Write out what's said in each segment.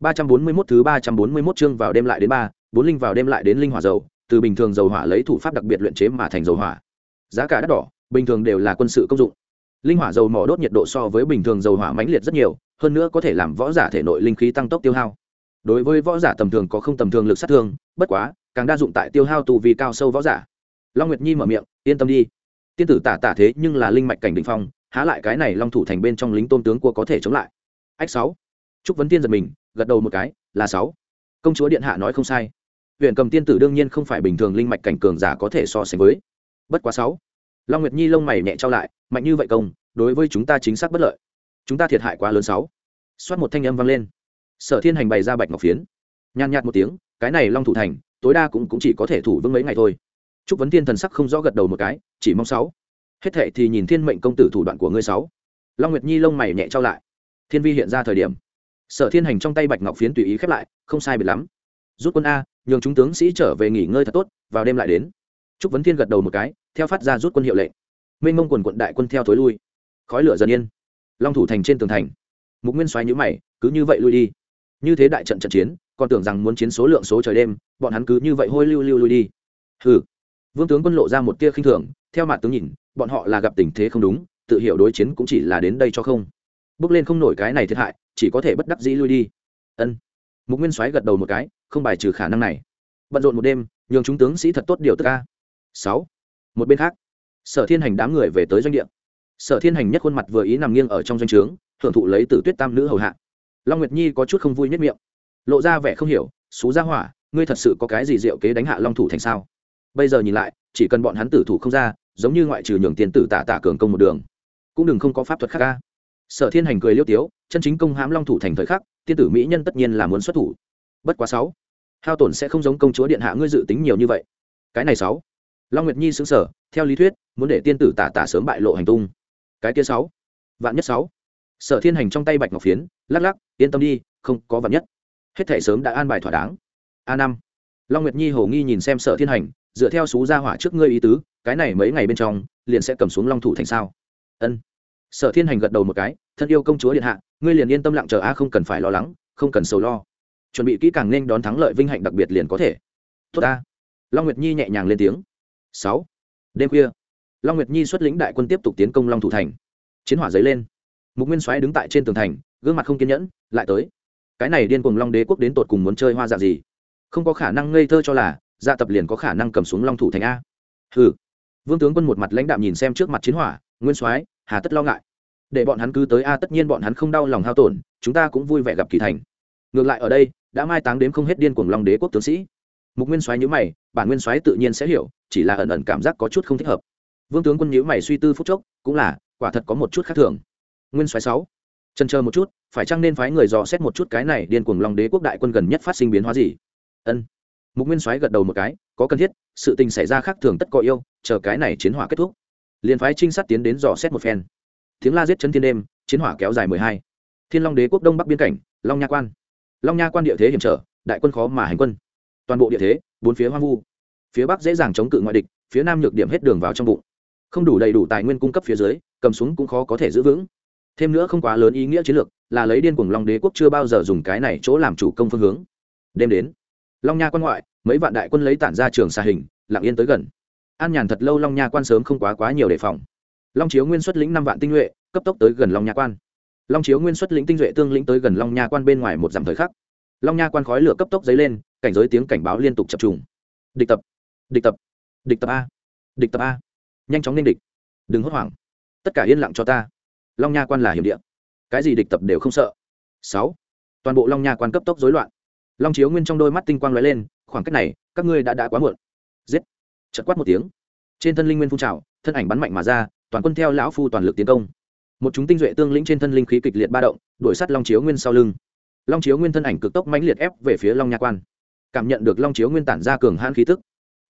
341 thứ 341 chương vào đêm lại đến ba, bốn linh vào đêm lại đến linh hỏa dầu, từ bình thường dầu hỏa lấy thủ pháp đặc biệt luyện chế mà thành dầu hỏa. Giá cả đắt đỏ, bình thường đều là quân sự công dụng. Linh hỏa dầu mỏ đốt nhiệt độ so với bình thường dầu hỏa mãnh liệt rất nhiều, hơn nữa có thể làm võ giả thể nội linh khí tăng tốc tiêu hao. Đối với võ giả tầm thường có không tầm thường lực sát thương, bất quá, càng đa dụng tại tiêu hao tù vì cao sâu võ giả. Long Nguyệt Nhi mở miệng, yên tâm đi. Tiên tử tả tả thế nhưng là linh mạch cảnh đỉnh phong, há lại cái này Long thủ thành bên trong lính tôn tướng của có thể chống lại. Ách sáu. Trúc Vấn Tiên giật mình, gật đầu một cái là sáu. Công chúa điện hạ nói không sai. Huyện cầm tiên tử đương nhiên không phải bình thường linh mạch cảnh cường giả có thể so sánh với. Bất quá sáu. Long nguyệt nhi lông mày nhẹ trao lại mạnh như vậy công đối với chúng ta chính xác bất lợi. Chúng ta thiệt hại quá lớn sáu. Xoát một thanh âm vang lên. Sở thiên hành bày ra bạch ngọc phiến. Nhàn nhạt một tiếng cái này long thủ thành tối đa cũng, cũng chỉ có thể thủ vững mấy ngày thôi. Chúc vấn thiên thần sắc không rõ gật đầu một cái chỉ mong sáu. Hết thệ thì nhìn thiên mệnh công tử thủ đoạn của ngươi sáu. Long nguyệt nhi lông mày nhẹ trao lại. Thiên vi hiện ra thời điểm sở thiên hành trong tay bạch ngọc phiến tùy ý khép lại, không sai biệt lắm. Rút quân a, nhường chúng tướng sĩ trở về nghỉ ngơi thật tốt, vào đêm lại đến. Trúc vấn thiên gật đầu một cái, theo phát ra rút quân hiệu lệnh. Mênh mông quần quận đại quân theo thối lui. Khói lửa dần yên. Long thủ thành trên tường thành. Mục nguyên xoáy nhữ mày, cứ như vậy lui đi. Như thế đại trận trận chiến, còn tưởng rằng muốn chiến số lượng số trời đêm, bọn hắn cứ như vậy hôi lưu lưu lui đi. Hừ. Vương tướng quân lộ ra một tia khinh thường, theo mặt tướng nhìn, bọn họ là gặp tình thế không đúng, tự hiểu đối chiến cũng chỉ là đến đây cho không. Bước lên không nổi cái này thiệt hại chỉ có thể bất đắc dĩ lui đi. Ân. Mục nguyên soái gật đầu một cái, không bài trừ khả năng này. Bận rộn một đêm, nhường chúng tướng sĩ thật tốt điều tức ca sáu. Một bên khác, sở thiên hành đám người về tới doanh địa. Sở thiên hành nhất khuôn mặt vừa ý nằm nghiêng ở trong doanh trướng thưởng thụ lấy từ tuyết tam nữ hầu hạ. Long nguyệt nhi có chút không vui nhất miệng. Lộ ra vẻ không hiểu, xú ra hỏa, ngươi thật sự có cái gì diệu kế đánh hạ long thủ thành sao? Bây giờ nhìn lại, chỉ cần bọn hắn tử thủ không ra, giống như ngoại trừ nhường tiền tử tạ tạ cường công một đường, cũng đừng không có pháp thuật khác ca sở thiên hành cười liêu tiếu, chân chính công hãm long thủ thành thời khắc, tiên tử mỹ nhân tất nhiên là muốn xuất thủ. Bất quá sáu, hao tổn sẽ không giống công chúa điện hạ ngươi dự tính nhiều như vậy. Cái này sáu. Long nguyệt nhi xứng sở theo lý thuyết, muốn để tiên tử tả tả sớm bại lộ hành tung. Cái kia sáu, vạn nhất sáu. Sở thiên hành trong tay bạch ngọc phiến, lắc lắc, yên tâm đi, không có vạn nhất. Hết thể sớm đã an bài thỏa đáng. A năm. Long nguyệt nhi hồ nghi nhìn xem sở thiên hành, dựa theo số gia hỏa trước ngươi ý tứ, cái này mấy ngày bên trong, liền sẽ cầm xuống long thủ thành sao? Ân sở thiên hành gật đầu một cái, thân yêu công chúa điện hạ, ngươi liền yên tâm lặng chờ, a, không cần phải lo lắng, không cần sầu lo. Chuẩn bị kỹ càng nên đón thắng lợi vinh hạnh đặc biệt liền có thể. Tốt a long nguyệt nhi nhẹ nhàng lên tiếng. Sáu, đêm khuya. Long nguyệt nhi xuất lĩnh đại quân tiếp tục tiến công long thủ thành. Chiến hỏa dấy lên. Mục nguyên soái đứng tại trên tường thành, gương mặt không kiên nhẫn, lại tới. Cái này điên cuồng long đế quốc đến tột cùng muốn chơi hoa dạng gì? Không có khả năng ngây thơ cho là dạ tập liền có khả năng cầm xuống long thủ thành a. Hừ. Vương tướng quân một mặt lãnh đạm nhìn xem trước mặt chiến hỏa, nguyên soái hà tất lo ngại. Để bọn hắn cứ tới a, tất nhiên bọn hắn không đau lòng hao tổn, chúng ta cũng vui vẻ gặp kỳ thành. Ngược lại ở đây, đã mai táng đếm không hết điên cuồng long đế quốc tướng sĩ. Mục nguyên soái nhữ mày, bản nguyên soái tự nhiên sẽ hiểu, chỉ là ẩn ẩn cảm giác có chút không thích hợp. Vương tướng quân nhữ mày suy tư phút chốc, cũng là, quả thật có một chút khác thường. Nguyên soái sáu chân chờ một chút, phải chăng nên phái người dò xét một chút cái này điên cuồng long đế quốc đại quân gần nhất phát sinh biến hóa gì? Ân. Mục nguyên soái gật đầu một cái, có cần thiết, sự tình xảy ra khác thường tất có yêu, chờ cái này chiến hỏa kết thúc liền phái trinh sát tiến đến dò xét một phen. Tiếng la giết chân thiên đêm, chiến hỏa kéo dài mười hai. Thiên long đế quốc đông bắc biên cảnh, long nha quan. Long nha quan địa thế hiểm trở, đại quân khó mà hành quân. Toàn bộ địa thế, bốn phía hoang vu. Phía bắc dễ dàng chống cự ngoại địch, phía nam nhược điểm hết đường vào trong bụng. Không đủ đầy đủ tài nguyên cung cấp phía dưới, cầm súng cũng khó có thể giữ vững. Thêm nữa không quá lớn ý nghĩa chiến lược, là lấy điên cuồng long đế quốc chưa bao giờ dùng cái này chỗ làm chủ công phương hướng. Đêm đến, long nha quan ngoại, mấy vạn đại quân lấy tản ra trường xa hình, lặng yên tới gần an nhàn thật lâu long nha quan sớm không quá quá nhiều đề phòng. Long chiếu nguyên xuất lĩnh năm vạn tinh nhuệ, cấp tốc tới gần long nha quan. Long chiếu nguyên xuất lĩnh tinh nhuệ tương lĩnh tới gần long nha quan bên ngoài một dặm thời khắc. Long nha quan khói lửa cấp tốc dấy lên, cảnh giới tiếng cảnh báo liên tục chập trùng. Địch tập địch tập địch tập a, địch tập a. Nhanh chóng nên địch. Đừng hốt hoảng. Tất cả yên lặng cho ta. Long nha quan là hiểm địa. Cái gì địch tập đều không sợ. Sáu. Toàn bộ long nha quan cấp tốc rối loạn. Long chiếu nguyên trong đôi mắt tinh quang lóe lên, khoảng cách này, các ngươi đã đã quá muộn. Giết. Chật quát một tiếng trên thân linh nguyên phun trào, thân ảnh bắn mạnh mà ra, toàn quân theo lão phu toàn lực tiến công. Một chúng tinh duệ tương lĩnh trên thân linh khí kịch liệt ba động, đuổi sát long chiếu nguyên sau lưng. Long chiếu nguyên thân ảnh cực tốc mãnh liệt ép về phía long nha quan. Cảm nhận được long chiếu nguyên tản ra cường hãn khí tức,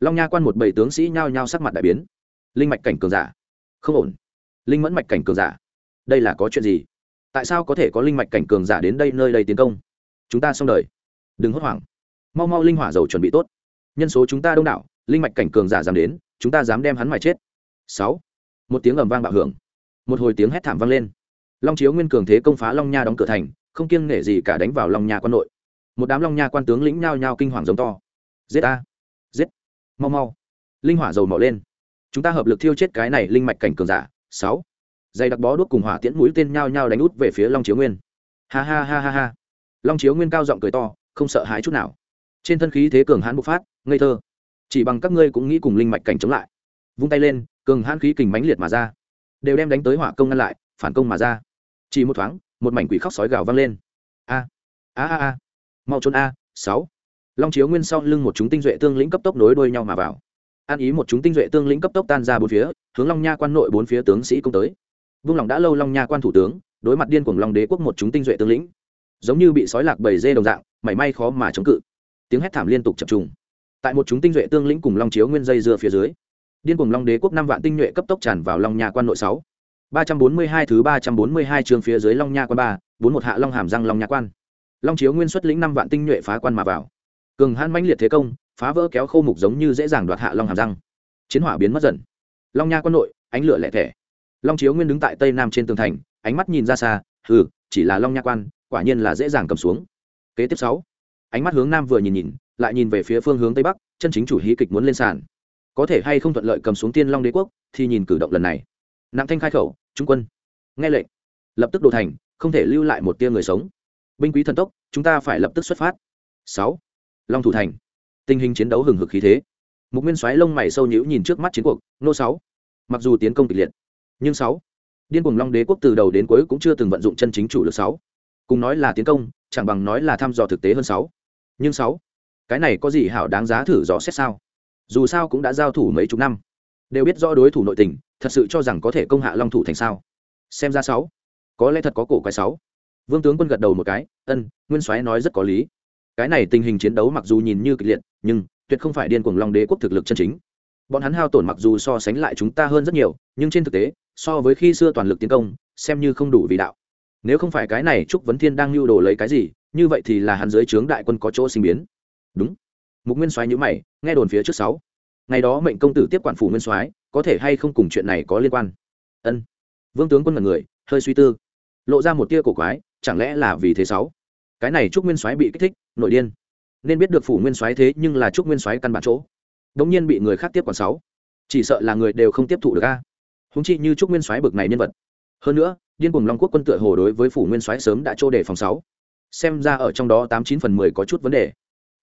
long nha quan một bảy tướng sĩ nhao nhao sắc mặt đại biến. Linh mạch cảnh cường giả. Không ổn. Linh mẫn mạch cảnh cường giả. Đây là có chuyện gì? Tại sao có thể có linh mạch cảnh cường giả đến đây nơi đây tiến công? Chúng ta xong đời. Đừng hốt hoảng. Mau mau linh hỏa dầu chuẩn bị tốt. Nhân số chúng ta đông đảo, linh mạch cảnh cường giả dám đến chúng ta dám đem hắn mài chết. Sáu. Một tiếng ầm vang bạo hưởng. Một hồi tiếng hét thảm vang lên. Long chiếu nguyên cường thế công phá long nha đóng cửa thành, không kiêng nể gì cả đánh vào long nha quan nội. Một đám long nha quan tướng lĩnh nhao nhao kinh hoàng giống to. Giết a giết. Mau mau. Linh hỏa dầu mỏ lên. Chúng ta hợp lực thiêu chết cái này linh mạch cảnh cường giả. Sáu. Dày đặc bó đuốc cùng hỏa tiễn mũi tên nhao nhao đánh út về phía long chiếu nguyên. Ha ha ha ha ha. Long chiếu nguyên cao giọng cười to, không sợ hãi chút nào. Trên thân khí thế cường hãn bộc phát, ngây thơ chỉ bằng các ngươi cũng nghĩ cùng linh mạch cảnh chống lại. Vung tay lên, cường hãn khí kình mãnh liệt mà ra. Đều đem đánh tới hỏa công ngăn lại, phản công mà ra. Chỉ một thoáng, một mảnh quỷ khóc sói gào vang lên. A a a a. Mau trốn a, sáu. Long chiếu nguyên sau lưng một chúng tinh duệ tương lĩnh cấp tốc nối đuôi nhau mà vào. An ý một chúng tinh duệ tương lĩnh cấp tốc tan ra bốn phía, hướng long nha quan nội bốn phía tướng sĩ công tới. Vung lòng đã lâu long nha quan thủ tướng, đối mặt điên cuồng long đế quốc một chúng tinh duệ tương lĩnh. Giống như bị sói lạc bầy dê đồng dạng, mảy may khó mà chống cự. Tiếng hét thảm liên tục chập trùng tại một chúng tinh duệ tương lĩnh cùng long chiếu nguyên dây dưa phía dưới. Điên cùng long đế quốc năm vạn tinh nhuệ cấp tốc tràn vào long nha quan nội sáu. ba trăm bốn mươi hai thứ ba trăm bốn mươi hai trường phía dưới long nha quan ba, bốn một hạ long hàm răng long nha quan. Long chiếu nguyên xuất lĩnh năm vạn tinh nhuệ phá quan mà vào. Cường hãn mãnh liệt thế công, phá vỡ kéo khô mục giống như dễ dàng đoạt hạ long hàm răng. Chiến hỏa biến mất dần. Long nha quan nội, ánh lửa lẻ thẻ long chiếu nguyên đứng tại tây nam trên tường thành, ánh mắt nhìn ra xa ừ chỉ là long nha quan, quả nhiên là dễ dàng cầm xuống. Kế tiếp sáu, ánh mắt hướng nam vừa nhìn nhìn lại nhìn về phía phương hướng tây bắc, chân chính chủ hí kịch muốn lên sàn. Có thể hay không thuận lợi cầm xuống tiên long đế quốc, thì nhìn cử động lần này. Nặng thanh khai khẩu, trung quân, nghe lệnh. Lập tức đồ thành, không thể lưu lại một tia người sống. Binh quý thần tốc, chúng ta phải lập tức xuất phát. Sáu, long thủ thành. Tình hình chiến đấu hừng hực khí thế. Mục nguyên soái lông mày sâu nhữ nhìn trước mắt chiến cuộc, nô sáu. Mặc dù tiến công kịch liệt, nhưng sáu, điên cuồng long đế quốc từ đầu đến cuối cũng chưa từng vận dụng chân chính chủ lực sáu. Cùng nói là tiến công, chẳng bằng nói là thăm dò thực tế hơn sáu. Nhưng sáu cái này có gì hảo đáng giá thử dò xét sao? Dù sao cũng đã giao thủ mấy chục năm. Đều biết rõ đối thủ nội tình, thật sự cho rằng có thể công hạ long thủ thành sao? Xem ra sáu. Có lẽ thật có cổ quái sáu. Vương tướng quân gật đầu một cái, ân, nguyên soái nói rất có lý. Cái này tình hình chiến đấu mặc dù nhìn như kịch liệt, nhưng tuyệt không phải điên cuồng long đế quốc thực lực chân chính. Bọn hắn hao tổn mặc dù so sánh lại chúng ta hơn rất nhiều, nhưng trên thực tế, so với khi xưa toàn lực tiến công, xem như không đủ vị đạo. Nếu không phải cái này trúc vấn thiên đang lưu đồ lấy cái gì, như vậy thì là hắn dưới trướng đại quân có chỗ sinh biến đúng. Mục nguyên soái nhữ mày, nghe đồn phía trước sáu. Ngày đó mệnh công tử tiếp quản phủ nguyên soái, có thể hay không cùng chuyện này có liên quan? Ân. Vương tướng quân mật người, hơi suy tư. Lộ ra một tia cổ quái, chẳng lẽ là vì thế sáu? Cái này trúc nguyên soái bị kích thích, nội điên. Nên biết được phủ nguyên soái thế nhưng là trúc nguyên soái căn bản chỗ. Đống nhiên bị người khác tiếp quản sáu. Chỉ sợ là người đều không tiếp thụ được a. Húng chi như trúc nguyên soái bực này nhân vật. Hơn nữa, điên cuồng long quốc quân tựa hồ đối với phủ nguyên soái sớm đã trô đề phòng sáu. Xem ra ở trong đó tám chín phần mười có chút vấn đề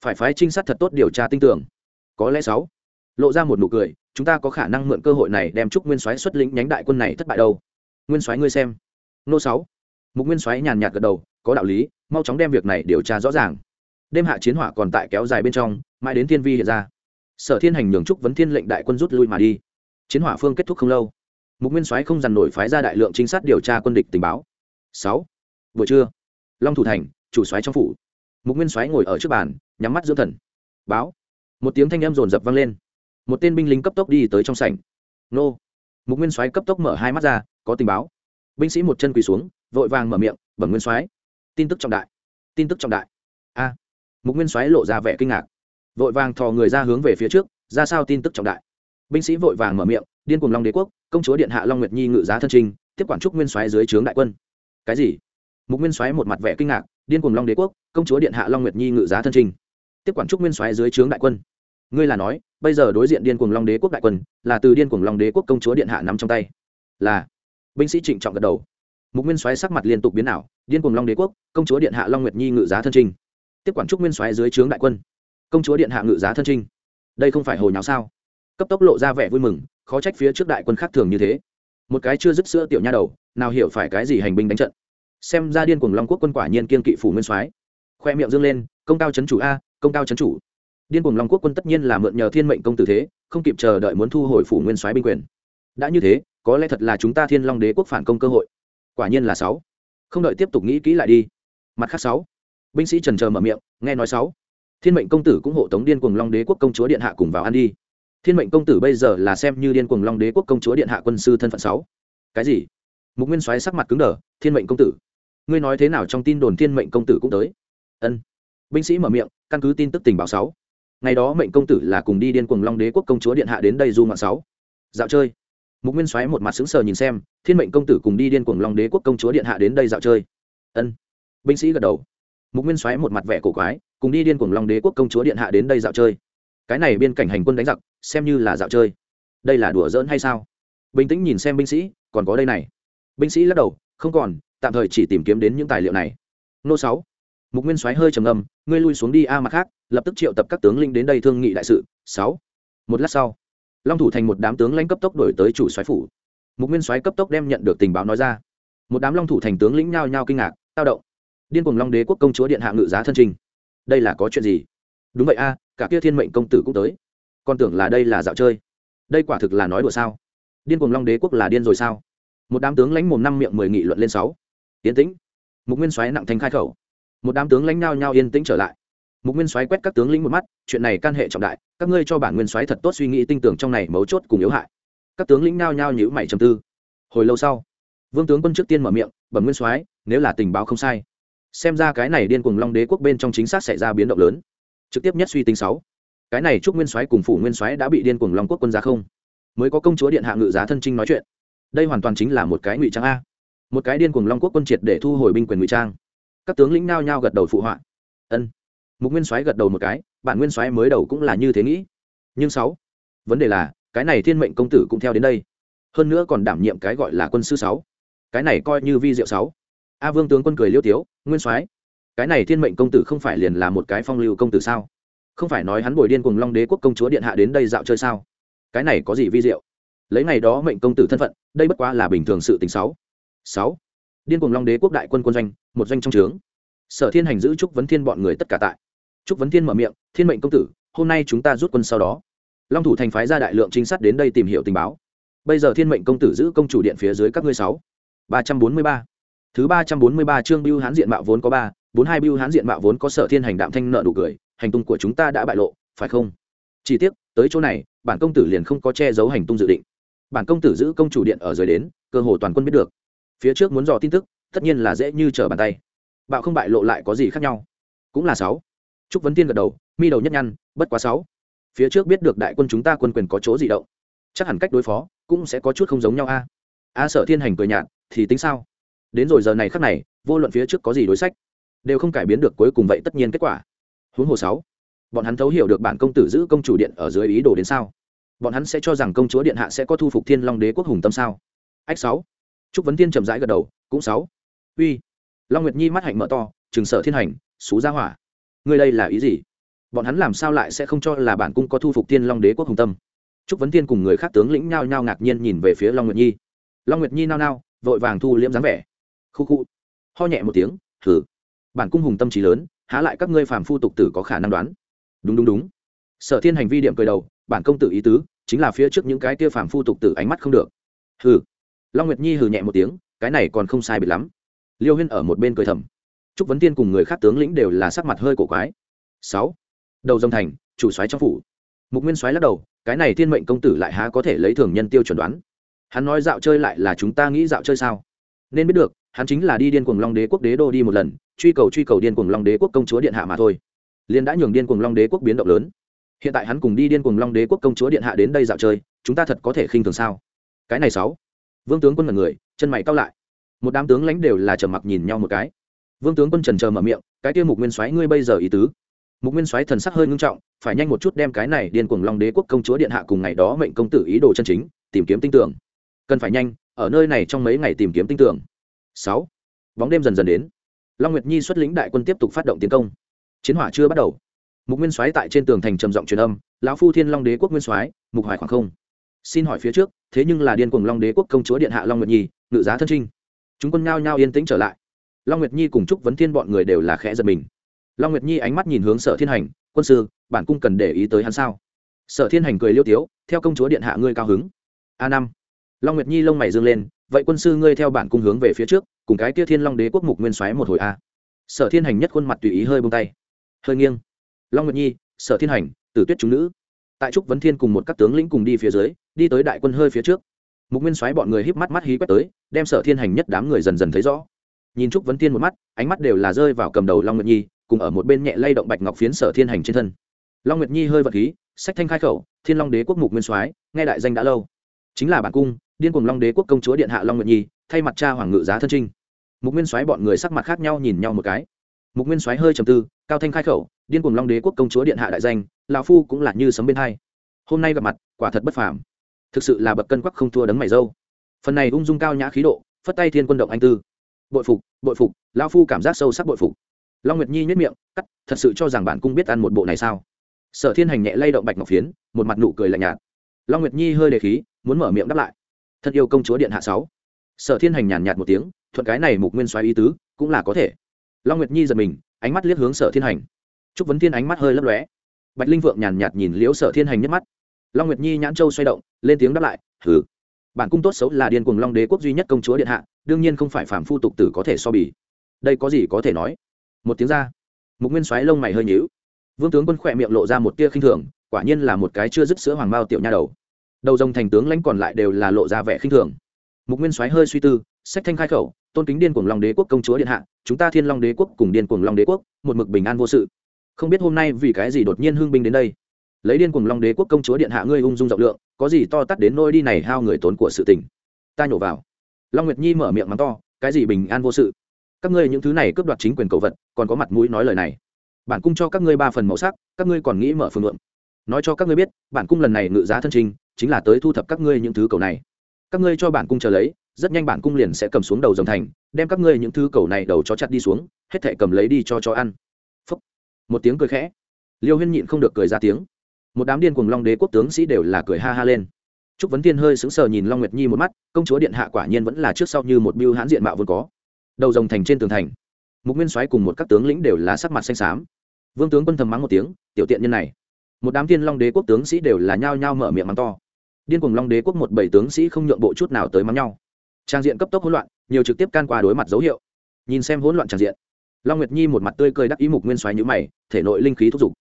phải phái trinh sát thật tốt điều tra tin tưởng. Có lẽ sáu, lộ ra một nụ cười, chúng ta có khả năng mượn cơ hội này đem trúc nguyên soái xuất lĩnh nhánh đại quân này thất bại đâu? Nguyên soái ngươi xem. Nô sáu, mục nguyên soái nhàn nhạt gật đầu, có đạo lý, mau chóng đem việc này điều tra rõ ràng. Đêm hạ chiến hỏa còn tại kéo dài bên trong, mãi đến thiên vi hiện ra. Sở thiên hành nhường trúc vấn thiên lệnh đại quân rút lui mà đi. Chiến hỏa phương kết thúc không lâu, mục nguyên soái không dằn nổi phái ra đại lượng trinh sát điều tra quân địch tình báo. Sáu, buổi trưa, long thủ thành, chủ soái trong phủ mục nguyên soái ngồi ở trước bàn, nhắm mắt dưỡng thần. Báo. Một tiếng thanh âm rồn rập vang lên. Một tên binh lính cấp tốc đi tới trong sảnh. Nô. Mục nguyên soái cấp tốc mở hai mắt ra, có tình báo. Binh sĩ một chân quỳ xuống, vội vàng mở miệng, bẩm nguyên soái, tin tức trọng đại, tin tức trọng đại. A. Mục nguyên soái lộ ra vẻ kinh ngạc. Vội vàng thò người ra hướng về phía trước, ra sao tin tức trọng đại? Binh sĩ vội vàng mở miệng, điên cùng long đế quốc, công chúa điện hạ long nguyệt nhi ngự giá thân trinh tiếp quản trúc nguyên soái dưới trướng đại quân. Cái gì? Mục nguyên soái một mặt vẻ kinh ngạc điên cùng long đế quốc công chúa điện hạ long nguyệt nhi ngự giá thân trình, tiếp quản trúc nguyên soái dưới trướng đại quân. Ngươi là nói bây giờ đối diện điên cuồng long đế quốc đại quân là từ điên cuồng long đế quốc công chúa điện hạ nắm trong tay. Là. Binh sĩ trịnh trọng gật đầu. Mục nguyên soái sắc mặt liên tục biến ảo điên cuồng long đế quốc công chúa điện hạ long nguyệt nhi ngự giá thân trình, tiếp quản trúc nguyên soái dưới trướng đại quân công chúa điện hạ ngự giá thân trình. đây không phải hồi nào sao? Cấp tốc lộ ra vẻ vui mừng khó trách phía trước đại quân khác thường như thế. Một cái chưa dứt sữa tiểu nha đầu nào hiểu phải cái gì hành binh đánh trận xem ra điên cuồng long quốc quân quả nhiên kiên kỵ phủ nguyên soái. Khoe miệng dương lên, công cao chấn chủ a, công cao chấn chủ. Điên cuồng long quốc quân tất nhiên là mượn nhờ thiên mệnh công tử thế, không kịp chờ đợi muốn thu hồi phủ nguyên soái binh quyền. Đã như thế, có lẽ thật là chúng ta thiên long đế quốc phản công cơ hội. Quả nhiên là sáu. Không đợi tiếp tục nghĩ kỹ lại đi. Mặt khác sáu. Binh sĩ trần chờ mở miệng, nghe nói sáu. Thiên mệnh công tử cũng hộ tống điên cuồng long đế quốc công chúa điện hạ cùng vào ăn đi. Thiên mệnh công tử bây giờ là xem như điên cuồng long đế quốc công chúa điện hạ quân sư thân phận sáu. Cái gì? Mục nguyên soái sắc mặt cứng đờ, thiên mệnh công tử ngươi nói thế nào trong tin đồn thiên mệnh công tử cũng tới? Ân. Binh sĩ mở miệng, căn cứ tin tức tình báo sáu. Ngày đó mệnh công tử là cùng đi điên cuồng long đế quốc công chúa điện hạ đến đây du ngoạn sáu. Dạo chơi. Mục nguyên xoáy một mặt sững sờ nhìn xem, thiên mệnh công tử cùng đi điên cuồng long đế quốc công chúa điện hạ đến đây dạo chơi. Ân. Binh sĩ gật đầu. Mục nguyên xoáy một mặt vẻ cổ quái, cùng đi điên cuồng long đế quốc công chúa điện hạ đến đây dạo chơi. Cái này biên cảnh hành quân đánh giặc, xem như là dạo chơi. Đây là đùa giỡn hay sao? Bình tĩnh nhìn xem binh sĩ, còn có đây này. Binh sĩ lắc đầu, không còn tạm thời chỉ tìm kiếm đến những tài liệu này. Nô sáu. Mục nguyên soái hơi trầm ngâm, ngươi lui xuống đi a, mặt khác, lập tức triệu tập các tướng linh đến đây thương nghị đại sự. Sáu. Một lát sau, long thủ thành một đám tướng lãnh cấp tốc đổi tới chủ soái phủ. Mục nguyên soái cấp tốc đem nhận được tình báo nói ra. Một đám long thủ thành tướng lĩnh nhao nhao kinh ngạc, tao động. Điên cuồng long đế quốc công chúa điện hạ ngự giá thân trình. Đây là có chuyện gì? Đúng vậy a, cả kia thiên mệnh công tử cũng tới. Con tưởng là đây là dạo chơi. Đây quả thực là nói đùa sao? Điên cuồng long đế quốc là điên rồi sao? Một đám tướng lãnh mồm năm miệng mười nghị luận lên sáu yên tĩnh. Mục nguyên soái nặng thanh khai khẩu. Một đám tướng lãnh nao nhao yên tĩnh trở lại. Mục nguyên soái quét các tướng lĩnh một mắt, chuyện này can hệ trọng đại, các ngươi cho bản nguyên soái thật tốt suy nghĩ tinh tưởng trong này mấu chốt cùng yếu hại. Các tướng lĩnh nao nhao nhữ mày trầm tư. Hồi lâu sau, vương tướng quân trước tiên mở miệng, bẩm nguyên soái, nếu là tình báo không sai, xem ra cái này điên cùng long đế quốc bên trong chính xác xảy ra biến động lớn. Trực tiếp nhất suy tính sáu, cái này chúc nguyên soái cùng phủ nguyên soái đã bị điên cùng long quốc quân ra không? Mới có công chúa điện hạ ngự giá thân trinh nói chuyện. Đây hoàn toàn chính là một cái ngụy trang a một cái điên cuồng long quốc quân triệt để thu hồi binh quyền ngụy trang. Các tướng lĩnh nao nhao gật đầu phụ họa. Ân. Mục nguyên soái gật đầu một cái, bản nguyên soái mới đầu cũng là như thế nghĩ. Nhưng sáu, vấn đề là, cái này thiên mệnh công tử cũng theo đến đây. Hơn nữa còn đảm nhiệm cái gọi là quân sư sáu. Cái này coi như vi diệu sáu. A vương tướng quân cười liêu tiếu, nguyên soái, cái này thiên mệnh công tử không phải liền là một cái phong lưu công tử sao? Không phải nói hắn bồi điên cùng long đế quốc công chúa điện hạ đến đây dạo chơi sao? Cái này có gì vi diệu? Lấy ngày đó mệnh công tử thân phận, đây bất quá là bình thường sự tình sáu sáu. Điên cuồng long đế quốc đại quân quân doanh, một doanh trong trướng. Sở thiên hành giữ trúc vấn thiên bọn người tất cả tại. Trúc vấn thiên mở miệng, thiên mệnh công tử, hôm nay chúng ta rút quân sau đó. Long thủ thành phái ra đại lượng trinh sát đến đây tìm hiểu tình báo. Bây giờ thiên mệnh công tử giữ công chủ điện phía dưới các ngươi sáu. Ba trăm bốn mươi ba. Thứ ba trăm bốn mươi ba chương biêu hán diện mạo vốn có ba, bốn hai biêu hán diện mạo vốn có sở thiên hành đạm thanh nợ đủ cười, hành tung của chúng ta đã bại lộ, phải không? Chi tiết tới chỗ này, bản công tử liền không có che giấu hành tung dự định. Bản công tử giữ công chủ điện ở dưới đến, cơ hồ toàn quân biết được phía trước muốn dò tin tức, tất nhiên là dễ như trở bàn tay. Bạo không bại lộ lại có gì khác nhau? Cũng là sáu. Trúc vấn tiên gật đầu, mi đầu nhất nhăn, bất quá sáu. Phía trước biết được đại quân chúng ta quân quyền có chỗ gì động. Chắc hẳn cách đối phó cũng sẽ có chút không giống nhau a. A sở thiên hành cười nhạt, thì tính sao? Đến rồi giờ này khắc này, vô luận phía trước có gì đối sách, đều không cải biến được cuối cùng vậy tất nhiên kết quả. Huống hồ sáu. Bọn hắn thấu hiểu được bản công tử giữ công chủ điện ở dưới ý đồ đến sao? Bọn hắn sẽ cho rằng công chúa điện hạ sẽ có thu phục thiên long đế quốc hùng tâm sao? Ách sáu trúc vấn tiên trầm rãi gật đầu, cũng sáu. Uy. Long nguyệt nhi mắt hạnh mở to chừng sở thiên hành, xú ra hỏa. Ngươi đây là ý gì? Bọn hắn làm sao lại sẽ không cho là bản cung có thu phục thiên long đế quốc hùng tâm? Trúc vấn tiên cùng người khác tướng lĩnh nhao nhao ngạc nhiên nhìn về phía long nguyệt nhi. Long nguyệt nhi nao nao, vội vàng thu liễm dáng vẻ. Khu khu. Ho nhẹ một tiếng thử bản cung hùng tâm trí lớn, há lại các ngươi phàm phu tục tử có khả năng đoán? Đúng đúng đúng. Sở thiên hành vi điểm cười đầu, bản công tử ý tứ, chính là phía trước những cái kia phàm phu tục tử ánh mắt không được. Hừ long nguyệt nhi hừ nhẹ một tiếng, cái này còn không sai biệt lắm. Liêu huyên ở một bên cười thầm. Trúc vấn tiên cùng người khác tướng lĩnh đều là sắc mặt hơi cổ quái. Sáu. Đầu dông thành, chủ soái trong phủ. Mục nguyên soái lắc đầu, cái này thiên mệnh công tử lại há có thể lấy thường nhân tiêu chuẩn đoán. Hắn nói dạo chơi lại là chúng ta nghĩ dạo chơi sao? Nên biết được, hắn chính là đi điên cuồng long đế quốc đế đô đi một lần, truy cầu truy cầu điên cuồng long đế quốc công chúa điện hạ mà thôi. Liên đã nhường điên cuồng long đế quốc biến động lớn. Hiện tại hắn cùng đi điên cuồng long đế quốc công chúa điện hạ đến đây dạo chơi, chúng ta thật có thể khinh thường sao? Cái này sáu vương tướng quân là người, chân mày cao lại. Một đám tướng lãnh đều là trầm mặc nhìn nhau một cái. Vương tướng quân trần chờ mở miệng, cái kia mục nguyên soái ngươi bây giờ ý tứ? Mục nguyên soái thần sắc hơi ngưng trọng, phải nhanh một chút đem cái này điên cuồng long đế quốc công chúa điện hạ cùng ngày đó mệnh công tử ý đồ chân chính, tìm kiếm tinh tưởng cần phải nhanh, ở nơi này trong mấy ngày tìm kiếm tinh tưởng sáu. Bóng đêm dần dần đến. Long nguyệt nhi xuất lĩnh đại quân tiếp tục phát động tiến công. Chiến hỏa chưa bắt đầu. Mục nguyên soái tại trên tường thành trầm giọng truyền âm, lão phu thiên long đế quốc nguyên soái, mục hoài khoảng không xin hỏi phía trước, thế nhưng là điên cuồng long đế quốc công chúa điện hạ long nguyệt nhi, ngự giá thân trinh. Chúng quân nhao nhao yên tĩnh trở lại. Long nguyệt nhi cùng chúc vấn thiên bọn người đều là khẽ giật mình. Long nguyệt nhi ánh mắt nhìn hướng sở thiên hành, quân sư, bản cung cần để ý tới hắn sao? Sở thiên hành cười liêu tiếu, theo công chúa điện hạ ngươi cao hứng. A năm. Long nguyệt nhi lông mày dương lên, vậy quân sư ngươi theo bản cung hướng về phía trước, cùng cái kia thiên long đế quốc mục nguyên xoáy một hồi a. Sở thiên hành nhất khuôn mặt tùy ý hơi bông tay. Hơi nghiêng. Long nguyệt nhi, sở thiên hành, tử tuyết chúng nữ tại trúc vấn thiên cùng một các tướng lĩnh cùng đi phía dưới, đi tới đại quân hơi phía trước. Mục nguyên xoáy bọn người híp mắt mắt hí quét tới, đem sở thiên hành nhất đám người dần dần thấy rõ. Nhìn trúc vấn thiên một mắt, ánh mắt đều là rơi vào cầm đầu long nguyệt nhi, cùng ở một bên nhẹ lay động bạch ngọc phiến sở thiên hành trên thân. Long nguyệt nhi hơi vật khí, sách thanh khai khẩu, thiên long đế quốc mục nguyên soái, nghe đại danh đã lâu. Chính là bản cung, điên cùng long đế quốc công chúa điện hạ long nguyệt nhi, thay mặt cha hoàng ngự giá thân trinh. Mục nguyên soái bọn người sắc mặt khác nhau nhìn nhau một cái mục nguyên soái hơi trầm tư, cao thanh khai khẩu, điên cuồng long đế quốc công chúa điện hạ đại danh, lão phu cũng là như sấm bên hai. Hôm nay gặp mặt, quả thật bất phàm. Thực sự là bậc cân quắc không thua đấng mày dâu. Phần này ung dung cao nhã khí độ, phất tay thiên quân động anh tư. Bội phục bội phục, lão phu cảm giác sâu sắc bội phục. Long nguyệt nhi nhất miệng, cắt, thật sự cho rằng bạn cung biết ăn một bộ này sao? Sở thiên hành nhẹ lay động bạch ngọc phiến, một mặt nụ cười lạnh nhạt. Long nguyệt nhi hơi đề khí, muốn mở miệng đáp lại. Thật yêu công chúa điện hạ sáu. Sở thiên hành nhàn nhạt một tiếng, thuận cái này mục nguyên xoáy ý tứ, cũng là có thể long nguyệt nhi giật mình, ánh mắt liếc hướng sở thiên hành. Trúc vấn thiên ánh mắt hơi lấp lóe. Bạch linh vượng nhàn nhạt nhìn liễu sở thiên hành nhất mắt. Long nguyệt nhi nhãn châu xoay động, lên tiếng đáp lại thử bản cung tốt xấu là điên cùng long đế quốc duy nhất công chúa điện hạ, đương nhiên không phải phạm phu tục tử có thể so bì. Đây có gì có thể nói? Một tiếng ra, mục nguyên xoáy lông mày hơi nhíu. Vương tướng quân khỏe miệng lộ ra một tia khinh thường, quả nhiên là một cái chưa dứt sữa hoàng bao tiểu nha đầu. Đầu rồng thành tướng lãnh còn lại đều là lộ ra vẻ khinh thường. Mục nguyên soái hơi suy tư sách thanh khai khẩu, tôn kính điên cuồng long đế quốc công chúa điện hạ, chúng ta thiên long đế quốc cùng điên cuồng long đế quốc, một mực bình an vô sự. Không biết hôm nay vì cái gì đột nhiên hương binh đến đây. Lấy điên cuồng long đế quốc công chúa điện hạ ngươi ung dung rộng lượng, có gì to tắt đến nôi đi này hao người tốn của sự tình. Ta nhổ vào. Long nguyệt nhi mở miệng mắng to, cái gì bình an vô sự? Các ngươi những thứ này cướp đoạt chính quyền cầu vật, còn có mặt mũi nói lời này. Bản cung cho các ngươi ba phần màu sắc, các ngươi còn nghĩ mở phương lượng nói cho các ngươi biết, bản cung lần này ngự giá thân trình, chính là tới thu thập các ngươi những thứ cầu này. Các ngươi cho bản cung chờ lấy rất nhanh bản cung liền sẽ cầm xuống đầu dòng thành, đem các ngươi những thứ cầu này đầu cho chặt đi xuống, hết thể cầm lấy đi cho chó ăn. Phúc. một tiếng cười khẽ. Liêu huyên nhịn không được cười ra tiếng. Một đám điên cùng long đế quốc tướng sĩ đều là cười ha ha lên. Trúc vấn tiên hơi sững sờ nhìn long nguyệt nhi một mắt, công chúa điện hạ quả nhiên vẫn là trước sau như một biêu hãn diện mạo vốn có. Đầu rồng thành trên tường thành, mục nguyên soái cùng một các tướng lĩnh đều là sắc mặt xanh xám. Vương tướng quân thầm mắng một tiếng, tiểu tiện nhân này. Một đám thiên long đế quốc tướng sĩ đều là nhao nhao mở miệng mắng to. Điên cuồng long đế quốc một bảy tướng sĩ không nhượng bộ chút nào tới mắng nhau trang diện cấp tốc hỗn loạn, nhiều trực tiếp can qua đối mặt dấu hiệu. Nhìn xem hỗn loạn trang diện, long nguyệt nhi một mặt tươi cười đắc ý mục nguyên xoáy nhữ mày, thể nội linh khí thúc giục.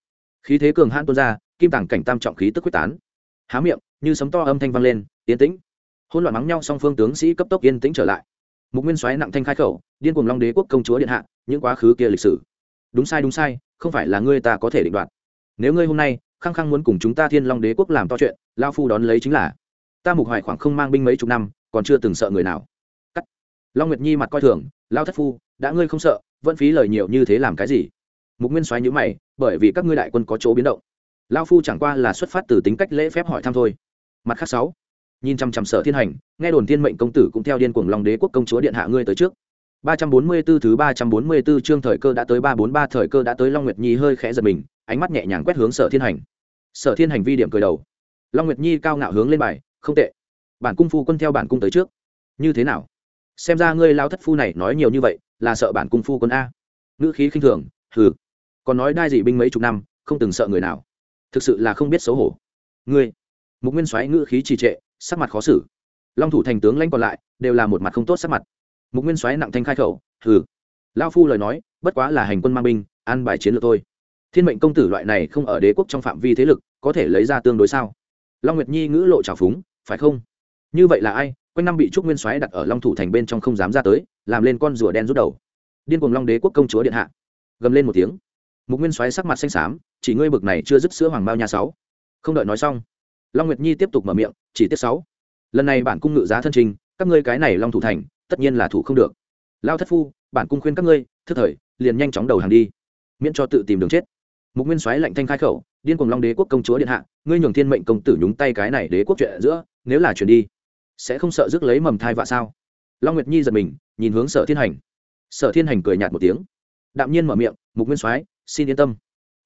Khí thế cường hãn tuôn ra, kim tàng cảnh tam trọng khí tức quyết tán. Há miệng, như sấm to âm thanh vang lên, yên tĩnh. Hỗn loạn mắng nhau song phương tướng sĩ cấp tốc yên tĩnh trở lại. Mục nguyên xoáy nặng thanh khai khẩu, điên cùng long đế quốc công chúa điện hạ, những quá khứ kia lịch sử. Đúng sai đúng sai, không phải là ngươi ta có thể định đoạt. Nếu ngươi hôm nay, khăng khăng muốn cùng chúng ta thiên long đế quốc làm to chuyện lao phu đón lấy chính là, ta mục hoài khoảng không mang binh mấy chục năm còn chưa từng sợ người nào cắt long nguyệt nhi mặt coi thường lao thất phu đã ngươi không sợ vẫn phí lời nhiều như thế làm cái gì mục nguyên xoáy nhữ mày bởi vì các ngươi đại quân có chỗ biến động lao phu chẳng qua là xuất phát từ tính cách lễ phép hỏi thăm thôi mặt khác sáu nhìn chăm chăm sợ thiên hành nghe đồn thiên mệnh công tử cũng theo điên cuồng long đế quốc công chúa điện hạ ngươi tới trước 344 thứ 344 chương thời cơ đã tới 343 thời cơ đã tới Long Nguyệt Nhi hơi khẽ giật mình, ánh mắt nhẹ nhàng quét hướng Sở Thiên Hành. Sở Thiên Hành vi điểm cười đầu. Long Nguyệt Nhi cao ngạo hướng lên bài, không tệ. Bản cung phu quân theo bản cung tới trước. Như thế nào? Xem ra ngươi lao thất phu này nói nhiều như vậy, là sợ bản cung phu quân a. Ngữ khí khinh thường, hừ. Còn nói đai dị binh mấy chục năm, không từng sợ người nào. Thực sự là không biết xấu hổ. Ngươi. Mục Nguyên Soái ngữ khí trì trệ, sắc mặt khó xử. Long thủ thành tướng lãnh còn lại, đều là một mặt không tốt sắc mặt mục nguyên soái nặng thanh khai khẩu hừ lao phu lời nói bất quá là hành quân mang binh an bài chiến lược thôi thiên mệnh công tử loại này không ở đế quốc trong phạm vi thế lực có thể lấy ra tương đối sao long nguyệt nhi ngữ lộ trào phúng phải không như vậy là ai? Quanh năm bị trúc nguyên soái đặt ở long thủ thành bên trong không dám ra tới, làm lên con rùa đen rút đầu. Điên cùng long đế quốc công chúa điện hạ. Gầm lên một tiếng. Mục nguyên soái sắc mặt xanh xám, chỉ ngươi bực này chưa dứt sữa hoàng bao nhà sáu. Không đợi nói xong, long nguyệt nhi tiếp tục mở miệng, chỉ tiết sáu. Lần này bản cung ngự giá thân trình, các ngươi cái này long thủ thành, tất nhiên là thủ không được. Lao thất phu, bản cung khuyên các ngươi, thức thời, liền nhanh chóng đầu hàng đi, miễn cho tự tìm đường chết. Mục nguyên soái lạnh thanh khai khẩu, điên cùng long đế quốc công chúa điện hạ, ngươi nhường thiên mệnh công tử nhúng tay cái này đế quốc chuyện giữa, nếu là chuyển đi sẽ không sợ rước lấy mầm thai vạ sao? Long nguyệt nhi giật mình, nhìn hướng sở thiên hành. Sở thiên hành cười nhạt một tiếng. Đạm nhiên mở miệng, mục nguyên soái, xin yên tâm.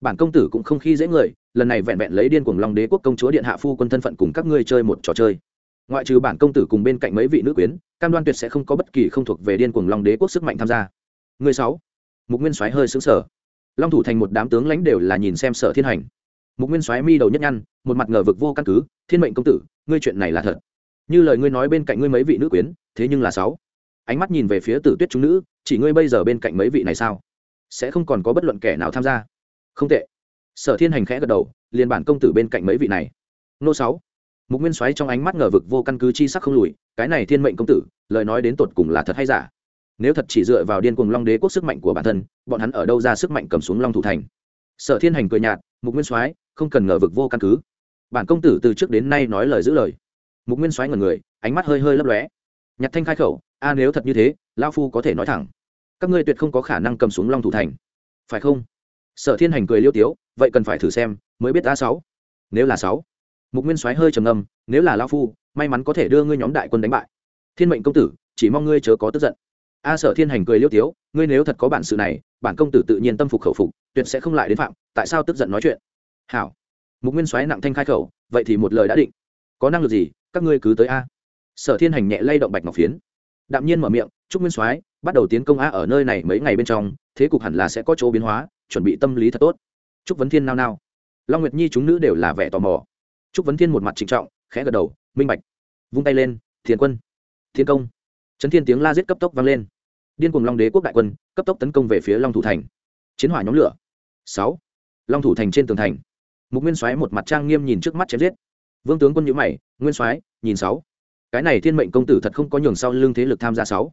Bản công tử cũng không khi dễ người, lần này vẹn vẹn lấy điên cùng long đế quốc công chúa điện hạ phu quân thân phận cùng các ngươi chơi một trò chơi. Ngoại trừ bản công tử cùng bên cạnh mấy vị nữ quyến, cam đoan tuyệt sẽ không có bất kỳ không thuộc về điên cuồng long đế quốc sức mạnh tham gia. Người sáu. Mục nguyên soái hơi xứng sở long thủ thành một đám tướng lãnh đều là nhìn xem sở thiên hành. Mục nguyên soái mi đầu nhất nhăn, một mặt ngờ vực vô căn cứ, thiên mệnh công tử, ngươi chuyện này là thật như lời ngươi nói bên cạnh ngươi mấy vị nữ quyến, thế nhưng là sáu. Ánh mắt nhìn về phía tử tuyết chúng nữ, chỉ ngươi bây giờ bên cạnh mấy vị này sao? Sẽ không còn có bất luận kẻ nào tham gia. Không tệ. Sở thiên hành khẽ gật đầu, liền bản công tử bên cạnh mấy vị này. Nô sáu. Mục nguyên xoáy trong ánh mắt ngờ vực vô căn cứ chi sắc không lùi, cái này thiên mệnh công tử, lời nói đến tột cùng là thật hay giả? Nếu thật chỉ dựa vào điên cuồng long đế quốc sức mạnh của bản thân, bọn hắn ở đâu ra sức mạnh cầm xuống long thủ thành? Sở thiên hành cười nhạt, mục nguyên soái, không cần ngờ vực vô căn cứ. Bản công tử từ trước đến nay nói lời giữ lời mục nguyên soái ngần người, ánh mắt hơi hơi lấp lóe. Nhặt thanh khai khẩu, a, nếu thật như thế lao phu có thể nói thẳng. Các ngươi tuyệt không có khả năng cầm xuống long thủ thành. Phải không? Sở thiên hành cười liêu tiếu, vậy cần phải thử xem, mới biết a sáu. Nếu là sáu. Mục nguyên soái hơi trầm ngâm, nếu là lao phu, may mắn có thể đưa ngươi nhóm đại quân đánh bại. Thiên mệnh công tử, chỉ mong ngươi chớ có tức giận. A sở thiên hành cười liêu tiếu, ngươi nếu thật có bản sự này, bản công tử tự nhiên tâm phục khẩu phục, tuyệt sẽ không lại đến phạm, tại sao tức giận nói chuyện? Hảo. Mục nguyên soái nặng thanh khai khẩu, vậy thì một lời đã định. Có năng lực gì các ngươi cứ tới a. Sở thiên hành nhẹ lay động bạch ngọc phiến. Đạm nhiên mở miệng, trúc nguyên soái, bắt đầu tiến công a ở nơi này mấy ngày bên trong, thế cục hẳn là sẽ có chỗ biến hóa, chuẩn bị tâm lý thật tốt. Trúc vấn thiên nao nao. Long nguyệt nhi chúng nữ đều là vẻ tò mò. Trúc vấn thiên một mặt trịnh trọng, khẽ gật đầu, minh bạch. Vung tay lên, thiền quân. Thiên công. Trấn thiên tiếng la giết cấp tốc vang lên. Điên cùng long đế quốc đại quân, cấp tốc tấn công về phía long thủ thành. Chiến hỏa nhóm lửa. Sáu. Long thủ thành trên tường thành. Mục nguyên soái một mặt trang nghiêm nhìn trước mắt chém giết vương tướng quân nhữ mày, nguyên soái, nhìn sáu. Cái này thiên mệnh công tử thật không có nhường sau lưng thế lực tham gia sáu.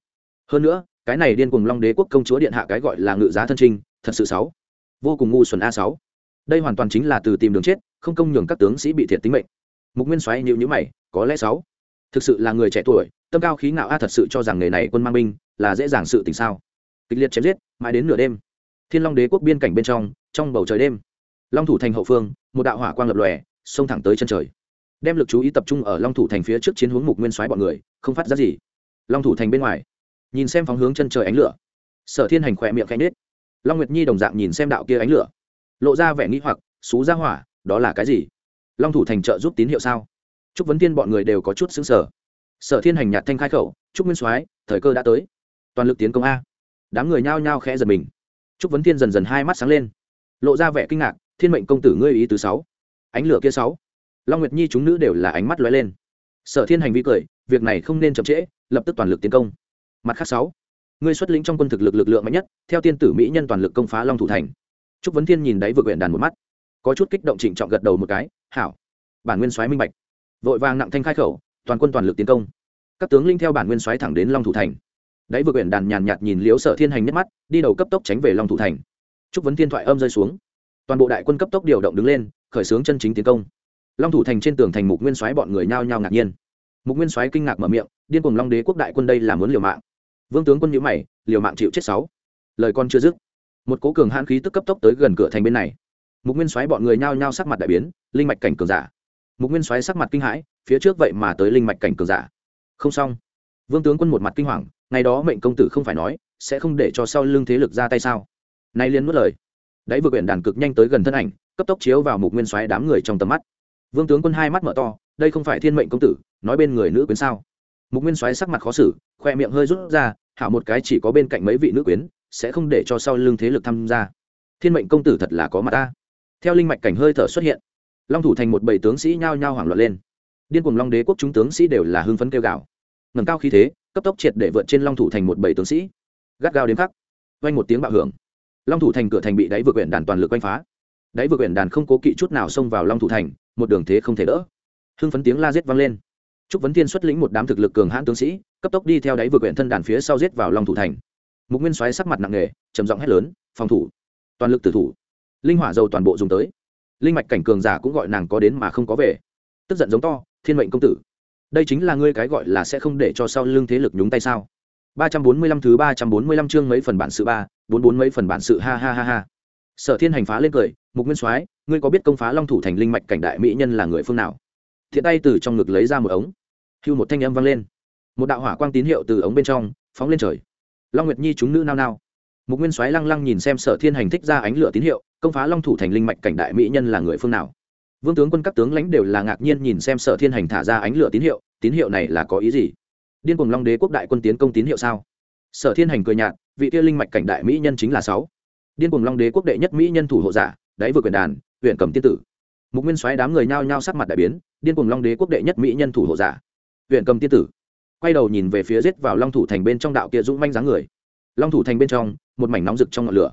Hơn nữa, cái này điên cùng long đế quốc công chúa điện hạ cái gọi là ngự giá thân trinh, thật sự sáu. Vô cùng ngu xuẩn a sáu. Đây hoàn toàn chính là từ tìm đường chết, không công nhường các tướng sĩ bị thiệt tính mệnh. Mục nguyên soái nhịu nhữ mày, có lẽ sáu. Thực sự là người trẻ tuổi, tâm cao khí ngạo a thật sự cho rằng nghề này quân mang binh là dễ dàng sự tình sao? Kịch liệt chém giết, mãi đến nửa đêm. Thiên long đế quốc biên cảnh bên trong trong bầu trời đêm. Long thủ thành hậu phương, một đạo hỏa quang lập lòe, xông thẳng tới chân trời đem lực chú ý tập trung ở long thủ thành phía trước chiến hướng mục nguyên soái bọn người, không phát ra gì. Long thủ thành bên ngoài, nhìn xem phóng hướng chân trời ánh lửa. Sở thiên hành khỏe miệng khẽ nết long nguyệt nhi đồng dạng nhìn xem đạo kia ánh lửa. Lộ ra vẻ nghĩ hoặc, xú ra hỏa, đó là cái gì? Long thủ thành trợ giúp tín hiệu sao? Chúc vấn tiên bọn người đều có chút xứng sở sở thiên hành nhạt thanh khai khẩu chúc nguyên soái, thời cơ đã tới. Toàn lực tiến công a. Đám người nhao nhao khẽ giật mình. Chúc vấn tiên dần dần hai mắt sáng lên, lộ ra vẻ kinh ngạc, thiên mệnh công tử ngươi ý thứ sáu, ánh lửa kia sáu long nguyệt nhi chúng nữ đều là ánh mắt lóe lên. Sở thiên hành vi cười, việc này không nên chậm trễ, lập tức toàn lực tiến công. Mặt khác sáu, ngươi xuất lĩnh trong quân thực lực lực lượng mạnh nhất, theo tiên tử mỹ nhân toàn lực công phá long thủ thành. Trúc vấn thiên nhìn đáy vượt huyện đàn một mắt, có chút kích động trịnh trọng gật đầu một cái, hảo, bản nguyên soái minh bạch. Vội vàng nặng thanh khai khẩu, toàn quân toàn lực tiến công. Các tướng linh theo bản nguyên soái thẳng đến long thủ thành. Đáy vượt huyện đàn nhàn nhạt nhìn liếu sở thiên hành nhất mắt, đi đầu cấp tốc tránh về long thủ thành. Trúc vấn thiên thoại âm rơi xuống. Toàn bộ đại quân cấp tốc điều động đứng lên, khởi xướng chân chính tiến công long thủ thành trên tường thành mục nguyên soái bọn người nhao nhao ngạc nhiên. Mục nguyên soái kinh ngạc mở miệng, điên cùng long đế quốc đại quân đây là muốn liều mạng. Vương tướng quân nhữ mày, liều mạng chịu chết sáu. Lời con chưa dứt, một cố cường hãn khí tức cấp tốc tới gần cửa thành bên này. Mục nguyên soái bọn người nhao nhao sắc mặt đại biến, linh mạch cảnh cường giả. Mục nguyên soái sắc mặt kinh hãi, phía trước vậy mà tới linh mạch cảnh cường giả. Không xong. Vương tướng quân một mặt kinh hoàng, ngày đó mệnh công tử không phải nói, sẽ không để cho sau lưng thế lực ra tay sao? Nay liên mất lời. Đáy vừa quyển đàn cực nhanh tới gần thân ảnh, cấp tốc chiếu vào mục nguyên soái đám người trong tầm mắt vương tướng quân hai mắt mở to, đây không phải thiên mệnh công tử, nói bên người nữ quyến sao? Mục nguyên soái sắc mặt khó xử, khoe miệng hơi rút ra, hảo một cái chỉ có bên cạnh mấy vị nữ quyến, sẽ không để cho sau lưng thế lực tham gia. Thiên mệnh công tử thật là có mặt ta. Theo linh mạch cảnh hơi thở xuất hiện, long thủ thành một bầy tướng sĩ nhao nhao hoảng loạn lên. Điên cùng long đế quốc chúng tướng sĩ đều là hưng phấn kêu gào. Ngầm cao khí thế, cấp tốc triệt để vượt trên long thủ thành một bầy tướng sĩ. Gắt gao đến khắc, vang một tiếng bạo hưởng. Long thủ thành cửa thành bị đáy vượt quyển đàn toàn lực quanh phá. Đáy vượt quyển đàn không cố kỵ chút nào xông vào long thủ thành một đường thế không thể đỡ. Hưng phấn tiếng la giết vang lên. Trúc vấn tiên xuất lĩnh một đám thực lực cường hãn tướng sĩ, cấp tốc đi theo đáy vượt quyển thân đàn phía sau giết vào long thủ thành. Mục nguyên xoáy sắc mặt nặng nề, trầm giọng hét lớn, phòng thủ! Toàn lực tử thủ! Linh hỏa dầu toàn bộ dùng tới! Linh mạch cảnh cường giả cũng gọi nàng có đến mà không có về. Tức giận giống to, thiên mệnh công tử, đây chính là ngươi cái gọi là sẽ không để cho sau lưng thế lực nhúng tay sao? ba trăm bốn mươi lăm thứ ba trăm bốn mươi lăm chương mấy phần bản sự ba, bốn bốn mấy phần bản sự, ha ha ha ha. Sở thiên hành phá lên cười, mục nguyên soái ngươi có biết công phá long thủ thành linh mạch cảnh đại mỹ nhân là người phương nào? Thiện tay từ trong ngực lấy ra một ống. Hưu một thanh âm vang lên. Một đạo hỏa quang tín hiệu từ ống bên trong phóng lên trời. Long nguyệt nhi chúng nữ nao nao. Mục nguyên soái lăng lăng nhìn xem sở thiên hành thích ra ánh lửa tín hiệu, công phá long thủ thành linh mạch cảnh đại mỹ nhân là người phương nào? Vương tướng quân các tướng lãnh đều là ngạc nhiên nhìn xem sở thiên hành thả ra ánh lửa tín hiệu tín hiệu này là có ý gì? Điên cùng long đế quốc đại quân tiến công tín hiệu sao? Sở thiên hành cười nhạt, vị kia linh mạch cảnh đại mỹ nhân chính là sáu. Điên cùng long đế quốc đệ nhất mỹ nhân thủ hộ giả, đáy vừa quyền đàn huyện cầm tiên tử. Mục nguyên soái đám người nhao nhao sắc mặt đại biến, điên cùng long đế quốc đệ nhất mỹ nhân thủ hộ giả. Huyện cầm tiên tử. Quay đầu nhìn về phía giết vào long thủ thành bên trong đạo kia dũng manh dáng người. Long thủ thành bên trong, một mảnh nóng rực trong ngọn lửa.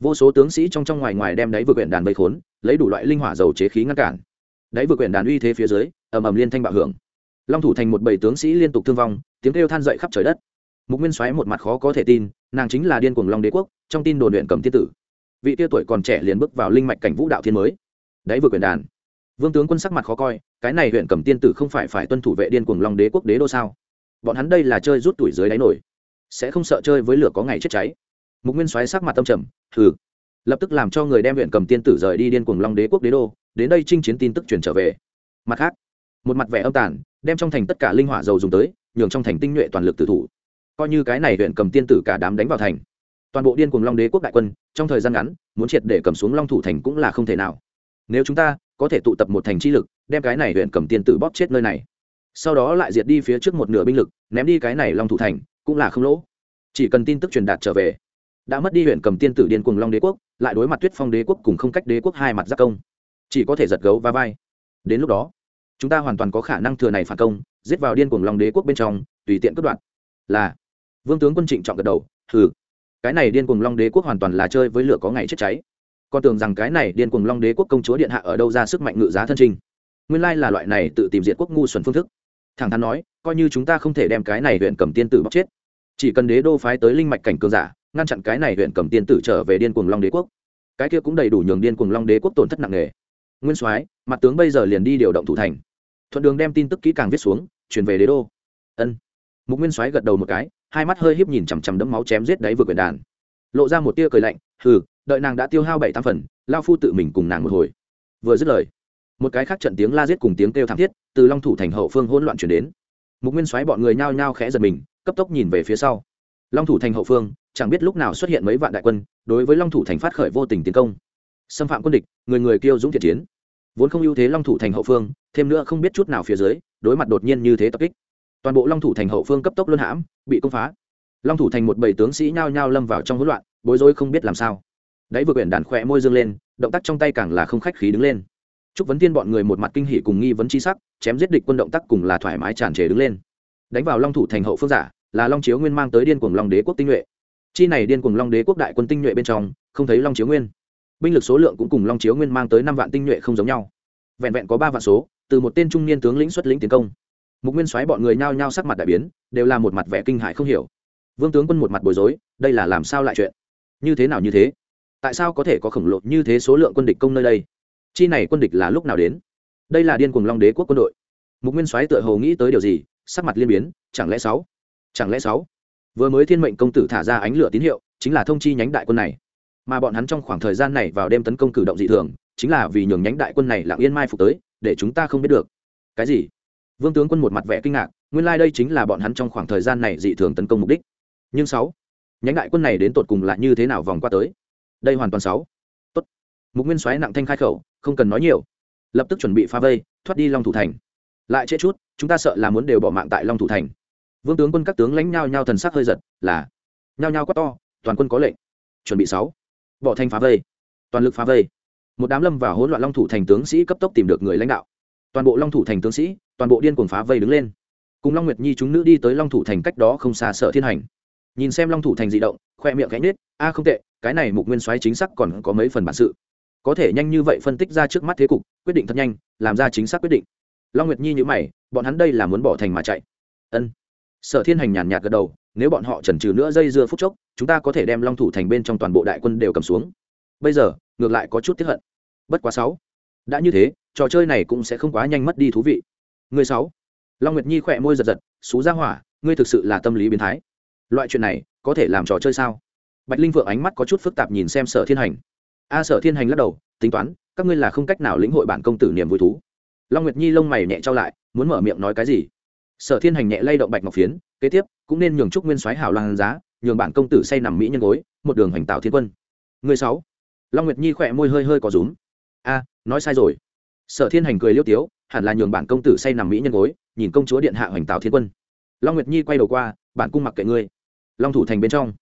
Vô số tướng sĩ trong trong ngoài ngoài đem đáy vừa quyển đàn bầy khốn, lấy đủ loại linh hỏa dầu chế khí ngăn cản. Đáy vừa quyển đàn uy thế phía dưới, ầm ầm liên thanh bạo hưởng. Long thủ thành một bầy tướng sĩ liên tục thương vong, tiếng kêu than dậy khắp trời đất. Mục nguyên xoáy một mặt khó có thể tin, nàng chính là điên cuồng long đế quốc, trong tin đồn luyện cầm tiên tử vị tia tuổi còn trẻ liền bước vào linh mạch cảnh vũ đạo thiên mới. Đấy vừa quyền đàn. Vương tướng quân sắc mặt khó coi, cái này huyện cầm tiên tử không phải phải tuân thủ vệ điên cuồng long đế quốc đế đô sao? Bọn hắn đây là chơi rút tuổi dưới đáy nổi. Sẽ không sợ chơi với lửa có ngày chết cháy. Mục nguyên xoáy sắc mặt tâm trầm thử lập tức làm cho người đem huyện cầm tiên tử rời đi điên cuồng long đế quốc đế đô, đến đây chinh chiến tin tức truyền trở về. Mặt khác, một mặt vẻ âm tàn, đem trong thành tất cả linh hỏa dầu dùng tới, nhường trong thành tinh nhuệ toàn lực tử thủ. Coi như cái này huyện cầm tiên tử cả đám đánh vào thành toàn bộ điên cuồng long đế quốc đại quân, trong thời gian ngắn, muốn triệt để cầm xuống long thủ thành cũng là không thể nào. Nếu chúng ta có thể tụ tập một thành chi lực, đem cái này huyện cầm tiên tử bóp chết nơi này. Sau đó lại diệt đi phía trước một nửa binh lực, ném đi cái này long thủ thành, cũng là không lỗ. Chỉ cần tin tức truyền đạt trở về, đã mất đi huyện cầm tiên tử điên cuồng long đế quốc, lại đối mặt tuyết phong đế quốc cùng không cách đế quốc hai mặt giác công, chỉ có thể giật gấu và vai. Đến lúc đó, chúng ta hoàn toàn có khả năng thừa này phản công, giết vào điên cuồng long đế quốc bên trong, tùy tiện cất đoạn là, vương tướng quân trịnh trọng gật đầu thử cái này điên cuồng long đế quốc hoàn toàn là chơi với lửa có ngày chết cháy. Con tưởng rằng cái này điên cuồng long đế quốc công chúa điện hạ ở đâu ra sức mạnh ngự giá thân trình. Nguyên lai là loại này tự tìm diệt quốc ngu xuẩn phương thức. Thẳng thắn nói, coi như chúng ta không thể đem cái này huyện cầm tiên tử bóc chết. Chỉ cần đế đô phái tới linh mạch cảnh cường giả, ngăn chặn cái này huyện cầm tiên tử trở về điên cuồng long đế quốc. Cái kia cũng đầy đủ nhường điên cuồng long đế quốc tổn thất nặng nề. Nguyên soái, mặt tướng bây giờ liền đi điều động thủ thành. Thuận đường đem tin tức kỹ càng viết xuống, chuyển về đế đô. Ân mục nguyên soái gật đầu một cái, hai mắt hơi híp nhìn chằm chằm đấm máu chém giết đáy vừa quyền đàn. Lộ ra một tia cười lạnh, hừ, đợi nàng đã tiêu hao bảy tam phần lao phu tự mình cùng nàng một hồi. Vừa dứt lời, một cái khác trận tiếng la giết cùng tiếng kêu thảm thiết từ long thủ thành hậu phương hỗn loạn chuyển đến. Mục nguyên soái bọn người nhao nhao khẽ giật mình, cấp tốc nhìn về phía sau. Long thủ thành hậu phương, chẳng biết lúc nào xuất hiện mấy vạn đại quân, đối với long thủ thành phát khởi vô tình tiến công. Xâm phạm quân địch, người người kêu dũng thiệt chiến. Vốn không ưu thế long thủ thành hậu phương, thêm nữa không biết chút nào phía dưới, đối mặt đột nhiên như thế tập kích toàn bộ long thủ thành hậu phương cấp tốc luân hãm, bị công phá. Long thủ thành một bầy tướng sĩ nhao nhao lâm vào trong hỗn loạn, bối rối không biết làm sao. Đấy vừa quyển đàn khỏe môi dương lên, động tác trong tay càng là không khách khí đứng lên. Chúc vấn tiên bọn người một mặt kinh hỉ cùng nghi vấn chi sắc, chém giết địch quân động tác cùng là thoải mái tràn trề đứng lên. Đánh vào long thủ thành hậu phương giả, là long chiếu nguyên mang tới điên cuồng long đế quốc tinh nhuệ. Chi này điên cuồng long đế quốc đại quân tinh nhuệ bên trong, không thấy long chiếu nguyên. Binh lực số lượng cũng cùng long chiếu nguyên mang tới năm vạn tinh nhuệ không giống nhau. Vẹn vẹn có ba vạn số, từ một tên trung niên tướng lĩnh xuất lĩnh tiến công mục nguyên soái bọn người nhao nhao sắc mặt đại biến, đều là một mặt vẻ kinh hại không hiểu. Vương tướng quân một mặt bối rối, đây là làm sao lại chuyện? Như thế nào như thế? Tại sao có thể có khổng lồ như thế số lượng quân địch công nơi đây? Chi này quân địch là lúc nào đến? Đây là điên cuồng long đế quốc quân đội. Mục nguyên soái tựa hồ nghĩ tới điều gì, sắc mặt liên biến, chẳng lẽ sáu? Chẳng lẽ sáu? Vừa mới thiên mệnh công tử thả ra ánh lửa tín hiệu, chính là thông chi nhánh đại quân này. Mà bọn hắn trong khoảng thời gian này vào đêm tấn công cử động dị thường, chính là vì nhường nhánh đại quân này lặng yên mai phục tới, để chúng ta không biết được. Cái gì? Vương tướng quân một mặt vẻ kinh ngạc, nguyên lai、like、đây chính là bọn hắn trong khoảng thời gian này dị thường tấn công mục đích. Nhưng sáu, nhánh đại quân này đến tột cùng là như thế nào vòng qua tới? Đây hoàn toàn sáu. Tốt. Mục nguyên soái nặng thanh khai khẩu, không cần nói nhiều. Lập tức chuẩn bị phá vây, thoát đi long thủ thành. Lại chết chút, chúng ta sợ là muốn đều bỏ mạng tại long thủ thành. Vương tướng quân các tướng lãnh nhao nhao thần sắc hơi giật, là, nhao nhao quát to, toàn quân có lệnh. Chuẩn bị sáu. Bỏ thanh phá vây. Toàn lực phá vây. Một đám lâm vào hỗn loạn long thủ thành tướng sĩ cấp tốc tìm được người lãnh đạo. Toàn bộ long thủ thành tướng sĩ toàn bộ điên cuồng phá vây đứng lên. Cùng long nguyệt nhi chúng nữ đi tới long thủ thành cách đó không xa sợ thiên hành. Nhìn xem long thủ thành di động, khoe miệng cánh nết a, không tệ, cái này mục nguyên soái chính xác còn có mấy phần bản sự. Có thể nhanh như vậy phân tích ra trước mắt thế cục, quyết định thật nhanh, làm ra chính xác quyết định. Long nguyệt nhi nhữ mày, bọn hắn đây là muốn bỏ thành mà chạy. Ân. Sở thiên hành nhàn nhạt gật đầu, nếu bọn họ chần chừ nữa dây dưa phút chốc, chúng ta có thể đem long thủ thành bên trong toàn bộ đại quân đều cầm xuống. Bây giờ, ngược lại có chút tiếp hận. Bất quá sáu. Đã như thế, trò chơi này cũng sẽ không quá nhanh mất đi thú vị người sáu. Long nguyệt nhi khỏe môi giật giật sú ra hỏa, ngươi thực sự là tâm lý biến thái. Loại chuyện này, có thể làm trò chơi sao? Bạch linh vượng ánh mắt có chút phức tạp nhìn xem sở thiên hành. A, sở thiên hành lắc đầu, tính toán, các ngươi là không cách nào lĩnh hội bản công tử niềm vui thú. Long nguyệt nhi lông mày nhẹ trao lại, muốn mở miệng nói cái gì? Sở thiên hành nhẹ lay động bạch ngọc phiến, kế tiếp, cũng nên nhường trúc nguyên soái hảo lang giá, nhường bản công tử say nằm mỹ nhân gối, một đường hành tạo thiên quân. Người sáu. Long nguyệt nhi khẽ môi hơi hơi có rúm. A, nói sai rồi sở thiên hành cười liêu tiếu, hẳn là nhường bản công tử say nằm mỹ nhân gối, nhìn công chúa điện hạ hoành tào thiên quân. Long nguyệt nhi quay đầu qua, bản cung mặc kệ ngươi. Long thủ thành bên trong.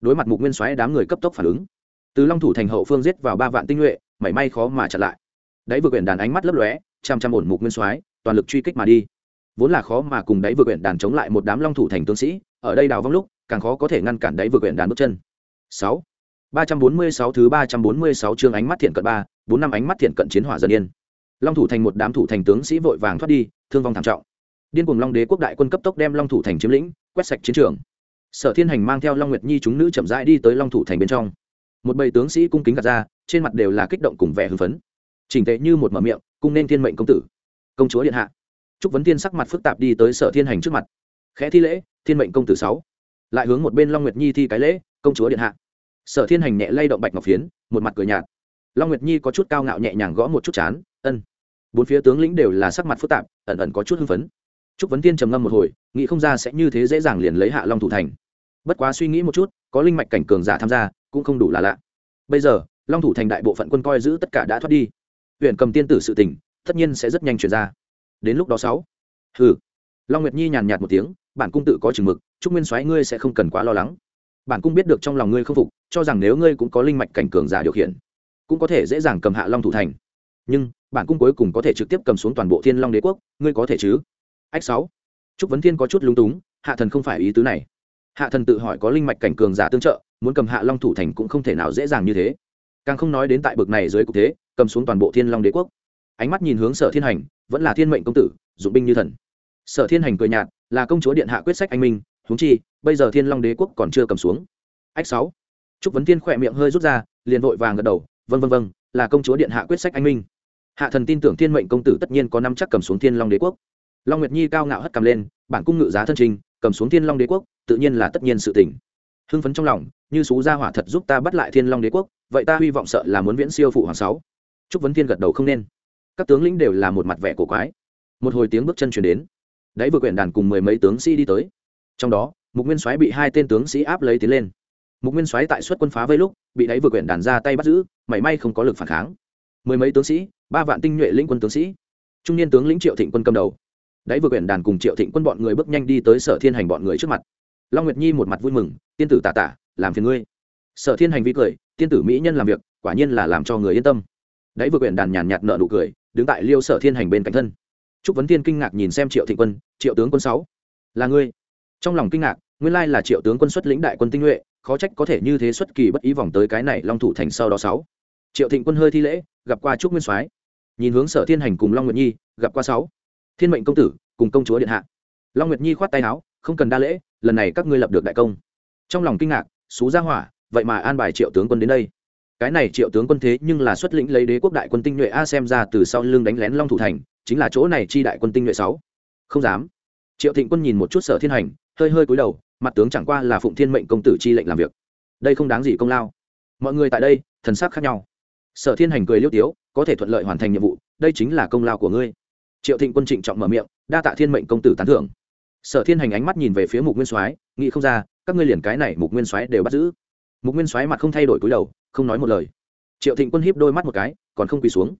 Đối mặt mục nguyên soái, đám người cấp tốc phản ứng. Từ long thủ thành hậu phương giết vào ba vạn tinh nhuệ, mảy may khó mà chặn lại. Đấy vừa quyển đàn ánh mắt lấp lóe, chăm chăm ổn mục nguyên soái, toàn lực truy kích mà đi. Vốn là khó mà cùng đáy vừa quyển đàn chống lại một đám long thủ thành tướng sĩ, ở đây đào vong lúc, càng khó có thể ngăn cản đáy vừa quyển đàn bước chân. Sáu. Ba trăm bốn mươi sáu thứ ba trăm bốn mươi sáu chương ánh mắt thiện cận ba, bốn năm ánh mắt thiện cận chiến hỏa dần yên long thủ thành một đám thủ thành tướng sĩ vội vàng thoát đi, thương vong thảm trọng. Điên cuồng long đế quốc đại quân cấp tốc đem long thủ thành chiếm lĩnh, quét sạch chiến trường. Sở thiên hành mang theo long nguyệt nhi chúng nữ chậm rãi đi tới long thủ thành bên trong. Một bầy tướng sĩ cung kính gạt ra, trên mặt đều là kích động cùng vẻ hưng phấn. Chỉnh tệ như một mở miệng, cung nên thiên mệnh công tử. Công chúa điện hạ. Trúc vấn Thiên sắc mặt phức tạp đi tới sở thiên hành trước mặt. Khẽ thi lễ, thiên mệnh công tử sáu. Lại hướng một bên long nguyệt nhi thi cái lễ, công chúa điện hạ. Sở thiên hành nhẹ lay động bạch ngọc phiến, một mặt cười nhạt. Long nguyệt nhi có chút cao ngạo nhẹ nhàng gõ một chút chán ân. Bốn phía tướng lĩnh đều là sắc mặt phức tạp, ẩn ẩn có chút hưng phấn. Trúc vấn tiên trầm ngâm một hồi, nghĩ không ra sẽ như thế dễ dàng liền lấy hạ long thủ thành. Bất quá suy nghĩ một chút, có linh mạch cảnh cường giả tham gia, cũng không đủ là lạ. Bây giờ, long thủ thành đại bộ phận quân coi giữ tất cả đã thoát đi. Huyện cầm tiên tử sự tình, tất nhiên sẽ rất nhanh chuyển ra. Đến lúc đó sáu. Hừ. Long nguyệt nhi nhàn nhạt một tiếng, bản cung tự có chừng mực chúc nguyên soái ngươi sẽ không cần quá lo lắng. Bản cung biết được trong lòng ngươi không phục, cho rằng nếu ngươi cũng có linh mạch cảnh cường giả điều khiển, cũng có thể dễ dàng cầm hạ long thủ thành. Nhưng bản cung cuối cùng có thể trực tiếp cầm xuống toàn bộ thiên long đế quốc, ngươi có thể chứ? Ách sáu. Trúc vấn thiên có chút lúng túng, hạ thần không phải ý tứ này. Hạ thần tự hỏi có linh mạch cảnh cường giả tương trợ, muốn cầm hạ long thủ thành cũng không thể nào dễ dàng như thế. Càng không nói đến tại bực này dưới cục thế, cầm xuống toàn bộ thiên long đế quốc. Ánh mắt nhìn hướng sở thiên hành, vẫn là thiên mệnh công tử, dụng binh như thần. Sở thiên hành cười nhạt, là công chúa điện hạ quyết sách anh minh, huống chi, bây giờ thiên long đế quốc còn chưa cầm xuống. Ách sáu. Trúc vấn thiên khỏe miệng hơi rút ra, liền vội vàng gật đầu vân vân vân là công chúa điện hạ quyết sách anh minh hạ thần tin tưởng thiên mệnh công tử tất nhiên có năm chắc cầm xuống thiên long đế quốc. Long nguyệt nhi cao ngạo hất cầm lên, bản cung ngự giá thân trình, cầm xuống thiên long đế quốc, tự nhiên là tất nhiên sự tỉnh hưng phấn trong lòng, như xú gia hỏa thật giúp ta bắt lại thiên long đế quốc, vậy ta hy vọng sợ là muốn viễn siêu phụ hoàng sáu. Trúc vấn thiên gật đầu không nên. Các tướng lĩnh đều là một mặt vẻ cổ quái. Một hồi tiếng bước chân chuyển đến. Đáy vừa quyển đàn cùng mười mấy tướng sĩ đi tới. Trong đó, mục nguyên soái bị hai tên tướng sĩ áp lấy tiến lên. Mục nguyên soái tại xuất quân phá vây lúc, bị đáy vừa quyển đàn ra tay bắt giữ, mảy may không có lực phản kháng. Mười mấy tướng sĩ ba vạn tinh nhuệ lĩnh quân tướng sĩ. Trung niên tướng lĩnh triệu thịnh quân cầm đầu. Đáy vừa quyển đàn cùng triệu thịnh quân bọn người bước nhanh đi tới sở thiên hành bọn người trước mặt. Long nguyệt nhi một mặt vui mừng, tiên tử tà tả làm phiền ngươi. Sở thiên hành vi cười, tiên tử mỹ nhân làm việc, quả nhiên là làm cho người yên tâm. Đáy vừa quyển đàn nhàn nhạt nợ nụ cười, đứng tại liêu sở thiên hành bên cạnh thân. Trúc vấn thiên kinh ngạc nhìn xem triệu thịnh quân, triệu tướng quân sáu, là ngươi? Trong lòng kinh ngạc, nguyên lai là triệu tướng quân xuất lĩnh đại quân tinh nhuệ, khó trách có thể như thế xuất kỳ bất ý vòng tới cái này long thủ thành sau đó sáu. Triệu thịnh quân hơi thi lễ, gặp qua trúc nguyên soái nhìn hướng sở thiên hành cùng long nguyệt nhi gặp qua sáu thiên mệnh công tử cùng công chúa điện hạ long nguyệt nhi khoát tay áo, không cần đa lễ, lần này các ngươi lập được đại công. trong lòng kinh ngạc, xú ra hỏa, vậy mà an bài triệu tướng quân đến đây. cái này triệu tướng quân thế nhưng là xuất lĩnh lấy đế quốc đại quân tinh nhuệ a xem ra từ sau lưng đánh lén long thủ thành, chính là chỗ này chi đại quân tinh nhuệ sáu. không dám. triệu thịnh quân nhìn một chút sở thiên hành, hơi hơi cúi đầu, mặt tướng chẳng qua là phụng thiên mệnh công tử chi lệnh làm việc. đây không đáng gì công lao. mọi người tại đây, thần sắc khác nhau sở thiên hành cười liêu tiếu, có thể thuận lợi hoàn thành nhiệm vụ, đây chính là công lao của ngươi. Triệu thịnh quân trịnh trọng mở miệng, đa tạ thiên mệnh công tử tán thưởng. Sở thiên hành ánh mắt nhìn về phía mục nguyên soái, nghĩ không ra, các ngươi liền cái này mục nguyên soái đều bắt giữ. Mục nguyên soái mặt không thay đổi cúi đầu, không nói một lời. Triệu thịnh quân hiếp đôi mắt một cái, còn không quỳ xuống.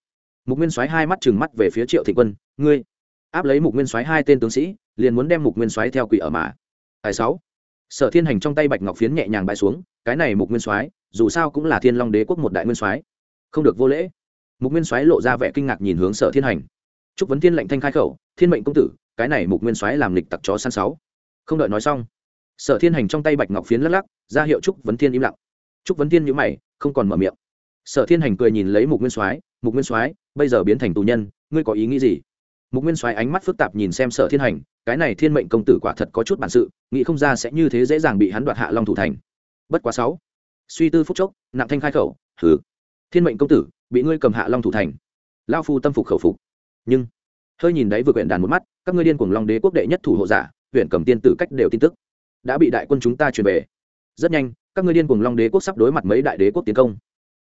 Mục nguyên soái hai mắt trừng mắt về phía triệu thịnh quân, ngươi, áp lấy mục nguyên soái hai tên tướng sĩ, liền muốn đem mục nguyên soái theo quỷ ở mà. Tài sáu. Sở thiên hành trong tay bạch ngọc phiến nhẹ nhàng bãi xuống, cái này mục nguyên soái, dù sao cũng là thiên long đế quốc một đại nguyên soái không được vô lễ. Mục nguyên soái lộ ra vẻ kinh ngạc nhìn hướng sở thiên hành. Chúc vấn thiên lệnh thanh khai khẩu, thiên mệnh công tử, cái này mục nguyên soái làm lịch tặc chó săn sáu. Không đợi nói xong, sở thiên hành trong tay bạch ngọc phiến lắc lắc, ra hiệu chúc vấn thiên im lặng. Chúc vấn thiên nhíu mày, không còn mở miệng. Sở thiên hành cười nhìn lấy mục nguyên soái, mục nguyên soái, bây giờ biến thành tù nhân, ngươi có ý nghĩ gì? Mục nguyên soái ánh mắt phức tạp nhìn xem sở thiên hành, cái này thiên mệnh công tử quả thật có chút bản sự, nghĩ không ra sẽ như thế dễ dàng bị hắn đoạt hạ long thủ thành. Bất quá sáu, suy tư phúc chốc, nặng thanh khai khẩu thử thiên mệnh công tử, bị ngươi cầm hạ long thủ thành. Lao phu tâm phục khẩu phục. Nhưng, hơi nhìn đấy vừa quyển đàn một mắt, các ngươi điên cuồng long đế quốc đệ nhất thủ hộ giả, huyện cầm tiên tử cách đều tin tức. Đã bị đại quân chúng ta truyền về. Rất nhanh, các ngươi điên cuồng long đế quốc sắp đối mặt mấy đại đế quốc tiến công.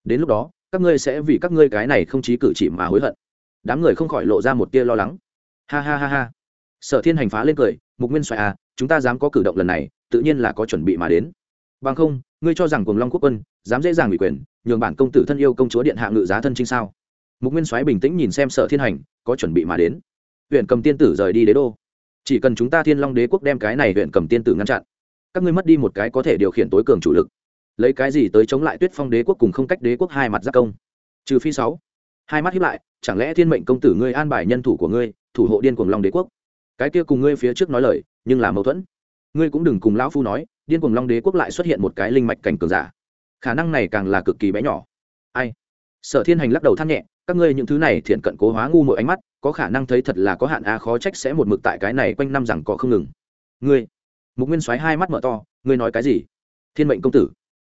Đến lúc đó, các ngươi sẽ vì các ngươi cái này không chí cử chỉ mà hối hận. Đám người không khỏi lộ ra một tia lo lắng. Ha ha ha ha. Sở thiên hành phá lên cười, mục nguyên xoài à chúng ta dám có cử động lần này, tự nhiên là có chuẩn bị mà đến. Bằng không ngươi cho rằng cuồng long quốc quân dám dễ dàng ủy quyền, nhường bản công tử thân yêu công chúa điện hạ ngự giá thân trinh sao? Mục nguyên soái bình tĩnh nhìn xem sở thiên hành, có chuẩn bị mà đến. Huyện cầm tiên tử rời đi đế đô. Chỉ cần chúng ta thiên long đế quốc đem cái này huyện cầm tiên tử ngăn chặn, các ngươi mất đi một cái có thể điều khiển tối cường chủ lực. Lấy cái gì tới chống lại tuyết phong đế quốc cùng không cách đế quốc hai mặt giác công? Trừ phi sáu. Hai mắt hiếp lại, chẳng lẽ thiên mệnh công tử ngươi an bài nhân thủ của ngươi, thủ hộ điên cuồng long đế quốc? Cái kia cùng ngươi phía trước nói lời, nhưng là mâu thuẫn. Ngươi cũng đừng cùng lão phu nói điên cuồng long đế quốc lại xuất hiện một cái linh mạch cảnh cường giả. Khả năng này càng là cực kỳ bé nhỏ. Ai? Sở thiên hành lắc đầu than nhẹ, các ngươi những thứ này thiện cận cố hóa ngu mỗi ánh mắt, có khả năng thấy thật là có hạn a, khó trách sẽ một mực tại cái này quanh năm rằng có không ngừng. Ngươi, mục nguyên soái hai mắt mở to, ngươi nói cái gì? Thiên mệnh công tử,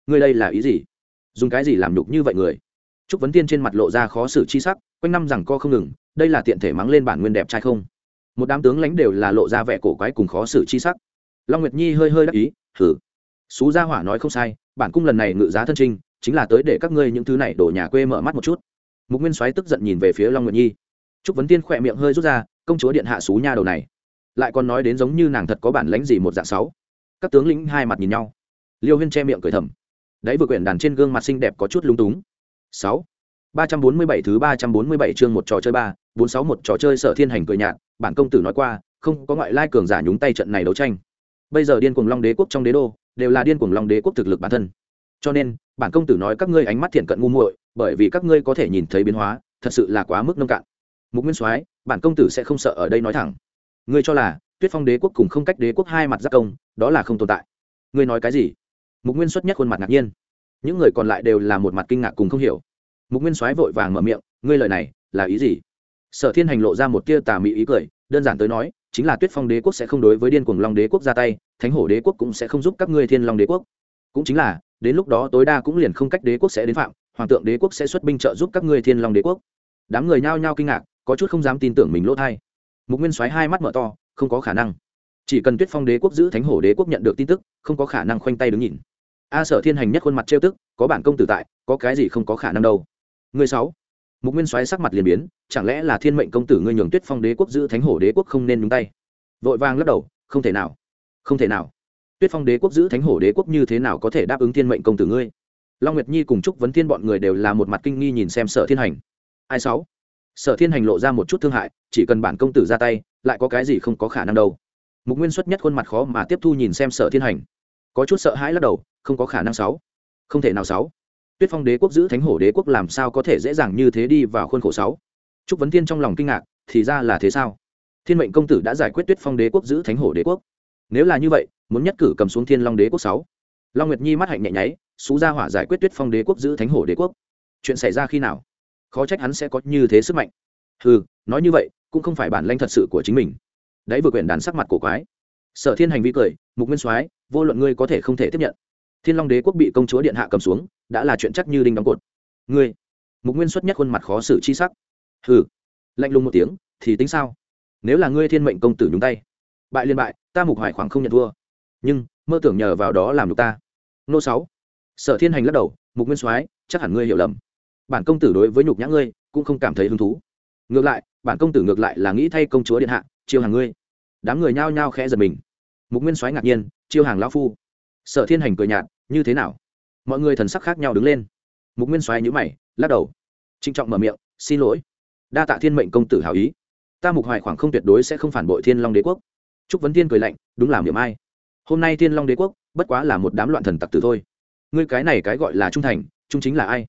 ngươi đây là ý gì? Dùng cái gì làm nhục như vậy người? Trúc vấn tiên trên mặt lộ ra khó xử chi sắc, quanh năm rằng co không ngừng, đây là tiện thể mắng lên bản nguyên đẹp trai không? Một đám tướng lãnh đều là lộ ra vẻ cổ quái cùng khó xử chi sắc. Long nguyệt nhi hơi hơi đắc ý Hừ, xú gia hỏa nói không sai bản cung lần này ngự giá thân trinh chính là tới để các ngươi những thứ này đổ nhà quê mở mắt một chút. Mục nguyên soái tức giận nhìn về phía long nguyệt nhi. Trúc vấn tiên khỏe miệng hơi rút ra công chúa điện hạ xú nha đầu này. Lại còn nói đến giống như nàng thật có bản lãnh gì một dạng sáu. Các tướng lĩnh hai mặt nhìn nhau. Liêu huyên che miệng cười thầm. Đấy vừa quyển đàn trên gương mặt xinh đẹp có chút lung túng. Sáu. Ba trăm bốn mươi bảy thứ ba trăm bốn mươi bảy chương một trò chơi ba bốn sáu một trò chơi sở thiên hành cười nhạt bản công tử nói qua không có ngoại lai cường giả nhúng tay trận này đấu tranh bây giờ điên cuồng long đế quốc trong đế đô, đều là điên cuồng long đế quốc thực lực bản thân. Cho nên, bản công tử nói các ngươi ánh mắt thiện cận ngu muội, bởi vì các ngươi có thể nhìn thấy biến hóa, thật sự là quá mức nông cạn. Mục nguyên soái, bản công tử sẽ không sợ ở đây nói thẳng. Ngươi cho là, tuyết phong đế quốc cùng không cách đế quốc hai mặt giác công, đó là không tồn tại. Ngươi nói cái gì? Mục nguyên xuất nhất khuôn mặt ngạc nhiên. Những người còn lại đều là một mặt kinh ngạc cùng không hiểu. Mục nguyên soái vội vàng mở miệng, ngươi lời này là ý gì? Sở thiên hành lộ ra một tia tà mị ý cười, đơn giản tới nói chính là tuyết phong đế quốc sẽ không đối với điên cuồng long đế quốc ra tay, thánh hổ đế quốc cũng sẽ không giúp các ngươi thiên long đế quốc. Cũng chính là, đến lúc đó tối đa cũng liền không cách đế quốc sẽ đến phạm, hoàng tượng đế quốc sẽ xuất binh trợ giúp các ngươi thiên long đế quốc. Đám người nhao nhao kinh ngạc, có chút không dám tin tưởng mình lỗ thai. Mục nguyên soái hai mắt mở to, không có khả năng. Chỉ cần tuyết phong đế quốc giữ thánh hổ đế quốc nhận được tin tức, không có khả năng khoanh tay đứng nhìn. A sở thiên hành nhất khuôn mặt trêu tức, có bản công tử tại, có cái gì không có khả năng đâu. Người sáu mục nguyên soái sắc mặt liền biến, chẳng lẽ là thiên mệnh công tử ngươi nhường tuyết phong đế quốc giữ thánh hổ đế quốc không nên nhúng tay? Vội vàng lắc đầu, không thể nào, không thể nào. Tuyết phong đế quốc giữ thánh hổ đế quốc như thế nào có thể đáp ứng thiên mệnh công tử ngươi? Long nguyệt nhi cùng chúc vấn thiên bọn người đều là một mặt kinh nghi nhìn xem sở thiên hành. Ai sáu? Sở thiên hành lộ ra một chút thương hại, chỉ cần bản công tử ra tay, lại có cái gì không có khả năng đâu. Mục nguyên xuất nhất khuôn mặt khó mà tiếp thu nhìn xem sở thiên hành. Có chút sợ hãi lắc đầu, không có khả năng sáu. Không thể nào sáu tuyết phong đế quốc giữ thánh hổ đế quốc làm sao có thể dễ dàng như thế đi vào khuôn khổ sáu? Trúc vấn thiên trong lòng kinh ngạc, thì ra là thế sao? Thiên mệnh công tử đã giải quyết tuyết phong đế quốc giữ thánh hổ đế quốc. Nếu là như vậy, muốn nhất cử cầm xuống thiên long đế quốc sáu. Long nguyệt nhi mắt hạnh nhẹ nháy, xú ra hỏa giải quyết tuyết phong đế quốc giữ thánh hổ đế quốc. Chuyện xảy ra khi nào? Khó trách hắn sẽ có như thế sức mạnh. Ừ nói như vậy, cũng không phải bản lanh thật sự của chính mình. Đấy vừa quyển đàn sắc mặt cổ quái. Sở thiên hành vi cười, mục nguyên soái, vô luận ngươi có thể không thể tiếp nhận, thiên long đế quốc bị công chúa điện hạ cầm xuống đã là chuyện chắc như đinh đóng cột. Ngươi, mục nguyên xuất nhất khuôn mặt khó xử chi sắc. Hừ, lạnh lùng một tiếng, thì tính sao? Nếu là ngươi thiên mệnh công tử nhúng tay, bại liên bại, ta mục hoài khoảng không nhận thua. Nhưng, mơ tưởng nhờ vào đó làm được ta. Nô sáu, sở thiên hành lắc đầu, mục nguyên soái, chắc hẳn ngươi hiểu lầm. Bản công tử đối với nhục nhã ngươi, cũng không cảm thấy hứng thú. Ngược lại, bản công tử ngược lại là nghĩ thay công chúa điện hạ, chiêu hàng ngươi. Đám người nhao nhao khẽ giật mình. Mục nguyên soái ngạc nhiên, chiêu hàng lão phu. Sở thiên hành cười nhạt, như thế nào? Mọi người thần sắc khác nhau đứng lên. Mục nguyên xoáy nhữ mày, lắc đầu. Trinh trọng mở miệng, xin lỗi. Đa tạ thiên mệnh công tử hảo ý. Ta mục hoài khoảng không tuyệt đối sẽ không phản bội thiên long đế quốc. Trúc vấn thiên cười lạnh, đúng làm điểm ai. Hôm nay thiên long đế quốc, bất quá là một đám loạn thần tặc tử thôi. Ngươi cái này cái gọi là trung thành, trung chính là ai?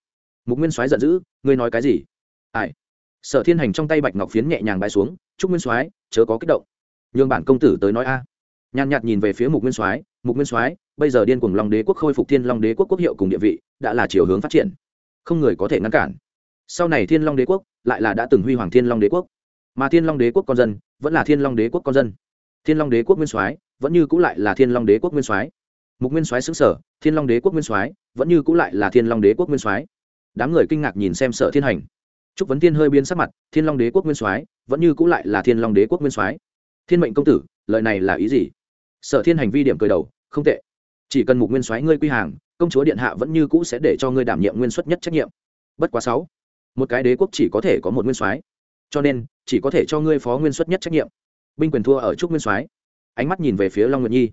Mục nguyên soái giận dữ, ngươi nói cái gì? Ai? Sở thiên hành trong tay bạch ngọc phiến nhẹ nhàng bay xuống, trúc nguyên soái chớ có kích động. Nhường bản công tử tới nói a nhàn nhạt nhìn về phía mục nguyên soái mục nguyên soái bây giờ điên cuồng long đế quốc khôi phục thiên long đế quốc quốc hiệu cùng địa vị đã là chiều hướng phát triển không người có thể ngăn cản sau này thiên long đế quốc lại là đã từng huy hoàng thiên long đế quốc mà thiên long đế quốc con dân vẫn là thiên long đế quốc con dân thiên long đế quốc nguyên soái vẫn như c ũ lại là thiên long đế quốc nguyên soái mục nguyên soái xứng sở thiên long đế quốc nguyên soái vẫn như c ũ lại là thiên long đế quốc nguyên soái đám người kinh ngạc nhìn xem sở thiên hành Trúc Vấn Thiên hơi biến sắc mặt, Thiên Long Đế quốc nguyên soái, vẫn như cũ lại là Thiên Long Đế quốc nguyên soái. Thiên mệnh công tử, lời này là ý gì? Sở Thiên hành vi điểm cười đầu, không tệ. Chỉ cần mục nguyên soái ngươi quy hàng, công chúa điện hạ vẫn như cũ sẽ để cho ngươi đảm nhiệm nguyên suất nhất trách nhiệm. Bất quá sáu, một cái đế quốc chỉ có thể có một nguyên soái, cho nên chỉ có thể cho ngươi phó nguyên suất nhất trách nhiệm. Binh quyền thua ở trúc nguyên soái. Ánh mắt nhìn về phía long nguyệt nhi.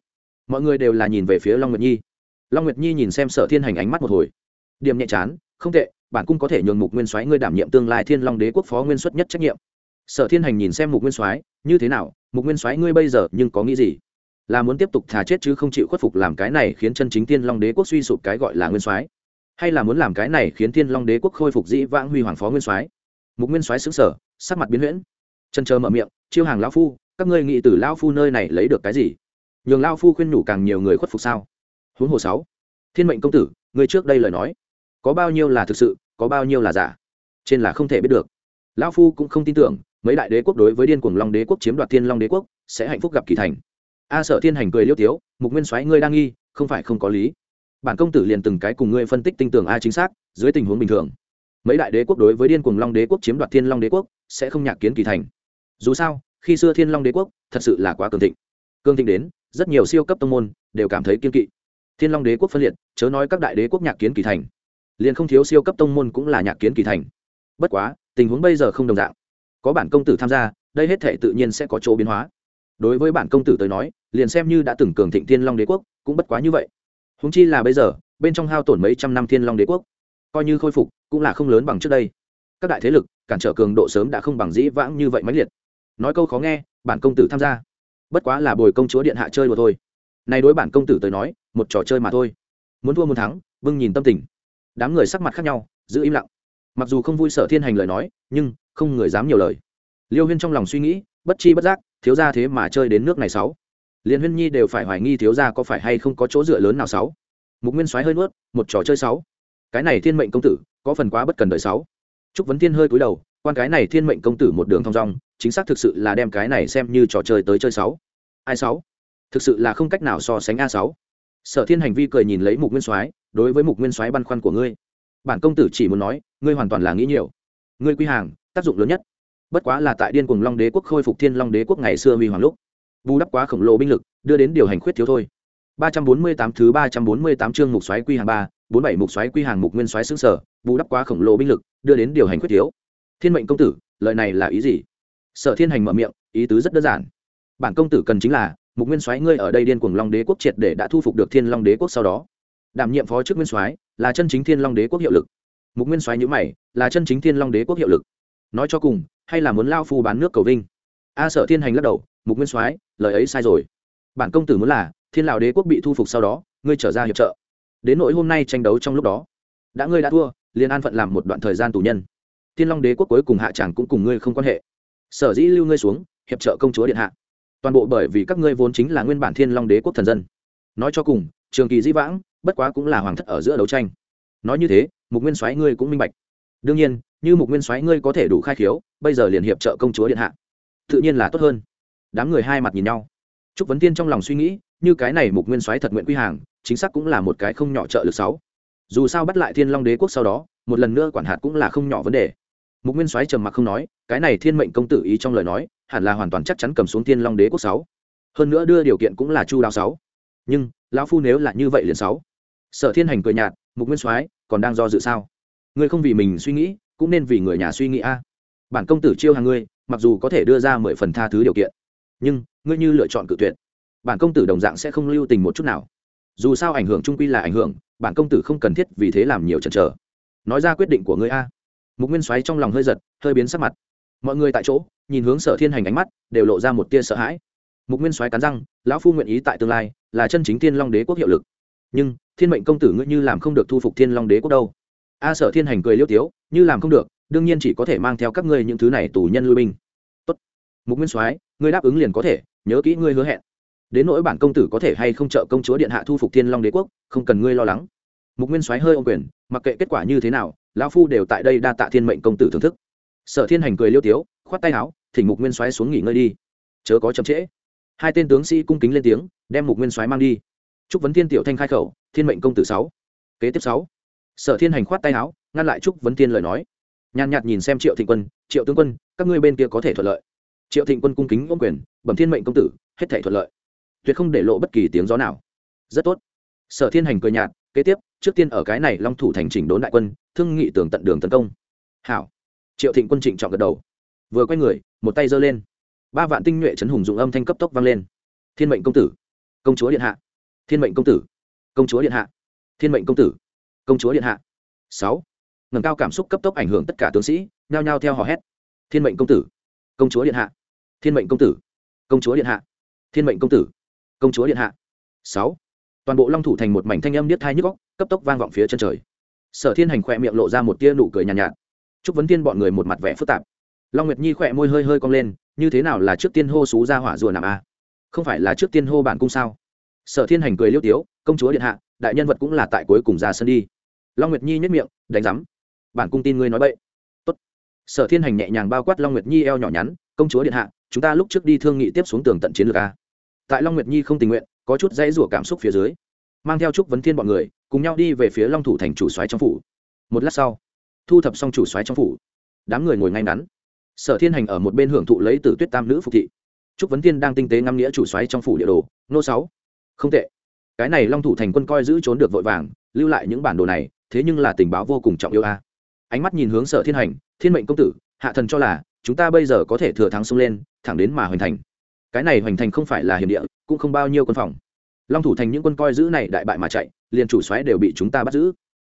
Mọi người đều là nhìn về phía long nguyệt nhi. Long nguyệt nhi nhìn xem sở thiên hành ánh mắt một hồi. Điểm nhẹ chán không tệ bản cung có thể nhường mục nguyên soái ngươi đảm nhiệm tương lai thiên long đế quốc phó nguyên suất nhất trách nhiệm. Sở thiên hành nhìn xem mục nguyên soái như thế nào? Mục nguyên soái ngươi bây giờ nhưng có nghĩ gì? Là muốn tiếp tục thà chết chứ không chịu khuất phục làm cái này khiến chân chính thiên long đế quốc suy sụp cái gọi là nguyên soái, hay là muốn làm cái này khiến thiên long đế quốc khôi phục dĩ vãng huy hoàng phó nguyên soái. Mục nguyên soái xứng sở sắc mặt biến huyễn. Chân chờ mở miệng, chiêu hàng lão phu, các ngươi nghĩ từ lão phu nơi này lấy được cái gì? Nhường lão phu khuyên nhủ càng nhiều người khuất phục sao? Huống hồ sáu, thiên mệnh công tử người trước đây lời nói, có bao nhiêu là thực sự, có bao nhiêu là giả? Trên là không thể biết được. Lão phu cũng không tin tưởng, mấy đại đế quốc đối với điên cuồng long đế quốc chiếm đoạt thiên long đế quốc, sẽ hạnh phúc gặp kỳ thành a sợ thiên hành cười liêu tiếu, mục nguyên soái, ngươi đang nghi, không phải không có lý. Bản công tử liền từng cái cùng ngươi phân tích tinh tường a chính xác, dưới tình huống bình thường, mấy đại đế quốc đối với điên cuồng long đế quốc chiếm đoạt thiên long đế quốc, sẽ không nhạc kiến kỳ thành. Dù sao, khi xưa thiên long đế quốc thật sự là quá cường thịnh. Cường thịnh đến, rất nhiều siêu cấp tông môn đều cảm thấy kiên kỵ. Thiên long đế quốc phân liệt, chớ nói các đại đế quốc nhạc kiến kỳ thành. Liền không thiếu siêu cấp tông môn cũng là nhạc kiến kỳ thành. Bất quá, tình huống bây giờ không đồng dạng. Có bản công tử tham gia, đây hết thể tự nhiên sẽ có chỗ biến hóa đối với bản công tử tới nói, liền xem như đã từng cường thịnh thiên long đế quốc, cũng bất quá như vậy. Húng chi là bây giờ, bên trong hao tổn mấy trăm năm thiên long đế quốc, coi như khôi phục, cũng là không lớn bằng trước đây. Các đại thế lực, cản trở cường độ sớm đã không bằng dĩ vãng như vậy mãnh liệt. Nói câu khó nghe, bản công tử tham gia. Bất quá là bồi công chúa điện hạ chơi đùa thôi. Này đối bản công tử tới nói, một trò chơi mà thôi. Muốn thua muốn thắng vâng nhìn tâm tình. Đám người sắc mặt khác nhau, giữ im lặng. Mặc dù không vui sở thiên hành lời nói, nhưng không người dám nhiều lời. Liêu huyên trong lòng suy nghĩ bất chi bất giác, thiếu gia thế mà chơi đến nước này sáu. Liền huyên nhi đều phải hoài nghi thiếu gia có phải hay không có chỗ dựa lớn nào sáu. Mục nguyên soái hơi nuốt, một trò chơi sáu. Cái này thiên mệnh công tử, có phần quá bất cần đợi sáu. Trúc vấn thiên hơi cúi đầu, quan cái này thiên mệnh công tử một đường thong dong, chính xác thực sự là đem cái này xem như trò chơi tới chơi sáu. Ai sáu? Thực sự là không cách nào so sánh a sáu. Sở thiên hành vi cười nhìn lấy mục nguyên soái, đối với mục nguyên soái băn khoăn của ngươi. Bản công tử chỉ muốn nói, ngươi hoàn toàn là nghĩ nhiều. Ngươi quy hàng, tác dụng lớn nhất bất quá là tại điên cùng long đế quốc khôi phục thiên long đế quốc ngày xưa huy hoàng lúc bù đắp quá khổng lồ binh lực đưa đến điều hành khuyết thiếu thôi 348 thứ 348 chương mục xoáy quy hàng 3, 47 mục xoáy quy hàng mục nguyên xoáy xứng sở, bù đắp quá khổng lồ binh lực, đưa đến điều hành khuyết thiếu. Thiên mệnh công tử, lời này là ý gì? Sở Thiên Hành mở miệng, ý tứ rất đơn giản. Bản công tử cần chính là, mục nguyên xoáy ngươi ở đây điên cuồng long đế quốc triệt để đã thu phục được thiên long đế quốc sau đó, đảm nhiệm phó chức nguyên soái, là chân chính thiên long đế quốc hiệu lực. Mục nguyên soái nhíu mày, là chân chính thiên long đế quốc hiệu lực. Nói cho cùng, hay là muốn lao phu bán nước cầu vinh. A Sở Thiên Hành lắc đầu, mục nguyên soái, lời ấy sai rồi. Bản công tử muốn là thiên lão đế quốc bị thu phục sau đó ngươi trở ra hiệp trợ. Đến nỗi hôm nay tranh đấu trong lúc đó đã ngươi đã thua liền an phận làm một đoạn thời gian tù nhân. Thiên long đế quốc cuối cùng hạ tràng cũng cùng ngươi không quan hệ. Sở dĩ lưu ngươi xuống hiệp trợ công chúa điện hạ. Toàn bộ bởi vì các ngươi vốn chính là nguyên bản thiên long đế quốc thần dân. Nói cho cùng trường kỳ dĩ vãng bất quá cũng là hoàng thất ở giữa đấu tranh. Nói như thế mục nguyên soái ngươi cũng minh bạch. Đương nhiên như mục nguyên soái ngươi có thể đủ khai khiếu, bây giờ liền hiệp trợ công chúa điện hạ. Tự nhiên là tốt hơn. Đám người hai mặt nhìn nhau. Trúc vấn tiên trong lòng suy nghĩ, như cái này mục nguyên soái thật nguyện quy hàng, chính xác cũng là một cái không nhỏ trợ lực sáu. Dù sao bắt lại thiên long đế quốc sau đó, một lần nữa quản hạt cũng là không nhỏ vấn đề. Mục nguyên soái trầm mặc không nói, cái này thiên mệnh công tử ý trong lời nói, hẳn là hoàn toàn chắc chắn cầm xuống thiên long đế quốc sáu. Hơn nữa đưa điều kiện cũng là chu đáo sáu. Nhưng, lão phu nếu là như vậy liền sáu. Sở thiên hành cười nhạt, mục nguyên soái, còn đang do dự sao? Ngươi không vì mình suy nghĩ cũng nên vì người nhà suy nghĩ a. Bản công tử chiêu hàng ngươi, mặc dù có thể đưa ra mười phần tha thứ điều kiện, nhưng ngươi như lựa chọn cự tuyệt, bản công tử đồng dạng sẽ không lưu tình một chút nào. Dù sao ảnh hưởng trung quy là ảnh hưởng, bản công tử không cần thiết vì thế làm nhiều chần chờ. Nói ra quyết định của ngươi a. Mục nguyên xoáy trong lòng hơi giật, hơi biến sắc mặt. Mọi người tại chỗ, nhìn hướng sở thiên hành ánh mắt, đều lộ ra một tia sợ hãi. Mục nguyên xoáy cắn răng, lão phu nguyện ý tại tương lai là chân chính thiên long đế quốc hiệu lực. Nhưng, thiên mệnh công tử ngươi như làm không được thu phục thiên long đế quốc đâu. A sở thiên hành cười liêu tiếu như làm không được, đương nhiên chỉ có thể mang theo các ngươi những thứ này tù nhân lui binh. Tốt. Mục nguyên soái, ngươi đáp ứng liền có thể, nhớ kỹ ngươi hứa hẹn. Đến nỗi bản công tử có thể hay không trợ công chúa điện hạ thu phục thiên long đế quốc, không cần ngươi lo lắng. Mục nguyên soái hơi ô quyền, mặc kệ kết quả như thế nào, lão phu đều tại đây đa tạ thiên mệnh công tử thưởng thức. Sở thiên hành cười liêu tiếu, khoát tay áo, thỉnh mục nguyên soái xuống nghỉ ngơi đi. Chớ có chậm trễ. Hai tên tướng sĩ cung kính lên tiếng, đem mục nguyên soái mang đi. Trúc vấn thiên tiểu thanh khai khẩu, thiên mệnh công tử sáu. Kế tiếp sáu. Sở thiên hành khoát tay áo ngăn lại trúc vấn thiên lời nói. Nhàn nhạt nhìn xem triệu thịnh quân, triệu tướng quân, các ngươi bên kia có thể thuận lợi. Triệu thịnh quân cung kính ôm quyền, bẩm thiên mệnh công tử, hết thể thuận lợi. Tuyệt không để lộ bất kỳ tiếng gió nào. Rất tốt. Sở thiên hành cười nhạt, kế tiếp, trước tiên ở cái này long thủ thành chỉnh đốn đại quân, thương nghị tường tận đường tấn công. Hảo. Triệu thịnh quân trịnh chọn gật đầu. Vừa quay người, một tay giơ lên. Ba vạn tinh nhuệ chấn hùng dụng âm thanh cấp tốc vang lên. Thiên mệnh công tử, công chúa điện hạ. Thiên mệnh công tử, công chúa điện hạ. Thiên mệnh công tử, công chúa điện hạ. Sáu ngầm cao cảm xúc cấp tốc ảnh hưởng tất cả tướng sĩ nhao nhao theo hò hét. Thiên mệnh công tử công chúa điện hạ. Thiên mệnh công tử công chúa điện hạ. Thiên mệnh công tử công chúa điện hạ. Sáu. Toàn bộ long thủ thành một mảnh thanh âm niết thai nhức góc cấp tốc vang vọng phía chân trời. Sở thiên hành khỏe miệng lộ ra một tia nụ cười nhàn nhạt, nhạt. Chúc vấn tiên bọn người một mặt vẻ phức tạp. Long nguyệt nhi khỏe môi hơi hơi cong lên như thế nào là trước tiên hô xú ra hỏa rùa nằm a? Không phải là trước tiên hô bản cung sao? Sở thiên hành cười liêu tiếu công chúa điện hạ đại nhân vật cũng là tại cuối cùng ra sân đi. Long nguyệt nhi nhất miệng đánh giám bản cung tin ngươi nói bậy. Tốt. sở thiên hành nhẹ nhàng bao quát long nguyệt nhi eo nhỏ nhắn, công chúa điện hạ, chúng ta lúc trước đi thương nghị tiếp xuống tường tận chiến lược a. Tại long nguyệt nhi không tình nguyện, có chút dãy rủa cảm xúc phía dưới, mang theo trúc vấn thiên bọn người, cùng nhau đi về phía long thủ thành chủ xoáy trong phủ. Một lát sau, thu thập xong chủ xoáy trong phủ, đám người ngồi ngay ngắn. Sở thiên hành ở một bên hưởng thụ lấy từ tuyết tam nữ phục thị. Trúc vấn thiên đang tinh tế ngắm nghĩa chủ xoáy trong phủ địa đồ, nô sáu, không tệ. Cái này long thủ thành quân coi giữ trốn được vội vàng, lưu lại những bản đồ này, thế nhưng là tình báo vô cùng trọng yếu a ánh mắt nhìn hướng sở thiên hành, thiên mệnh công tử, hạ thần cho là chúng ta bây giờ có thể thừa thắng xông lên, thẳng đến mà hoành thành. Cái này hoành thành không phải là hiểm địa, cũng không bao nhiêu quân phòng. Long thủ thành những quân coi giữ này đại bại mà chạy, liền chủ xoáy đều bị chúng ta bắt giữ.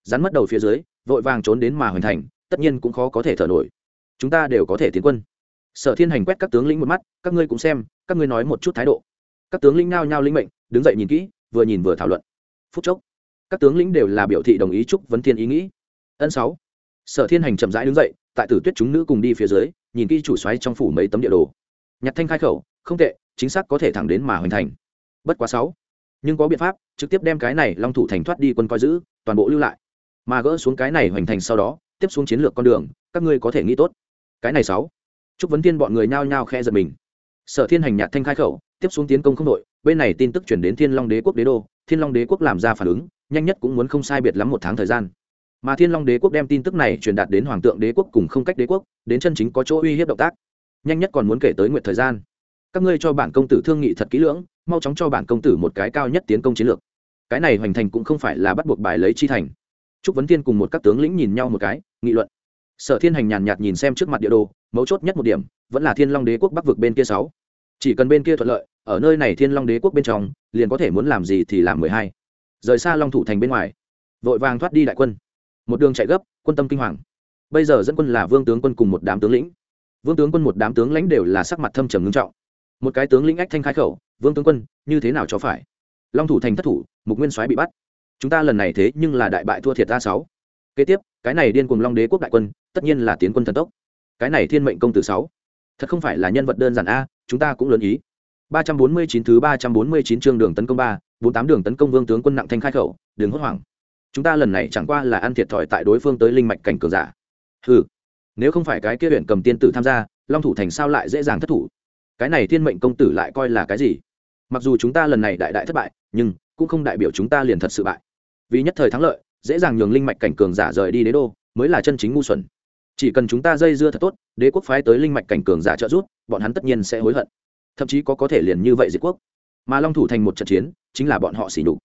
Rắn mất đầu phía dưới, vội vàng trốn đến mà hoành thành, tất nhiên cũng khó có thể thở nổi. Chúng ta đều có thể tiến quân. Sở thiên hành quét các tướng lĩnh một mắt, các ngươi cũng xem, các ngươi nói một chút thái độ. Các tướng lĩnh nao nhao linh mệnh, đứng dậy nhìn kỹ, vừa nhìn vừa thảo luận. Phút chốc, các tướng lĩnh đều là biểu thị đồng ý chúc vấn thiên ý nghĩ. Ân sáu sở thiên hành chậm rãi đứng dậy, tại tử tuyết chúng nữ cùng đi phía dưới, nhìn kỹ chủ xoáy trong phủ mấy tấm địa đồ. Nhạc thanh khai khẩu, không tệ, chính xác có thể thẳng đến mà hoành thành. Bất quá sáu. Nhưng có biện pháp, trực tiếp đem cái này long thủ thành thoát đi quân coi giữ, toàn bộ lưu lại. Mà gỡ xuống cái này hoành thành sau đó, tiếp xuống chiến lược con đường, các ngươi có thể nghĩ tốt. Cái này sáu. Chúc vấn thiên bọn người nhao nhao khe giật mình. Sở thiên hành Nhạc thanh khai khẩu, tiếp xuống tiến công không đội, bên này tin tức chuyển đến thiên long đế quốc đế đô, thiên long đế quốc làm ra phản ứng, nhanh nhất cũng muốn không sai biệt lắm một tháng thời gian mà thiên long đế quốc đem tin tức này truyền đạt đến hoàng tượng đế quốc cùng không cách đế quốc, đến chân chính có chỗ uy hiếp động tác. Nhanh nhất còn muốn kể tới nguyện thời gian. Các ngươi cho bản công tử thương nghị thật kỹ lưỡng, mau chóng cho bản công tử một cái cao nhất tiến công chiến lược. Cái này hoành thành cũng không phải là bắt buộc bài lấy chi thành. Trúc vấn thiên cùng một các tướng lĩnh nhìn nhau một cái, nghị luận. Sở thiên hành nhàn nhạt nhìn xem trước mặt địa đồ, mấu chốt nhất một điểm, vẫn là thiên long đế quốc bắc vực bên kia sáu. Chỉ cần bên kia thuận lợi, ở nơi này thiên long đế quốc bên trong, liền có thể muốn làm gì thì làm mười hai. Rời xa long thủ thành bên ngoài, vội vàng thoát đi đại quân một đường chạy gấp, quân tâm kinh hoàng. Bây giờ dẫn quân là vương tướng quân cùng một đám tướng lĩnh. Vương tướng quân một đám tướng lãnh đều là sắc mặt thâm trầm ngưng trọng. Một cái tướng lĩnh ách thanh khai khẩu, vương tướng quân, như thế nào cho phải? Long thủ thành thất thủ, mục nguyên soái bị bắt. Chúng ta lần này thế nhưng là đại bại thua thiệt ta sáu. Kế tiếp, cái này điên cùng long đế quốc đại quân, tất nhiên là tiến quân thần tốc. Cái này thiên mệnh công tử sáu. Thật không phải là nhân vật đơn giản a, chúng ta cũng lớn ý. Ba trăm bốn mươi chín thứ ba trăm bốn mươi chín chương đường tấn công ba, bốn tám đường tấn công vương tướng quân nặng thanh khai khẩu, đường hốt hoảng chúng ta lần này chẳng qua là ăn thiệt thòi tại đối phương tới linh mạch cảnh cường giả. Ừ nếu không phải cái kia huyện cầm tiên tử tham gia, long thủ thành sao lại dễ dàng thất thủ? Cái này thiên mệnh công tử lại coi là cái gì? Mặc dù chúng ta lần này đại đại thất bại, nhưng cũng không đại biểu chúng ta liền thật sự bại. Vì nhất thời thắng lợi, dễ dàng nhường linh mạch cảnh cường giả rời đi đế đô, mới là chân chính ngu xuẩn. Chỉ cần chúng ta dây dưa thật tốt, đế quốc phái tới linh mạch cảnh cường giả trợ giúp, bọn hắn tất nhiên sẽ hối hận. Thậm chí có có thể liền như vậy diệt quốc. Mà long thủ thành một trận chiến, chính là bọn họ xỉ nhục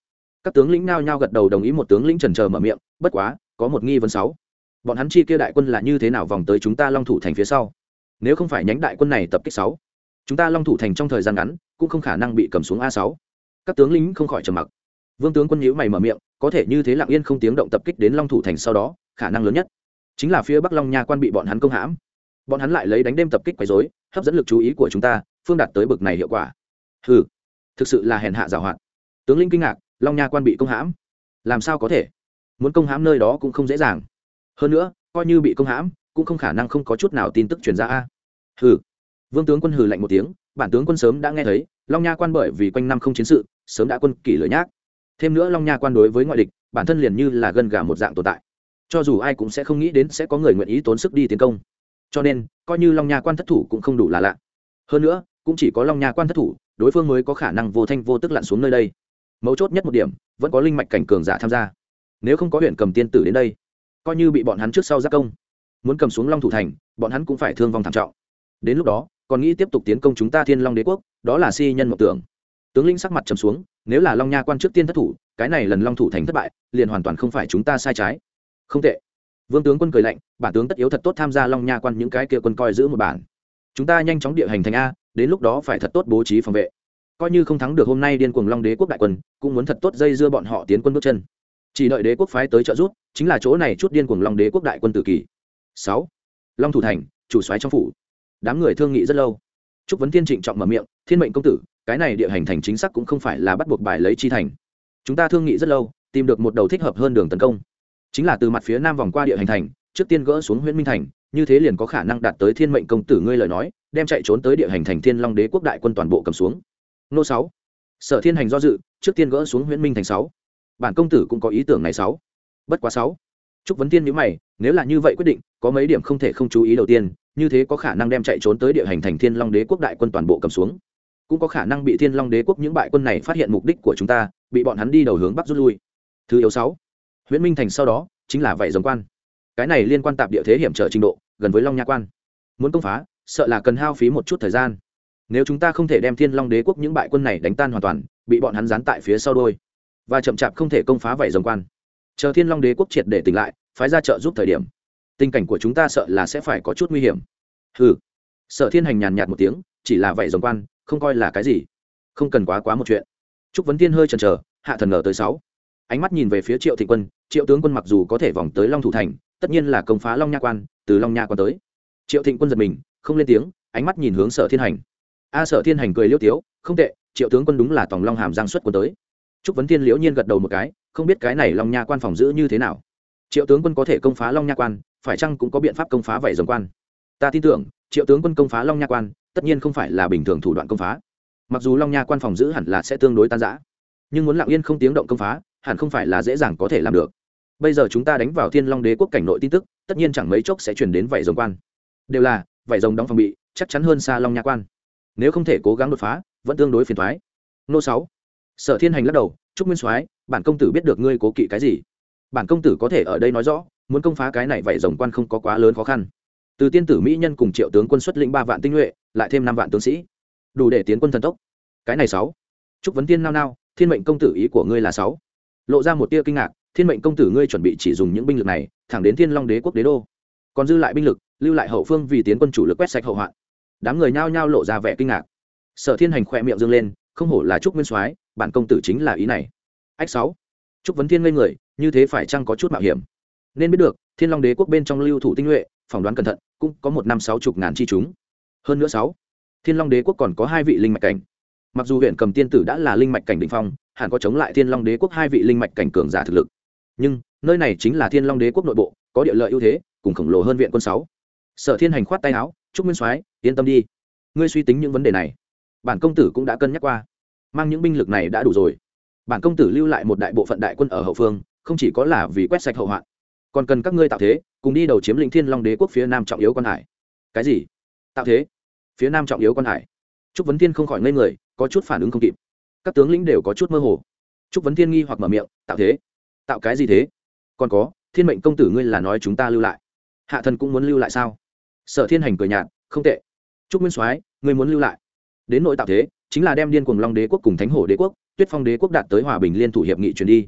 các tướng lĩnh nao nhao gật đầu đồng ý một tướng lĩnh trần trờ mở miệng bất quá có một nghi vấn sáu. Bọn hắn chi kia đại quân là như thế nào vòng tới chúng ta long thủ thành phía sau? Nếu không phải nhánh đại quân này tập kích sáu chúng ta long thủ thành trong thời gian ngắn cũng không khả năng bị cầm xuống a sáu. Các tướng lĩnh không khỏi trầm mặc. Vương tướng quân nhíu mày mở miệng có thể như thế lặng yên không tiếng động tập kích đến long thủ thành sau đó khả năng lớn nhất chính là phía bắc long nha quan bị bọn hắn công hãm. Bọn hắn lại lấy đánh đêm tập kích quấy rối, hấp dẫn lực chú ý của chúng ta phương đạt tới bực này hiệu quả. Hừ, thực sự là hèn hạ giảo hoạt. Tướng lĩnh kinh ngạc long nha quan bị công hãm. Làm sao có thể? Muốn công hãm nơi đó cũng không dễ dàng. Hơn nữa, coi như bị công hãm, cũng không khả năng không có chút nào tin tức truyền ra a. Hừ. Vương tướng quân hừ lạnh một tiếng, bản tướng quân sớm đã nghe thấy, long nha quan bởi vì quanh năm không chiến sự, sớm đã quân kỷ lưỡi nhác. Thêm nữa long nha quan đối với ngoại địch, bản thân liền như là gân gà một dạng tồn tại. Cho dù ai cũng sẽ không nghĩ đến sẽ có người nguyện ý tốn sức đi tiến công. Cho nên, coi như long nha quan thất thủ cũng không đủ là lạ. Hơn nữa, cũng chỉ có long nha quan thất thủ, đối phương mới có khả năng vô thanh vô tức lặn xuống nơi đây mấu chốt nhất một điểm, vẫn có linh mạch cảnh cường giả tham gia. Nếu không có huyện cầm tiên tử đến đây, coi như bị bọn hắn trước sau giác công, muốn cầm xuống long thủ thành, bọn hắn cũng phải thương vong thảm trọng. Đến lúc đó, còn nghĩ tiếp tục tiến công chúng ta thiên long đế quốc, đó là si nhân mộng tưởng. Tướng linh sắc mặt trầm xuống, nếu là long nha quan trước tiên thất thủ, cái này lần long thủ thành thất bại, liền hoàn toàn không phải chúng ta sai trái. Không tệ. Vương tướng quân cười lạnh, bản tướng tất yếu thật tốt tham gia long nha quan những cái kia quân coi giữ một bản. Chúng ta nhanh chóng địa hành thành a, đến lúc đó phải thật tốt bố trí phòng vệ coi như không thắng được hôm nay điên cuồng long đế quốc đại quân, cũng muốn thật tốt dây dưa bọn họ tiến quân bước chân. Chỉ đợi đế quốc phái tới trợ giúp, chính là chỗ này chút điên cuồng long đế quốc đại quân tự kỷ sáu. Long thủ thành, chủ soái trong phủ. Đám người thương nghị rất lâu. Trúc vấn thiên trịnh trọng mở miệng, thiên mệnh công tử, cái này địa hành thành chính xác cũng không phải là bắt buộc bài lấy chi thành. Chúng ta thương nghị rất lâu, tìm được một đầu thích hợp hơn đường tấn công. Chính là từ mặt phía nam vòng qua địa hành thành, trước tiên gỡ xuống huyện minh thành, như thế liền có khả năng đạt tới thiên mệnh công tử ngươi lời nói, đem chạy trốn tới địa hành thành thiên long đế quốc đại quân toàn bộ cầm xuống nô sáu. Sở thiên hành do dự, trước tiên gỡ xuống huyện minh thành sáu. Bản công tử cũng có ý tưởng này sáu. Bất quá sáu. Chúc vấn tiên nhữ mày, nếu là như vậy quyết định, có mấy điểm không thể không chú ý đầu tiên, như thế có khả năng đem chạy trốn tới địa hành thành thiên long đế quốc đại quân toàn bộ cầm xuống. Cũng có khả năng bị thiên long đế quốc những bại quân này phát hiện mục đích của chúng ta, bị bọn hắn đi đầu hướng bắc rút lui. Thứ yếu sáu. Huyện minh thành sau đó, chính là vậy giống quan. Cái này liên quan tạp địa thế hiểm trở trình độ, gần với long nha quan. Muốn công phá, sợ là cần hao phí một chút thời gian nếu chúng ta không thể đem thiên long đế quốc những bại quân này đánh tan hoàn toàn, bị bọn hắn dán tại phía sau đôi, và chậm chạp không thể công phá vảy rồng quan. Chờ thiên long đế quốc triệt để tỉnh lại, phái ra trợ giúp thời điểm, tình cảnh của chúng ta sợ là sẽ phải có chút nguy hiểm. Ừ sở thiên hành nhàn nhạt một tiếng, chỉ là vảy rồng quan, không coi là cái gì. Không cần quá quá một chuyện. Trúc vấn Thiên hơi chần chờ, hạ thần ngờ tới sáu. Ánh mắt nhìn về phía triệu thị quân, triệu tướng quân mặc dù có thể vòng tới long thủ thành, tất nhiên là công phá long nha quan, từ long nha quan tới. Triệu thịnh quân giật mình, không lên tiếng, ánh mắt nhìn hướng sở thiên hành a sở thiên hành cười liêu tiếu, không tệ, triệu tướng quân đúng là tòng long hàm giang xuất quân tới. Trúc vấn thiên liễu nhiên gật đầu một cái, không biết cái này long nha quan phòng giữ như thế nào? Triệu tướng quân có thể công phá long nha quan, phải chăng cũng có biện pháp công phá vảy rồng quan? Ta tin tưởng, triệu tướng quân công phá long nha quan, tất nhiên không phải là bình thường thủ đoạn công phá. Mặc dù long nha quan phòng giữ hẳn là sẽ tương đối tan giã nhưng muốn lặng yên không tiếng động công phá, hẳn không phải là dễ dàng có thể làm được. Bây giờ chúng ta đánh vào thiên long đế quốc cảnh nội tin tức, tất nhiên chẳng mấy chốc sẽ chuyển đến vảy rồng quan. Đều là vảy rồng đóng phòng bị, chắc chắn hơn xa long nha quan nếu không thể cố gắng đột phá, vẫn tương đối phiền thoái nô sáu. Sở thiên hành lắc đầu chúc nguyên soái, bản công tử biết được ngươi cố kỵ cái gì? Bản công tử có thể ở đây nói rõ, muốn công phá cái này vậy rồng quan không có quá lớn khó khăn. Từ tiên tử mỹ nhân cùng triệu tướng quân xuất lĩnh ba vạn tinh nhuệ, lại thêm năm vạn tướng sĩ. Đủ để tiến quân thần tốc. Cái này sáu. Chúc vấn tiên nao nao, thiên mệnh công tử ý của ngươi là sáu. Lộ ra một tia kinh ngạc, thiên mệnh công tử ngươi chuẩn bị chỉ dùng những binh lực này, thẳng đến thiên long đế quốc đế đô. Còn dư lại binh lực, lưu lại hậu phương vì tiến quân chủ lực quét sạch hậu hoạn đám người nhao nhao lộ ra vẻ kinh ngạc. Sở thiên hành khỏe miệng dâng lên, không hổ là trúc nguyên soái, bản công tử chính là ý này. Ách sáu, trúc vấn thiên ngây người, như thế phải chăng có chút mạo hiểm? Nên biết được, thiên long đế quốc bên trong lưu thủ tinh nhuệ, phỏng đoán cẩn thận, cũng có một năm sáu chục ngàn chi chúng. Hơn nữa sáu, thiên long đế quốc còn có hai vị linh mạch cảnh. Mặc dù huyện cầm tiên tử đã là linh mạch cảnh định phong, hẳn có chống lại thiên long đế quốc hai vị linh mạch cảnh cường giả thực lực. Nhưng, nơi này chính là thiên long đế quốc nội bộ, có địa lợi ưu thế, cùng khổng lồ hơn viện quân sáu. Sở thiên hành khoát tay áo chúc nguyên soái, yên tâm đi. Ngươi suy tính những vấn đề này. Bản công tử cũng đã cân nhắc qua. Mang những binh lực này đã đủ rồi. Bản công tử lưu lại một đại bộ phận đại quân ở hậu phương, không chỉ có là vì quét sạch hậu hoạn. Còn cần các ngươi tạo thế, cùng đi đầu chiếm lĩnh thiên long đế quốc phía nam trọng yếu quan hải. Cái gì? Tạo thế? Phía nam trọng yếu quan hải. Trúc vấn thiên không khỏi ngây người, có chút phản ứng không kịp. Các tướng lĩnh đều có chút mơ hồ. Trúc vấn thiên nghi hoặc mở miệng, tạo thế? Tạo cái gì thế? Còn có, thiên mệnh công tử ngươi là nói chúng ta lưu lại. Hạ thần cũng muốn lưu lại sao? Sở thiên hành cười nhạt, không tệ. Trúc nguyên soái, ngươi muốn lưu lại. Đến nội tạo thế, chính là đem điên cùng long đế quốc cùng thánh hổ đế quốc, tuyết phong đế quốc đạt tới hòa bình liên thủ hiệp nghị truyền đi.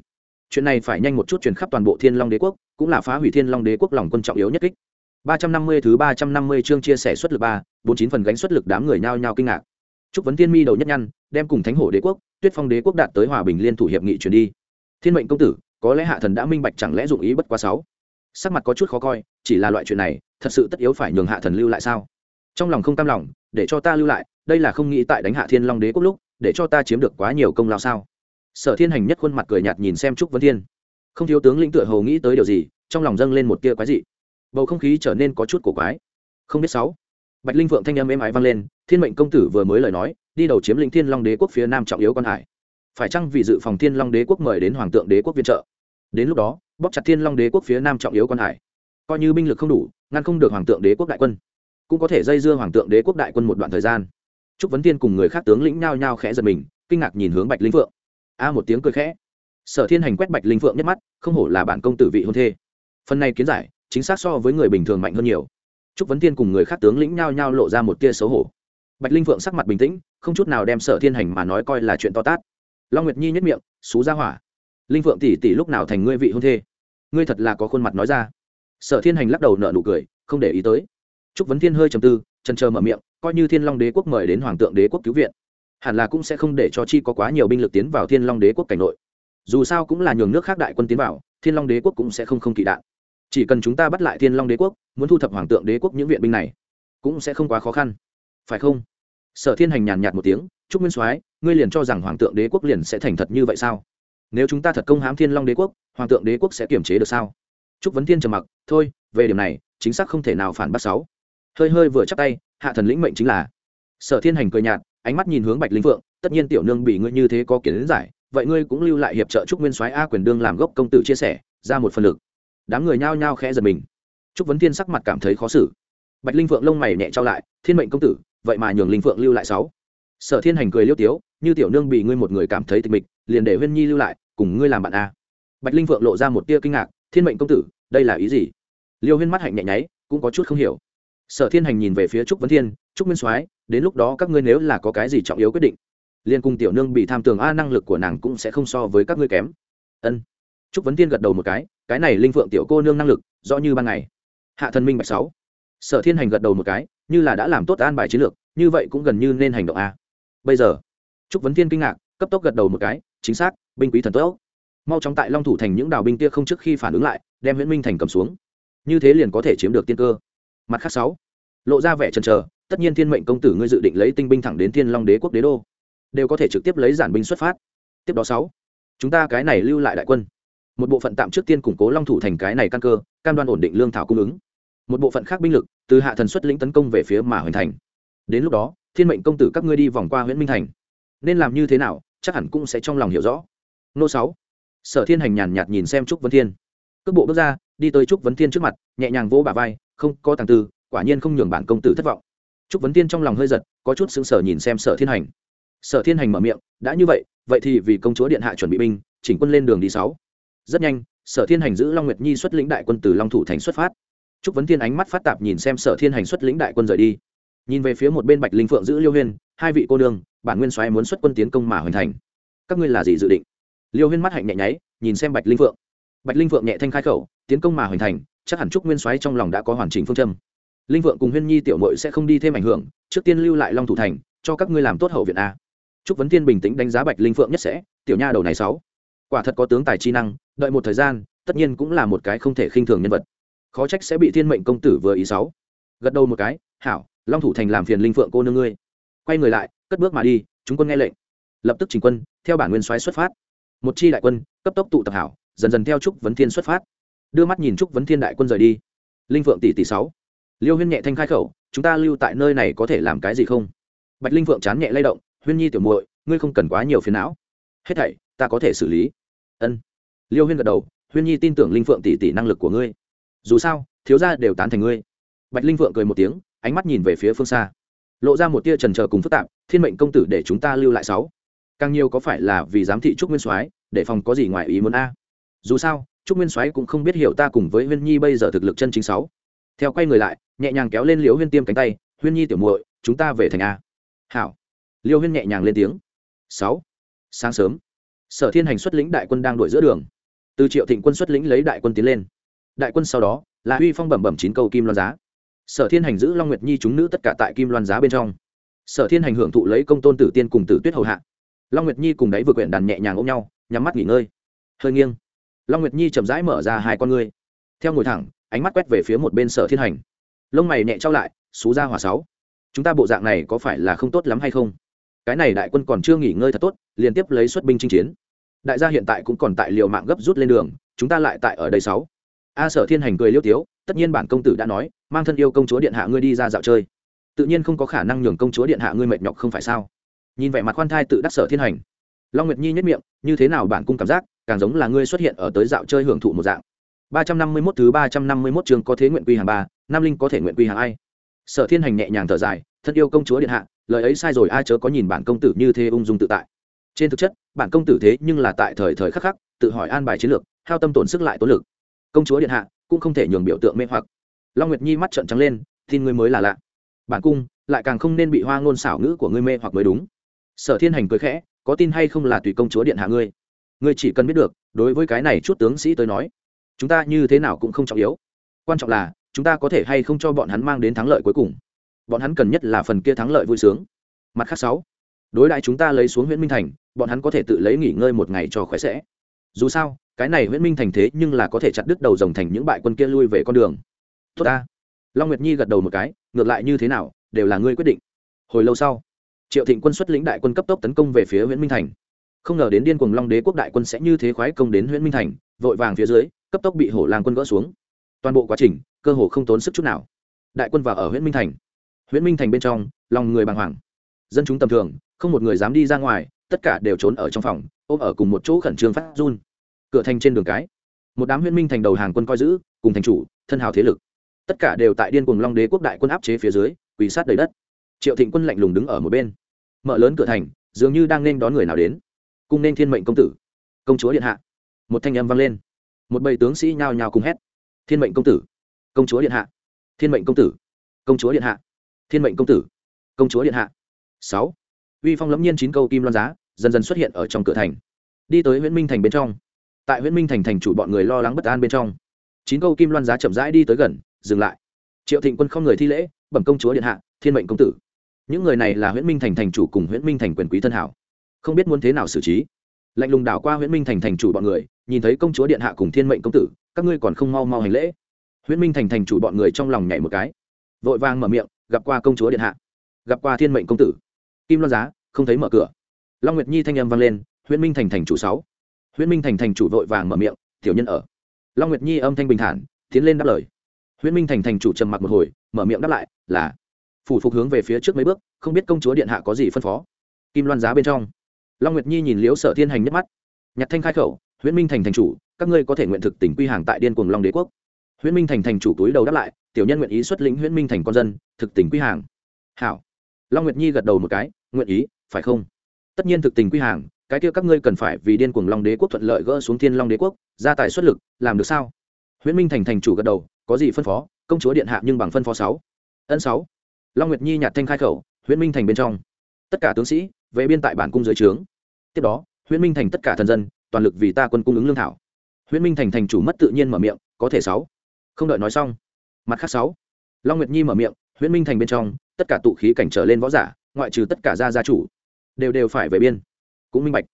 Chuyện này phải nhanh một chút truyền khắp toàn bộ thiên long đế quốc, cũng là phá hủy thiên long đế quốc lòng quân trọng yếu nhất kích. ba trăm năm mươi thứ ba trăm năm mươi chương chia sẻ suất lực ba, bốn chín phần gánh suất lực đám người nhao nhao kinh ngạc. Chúc vấn thiên mi đầu nhất nhăn, đem cùng thánh hổ đế quốc, tuyết phong đế quốc đạt tới hòa bình liên thủ hiệp nghị truyền đi. Thiên mệnh công tử, có lẽ hạ thần đã minh bạch chẳng lẽ dụng ý bất quá sáu. Sắc mặt có chút khó coi, chỉ là loại chuyện này thật sự tất yếu phải nhường hạ thần lưu lại sao? Trong lòng không tam lòng, để cho ta lưu lại, đây là không nghĩ tại đánh hạ thiên long đế quốc lúc, để cho ta chiếm được quá nhiều công lao sao? Sở thiên hành nhất khuôn mặt cười nhạt nhìn xem trúc vân thiên. Không thiếu tướng lĩnh tựa hầu nghĩ tới điều gì, trong lòng dâng lên một tia quái dị. Bầu không khí trở nên có chút cổ quái. Không biết sáu. Bạch linh vượng thanh âm êm ái vang lên, thiên mệnh công tử vừa mới lời nói, đi đầu chiếm lĩnh thiên long đế quốc phía nam trọng yếu quan hải. Phải chăng vì dự phòng thiên long đế quốc mời đến hoàng tượng đế quốc viện trợ? Đến lúc đó bóc chặt thiên long đế quốc phía nam trọng yếu quan hải. Coi như binh lực không đủ ngăn không được hoàng tượng đế quốc đại quân, cũng có thể dây dưa hoàng tượng đế quốc đại quân một đoạn thời gian. Trúc vấn tiên cùng người khác tướng lĩnh nhao nhao khẽ giật mình, kinh ngạc nhìn hướng bạch linh phượng. A một tiếng cười khẽ. Sở thiên hành quét bạch linh phượng nhất mắt, không hổ là bản công tử vị hôn thê. Phần này kiến giải, chính xác so với người bình thường mạnh hơn nhiều. Trúc vấn tiên cùng người khác tướng lĩnh nhao nhao lộ ra một tia xấu hổ. Bạch linh phượng sắc mặt bình tĩnh, không chút nào đem sở thiên hành mà nói coi là chuyện to tát. Long nguyệt nhi nhất miệng, xú ra hỏa, linh phượng tỷ tỷ lúc nào thành ngươi vị hôn thê? Ngươi thật là có khuôn mặt nói ra sở thiên hành lắc đầu nợ nụ cười, không để ý tới. Trúc vấn thiên hơi trầm tư chân chờ mở miệng, coi như thiên long đế quốc mời đến hoàng tượng đế quốc cứu viện, hẳn là cũng sẽ không để cho chi có quá nhiều binh lực tiến vào thiên long đế quốc cảnh nội. Dù sao cũng là nhường nước khác đại quân tiến vào, thiên long đế quốc cũng sẽ không không kỵ đạn. Chỉ cần chúng ta bắt lại thiên long đế quốc, muốn thu thập hoàng tượng đế quốc những viện binh này, cũng sẽ không quá khó khăn. Phải không? Sở thiên hành nhàn nhạt một tiếng chúc nguyên soái, ngươi liền cho rằng hoàng tượng đế quốc liền sẽ thành thật như vậy sao? Nếu chúng ta thật công hãm thiên long đế quốc, hoàng tượng đế quốc sẽ kiềm chế được sao? Trúc vấn thiên trầm mặc, thôi, về điểm này, chính xác không thể nào phản bác sáu. Hơi hơi vừa chắp tay, hạ thần lĩnh mệnh chính là. Sở thiên hành cười nhạt, ánh mắt nhìn hướng bạch linh phượng, tất nhiên tiểu nương bị ngươi như thế có kiến giải, vậy ngươi cũng lưu lại hiệp trợ trúc nguyên soái a quyền đương làm gốc công tử chia sẻ, ra một phần lực. Đám người nhao nhao khẽ giật mình. Trúc vấn thiên sắc mặt cảm thấy khó xử. Bạch linh phượng lông mày nhẹ trao lại, thiên mệnh công tử, vậy mà nhường linh phượng lưu lại sáu. Sở thiên hành cười liêu tiếu, như tiểu nương bị ngươi một người cảm thấy tịch mịch, liền để huyên nhi lưu lại, cùng ngươi làm bạn a. Bạch linh phượng lộ ra một tia kinh ngạc thiên mệnh công tử, đây là ý gì? Liêu huyên mắt hạnh nhẹ nháy, cũng có chút không hiểu. Sở thiên hành nhìn về phía trúc vấn thiên, trúc nguyên soái, đến lúc đó các ngươi nếu là có cái gì trọng yếu quyết định liên cung tiểu nương bị tham tường a năng lực của nàng cũng sẽ không so với các ngươi kém. Ân. Trúc vấn thiên gật đầu một cái cái này linh phượng tiểu cô nương năng lực, rõ như ban ngày. Hạ thần minh bạch sáu. Sở thiên hành gật đầu một cái, như là đã làm tốt an bài chiến lược, như vậy cũng gần như nên hành động a. Bây giờ, trúc vấn thiên kinh ngạc, cấp tốc gật đầu một cái, chính xác, binh quý thần tốt mau chóng tại long thủ thành những đào binh kia không trước khi phản ứng lại, đem nguyễn minh thành cầm xuống. Như thế liền có thể chiếm được tiên cơ. Mặt khác sáu, lộ ra vẻ trần chờ, tất nhiên thiên mệnh công tử ngươi dự định lấy tinh binh thẳng đến thiên long đế quốc đế đô, đều có thể trực tiếp lấy giản binh xuất phát. Tiếp đó sáu, chúng ta cái này lưu lại đại quân. Một bộ phận tạm trước tiên củng cố long thủ thành cái này căn cơ, cam đoan ổn định lương thảo cung ứng. Một bộ phận khác binh lực, từ hạ thần xuất lĩnh tấn công về phía mà hoành thành. Đến lúc đó, thiên mệnh công tử các ngươi đi vòng qua huyện minh thành. Nên làm như thế nào, chắc hẳn cũng sẽ trong lòng hiểu rõ. Nô sáu sở thiên hành nhàn nhạt nhìn xem trúc vấn thiên. Cước bộ bước ra, đi tới trúc vấn thiên trước mặt, nhẹ nhàng vỗ bà vai, không có tàng tư, quả nhiên không nhường bản công tử thất vọng. Trúc vấn thiên trong lòng hơi giật, có chút sững sờ nhìn xem sở thiên hành. Sở thiên hành mở miệng, đã như vậy vậy thì vì công chúa điện hạ chuẩn bị binh, chỉnh quân lên đường đi sáu. Rất nhanh, sở thiên hành giữ long nguyệt nhi xuất lĩnh đại quân từ long thủ thành xuất phát. Trúc vấn thiên ánh mắt phát tạp nhìn xem sở thiên hành xuất lĩnh đại quân rời đi. Nhìn về phía một bên bạch linh phượng giữ liêu huyên, hai vị cô đương bản nguyên soái muốn xuất quân tiến công mà hoàn thành. Các ngươi là gì dự định? Liêu huyên mắt hạnh nhẹ nháy, nhìn xem bạch linh phượng. Bạch linh phượng nhẹ thanh khai khẩu, tiến công mà hoàn thành, chắc hẳn trúc nguyên soái trong lòng đã có hoàn chỉnh phương châm. Linh phượng cùng huyên nhi tiểu mội sẽ không đi thêm ảnh hưởng, trước tiên lưu lại long thủ thành, cho các ngươi làm tốt hậu viện a. Trúc vấn tiên bình tĩnh đánh giá bạch linh phượng nhất sẽ, tiểu nha đầu này sáu. Quả thật có tướng tài chi năng, đợi một thời gian, tất nhiên cũng là một cái không thể khinh thường nhân vật. Khó trách sẽ bị thiên mệnh công tử vừa ý sáu. Gật đầu một cái, hảo, long thủ thành làm phiền linh phượng cô nương ngươi. Quay người lại, cất bước mà đi, chúng quân nghe lệnh. Lập tức chỉnh quân, theo bản nguyên soái xuất phát một chi đại quân, cấp tốc tụ tập hảo, dần dần theo trúc vấn thiên xuất phát. Đưa mắt nhìn trúc vấn thiên đại quân rời đi. Linh phượng tỷ tỷ sáu. Liêu huyên nhẹ thanh khai khẩu, chúng ta lưu tại nơi này có thể làm cái gì không? Bạch linh phượng chán nhẹ lay động, huyên nhi tiểu muội, ngươi không cần quá nhiều phiền não. Hết thảy, ta có thể xử lý. Ân. Liêu huyên gật đầu, huyên nhi tin tưởng linh phượng tỷ tỷ năng lực của ngươi. Dù sao, thiếu gia đều tán thành ngươi. Bạch linh phượng cười một tiếng, ánh mắt nhìn về phía phương xa. Lộ ra một tia trần trờ cùng phức tạp, thiên mệnh công tử để chúng ta lưu lại sáu. Càng nhiều có phải là vì giám thị trúc nguyên soái để phòng có gì ngoài ý muốn a. Dù sao, trúc nguyên soái cũng không biết hiểu ta cùng với huyên nhi bây giờ thực lực chân chính sáu. Theo quay người lại, nhẹ nhàng kéo lên liễu huyên tiêm cánh tay, huyên nhi tiểu muội, chúng ta về thành a. Hảo. Liêu huyên nhẹ nhàng lên tiếng. Sáu. Sáng sớm, sở thiên hành xuất lĩnh đại quân đang đuổi giữa đường. Từ triệu thịnh quân xuất lĩnh lấy đại quân tiến lên. Đại quân sau đó là huy phong bẩm bẩm chín câu kim loan giá. Sở thiên hành giữ long nguyệt nhi chúng nữ tất cả tại kim loan giá bên trong. Sở thiên hành hưởng thụ lấy công tôn tử tiên cùng tử tuyết hầu hạ. Long nguyệt nhi cùng đáy vừa quyển đàn nhẹ nhàng ôm nhau nhắm mắt nghỉ ngơi. Hơi nghiêng. Long nguyệt nhi chậm rãi mở ra hai con ngươi. Theo ngồi thẳng, ánh mắt quét về phía một bên sở thiên hành. Lông mày nhẹ trao lại, xú ra hỏa sáu. Chúng ta bộ dạng này có phải là không tốt lắm hay không? Cái này đại quân còn chưa nghỉ ngơi thật tốt, liên tiếp lấy xuất binh chinh chiến. Đại gia hiện tại cũng còn tại liều mạng gấp rút lên đường, chúng ta lại tại ở đây sáu. A sở thiên hành cười liêu tiếu, tất nhiên bản công tử đã nói, mang thân yêu công chúa điện hạ ngươi đi ra dạo chơi. Tự nhiên không có khả năng nhường công chúa điện hạ ngươi mệt nhọc không phải sao? Nhìn vẻ mặt khoan thai tự đắc sở thiên hành long nguyệt nhi nhất miệng, như thế nào bản cung cảm giác, càng giống là ngươi xuất hiện ở tới dạo chơi hưởng thụ một dạng. Ba trăm năm mươi mốt thứ ba trăm năm mươi mốt trường có thế nguyện quy hàng ba, nam linh có thể nguyện quy hàng ai? Sở thiên hành nhẹ nhàng thở dài, thân yêu công chúa điện hạ, lời ấy sai rồi, ai chớ có nhìn bản công tử như thế ung dung tự tại. Trên thực chất, bản công tử thế nhưng là tại thời thời khắc khắc, tự hỏi an bài chiến lược, hao tâm tổn sức lại tốn lực. Công chúa điện hạ, cũng không thể nhường biểu tượng mê hoặc. Long nguyệt nhi mắt trợn trắng lên, tin ngươi mới là lạ. Bản cung, lại càng không nên bị hoa ngôn xảo ngữ của ngươi mê hoặc mới đúng. Sở thiên hành cười khẽ có tin hay không là tùy công chúa điện hạ ngươi? Ngươi chỉ cần biết được, đối với cái này chút tướng sĩ tới nói, chúng ta như thế nào cũng không trọng yếu. Quan trọng là, chúng ta có thể hay không cho bọn hắn mang đến thắng lợi cuối cùng. Bọn hắn cần nhất là phần kia thắng lợi vui sướng. Mặt khác sáu, đối đại chúng ta lấy xuống huyện minh thành, bọn hắn có thể tự lấy nghỉ ngơi một ngày cho khỏe sẽ. Dù sao, cái này huyện minh thành thế nhưng là có thể chặt đứt đầu dòng thành những bại quân kia lui về con đường. Tốt ta. Long nguyệt nhi gật đầu một cái, ngược lại như thế nào, đều là ngươi quyết định. Hồi lâu sau triệu thịnh quân xuất lĩnh đại quân cấp tốc tấn công về phía huyện minh thành. Không ngờ đến điên cuồng long đế quốc đại quân sẽ như thế khoái công đến huyện minh thành, vội vàng phía dưới, cấp tốc bị hổ lang quân gỡ xuống. Toàn bộ quá trình, cơ hồ không tốn sức chút nào. Đại quân vào ở huyện minh thành. Huyện minh thành bên trong, lòng người bàng hoàng. Dân chúng tầm thường, không một người dám đi ra ngoài, tất cả đều trốn ở trong phòng, ôm ở cùng một chỗ khẩn trương phát run. Cửa thành trên đường cái, một đám huyện minh thành đầu hàng quân coi giữ, cùng thành chủ, thân hào thế lực. Tất cả đều tại điên cuồng long đế quốc đại quân áp chế phía dưới, quỳ sát đầy đất. Triệu thịnh quân lạnh lùng đứng ở một bên mở lớn cửa thành, dường như đang nên đón người nào đến. Cung nên thiên mệnh công tử. Công chúa điện hạ. Một thanh âm vang lên. Một bầy tướng sĩ nhao nhao cùng hét. Thiên mệnh công tử. Công chúa điện hạ. Thiên mệnh công tử. Công chúa điện hạ. Thiên mệnh công tử. Công chúa điện hạ. Sáu. Uy phong lẫm nhiên chín câu kim loan giá, dần dần xuất hiện ở trong cửa thành. Đi tới nguyễn minh thành bên trong. Tại huyện minh thành thành chủ bọn người lo lắng bất an bên trong. Chín câu kim loan giá chậm rãi đi tới gần, dừng lại. Triệu thịnh quân không người thi lễ, bẩm công chúa điện hạ, thiên mệnh công tử những người này là Huyễn minh thành thành chủ cùng Huyễn minh thành quyền quý thân hảo. Không biết muốn thế nào xử trí. Lạnh lùng đảo qua Huyễn minh thành thành chủ bọn người, nhìn thấy công chúa điện hạ cùng thiên mệnh công tử, các ngươi còn không mau mau hành lễ. Huyễn minh thành thành chủ bọn người trong lòng nhảy một cái. Vội vàng mở miệng, gặp qua công chúa điện hạ, gặp qua thiên mệnh công tử. Kim loan giá, không thấy mở cửa. Long nguyệt nhi thanh âm vang lên, Huyễn minh thành thành chủ sáu. Huyễn minh thành thành chủ vội vàng mở miệng, tiểu nhân ở. Long nguyệt nhi âm thanh bình thản, tiến lên đáp lời. Huyễn minh thành thành chủ trầm mặc một hồi, mở miệng đáp lại, là phủ phục hướng về phía trước mấy bước, không biết công chúa điện hạ có gì phân phó. Kim loan giá bên trong. Long nguyệt nhi nhìn liếu sở thiên hành nhất mắt. Nhạc thanh khai khẩu, Huyễn minh thành thành chủ, các ngươi có thể nguyện thực tỉnh quy hàng tại điên cuồng long đế quốc. Huyễn minh thành thành chủ túi đầu đáp lại, tiểu nhân nguyện ý xuất lĩnh Huyễn minh thành con dân, thực tỉnh quy hàng. Hảo. Long nguyệt nhi gật đầu một cái, nguyện ý, phải không? Tất nhiên thực tình quy hàng, cái kia các ngươi cần phải vì điên cuồng long đế quốc thuận lợi gỡ xuống thiên long đế quốc, gia tài xuất lực, làm được sao? Huyễn minh thành thành chủ gật đầu, có gì phân phó? Công chúa điện hạ nhưng bằng phân phó sáu. Ân sáu long nguyệt nhi nhạt thanh khai khẩu, huyễn minh thành bên trong. Tất cả tướng sĩ, về biên tại bản cung dưới trướng. Tiếp đó, huyễn minh thành tất cả thần dân, toàn lực vì ta quân cung ứng lương thảo. Huyễn minh thành thành chủ mất tự nhiên mở miệng, có thể sáu. Không đợi nói xong, mặt khác sáu. Long nguyệt nhi mở miệng, huyễn minh thành bên trong, tất cả tụ khí cảnh trở lên võ giả, ngoại trừ tất cả gia gia chủ, đều đều phải về biên. Cũng minh bạch.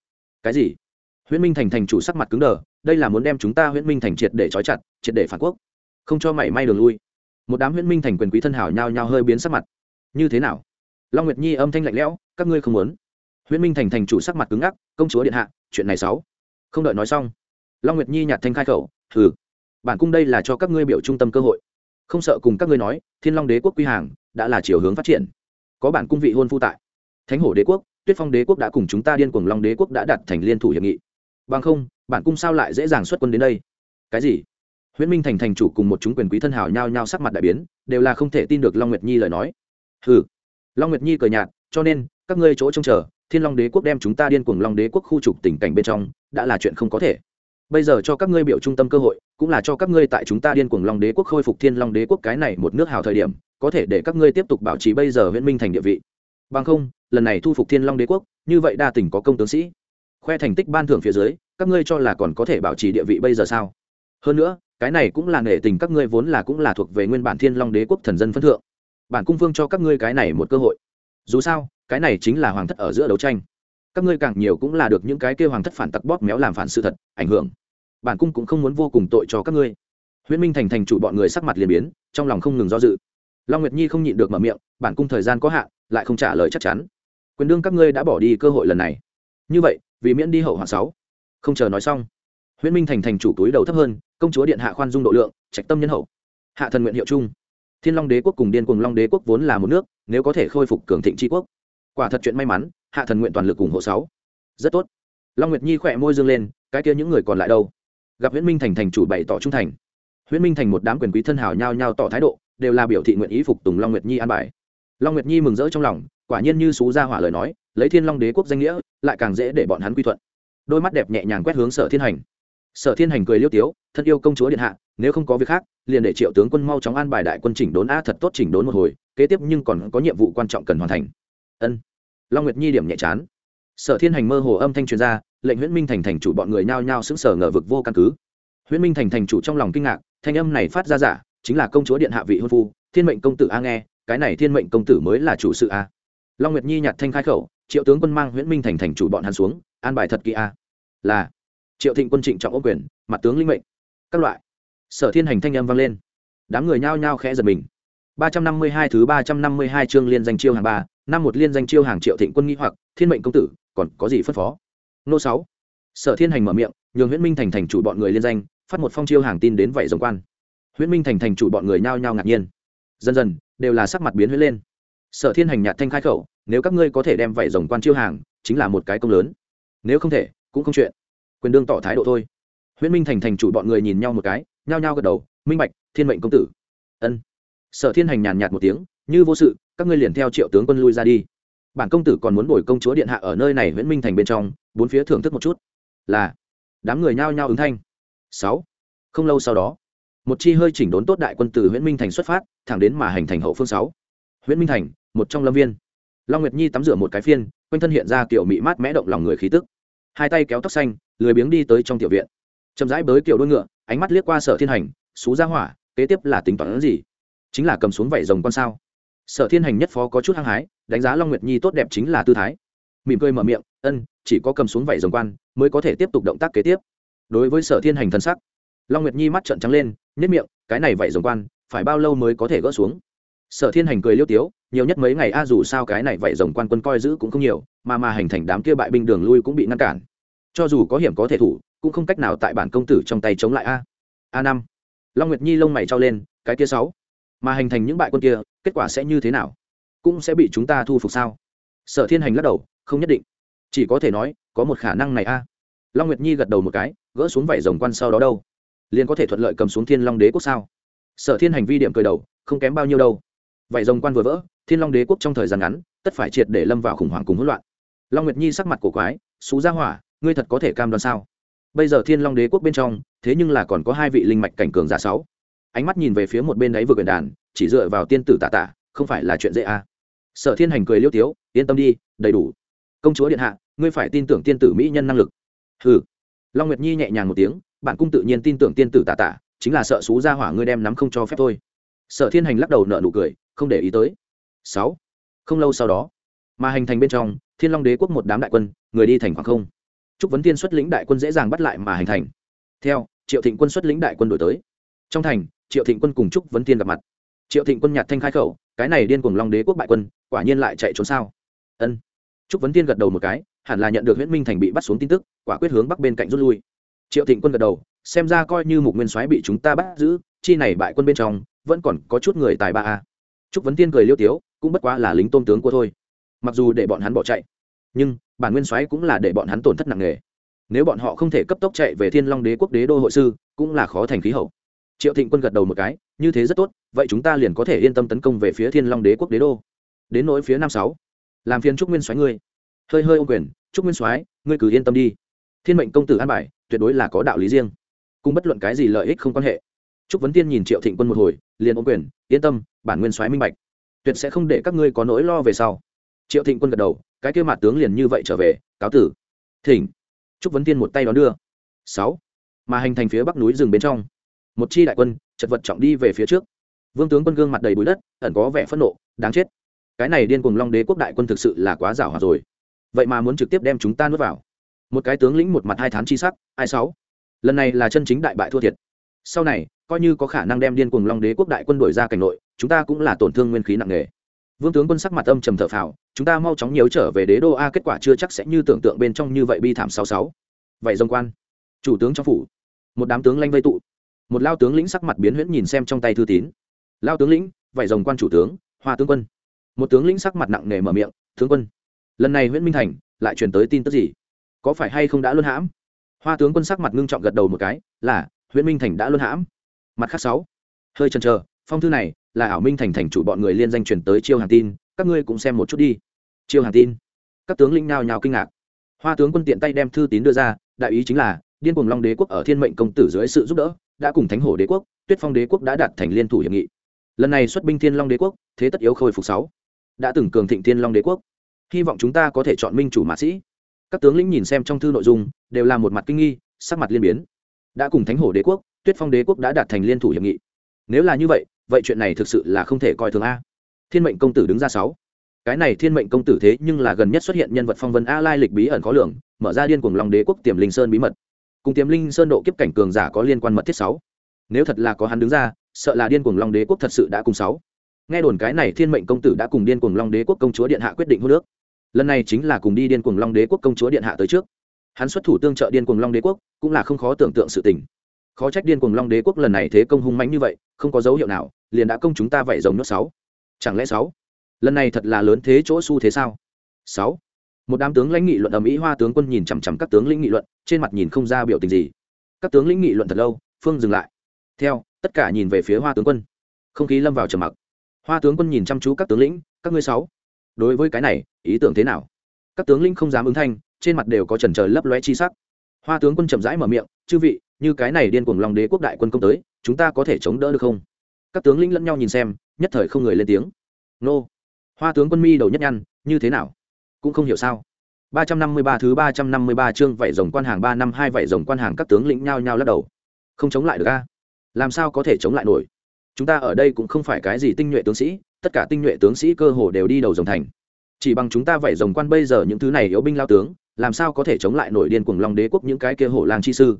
Cái gì? Huyễn minh thành thành chủ sắc mặt cứng đờ, đây là muốn đem chúng ta huyễn minh thành triệt để trói chặt, triệt để phản quốc. Không cho mảy may đường lui một đám huyễn minh thành quyền quý thân hảo nhao nhao hơi biến sắc mặt. Như thế nào? Long nguyệt nhi âm thanh lạnh lẽo, các ngươi không muốn. Huyễn minh thành thành chủ sắc mặt cứng ngắc, công chúa điện hạ, chuyện này sáu. Không đợi nói xong, long nguyệt nhi nhạt thanh khai khẩu thử bản cung đây là cho các ngươi biểu trung tâm cơ hội. Không sợ cùng các ngươi nói, thiên long đế quốc quy hàng, đã là chiều hướng phát triển. Có bản cung vị hôn phu tại. Thánh hổ đế quốc, tuyết phong đế quốc đã cùng chúng ta điên cuồng long đế quốc đã đặt thành liên thủ hiệp nghị. Bằng không, bản cung sao lại dễ dàng xuất quân đến đây? Cái gì? Huyễn minh thành thành chủ cùng một chúng quyền quý thân hào nhao nhao sắc mặt đại biến, đều là không thể tin được long nguyệt nhi lời nói. Hừ. Long nguyệt nhi cười nhạt, cho nên, các ngươi chỗ trông chờ, thiên long đế quốc đem chúng ta điên cuồng long đế quốc khu trục tình cảnh bên trong, đã là chuyện không có thể. Bây giờ cho các ngươi biểu trung tâm cơ hội, cũng là cho các ngươi tại chúng ta điên cuồng long đế quốc khôi phục thiên long đế quốc cái này một nước hào thời điểm, có thể để các ngươi tiếp tục bảo trì bây giờ huyễn minh thành địa vị. Bằng không, lần này thu phục thiên long đế quốc, như vậy đa tỉnh có công tướng sĩ. Khoe thành tích ban thưởng phía dưới, các ngươi cho là còn có thể bảo trì địa vị bây giờ sao? Hơn nữa cái này cũng là nể tình các ngươi vốn là cũng là thuộc về nguyên bản thiên long đế quốc thần dân phân thượng. Bản cung phương cho các ngươi cái này một cơ hội. Dù sao, cái này chính là hoàng thất ở giữa đấu tranh. Các ngươi càng nhiều cũng là được những cái kêu hoàng thất phản tặc bóp méo làm phản sự thật, ảnh hưởng. Bản cung cũng không muốn vô cùng tội cho các ngươi. Huyễn minh thành thành chủ bọn người sắc mặt liền biến, trong lòng không ngừng do dự. Long nguyệt nhi không nhịn được mở miệng, bản cung thời gian có hạn, lại không trả lời chắc chắn. Quyền đương các ngươi đã bỏ đi cơ hội lần này. Như vậy, vì miễn đi hậu hoạn sáu. Không chờ nói xong huyễn minh thành thành chủ túi đầu thấp hơn, công chúa điện hạ khoan dung độ lượng, trạch tâm nhân hậu. Hạ thần nguyện hiệu chung thiên long đế quốc cùng điên cùng long đế quốc vốn là một nước, nếu có thể khôi phục cường thịnh tri quốc. Quả thật chuyện may mắn, hạ thần nguyện toàn lực ủng hộ sáu. Rất tốt. Long nguyệt nhi khỏe môi dương lên, cái kia những người còn lại đâu? Gặp huyễn minh thành thành chủ bày tỏ trung thành. Huyễn minh thành một đám quyền quý thân hào nhao nhao tỏ thái độ, đều là biểu thị nguyện ý phục tùng long nguyệt nhi an bài. Long nguyệt nhi mừng rỡ trong lòng, quả nhiên như xú gia hỏa lời nói, lấy thiên long đế quốc danh nghĩa, lại càng dễ để bọn hắn quy thuận. Đôi mắt đẹp nhẹ nhàng quét hướng sở thiên hành sở thiên hành cười liêu tiếu, thân yêu công chúa điện hạ, nếu không có việc khác, liền để triệu tướng quân mau chóng an bài đại quân chỉnh đốn a thật tốt chỉnh đốn một hồi, kế tiếp nhưng còn có nhiệm vụ quan trọng cần hoàn thành. Ân. Long nguyệt nhi điểm nhẹ chán. Sở thiên hành mơ hồ âm thanh truyền ra, lệnh huyễn minh thành thành chủ bọn người nhao nhao sững sờ ngờ vực vô căn cứ. Huyễn minh thành thành chủ trong lòng kinh ngạc, thanh âm này phát ra giả, chính là công chúa điện hạ vị hôn phu, thiên mệnh công tử a nghe, cái này thiên mệnh công tử mới là chủ sự a. Long nguyệt nhi nhặt thanh khai khẩu, triệu tướng quân mang huyễn minh thành thành chủ bọn hắn xuống, an bài thật kỹ a. Là triệu thịnh quân trịnh trọng ô quyền, mặt tướng linh mệnh. Các loại. Sở thiên hành thanh âm vang lên. Đám người nhao nhao khẽ giật mình. Ba trăm năm mươi hai thứ ba trăm năm mươi hai chương liên danh chiêu hàng ba, năm một liên danh chiêu hàng triệu thịnh quân nghĩ hoặc, thiên mệnh công tử, còn có gì phân phó? Nô sáu. Sở thiên hành mở miệng, nhường nguyễn minh thành thành chủ bọn người liên danh, phát một phong chiêu hàng tin đến vậy giống quan. Huyễn minh thành thành chủ bọn người nhao nhao ngạc nhiên. Dần dần, đều là sắc mặt biến huyết lên. Sở thiên hành nhạt thanh khai khẩu, nếu các ngươi có thể đem vảy rồng quan chiêu hàng, chính là một cái công lớn. Nếu không thể, cũng không chuyện quyền đương tỏ thái độ thôi. Huyễn minh thành thành chủ bọn người nhìn nhau một cái, nhao nhao gật đầu, minh bạch, thiên mệnh công tử. Ân. Sở thiên hành nhàn nhạt một tiếng, như vô sự, các ngươi liền theo triệu tướng quân lui ra đi. Bản công tử còn muốn bồi công chúa điện hạ ở nơi này huyễn minh thành bên trong, bốn phía thưởng thức một chút. Là. Đám người nhao nhao ứng thanh. Sáu. Không lâu sau đó, một chi hơi chỉnh đốn tốt đại quân từ Huyễn minh thành xuất phát, thẳng đến mà hành thành hậu phương sáu. Huyễn minh thành, một trong lâm viên. Long nguyệt nhi tắm rửa một cái phiên, quanh thân hiện ra kiểu mị mát mẽ động lòng người khí tức. Hai tay kéo tóc xanh lười biếng đi tới trong tiểu viện. Chậm rãi bới kiểu đôi ngựa, ánh mắt liếc qua sở thiên hành xú ra hỏa, kế tiếp là tính toán gì? Chính là cầm xuống vảy rồng con sao? Sở thiên hành nhất phó có chút hăng hái, đánh giá long nguyệt nhi tốt đẹp chính là tư thái. Mỉm cười mở miệng, ân, chỉ có cầm xuống vảy rồng quan, mới có thể tiếp tục động tác kế tiếp. Đối với sở thiên hành thân sắc, long nguyệt nhi mắt trợn trắng lên nhất miệng, cái này vảy rồng quan, phải bao lâu mới có thể gỡ xuống? Sở thiên hành cười liêu tiếu, nhiều nhất mấy ngày a, dù sao cái này vảy rồng quan quân coi giữ cũng không nhiều, mà mà hành thành đám kia bại binh đường lui cũng bị ngăn cản cho dù có hiểm có thể thủ, cũng không cách nào tại bản công tử trong tay chống lại a. A năm. Long nguyệt nhi lông mày trao lên, cái kia sáu. Mà hành thành những bại quân kia, kết quả sẽ như thế nào? Cũng sẽ bị chúng ta thu phục sao? Sở thiên hành lắc đầu, không nhất định. Chỉ có thể nói, có một khả năng này a. Long nguyệt nhi gật đầu một cái, gỡ xuống vảy rồng quan sau đó đâu? Liền có thể thuận lợi cầm xuống thiên long đế quốc sao? Sở thiên hành vi điểm cười đầu, không kém bao nhiêu đâu. Vảy rồng quan vừa vỡ, thiên long đế quốc trong thời gian ngắn, tất phải triệt để lâm vào khủng hoảng cùng hỗn loạn. Long nguyệt nhi sắc mặt cổ quái, xú ra hỏa ngươi thật có thể cam đoan sao? Bây giờ thiên long đế quốc bên trong, thế nhưng là còn có hai vị linh mạch cảnh cường giả sáu. Ánh mắt nhìn về phía một bên đáy vừa quyền đàn, chỉ dựa vào tiên tử tạ tạ không phải là chuyện dễ à. sở thiên hành cười liêu tiếu, yên tâm đi, đầy đủ. Công chúa điện hạ, ngươi phải tin tưởng tiên tử mỹ nhân năng lực. Hừ. Long nguyệt nhi nhẹ nhàng một tiếng, bạn cung tự nhiên tin tưởng tiên tử tạ tạ chính là sợ xú ra hỏa ngươi đem nắm không cho phép thôi. Sở thiên hành lắc đầu nợ nụ cười, không để ý tới. Sáu. Không lâu sau đó, mà hành thành bên trong, thiên long đế quốc một đám đại quân, người đi thành khoảng không trúc vấn tiên xuất lĩnh đại quân dễ dàng bắt lại mà hành thành. Theo, triệu thịnh quân xuất lĩnh đại quân đổi tới. Trong thành, triệu thịnh quân cùng trúc vấn tiên gặp mặt. Triệu thịnh quân nhạt thanh khai khẩu, cái này điên cùng long đế quốc bại quân, quả nhiên lại chạy trốn sao? Ân. Trúc vấn tiên gật đầu một cái, hẳn là nhận được huyễn minh thành bị bắt xuống tin tức, quả quyết hướng bắc bên cạnh rút lui. Triệu thịnh quân gật đầu, xem ra coi như mục nguyên soái bị chúng ta bắt giữ, chi này bại quân bên trong, vẫn còn có chút người tài ba a. Trúc vấn tiên cười liêu tiếu, cũng bất quá là lính tôn tướng của thôi. Mặc dù để bọn hắn bỏ chạy nhưng bản nguyên soái cũng là để bọn hắn tổn thất nặng nề. Nếu bọn họ không thể cấp tốc chạy về thiên long đế quốc đế đô hội sư, cũng là khó thành khí hậu. Triệu thịnh quân gật đầu một cái, như thế rất tốt, vậy chúng ta liền có thể yên tâm tấn công về phía thiên long đế quốc đế đô. Đến nỗi phía nam sáu, làm phiên trúc nguyên soái ngươi. Hơi hơi ô quyền, trúc nguyên soái, ngươi cứ yên tâm đi. Thiên mệnh công tử an bài, tuyệt đối là có đạo lý riêng. Cùng bất luận cái gì lợi ích không quan hệ. Trúc vấn tiên nhìn triệu thịnh quân một hồi, liền ô quyền, yên tâm, bản nguyên soái minh bạch. Tuyệt sẽ không để các ngươi có nỗi lo về sau triệu thịnh quân gật đầu, cái kêu mặt tướng liền như vậy trở về, cáo tử. Thỉnh trúc vấn tiên một tay đón đưa. Sáu, mà hành thành phía bắc núi rừng bên trong. Một chi đại quân, chật vật trọng đi về phía trước. Vương tướng quân gương mặt đầy bụi đất, ẩn có vẻ phẫn nộ, đáng chết. Cái này điên cùng long đế quốc đại quân thực sự là quá giảo hòa rồi. Vậy mà muốn trực tiếp đem chúng ta nuốt vào. Một cái tướng lĩnh một mặt hai tháng chi sắc, ai sáu? Lần này là chân chính đại bại thua thiệt. Sau này, coi như có khả năng đem điên cùng long đế quốc đại quân đổi ra cảnh nội, chúng ta cũng là tổn thương nguyên khí nặng nề. Vương tướng quân sắc mặt âm trầm thở phào chúng ta mau chóng nhớ trở về đế đô a, kết quả chưa chắc sẽ như tưởng tượng bên trong như vậy bi thảm sáu sáu. Vậy dông quan, chủ tướng trong phủ, một đám tướng lanh vây tụ. Một lao tướng lĩnh sắc mặt biến huyễn nhìn xem trong tay thư tín. Lao tướng lĩnh, vậy dòng quan chủ tướng, hoa tướng quân. Một tướng lĩnh sắc mặt nặng nề mở miệng, tướng quân, lần này nguyễn minh thành lại truyền tới tin tức gì? Có phải hay không đã luân hãm? Hoa tướng quân sắc mặt ngưng trọng gật đầu một cái, là nguyễn minh thành đã luân hãm. Mặt khác sáu, hơi chần chờ, phong thư này là ảo minh thành thành chủ bọn người liên danh truyền tới chiêu hàng tin các ngươi cũng xem một chút đi. Chiêu hàng tin. Các tướng lĩnh nao nhào kinh ngạc. Hoa tướng quân tiện tay đem thư tín đưa ra, đại ý chính là, điên cùng long đế quốc ở thiên mệnh công tử dưới sự giúp đỡ, đã cùng thánh hổ đế quốc, tuyết phong đế quốc đã đạt thành liên thủ hiệp nghị. Lần này xuất binh thiên long đế quốc, thế tất yếu khôi phục sáu. Đã từng cường thịnh thiên long đế quốc. Hy vọng chúng ta có thể chọn minh chủ mã sĩ. Các tướng lĩnh nhìn xem trong thư nội dung, đều là một mặt kinh nghi, sắc mặt liên biến. Đã cùng thánh hổ đế quốc, tuyết phong đế quốc đã đạt thành liên thủ hiệp nghị. Nếu là như vậy vậy chuyện này thực sự là không thể coi thường a thiên mệnh công tử đứng ra sáu. Cái này thiên mệnh công tử thế nhưng là gần nhất xuất hiện nhân vật phong vân a lai lịch bí ẩn khó lường, mở ra điên cuồng long đế quốc tiềm linh sơn bí mật. Cùng tiềm linh sơn độ kiếp cảnh cường giả có liên quan mật thiết sáu. Nếu thật là có hắn đứng ra, sợ là điên cuồng long đế quốc thật sự đã cùng sáu. Nghe đồn cái này thiên mệnh công tử đã cùng điên cuồng long đế quốc công chúa điện hạ quyết định hôn nước lần này chính là cùng đi điên cuồng long đế quốc công chúa điện hạ tới trước. Hắn xuất thủ tương trợ điên cuồng long đế quốc, cũng là không khó tưởng tượng sự tình. Khó trách điên cuồng long đế quốc lần này thế công hung mãnh như vậy, không có dấu hiệu nào, liền đã công chúng ta vậy rồng nước sáu chẳng lẽ sáu? Lần này thật là lớn thế chỗ xu thế sao? Sáu. Một đám tướng lãnh nghị luận ầm ĩ, hoa tướng quân nhìn chằm chằm các tướng lĩnh nghị luận, trên mặt nhìn không ra biểu tình gì. Các tướng lĩnh nghị luận thật lâu, phương dừng lại. Theo, tất cả nhìn về phía hoa tướng quân. Không khí lâm vào trầm mặc. Hoa tướng quân nhìn chăm chú các tướng lĩnh, các ngươi sáu. Đối với cái này, ý tưởng thế nào? Các tướng lĩnh không dám ứng thanh, trên mặt đều có trần trời lấp lóe chi sắc. Hoa tướng quân chậm rãi mở miệng, chư vị, như cái này điên cuồng lòng đế quốc đại quân công tới, chúng ta có thể chống đỡ được không? Các tướng lĩnh lẫn nhau nhìn xem nhất thời không người lên tiếng nô hoa tướng quân mi đầu nhất nhăn như thế nào cũng không hiểu sao 353 thứ 353 chương vậy rồng quan hàng ba năm hai vậy rồng quan hàng các tướng lĩnh nhao nhao lắc đầu. Không chống lại được a? Làm sao có thể chống lại nổi? Chúng ta ở đây cũng không phải cái gì tinh nhuệ tướng sĩ, tất cả tinh nhuệ tướng sĩ cơ hồ đều đi đầu rồng thành. Chỉ bằng chúng ta vậy rồng quan bây giờ những thứ này yếu binh lao tướng, làm sao có thể chống lại nổi điên cuồng long đế quốc những cái kia hổ lang chi sư?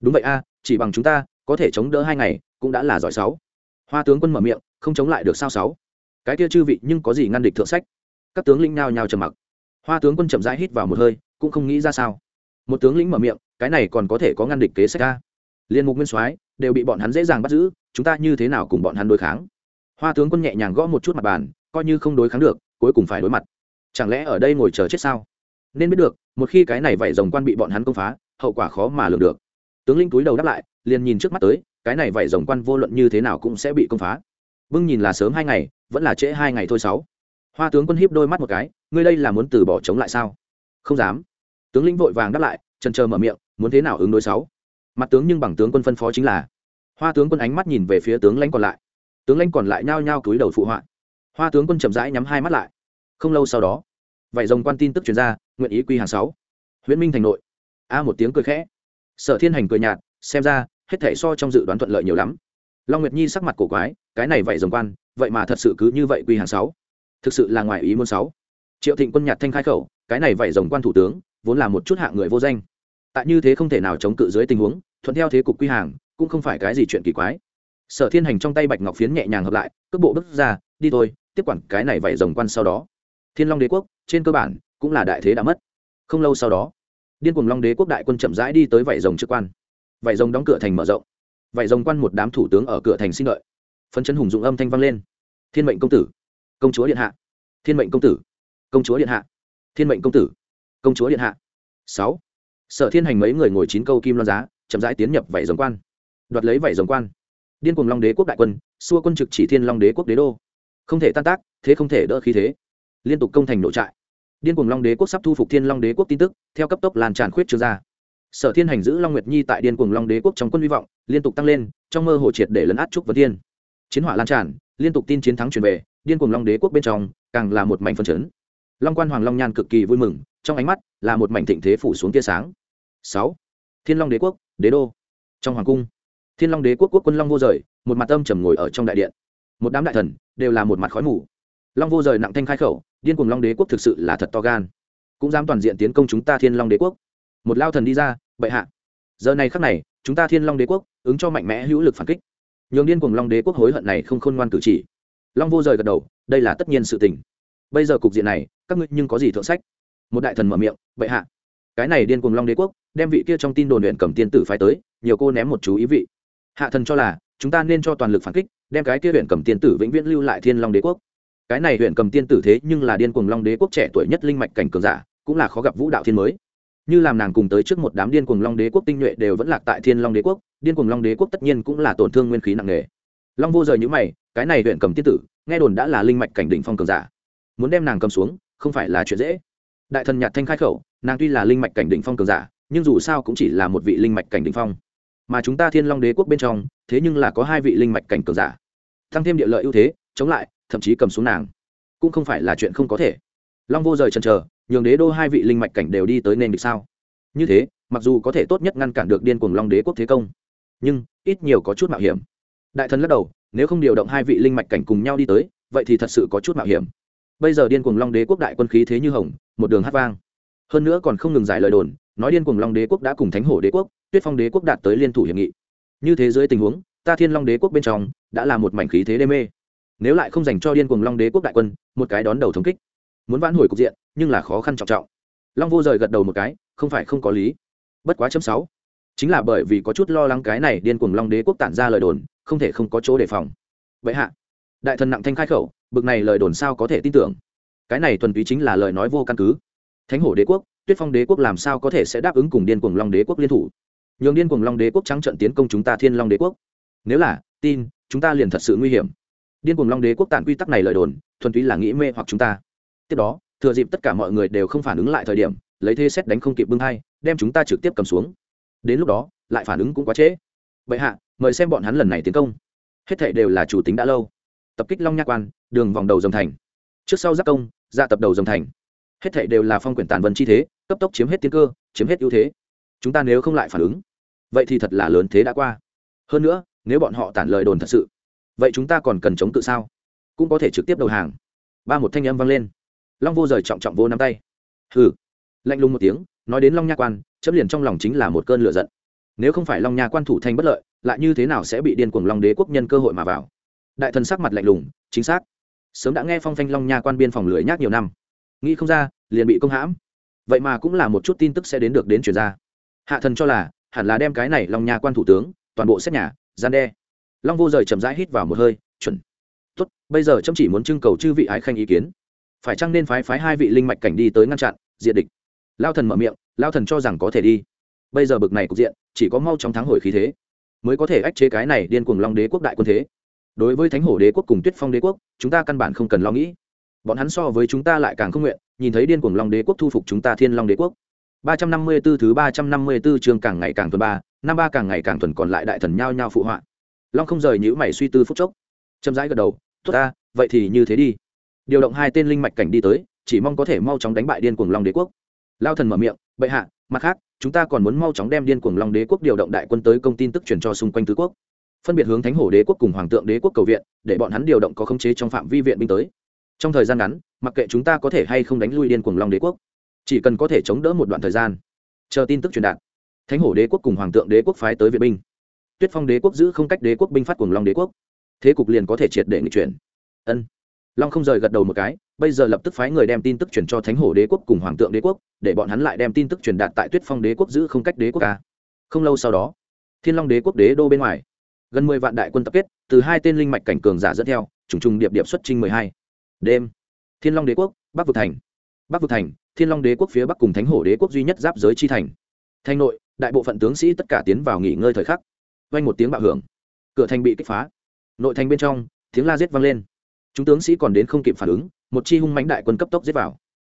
Đúng vậy a, chỉ bằng chúng ta, có thể chống đỡ hai ngày, cũng đã là giỏi sáu. Hoa tướng quân mở miệng, không chống lại được sao sáu? Cái kia chư vị nhưng có gì ngăn địch thượng sách? Các tướng lĩnh nao nhào trầm mặc. Hoa tướng quân chậm rãi hít vào một hơi, cũng không nghĩ ra sao. Một tướng lĩnh mở miệng, cái này còn có thể có ngăn địch kế sách ca liên mục nguyên soái đều bị bọn hắn dễ dàng bắt giữ, chúng ta như thế nào cùng bọn hắn đối kháng? Hoa tướng quân nhẹ nhàng gõ một chút mặt bàn, coi như không đối kháng được, cuối cùng phải đối mặt. Chẳng lẽ ở đây ngồi chờ chết sao? Nên biết được, một khi cái này vảy rồng quan bị bọn hắn công phá, hậu quả khó mà lường được. Tướng lĩnh túi đầu đáp lại, liền nhìn trước mắt tới, cái này vảy rồng quan vô luận như thế nào cũng sẽ bị công phá vương nhìn là sớm hai ngày, vẫn là trễ hai ngày thôi sáu. Hoa tướng quân hiếp đôi mắt một cái, ngươi đây là muốn từ bỏ chống lại sao? Không dám. Tướng lĩnh vội vàng đáp lại, trần chờ mở miệng, muốn thế nào ứng đối sáu? Mặt tướng nhưng bằng tướng quân phân phó chính là. Hoa tướng quân ánh mắt nhìn về phía tướng lãnh còn lại. Tướng lãnh còn lại nhao nhao cúi đầu phụ họa. Hoa tướng quân chậm rãi nhắm hai mắt lại. Không lâu sau đó vậy dòng quan tin tức truyền ra, nguyện ý quy hàng sáu. Huyễn minh thành nội. A một tiếng cười khẽ. Sở thiên hành cười nhạt, xem ra, hết thể so trong dự đoán thuận lợi nhiều lắm long nguyệt nhi sắc mặt cổ quái, cái này vậy dòng quan, vậy mà thật sự cứ như vậy quy hàng sáu. Thực sự là ngoài ý muốn sáu. Triệu thịnh quân nhạt thanh khai khẩu, cái này vậy rồng quan thủ tướng, vốn là một chút hạ người vô danh. Tại như thế không thể nào chống cự dưới tình huống, thuận theo thế cục quy hàng, cũng không phải cái gì chuyện kỳ quái. Sở thiên hành trong tay bạch ngọc phiến nhẹ nhàng hợp lại, cước bộ bước ra, đi thôi, tiếp quản cái này vậy rồng quan sau đó. Thiên long đế quốc, trên cơ bản, cũng là đại thế đã mất. Không lâu sau đó, điên cuồng long đế quốc đại quân chậm rãi đi tới vảy rồng trước quan. Vảy rồng đóng cửa thành mở rộng vậy rồng quan một đám thủ tướng ở cửa thành xin lợi phấn chấn hùng dụng âm thanh vang lên. Thiên mệnh công tử, công chúa điện hạ. Thiên mệnh công tử, công chúa điện hạ. Thiên mệnh công tử, công chúa điện hạ. Sáu. Sở thiên hành mấy người ngồi chín câu kim loan giá, chậm rãi tiến nhập vảy rồng quan. Đoạt lấy vảy rồng quan. Điên cuồng long đế quốc đại quân, xua quân trực chỉ thiên long đế quốc đế đô. Không thể tan tác, thế không thể đỡ khí thế. Liên tục công thành nội trại. Điên cuồng long đế quốc sắp thu phục thiên long đế quốc tin tức, theo cấp tốc lan tràn khuyết trương ra sở thiên hành giữ long nguyệt nhi tại điên cuồng long đế quốc trong quân hy vọng, liên tục tăng lên, trong mơ hồ triệt để lấn át trúc vấn thiên. Chiến hỏa lan tràn, liên tục tin chiến thắng truyền về, điên cuồng long đế quốc bên trong, càng là một mảnh phân chấn. Long quan hoàng long nhan cực kỳ vui mừng, trong ánh mắt là một mảnh thịnh thế phủ xuống tia sáng. Sáu. Thiên long đế quốc, đế đô. Trong hoàng cung, thiên long đế quốc quốc quân long vô rời, một mặt âm trầm ngồi ở trong đại điện. Một đám đại thần đều là một mặt khói mù. Long vô rời nặng thanh khai khẩu, điên cuồng long đế quốc thực sự là thật to gan. Cũng dám toàn diện tiến công chúng ta thiên long đế quốc. Một lao thần đi ra bệ hạ. Giờ này khắc này, chúng ta thiên long đế quốc ứng cho mạnh mẽ hữu lực phản kích. Nhường điên cùng long đế quốc hối hận này không khôn ngoan cử chỉ. Long vô rời gật đầu, đây là tất nhiên sự tình. Bây giờ cục diện này, các ngươi nhưng có gì thượng sách? Một đại thần mở miệng vậy hạ. Cái này điên cùng long đế quốc, đem vị kia trong tin đồn luyện cầm tiên tử phái tới, nhiều cô ném một chú ý vị. Hạ thần cho là, chúng ta nên cho toàn lực phản kích, đem cái kia huyện cầm tiên tử vĩnh viễn lưu lại thiên long đế quốc. Cái này huyện cầm tiên tử thế nhưng là điên cùng long đế quốc trẻ tuổi nhất linh mạch cảnh cường giả, cũng là khó gặp vũ đạo thiên mới như làm nàng cùng tới trước một đám điên cuồng long đế quốc tinh nhuệ đều vẫn lạc tại thiên long đế quốc, điên cuồng long đế quốc tất nhiên cũng là tổn thương nguyên khí nặng nề. Long vô rời nhữ mày, cái này huyện cầm tiên tử, nghe đồn đã là linh mạch cảnh đỉnh phong cường giả. Muốn đem nàng cầm xuống, không phải là chuyện dễ. Đại thần nhạt thanh khai khẩu, nàng tuy là linh mạch cảnh đỉnh phong cường giả, nhưng dù sao cũng chỉ là một vị linh mạch cảnh đỉnh phong. Mà chúng ta thiên long đế quốc bên trong, thế nhưng là có hai vị linh mạch cảnh cường giả. Tăng thêm địa lợi ưu thế, chống lại, thậm chí cầm xuống nàng. Cũng không phải là chuyện không có thể. Long vô rời chần chờ nhường đế đô hai vị linh mạch cảnh đều đi tới nền địch sao? Như thế, mặc dù có thể tốt nhất ngăn cản được điên cuồng long đế quốc thế công, nhưng ít nhiều có chút mạo hiểm. Đại thần lắc đầu, nếu không điều động hai vị linh mạch cảnh cùng nhau đi tới, vậy thì thật sự có chút mạo hiểm. Bây giờ điên cuồng long đế quốc đại quân khí thế như hồng, một đường hát vang. Hơn nữa còn không ngừng giải lời đồn, nói điên cuồng long đế quốc đã cùng thánh hổ đế quốc, tuyết phong đế quốc đạt tới liên thủ hiệp nghị. Như thế dưới tình huống, ta thiên long đế quốc bên trong đã là một mảnh khí thế đê mê. Nếu lại không dành cho điên cuồng long đế quốc đại quân, một cái đón đầu thống kích muốn vãn hồi cục diện, nhưng là khó khăn trọng trọng. Long vô rời gật đầu một cái, không phải không có lý. Bất quá chấm sáu. Chính là bởi vì có chút lo lắng cái này điên cuồng long đế quốc tản ra lời đồn, không thể không có chỗ đề phòng. Vậy hạ, đại thần nặng thanh khai khẩu, bực này lời đồn sao có thể tin tưởng? Cái này thuần túy chính là lời nói vô căn cứ. Thánh hổ đế quốc, tuyết phong đế quốc làm sao có thể sẽ đáp ứng cùng điên cuồng long đế quốc liên thủ? Nhường điên cuồng long đế quốc trắng trận tiến công chúng ta thiên long đế quốc. Nếu là, tin, chúng ta liền thật sự nguy hiểm. Điên cuồng long đế quốc tản quy tắc này lời đồn, thuần túy là nghĩ mê hoặc chúng ta tiếp đó, thừa dịp tất cả mọi người đều không phản ứng lại thời điểm, lấy thế xét đánh không kịp bưng hai đem chúng ta trực tiếp cầm xuống. Đến lúc đó, lại phản ứng cũng quá trễ. Vậy hạ, mời xem bọn hắn lần này tiến công. Hết thệ đều là chủ tính đã lâu. Tập kích long nha quan, đường vòng đầu dòng thành. Trước sau giác công, ra tập đầu dòng thành. Hết thảy đều là phong quyển tàn vân chi thế, cấp tốc chiếm hết tiên cơ, chiếm hết ưu thế. Chúng ta nếu không lại phản ứng, vậy thì thật là lớn thế đã qua. Hơn nữa, nếu bọn họ tản lời đồn thật sự, vậy chúng ta còn cần chống cự sao? Cũng có thể trực tiếp đầu hàng. Ba một thanh âm vang lên long vô rời trọng trọng vô nắm tay. Hừ. Lạnh lùng một tiếng, nói đến long nha quan, chấm liền trong lòng chính là một cơn lửa giận. Nếu không phải long nha quan thủ thành bất lợi, lại như thế nào sẽ bị điên cuồng long đế quốc nhân cơ hội mà vào? Đại thần sắc mặt lạnh lùng, chính xác. Sớm đã nghe phong phanh long nha quan biên phòng lưỡi nhác nhiều năm. Nghĩ không ra, liền bị công hãm. Vậy mà cũng là một chút tin tức sẽ đến được đến truyền ra. Hạ thần cho là, hẳn là đem cái này long nha quan thủ tướng, toàn bộ xét nhà, gian đe. Long vô rời chậm rãi hít vào một hơi, chuẩn. Tốt, bây giờ chấm chỉ muốn trưng cầu chư vị ái khanh ý kiến phải chăng nên phái phái hai vị linh mạch cảnh đi tới ngăn chặn diện địch? Lao thần mở miệng, lao thần cho rằng có thể đi. Bây giờ bực này cục diện, chỉ có mau chóng thắng hồi khí thế, mới có thể ách chế cái này điên cuồng long đế quốc đại quân thế. Đối với thánh hổ đế quốc cùng tuyết phong đế quốc, chúng ta căn bản không cần lo nghĩ. Bọn hắn so với chúng ta lại càng không nguyện, nhìn thấy điên cuồng long đế quốc thu phục chúng ta thiên long đế quốc. Ba trăm năm mươi 354 thứ ba trăm năm mươi 354 chương càng ngày càng tuần ba, năm ba càng ngày càng tuần còn lại đại thần nhao nhao phụ họa. Long không rời nhữ mày suy tư phút chốc. Chậm rãi gật đầu, tốt ta, vậy thì như thế đi điều động hai tên linh mạch cảnh đi tới, chỉ mong có thể mau chóng đánh bại điên cuồng long đế quốc. Lao thần mở miệng, bệ hạ, mặt khác, chúng ta còn muốn mau chóng đem điên cuồng long đế quốc điều động đại quân tới công tin tức truyền cho xung quanh tứ quốc. Phân biệt hướng thánh hổ đế quốc cùng hoàng tượng đế quốc cầu viện, để bọn hắn điều động có khống chế trong phạm vi viện binh tới. Trong thời gian ngắn, mặc kệ chúng ta có thể hay không đánh lui điên cuồng long đế quốc, chỉ cần có thể chống đỡ một đoạn thời gian, chờ tin tức truyền đạt, thánh hổ đế quốc cùng hoàng tượng đế quốc phái tới viện binh. Tuyết phong đế quốc giữ không cách đế quốc binh phát cùng long đế quốc. Thế cục liền có thể triệt để nghị chuyển. Ân long không rời gật đầu một cái, bây giờ lập tức phái người đem tin tức truyền cho thánh hổ đế quốc cùng hoàng tượng đế quốc, để bọn hắn lại đem tin tức truyền đạt tại tuyết phong đế quốc giữ không cách đế quốc ca không lâu sau đó, thiên long đế quốc đế đô bên ngoài, gần mười vạn đại quân tập kết, từ hai tên linh mạch cảnh cường giả dẫn theo, trùng trùng điệp điệp xuất trinh mười hai. Đêm, thiên long đế quốc, bắc vực thành. Bắc vực thành, thiên long đế quốc phía bắc cùng thánh hổ đế quốc duy nhất giáp giới chi thành. Thành nội, đại bộ phận tướng sĩ tất cả tiến vào nghỉ ngơi thời khắc. Vang một tiếng bạo hưởng. Cửa thành bị kích phá. Nội thành bên trong, tiếng la giết vang lên chúng tướng sĩ còn đến không kịp phản ứng, một chi hung mãnh đại quân cấp tốc giết vào.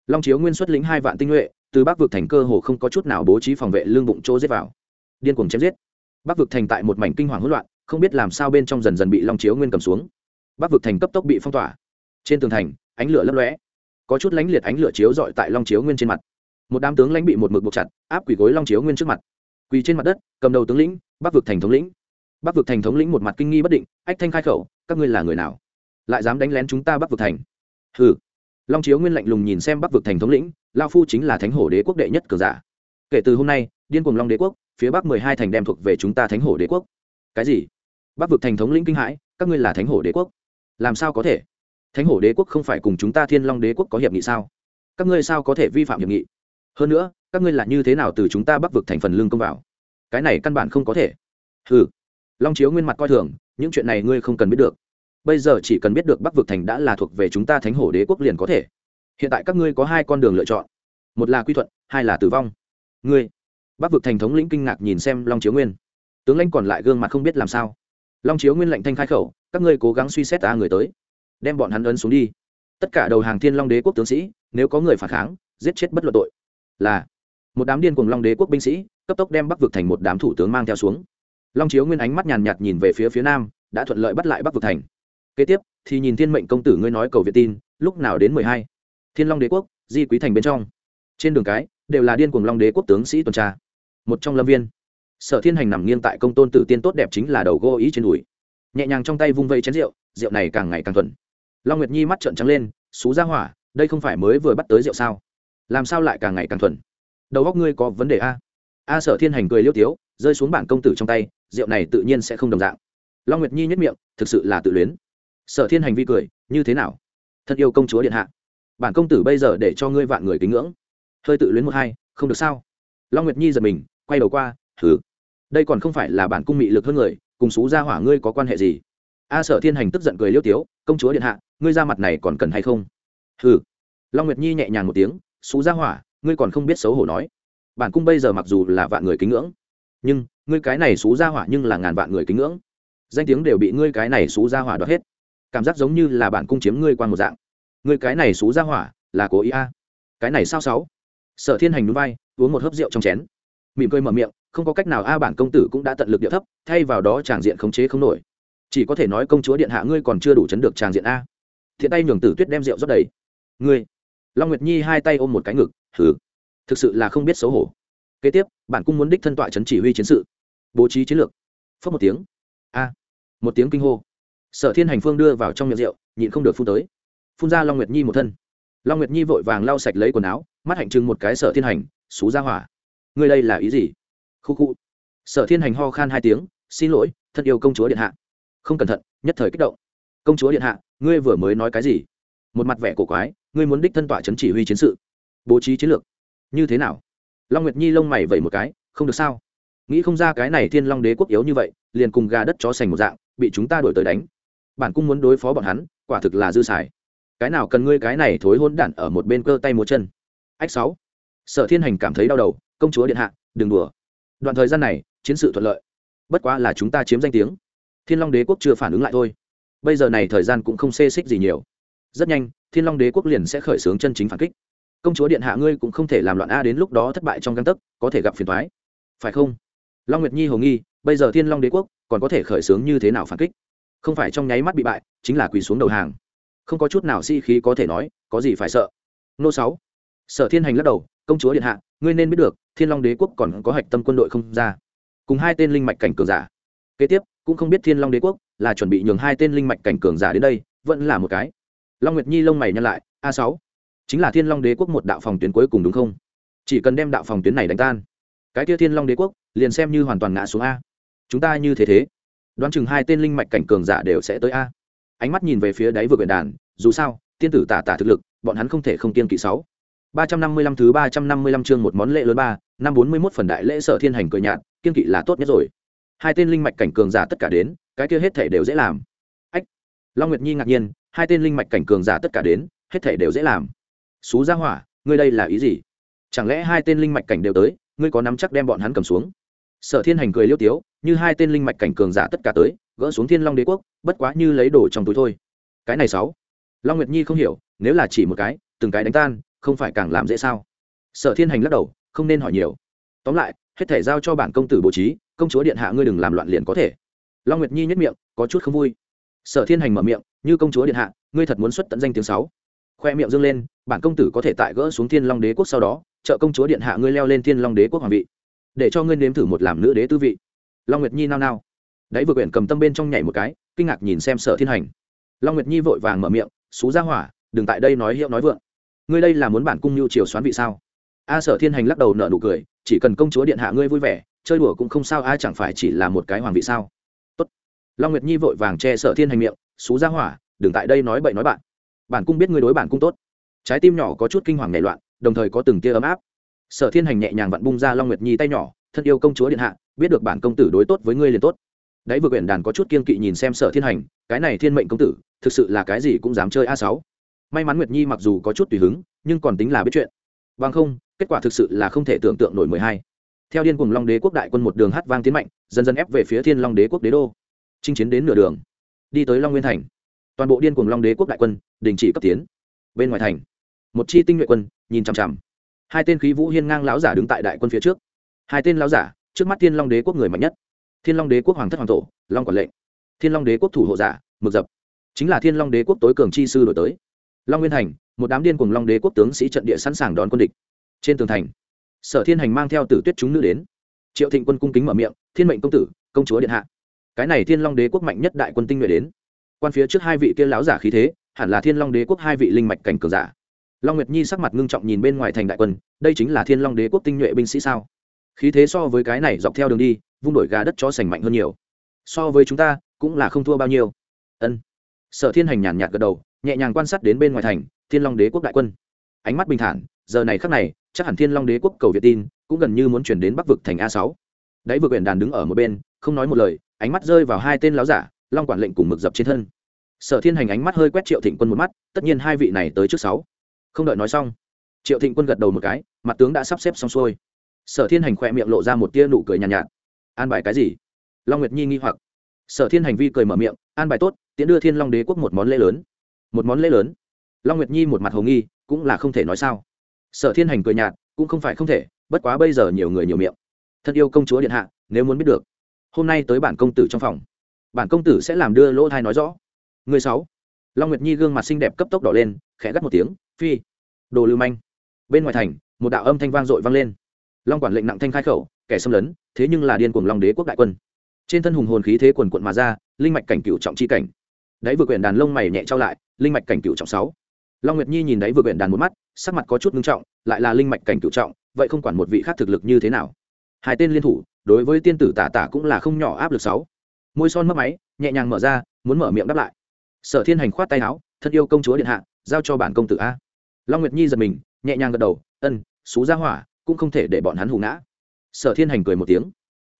Long chiếu nguyên xuất lĩnh hai vạn tinh nhuệ, từ bắc vực thành cơ hồ không có chút nào bố trí phòng vệ lương bụng chỗ giết vào. Điên cuồng chém giết. Bắc vực thành tại một mảnh kinh hoàng hỗn loạn, không biết làm sao bên trong dần dần bị long chiếu nguyên cầm xuống. Bắc vực thành cấp tốc bị phong tỏa. Trên tường thành, ánh lửa lấp lóe. Có chút lánh liệt ánh lửa chiếu dọi tại long chiếu nguyên trên mặt. Một đám tướng lãnh bị một mực buộc chặt, áp quỷ gối long chiếu nguyên trước mặt. Quỳ trên mặt đất, cầm đầu tướng lĩnh, bắc vực thành thống lĩnh. Bắc vực thành thống lĩnh một mặt kinh nghi bất định, ách thanh khai khẩu, các ngươi là người nào? Lại dám đánh lén chúng ta bắc vực thành. Hừ. Long chiếu nguyên lạnh lùng nhìn xem bắc vực thành thống lĩnh, lao phu chính là thánh hổ đế quốc đệ nhất cường giả. Kể từ hôm nay, điên cuồng long đế quốc, phía bắc mười hai thành đem thuộc về chúng ta thánh hổ đế quốc. Cái gì? Bắc vực thành thống lĩnh kinh hãi, các ngươi là thánh hổ đế quốc? Làm sao có thể? Thánh hổ đế quốc không phải cùng chúng ta thiên long đế quốc có hiệp nghị sao? Các ngươi sao có thể vi phạm hiệp nghị? Hơn nữa, các ngươi là như thế nào từ chúng ta bắc vực thành phần lương công vào? Cái này căn bản không có thể. Ừ long chiếu nguyên mặt coi thường, những chuyện này ngươi không cần biết được bây giờ chỉ cần biết được bắc vực thành đã là thuộc về chúng ta thánh hổ đế quốc liền có thể. Hiện tại các ngươi có hai con đường lựa chọn. Một là quy thuận, hai là tử vong. Ngươi, bắc vực thành thống lĩnh kinh ngạc nhìn xem long chiếu nguyên. Tướng lãnh còn lại gương mặt không biết làm sao. Long chiếu nguyên lệnh thanh khai khẩu, các ngươi cố gắng suy xét ta người tới. Đem bọn hắn ấn xuống đi. Tất cả đầu hàng thiên long đế quốc tướng sĩ, nếu có người phản kháng, giết chết bất luận tội. Là, một đám điên cùng long đế quốc binh sĩ, cấp tốc đem bắc vực thành một đám thủ tướng mang theo xuống. Long chiếu nguyên ánh mắt nhàn nhạt nhìn về phía phía nam, đã thuận lợi bắt lại bắc vực thành kế tiếp, thì nhìn thiên mệnh công tử ngươi nói cầu viện tin, lúc nào đến mười hai? Thiên long đế quốc, di quý thành bên trong. Trên đường cái, đều là điên cùng long đế quốc tướng sĩ tuần tra. Một trong lâm viên. Sở thiên hành nằm nghiêng tại công tôn tử tiên tốt đẹp chính là đầu gô ý trên đùi. Nhẹ nhàng trong tay vung vây chén rượu rượu này càng ngày càng thuần. Long nguyệt nhi mắt trợn trắng lên, xú ra hỏa, đây không phải mới vừa bắt tới rượu sao? Làm sao lại càng ngày càng thuần? Đầu góc ngươi có vấn đề a? A sở thiên hành cười liêu tiếu, rơi xuống bản công tử trong tay, rượu này tự nhiên sẽ không đồng dạng. Long nguyệt nhi nhất miệng, thực sự là tự luyến sở thiên hành vi cười, như thế nào? Thật yêu công chúa điện hạ. Bản công tử bây giờ để cho ngươi vạn người kính ngưỡng. Hơi tự luyến một hai, không được sao? Long nguyệt nhi giật mình, quay đầu qua thử đây còn không phải là bản cung mị lực hơn người, cùng xú gia hỏa ngươi có quan hệ gì? A sở thiên hành tức giận cười liêu tiếu, công chúa điện hạ, ngươi ra mặt này còn cần hay không? Hừ. Long nguyệt nhi nhẹ nhàng một tiếng, xú gia hỏa, ngươi còn không biết xấu hổ nói. Bản cung bây giờ mặc dù là vạn người kính ngưỡng, nhưng ngươi cái này xú gia hỏa nhưng là ngàn vạn người kính ngưỡng. Danh tiếng đều bị ngươi cái này xú gia hỏa đoạt hết cảm giác giống như là bản cung chiếm ngươi quan một dạng. Ngươi cái này xú gia hỏa, là cố ý a? Cái này sao sáu? Sở thiên hành núi vai, uống một hớp rượu trong chén. Mỉm cười mở miệng, không có cách nào a, bản công tử cũng đã tận lực địa thấp, thay vào đó tràng diện khống chế không nổi. Chỉ có thể nói công chúa điện hạ ngươi còn chưa đủ chấn được tràng diện a. Thiện tay nhường tử tuyết đem rượu rót đầy. Ngươi. Long nguyệt nhi hai tay ôm một cái ngực thử thực sự là không biết xấu hổ. Kế tiếp, bản cung muốn đích thân tọa chấn chỉ huy chiến sự. Bố trí chiến lược. Phớt một tiếng. A. Một tiếng kinh hô sở thiên hành phương đưa vào trong miệng rượu, nhịn không được phun tới. Phun ra long nguyệt nhi một thân. Long nguyệt nhi vội vàng lau sạch lấy quần áo, mắt hạnh trừng một cái sở thiên hành, xú ra hỏa, ngươi đây là ý gì? Khu khu. Sở thiên hành ho khan hai tiếng, xin lỗi, thân yêu công chúa điện hạ. Không cẩn thận, nhất thời kích động. Công chúa điện hạ, ngươi vừa mới nói cái gì? Một mặt vẻ cổ quái, ngươi muốn đích thân tọa chấn chỉ huy chiến sự, bố trí chiến lược. Như thế nào? Long nguyệt nhi lông mày vẩy một cái, không được sao? Nghĩ không ra cái này thiên long đế quốc yếu như vậy, liền cùng gà đất chó sành một dạng, bị chúng ta đổi tới đánh bản cung muốn đối phó bọn hắn, quả thực là dư xài. Cái nào cần ngươi cái này thối hôn đản ở một bên cơ tay múa chân? Ách sáu. Sở thiên hành cảm thấy đau đầu, công chúa điện hạ, đừng đùa. Đoạn thời gian này, chiến sự thuận lợi. Bất quá là chúng ta chiếm danh tiếng. Thiên long đế quốc chưa phản ứng lại thôi. Bây giờ này thời gian cũng không xê xích gì nhiều. Rất nhanh, thiên long đế quốc liền sẽ khởi xướng chân chính phản kích. Công chúa điện hạ ngươi cũng không thể làm loạn a đến lúc đó thất bại trong găng tấc, có thể gặp phiền thoái phải không? Long nguyệt nhi hồ nghi, bây giờ thiên long đế quốc còn có thể khởi xướng như thế nào phản kích? Không phải trong nháy mắt bị bại, chính là quỳ xuống đầu hàng. Không có chút nào si-khí có thể nói, có gì phải sợ. Nô sáu, sở thiên hành lắc đầu, công chúa điện hạ, ngươi nên biết được, thiên long đế quốc còn có hạch tâm quân đội không ra. Cùng hai tên linh mạch cảnh cường giả. Kế tiếp, cũng không biết thiên long đế quốc là chuẩn bị nhường hai tên linh mạch cảnh cường giả đến đây, vẫn là một cái. Long nguyệt nhi lông mày nhăn lại, a sáu, chính là thiên long đế quốc một đạo phòng tuyến cuối cùng đúng không? Chỉ cần đem đạo phòng tuyến này đánh tan, cái kia thiên long đế quốc liền xem như hoàn toàn ngã xuống a. Chúng ta như thế thế đoán chừng hai tên linh mạch cảnh cường giả đều sẽ tới a. Ánh mắt nhìn về phía đáy vừa quyền đàn, dù sao, tiên tử tả tả thực lực, bọn hắn không thể không tiên kỵ sáu. ba trăm năm mươi lăm thứ ba trăm năm mươi lăm chương một món lễ lớn ba, năm bốn mươi mốt phần đại lễ sở thiên hành cười nhạt, kiên kỵ là tốt nhất rồi. Hai tên linh mạch cảnh cường giả tất cả đến, cái kia hết thể đều dễ làm. Ách. Long nguyệt nhi ngạc nhiên, hai tên linh mạch cảnh cường giả tất cả đến, hết thể đều dễ làm. Xú ra hỏa, ngươi đây là ý gì? Chẳng lẽ hai tên linh mạch cảnh đều tới, ngươi có nắm chắc đem bọn hắn cầm xuống? Sở thiên hành cười liêu tiếu, như hai tên linh mạch cảnh cường giả tất cả tới, gỡ xuống thiên long đế quốc, bất quá như lấy đồ trong túi thôi. Cái này sáu. Long nguyệt nhi không hiểu, nếu là chỉ một cái, từng cái đánh tan, không phải càng làm dễ sao? Sở thiên hành lắc đầu, không nên hỏi nhiều. Tóm lại, hết thể giao cho bản công tử bố trí, công chúa điện hạ ngươi đừng làm loạn liền có thể. Long nguyệt nhi nhất miệng, có chút không vui. Sở thiên hành mở miệng, như công chúa điện hạ, ngươi thật muốn xuất tận danh tiếng sáu. Khoe miệng dâng lên, bản công tử có thể tại gỡ xuống thiên long đế quốc sau đó, trợ công chúa điện hạ ngươi leo lên thiên long đế quốc hoàng vị để cho ngươi nếm thử một làm nữ đế tư vị. Long nguyệt nhi nao nao. Đáy vừa quyển cầm tâm bên trong nhảy một cái, kinh ngạc nhìn xem sở thiên hành. Long nguyệt nhi vội vàng mở miệng xú ra hỏa, đừng tại đây nói hiệu nói vượng. Ngươi đây là muốn bản cung nhu chiều xoán vị sao? A sở thiên hành lắc đầu nở nụ cười, chỉ cần công chúa điện hạ ngươi vui vẻ, chơi đùa cũng không sao ai chẳng phải chỉ là một cái hoàng vị sao? Tốt. long nguyệt nhi vội vàng che sở thiên hành miệng xú ra hỏa, đừng tại đây nói bậy nói bạn. Bản cung biết ngươi đối bản cung tốt. Trái tim nhỏ có chút kinh hoàng nảy loạn, đồng thời có từng tia ấm áp sở thiên hành nhẹ nhàng vặn bung ra long nguyệt nhi tay nhỏ, thân yêu công chúa điện hạ, biết được bản công tử đối tốt với ngươi liền tốt. Đấy vừa quyển đàn có chút kiên kỵ nhìn xem sở thiên hành, cái này thiên mệnh công tử, thực sự là cái gì cũng dám chơi a sáu. May mắn nguyệt nhi mặc dù có chút tùy hứng, nhưng còn tính là biết chuyện. Bằng không, kết quả thực sự là không thể tưởng tượng nổi mười hai. Theo điên cùng long đế quốc đại quân một đường hát vang tiến mạnh, dần dần ép về phía thiên long đế quốc đế đô. Chinh chiến đến nửa đường, đi tới long nguyên thành. Toàn bộ điên cùng long đế quốc đại quân, đình chỉ cấp tiến. Bên ngoài thành, một chi tinh nhuệ quân, nhìn chằm chằm hai tên khí vũ hiên ngang lão giả đứng tại đại quân phía trước. Hai tên lão giả, trước mắt thiên long đế quốc người mạnh nhất. Thiên long đế quốc hoàng thất hoàng tổ, long quản lệnh. Thiên long đế quốc thủ hộ giả, mực dập. Chính là thiên long đế quốc tối cường chi sư đổi tới. Long nguyên thành, một đám điên cùng long đế quốc tướng sĩ trận địa sẵn sàng đón quân địch. Trên tường thành, sở thiên hành mang theo tử tuyết chúng nữ đến. Triệu thịnh quân cung kính mở miệng, thiên mệnh công tử, công chúa điện hạ. Cái này thiên long đế quốc mạnh nhất đại quân tinh nhuệ đến. Quan phía trước hai vị kia láo giả khí thế, hẳn là thiên long đế quốc hai vị linh mạch cảnh cường giả long nguyệt nhi sắc mặt ngưng trọng nhìn bên ngoài thành đại quân, đây chính là thiên long đế quốc tinh nhuệ binh sĩ sao? Khí thế so với cái này dọc theo đường đi, vung đổi gà đất cho sành mạnh hơn nhiều. So với chúng ta, cũng là không thua bao nhiêu. Ân. Sở thiên hành nhàn nhạt gật đầu, nhẹ nhàng quan sát đến bên ngoài thành, thiên long đế quốc đại quân. Ánh mắt bình thản, giờ này khắc này, chắc hẳn thiên long đế quốc cầu việt tin, cũng gần như muốn chuyển đến bắc vực thành a sáu. Đáy vực huyện đàn đứng ở một bên, không nói một lời, ánh mắt rơi vào hai tên láo giả, long quản lệnh cùng mực dập trên thân. Sở thiên hành ánh mắt hơi quét triệu thịnh quân một mắt, tất nhiên hai vị này tới trước sáu không đợi nói xong triệu thịnh quân gật đầu một cái mặt tướng đã sắp xếp xong xuôi. Sở thiên hành khỏe miệng lộ ra một tia nụ cười nhàn nhạt, nhạt an bài cái gì? Long nguyệt nhi nghi hoặc. Sở thiên hành vi cười mở miệng an bài tốt tiễn đưa thiên long đế quốc một món lễ lớn. Một món lễ lớn? Long nguyệt nhi một mặt hồ nghi cũng là không thể nói sao. Sở thiên hành cười nhạt cũng không phải không thể bất quá bây giờ nhiều người nhiều miệng. Thân yêu công chúa điện hạ nếu muốn biết được hôm nay tới bản công tử trong phòng. Bản công tử sẽ làm đưa lỗ thai nói rõ. Người sáu long nguyệt nhi gương mặt xinh đẹp cấp tốc đỏ lên, khẽ gắt một tiếng, phi, đồ lưu manh. Bên ngoài thành, một đạo âm thanh vang dội vang lên. Long quản lệnh nặng thanh khai khẩu, kẻ xâm lấn, thế nhưng là điên cuồng long đế quốc đại quân. Trên thân hùng hồn khí thế quần quận mà ra, linh mạch cảnh cựu trọng chi cảnh. Đáy vừa quyển đàn lông mày nhẹ trao lại, linh mạch cảnh cựu trọng sáu. Long nguyệt nhi nhìn đáy vừa quyển đàn một mắt, sắc mặt có chút ngưng trọng, lại là linh mạch cảnh cựu trọng, vậy không quản một vị khác thực lực như thế nào. Hai tên liên thủ, đối với tiên tử tả tả cũng là không nhỏ áp lực sáu. Môi son mất máy, nhẹ nhàng mở ra, muốn mở miệng đáp lại sở thiên hành khoát tay áo, thân yêu công chúa điện hạ, giao cho bản công tử a. Long nguyệt nhi giật mình, nhẹ nhàng gật đầu, ân, xú ra hỏa, cũng không thể để bọn hắn hù ngã. Sở thiên hành cười một tiếng,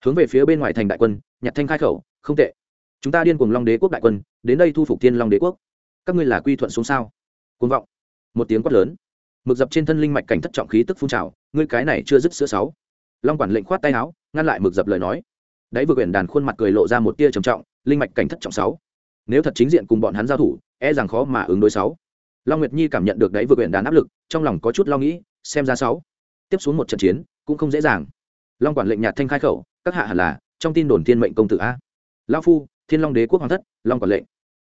hướng về phía bên ngoài thành đại quân, nhặt thanh khai khẩu, không tệ. Chúng ta điên cùng long đế quốc đại quân, đến đây thu phục thiên long đế quốc. Các ngươi là quy thuận xuống sao? Côn vọng. Một tiếng quát lớn. Mực dập trên thân linh mạch cảnh thất trọng khí tức phun trào, ngươi cái này chưa dứt sữa sáu. Long quản lệnh khoát tay áo, ngăn lại mực dập lời nói. Đấy vừa quyển đàn khuôn mặt cười lộ ra một tia trầm trọng, linh mạch cảnh thất trọng sáu nếu thật chính diện cùng bọn hắn giao thủ e rằng khó mà ứng đối sáu. Long nguyệt nhi cảm nhận được đấy vừa quyển đàn áp lực, trong lòng có chút lo nghĩ, xem ra sáu. Tiếp xuống một trận chiến, cũng không dễ dàng. Long quản lệnh nhạt thanh khai khẩu, các hạ hẳn là, trong tin đồn thiên mệnh công tử a. Lao phu, thiên long đế quốc hoàng thất, long quản lệnh.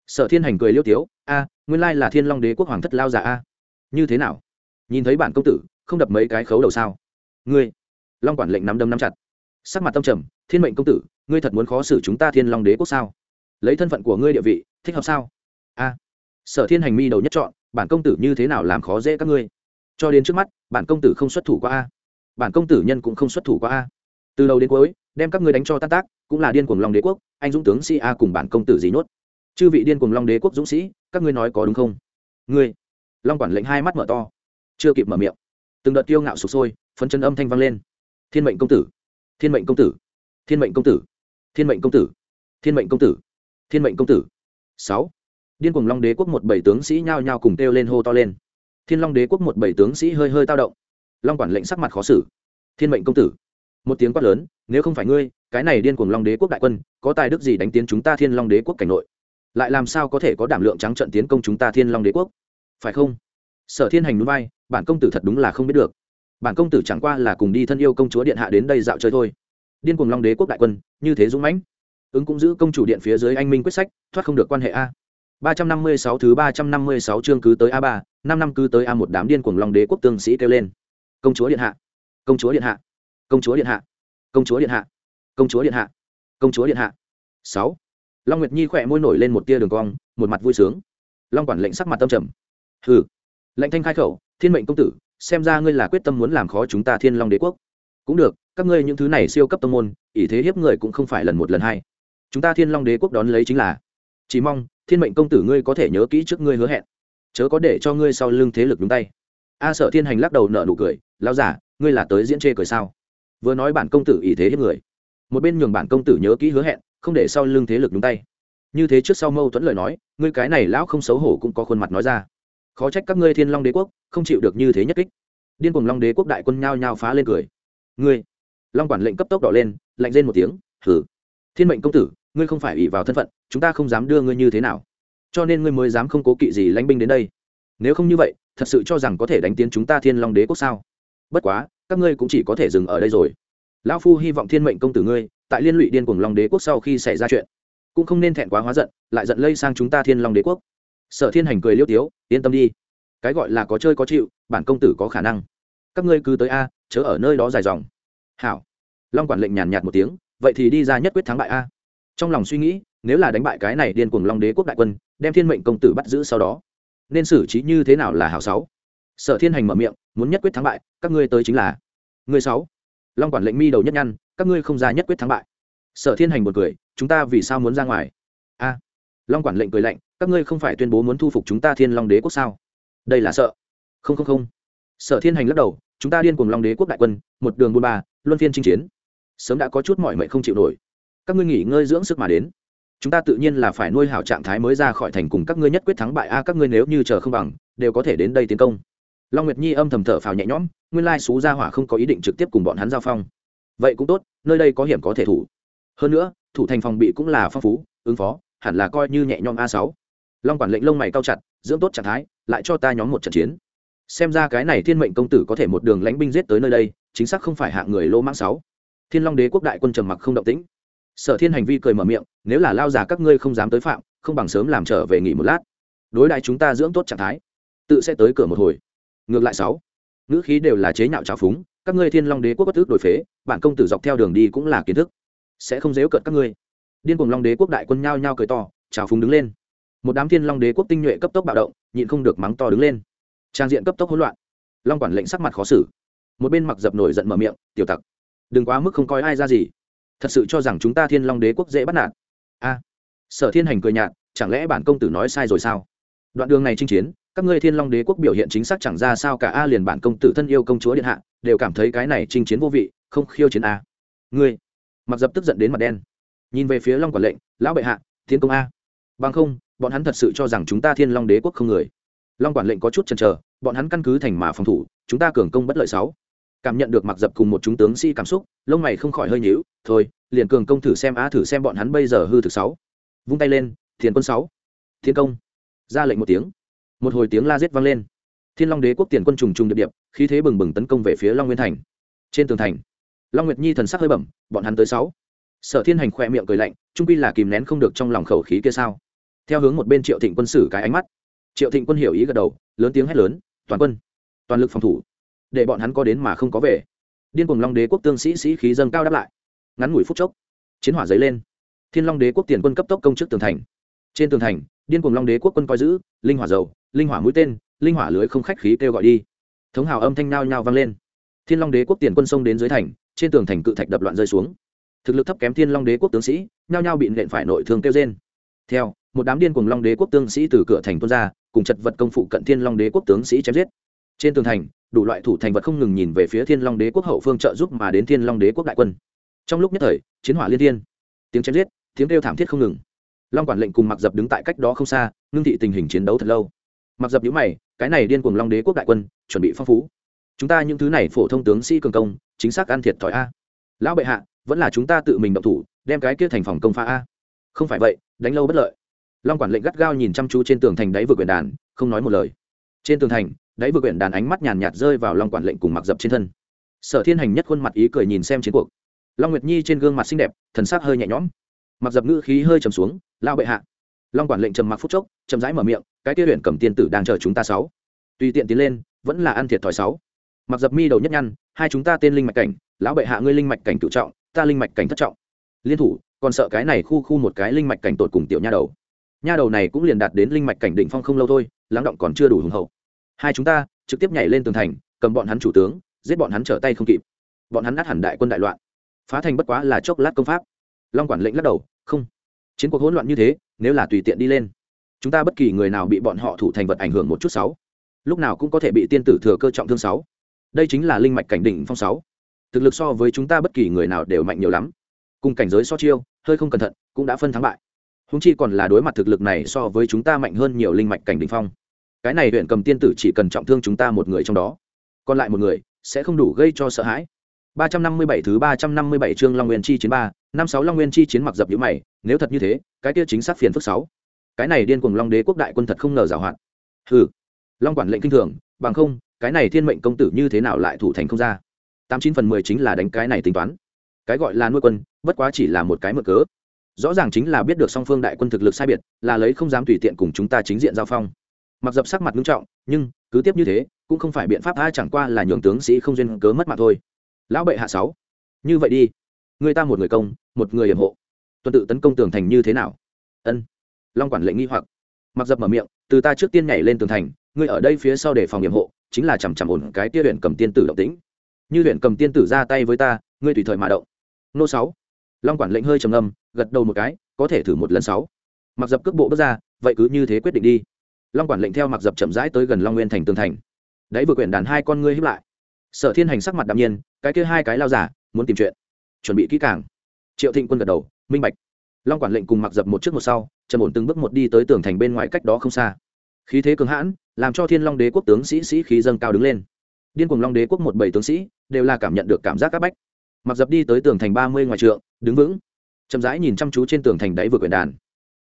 Sở thiên hành cười liêu tiếu, a, nguyên lai là thiên long đế quốc hoàng thất lao giả a. Như thế nào? Nhìn thấy bản công tử, không đập mấy cái khấu đầu sao? Ngươi, long quản lệnh nắm đâm nắm chặt. Sắc mặt tâm trầm, thiên mệnh công tử, ngươi thật muốn khó xử chúng ta thiên long đế quốc sao? Lấy thân phận của ngươi địa vị, thích hợp sao? A. Sở thiên hành mi đầu nhất chọn, bản công tử như thế nào làm khó dễ các ngươi? Cho đến trước mắt, bản công tử không xuất thủ qua a. Bản công tử nhân cũng không xuất thủ qua a. Từ đầu đến cuối, đem các ngươi đánh cho tan tác, cũng là điên cuồng long đế quốc, anh dũng tướng sĩ a cùng bản công tử gì nốt. Chư vị điên cuồng long đế quốc dũng sĩ, các ngươi nói có đúng không? Ngươi. Long quản lệnh hai mắt mở to. Chưa kịp mở miệng. Từng đợt tiêu ngạo sụp sôi, phấn chân âm thanh vang lên. Thiên mệnh công tử. Thiên mệnh công tử. Thiên mệnh công tử. Thiên mệnh công tử. Thiên mệnh công tử thiên mệnh công tử. Sáu. Điên cuồng long đế quốc một bảy tướng sĩ nhao nhao cùng kêu lên hô to lên. Thiên long đế quốc một bảy tướng sĩ hơi hơi tao động. Long quản lệnh sắc mặt khó xử. Thiên mệnh công tử. Một tiếng quát lớn, nếu không phải ngươi, cái này điên cuồng long đế quốc đại quân, có tài đức gì đánh tiến chúng ta thiên long đế quốc cảnh nội? Lại làm sao có thể có đảm lượng trắng trận tiến công chúng ta thiên long đế quốc? Phải không? Sở thiên hành núi bay bản công tử thật đúng là không biết được. Bản công tử chẳng qua là cùng đi thân yêu công chúa điện hạ đến đây dạo chơi thôi. Điên cuồng long đế quốc đại quân, như thế dũng mãnh ứng cũng giữ công chủ điện phía dưới anh minh quyết sách, thoát không được quan hệ a. ba trăm năm mươi sáu thứ ba trăm năm mươi sáu chương cứ tới a ba, năm năm cứ tới a một đám điên cuồng long đế quốc tương sĩ kêu lên. Công chúa điện hạ, công chúa điện hạ, công chúa điện hạ, công chúa điện hạ, công chúa điện hạ, công chúa điện hạ. Sáu. Long nguyệt nhi khỏe môi nổi lên một tia đường cong, một mặt vui sướng. Long quản lệnh sắc mặt tâm trầm. Hừ. Lệnh thanh khai khẩu, thiên mệnh công tử, xem ra ngươi là quyết tâm muốn làm khó chúng ta thiên long đế quốc. Cũng được, các ngươi những thứ này siêu cấp tông môn, ỷ thế hiếp người cũng không phải lần một lần hai chúng ta thiên long đế quốc đón lấy chính là chỉ mong thiên mệnh công tử ngươi có thể nhớ kỹ trước ngươi hứa hẹn chớ có để cho ngươi sau lưng thế lực đúng tay a sợ thiên hành lắc đầu nợ nụ cười lao giả ngươi là tới diễn chê cười sao vừa nói bản công tử ý thế hiếp người một bên nhường bản công tử nhớ kỹ hứa hẹn không để sau lưng thế lực đúng tay như thế trước sau mâu thuẫn lời nói ngươi cái này lão không xấu hổ cũng có khuôn mặt nói ra khó trách các ngươi thiên long đế quốc không chịu được như thế nhất kích điên cùng long đế quốc đại quân nhao nhao phá lên cười ngươi long quản lệnh cấp tốc đỏ lên lạnh lên một tiếng thử thiên mệnh công tử, ngươi không phải ủy vào thân phận, chúng ta không dám đưa ngươi như thế nào. Cho nên ngươi mới dám không cố kỵ gì lãnh binh đến đây. Nếu không như vậy, thật sự cho rằng có thể đánh tiến chúng ta thiên long đế quốc sao? Bất quá, các ngươi cũng chỉ có thể dừng ở đây rồi. Lão phu hy vọng thiên mệnh công tử ngươi, tại liên lụy điên cùng long đế quốc sau khi xảy ra chuyện, cũng không nên thẹn quá hóa giận, lại giận lây sang chúng ta thiên long đế quốc. Sở thiên hành cười liêu tiếu, yên tâm đi. Cái gọi là có chơi có chịu, bản công tử có khả năng. Các ngươi cứ tới a, chớ ở nơi đó dài dòng. Hảo. Long quản lệnh nhàn nhạt một tiếng vậy thì đi ra nhất quyết thắng bại a. Trong lòng suy nghĩ, nếu là đánh bại cái này điên cuồng long đế quốc đại quân, đem thiên mệnh công tử bắt giữ sau đó, nên xử trí như thế nào là hảo sáu? Sở thiên hành mở miệng, muốn nhất quyết thắng bại, các ngươi tới chính là người sáu. Long quản lệnh mi đầu nhất nhăn, các ngươi không ra nhất quyết thắng bại. Sở thiên hành một cười, chúng ta vì sao muốn ra ngoài? A. Long quản lệnh cười lạnh, các ngươi không phải tuyên bố muốn thu phục chúng ta thiên long đế quốc sao? Đây là sợ. Không không không. Sở thiên hành lắc đầu, chúng ta điên cùng long đế quốc đại quân, một đường buôn ba, luân phiên chinh chiến sớm đã có chút mọi mệnh không chịu nổi. Các ngươi nghỉ ngơi dưỡng sức mà đến. Chúng ta tự nhiên là phải nuôi hảo trạng thái mới ra khỏi thành cùng các ngươi nhất quyết thắng bại. A, các ngươi nếu như chờ không bằng, đều có thể đến đây tiến công. Long nguyệt nhi âm thầm thở phào nhẹ nhõm, nguyên lai xú gia hỏa không có ý định trực tiếp cùng bọn hắn giao phong. Vậy cũng tốt, nơi đây có hiểm có thể thủ. Hơn nữa, thủ thành phòng bị cũng là phong phú, ứng phó, hẳn là coi như nhẹ nhõm a sáu. Long quản lệnh lông mày cao chặt, dưỡng tốt trạng thái, lại cho ta nhóm một trận chiến. Xem ra cái này thiên mệnh công tử có thể một đường lãnh binh giết tới nơi đây, chính xác không phải hạng người lô mãng sáu thiên long đế quốc đại quân trầm mặc không động tĩnh. Sở thiên hành vi cười mở miệng, nếu là lao già các ngươi không dám tới phạm, không bằng sớm làm trở về nghỉ một lát. Đối đại chúng ta dưỡng tốt trạng thái, tự sẽ tới cửa một hồi. Ngược lại sáu, ngữ khí đều là chế nhạo trào phúng, các ngươi thiên long đế quốc bất thức đổi phế bản công tử dọc theo đường đi cũng là kiến thức, sẽ không dếu cận các ngươi. Điên cuồng long đế quốc đại quân nhao nhao cười to, trào phúng đứng lên. Một đám thiên long đế quốc tinh nhuệ cấp tốc bạo động, nhịn không được mắng to đứng lên. Trang diện cấp tốc hỗn loạn. Long quản lệnh sắc mặt khó xử. Một bên mặc dập nổi giận mở miệng, tiểu tặc đừng quá mức không coi ai ra gì. Thật sự cho rằng chúng ta thiên long đế quốc dễ bắt nạt. A, sở thiên hành cười nhạt, chẳng lẽ bản công tử nói sai rồi sao? Đoạn đường này chinh chiến, các ngươi thiên long đế quốc biểu hiện chính xác chẳng ra sao cả a liền bản công tử thân yêu công chúa điện hạ, đều cảm thấy cái này chinh chiến vô vị, không khiêu chiến a. Ngươi, mặc dập tức giận đến mặt đen. Nhìn về phía long quản lệnh, lão bệ hạ thiên công a. Bằng không, bọn hắn thật sự cho rằng chúng ta thiên long đế quốc không người. Long quản lệnh có chút chần chờ, bọn hắn căn cứ thành mà phòng thủ, chúng ta cường công bất lợi sáu cảm nhận được mặc dập cùng một chúng tướng sĩ cảm xúc, lông mày không khỏi hơi nhíu, thôi, liền cường công thử xem á, thử xem bọn hắn bây giờ hư thực sáu. Vung tay lên, thiền quân sáu. Thiên công. Ra lệnh một tiếng. Một hồi tiếng la giết vang lên. Thiên long đế quốc tiền quân trùng trùng điệp điệp, khí thế bừng bừng tấn công về phía long nguyên thành. Trên tường thành, long nguyệt nhi thần sắc hơi bẩm, bọn hắn tới sáu. Sở thiên hành khỏe miệng cười lạnh, trung quy là kìm nén không được trong lòng khẩu khí kia sao? Theo hướng một bên triệu thịnh quân sử cái ánh mắt, triệu thịnh quân hiểu ý gật đầu, lớn tiếng hét lớn, toàn quân, toàn lực phòng thủ để bọn hắn có đến mà không có về. Điên cuồng long đế quốc tương sĩ sĩ khí dâng cao đáp lại. Ngắn ngủi phút chốc, chiến hỏa dấy lên. Thiên long đế quốc tiền quân cấp tốc công chức tường thành. Trên tường thành, điên cuồng long đế quốc quân coi giữ, linh hỏa dầu, linh hỏa mũi tên, linh hỏa lưới không khách khí kêu gọi đi. Thống hào âm thanh nao nhao vang lên. Thiên long đế quốc tiền quân sông đến dưới thành, trên tường thành cự thạch đập loạn rơi xuống. Thực lực thấp kém thiên long đế quốc tướng sĩ, nhao nhao bị nện phải nội thương kêu trên theo, một đám điên cuồng long đế quốc tướng sĩ từ cửa thành tuôn ra, cùng chật vật công phụ cận thiên long đế quốc tướng sĩ chém giết trên tường thành, đủ loại thủ thành vật không ngừng nhìn về phía thiên long đế quốc hậu phương trợ giúp mà đến thiên long đế quốc đại quân. Trong lúc nhất thời, chiến hỏa liên thiên. Tiếng chém giết, tiếng kêu thảm thiết không ngừng. Long quản lệnh cùng mặc dập đứng tại cách đó không xa, ngưng thị tình hình chiến đấu thật lâu. Mặc dập nhữ mày, cái này điên cuồng long đế quốc đại quân, chuẩn bị phong phú. Chúng ta những thứ này phổ thông tướng sĩ cường công, chính xác ăn thiệt thòi a. Lão bệ hạ, vẫn là chúng ta tự mình động thủ, đem cái kia thành phòng công phá a. Không phải vậy, đánh lâu bất lợi. Long quản lệnh gắt gao nhìn chăm chú trên tường thành đáy vừa quyển đàn, không nói một lời. Trên tường thành đáy vừa quyển đàn ánh mắt nhàn nhạt rơi vào long quản lệnh cùng mặc dập trên thân. Sở thiên hành nhất khuôn mặt ý cười nhìn xem chiến cuộc. Long nguyệt nhi trên gương mặt xinh đẹp, thần sắc hơi nhẹ nhõm. Mặc dập ngữ khí hơi trầm xuống lao bệ hạ. Long quản lệnh trầm mặc phút chốc, chậm rãi mở miệng, cái kia huyện cầm tiên tử đang chờ chúng ta sáu. Tùy tiện tiến lên, vẫn là ăn thiệt thòi sáu. Mặc dập mi đầu nhất nhăn, hai chúng ta tên linh mạch cảnh, lão bệ hạ ngươi linh mạch cảnh cựu trọng, ta linh mạch cảnh thất trọng. Liên thủ, còn sợ cái này khu khu một cái linh mạch cảnh tột cùng tiểu nha đầu. Nha đầu này cũng liền đạt đến linh mạch cảnh đỉnh phong không lâu thôi, lắng động còn chưa đủ hùng hậu hai chúng ta trực tiếp nhảy lên tường thành, cầm bọn hắn chủ tướng, giết bọn hắn trở tay không kịp. Bọn hắn át hẳn đại quân đại loạn. Phá thành bất quá là chốc lát công pháp. Long quản lệnh lắc đầu, không. Chiến cuộc hỗn loạn như thế, nếu là tùy tiện đi lên, chúng ta bất kỳ người nào bị bọn họ thủ thành vật ảnh hưởng một chút sáu. Lúc nào cũng có thể bị tiên tử thừa cơ trọng thương sáu. Đây chính là linh mạch cảnh đỉnh phong sáu. Thực lực so với chúng ta bất kỳ người nào đều mạnh nhiều lắm. Cùng cảnh giới so chiêu, hơi không cẩn thận, cũng đã phân thắng bại. Húng chi còn là đối mặt thực lực này so với chúng ta mạnh hơn nhiều linh mạch cảnh đỉnh phong cái này huyện cầm tiên tử chỉ cần trọng thương chúng ta một người trong đó còn lại một người sẽ không đủ gây cho sợ hãi 357 thứ 357 chương Long Nguyên chi chiến 3, năm sáu Long Nguyên chi chiến mặc dập nhíu mày, nếu thật như thế, cái kia chính xác phiền phức sáu. Cái này điên cuồng Long Đế quốc đại quân thật không ngờ giàu hạn. Hừ. Long quản lệnh kinh thường, bằng không, cái này thiên mệnh công tử như thế nào lại thủ thành không ra? Tám chín phần mười chính là đánh cái này tính toán. Cái gọi là nuôi quân, bất quá chỉ là một cái mượn cớ. Rõ ràng chính là biết được song phương đại quân thực lực sai biệt, là lấy không dám tùy tiện cùng chúng ta chính diện giao phong. Mặc dập sắc mặt nghiêm trọng, nhưng cứ tiếp như thế, cũng không phải biện pháp ai chẳng qua là nhường tướng sĩ không duyên cớ mất mặt thôi. Lão bệ hạ sáu như vậy đi. Người ta một người công một người hiểm hộ. Tuần tự tấn công tường thành như thế nào? Ân. Long quản lệnh nghi hoặc. Mặc dập mở miệng từ ta trước tiên nhảy lên tường thành ngươi ở đây phía sau để phòng hiểm hộ chính là chằm chằm ổn cái tia luyện cầm tiên tử động tĩnh. Như luyện cầm tiên tử ra tay với ta ngươi tùy thời mà động. Nô sáu. Long quản lệnh hơi trầm ngâm gật đầu một cái có thể thử một lần sáu. Mặc dập cước bộ bước ra vậy cứ như thế quyết định đi long quản lệnh theo mặc dập chậm rãi tới gần long nguyên thành tường thành. Đấy vừa quyển đàn hai con ngươi hiếp lại. Sở thiên hành sắc mặt đạm nhiên, cái kia hai cái lao giả, muốn tìm chuyện. Chuẩn bị kỹ càng. Triệu thịnh quân gật đầu, minh bạch. Long quản lệnh cùng mặc dập một trước một sau, trầm ổn từng bước một đi tới tường thành bên ngoài cách đó không xa. Khí thế cường hãn, làm cho thiên long đế quốc tướng sĩ sĩ khí dâng cao đứng lên. Điên cùng long đế quốc một bảy tướng sĩ, đều là cảm nhận được cảm giác áp bách. Mặc dập đi tới tường thành ba mươi ngoài trượng, đứng vững. Chậm rãi nhìn chăm chú trên tường thành đáy vừa quyển đàn.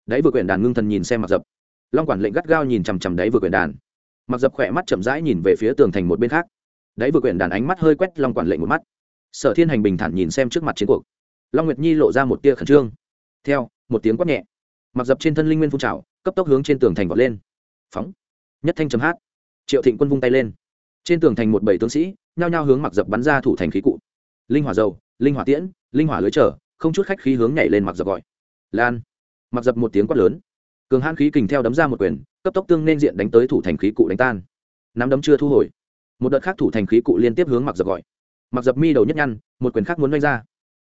Đáy vừa quyển đàn ngưng thần nhìn xem mặc dập long quản lệnh gắt gao nhìn chằm chằm đáy vừa quyển đàn. Mặc dập khỏe mắt chậm rãi nhìn về phía tường thành một bên khác. Đáy vừa quyển đàn ánh mắt hơi quét long quản lệnh một mắt. Sở thiên hành bình thản nhìn xem trước mặt chiến cuộc. Long nguyệt nhi lộ ra một tia khẩn trương. Theo, một tiếng quát nhẹ. Mặc dập trên thân linh nguyên phun trào, cấp tốc hướng trên tường thành vọt lên. Phóng. Nhất thanh chấm hát. Triệu thịnh quân vung tay lên. Trên tường thành một bảy tướng sĩ, nhao nhao hướng mặc dập bắn ra thủ thành khí cụ. Linh hỏa dầu, linh hỏa tiễn, linh hỏa lưới trở, không chút khách khí hướng nhảy lên mặc dập gọi. Lan. Mặc dập một tiếng quát lớn cường hãn khí kình theo đấm ra một quyền, cấp tốc tương nên diện đánh tới thủ thành khí cụ đánh tan. Nắm đấm chưa thu hồi. Một đợt khác thủ thành khí cụ liên tiếp hướng mặc dập gọi. Mặc dập mi đầu nhất nhăn, một quyền khác muốn đánh ra.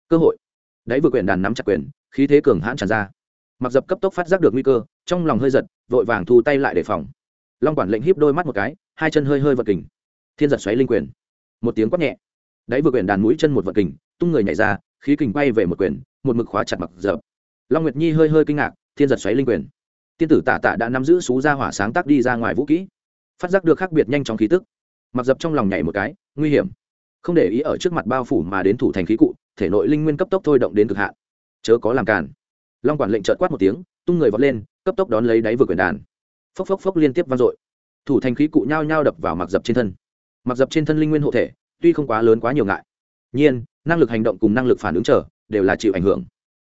Cơ hội. Đáy vừa quyền đàn nắm chặt quyền, khí thế cường hãn tràn ra. Mặc dập cấp tốc phát giác được nguy cơ, trong lòng hơi giật, vội vàng thu tay lại đề phòng. Long quản lệnh híp đôi mắt một cái, hai chân hơi hơi vật kình. Thiên giật xoáy linh quyền. Một tiếng quát nhẹ. Đáy vừa quyền đàn mũi chân một vật kình, tung người nhảy ra, khí kình bay về một quyền, một mực khóa chặt mặc dập. Long nguyệt nhi hơi hơi kinh ngạc, thiên giật xoáy linh quyền tiên tử tạ tạ đã nắm giữ xú ra hỏa sáng tác đi ra ngoài vũ kỹ, phát giác được khác biệt nhanh chóng khí tức, mặc dập trong lòng nhảy một cái, nguy hiểm. Không để ý ở trước mặt bao phủ mà đến thủ thành khí cụ, thể nội linh nguyên cấp tốc thôi động đến cực hạn. Chớ có làm cản long quản lệnh trợt quát một tiếng, tung người vọt lên, cấp tốc đón lấy đáy vừa quyền đàn. Phốc phốc phốc liên tiếp vang dội. Thủ thành khí cụ nhao nhao đập vào mặc dập trên thân. Mặc dập trên thân linh nguyên hộ thể, tuy không quá lớn quá nhiều ngại, nhiên, năng lực hành động cùng năng lực phản ứng trở đều là chịu ảnh hưởng.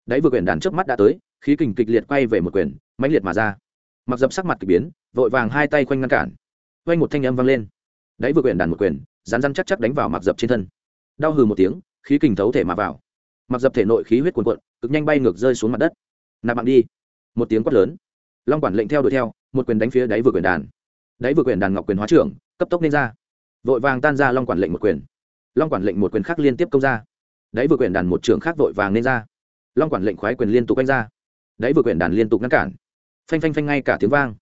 Đáy vừa quyền đàn trước mắt đã tới khí kình kịch liệt quay về một quyền mãnh liệt mà ra. Mặc dập sắc mặt k ỳ biến, vội vàng hai tay khoanh ngăn cản. Quanh một thanh âm vang lên. Đáy vừa quyền đàn một quyền rán rán chắc chắc đánh vào mặc dập trên thân. Đau hừ một tiếng, khí kình thấu thể mà vào. Mặc dập thể nội khí huyết cuồn cuộn, cực nhanh bay ngược rơi xuống mặt đất. Nạp mạng đi. Một tiếng quát lớn. Long quản lệnh theo đuổi theo, một quyền đánh phía đáy vừa quyền đàn. Đáy vừa quyền đàn ngọc quyền hóa trưởng, cấp tốc nên ra. Vội vàng tan ra long quản lệnh một quyền. Long quản lệnh một quyền khác liên tiếp công ra. Đáy vừa quyền đàn một trưởng khác vội vàng nên ra. Long quản lệnh khoái quyền liên tục quanh ra đáy vừa quyển đàn liên tục ngăn cản. Phanh phanh phanh ngay cả tiếng vang.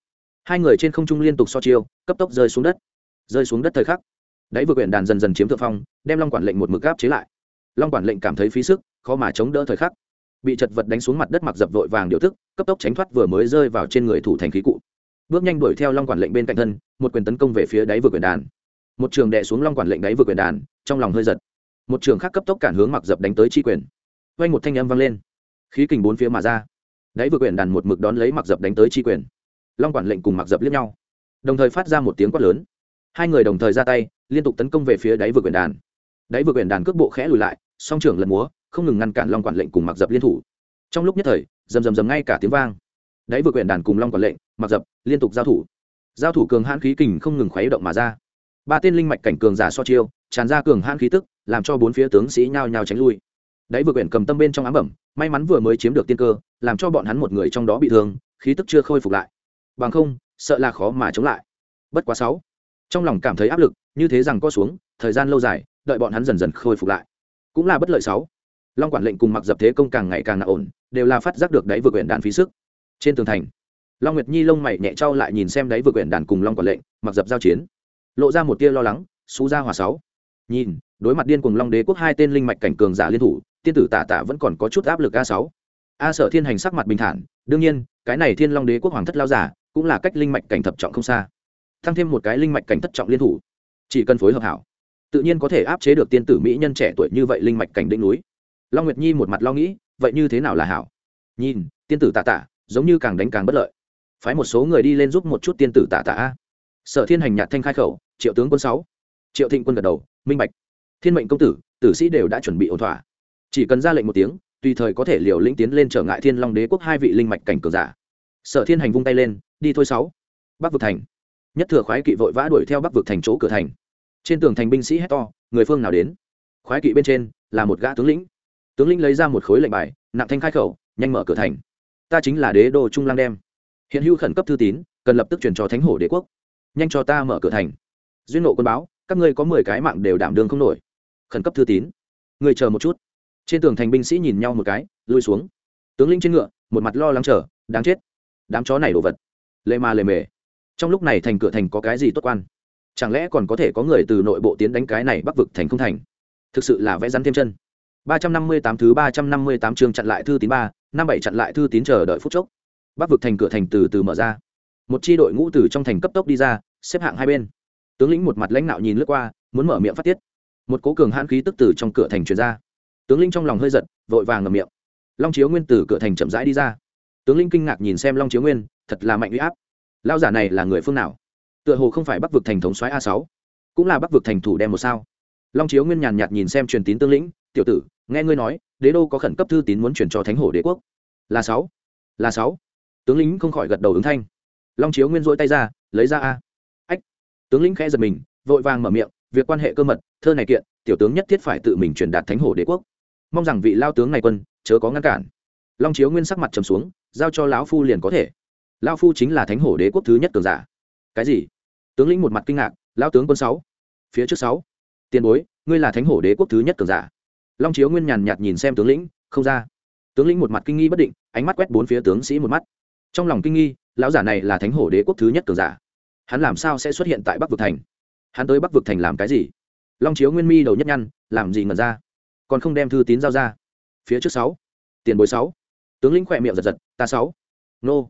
Hai người trên không trung liên tục so chiêu, cấp tốc rơi xuống đất. Rơi xuống đất thời khắc, đáy vừa quyển đàn dần dần chiếm thượng phong, đem long quản lệnh một mực gáp chế lại. Long quản lệnh cảm thấy phí sức, khó mà chống đỡ thời khắc. Bị chật vật đánh xuống mặt đất mặc dập vội vàng điều thức, cấp tốc tránh thoát vừa mới rơi vào trên người thủ thành khí cụ. Bước nhanh đuổi theo long quản lệnh bên cạnh thân, một quyền tấn công về phía đáy vừa quyền đàn. Một trường đệ xuống long quản lệnh đáy vừa quyền đàn, trong lòng hơi giật. Một trường khác cấp tốc cản hướng mặc dập đánh tới chi quyền. Quanh một thanh âm vang lên. Khí kình bốn phía mà ra đáy vừa quyền đàn một mực đón lấy mặc dập đánh tới tri quyền. Long quản lệnh cùng mặc dập liếc nhau. Đồng thời phát ra một tiếng quát lớn. Hai người đồng thời ra tay, liên tục tấn công về phía đáy vừa quyền đàn. Đáy vừa quyền đàn cước bộ khẽ lùi lại, song trưởng lần múa, không ngừng ngăn cản long quản lệnh cùng mặc dập liên thủ. Trong lúc nhất thời, rầm rầm rầm ngay cả tiếng vang. Đáy vừa quyền đàn cùng long quản lệnh, mặc dập liên tục giao thủ. Giao thủ cường hãn khí kình không ngừng khuấy động mà ra. Ba tên linh mạch cảnh cường giả so chiêu, tràn ra cường hãn khí tức, làm cho bốn phía tướng sĩ nhao nhao tránh lui. Đáy vừa quyển cầm tâm bên trong ám bẩm may mắn vừa mới chiếm được tiên cơ, làm cho bọn hắn một người trong đó bị thương, khí tức chưa khôi phục lại. Bằng không, sợ là khó mà chống lại. Bất quá sáu. Trong lòng cảm thấy áp lực, như thế rằng co xuống, thời gian lâu dài, đợi bọn hắn dần dần khôi phục lại. Cũng là bất lợi sáu. Long quản lệnh cùng mặc dập thế công càng ngày càng nặng ổn, đều là phát giác được đáy vừa quyển đạn phí sức. Trên tường thành, long nguyệt nhi lông mày nhẹ trao lại nhìn xem đáy vừa quyển đàn cùng long quản lệnh, mặc dập giao chiến. Lộ ra một tia lo lắng, xú ra hòa sáu. Nhìn, đối mặt điên cùng long đế quốc hai tên linh mạch cảnh cường giả liên thủ tiên tử tả tả vẫn còn có chút áp lực a sáu. A sở thiên hành sắc mặt bình thản, đương nhiên, cái này thiên long đế quốc hoàng thất lao giả, cũng là cách linh mạch cảnh thập trọng không xa. Tăng thêm một cái linh mạch cảnh thất trọng liên thủ, chỉ cần phối hợp hảo, tự nhiên có thể áp chế được tiên tử mỹ nhân trẻ tuổi như vậy linh mạch cảnh đỉnh núi. Long nguyệt nhi một mặt lo nghĩ, vậy như thế nào là hảo? Nhìn, tiên tử tạ tạ giống như càng đánh càng bất lợi. Phái một số người đi lên giúp một chút tiên tử tạ tạ a. Sở thiên hành nhạt thanh khai khẩu, triệu tướng quân sáu. Triệu thịnh quân gật đầu, minh bạch. Thiên mệnh công tử tử sĩ đều đã chuẩn bị ổn thỏa chỉ cần ra lệnh một tiếng, tùy thời có thể liều lĩnh tiến lên trở ngại thiên long đế quốc hai vị linh mạch cảnh cường giả. Sở thiên hành vung tay lên, đi thôi sáu. Bắc vực thành. Nhất thừa khoái kỵ vội vã đuổi theo bắc vực thành chỗ cửa thành. Trên tường thành binh sĩ hét to, người phương nào đến? Khoái kỵ bên trên là một gã tướng lĩnh. Tướng lĩnh lấy ra một khối lệnh bài, nặng thanh khai khẩu, nhanh mở cửa thành. Ta chính là đế đô trung lang đem. Hiện hữu khẩn cấp thư tín, cần lập tức chuyển cho thánh hổ đế quốc. Nhanh cho ta mở cửa thành. Duyên nộ quân báo, các ngươi có mười cái mạng đều đảm đương không nổi. Khẩn cấp thư tín, người chờ một chút trên tường thành binh sĩ nhìn nhau một cái, lui xuống. Tướng lĩnh trên ngựa, một mặt lo lắng chờ, đáng chết. Đám chó này đồ vật. Lề mà lề mề. Trong lúc này thành cửa thành có cái gì tốt quan? Chẳng lẽ còn có thể có người từ nội bộ tiến đánh cái này bắc vực thành không thành? Thực sự là vẽ rắn thêm chân. ba trăm năm mươi tám thứ ba trăm năm mươi tám chương chặn lại thư tín ba, năm bảy chặn lại thư tín chờ đợi phút chốc. Bắc vực thành cửa thành từ từ mở ra. Một chi đội ngũ từ trong thành cấp tốc đi ra, xếp hạng hai bên. Tướng lĩnh một mặt lãnh đạo nhìn lướt qua, muốn mở miệng phát tiết. Một cố cường hãn khí tức từ trong cửa thành truyền ra tướng lĩnh trong lòng hơi giật, vội vàng ngầm miệng. Long chiếu nguyên từ cửa thành chậm rãi đi ra. Tướng lĩnh kinh ngạc nhìn xem long chiếu nguyên, thật là mạnh uy áp. Lao giả này là người phương nào? Tựa hồ không phải bắc vực thành thống soái a sáu, cũng là bắc vực thành thủ đem một sao. Long chiếu nguyên nhàn nhạt nhìn xem truyền tín tướng lĩnh, tiểu tử, nghe ngươi nói, đế đô có khẩn cấp thư tín muốn chuyển cho thánh hổ đế quốc. Là sáu là sáu. Tướng lĩnh không khỏi gật đầu ứng thanh. Long chiếu nguyên dỗi tay ra, lấy ra a. Ách. Tướng lĩnh khẽ giật mình, vội vàng mở miệng, việc quan hệ cơ mật, thơ này kiện, tiểu tướng nhất thiết phải tự mình truyền đạt thánh hổ đế quốc mong rằng vị lao tướng này quân chớ có ngăn cản. Long chiếu nguyên sắc mặt trầm xuống, giao cho lão phu liền có thể. Lao phu chính là thánh hổ đế quốc thứ nhất cường giả. Cái gì? Tướng lĩnh một mặt kinh ngạc lao tướng quân sáu. Phía trước sáu. Tiền bối, ngươi là thánh hổ đế quốc thứ nhất cường giả. Long chiếu nguyên nhàn nhạt nhìn xem tướng lĩnh, không ra. Tướng lĩnh một mặt kinh nghi bất định, ánh mắt quét bốn phía tướng sĩ một mắt. Trong lòng kinh nghi, lão giả này là thánh hổ đế quốc thứ nhất cường giả. Hắn làm sao sẽ xuất hiện tại bắc vực thành? Hắn tới bắc vực thành làm cái gì? Long chiếu nguyên mi đầu nhất nhăn, làm gì ngẩn ra? Còn không đem thư tín giao ra. Phía trước sáu, tiền bối sáu. Tướng lĩnh khỏe miệng giật giật, ta sáu. Nô.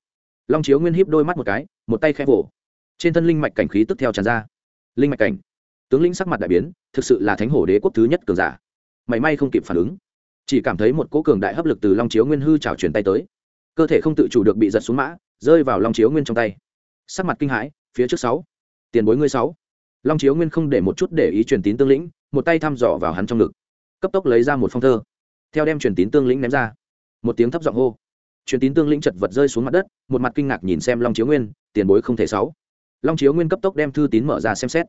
Long chiếu nguyên híp đôi mắt một cái, một tay khẽ vỗ. Trên thân linh mạch cảnh khí tức theo tràn ra. Linh mạch cảnh. Tướng lĩnh sắc mặt đại biến, thực sự là thánh hổ đế quốc thứ nhất cường giả. Mảy may không kịp phản ứng. Chỉ cảm thấy một cỗ cường đại hấp lực từ long chiếu nguyên hư trào truyền tay tới. Cơ thể không tự chủ được bị giật xuống mã, rơi vào long chiếu nguyên trong tay. Sắc mặt kinh hãi, phía trước sáu. Tiền bối ngươi sáu. Long chiếu nguyên không để một chút để ý truyền tín tương lĩnh, một tay thăm dò vào hắn trong ngực cấp tốc lấy ra một phong thơ, theo đem truyền tín tương lĩnh ném ra. Một tiếng thấp giọng hô. Truyền tín tương lĩnh chật vật rơi xuống mặt đất, một mặt kinh ngạc nhìn xem long chiếu nguyên, tiền bối không thể sáu. Long chiếu nguyên cấp tốc đem thư tín mở ra xem xét.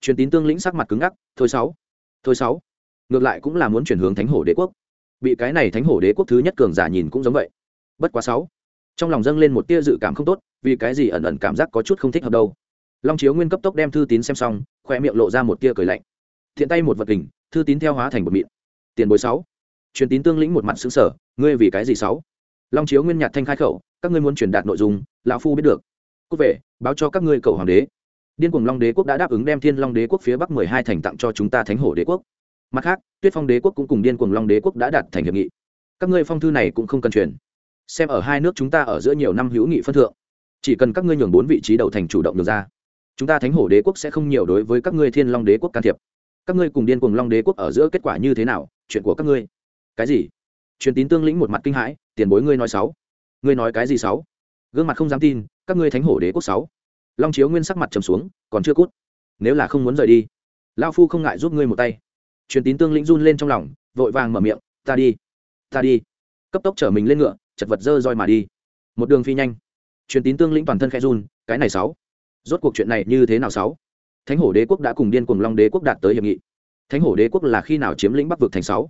Truyền tín tương lĩnh sắc mặt cứng ngắc, thôi sáu thôi sáu. Ngược lại cũng là muốn chuyển hướng thánh hổ đế quốc. Bị cái này thánh hổ đế quốc thứ nhất cường giả nhìn cũng giống vậy. Bất quá sáu. Trong lòng dâng lên một tia dự cảm không tốt, vì cái gì ẩn ẩn cảm giác có chút không thích hợp đâu. Long chiếu nguyên cấp tốc đem thư tín xem xong, khoe miệng lộ ra một tia cười lạnh. Thiện tay một vật kình thư tín theo hóa thành một mịn tiền bối sáu. Truyền tín tương lĩnh một mặt xứng sở, ngươi vì cái gì sáu? Long chiếu nguyên nhạt thanh khai khẩu, các ngươi muốn truyền đạt nội dung, lão phu biết được. Cúc về, báo cho các ngươi cầu hoàng đế. Điên cuồng long đế quốc đã đáp ứng đem thiên long đế quốc phía bắc mười hai thành tặng cho chúng ta thánh hổ đế quốc. Mặt khác, tuyết phong đế quốc cũng cùng điên cuồng long đế quốc đã đạt thành hiệp nghị. Các ngươi phong thư này cũng không cần truyền. Xem ở hai nước chúng ta ở giữa nhiều năm hữu nghị phân thượng. Chỉ cần các ngươi nhường bốn vị trí đầu thành chủ động được ra, chúng ta thánh hổ đế quốc sẽ không nhiều đối với các ngươi thiên long đế quốc can thiệp các ngươi cùng điên cuồng long đế quốc ở giữa kết quả như thế nào? Chuyện của các ngươi. Cái gì? Truyền tín tương lĩnh một mặt kinh hãi, tiền bối ngươi nói sáu. Ngươi nói cái gì sáu? Gương mặt không dám tin, các ngươi thánh hổ đế quốc sáu. Long chiếu nguyên sắc mặt trầm xuống, còn chưa cút. Nếu là không muốn rời đi lao phu không ngại giúp ngươi một tay. Truyền tín tương lĩnh run lên trong lòng, vội vàng mở miệng, ta đi ta đi. Cấp tốc chở mình lên ngựa, chật vật dơ roi mà đi. Một đường phi nhanh. Truyền tín tương lĩnh toàn thân khẽ run, cái này sáu? Rốt cuộc chuyện này như thế nào sáu? Thánh hổ đế quốc đã cùng điên cùng long đế quốc đạt tới hiệp nghị. Thánh hổ đế quốc là khi nào chiếm lĩnh bắc vực thành sáu?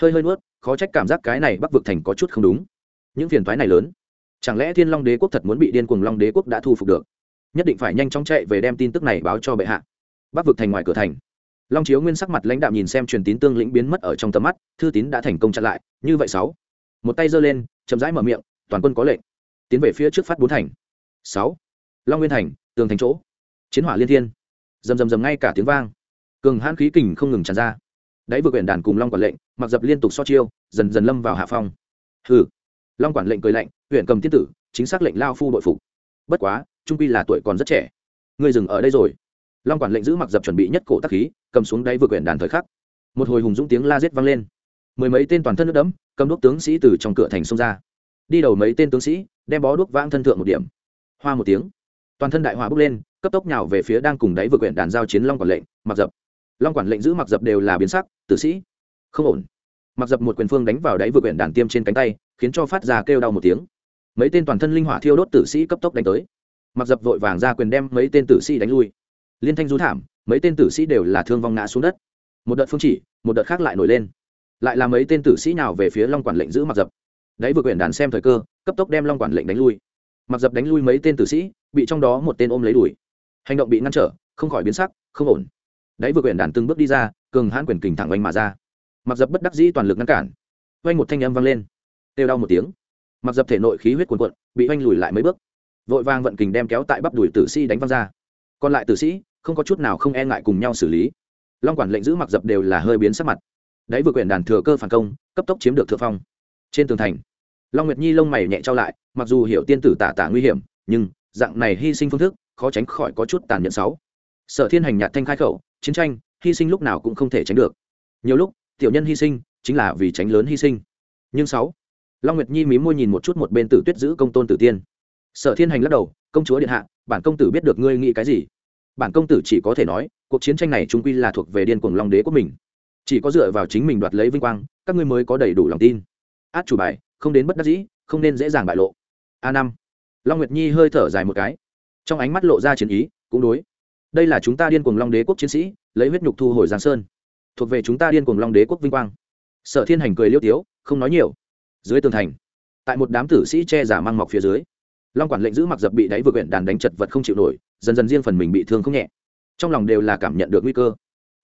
Hơi hơi nuốt, khó trách cảm giác cái này bắc vực thành có chút không đúng. Những phiền toái này lớn. Chẳng lẽ thiên long đế quốc thật muốn bị điên cùng long đế quốc đã thu phục được? Nhất định phải nhanh chóng chạy về đem tin tức này báo cho bệ hạ. Bắc vực thành ngoài cửa thành. Long chiếu nguyên sắc mặt lãnh đạo nhìn xem truyền tín tương lĩnh biến mất ở trong tầm mắt, thư tín đã thành công chặn lại, như vậy sáu. Một tay giơ lên, chậm rãi mở miệng, toàn quân có lệnh. Tiến về phía trước phát bốn thành. Sáu. Long nguyên thành, tường thành chỗ. Chiến hỏa liên thiên rầm rầm rầm ngay cả tiếng vang. Cường hãn khí kình không ngừng tràn ra. Đáy vừa quyển đàn cùng long quản lệnh, mặc dập liên tục so chiêu, dần dần lâm vào hạ phong. Hừ. Long quản lệnh cười lạnh huyện cầm tiết tử, chính xác lệnh lao phu đội phục. Bất quá, trung quy là tuổi còn rất trẻ. Ngươi dừng ở đây rồi. Long quản lệnh giữ mặc dập chuẩn bị nhất cổ tắc khí, cầm xuống đáy vừa quyển đàn thời khắc. Một hồi hùng dũng tiếng la rết vang lên. Mười mấy tên toàn thân nước đẫm, cầm đuốc tướng sĩ từ trong cửa thành xông ra. Đi đầu mấy tên tướng sĩ, đem bó đuốc vãng thân thượng một điểm. Hoa một tiếng, toàn thân đại hỏa bốc lên cấp tốc nhào về phía đang cùng đáy vừa quyển đàn giao chiến long quản lệnh, mặc dập. Long quản lệnh giữ mặc dập đều là biến sắc, tử sĩ. Không ổn. Mặc dập một quyền phương đánh vào đáy vừa quyển đàn tiêm trên cánh tay, khiến cho phát ra kêu đau một tiếng. Mấy tên toàn thân linh hỏa thiêu đốt tử sĩ cấp tốc đánh tới. Mặc dập vội vàng ra quyền đem mấy tên tử sĩ đánh lui. Liên thanh rú thảm, mấy tên tử sĩ đều là thương vong ngã xuống đất. Một đợt phương chỉ, một đợt khác lại nổi lên. Lại là mấy tên tử sĩ nào về phía long quản lệnh giữ mặc dập. Đáy vừa quyển đàn xem thời cơ, cấp tốc đem long quản lệnh đánh lui. Mặc dập đánh lui mấy tên tử sĩ, bị trong đó một tên ôm lấy đuổi hành động bị ngăn trở, không khỏi biến sắc, không ổn. Đấy vừa quyển đàn từng bước đi ra, cường hãn quyền kình thẳng oanh mà ra. Mặc dập bất đắc dĩ toàn lực ngăn cản. Oanh một thanh âm vang lên. Têu đau một tiếng. Mặc dập thể nội khí huyết cuồn cuộn, bị oanh lùi lại mấy bước. Vội vang vận kình đem kéo tại bắp đùi tử sĩ đánh văng ra. Còn lại tử sĩ, không có chút nào không e ngại cùng nhau xử lý. Long quản lệnh giữ mặc dập đều là hơi biến sắc mặt. Đấy vừa quyển đàn thừa cơ phản công, cấp tốc chiếm được thượng phong. Trên tường thành, long nguyệt nhi lông mày nhẹ trao lại, mặc dù hiểu tiên tử tả tả nguy hiểm, nhưng dạng này hy sinh phương thức, khó tránh khỏi có chút tàn nhẫn sáu sở thiên hành nhạt thanh khai khẩu, chiến tranh, hy sinh lúc nào cũng không thể tránh được. Nhiều lúc, tiểu nhân hy sinh, chính là vì tránh lớn hy sinh. Nhưng sáu, long nguyệt nhi mí môi nhìn một chút một bên tử tuyết giữ công tôn tử tiên. Sở thiên hành lắc đầu, công chúa điện hạ, bản công tử biết được ngươi nghĩ cái gì? Bản công tử chỉ có thể nói, cuộc chiến tranh này chúng quy là thuộc về điên cuồng long đế của mình. Chỉ có dựa vào chính mình đoạt lấy vinh quang, các ngươi mới có đầy đủ lòng tin. Át chủ bài, không đến bất đắc dĩ, không nên dễ dàng bại lộ. A năm long nguyệt nhi hơi thở dài một cái. Trong ánh mắt lộ ra chiến ý, cũng đối. Đây là chúng ta điên cuồng long đế quốc chiến sĩ, lấy huyết nhục thu hồi giang sơn. Thuộc về chúng ta điên cuồng long đế quốc vinh quang. Sở thiên hành cười liêu tiếu, không nói nhiều. Dưới tường thành, tại một đám tử sĩ che giả mang mọc phía dưới, long quản lệnh giữ mặc dập bị đáy vượt quyển đàn đánh chật vật không chịu nổi, dần dần riêng phần mình bị thương không nhẹ. Trong lòng đều là cảm nhận được nguy cơ.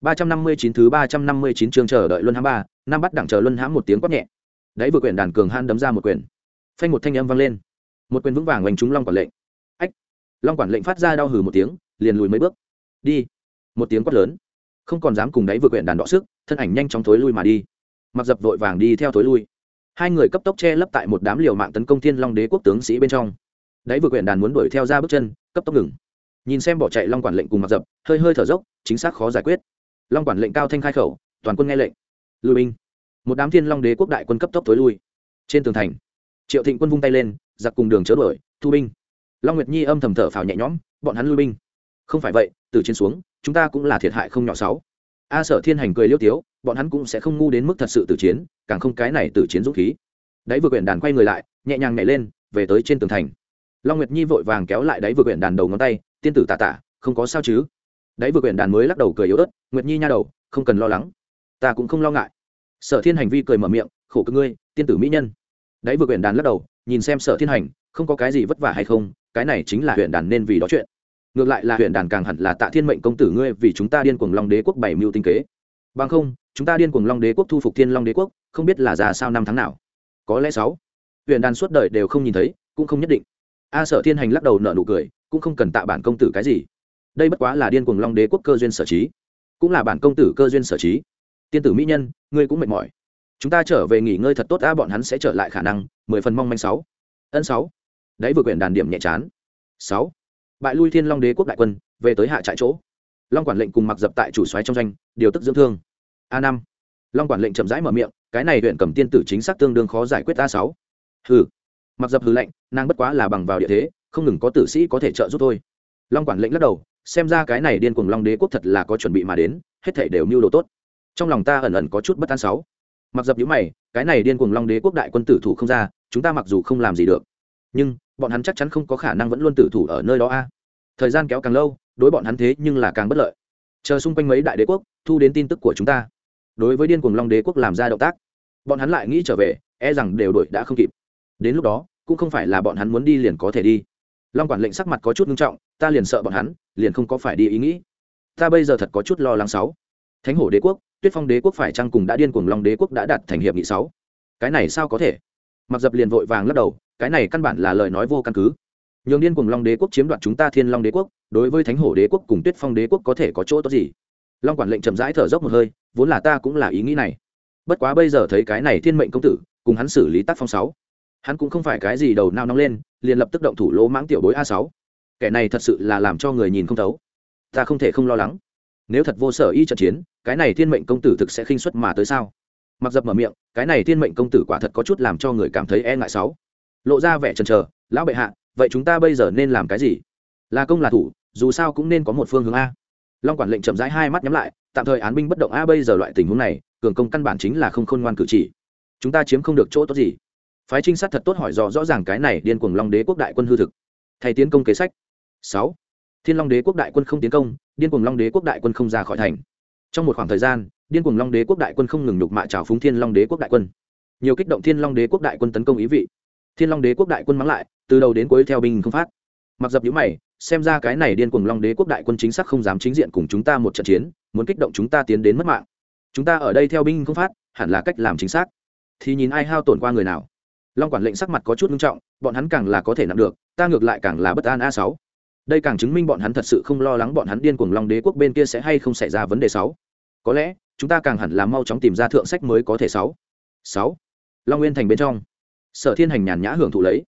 Ba trăm năm mươi chín thứ ba trăm năm mươi chín chương chờ đợi luân hãm ba, năm bắt đẳng chờ luân hãm một tiếng quát nhẹ. Đáy vượt quyển đàn cường han đấm ra một quyền. Phanh một thanh âm vang lên một quyền vững vàng oanh trúng long quản lệnh. Ách! Long quản lệnh phát ra đau hừ một tiếng, liền lùi mấy bước. Đi! Một tiếng quát lớn. Không còn dám cùng đáy vừa quyện đàn đọ sức, thân ảnh nhanh chóng thối lui mà đi. Mặc dập vội vàng đi theo thối lui. Hai người cấp tốc che lấp tại một đám liều mạng tấn công thiên long đế quốc tướng sĩ bên trong. Đáy vừa quyện đàn muốn đuổi theo ra bước chân, cấp tốc ngừng. Nhìn xem bỏ chạy long quản lệnh cùng mặc dập, hơi hơi thở dốc, chính xác khó giải quyết. Long quản lệnh cao thanh khai khẩu, toàn quân nghe lệnh. Lùi binh. Một đám thiên long đế quốc đại quân cấp tốc tối lui. Trên tường thành, triệu thịnh quân vung tay lên giặc cùng đường chớ đuổi, thu binh. Long nguyệt nhi âm thầm thở phào nhẹ nhõm, bọn hắn lui binh. Không phải vậy, từ trên xuống, chúng ta cũng là thiệt hại không nhỏ sáu. A sở thiên hành cười liêu tiếu, bọn hắn cũng sẽ không ngu đến mức thật sự tử chiến, càng không cái này tử chiến dũng khí. Đáy vừa quyển đàn quay người lại, nhẹ nhàng nhảy lên, về tới trên tường thành. Long nguyệt nhi vội vàng kéo lại đáy vừa quyển đàn đầu ngón tay, tiên tử tạ tạ không có sao chứ? Đáy vừa quyển đàn mới lắc đầu cười yếu ớt, nguyệt nhi nha đầu, không cần lo lắng. Ta cũng không lo ngại. Sở thiên hành vi cười mở miệng, khổ cực ngươi, tiên tử mỹ nhân. Đáy vừa quyển đàn lắc đầu nhìn xem sở thiên hành, không có cái gì vất vả hay không, cái này chính là huyện đàn nên vì đó chuyện. Ngược lại là huyện đàn càng hẳn là tạ thiên mệnh công tử ngươi vì chúng ta điên cuồng long đế quốc bảy mưu tinh kế. Bằng không, chúng ta điên cuồng long đế quốc thu phục thiên long đế quốc, không biết là già sao năm tháng nào. Có lẽ sáu huyện đàn suốt đời đều không nhìn thấy, cũng không nhất định. A sở thiên hành lắc đầu nở nụ cười, cũng không cần tạ bản công tử cái gì. Đây bất quá là điên cuồng long đế quốc cơ duyên sở trí. Cũng là bản công tử cơ duyên sở trí. Tiên tử mỹ nhân, ngươi cũng mệt mỏi chúng ta trở về nghỉ ngơi thật tốt a bọn hắn sẽ trở lại khả năng, mười phần mong manh sáu. Ân sáu. Đấy, vừa quyển đàn điểm nhẹ chán. Sáu. Bại lui thiên long đế quốc đại quân, về tới hạ trại chỗ. Long quản lệnh cùng mặc dập tại chủ xoáy trong doanh, điều tức dưỡng thương. A năm. Long quản lệnh chậm rãi mở miệng, cái này huyện cầm tiên tử chính xác tương đương khó giải quyết a sáu. Hừ. Mặc dập hừ lệnh nàng bất quá là bằng vào địa thế, không ngừng có tử sĩ có thể trợ giúp thôi. Long quản lệnh lắc đầu, xem ra cái này điên cuồng long đế quốc thật là có chuẩn bị mà đến, hết thảy đều mưu đồ tốt. Trong lòng ta ẩn ẩn có chút bất an sáu mặc dập nhữ mày, cái này điên cuồng long đế quốc đại quân tử thủ không ra, chúng ta mặc dù không làm gì được. Nhưng, bọn hắn chắc chắn không có khả năng vẫn luôn tử thủ ở nơi đó a. À. Thời gian kéo càng lâu, đối bọn hắn thế nhưng là càng bất lợi. Chờ xung quanh mấy đại đế quốc, thu đến tin tức của chúng ta. Đối với điên cuồng long đế quốc làm ra động tác, bọn hắn lại nghĩ trở về e rằng đều đổi đã không kịp. Đến lúc đó, cũng không phải là bọn hắn muốn đi liền có thể đi. Long quản lệnh sắc mặt có chút nghiêm trọng, ta liền sợ bọn hắn, liền không có phải đi ý nghĩ. Ta bây giờ thật có chút lo lắng sáu. Thánh hổ đế quốc tuyết phong đế quốc phải chăng cùng đã điên cuồng long đế quốc đã đạt thành hiệp nghị sáu? Cái này sao có thể? Mặc dập liền vội vàng lắc đầu, cái này căn bản là lời nói vô căn cứ. Nhường điên cùng long đế quốc chiếm đoạt chúng ta thiên long đế quốc, đối với thánh hổ đế quốc cùng tuyết phong đế quốc có thể có chỗ tốt gì? Long quản lệnh chậm rãi thở dốc một hơi, vốn là ta cũng là ý nghĩ này. Bất quá bây giờ thấy cái này thiên mệnh công tử, cùng hắn xử lý tác phong sáu, hắn cũng không phải cái gì đầu nao nóng lên, liền lập tức động thủ lỗ mãng tiểu bối a sáu. Kẻ này thật sự là làm cho người nhìn không thấu. Ta không thể không lo lắng nếu thật vô sở y trận chiến, cái này thiên mệnh công tử thực sẽ khinh xuất mà tới sao? Mặc dập mở miệng, cái này thiên mệnh công tử quả thật có chút làm cho người cảm thấy e ngại sáu. Lộ ra vẻ chần chờ, lão bệ hạ, vậy chúng ta bây giờ nên làm cái gì? Là công là thủ, dù sao cũng nên có một phương hướng a. Long quản lệnh chậm rãi hai mắt nhắm lại, tạm thời án binh bất động a bây giờ loại tình huống này, cường công căn bản chính là không khôn ngoan cử chỉ. Chúng ta chiếm không được chỗ tốt gì. Phái trinh sát thật tốt hỏi rõ rõ ràng cái này điên cuồng long đế quốc đại quân hư thực. Thay tiến công kế sách. Sáu thiên long đế quốc đại quân không tiến công, điên cuồng long đế quốc đại quân không ra khỏi thành. Trong một khoảng thời gian, điên cuồng long đế quốc đại quân không ngừng nhục mạ trào phúng thiên long đế quốc đại quân. Nhiều kích động thiên long đế quốc đại quân tấn công ý vị. Thiên long đế quốc đại quân mắng lại, từ đầu đến cuối theo binh không phát. Mặc dập nhữ mày, xem ra cái này điên cuồng long đế quốc đại quân chính xác không dám chính diện cùng chúng ta một trận chiến, muốn kích động chúng ta tiến đến mất mạng. Chúng ta ở đây theo binh không phát, hẳn là cách làm chính xác. Thì nhìn ai hao tổn qua người nào. Long quản lệnh sắc mặt có chút nghiêm trọng, bọn hắn càng là có thể nặng được, ta ngược lại càng là bất an a sáu đây càng chứng minh bọn hắn thật sự không lo lắng bọn hắn điên cuồng long đế quốc bên kia sẽ hay không xảy ra vấn đề sáu. Có lẽ, chúng ta càng hẳn là mau chóng tìm ra thượng sách mới có thể sáu. Sáu. Long nguyên thành bên trong. Sở thiên hành nhàn nhã hưởng thụ lấy.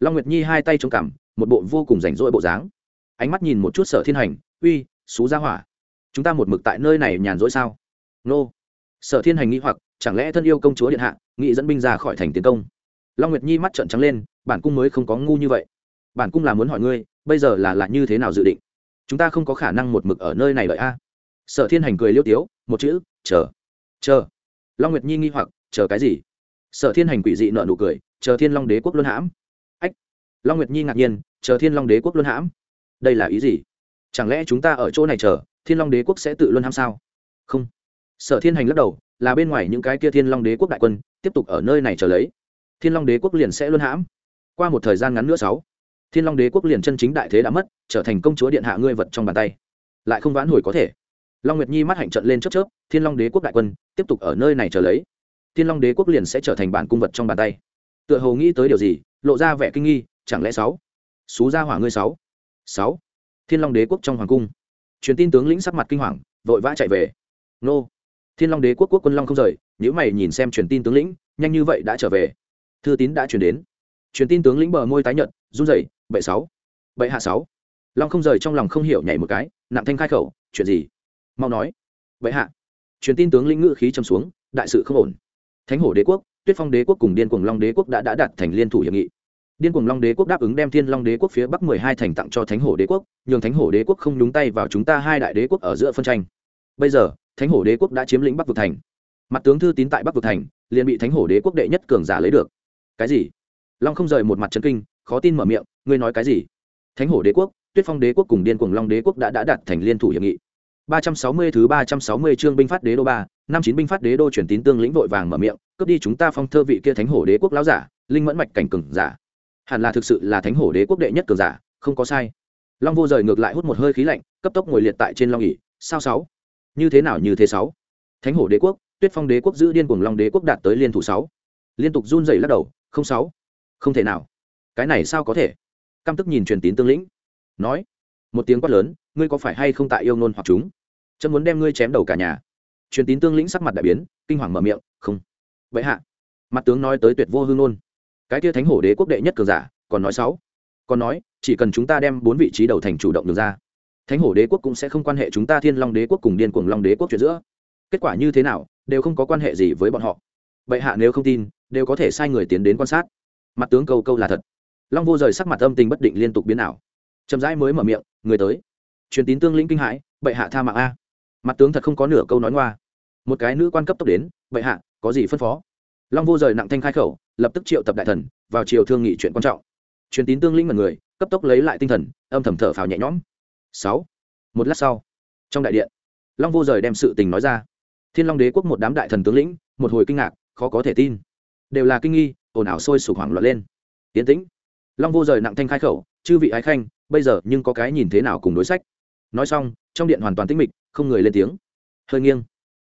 Long nguyệt nhi hai tay trong cằm, một bộ vô cùng rảnh rỗi bộ dáng. Ánh mắt nhìn một chút sở thiên hành, uy, xú ra hỏa, chúng ta một mực tại nơi này nhàn rỗi sao? Nô. Sở thiên hành nghĩ hoặc, chẳng lẽ thân yêu công chúa điện hạ nghị dẫn binh ra khỏi thành tiến công? Long nguyệt nhi mắt trợn trắng lên, bản cung mới không có ngu như vậy bản cung là muốn hỏi ngươi, bây giờ là là như thế nào dự định? Chúng ta không có khả năng một mực ở nơi này đợi a. Sở thiên hành cười liêu tiếu, một chữ, chờ chờ. Long nguyệt nhi nghi hoặc, chờ cái gì? Sở thiên hành quỷ dị nợ nụ cười, chờ thiên long đế quốc luân hãm. Ách. Long nguyệt nhi ngạc nhiên, chờ thiên long đế quốc luân hãm. Đây là ý gì? Chẳng lẽ chúng ta ở chỗ này chờ, thiên long đế quốc sẽ tự luân hãm sao? Không. Sở thiên hành lắc đầu, là bên ngoài những cái kia thiên long đế quốc đại quân, tiếp tục ở nơi này chờ lấy. Thiên long đế quốc liền sẽ luân hãm. Qua một thời gian ngắn nữa sáu thiên long đế quốc liền chân chính đại thế đã mất, trở thành công chúa điện hạ ngươi vật trong bàn tay. Lại không vãn hồi có thể. Long nguyệt nhi mắt hạnh trận lên chớp chớp, thiên long đế quốc đại quân, tiếp tục ở nơi này chờ lấy. Thiên long đế quốc liền sẽ trở thành bản cung vật trong bàn tay. Tựa hồ nghĩ tới điều gì, lộ ra vẻ kinh nghi, chẳng lẽ sáu? Xú gia hỏa ngươi sáu? Sáu. Thiên long đế quốc trong hoàng cung. Truyền tin tướng lĩnh sắc mặt kinh hoàng, vội vã chạy về. Nô. Thiên long đế quốc quốc quân long không rời nếu mày nhìn xem truyền tin tướng lĩnh, nhanh như vậy đã trở về. Thư tín đã truyền đến. Truyền tin tướng lĩnh bờ môi tái nhợt, run rẩy bệ sáu, bệ hạ sáu. Long không rời trong lòng không hiểu nhảy một cái nặng thanh khai khẩu, chuyện gì? Mau nói. Bệ hạ. Truyền tin tướng lĩnh ngự khí trầm xuống, đại sự không ổn. Thánh hổ đế quốc, tuyết phong đế quốc cùng điên cuồng long đế quốc đã đã đạt thành liên thủ hiệp nghị. Điên cuồng long đế quốc đáp ứng đem thiên long đế quốc phía bắc mười hai thành tặng cho thánh hổ đế quốc, nhường thánh hổ đế quốc không nhúng tay vào chúng ta hai đại đế quốc ở giữa phân tranh. Bây giờ, thánh hổ đế quốc đã chiếm lĩnh bắc vực thành. Mặt tướng thư tín tại bắc vực thành, liền bị thánh hổ đế quốc đệ nhất cường giả lấy được. Cái gì? Long không rời một mặt chân kinh khó tin mở miệng, ngươi nói cái gì? Thánh hổ đế quốc, tuyết phong đế quốc cùng điên cuồng long đế quốc đã đã đạt thành liên thủ hiệp nghị. Ba trăm sáu mươi thứ ba trăm sáu mươi chương binh phát đế đô ba, năm chín binh phát đế đô chuyển tín tương lĩnh vội vàng mở miệng, cướp đi chúng ta phong thơ vị kia thánh hổ đế quốc lão giả, linh mẫn mạch cảnh cường giả. Hẳn là thực sự là thánh hổ đế quốc đệ nhất cường giả, không có sai. Long vô rời ngược lại hút một hơi khí lạnh, cấp tốc ngồi liệt tại trên long ỉ sao sáu? Như thế nào như thế sáu? Thánh hổ đế quốc, tuyết phong đế quốc giữ điên cuồng long đế quốc đạt tới liên thủ sáu. Liên tục run rẩy lắc đầu, không sáu. Không thể nào cái này sao có thể? Căm tức nhìn truyền tín tương lĩnh, nói, một tiếng quát lớn, ngươi có phải hay không tại yêu nôn hoặc chúng? Chân muốn đem ngươi chém đầu cả nhà. Truyền tín tương lĩnh sắc mặt đại biến, kinh hoàng mở miệng, không. Vậy hạ, mặt tướng nói tới tuyệt vô hương nôn cái kia thánh hổ đế quốc đệ nhất cường giả, còn nói sáu. Còn nói, chỉ cần chúng ta đem bốn vị trí đầu thành chủ động được ra, thánh hổ đế quốc cũng sẽ không quan hệ chúng ta thiên long đế quốc cùng điên cuồng long đế quốc chuyện giữa. Kết quả như thế nào, đều không có quan hệ gì với bọn họ. Vậy hạ nếu không tin, đều có thể sai người tiến đến quan sát. Mặt tướng câu câu là thật long vô rời sắc mặt âm tình bất định liên tục biến ảo. Chậm rãi mới mở miệng, người tới. Truyền tín tương lĩnh kinh hãi, bệ hạ tha mạng a. Mặt tướng thật không có nửa câu nói ngoa. Một cái nữ quan cấp tốc đến, bệ hạ, có gì phân phó? Long vô rời nặng thanh khai khẩu, lập tức triệu tập đại thần, vào chiều thương nghị chuyện quan trọng. Truyền tín tương lĩnh mật người, cấp tốc lấy lại tinh thần, âm thầm thở phào nhẹ nhõm. Sáu. Một lát sau, trong đại điện, long vô rời đem sự tình nói ra. Thiên long đế quốc một đám đại thần tướng lĩnh, một hồi kinh ngạc, khó có thể tin. Đều là kinh nghi, ồn ào sôi sục hoảng loạn lên. Tiến tĩnh long vô rời nặng thanh khai khẩu, chư vị ái khanh, bây giờ nhưng có cái nhìn thế nào cùng đối sách? Nói xong, trong điện hoàn toàn tĩnh mịch, không người lên tiếng. Hơi nghiêng.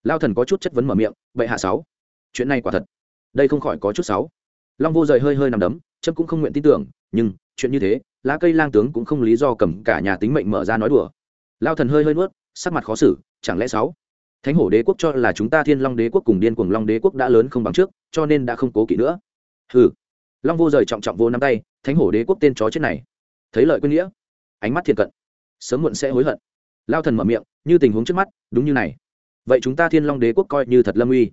Lao thần có chút chất vấn mở miệng, bệ hạ sáu, chuyện này quả thật. Đây không khỏi có chút sáu. Long vô rời hơi hơi nằm đấm trâm cũng không nguyện tin tưởng, nhưng, chuyện như thế, lá cây lang tướng cũng không lý do cầm cả nhà tính mệnh mở ra nói đùa. Lao thần hơi hơi nuốt, sắc mặt khó xử, chẳng lẽ sáu, thánh hổ đế quốc cho là chúng ta thiên long đế quốc cùng điên cuồng long đế quốc đã lớn không bằng trước, cho nên đã không cố kỵ nữa? Hừ long vô rời trọng trọng vô năm tay, thánh hổ đế quốc tên chó chết này. Thấy lợi quên nghĩa, ánh mắt thiền cận, sớm muộn sẽ hối hận. Lao thần mở miệng, như tình huống trước mắt, đúng như này. Vậy chúng ta thiên long đế quốc coi như thật lâm uy.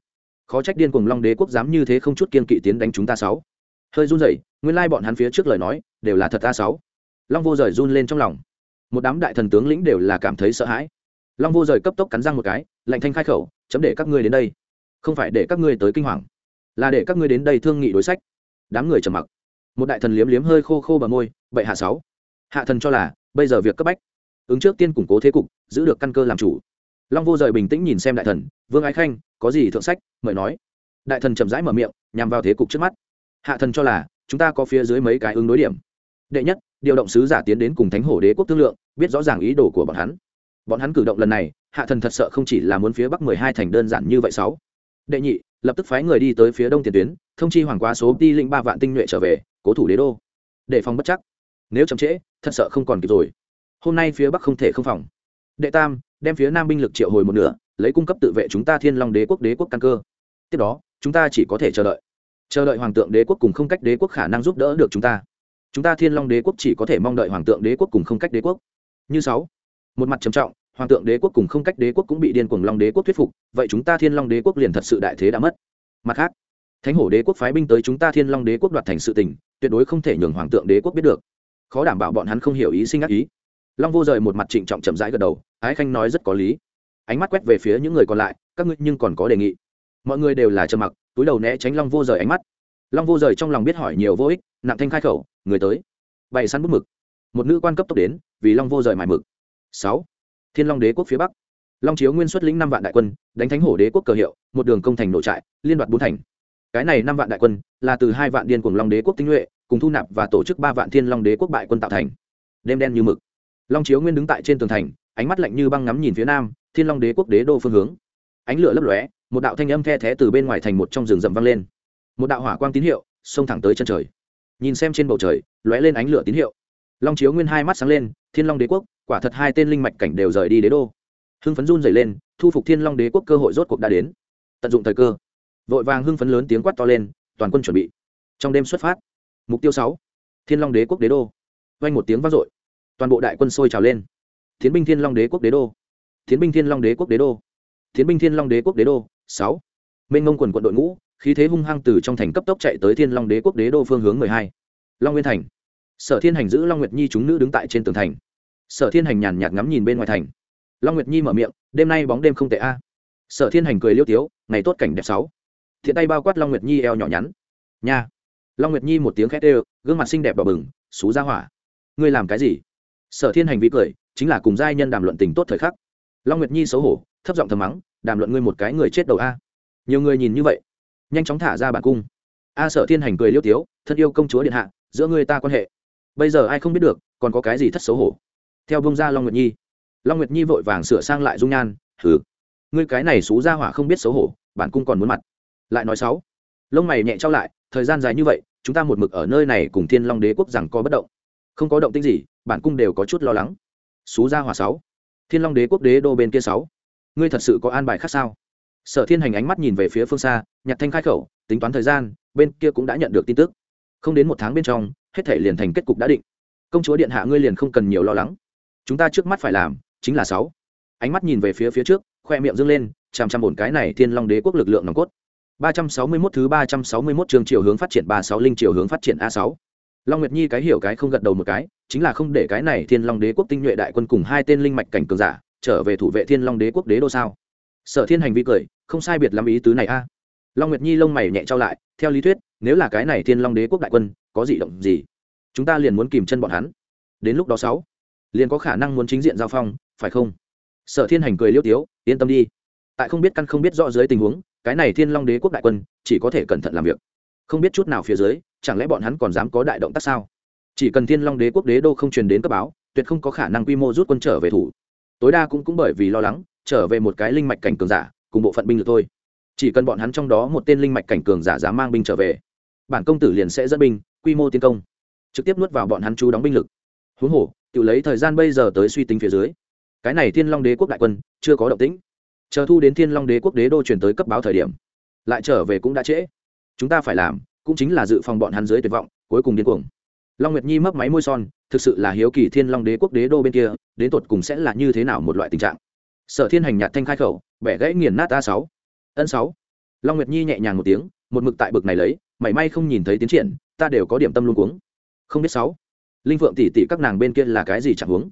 Khó trách điên cuồng long đế quốc dám như thế không chút kiên kỵ tiến đánh chúng ta sáu. Hơi run rẩy, nguyên lai bọn hắn phía trước lời nói, đều là thật ta sáu. Long vô rời run lên trong lòng. Một đám đại thần tướng lĩnh đều là cảm thấy sợ hãi. Long vô rời cấp tốc cắn răng một cái, lạnh thanh khai khẩu, chấm để các ngươi đến đây. Không phải để các ngươi tới kinh hoàng, là để các ngươi đến đây thương nghị đối sách đám người trầm mặc. Một đại thần liếm liếm hơi khô khô bờ môi bậy hạ sáu. Hạ thần cho là, bây giờ việc cấp bách. Ứng trước tiên củng cố thế cục, giữ được căn cơ làm chủ. Long vô rời bình tĩnh nhìn xem đại thần, vương ái khanh, có gì thượng sách, mời nói. Đại thần chậm rãi mở miệng, nhằm vào thế cục trước mắt. Hạ thần cho là, chúng ta có phía dưới mấy cái ứng đối điểm. Đệ nhất, điều động sứ giả tiến đến cùng thánh hổ đế quốc thương lượng, biết rõ ràng ý đồ của bọn hắn. Bọn hắn cử động lần này, hạ thần thật sợ không chỉ là muốn phía bắc mười hai thành đơn giản như vậy sáu đệ nhị, lập tức phái người đi tới phía đông tiền tuyến, thông chi hoàng quá số đi lĩnh ba vạn tinh nhuệ trở về, cố thủ đế đô. Để phòng bất chắc. Nếu chậm trễ, thật sợ không còn kịp rồi. Hôm nay phía bắc không thể không phòng. Đệ tam, đem phía nam binh lực triệu hồi một nửa, lấy cung cấp tự vệ chúng ta thiên long đế quốc đế quốc căn cơ. Tiếp đó, chúng ta chỉ có thể chờ đợi. Chờ đợi hoàng tượng đế quốc cùng không cách đế quốc khả năng giúp đỡ được chúng ta. Chúng ta thiên long đế quốc chỉ có thể mong đợi hoàng tượng đế quốc cùng không cách đế quốc. Như sáu, một mặt trầm trọng hoàng tượng đế quốc cùng không cách đế quốc cũng bị điên cuồng long đế quốc thuyết phục, vậy chúng ta thiên long đế quốc liền thật sự đại thế đã mất. Mặt khác, thánh hổ đế quốc phái binh tới chúng ta thiên long đế quốc đoạt thành sự tình, tuyệt đối không thể nhường hoàng tượng đế quốc biết được. Khó đảm bảo bọn hắn không hiểu ý sinh ác ý. Long vô rời một mặt trịnh trọng chậm rãi gật đầu, ái khanh nói rất có lý. Ánh mắt quét về phía những người còn lại, các ngươi nhưng còn có đề nghị. Mọi người đều là trầm mặc, túi đầu né tránh long vô rời ánh mắt. Long vô rời trong lòng biết hỏi nhiều vô ích, nặng thanh khai khẩu, người tới. Bày săn bút mực. Một nữ quan cấp tốc đến, vì long vô rời mải mực. Sáu thiên long đế quốc phía bắc. Long chiếu nguyên xuất lĩnh năm vạn đại quân, đánh thánh hổ đế quốc cờ hiệu, một đường công thành nội trại, liên đoạt bốn thành. Cái này năm vạn đại quân là từ hai vạn điên cùng long đế quốc tinh nhuệ, cùng thu nạp và tổ chức ba vạn thiên long đế quốc bại quân tạo thành. Đêm đen như mực. Long chiếu nguyên đứng tại trên tường thành, ánh mắt lạnh như băng ngắm nhìn phía nam, thiên long đế quốc đế đô phương hướng. Ánh lửa lấp lóe, một đạo thanh âm the thé từ bên ngoài thành một trong rừng rậm vang lên. Một đạo hỏa quang tín hiệu, xông thẳng tới chân trời. Nhìn xem trên bầu trời, lóe lên ánh lửa tín hiệu long chiếu nguyên hai mắt sáng lên, thiên long đế quốc, quả thật hai tên linh mạch cảnh đều rời đi đế đô. Hưng phấn run dày lên, thu phục thiên long đế quốc cơ hội rốt cuộc đã đến. Tận dụng thời cơ, vội vàng hưng phấn lớn tiếng quát to lên, toàn quân chuẩn bị. Trong đêm xuất phát, mục tiêu sáu, thiên long đế quốc đế đô. Vang một tiếng vang dội, toàn bộ đại quân sôi trào lên. Tiến binh thiên long đế quốc đế đô. Tiến binh thiên long đế quốc đế đô. Tiến binh thiên long đế quốc đế đô, sáu. Mênh ngông quần quận đội ngũ, khí thế hung hăng từ trong thành cấp tốc chạy tới thiên long đế quốc đế đô phương hướng mười hai. Long nguyên thành sở thiên hành giữ long nguyệt nhi chúng nữ đứng tại trên tường thành. Sở thiên hành nhàn nhạt ngắm nhìn bên ngoài thành. Long nguyệt nhi mở miệng, đêm nay bóng đêm không tệ a. Sở thiên hành cười liêu tiếu, ngày tốt cảnh đẹp sáu. Thiện tay bao quát long nguyệt nhi eo nhỏ nhắn. Nha. Long nguyệt nhi một tiếng khét ê gương mặt xinh đẹp đỏ bừng, xú ra hỏa, ngươi làm cái gì? Sở thiên hành vi cười, chính là cùng giai nhân đàm luận tình tốt thời khắc. Long nguyệt nhi xấu hổ, thấp giọng thầm mắng, đàm luận ngươi một cái người chết đầu a. Nhiều người nhìn như vậy, nhanh chóng thả ra bản cung. A sở thiên hành cười liêu tiếu, thân yêu công chúa điện hạ, giữa ngươi ta quan hệ bây giờ ai không biết được, còn có cái gì thất xấu hổ? Theo bông ra long nguyệt nhi. Long nguyệt nhi vội vàng sửa sang lại dung nhan thử ngươi cái này xú ra hỏa không biết xấu hổ, bản cung còn muốn mặt. Lại nói sáu, lông mày nhẹ trao lại, thời gian dài như vậy, chúng ta một mực ở nơi này cùng thiên long đế quốc rằng có bất động. Không có động tĩnh gì, bản cung đều có chút lo lắng. Xú ra hỏa sáu, thiên long đế quốc đế đô bên kia sáu, ngươi thật sự có an bài khác sao? Sở thiên hành ánh mắt nhìn về phía phương xa, nhặt thanh khai khẩu, tính toán thời gian, bên kia cũng đã nhận được tin tức. Không đến một tháng bên trong hết thể liền thành kết cục đã định. Công chúa điện hạ ngươi liền không cần nhiều lo lắng. Chúng ta trước mắt phải làm chính là sáu. Ánh mắt nhìn về phía phía trước, khoe miệng dâng lên, chằm chằm ổn cái này thiên long đế quốc lực lượng nòng cốt. Ba trăm sáu mươi 361 thứ ba trăm sáu mươi 361 trường chiều hướng phát triển ba sáu linh chiều hướng phát triển a sáu. Long nguyệt nhi cái hiểu cái không gật đầu một cái, chính là không để cái này thiên long đế quốc tinh nhuệ đại quân cùng hai tên linh mạch cảnh cường giả trở về thủ vệ thiên long đế quốc đế đô sao? Sở thiên hành vi cười, không sai biệt lắm ý tứ này a. Long nguyệt nhi lông mày nhẹ trao lại, theo lý thuyết nếu là cái này thiên long đế quốc đại quân, có gì động gì? Chúng ta liền muốn kìm chân bọn hắn. Đến lúc đó sáu, liền có khả năng muốn chính diện giao phong, phải không? Sở thiên hành cười liêu tiếu, yên tâm đi. Tại không biết căn không biết rõ dưới tình huống, cái này thiên long đế quốc đại quân, chỉ có thể cẩn thận làm việc. Không biết chút nào phía dưới, chẳng lẽ bọn hắn còn dám có đại động tác sao? Chỉ cần thiên long đế quốc đế đô không truyền đến cấp báo, tuyệt không có khả năng quy mô rút quân trở về thủ. Tối đa cũng cũng bởi vì lo lắng, trở về một cái linh mạch cảnh cường giả, cùng bộ phận binh lực thôi. Chỉ cần bọn hắn trong đó một tên linh mạch cảnh cường giả dám mang binh trở về bản công tử liền sẽ dẫn binh, quy mô tiến công. Trực tiếp nuốt vào bọn hắn chú đóng binh lực. Huống hồ tự lấy thời gian bây giờ tới suy tính phía dưới. Cái này thiên long đế quốc đại quân, chưa có động tĩnh. Chờ thu đến thiên long đế quốc đế đô chuyển tới cấp báo thời điểm, lại trở về cũng đã trễ. Chúng ta phải làm, cũng chính là dự phòng bọn hắn dưới tuyệt vọng, cuối cùng điên cuồng. Long nguyệt nhi mấp máy môi son, thực sự là hiếu kỳ thiên long đế quốc đế đô bên kia, đến tột cùng sẽ là như thế nào một loại tình trạng. Sở thiên hành nhạt thanh khai khẩu, bẻ gãy nghiền nát a sáu. Ân sáu. Long nguyệt nhi nhẹ nhàng một tiếng một mực tại bực này lấy, mảy may không nhìn thấy tiến triển, ta đều có điểm tâm luôn cuống. Không biết sáu, linh vượng tỷ tỷ các nàng bên kia là cái gì chẳng huống?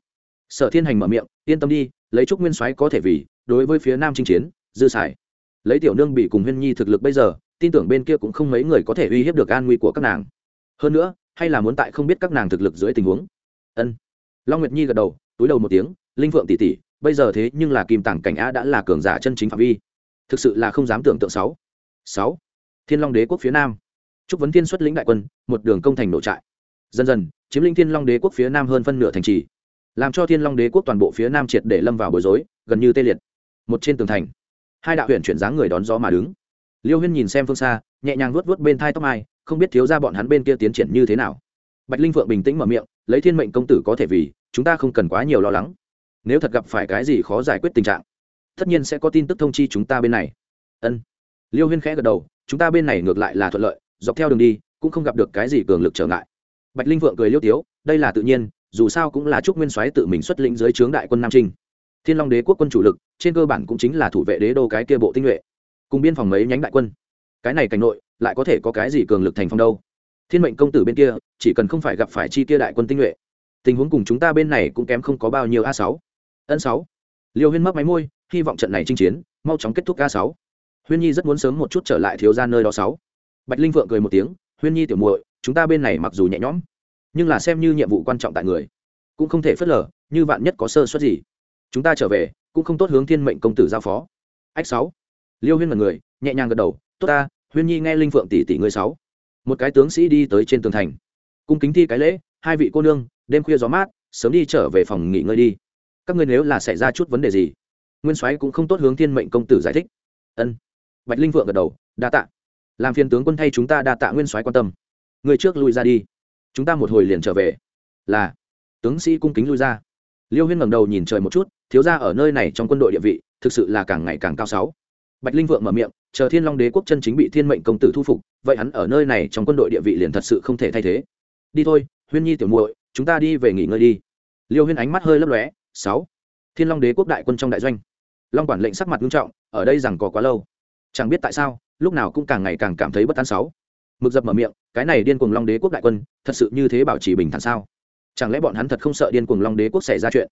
Sở thiên hành mở miệng, yên tâm đi, lấy trúc nguyên soái có thể vì, đối với phía nam chinh chiến, dư xài. Lấy tiểu nương bị cùng huyên nhi thực lực bây giờ, tin tưởng bên kia cũng không mấy người có thể uy hiếp được an nguy của các nàng. Hơn nữa, hay là muốn tại không biết các nàng thực lực dưới tình huống? Ân. Long nguyệt nhi gật đầu, túi đầu một tiếng, linh vượng tỷ tỷ, bây giờ thế nhưng là kim tảng cảnh a đã là cường giả chân chính phạm vi. Thực sự là không dám tưởng tượng sáu. Sáu thiên long đế quốc phía nam. Trúc vấn thiên xuất lĩnh đại quân, một đường công thành nổ trại. Dần dần, chiếm lĩnh thiên long đế quốc phía nam hơn phân nửa thành trì, làm cho thiên long đế quốc toàn bộ phía nam triệt để lâm vào bối rối, gần như tê liệt. Một trên tường thành, hai đạo huyện chuyển dáng người đón gió mà đứng. Liêu huyên nhìn xem phương xa, nhẹ nhàng vuốt vuốt bên thai tóc mai, không biết thiếu ra bọn hắn bên kia tiến triển như thế nào. Bạch linh phượng bình tĩnh mở miệng, lấy thiên mệnh công tử có thể vì, chúng ta không cần quá nhiều lo lắng. Nếu thật gặp phải cái gì khó giải quyết tình trạng, tất nhiên sẽ có tin tức thông chi chúng ta bên này. Ân liêu huyên khẽ gật đầu, chúng ta bên này ngược lại là thuận lợi, dọc theo đường đi, cũng không gặp được cái gì cường lực trở ngại. Bạch linh vượng cười liêu tiếu, đây là tự nhiên, dù sao cũng là trúc nguyên soái tự mình xuất lĩnh dưới trướng đại quân nam trinh. Thiên long đế quốc quân chủ lực, trên cơ bản cũng chính là thủ vệ đế đô cái kia bộ tinh nhuệ, cùng biên phòng mấy nhánh đại quân. Cái này cảnh nội, lại có thể có cái gì cường lực thành phong đâu? Thiên mệnh công tử bên kia, chỉ cần không phải gặp phải chi kia đại quân tinh nhuệ, tình huống cùng chúng ta bên này cũng kém không có bao nhiêu a sáu. Ân sáu. Liêu huyên mấp máy môi, hy vọng trận này chinh chiến, mau chóng kết thúc a sáu huyên nhi rất muốn sớm một chút trở lại thiếu ra nơi đó sáu. Bạch linh vượng cười một tiếng, huyên nhi tiểu muội, chúng ta bên này mặc dù nhẹ nhõm, nhưng là xem như nhiệm vụ quan trọng tại người, cũng không thể phớt lờ, như vạn nhất có sơ suất gì, chúng ta trở về, cũng không tốt hướng thiên mệnh công tử giao phó. Ách sáu. Liêu huyên mật người nhẹ nhàng gật đầu, tốt ta, huyên nhi nghe linh phượng tỷ tỷ người sáu. Một cái tướng sĩ đi tới trên tường thành, cung kính thi cái lễ, hai vị cô nương, đêm khuya gió mát, sớm đi trở về phòng nghỉ ngơi đi. Các ngươi nếu là xảy ra chút vấn đề gì, nguyên soái cũng không tốt hướng thiên mệnh công tử giải thích. Ân bạch linh vượng gật đầu, đa tạ. Làm phiền tướng quân thay chúng ta đa tạ nguyên soái quan tâm. Người trước lui ra đi. Chúng ta một hồi liền trở về. Là. Tướng sĩ cung kính lui ra. Liêu huyên ngẩng đầu nhìn trời một chút, thiếu ra ở nơi này trong quân đội địa vị, thực sự là càng ngày càng cao sáu. Bạch linh vượng mở miệng, chờ thiên long đế quốc chân chính bị thiên mệnh công tử thu phục, vậy hắn ở nơi này trong quân đội địa vị liền thật sự không thể thay thế. Đi thôi, huyên nhi tiểu muội, chúng ta đi về nghỉ ngơi đi. Liêu huyên ánh mắt hơi lấp lóe, sáu, thiên long đế quốc đại quân trong đại doanh. Long quản lệnh sắc mặt nghiêm trọng, ở đây rằng có quá lâu chẳng biết tại sao, lúc nào cũng càng ngày càng cảm thấy bất an sáu. Mực dập mở miệng, cái này điên cuồng long đế quốc đại quân, thật sự như thế bảo trì bình thản sao? Chẳng lẽ bọn hắn thật không sợ điên cuồng long đế quốc xảy ra chuyện?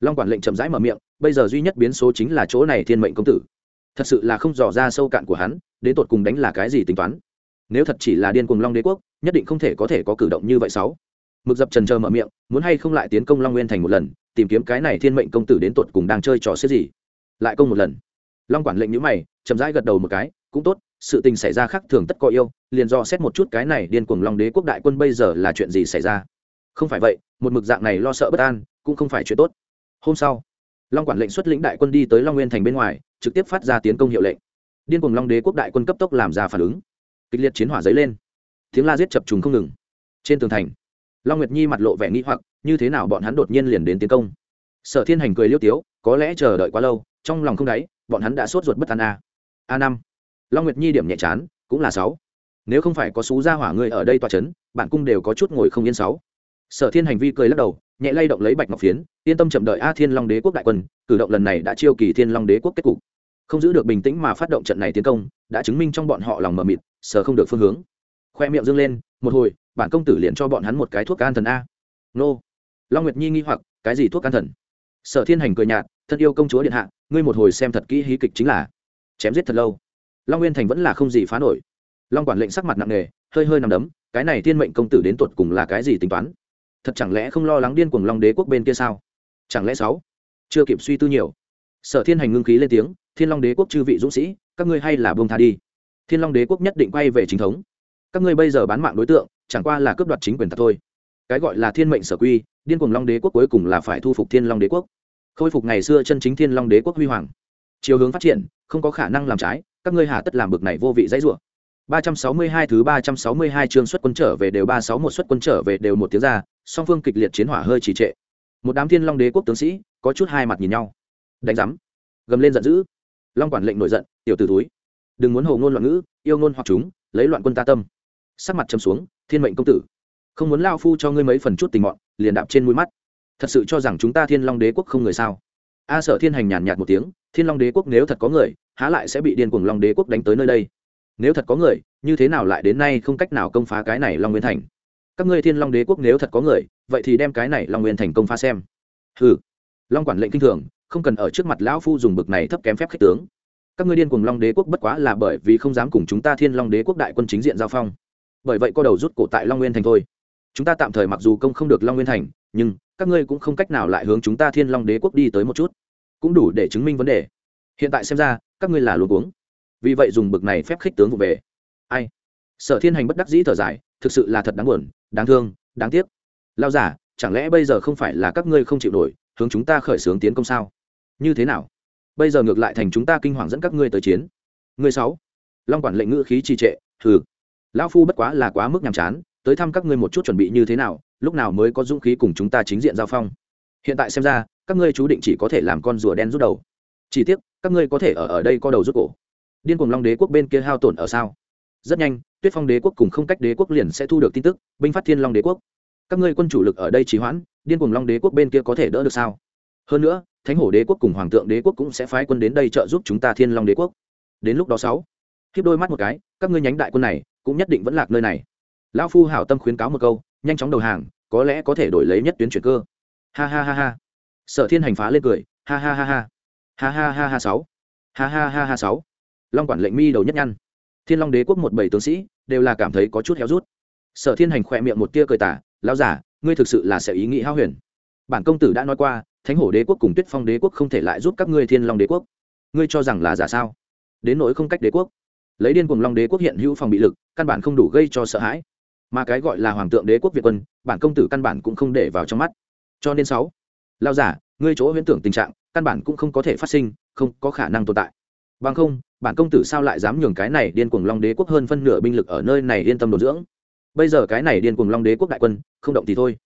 Long quản lệnh chậm rãi mở miệng, bây giờ duy nhất biến số chính là chỗ này thiên mệnh công tử. Thật sự là không dò ra sâu cạn của hắn, đến tột cùng đánh là cái gì tính toán? Nếu thật chỉ là điên cuồng long đế quốc, nhất định không thể có thể có cử động như vậy sáu. Mực dập trần chờ mở miệng, muốn hay không lại tiến công long nguyên thành một lần, tìm kiếm cái này thiên mệnh công tử đến tột cùng đang chơi trò xếp gì? Lại công một lần long quản lệnh nhữ mày, chậm rãi gật đầu một cái, cũng tốt, sự tình xảy ra khác thường tất có yêu, liền do xét một chút cái này điên cuồng long đế quốc đại quân bây giờ là chuyện gì xảy ra. Không phải vậy, một mực dạng này lo sợ bất an, cũng không phải chuyện tốt. Hôm sau, long quản lệnh xuất lĩnh đại quân đi tới long nguyên thành bên ngoài, trực tiếp phát ra tiến công hiệu lệnh. Điên cuồng long đế quốc đại quân cấp tốc làm ra phản ứng. Kịch liệt chiến hỏa dấy lên. Tiếng la giết chập trùng không ngừng. Trên tường thành, long nguyệt nhi mặt lộ vẻ nghĩ hoặc, như thế nào bọn hắn đột nhiên liền đến tiến công? Sở thiên hành cười liêu tiếu, có lẽ chờ đợi quá lâu, trong lòng không đáy bọn hắn đã sốt ruột bất an a. A năm. Long nguyệt nhi điểm nhẹ chán, cũng là sáu. Nếu không phải có xú gia hỏa người ở đây tòa chấn, bạn cung đều có chút ngồi không yên sáu. Sở thiên hành vi cười lắc đầu, nhẹ lay động lấy bạch ngọc phiến, yên tâm chậm đợi a thiên long đế quốc đại quân, cử động lần này đã chiêu kỳ thiên long đế quốc kết cục. Không giữ được bình tĩnh mà phát động trận này tiến công, đã chứng minh trong bọn họ lòng mờ mịt sở không được phương hướng. Khoe miệng dương lên, một hồi, bản công tử liền cho bọn hắn một cái thuốc an thần a. Nô. Long nguyệt nhi nghi hoặc, cái gì thuốc an thần? Sở thiên hành cười nhạt thân yêu công chúa điện hạ, ngươi một hồi xem thật kỹ hí kịch chính là chém giết thật lâu. Long nguyên thành vẫn là không gì phá nổi. Long quản lệnh sắc mặt nặng nề, hơi hơi nằm đấm, cái này thiên mệnh công tử đến tuột cùng là cái gì tính toán? Thật chẳng lẽ không lo lắng điên cuồng long đế quốc bên kia sao? Chẳng lẽ sáu? Chưa kịp suy tư nhiều. Sở thiên hành ngưng khí lên tiếng, thiên long đế quốc chư vị dũng sĩ, các ngươi hay là buông tha đi. Thiên long đế quốc nhất định quay về chính thống. Các ngươi bây giờ bán mạng đối tượng, chẳng qua là cướp đoạt chính quyền thật thôi. Cái gọi là thiên mệnh sở quy, điên cuồng long đế quốc cuối cùng là phải thu phục thiên long đế quốc khôi phục ngày xưa chân chính thiên long đế quốc huy hoàng chiều hướng phát triển không có khả năng làm trái các ngươi hà tất làm bực này vô vị dãy rủa 362 thứ 362 chương xuất quân trở về đều 361 xuất quân trở về đều một tiếng ra, song phương kịch liệt chiến hỏa hơi trì trệ. Một đám Thiên Long Đế quốc tướng sĩ có chút hai mặt nhìn nhau. Đánh rắm, gầm lên giận dữ. Long quản lệnh nổi giận, tiểu tử túi, đừng muốn hồ ngôn loạn ngữ, yêu ngôn hoặc chúng, lấy loạn quân ta tâm. Sắc mặt trầm xuống, Thiên mệnh công tử, không muốn lao phu cho ngươi mấy phần chút tình mọn, liền đạp trên mũi mắt. Thật sự cho rằng chúng ta Thiên Long Đế quốc không người sao? A Sở Thiên hành nhàn nhạt một tiếng, Thiên Long Đế quốc nếu thật có người, há lại sẽ bị điên cuồng Long Đế quốc đánh tới nơi đây? nếu thật có người như thế nào lại đến nay không cách nào công phá cái này long nguyên thành? Các ngươi thiên long đế quốc nếu thật có người vậy thì đem cái này long nguyên thành công phá xem. Ừ long quản lệnh kinh thường không cần ở trước mặt lão phu dùng bực này thấp kém phép khích tướng. Các ngươi điên Cuồng long đế quốc bất quá là bởi vì không dám cùng chúng ta thiên long đế quốc đại quân chính diện giao phong. Bởi vậy có đầu rút cổ tại long nguyên thành thôi. Chúng ta tạm thời mặc dù công không được long nguyên thành nhưng các ngươi cũng không cách nào lại hướng chúng ta thiên long đế quốc đi tới một chút. Cũng đủ để chứng minh vấn đề. Hiện tại xem ra, các ngươi là luôn uống vì vậy dùng bực này phép khích tướng vụ về. Ai? Sở thiên hành bất đắc dĩ thở dài, thực sự là thật đáng buồn, đáng thương, đáng tiếc. Lao giả chẳng lẽ bây giờ không phải là các ngươi không chịu nổi, hướng chúng ta khởi xướng tiến công sao? Như thế nào? Bây giờ ngược lại thành chúng ta kinh hoàng dẫn các ngươi tới chiến. Ngươi sáu. Long quản lệnh ngữ khí trì trệ thử lão phu bất quá là quá mức nhàm chán tới thăm các ngươi một chút chuẩn bị như thế nào, lúc nào mới có dũng khí cùng chúng ta chính diện giao phong. Hiện tại xem ra, các ngươi chú định chỉ có thể làm con rùa đen rút đầu. Chỉ tiếc, các ngươi có thể ở ở đây co đầu rút cổ. Điên cuồng long đế quốc bên kia hao tổn ở sao? Rất nhanh, tuyết phong đế quốc cùng không cách đế quốc liền sẽ thu được tin tức, binh phát thiên long đế quốc. Các ngươi quân chủ lực ở đây trì hoãn, điên cuồng long đế quốc bên kia có thể đỡ được sao? Hơn nữa, thánh hổ đế quốc cùng hoàng tượng đế quốc cũng sẽ phái quân đến đây trợ giúp chúng ta thiên long đế quốc. Đến lúc đó sáu, khiếp đôi mắt một cái, các ngươi nhánh đại quân này cũng nhất định vẫn lạc nơi này lão phu hảo tâm khuyến cáo một câu, nhanh chóng đầu hàng, có lẽ có thể đổi lấy nhất tuyến chuyển cơ. Ha ha ha ha. Sở thiên hành phá lên cười, ha ha ha ha. Ha ha ha ha sáu. Ha ha ha ha sáu. Long quản lệnh mi đầu nhất nhăn. Thiên long đế quốc một bảy tướng sĩ, đều là cảm thấy có chút héo rút. Sở thiên hành khỏe miệng một tia cười tả lão giả ngươi thực sự là sẽ ý nghĩ hao huyền. Bản công tử đã nói qua, thánh hổ đế quốc cùng tuyết phong đế quốc không thể lại giúp các ngươi thiên long đế quốc. Ngươi cho rằng là giả sao? Đến nỗi không cách đế quốc. Lấy điên cùng long đế quốc hiện hữu phòng bị lực, căn bản không đủ gây cho sợ hãi mà cái gọi là hoàng tượng đế quốc việt quân, bản công tử căn bản cũng không để vào trong mắt. Cho nên sáu lao giả, ngươi chỗ huyễn tưởng tình trạng, căn bản cũng không có thể phát sinh, không có khả năng tồn tại. Bằng không, bản công tử sao lại dám nhường cái này điên cuồng long đế quốc hơn phân nửa binh lực ở nơi này yên tâm đồn dưỡng? Bây giờ cái này điên cuồng long đế quốc đại quân, không động thì thôi.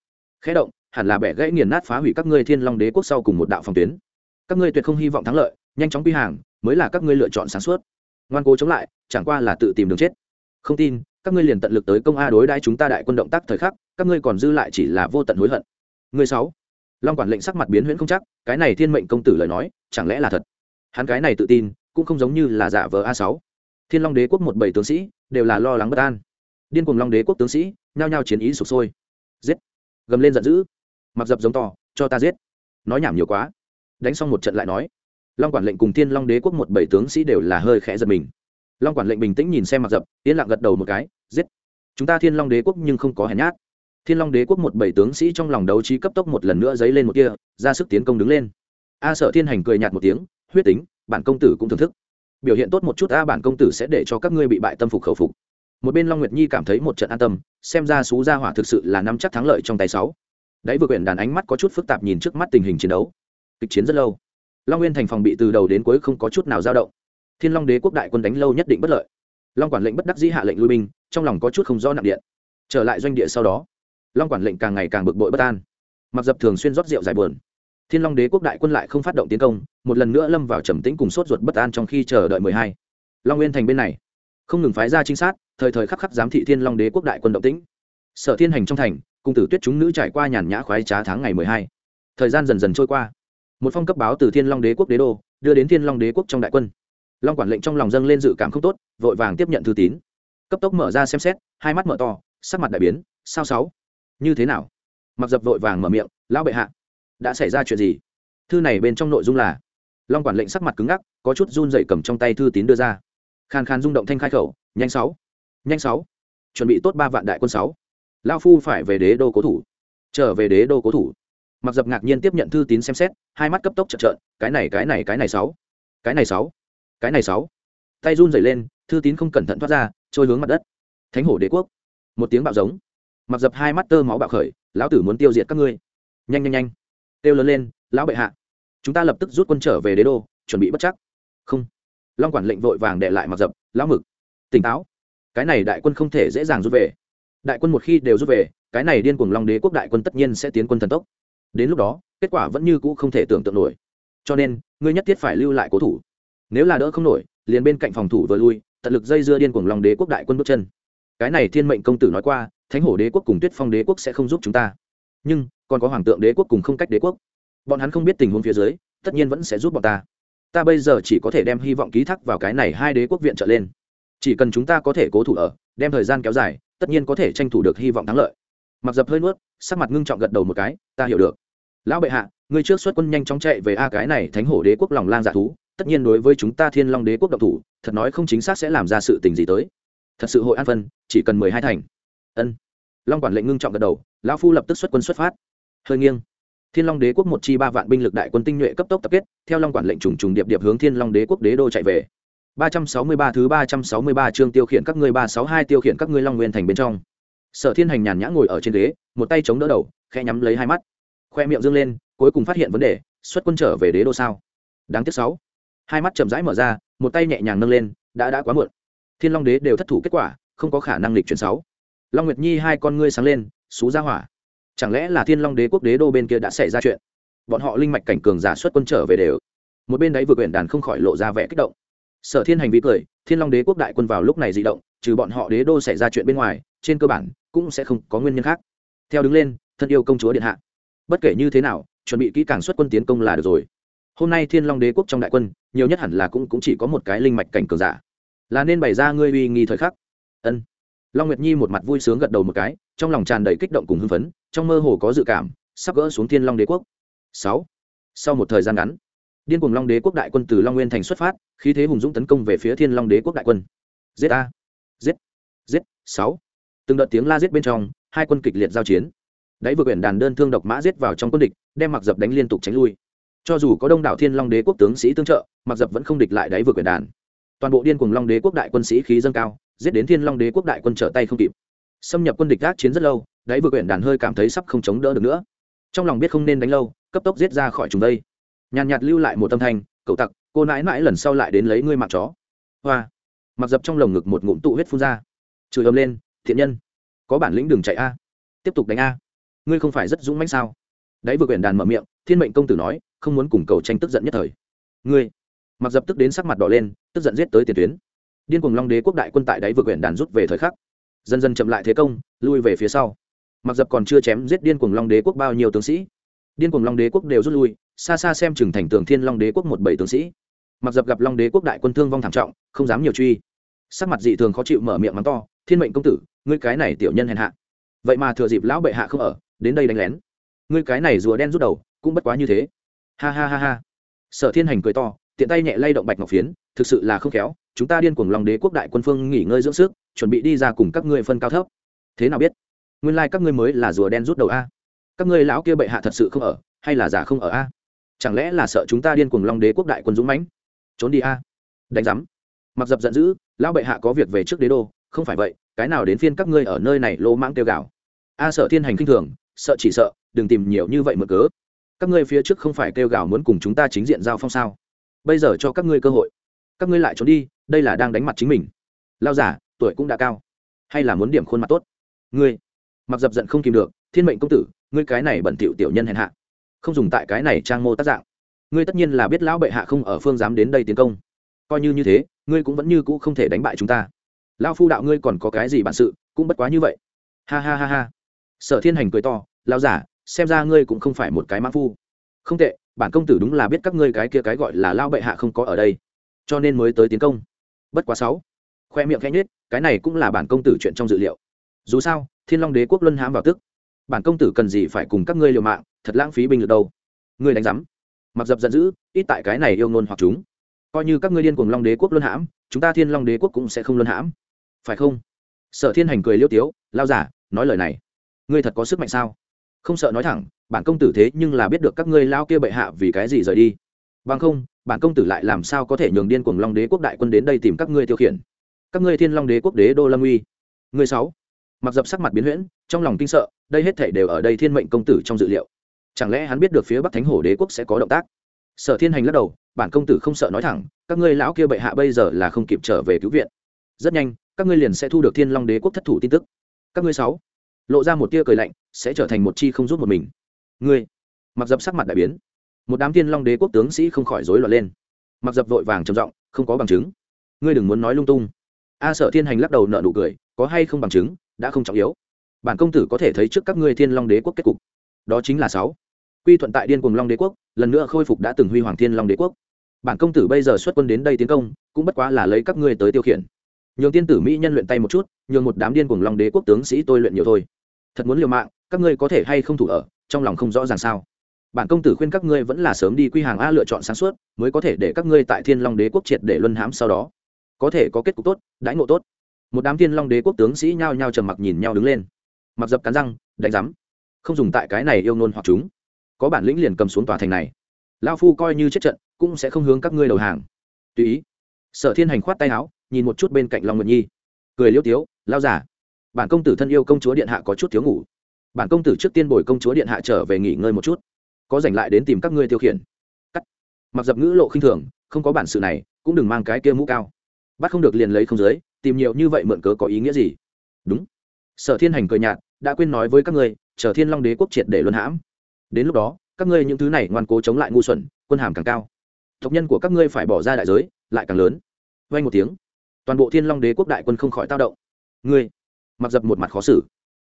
Khẽ động, hẳn là bẻ gãy nghiền nát phá hủy các ngươi thiên long đế quốc sau cùng một đạo phòng tuyến. Các ngươi tuyệt không hy vọng thắng lợi, nhanh chóng quy hàng, mới là các ngươi lựa chọn sáng suốt. Ngoan cố chống lại, chẳng qua là tự tìm đường chết. Không tin các ngươi liền tận lực tới công a đối đãi chúng ta đại quân động tác thời khắc các ngươi còn dư lại chỉ là vô tận hối hận người sáu. Long quản lệnh sắc mặt biến huyễn không chắc, cái này thiên mệnh công tử lời nói, chẳng lẽ là thật? Hắn cái này tự tin, cũng không giống như là giả vờ a sáu. Thiên Long Đế quốc một bảy tướng sĩ, đều là lo lắng bất an. Điên cuồng Long Đế quốc tướng sĩ, nhao nhao chiến ý sục sôi. Giết! Gầm lên giận dữ. Mặc dập giống to, cho ta giết. Nói nhảm nhiều quá. Đánh xong một trận lại nói. Long quản lệnh cùng Thiên Long Đế quốc một bảy tướng sĩ đều là hơi khẽ giật mình. Long quản lệnh bình tĩnh nhìn xem Mặc dập, yên lặng gật đầu một cái, giết. Chúng ta Thiên Long Đế quốc nhưng không có hèn nhát. Thiên long đế quốc một bảy tướng sĩ trong lòng đấu trí cấp tốc một lần nữa dấy lên một kia ra sức tiến công đứng lên. A sợ thiên hành cười nhạt một tiếng huyết tính bản công tử cũng thưởng thức. Biểu hiện tốt một chút a bản công tử sẽ để cho các ngươi bị bại tâm phục khẩu phục. Một bên long nguyệt nhi cảm thấy một trận an tâm xem ra xú gia hỏa thực sự là nắm chắc thắng lợi trong tay sáu. Đấy vừa quyển đàn ánh mắt có chút phức tạp nhìn trước mắt tình hình chiến đấu. Kịch chiến rất lâu. Long nguyên thành phòng bị từ đầu đến cuối không có chút nào dao động thiên long đế quốc đại quân đánh lâu nhất định bất lợi. Long quản lệnh bất đắc dĩ hạ lệnh lui binh, trong lòng có chút không do nặng điện. Trở lại doanh địa sau đó, long quản lệnh càng ngày càng bực bội bất an. Mặc dập thường xuyên rót rượu giải buồn. Thiên long đế quốc đại quân lại không phát động tiến công, một lần nữa lâm vào trầm tĩnh cùng sốt ruột bất an trong khi chờ đợi mười hai. Long nguyên thành bên này, không ngừng phái ra trinh sát, thời thời khắc khắc giám thị thiên long đế quốc đại quân động tĩnh. Sở thiên hành trong thành cung tử tuyết chúng nữ trải qua nhàn nhã khoái trá tháng ngày mười hai. Thời gian dần dần trôi qua. Một phong cấp báo từ thiên long đế quốc đế đô, đưa đến thiên long đế quốc trong đại quân long quản lệnh trong lòng dâng lên dự cảm không tốt, vội vàng tiếp nhận thư tín. Cấp tốc mở ra xem xét, hai mắt mở to, sắc mặt đại biến, sao sáu? Như thế nào? Mặc dập vội vàng mở miệng, lão bệ hạ, đã xảy ra chuyện gì? Thư này bên trong nội dung là, long quản lệnh sắc mặt cứng ngắc, có chút run dậy cầm trong tay thư tín đưa ra. Khàn khàn rung động thanh khai khẩu, nhanh sáu nhanh sáu, chuẩn bị tốt ba vạn đại quân sáu. Lao phu phải về đế đô cố thủ, trở về đế đô cố thủ. Mặc dập ngạc nhiên tiếp nhận thư tín xem xét, hai mắt cấp tốc trợn trợn, cái này cái này cái này sáu, cái này sáu cái này sáu. Tay run dày lên, thư tín không cẩn thận thoát ra, trôi hướng mặt đất. Thánh hổ đế quốc. Một tiếng bạo giống. Mặc dập hai mắt tơ máu bạo khởi, lão tử muốn tiêu diệt các ngươi. Nhanh nhanh nhanh. Kêu lớn lên, lão bệ hạ. Chúng ta lập tức rút quân trở về đế đô, chuẩn bị bất chắc. Không. Long quản lệnh vội vàng đệ lại mặc dập, lão mực. Tỉnh táo. Cái này đại quân không thể dễ dàng rút về. Đại quân một khi đều rút về, cái này điên cuồng long đế quốc đại quân tất nhiên sẽ tiến quân thần tốc. Đến lúc đó, kết quả vẫn như cũ không thể tưởng tượng nổi. Cho nên, ngươi nhất thiết phải lưu lại cố thủ nếu là đỡ không nổi, liền bên cạnh phòng thủ vừa lui, tận lực dây dưa điên cuồng lòng đế quốc đại quân bước chân. Cái này thiên mệnh công tử nói qua, thánh hổ đế quốc cùng tuyết phong đế quốc sẽ không giúp chúng ta. Nhưng, còn có hoàng tượng đế quốc cùng không cách đế quốc. Bọn hắn không biết tình huống phía dưới, tất nhiên vẫn sẽ giúp bọn ta. Ta bây giờ chỉ có thể đem hy vọng ký thác vào cái này hai đế quốc viện trợ lên. Chỉ cần chúng ta có thể cố thủ ở, đem thời gian kéo dài, tất nhiên có thể tranh thủ được hy vọng thắng lợi. Mặc dập hơi nuốt, sắc mặt ngưng trọng gật đầu một cái, ta hiểu được. Lão bệ hạ người trước xuất quân nhanh chóng chạy về a cái này thánh hổ đế quốc lòng lang dạ thú tất nhiên đối với chúng ta thiên long đế quốc độc thủ, thật nói không chính xác sẽ làm ra sự tình gì tới. Thật sự hội an phân, chỉ cần mười hai thành. Ân. Long quản lệnh ngưng trọng gật đầu, lão phu lập tức xuất quân xuất phát. Hơi nghiêng. Thiên long đế quốc một chi ba vạn binh lực đại quân tinh nhuệ cấp tốc tập kết, theo long quản lệnh trùng trùng điệp điệp hướng thiên long đế quốc đế đô chạy về. Ba trăm sáu mươi ba thứ ba trăm sáu mươi ba chương tiêu khiển các ngươi ba sáu hai tiêu khiển các ngươi long nguyên thành bên trong. Sở thiên hành nhàn nhã ngồi ở trên ghế, một tay chống đỡ đầu khe nhắm lấy hai mắt. Khoe miệng dương lên, cuối cùng phát hiện vấn đề, xuất quân trở về đế đô sao? Đáng tiếc sáu hai mắt chậm rãi mở ra, một tay nhẹ nhàng nâng lên, đã đã quá muộn. Thiên long đế đều thất thủ kết quả, không có khả năng lịch chuyển sáu. Long nguyệt nhi hai con ngươi sáng lên, xú ra hỏa. Chẳng lẽ là thiên long đế quốc đế đô bên kia đã xảy ra chuyện? Bọn họ linh mạch cảnh cường giả xuất quân trở về đều. Một bên đấy vừa quyển đàn không khỏi lộ ra vẻ kích động. Sở thiên hành vi cười, thiên long đế quốc đại quân vào lúc này di động, trừ bọn họ đế đô xảy ra chuyện bên ngoài, trên cơ bản cũng sẽ không có nguyên nhân khác. Theo đứng lên, thân yêu công chúa điện hạ. Bất kể như thế nào, chuẩn bị kỹ càng xuất quân tiến công là được rồi hôm nay thiên long đế quốc trong đại quân nhiều nhất hẳn là cũng, cũng chỉ có một cái linh mạch cảnh cường giả. Là nên bày ra ngươi uy nghi thời khắc. Ân. Long nguyệt nhi một mặt vui sướng gật đầu một cái trong lòng tràn đầy kích động cùng hưng phấn trong mơ hồ có dự cảm sắp gỡ xuống thiên long đế quốc. Sáu. Sau một thời gian ngắn điên cuồng long đế quốc đại quân từ long nguyên thành xuất phát khí thế hùng dũng tấn công về phía thiên long đế quốc đại quân. Giết a. Giết. Giết. Sáu. Từng đợt tiếng la giết bên trong hai quân kịch liệt giao chiến. Đáy vừa quyển đàn đơn thương độc mã giết vào trong quân địch đem mặc dập đánh liên tục tránh lui cho dù có đông đảo thiên long đế quốc tướng sĩ tương trợ, mặc dập vẫn không địch lại đáy vừa quyền đàn. Toàn bộ điên cùng long đế quốc đại quân sĩ khí dâng cao, giết đến thiên long đế quốc đại quân trở tay không kịp. Xâm nhập quân địch gác chiến rất lâu, đáy vừa quyển đàn hơi cảm thấy sắp không chống đỡ được nữa. Trong lòng biết không nên đánh lâu, cấp tốc giết ra khỏi chúng đây. Nhàn nhạt lưu lại một tâm thanh, cậu tặc, cô nãi mãi lần sau lại đến lấy ngươi mạng chó. Hoa. Mặc dập trong lồng ngực một ngụm tụ huyết phun ra. Chửi ấm lên, thiện nhân, có bản lĩnh đừng chạy a. Tiếp tục đánh a. Ngươi không phải rất dũng mãnh sao? Đấy vừa quyển đàn mở miệng, thiên mệnh công tử nói không muốn cùng cầu tranh tức giận nhất thời. Ngươi, mặc dập tức đến sắc mặt đỏ lên, tức giận giết tới tiền tuyến. Điên cuồng long đế quốc đại quân tại đáy vừa huyện đàn rút về thời khắc. Dần dần chậm lại thế công, lui về phía sau. Mặc dập còn chưa chém giết điên cuồng long đế quốc bao nhiêu tướng sĩ. Điên cuồng long đế quốc đều rút lui, xa xa xem chừng thành tường thiên long đế quốc một bảy tướng sĩ. Mặc dập gặp long đế quốc đại quân thương vong thảm trọng, không dám nhiều truy. Sắc mặt dị thường khó chịu mở miệng mắng to, thiên mệnh công tử, ngươi cái này tiểu nhân hèn hạ. Vậy mà thừa dịp lão bệ hạ không ở, đến đây đánh lén. Ngươi cái này rùa đen rút đầu, cũng bất quá như thế ha ha ha ha. Sở thiên hành cười to, tiện tay nhẹ lay động bạch ngọc phiến, thực sự là không khéo, chúng ta điên cuồng lòng đế quốc đại quân phương nghỉ ngơi dưỡng sức, chuẩn bị đi ra cùng các ngươi phân cao thấp. Thế nào biết? Nguyên lai、like、các ngươi mới là rùa đen rút đầu a. Các ngươi lão kia bệ hạ thật sự không ở, hay là giả không ở a? Chẳng lẽ là sợ chúng ta điên cuồng long đế quốc đại quân dũng mãnh? Trốn đi a. Đánh giám. Mặc dập giận dữ, lão bệ hạ có việc về trước đế đô, không phải vậy, cái nào đến phiên các ngươi ở nơi này lô mãng tiêu gạo a sợ thiên hành kinh thường, sợ chỉ sợ, đừng tìm nhiều như vậy mở cớ các ngươi phía trước không phải kêu gào muốn cùng chúng ta chính diện giao phong sao? Bây giờ cho các ngươi cơ hội. Các ngươi lại trốn đi, đây là đang đánh mặt chính mình. Lao giả, tuổi cũng đã cao. Hay là muốn điểm khuôn mặt tốt? Ngươi, mặc dập giận không kìm được, thiên mệnh công tử, ngươi cái này bẩn thỉu tiểu nhân hèn hạ. Không dùng tại cái này trang mô tác dạng. Ngươi tất nhiên là biết lão bệ hạ không ở phương dám đến đây tiến công. Coi như như thế, ngươi cũng vẫn như cũ không thể đánh bại chúng ta. Lao phu đạo ngươi còn có cái gì bản sự, cũng bất quá như vậy. Ha ha ha ha. Sở thiên hành cười to lao giả xem ra ngươi cũng không phải một cái mã phu. Không tệ, bản công tử đúng là biết các ngươi cái kia cái gọi là lao bệ hạ không có ở đây, cho nên mới tới tiến công. Bất quá sáu. Khoe miệng khẽ nhết cái này cũng là bản công tử chuyện trong dự liệu. Dù sao, thiên long đế quốc luân hãm vào tức, bản công tử cần gì phải cùng các ngươi liều mạng, thật lãng phí binh lực đâu. Ngươi đánh giám. Mặc dập giận dữ, ít tại cái này yêu ngôn hoặc chúng. Coi như các ngươi điên cùng long đế quốc luân hãm, chúng ta thiên long đế quốc cũng sẽ không luân hãm. Phải không? Sở thiên hành cười liêu tiếu, lao giả, nói lời này. Ngươi thật có sức mạnh sao? Không sợ nói thẳng, bản công tử thế nhưng là biết được các ngươi lao kia bệ hạ vì cái gì rời đi. Bằng không, bản công tử lại làm sao có thể nhường điên cuồng long đế quốc đại quân đến đây tìm các ngươi tiêu khiển? Các ngươi thiên long đế quốc đế đô lâm uy. Người sáu. Mặc dập sắc mặt biến huyễn, trong lòng kinh sợ, đây hết thể đều ở đây thiên mệnh công tử trong dự liệu. Chẳng lẽ hắn biết được phía bắc thánh hổ đế quốc sẽ có động tác? Sở thiên hành lắc đầu, bản công tử không sợ nói thẳng, các ngươi lão kia bệ hạ bây giờ là không kịp trở về cứu viện. Rất nhanh, các ngươi liền sẽ thu được thiên long đế quốc thất thủ tin tức. Các ngươi sáu lộ ra một tia cười lạnh, sẽ trở thành một chi không rút một mình. Ngươi, mặc dập sắc mặt đại biến. Một đám thiên long đế quốc tướng sĩ không khỏi rối loạn lên. Mặc dập vội vàng trầm giọng, không có bằng chứng. Ngươi đừng muốn nói lung tung. A sợ thiên hành lắc đầu nợ nụ cười, có hay không bằng chứng, đã không trọng yếu. Bản công tử có thể thấy trước các ngươi thiên long đế quốc kết cục. Đó chính là sáu. Quy thuận tại điên cùng long đế quốc, lần nữa khôi phục đã từng huy hoàng thiên long đế quốc. Bản công tử bây giờ xuất quân đến đây tiến công, cũng bất quá là lấy các ngươi tới tiêu khiển nhường tiên tử mỹ nhân luyện tay một chút, nhường một đám điên cùng long đế quốc tướng sĩ tôi luyện nhiều thôi. Thật muốn liều mạng, các ngươi có thể hay không thủ ở, trong lòng không rõ ràng sao? Bản công tử khuyên các ngươi vẫn là sớm đi quy hàng a lựa chọn sáng suốt, mới có thể để các ngươi tại thiên long đế quốc triệt để luân hãm sau đó. Có thể có kết cục tốt, đãi ngộ tốt. Một đám thiên long đế quốc tướng sĩ nhao nhao trầm mặc nhìn nhau đứng lên. Mặc dập cắn răng, đánh rắm không dùng tại cái này yêu nôn hoặc chúng. Có bản lĩnh liền cầm xuống tòa thành này. Lao phu coi như chết trận, cũng sẽ không hướng các ngươi đầu hàng. Tùy ý. Sở thiên hành khoát tay áo nhìn một chút bên cạnh long nguyệt nhi. Cười liêu tiếu lao giả bản công tử thân yêu công chúa điện hạ có chút thiếu ngủ. Bản công tử trước tiên bồi công chúa điện hạ trở về nghỉ ngơi một chút, có dành lại đến tìm các ngươi tiêu khiển. Cắt. Mặc dập ngữ lộ khinh thường, không có bản sự này, cũng đừng mang cái kia mũ cao. Bắt không được liền lấy không giới tìm nhiều như vậy mượn cớ có ý nghĩa gì? Đúng. Sở thiên hành cười nhạt, đã quên nói với các ngươi, chờ thiên long đế quốc triệt để luân hãm. Đến lúc đó, các ngươi những thứ này ngoan cố chống lại ngu xuẩn, quân hàm càng cao. Tộc nhân của các ngươi phải bỏ ra đại giới, lại càng lớn. Vay một tiếng toàn bộ thiên long đế quốc đại quân không khỏi tao động ngươi mặc dập một mặt khó xử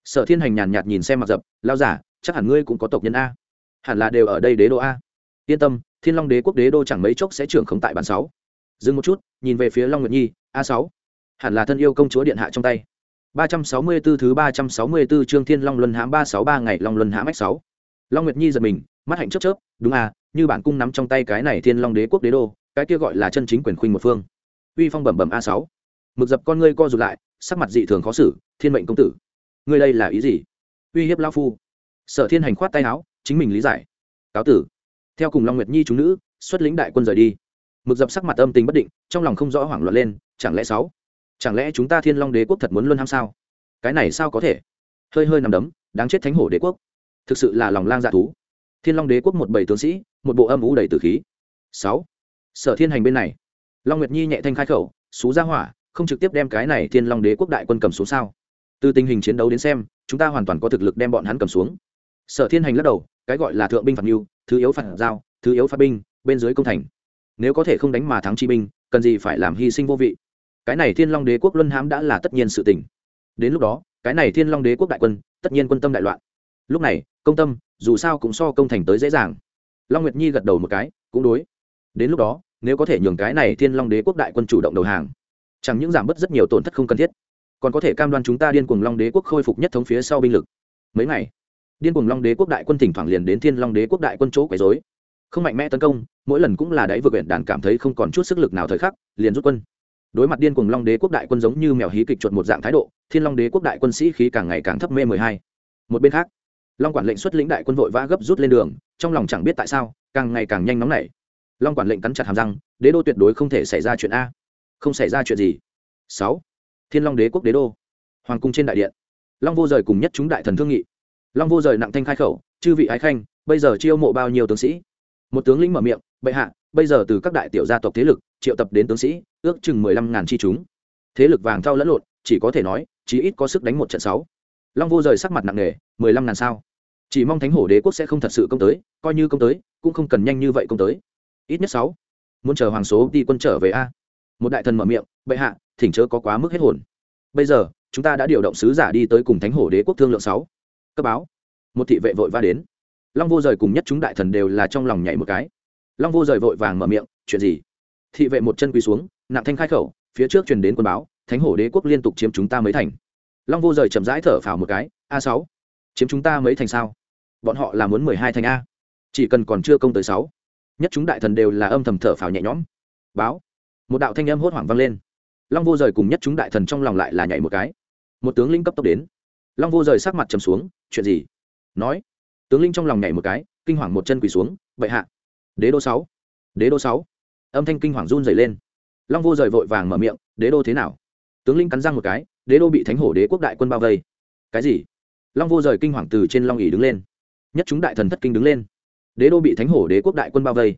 sở thiên hành nhàn nhạt nhìn xem mặc dập lao giả chắc hẳn ngươi cũng có tộc nhân a hẳn là đều ở đây đế đô a yên tâm thiên long đế quốc đế đô chẳng mấy chốc sẽ trưởng khống tại bản sáu dừng một chút nhìn về phía long nguyệt nhi a sáu hẳn là thân yêu công chúa điện hạ trong tay ba trăm sáu mươi 364 thứ ba trăm sáu mươi 364 chương Thiên Long Luân Hãm ba sáu ba ngày Long Luân Hãm ách sáu Long Nguyệt Nhi giật mình, mắt hạnh chớp chớp, đúng à, như bản cung nắm trong tay cái này Thiên Long Đế quốc đế đô, cái kia gọi là chân chính quyền khuynh một phương. Uy phong bẩm bẩm a sáu. Mực dập con ngươi co rụt lại, sắc mặt dị thường khó xử, Thiên mệnh công tử, ngươi đây là ý gì? Uy hiếp lão phu. sở thiên hành khoát tay áo chính mình lý giải. Cáo tử. Theo cùng long nguyệt nhi chúng nữ xuất lĩnh đại quân rời đi. Mực dập sắc mặt âm tình bất định trong lòng không rõ hoảng loạn lên chẳng lẽ sáu? Chẳng lẽ chúng ta thiên long đế quốc thật muốn luân ham sao? Cái này sao có thể? Hơi hơi nằm đấm đáng chết thánh hổ đế quốc. Thực sự là lòng lang dạ thú. Thiên long đế quốc một bảy tướng sĩ một bộ âm ú đầy tử khí. Sáu. Sở thiên hành bên này long nguyệt nhi nhẹ thanh khai khẩu, xú ra hỏa, không trực tiếp đem cái này thiên long đế quốc đại quân cầm xuống sao? Từ tình hình chiến đấu đến xem, chúng ta hoàn toàn có thực lực đem bọn hắn cầm xuống. Sở thiên hành lắc đầu, cái gọi là thượng binh phạt mưu, thứ yếu phạt giao, thứ yếu phạt binh, bên dưới công thành. Nếu có thể không đánh mà thắng chi binh, cần gì phải làm hy sinh vô vị? Cái này thiên long đế quốc luân hãm đã là tất nhiên sự tình. Đến lúc đó, cái này thiên long đế quốc đại quân, tất nhiên quân tâm đại loạn. Lúc này, công tâm, dù sao cũng so công thành tới dễ dàng. Long nguyệt nhi gật đầu một cái, cũng đối. Đến lúc đó nếu có thể nhường cái này thiên long đế quốc đại quân chủ động đầu hàng chẳng những giảm bớt rất nhiều tổn thất không cần thiết còn có thể cam đoan chúng ta điên cuồng long đế quốc khôi phục nhất thống phía sau binh lực mấy ngày điên cuồng long đế quốc đại quân thỉnh thoảng liền đến thiên long đế quốc đại quân chỗ quấy dối không mạnh mẽ tấn công mỗi lần cũng là đáy vượt huyện đàn cảm thấy không còn chút sức lực nào thời khắc liền rút quân đối mặt điên cuồng long đế quốc đại quân giống như mèo hí kịch chuột một dạng thái độ thiên long đế quốc đại quân sĩ khí càng ngày càng thấp mê mười hai một bên khác long quản lệnh xuất lĩnh đại quân vội vã gấp rút lên đường trong lòng chẳng biết tại sao càng ngày càng nhanh nóng nảy long quản lệnh cắn chặt hàm răng, đế đô tuyệt đối không thể xảy ra chuyện a. Không xảy ra chuyện gì. Sáu. Thiên long đế quốc đế đô. Hoàng cung trên đại điện. Long vô rời cùng nhất chúng đại thần thương nghị. Long vô rời nặng thanh khai khẩu, chư vị ái khanh, bây giờ chiêu mộ bao nhiêu tướng sĩ? Một tướng lĩnh mở miệng, bệ hạ, bây giờ từ các đại tiểu gia tộc thế lực, triệu tập đến tướng sĩ, ước chừng mười lăm ngàn chi chúng. Thế lực vàng thao lẫn lộn, chỉ có thể nói, chí ít có sức đánh một trận sáu. Long vô rời sắc mặt nặng nề, mười lăm ngàn sao? Chỉ mong thánh hổ đế quốc sẽ không thật sự công tới, coi như công tới, cũng không cần nhanh như vậy công tới ít nhất sáu. Muốn chờ hoàng số đi quân trở về a? Một đại thần mở miệng, bệ hạ, thỉnh chớ có quá mức hết hồn. Bây giờ, chúng ta đã điều động sứ giả đi tới cùng thánh hổ đế quốc thương lượng sáu. Cấp báo. Một thị vệ vội va đến. Long vô rời cùng nhất chúng đại thần đều là trong lòng nhảy một cái. Long vô rời vội vàng mở miệng, chuyện gì? Thị vệ một chân quỳ xuống, nặng thanh khai khẩu, phía trước truyền đến quân báo, thánh hổ đế quốc liên tục chiếm chúng ta mấy thành. Long vô rời chậm rãi thở phào một cái, a sáu? Chiếm chúng ta mấy thành sao? Bọn họ là muốn mười hai thành a? Chỉ cần còn chưa công tới sáu nhất chúng đại thần đều là âm thầm thở phào nhẹ nhõm. Báo. Một đạo thanh âm hốt hoảng vang lên. Long vô rời cùng nhất chúng đại thần trong lòng lại là nhảy một cái. Một tướng linh cấp tốc đến. Long vô rời sắc mặt trầm xuống, chuyện gì? Nói. Tướng linh trong lòng nhảy một cái, kinh hoàng một chân quỳ xuống, bệ hạ. Đế đô sáu. Đế đô sáu. Âm thanh kinh hoàng run dày lên. Long vô rời vội vàng mở miệng, đế đô thế nào? Tướng linh cắn răng một cái, đế đô bị thánh hổ đế quốc đại quân bao vây. Cái gì? Long vô rời kinh hoàng từ trên long ỉ đứng lên. Nhất chúng đại thần thất kinh đứng lên đế đô bị thánh hổ đế quốc đại quân bao vây.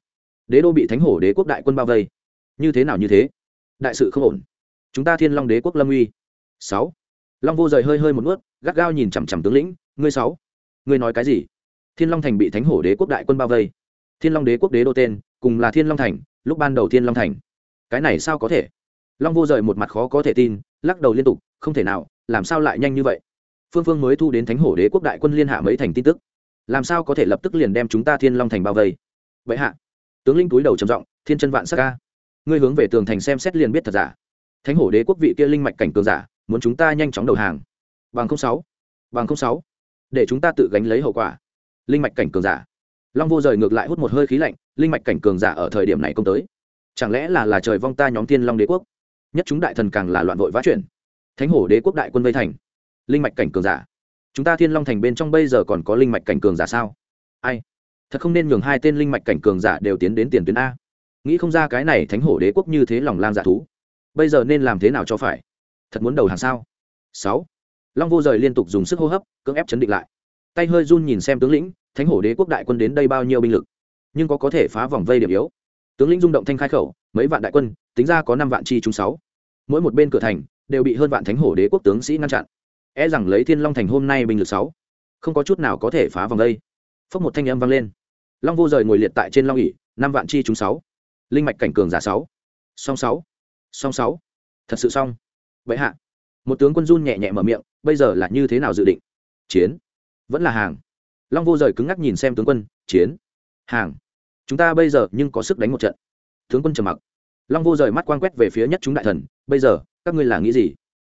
Đế đô bị thánh hổ đế quốc đại quân bao vây. Như thế nào như thế? Đại sự không ổn. Chúng ta thiên long đế quốc lâm uy. Sáu. Long vô rời hơi hơi một nuốt, gắt gao nhìn chằm chằm tướng lĩnh. Ngươi sáu. Ngươi nói cái gì? Thiên long thành bị thánh hổ đế quốc đại quân bao vây. Thiên long đế quốc đế đô tên, cùng là thiên long thành, lúc ban đầu thiên long thành. Cái này sao có thể? Long vô rời một mặt khó có thể tin, lắc đầu liên tục, không thể nào, làm sao lại nhanh như vậy? Phương phương mới thu đến thánh hổ đế quốc đại quân liên hạ mấy thành tin tức làm sao có thể lập tức liền đem chúng ta thiên long thành bao vây? Vậy hạ, tướng linh túi đầu trầm giọng, thiên chân vạn sắc ca ngươi hướng về tường thành xem xét liền biết thật giả. Thánh hổ đế quốc vị kia linh mạch cảnh cường giả, muốn chúng ta nhanh chóng đầu hàng. Bằng không sáu, bằng không sáu. Để chúng ta tự gánh lấy hậu quả. Linh mạch cảnh cường giả. Long vô rời ngược lại hút một hơi khí lạnh, linh mạch cảnh cường giả ở thời điểm này công tới. Chẳng lẽ là là trời vong ta nhóm thiên long đế quốc? Nhất chúng đại thần càng là loạn vội vã chuyển. Thánh hổ đế quốc đại quân vây thành. Linh mạch cảnh cường giả chúng ta thiên long thành bên trong bây giờ còn có linh mạch cảnh cường giả sao? Ai? Thật không nên nhường hai tên linh mạch cảnh cường giả đều tiến đến tiền tuyến a. Nghĩ không ra cái này thánh hổ đế quốc như thế lòng lang dạ thú. Bây giờ nên làm thế nào cho phải? Thật muốn đầu hàng sao? Sáu. Long vô rời liên tục dùng sức hô hấp, cưỡng ép chấn định lại. Tay hơi run nhìn xem tướng lĩnh, thánh hổ đế quốc đại quân đến đây bao nhiêu binh lực? Nhưng có có thể phá vòng vây điểm yếu. Tướng lĩnh rung động thanh khai khẩu, mấy vạn đại quân, tính ra có năm vạn chi chúng sáu. Mỗi một bên cửa thành, đều bị hơn vạn thánh hổ đế quốc tướng sĩ ngăn chặn e rằng lấy thiên long thành hôm nay binh lực sáu, không có chút nào có thể phá vòng đây. phốc một thanh âm vang lên. Long vô rời ngồi liệt tại trên long ỉ năm vạn chi chúng sáu. Linh mạch cảnh cường giả sáu. Song sáu. Song sáu. Thật sự xong vậy hạ. Một tướng quân run nhẹ nhẹ mở miệng, bây giờ là như thế nào dự định? Chiến. Vẫn là hàng. Long vô rời cứng ngắc nhìn xem tướng quân, chiến. Hàng. Chúng ta bây giờ nhưng có sức đánh một trận. Tướng quân trầm mặc. Long vô rời mắt quang quét về phía nhất chúng đại thần, bây giờ, các ngươi là nghĩ gì?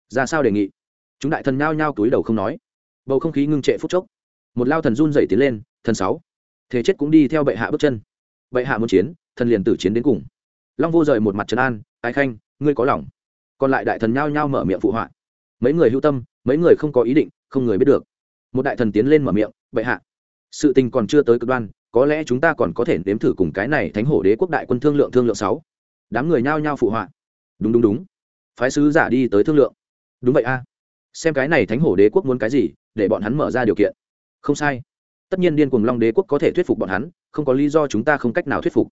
Ra sao đề nghị? Chúng đại thần nhao nhao túi đầu không nói. Bầu không khí ngưng trệ phút chốc. Một lao thần run dậy tiến lên, thần sáu, thế chết cũng đi theo bệ hạ bước chân. Bệ hạ muốn chiến, thần liền tử chiến đến cùng. Long vô rời một mặt trấn an ai khanh, ngươi có lòng. Còn lại đại thần nhao nhao mở miệng phụ họa. Mấy người hữu tâm, mấy người không có ý định, không người biết được. Một đại thần tiến lên mở miệng, bệ hạ, sự tình còn chưa tới cực đoan, có lẽ chúng ta còn có thể nếm thử cùng cái này thánh hổ đế quốc đại quân thương lượng thương lượng sáu. Đám người nhao nhao phụ họa. Đúng đúng đúng. Phái sứ giả đi tới thương lượng. Đúng vậy a xem cái này thánh hổ đế quốc muốn cái gì, để bọn hắn mở ra điều kiện. Không sai. Tất nhiên điên cuồng long đế quốc có thể thuyết phục bọn hắn, không có lý do chúng ta không cách nào thuyết phục.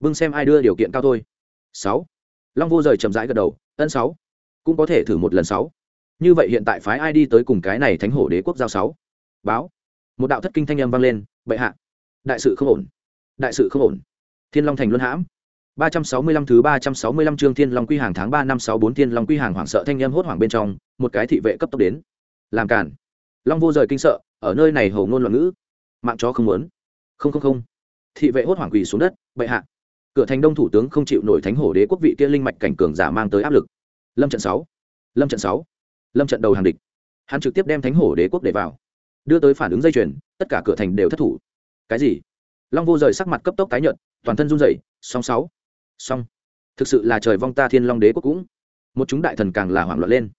Bưng xem ai đưa điều kiện cao thôi. Sáu. Long vô rời chậm rãi gật đầu, ân sáu, cũng có thể thử một lần sáu. Như vậy hiện tại phái ai đi tới cùng cái này thánh hổ đế quốc giao sáu? Báo. Một đạo thất kinh thanh âm vang lên, bệ hạ. Đại sự không ổn. Đại sự không ổn. Thiên long thành luân hãm ba trăm sáu mươi lăm thứ ba trăm sáu mươi lăm chương Thiên Long Quy hàng tháng ba năm sáu bốn Thiên Long Quy hàng hoảng sợ thanh âm hốt hoảng bên trong, một cái thị vệ cấp tốc đến. Làm cản. Long vô rời kinh sợ, ở nơi này hồ ngôn loạn ngữ. Mạng chó không muốn. Không không không. Thị vệ hốt hoảng quỳ xuống đất, bệ hạ. Cửa thành Đông thủ tướng không chịu nổi Thánh Hổ Đế quốc vị kia linh mạch cảnh cường giả mang tới áp lực. Lâm trận sáu Lâm trận sáu Lâm trận đầu hàng địch. Hắn trực tiếp đem Thánh Hổ Đế quốc để vào. Đưa tới phản ứng dây chuyền, tất cả cửa thành đều thất thủ. Cái gì? Long vô rời sắc mặt cấp tốc tái nhợt, toàn thân run rẩy, song sáu song thực sự là trời vong ta thiên long đế quốc cũng. Một chúng đại thần càng là hoảng loạn lên.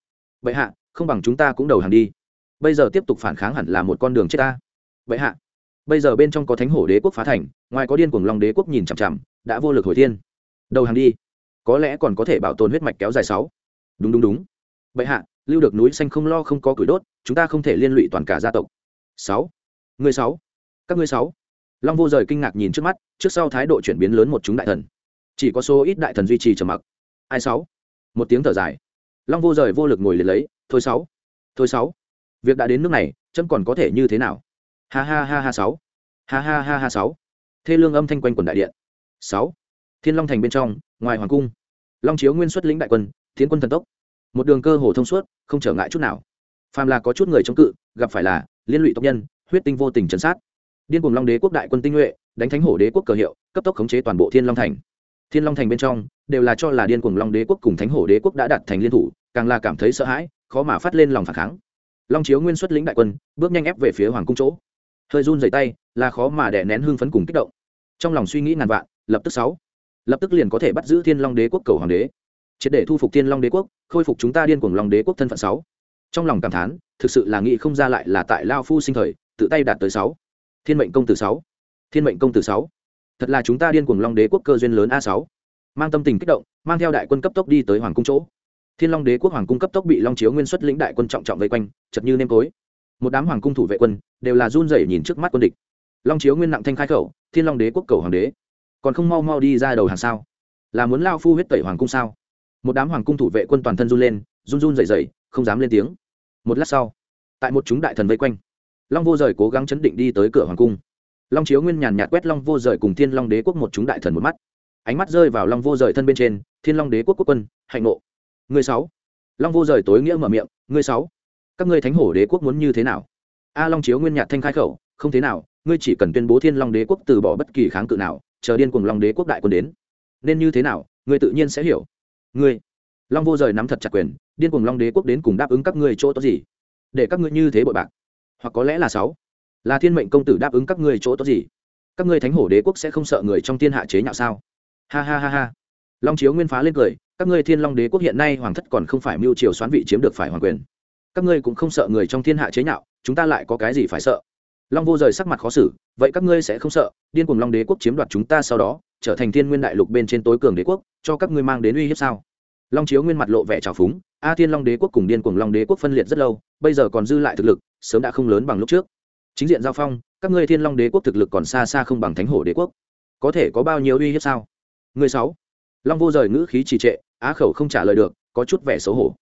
Vậy hạ, không bằng chúng ta cũng đầu hàng đi. Bây giờ tiếp tục phản kháng hẳn là một con đường chết ta. Vậy hạ, bây giờ bên trong có thánh hổ đế quốc phá thành, ngoài có điên cuồng long đế quốc nhìn chằm chằm, đã vô lực hồi thiên. Đầu hàng đi. Có lẽ còn có thể bảo tồn huyết mạch kéo dài sáu. Đúng đúng đúng. Vậy hạ, lưu được núi xanh không lo không có củi đốt, chúng ta không thể liên lụy toàn cả gia tộc. Sáu. Người sáu. Các ngươi sáu. Long vô rời kinh ngạc nhìn trước mắt, trước sau thái độ chuyển biến lớn một chúng đại thần chỉ có số ít đại thần duy trì trầm mặc. Ai sáu? Một tiếng thở dài. Long vô rời vô lực ngồi liền lấy, thôi sáu thôi sáu, việc đã đến nước này, chấm còn có thể như thế nào? Ha ha ha ha sáu, ha ha ha ha sáu. Thê lương âm thanh quanh quần đại điện. Sáu, thiên long thành bên trong, ngoài hoàng cung, long chiếu nguyên xuất lĩnh đại quân tiến quân thần tốc. Một đường cơ hồ thông suốt, không trở ngại chút nào. Phàm là có chút người chống cự, gặp phải là liên lụy tộc nhân, huyết tinh vô tình chấn sát. Điên cùng long đế quốc đại quân tinh nhuệ, đánh thánh hổ đế quốc cờ hiệu, cấp tốc khống chế toàn bộ thiên long thành thiên long thành bên trong, đều là cho là điên cuồng long đế quốc cùng thánh hổ đế quốc đã đạt thành liên thủ, càng là cảm thấy sợ hãi, khó mà phát lên lòng phản kháng. Long chiếu nguyên xuất lĩnh đại quân, bước nhanh ép về phía hoàng cung chỗ. Hơi run dày tay, là khó mà đè nén hương phấn cùng kích động. Trong lòng suy nghĩ ngàn vạn, lập tức sáu. Lập tức liền có thể bắt giữ thiên long đế quốc cầu hoàng đế. Triệt để thu phục thiên long đế quốc, khôi phục chúng ta điên cuồng long đế quốc thân phận sáu. Trong lòng cảm thán, thực sự là nghĩ không ra lại là tại lao phu sinh thời, tự tay đạt tới sáu. Thiên mệnh công tử sáu. Thiên mệnh công tử sáu thật là chúng ta điên cuồng long đế quốc cơ duyên lớn a sáu. Mang tâm tình kích động, mang theo đại quân cấp tốc đi tới hoàng cung chỗ. Thiên long đế quốc hoàng cung cấp tốc bị long chiếu nguyên xuất lĩnh đại quân trọng trọng vây quanh, chật như nêm tối. Một đám hoàng cung thủ vệ quân đều là run rẩy nhìn trước mắt quân địch. Long chiếu nguyên nặng thanh khai khẩu, thiên long đế quốc cầu hoàng đế, còn không mau mau đi ra đầu hàng sao? Là muốn lao phu huyết tẩy hoàng cung sao? Một đám hoàng cung thủ vệ quân toàn thân run lên, run run rẩy rẩy, không dám lên tiếng. Một lát sau, tại một chúng đại thần vây quanh, long vô rời cố gắng chấn định đi tới cửa hoàng cung long chiếu nguyên nhàn nhạt quét long vô rời cùng thiên long đế quốc một chúng đại thần một mắt. Ánh mắt rơi vào long vô rời thân bên trên, thiên long đế quốc quốc quân, hạnh nộ người sáu. Long vô rời tối nghĩa mở miệng, người sáu. Các ngươi thánh hổ đế quốc muốn như thế nào? A, long chiếu nguyên nhạt thanh khai khẩu, không thế nào, ngươi chỉ cần tuyên bố thiên long đế quốc từ bỏ bất kỳ kháng cự nào, chờ điên cùng long đế quốc đại quân đến. Nên như thế nào, ngươi tự nhiên sẽ hiểu. Ngươi. Long vô rời nắm thật chặt quyền, điên cùng long đế quốc đến cùng đáp ứng các ngươi chỗ tốt gì? Để các ngươi như thế bội bạc. Hoặc có lẽ là sáu là thiên mệnh công tử đáp ứng các ngươi chỗ tốt gì? Các ngươi thánh hổ đế quốc sẽ không sợ người trong thiên hạ chế nhạo sao? Ha ha ha ha. Long chiếu nguyên phá lên cười, các ngươi thiên long đế quốc hiện nay hoàng thất còn không phải mưu triều xoán vị chiếm được phải hoàng quyền. Các ngươi cũng không sợ người trong thiên hạ chế nhạo, chúng ta lại có cái gì phải sợ? Long vô rời sắc mặt khó xử, vậy các ngươi sẽ không sợ, điên cùng long đế quốc chiếm đoạt chúng ta sau đó, trở thành thiên nguyên đại lục bên trên tối cường đế quốc, cho các ngươi mang đến uy hiếp sao? Long chiếu nguyên mặt lộ vẻ trào phúng, a thiên long đế quốc cùng điên cùng long đế quốc phân liệt rất lâu, bây giờ còn dư lại thực lực, sớm đã không lớn bằng lúc trước chính diện giao phong, các ngươi thiên long đế quốc thực lực còn xa xa không bằng thánh hổ đế quốc. Có thể có bao nhiêu uy hiếp sao? Người sáu. Long vô rời ngữ khí trì trệ, á khẩu không trả lời được, có chút vẻ xấu hổ.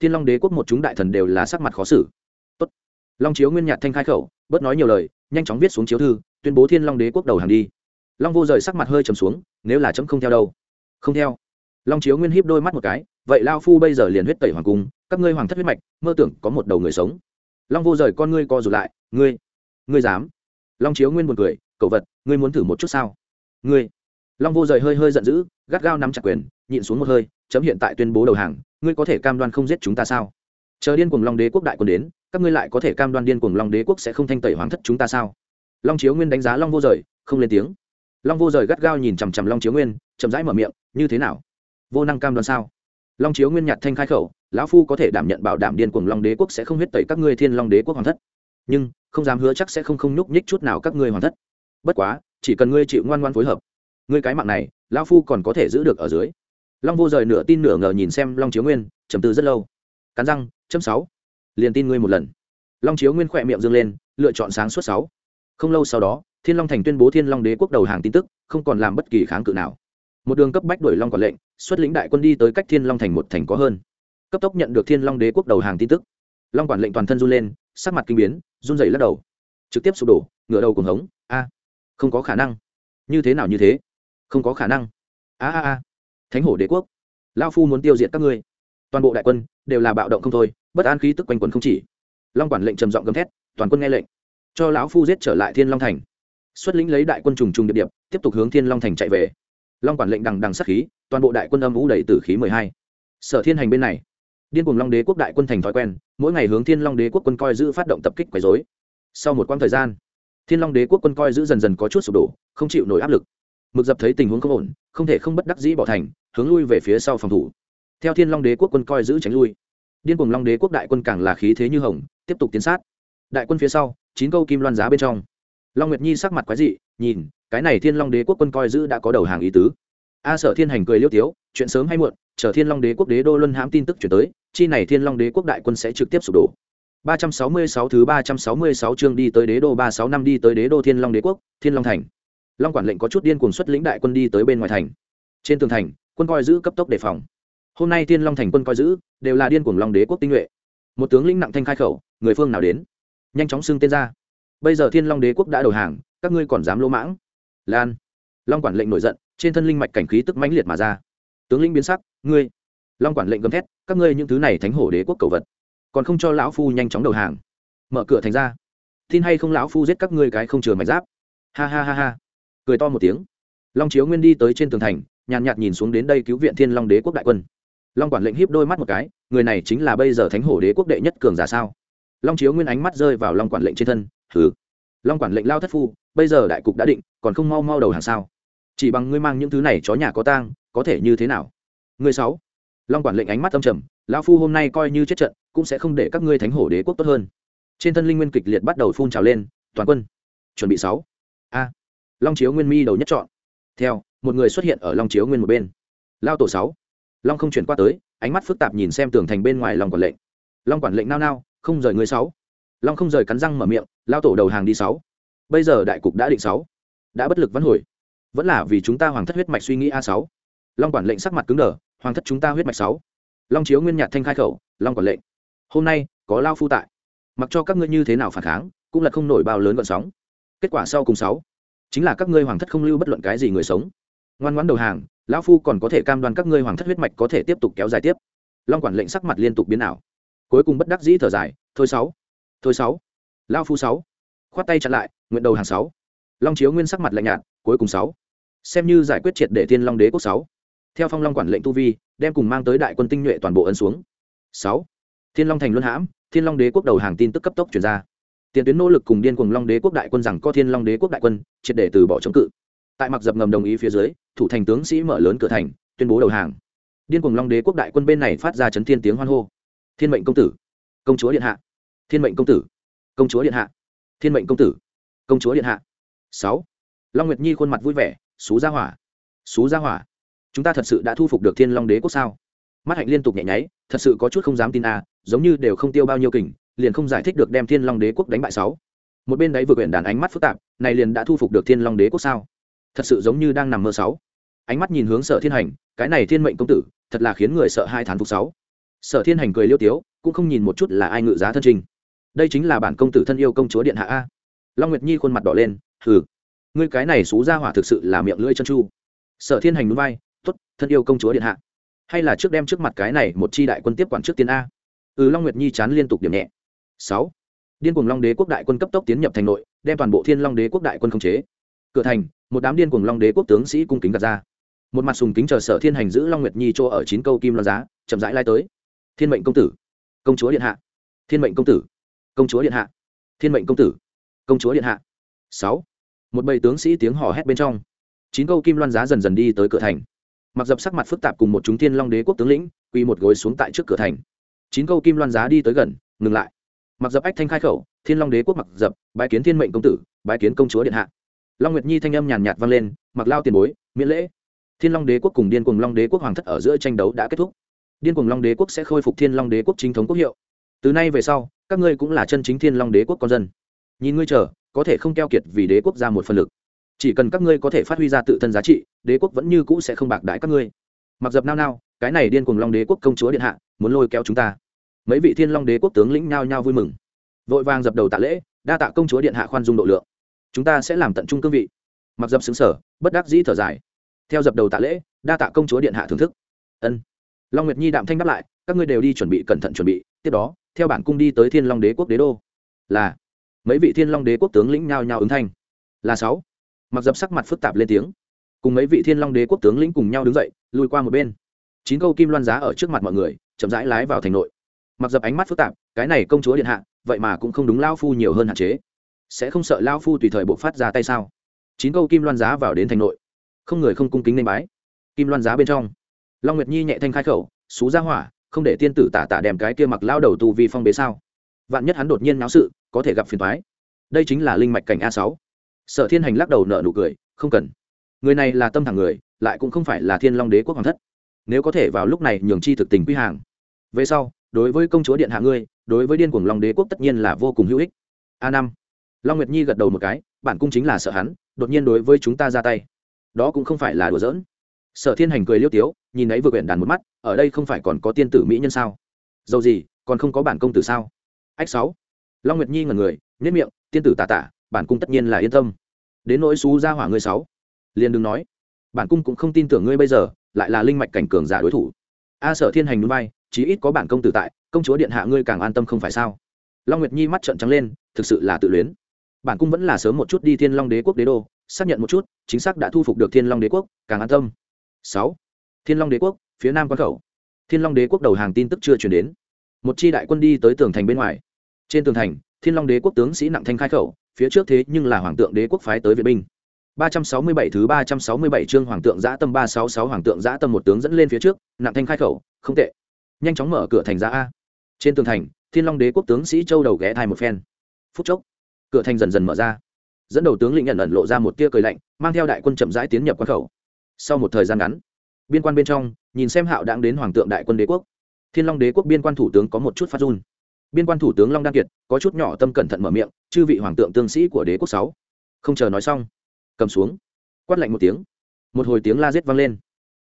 Thiên long đế quốc một chúng đại thần đều là sắc mặt khó xử. Tốt. long chiếu nguyên nhạt thanh khai khẩu, bớt nói nhiều lời, nhanh chóng viết xuống chiếu thư, tuyên bố thiên long đế quốc đầu hàng đi. Long vô rời sắc mặt hơi trầm xuống, nếu là chấm không theo đâu. Không theo. Long chiếu nguyên híp đôi mắt một cái, vậy lao phu bây giờ liền huyết tẩy hoàng cung, các ngươi hoàng thất huyết mạch, mơ tưởng có một đầu người sống. Long vô rời con ngươi co rụt lại, ngươi ngươi dám. Long chiếu nguyên buồn cười cậu vật, ngươi muốn thử một chút sao? Ngươi. Long vô rời hơi hơi giận dữ, gắt gao nắm chặt quyền, nhịn xuống một hơi, chấm hiện tại tuyên bố đầu hàng, ngươi có thể cam đoan không giết chúng ta sao? Chờ điên cuồng long đế quốc đại quân đến, các ngươi lại có thể cam đoan điên cuồng long đế quốc sẽ không thanh tẩy hoàng thất chúng ta sao? Long chiếu nguyên đánh giá long vô rời không lên tiếng. Long vô rời gắt gao nhìn chằm chằm long chiếu nguyên, chậm rãi mở miệng, như thế nào? Vô năng cam đoan sao? Long chiếu nguyên nhạt thanh khai khẩu, lão phu có thể đảm nhận bảo đảm điên cuồng long đế quốc sẽ không huyết tẩy các ngươi thiên long đế quốc hoàng thất. Nhưng không dám hứa chắc sẽ không không nhúc nhích chút nào các ngươi hoàn thất. Bất quá, chỉ cần ngươi chịu ngoan ngoan phối hợp, ngươi cái mạng này, lão phu còn có thể giữ được ở dưới. Long vô rời nửa tin nửa ngờ nhìn xem long chiếu nguyên, trầm tư rất lâu. Cắn răng, chấm sáu. Liền tin ngươi một lần. Long chiếu nguyên khỏe miệng dâng lên, lựa chọn sáng suốt sáu. Không lâu sau đó, thiên long thành tuyên bố thiên long đế quốc đầu hàng tin tức, không còn làm bất kỳ kháng cự nào. Một đường cấp bách đuổi long còn lệnh, xuất lĩnh đại quân đi tới cách thiên long thành một thành có hơn. Cấp tốc nhận được thiên long đế quốc đầu hàng tin tức long quản lệnh toàn thân run lên, sắc mặt kinh biến, run dày lắc đầu. Trực tiếp sụp đổ ngựa đầu cùng hống, a, không có khả năng. Như thế nào như thế? Không có khả năng. A a a. Thánh hổ đế quốc lao phu muốn tiêu diệt các ngươi. Toàn bộ đại quân đều là bạo động không thôi, bất an khí tức quanh quần không chỉ. Long quản lệnh trầm giọng gầm thét, toàn quân nghe lệnh, cho lão phu giết trở lại thiên long thành. Xuất lĩnh lấy đại quân trùng trùng điệp điệp, tiếp tục hướng thiên long thành chạy về. Long quản lệnh đằng đằng sắc khí, toàn bộ đại quân âm vũ đầy tử khí mười hai. Sở thiên hành bên này, điên cùng long đế quốc đại quân thành thói quen mỗi ngày hướng thiên long đế quốc quân coi giữ phát động tập kích quấy dối sau một quãng thời gian, thiên long đế quốc quân coi giữ dần dần có chút sụp đổ, không chịu nổi áp lực. Mực dập thấy tình huống không ổn, không thể không bất đắc dĩ bỏ thành, hướng lui về phía sau phòng thủ. Theo thiên long đế quốc quân coi giữ tránh lui, điên cùng long đế quốc đại quân càng là khí thế như hồng, tiếp tục tiến sát. Đại quân phía sau, chín câu kim loan giá bên trong. Long nguyệt nhi sắc mặt quái dị, nhìn, cái này thiên long đế quốc quân coi giữ đã có đầu hàng ý tứ. A sở thiên hành cười liêu tiếu, chuyện sớm hay muộn, chờ thiên long đế quốc đế đô luân hãm tin tức chuyển tới chi này thiên long đế quốc đại quân sẽ trực tiếp sụp đổ. 366 thứ 366 chương đi tới đế đô 36 năm đi tới đế đô thiên long đế quốc, thiên long thành. Long quản lệnh có chút điên cuồng xuất lĩnh đại quân đi tới bên ngoài thành. Trên tường thành, quân coi giữ cấp tốc đề phòng. Hôm nay thiên long thành quân coi giữ đều là điên cuồng long đế quốc tinh nhuệ. Một tướng lĩnh nặng thanh khai khẩu, người phương nào đến? Nhanh chóng xưng tên ra. Bây giờ thiên long đế quốc đã đầu hàng, các ngươi còn dám lỗ mãng? Lan. Long quản lệnh nổi giận, trên thân linh mạch cảnh khí tức mãnh liệt mà ra. Tướng lĩnh biến sắc, ngươi. Long quản lệnh gầm thét các ngươi những thứ này thánh hổ đế quốc cầu vật, còn không cho lão phu nhanh chóng đầu hàng. Mở cửa thành ra. Tin hay không lão phu giết các ngươi cái không chừa mạch giáp? Ha ha ha ha. Cười to một tiếng. Long chiếu nguyên đi tới trên tường thành, nhàn nhạt nhìn xuống đến đây cứu viện thiên long đế quốc đại quân. Long quản lệnh hiếp đôi mắt một cái, người này chính là bây giờ thánh hổ đế quốc đệ nhất cường giả sao? Long chiếu nguyên ánh mắt rơi vào long quản lệnh trên thân, hừ. Long quản lệnh lao thất phu, bây giờ đại cục đã định, còn không mau mau đầu hàng sao? Chỉ bằng ngươi mang những thứ này chó nhà có tang, có thể như thế nào? Người sáu long quản lệnh ánh mắt âm trầm, lão phu hôm nay coi như chết trận, cũng sẽ không để các ngươi thánh hổ đế quốc tốt hơn. Trên thân linh nguyên kịch liệt bắt đầu phun trào lên, toàn quân, chuẩn bị sáu. A. Long chiếu nguyên mi đầu nhất chọn theo, một người xuất hiện ở long chiếu nguyên một bên. Lao tổ sáu. Long không chuyển qua tới, ánh mắt phức tạp nhìn xem tường thành bên ngoài long quản lệnh. Long quản lệnh nao nao, không rời người sáu. Long không rời cắn răng mở miệng lao tổ đầu hàng đi sáu. Bây giờ đại cục đã định sáu. Đã bất lực vẫn hồi. Vẫn là vì chúng ta hoàng thất huyết mạch suy nghĩ a sáu. Long quản lệnh sắc mặt cứng đờ hoàng thất chúng ta huyết mạch sáu. Long chiếu nguyên nhạt thanh khai khẩu, long quản lệnh. Hôm nay, có lao phu tại. Mặc cho các ngươi như thế nào phản kháng, cũng là không nổi bao lớn gọn sóng. Kết quả sau cùng sáu. Chính là các ngươi hoàng thất không lưu bất luận cái gì người sống. Ngoan ngoãn đầu hàng, lão phu còn có thể cam đoan các ngươi hoàng thất huyết mạch có thể tiếp tục kéo dài tiếp. Long quản lệnh sắc mặt liên tục biến ảo. Cuối cùng bất đắc dĩ thở dài, thôi sáu thôi sáu. Lão phu sáu. Khoát tay chặn lại, nguyện đầu hàng sáu. Long chiếu nguyên sắc mặt lạnh nhạt, cuối cùng sáu. Xem như giải quyết triệt để thiên long đế quốc sáu theo phong long quản lệnh tu vi, đem cùng mang tới đại quân tinh nhuệ toàn bộ ấn xuống. Sáu, thiên long thành luân hãm, thiên long đế quốc đầu hàng tin tức cấp tốc chuyển ra. Tiền tuyến nỗ lực cùng điên cùng long đế quốc đại quân rằng có thiên long đế quốc đại quân, triệt để từ bỏ chống cự. Tại mặc dập ngầm đồng ý phía dưới, thủ thành tướng sĩ mở lớn cửa thành, tuyên bố đầu hàng. Điên cùng long đế quốc đại quân bên này phát ra chấn thiên tiếng hoan hô. Thiên mệnh công tử, công chúa điện hạ. Thiên mệnh công tử, công chúa điện hạ. Thiên mệnh công tử, công chúa điện hạ. Sáu, long nguyệt nhi khuôn mặt vui vẻ, xú gia hỏa. Xú gia hỏa chúng ta thật sự đã thu phục được thiên long đế quốc sao? Mắt hạnh liên tục nhẹ nháy, thật sự có chút không dám tin à giống như đều không tiêu bao nhiêu kình, liền không giải thích được đem thiên long đế quốc đánh bại sáu. Một bên đấy vừa quyển đàn ánh mắt phức tạp, này liền đã thu phục được thiên long đế quốc sao? Thật sự giống như đang nằm mơ sáu. Ánh mắt nhìn hướng sở thiên hành, cái này thiên mệnh công tử, thật là khiến người sợ hai thán phục sáu. Sở thiên hành cười liêu tiếu, cũng không nhìn một chút là ai ngự giá thân trình. Đây chính là bản công tử thân yêu công chúa điện hạ a. Long nguyệt nhi khuôn mặt đỏ lên, hừ. Ngươi cái này xú ra hỏa thực sự là miệng lưỡi chân chu. Sở thiên hành núi vai thân yêu công chúa điện hạ. Hay là trước đem trước mặt cái này một chi đại quân tiếp quản trước tiên a? Ừ long nguyệt nhi chán liên tục điểm nhẹ. Sáu. Điên cuồng long đế quốc đại quân cấp tốc tiến nhập thành nội, đem toàn bộ thiên long đế quốc đại quân khống chế. Cửa thành, một đám điên cuồng long đế quốc tướng sĩ cung kính gạt ra. Một mặt sùng kính chờ sở thiên hành giữ long nguyệt nhi chỗ ở chín câu kim loan giá, chậm rãi lai tới. Thiên mệnh công tử, công chúa điện hạ. Thiên mệnh công tử, công chúa điện hạ. Thiên mệnh công tử, công chúa điện hạ. Sáu. Một bầy tướng sĩ tiếng hò hét bên trong. Chín câu kim loan giá dần dần đi tới cửa thành mặc dập sắc mặt phức tạp cùng một chúng thiên long đế quốc tướng lĩnh, quy một gối xuống tại trước cửa thành. Chín câu kim loan giá đi tới gần, ngừng lại. Mặc dập ách thanh khai khẩu, thiên long đế quốc mặc dập, bái kiến thiên mệnh công tử, bái kiến công chúa điện hạ. Long nguyệt nhi thanh âm nhàn nhạt vang lên, mặc lao tiền bối, miễn lễ. Thiên long đế quốc cùng điên cùng long đế quốc hoàng thất ở giữa tranh đấu đã kết thúc. Điên cùng long đế quốc sẽ khôi phục thiên long đế quốc chính thống quốc hiệu. Từ nay về sau, các ngươi cũng là chân chính thiên long đế quốc con dân. Nhìn ngươi chờ, có thể không keo kiệt vì đế quốc ra một phần lực chỉ cần các ngươi có thể phát huy ra tự thân giá trị, đế quốc vẫn như cũ sẽ không bạc đãi các ngươi. Mặc dập nao nao, cái này điên cùng long đế quốc công chúa điện hạ, muốn lôi kéo chúng ta. Mấy vị thiên long đế quốc tướng lĩnh nhao nhao vui mừng. Vội vàng dập đầu tạ lễ, đa tạ công chúa điện hạ khoan dung độ lượng. Chúng ta sẽ làm tận trung cương vị. Mặc dập xứng sở bất đắc dĩ thở dài. Theo dập đầu tạ lễ, đa tạ công chúa điện hạ thưởng thức. Ân. Long nguyệt nhi đạm thanh đáp lại, các ngươi đều đi chuẩn bị cẩn thận chuẩn bị, tiếp đó, theo bản cung đi tới thiên long đế quốc đế đô. Là. Mấy vị thiên long đế quốc tướng lĩnh nhao nhao ứng thanh. Là sáu mặc dập sắc mặt phức tạp lên tiếng. Cùng mấy vị thiên long đế quốc tướng lĩnh cùng nhau đứng dậy lùi qua một bên. Chín câu kim loan giá ở trước mặt mọi người, chậm rãi lái vào thành nội. Mặc dập ánh mắt phức tạp, cái này công chúa điện hạ, vậy mà cũng không đúng lao phu nhiều hơn hạn chế. Sẽ không sợ lao phu tùy thời bộ phát ra tay sao? Chín câu kim loan giá vào đến thành nội. Không người không cung kính nên bái. Kim loan giá bên trong. Long nguyệt nhi nhẹ thanh khai khẩu, xú ra hỏa, không để tiên tử tả tả đem cái kia mặc lao đầu tu vi phong bế sao? Vạn nhất hắn đột nhiên náo sự, có thể gặp phiền thoái đây chính là linh mạch cảnh a sáu sở thiên hành lắc đầu nợ nụ cười, không cần. Người này là tâm thẳng người, lại cũng không phải là thiên long đế quốc hoàng thất. Nếu có thể vào lúc này nhường chi thực tình quy hàng. Về sau, đối với công chúa điện hạ ngươi, đối với điên cuồng long đế quốc tất nhiên là vô cùng hữu ích. A năm. Long nguyệt nhi gật đầu một cái, bản cung chính là sợ hắn, đột nhiên đối với chúng ta ra tay. Đó cũng không phải là đùa giỡn. Sở thiên hành cười liêu tiếu, nhìn ấy vừa quyển đàn một mắt, ở đây không phải còn có tiên tử mỹ nhân sao? Dầu gì, còn không có bản công tử sao? Ách sáu. Long nguyệt nhi ngần người nhất miệng, tiên tử tà tả bản cung tất nhiên là yên tâm. Đến nỗi xú ra hỏa ngươi sáu, liền đừng nói. Bản cung cũng không tin tưởng ngươi bây giờ, lại là linh mạch cảnh cường giả đối thủ. A sở thiên hành núi bay chí ít có bản công tử tại, công chúa điện hạ ngươi càng an tâm không phải sao? Long nguyệt nhi mắt trợn trắng lên, thực sự là tự luyến. Bản cung vẫn là sớm một chút đi thiên long đế quốc đế đô, xác nhận một chút, chính xác đã thu phục được thiên long đế quốc, càng an tâm. Sáu, thiên long đế quốc, phía nam quan khẩu. Thiên long đế quốc đầu hàng tin tức chưa chuyển đến. Một chi đại quân đi tới tường thành bên ngoài. Trên tường thành, thiên long đế quốc tướng sĩ nặng thanh khai khẩu phía trước thế nhưng là hoàng tượng đế quốc phái tới viện binh. 367 thứ 367 chương hoàng tượng giã tâm 366 hoàng tượng giã tâm một tướng dẫn lên phía trước, nặng thanh khai khẩu, không tệ. Nhanh chóng mở cửa thành ra a. Trên tường thành, thiên long đế quốc tướng sĩ châu đầu ghé thai một phen. Phút chốc, cửa thành dần dần mở ra. Dẫn đầu tướng lĩnh nhận ẩn lộ ra một tia cười lạnh, mang theo đại quân chậm rãi tiến nhập quan khẩu. Sau một thời gian ngắn, biên quan bên trong, nhìn xem hạo đang đến hoàng tượng đại quân đế quốc. Thiên long đế quốc biên quan thủ tướng có một chút phát run biên quan thủ tướng long đan kiệt có chút nhỏ tâm cẩn thận mở miệng, chư vị hoàng tượng tương sĩ của đế quốc sáu. Không chờ nói xong, cầm xuống, quát lạnh một tiếng. Một hồi tiếng la giết vang lên.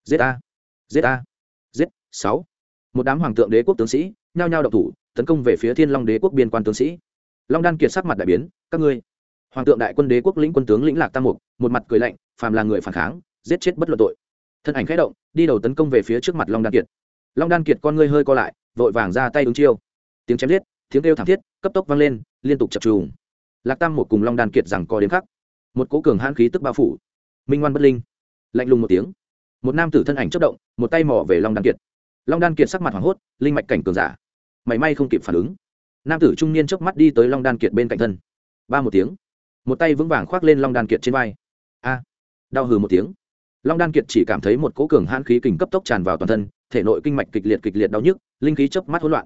Giết a giết a, giết, sáu. Một đám hoàng tượng đế quốc tướng sĩ nhao nhao độc thủ, tấn công về phía thiên long đế quốc biên quan tướng sĩ. Long đan kiệt sắc mặt đại biến, các ngươi, hoàng tượng đại quân đế quốc lĩnh quân tướng lĩnh lạc tam mục, một mặt cười lạnh, phàm là người phản kháng, giết chết bất luận tội. Thân ảnh khẽ động, đi đầu tấn công về phía trước mặt long đan kiệt. Long đan kiệt con ngươi hơi co lại, vội vàng ra tay ứng chiêu tiếng chém giết, tiếng kêu thảm thiết, cấp tốc vang lên, liên tục chập trùng. Lạc tam một cùng long đan kiệt rằng có đến khắc. Một cố cường hãn khí tức bao phủ. Minh ngoan bất linh. Lạnh lùng một tiếng. Một nam tử thân ảnh chất động, một tay mò về long đan kiệt. Long đan kiệt sắc mặt hoảng hốt, linh mạch cảnh cường giả. Mảy may không kịp phản ứng. Nam tử trung niên chớp mắt đi tới long đan kiệt bên cạnh thân. Ba một tiếng. Một tay vững vàng khoác lên long đan kiệt trên vai. A. Đau hừ một tiếng. Long đan kiệt chỉ cảm thấy một cỗ cường hãn khí kình cấp tốc tràn vào toàn thân, thể nội kinh mạch kịch liệt kịch liệt đau nhức, linh khí chớp mắt hỗn loạn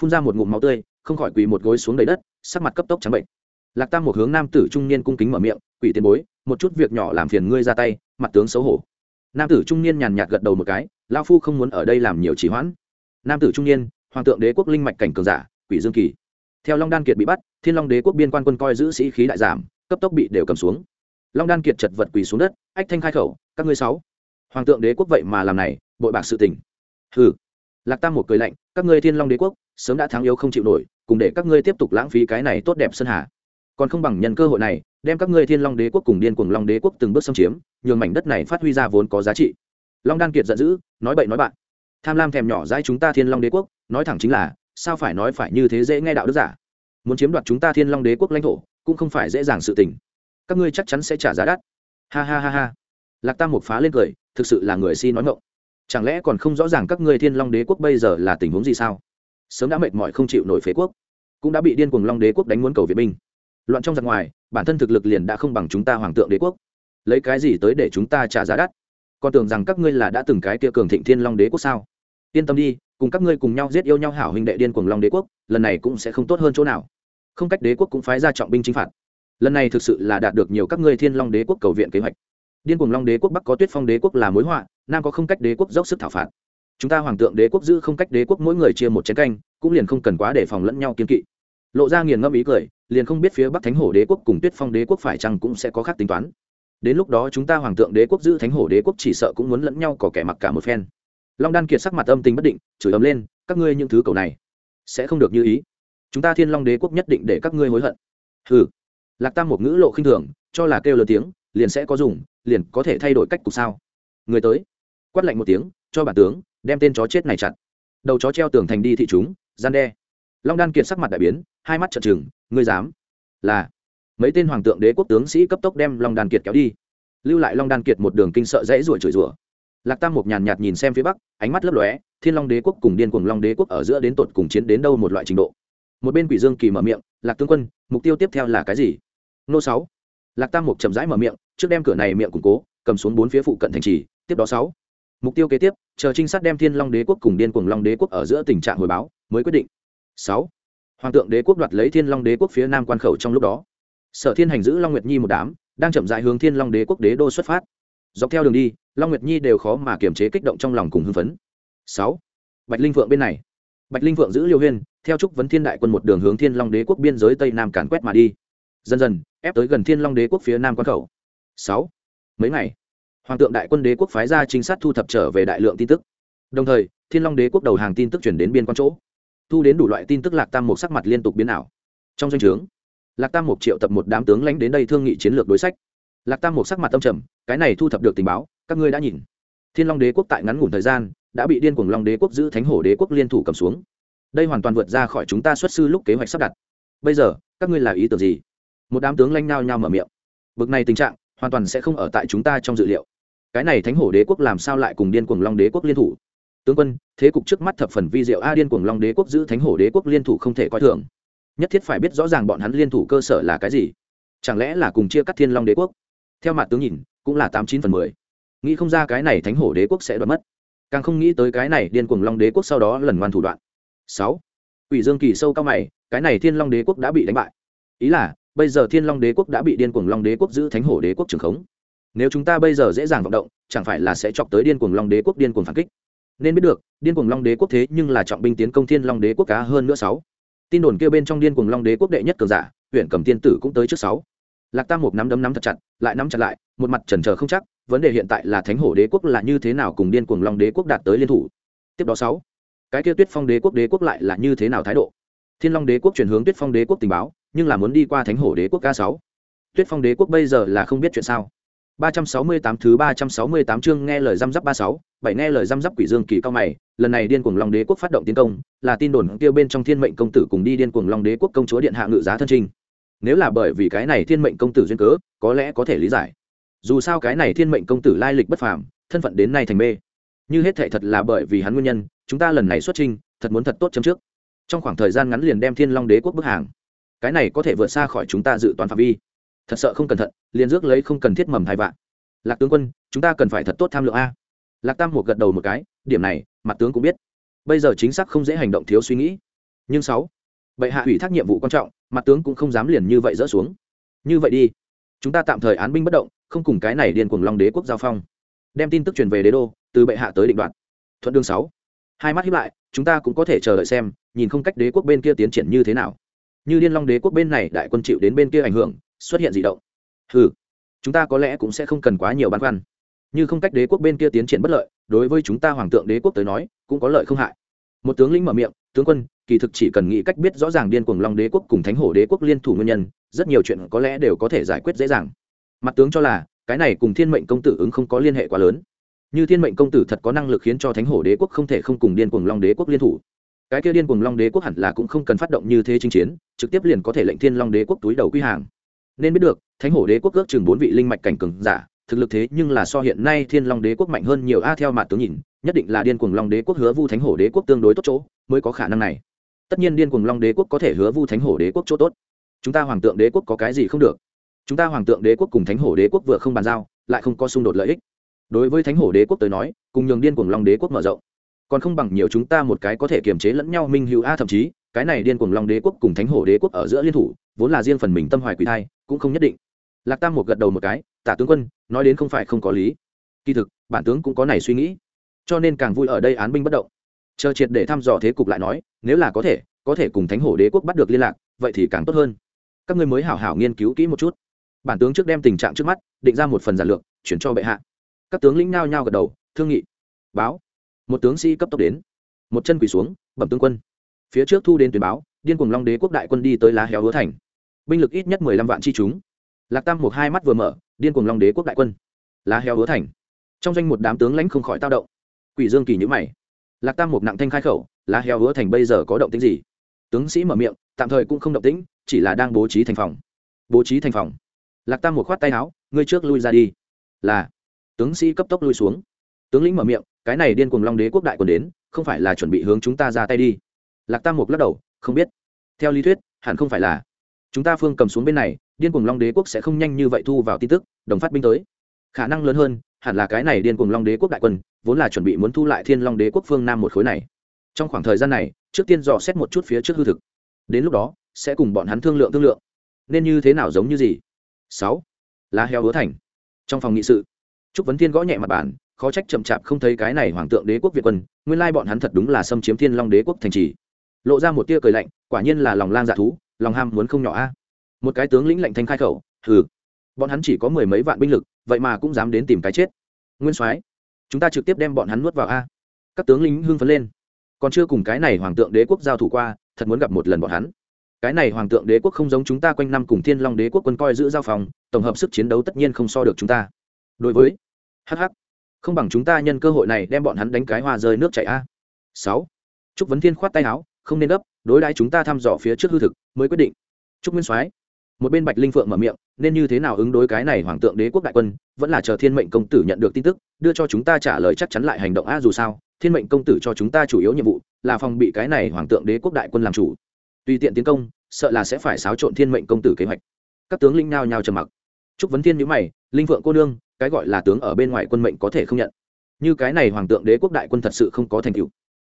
phun ra một ngụm máu tươi, không khỏi quỳ một gối xuống đầy đất, sắc mặt cấp tốc trắng bệnh. Lạc tam một hướng nam tử trung niên cung kính mở miệng, quỷ tiền bối, một chút việc nhỏ làm phiền ngươi ra tay, mặt tướng xấu hổ. Nam tử trung niên nhàn nhạt gật đầu một cái lao phu không muốn ở đây làm nhiều trì hoãn. Nam tử trung niên, hoàng tượng đế quốc linh mạch cảnh cường giả, quỷ dương kỳ. Theo long đan kiệt bị bắt, thiên long đế quốc biên quan quân coi giữ sĩ khí đại giảm, cấp tốc bị đều cầm xuống. Long đan kiệt chật vật quỳ xuống đất, ách thanh khai khẩu, các ngươi sáu, hoàng tượng đế quốc vậy mà làm này, bội bạc sự tình. Hừ. Lạc tam một cười lạnh, các ngươi thiên long đế quốc sớm đã thắng yếu không chịu nổi, cùng để các ngươi tiếp tục lãng phí cái này tốt đẹp sơn hà. Còn không bằng nhận cơ hội này, đem các ngươi thiên long đế quốc cùng điên cùng long đế quốc từng bước xâm chiếm, nhường mảnh đất này phát huy ra vốn có giá trị. Long đan kiệt giận dữ, nói bậy nói bạn. Tham lam thèm nhỏ dãi chúng ta thiên long đế quốc, nói thẳng chính là, sao phải nói phải như thế dễ nghe đạo đức giả? Muốn chiếm đoạt chúng ta thiên long đế quốc lãnh thổ, cũng không phải dễ dàng sự tình. Các ngươi chắc chắn sẽ trả giá đắt. Ha ha ha ha. Lạc tam một phá lên cười, thực sự là người si nói ngộng chẳng lẽ còn không rõ ràng các ngươi thiên long đế quốc bây giờ là tình huống gì sao? Sớm đã mệt mỏi không chịu nổi phế quốc, cũng đã bị điên cuồng long đế quốc đánh muốn cầu viện binh. Loạn trong giặc ngoài, bản thân thực lực liền đã không bằng chúng ta hoàng tượng đế quốc. Lấy cái gì tới để chúng ta trả giá đắt? Còn tưởng rằng các ngươi là đã từng cái kia cường thịnh thiên long đế quốc sao? Yên tâm đi, cùng các ngươi cùng nhau giết yêu nhau hảo huynh đệ điên cuồng long đế quốc, lần này cũng sẽ không tốt hơn chỗ nào. Không cách đế quốc cũng phái ra trọng binh chinh phạt. Lần này thực sự là đạt được nhiều các ngươi thiên long đế quốc cầu viện kế hoạch. Điên cuồng long đế quốc bắc có tuyết phong đế quốc là mối họa, nam có không cách đế quốc dốc sức thảo phạt chúng ta hoàng tượng đế quốc giữ không cách đế quốc mỗi người chia một chén canh, cũng liền không cần quá để phòng lẫn nhau kiên kỵ. Lộ ra nghiền ngâm ý cười, liền không biết phía bắc thánh hổ đế quốc cùng tuyết phong đế quốc phải chăng cũng sẽ có khác tính toán. Đến lúc đó chúng ta hoàng tượng đế quốc giữ thánh hổ đế quốc chỉ sợ cũng muốn lẫn nhau có kẻ mặc cả một phen. Long đan kiệt sắc mặt âm tình bất định, chửi ấm lên, các ngươi những thứ cầu này sẽ không được như ý. Chúng ta thiên long đế quốc nhất định để các ngươi hối hận. Ừ lạc tam một ngữ lộ khinh thường, cho là kêu lớn tiếng, liền sẽ có dùng, liền có thể thay đổi cách cục sao? Người tới. Quát lạnh một tiếng, cho bản tướng đem tên chó chết này chặt. Đầu chó treo tường thành đi thị chúng, gian đe. Long đan kiệt sắc mặt đại biến, hai mắt trợn trừng, ngươi dám? Là. Mấy tên hoàng tượng đế quốc tướng sĩ cấp tốc đem long đan kiệt kéo đi. Lưu lại long đan kiệt một đường kinh sợ dãy rủa chửi rủa. Lạc tam mục nhàn nhạt nhìn xem phía bắc, ánh mắt lấp lóe, thiên long đế quốc cùng điên cuồng long đế quốc ở giữa đến tột cùng chiến đến đâu một loại trình độ. Một bên quỷ dương kỳ mở miệng, lạc tướng quân, mục tiêu tiếp theo là cái gì? Nô sáu. Lạc tam mục chậm rãi mở miệng, trước đem cửa này miệng củng cố, cầm xuống bốn phía phụ cận thành trì, tiếp đó sáu mục tiêu kế tiếp, chờ trinh sát đem thiên long đế quốc cùng điên cuồng long đế quốc ở giữa tình trạng hồi báo, mới quyết định. Sáu, hoàng tượng đế quốc đoạt lấy thiên long đế quốc phía nam quan khẩu trong lúc đó. Sở thiên hành giữ long nguyệt nhi một đám, đang chậm dại hướng thiên long đế quốc đế đô xuất phát. Dọc theo đường đi, long nguyệt nhi đều khó mà kiềm chế kích động trong lòng cùng hưng phấn. Sáu, bạch linh vượng bên này. Bạch linh vượng giữ liêu huyên, theo trúc vấn thiên đại quân một đường hướng thiên long đế quốc biên giới tây nam càn quét mà đi. Dần dần, ép tới gần thiên long đế quốc phía nam quan khẩu. Sáu, mấy ngày? Hoàng tượng đại quân đế quốc phái ra trinh sát thu thập trở về đại lượng tin tức. Đồng thời, thiên long đế quốc đầu hàng tin tức chuyển đến biên quan chỗ, thu đến đủ loại tin tức lạc tam một sắc mặt liên tục biến ảo. Trong danh o chướng lạc tam một triệu tập một đám tướng lãnh đến đây thương nghị chiến lược đối sách. Lạc tam một sắc mặt tâm trầm, cái này thu thập được tình báo, các ngươi đã nhìn. Thiên long đế quốc tại ngắn ngủn thời gian, đã bị điên cuồng long đế quốc giữ thánh hổ đế quốc liên thủ cầm xuống. Đây hoàn toàn vượt ra khỏi chúng ta xuất sư lúc kế hoạch sắp đặt. Bây giờ, các ngươi là ý tưởng gì? Một đám tướng lanh nao nhau mở miệng. Bực này tình trạng, hoàn toàn sẽ không ở tại chúng ta trong dự liệu cái này thánh hổ đế quốc làm sao lại cùng điên cuồng long đế quốc liên thủ tướng quân thế cục trước mắt thập phần vi diệu a điên cuồng long đế quốc giữ thánh hổ đế quốc liên thủ không thể coi thường nhất thiết phải biết rõ ràng bọn hắn liên thủ cơ sở là cái gì chẳng lẽ là cùng chia cắt thiên long đế quốc theo mặt tướng nhìn cũng là tám chín phần mười nghĩ không ra cái này thánh hổ đế quốc sẽ đoạt mất càng không nghĩ tới cái này điên cuồng long đế quốc sau đó lần ngoan thủ đoạn sáu ủy dương kỳ sâu cao mày cái này thiên long đế quốc đã bị đánh bại ý là bây giờ thiên long đế quốc đã bị điên cuồng long đế quốc giữ thánh hổ đế quốc trường khống nếu chúng ta bây giờ dễ dàng vận động chẳng phải là sẽ chọc tới điên cuồng long đế quốc điên cuồng phản kích nên biết được điên cuồng long đế quốc thế nhưng là trọng binh tiến công thiên long đế quốc cá hơn nữa sáu tin đồn kêu bên trong điên cuồng long đế quốc đệ nhất cường giả huyện cầm tiên tử cũng tới trước sáu lạc tam một nắm đấm nắm thật chặt lại nắm chặt lại một mặt trần trờ không chắc vấn đề hiện tại là thánh hổ đế quốc là như thế nào cùng điên cuồng long đế quốc đạt tới liên thủ tiếp đó sáu cái kia tuyết phong đế quốc đế quốc lại là như thế nào thái độ thiên long đế quốc chuyển hướng tuyết phong đế quốc tình báo nhưng là muốn đi qua thánh hổ đế quốc ca sáu tuyết phong đế quốc bây giờ là không biết chuyện sao 368 thứ 368 chương nghe lời răm rắp 36, bảy nghe lời răm rắp quỷ dương kỳ cao mày, lần này điên cuồng long đế quốc phát động tiến công, là tin đồn kia bên trong thiên mệnh công tử cùng đi điên cuồng long đế quốc công chúa điện hạ ngự giá thân trình. Nếu là bởi vì cái này thiên mệnh công tử duyên cớ, có lẽ có thể lý giải. Dù sao cái này thiên mệnh công tử lai lịch bất phàm, thân phận đến nay thành mê. Như hết thảy thật là bởi vì hắn nguyên nhân, chúng ta lần này xuất trình, thật muốn thật tốt chấm trước. Trong khoảng thời gian ngắn liền đem Thiên Long đế quốc bức hàng. Cái này có thể vượt xa khỏi chúng ta dự toán phạm vi thật sợ không cẩn thận, liền rước lấy không cần thiết mầm hai vạn. Lạc tướng quân, chúng ta cần phải thật tốt tham lượng a. Lạc tam một gật đầu một cái, điểm này, mặt tướng cũng biết. Bây giờ chính xác không dễ hành động thiếu suy nghĩ. Nhưng sáu, bệ hạ ủy thác nhiệm vụ quan trọng, mặt tướng cũng không dám liền như vậy dỡ xuống. Như vậy đi. Chúng ta tạm thời án binh bất động, không cùng cái này điên cuồng long đế quốc giao phong. Đem tin tức truyền về đế đô, từ bệ hạ tới định đoạn thuận đương sáu, hai mắt hiếp lại, chúng ta cũng có thể chờ đợi xem, nhìn không cách đế quốc bên kia tiến triển như thế nào. Như điên long đế quốc bên này đại quân chịu đến bên kia ảnh hưởng xuất hiện dị động. Ừ chúng ta có lẽ cũng sẽ không cần quá nhiều băn khoăn. Như không cách đế quốc bên kia tiến triển bất lợi, đối với chúng ta hoàng tượng đế quốc tới nói, cũng có lợi không hại. Một tướng lĩnh mở miệng, tướng quân, kỳ thực chỉ cần nghĩ cách biết rõ ràng điên cuồng long đế quốc cùng thánh hổ đế quốc liên thủ nguyên nhân, rất nhiều chuyện có lẽ đều có thể giải quyết dễ dàng. Mặt tướng cho là, cái này cùng thiên mệnh công tử ứng không có liên hệ quá lớn. Như thiên mệnh công tử thật có năng lực khiến cho thánh hổ đế quốc không thể không cùng điên cuồng long đế quốc liên thủ. Cái kia điên cuồng long đế quốc hẳn là cũng không cần phát động như thế chinh chiến, trực tiếp liền có thể lệnh thiên long đế quốc túi đầu quy hàng nên biết được thánh hổ đế quốc ước chừng bốn vị linh mạch cảnh cường giả thực lực thế nhưng là so hiện nay thiên long đế quốc mạnh hơn nhiều a theo mặt tướng nhìn nhất định là điên cuồng long đế quốc hứa vu thánh hổ đế quốc tương đối tốt chỗ mới có khả năng này tất nhiên điên cuồng long đế quốc có thể hứa vu thánh hổ đế quốc chỗ tốt chúng ta hoàng tượng đế quốc có cái gì không được chúng ta hoàng tượng đế quốc cùng thánh hổ đế quốc vừa không bàn giao lại không có xung đột lợi ích đối với thánh hổ đế quốc tới nói cùng nhường điên cuồng long đế quốc mở rộng còn không bằng nhiều chúng ta một cái có thể kiềm chế lẫn nhau minh hữu a thậm chí cái này điên cuồng long đế quốc cùng thánh hổ đế quốc ở giữa liên thủ vốn là riêng phần mình tâm hoài quỷ thai cũng không nhất định. Lạc tam một gật đầu một cái, tả tướng quân, nói đến không phải không có lý. Kỳ thực, bản tướng cũng có này suy nghĩ, cho nên càng vui ở đây án binh bất động. Chờ triệt để thăm dò thế cục lại nói, nếu là có thể có thể cùng thánh hổ đế quốc bắt được liên lạc, vậy thì càng tốt hơn. Các ngươi mới hảo hảo nghiên cứu kỹ một chút. Bản tướng trước đem tình trạng trước mắt, định ra một phần giản lược, chuyển cho bệ hạ. Các tướng lĩnh nao nhao gật đầu, thương nghị, báo. Một tướng sĩ cấp tốc đến. Một chân quỳ xuống, bẩm tướng quân. Phía trước thu đến tuyển báo, điên cuồng long đế quốc đại quân đi tới lá héo hứa thành binh lực ít nhất mười lăm vạn chi chúng. Lạc tam một hai mắt vừa mở, điên cuồng long đế quốc đại quân. Lá heo hứa thành. Trong danh một đám tướng lãnh không khỏi tao động. Quỷ dương kỳ nhữ mày. Lạc tam một nặng thanh khai khẩu, lá heo hứa thành bây giờ có động tính gì? Tướng sĩ mở miệng, tạm thời cũng không động tĩnh, chỉ là đang bố trí thành phòng. Bố trí thành phòng. Lạc tam một khoát tay áo, ngươi trước lui ra đi. Là. Tướng sĩ cấp tốc lui xuống. Tướng lĩnh mở miệng, cái này điên cuồng long đế quốc đại quân đến, không phải là chuẩn bị hướng chúng ta ra tay đi. Lạc tam một lắc đầu, không biết. Theo lý thuyết, hẳn không phải là chúng ta phương cầm xuống bên này, điên cuồng long đế quốc sẽ không nhanh như vậy thu vào tin tức, đồng phát binh tới. Khả năng lớn hơn, hẳn là cái này điên cuồng long đế quốc đại quân, vốn là chuẩn bị muốn thu lại thiên long đế quốc phương nam một khối này. Trong khoảng thời gian này, trước tiên dò xét một chút phía trước hư thực. Đến lúc đó, sẽ cùng bọn hắn thương lượng thương lượng. Nên như thế nào giống như gì? Sáu. Lá heo hứa thành. Trong phòng nghị sự, trúc vấn thiên gõ nhẹ mặt bàn, khó trách chậm chạp không thấy cái này hoàng tượng đế quốc việt quân, nguyên lai bọn hắn thật đúng là xâm chiếm thiên long đế quốc thành trì. Lộ ra một tia cười lạnh, quả nhiên là lòng lang dạ thú lòng ham muốn không nhỏ a. Một cái tướng lĩnh lạnh thanh khai khẩu, hừ, bọn hắn chỉ có mười mấy vạn binh lực, vậy mà cũng dám đến tìm cái chết. Nguyên soái, chúng ta trực tiếp đem bọn hắn nuốt vào a. Các tướng lính hưng phấn lên. Còn chưa cùng cái này hoàng tượng đế quốc giao thủ qua, thật muốn gặp một lần bọn hắn. Cái này hoàng tượng đế quốc không giống chúng ta quanh năm cùng thiên long đế quốc quân coi giữ giao phòng, tổng hợp sức chiến đấu tất nhiên không so được chúng ta. Đối với hh không bằng chúng ta nhân cơ hội này đem bọn hắn đánh cái hoa rơi nước chảy a. Sáu, trúc vấn thiên khoát tay áo, không nên gấp đối đãi chúng ta thăm dò phía trước hư thực, mới quyết định. Trúc nguyên soái, một bên bạch linh phượng mở miệng, nên như thế nào ứng đối cái này hoàng tượng đế quốc đại quân, vẫn là chờ thiên mệnh công tử nhận được tin tức, đưa cho chúng ta trả lời chắc chắn lại hành động a dù sao, thiên mệnh công tử cho chúng ta chủ yếu nhiệm vụ là phòng bị cái này hoàng tượng đế quốc đại quân làm chủ. Tùy tiện tiến công, sợ là sẽ phải xáo trộn thiên mệnh công tử kế hoạch. Các tướng linh nao nhao trầm mặc. Trúc vấn thiên nhữ mày, linh phượng cô nương, cái gọi là tướng ở bên ngoài quân mệnh có thể không nhận? Như cái này hoàng tượng đế quốc đại quân thật sự không có thành tựu.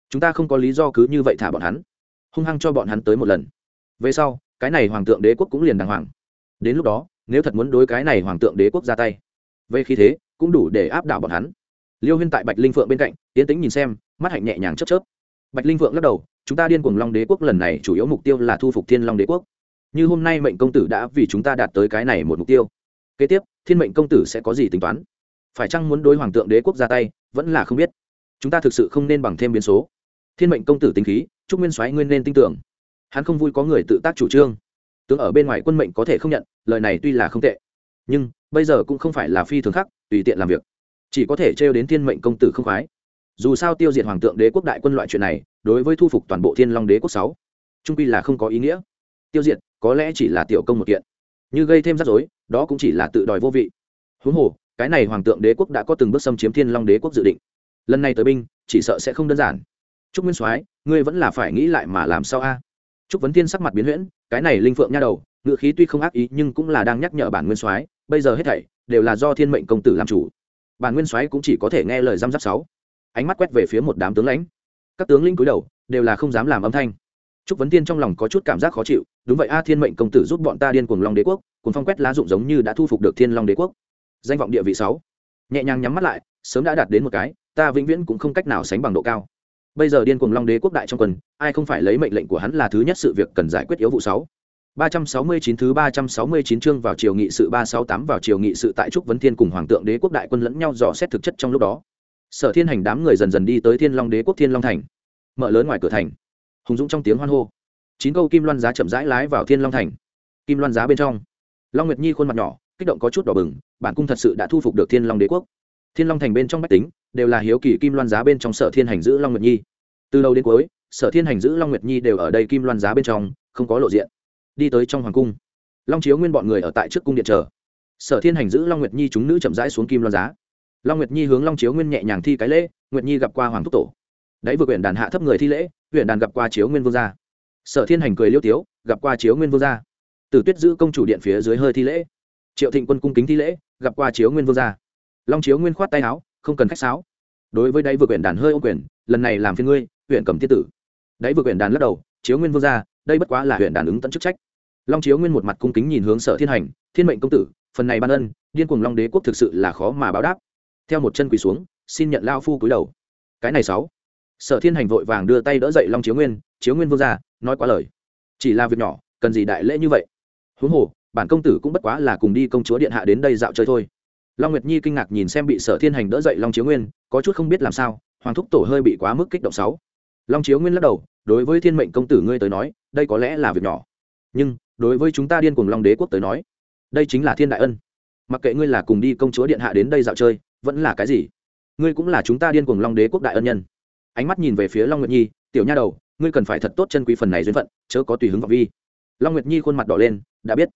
Chúng ta không có lý do cứ như vậy thả bọn hắn hung hăng cho bọn hắn tới một lần. Về sau, cái này hoàng tượng đế quốc cũng liền đàng hoàng. Đến lúc đó, nếu thật muốn đối cái này hoàng tượng đế quốc ra tay, về khi thế cũng đủ để áp đảo bọn hắn. Liêu huyên tại bạch linh phượng bên cạnh tiến tính nhìn xem, mắt hạnh nhẹ nhàng chấp chớp. Bạch linh phượng lắc đầu, chúng ta điên cuồng long đế quốc lần này chủ yếu mục tiêu là thu phục thiên long đế quốc. Như hôm nay mệnh công tử đã vì chúng ta đạt tới cái này một mục tiêu. Kế tiếp, thiên mệnh công tử sẽ có gì tính toán? Phải chăng muốn đối hoàng tượng đế quốc ra tay, vẫn là không biết. Chúng ta thực sự không nên bằng thêm biến số thiên mệnh công tử tính khí chúc nguyên soái nguyên nên tin tưởng. Hắn không vui có người tự tác chủ trương. Tướng ở bên ngoài quân mệnh có thể không nhận, lời này tuy là không tệ. Nhưng, bây giờ cũng không phải là phi thường khắc tùy tiện làm việc. Chỉ có thể trêu đến thiên mệnh công tử không khoái. Dù sao tiêu diệt hoàng tượng đế quốc đại quân loại chuyện này, đối với thu phục toàn bộ thiên long đế quốc sáu, trung pi là không có ý nghĩa. Tiêu diệt, có lẽ chỉ là tiểu công một kiện. Như gây thêm rắc rối, đó cũng chỉ là tự đòi vô vị. Huống hồ, cái này hoàng tượng đế quốc đã có từng bước xâm chiếm thiên long đế quốc dự định. Lần này tới binh, chỉ sợ sẽ không đơn giản trúc nguyên soái, ngươi vẫn là phải nghĩ lại mà làm sao a? Trúc vấn thiên sắc mặt biến huyễn, cái này linh phượng nha đầu, ngựa khí tuy không ác ý nhưng cũng là đang nhắc nhở bản nguyên soái, bây giờ hết thảy đều là do thiên mệnh công tử làm chủ. Bản nguyên soái cũng chỉ có thể nghe lời giam giáp sáu. Ánh mắt quét về phía một đám tướng lãnh. Các tướng lĩnh cúi đầu, đều là không dám làm âm thanh. Trúc vấn tiên trong lòng có chút cảm giác khó chịu, đúng vậy a, thiên mệnh công tử giúp bọn ta điên cuồng long đế quốc, cuồng phong quét lá dụng giống như đã thu phục được thiên long đế quốc. Danh vọng địa vị sáu. Nhẹ nhàng nhắm mắt lại, sớm đã đạt đến một cái, ta vĩnh viễn cũng không cách nào sánh bằng độ cao bây giờ điên cuồng long đế quốc đại trong quân, ai không phải lấy mệnh lệnh của hắn là thứ nhất sự việc cần giải quyết yếu vụ sáu. 369 thứ 369 chương vào chiều nghị sự 368 vào chiều nghị sự tại trúc vấn thiên cùng hoàng tượng đế quốc đại quân lẫn nhau dò xét thực chất trong lúc đó. Sở thiên hành đám người dần dần đi tới thiên long đế quốc thiên long thành. Mở lớn ngoài cửa thành. Hùng dũng trong tiếng hoan hô. Chín câu kim loan giá chậm rãi lái vào thiên long thành. Kim loan giá bên trong. Long nguyệt nhi khuôn mặt nhỏ, kích động có chút đỏ bừng, bản cung thật sự đã thu phục được thiên long đế quốc thiên long thành bên trong bách tính, đều là hiếu kỳ kim loan giá bên trong sở thiên hành giữ long nguyệt nhi. Từ đầu đến cuối, sở thiên hành giữ long nguyệt nhi đều ở đây kim loan giá bên trong, không có lộ diện. Đi tới trong hoàng cung, long chiếu nguyên bọn người ở tại trước cung điện chờ. Sở thiên hành giữ long nguyệt nhi chúng nữ chậm rãi xuống kim loan giá. Long nguyệt nhi hướng long chiếu nguyên nhẹ nhàng thi cái lễ, nguyệt nhi gặp qua hoàng thúc tổ. Đấy vừa quyển đàn hạ thấp người thi lễ huyện đàn gặp qua chiếu nguyên vương gia. Sở thiên hành cười liêu tiếu, gặp qua chiếu nguyên vương gia. Tử tuyết giữ công chủ điện phía dưới hơi thi lễ. Triệu thịnh quân cung kính thi lễ, gặp qua chiếu nguyên vương gia long chiếu nguyên khoát tay áo, không cần khách sáo. Đối với đáy vừa huyện đàn hơi ô quyền, lần này làm phiên ngươi, huyện cầm tiết tử. Đấy vừa huyện đàn lắc đầu, chiếu nguyên vương gia đây bất quá là huyện đàn ứng tận chức trách. Long chiếu nguyên một mặt cung kính nhìn hướng sở thiên hành, thiên mệnh công tử, phần này ban ân, điên cuồng long đế quốc thực sự là khó mà báo đáp. Theo một chân quỳ xuống, xin nhận lao phu cúi đầu. Cái này sáu. Sở thiên hành vội vàng đưa tay đỡ dậy long chiếu nguyên chiếu nguyên vương gia nói quá lời. Chỉ là việc nhỏ, cần gì đại lễ như vậy? Huống hồ, bản công tử cũng bất quá là cùng đi công chúa điện hạ đến đây dạo chơi thôi long nguyệt nhi kinh ngạc nhìn xem bị sở thiên hành đỡ dậy long chiếu nguyên, có chút không biết làm sao, hoàng thúc tổ hơi bị quá mức kích động sáu. Long chiếu nguyên lắc đầu, đối với thiên mệnh công tử ngươi tới nói, đây có lẽ là việc nhỏ. Nhưng, đối với chúng ta điên cùng long đế quốc tới nói, đây chính là thiên đại ân. Mặc kệ ngươi là cùng đi công chúa điện hạ đến đây dạo chơi, vẫn là cái gì, ngươi cũng là chúng ta điên cùng long đế quốc đại ân nhân. Ánh mắt nhìn về phía long nguyệt nhi, tiểu nha đầu, ngươi cần phải thật tốt chân quý phần này duyên phận, chớ có tùy hứng vào vi. Long nguyệt nhi khuôn mặt đỏ lên, đã biết.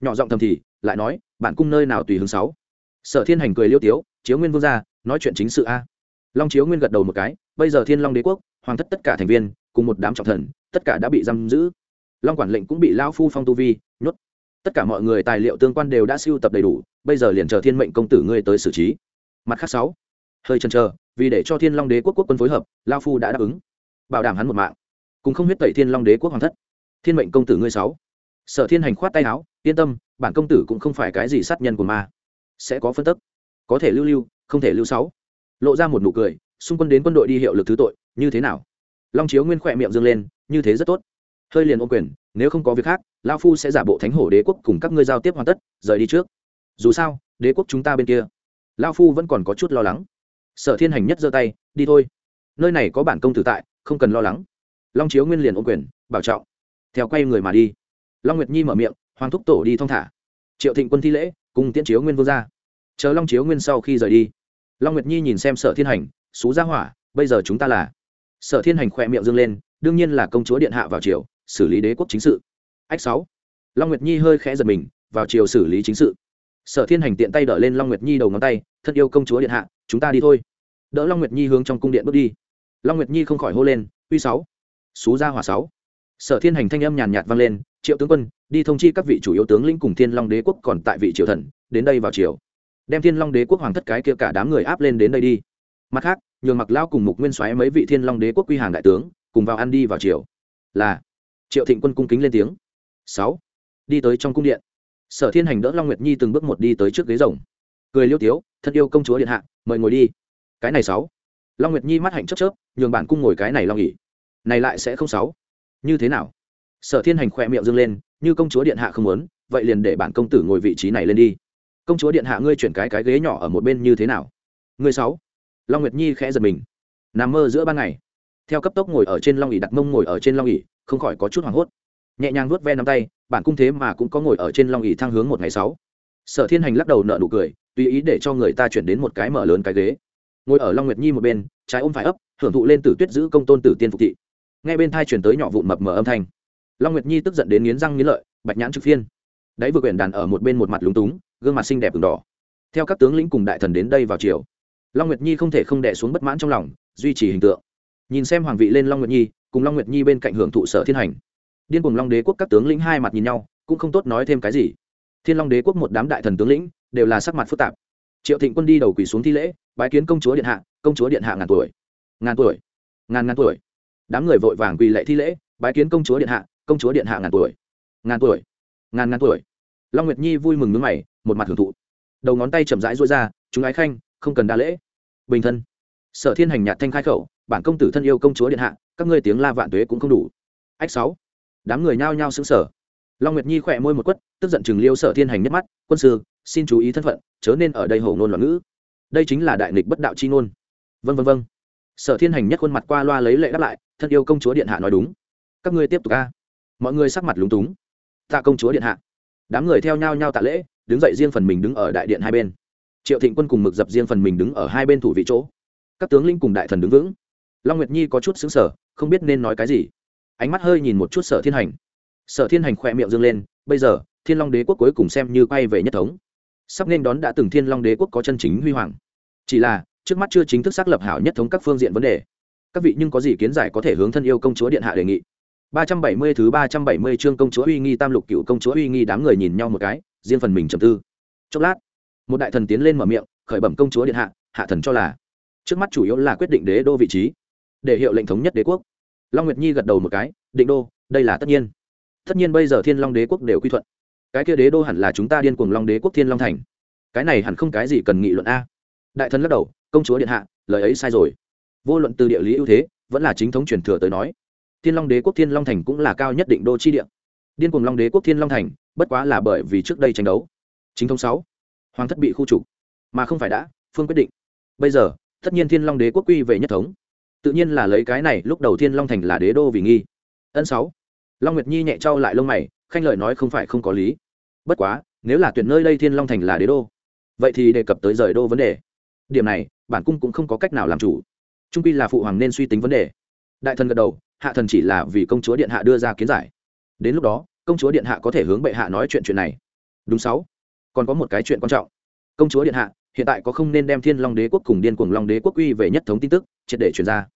Nhỏ giọng thầm thì, lại nói bản cung nơi nào tùy hứng sáu? Sở thiên hành cười liêu tiếu, chiếu nguyên vương gia, nói chuyện chính sự a. Long chiếu nguyên gật đầu một cái, bây giờ thiên long đế quốc, hoàng thất tất cả thành viên, cùng một đám trọng thần, tất cả đã bị giam giữ. Long quản lệnh cũng bị lao phu phong tu vi, nhốt. Tất cả mọi người tài liệu tương quan đều đã siêu tập đầy đủ, bây giờ liền chờ thiên mệnh công tử ngươi tới xử trí. Mặt khác sáu. Hơi chần chờ, vì để cho thiên long đế quốc quốc quân phối hợp lao phu đã đáp ứng. Bảo đảm hắn một mạng, cùng không huyết tẩy thiên long đế quốc hoàng thất. Thiên mệnh công tử ngươi sáu. Sở thiên hành khoát tay áo, yên tâm, bản công tử cũng không phải cái gì sát nhân của ma sẽ có phân tức. Có thể lưu lưu, không thể lưu sáu. Lộ ra một nụ cười, xung quân đến quân đội đi hiệu lực thứ tội, như thế nào? Long chiếu nguyên khỏe miệng dâng lên, như thế rất tốt. Hơi liền ô quyền, nếu không có việc khác lao phu sẽ giả bộ thánh hổ đế quốc cùng các ngươi giao tiếp hoàn tất, rời đi trước. Dù sao, đế quốc chúng ta bên kia. Lao phu vẫn còn có chút lo lắng. Sở thiên hành nhất giơ tay, đi thôi. Nơi này có bản công tử tại, không cần lo lắng. Long chiếu nguyên liền ô quyền, bảo trọng. Theo quay người mà đi. Long nguyệt nhi mở miệng, hoàng thúc tổ đi thong thả. Triệu thịnh quân thi lễ cùng tiễn chiếu nguyên vương ra. Chờ long chiếu nguyên sau khi rời đi, long nguyệt nhi nhìn xem sở thiên hành, xú gia hỏa, bây giờ chúng ta là sở thiên hành khỏe miệng dâng lên, đương nhiên là công chúa điện hạ vào triều, xử lý đế quốc chính sự. Ách sáu. Long nguyệt nhi hơi khẽ giật mình, vào triều xử lý chính sự. Sở thiên hành tiện tay đỡ lên long nguyệt nhi đầu ngón tay, thân yêu công chúa điện hạ, chúng ta đi thôi. Đỡ long nguyệt nhi hướng trong cung điện bước đi. Long nguyệt nhi không khỏi hô lên, uy sáu. Xú gia hỏa sáu. Sở thiên hành thanh âm nhàn nhạt vang lên triệu tướng quân, đi thông chi các vị chủ yếu tướng lĩnh cùng thiên long đế quốc còn tại vị triều thần, đến đây vào triều. Đem thiên long đế quốc hoàng thất cái kia cả đám người áp lên đến đây đi. Mặt khác, nhường mặc lao cùng mục nguyên soái mấy vị thiên long đế quốc quy hàng đại tướng, cùng vào ăn đi vào triều. Là, triệu thịnh quân cung kính lên tiếng. Sáu, đi tới trong cung điện. Sở thiên hành đỡ long nguyệt nhi từng bước một đi tới trước ghế rồng. Cười liêu tiếu thân yêu công chúa điện hạ, mời ngồi đi. Cái này sáu. Long nguyệt nhi mắt hạnh chớp chớp, nhường bản cung ngồi cái này long nghỉ. Này lại sẽ không sáu. Như thế nào? Sở thiên hành khoe miệng dâng lên, như công chúa điện hạ không muốn, vậy liền để bản công tử ngồi vị trí này lên đi. Công chúa điện hạ ngươi chuyển cái cái ghế nhỏ ở một bên như thế nào? Ngươi sáu. Long nguyệt nhi khẽ giật mình. Nằm mơ giữa ban ngày. Theo cấp tốc ngồi ở trên long ỉ đặt mông ngồi ở trên long ỉ không khỏi có chút hoảng hốt. Nhẹ nhàng vuốt ve nắm tay, bản cung thế mà cũng có ngồi ở trên long ỉ thang hướng một ngày sáu. Sở thiên hành lắc đầu nợ nụ cười, tùy ý để cho người ta chuyển đến một cái mở lớn cái ghế. Ngồi ở long nguyệt nhi một bên, trái ôm phải ấp, hưởng thụ lên tử tuyết giữ công tôn tử tiên phục thị. Ngay bên thai chuyển tới nhỏ vụn mập mờ âm thanh long nguyệt nhi tức giận đến nghiến răng nghiến lợi, bạch nhãn trực phiên. Đáy vừa quyển đàn ở một bên một mặt lúng túng, gương mặt xinh đẹp đường đỏ. Theo các tướng lĩnh cùng đại thần đến đây vào chiều long nguyệt nhi không thể không đẻ xuống bất mãn trong lòng, duy trì hình tượng. Nhìn xem hoàng vị lên long nguyệt nhi, cùng long nguyệt nhi bên cạnh hưởng thụ sở thiên hành. Điên cùng long đế quốc các tướng lĩnh hai mặt nhìn nhau, cũng không tốt nói thêm cái gì. Thiên long đế quốc một đám đại thần tướng lĩnh, đều là sắc mặt phức tạp. Triệu thịnh quân đi đầu quỳ xuống thi lễ, bái kiến công chúa điện hạ, công chúa điện hạ ngàn tuổi. Ngàn tuổi. Ngàn ngàn tuổi. Đám người vội vàng quỳ lệ thi lễ, bái kiến công chúa điện hạ công chúa điện hạ ngàn tuổi. Ngàn tuổi. Ngàn ngàn tuổi. Long nguyệt nhi vui mừng nước mày, một mặt hưởng thụ. Đầu ngón tay chậm rãi rối ra, chúng ái khanh, không cần đa lễ. Bình thân. Sở thiên hành nhạt thanh khai khẩu, bản công tử thân yêu công chúa điện hạ, các ngươi tiếng la vạn tuế cũng không đủ. Ách sáu. Đám người nhao nhao xứng sở long nguyệt nhi khỏe môi một quất, tức giận chừng liêu sở thiên hành nhất mắt, quân sư, xin chú ý thân phận, chớ nên ở đây hổ ngôn loạn ngữ. Đây chính là đại nghịch bất đạo chi ngôn. Vân vân vân sở thiên hành nhất khuôn mặt qua loa lấy lệ đáp lại, thân yêu công chúa điện hạ nói đúng. Các ngươi tiếp tục ca mọi người sắc mặt lúng túng. Tạ công chúa điện hạ. Đám người theo nhau nhau tạ lễ, đứng dậy riêng phần mình đứng ở đại điện hai bên. Triệu thịnh quân cùng mực dập riêng phần mình đứng ở hai bên thủ vị chỗ. Các tướng linh cùng đại thần đứng vững. Long nguyệt nhi có chút xứng sở không biết nên nói cái gì. Ánh mắt hơi nhìn một chút sở thiên hành. Sở thiên hành khỏe miệng dâng lên, bây giờ, thiên long đế quốc cuối cùng xem như quay về nhất thống. Sắp nên đón đã từng thiên long đế quốc có chân chính huy hoàng. Chỉ là, trước mắt chưa chính thức xác lập hảo nhất thống các phương diện vấn đề. Các vị nhưng có gì kiến giải có thể hướng thân yêu công chúa điện hạ đề nghị? Ba trăm bảy mươi thứ ba trăm bảy mươi chương công chúa uy nghi tam lục cựu công chúa uy nghi đám người nhìn nhau một cái, riêng phần mình trầm tư. Chốc lát, một đại thần tiến lên mở miệng, khởi bẩm công chúa điện hạ hạ thần cho là, trước mắt chủ yếu là quyết định đế đô vị trí, để hiệu lệnh thống nhất đế quốc. Long nguyệt nhi gật đầu một cái, định đô, đây là tất nhiên. Tất nhiên bây giờ thiên long đế quốc đều quy thuận. Cái kia đế đô hẳn là chúng ta điên cuồng long đế quốc thiên long thành. Cái này hẳn không cái gì cần nghị luận a. Đại thần lắc đầu, công chúa điện hạ, lời ấy sai rồi. Vô luận từ địa lý ưu thế, vẫn là chính thống truyền thừa tới nói thiên long đế quốc thiên long thành cũng là cao nhất định đô chi địa. Điên cùng long đế quốc thiên long thành, bất quá là bởi vì trước đây tranh đấu. Chính thống sáu, hoàng thất bị khu trục, mà không phải đã, phương quyết định. Bây giờ, tất nhiên thiên long đế quốc quy về nhất thống. Tự nhiên là lấy cái này, lúc đầu thiên long thành là đế đô vì nghi. Ân sáu, long nguyệt nhi nhẹ trao lại lông mày, khanh lời nói không phải không có lý. Bất quá, nếu là tuyển nơi đây thiên long thành là đế đô, vậy thì đề cập tới rời đô vấn đề. Điểm này, bản cung cũng không có cách nào làm chủ. Trung quy là phụ hoàng nên suy tính vấn đề. Đại thần gật đầu hạ thần chỉ là vì công chúa điện hạ đưa ra kiến giải. Đến lúc đó, công chúa điện hạ có thể hướng bệ hạ nói chuyện chuyện này. Đúng sáu. Còn có một cái chuyện quan trọng. Công chúa điện hạ, hiện tại có không nên đem thiên long đế quốc cùng điên cuồng long đế quốc uy về nhất thống tin tức, triệt để truyền ra.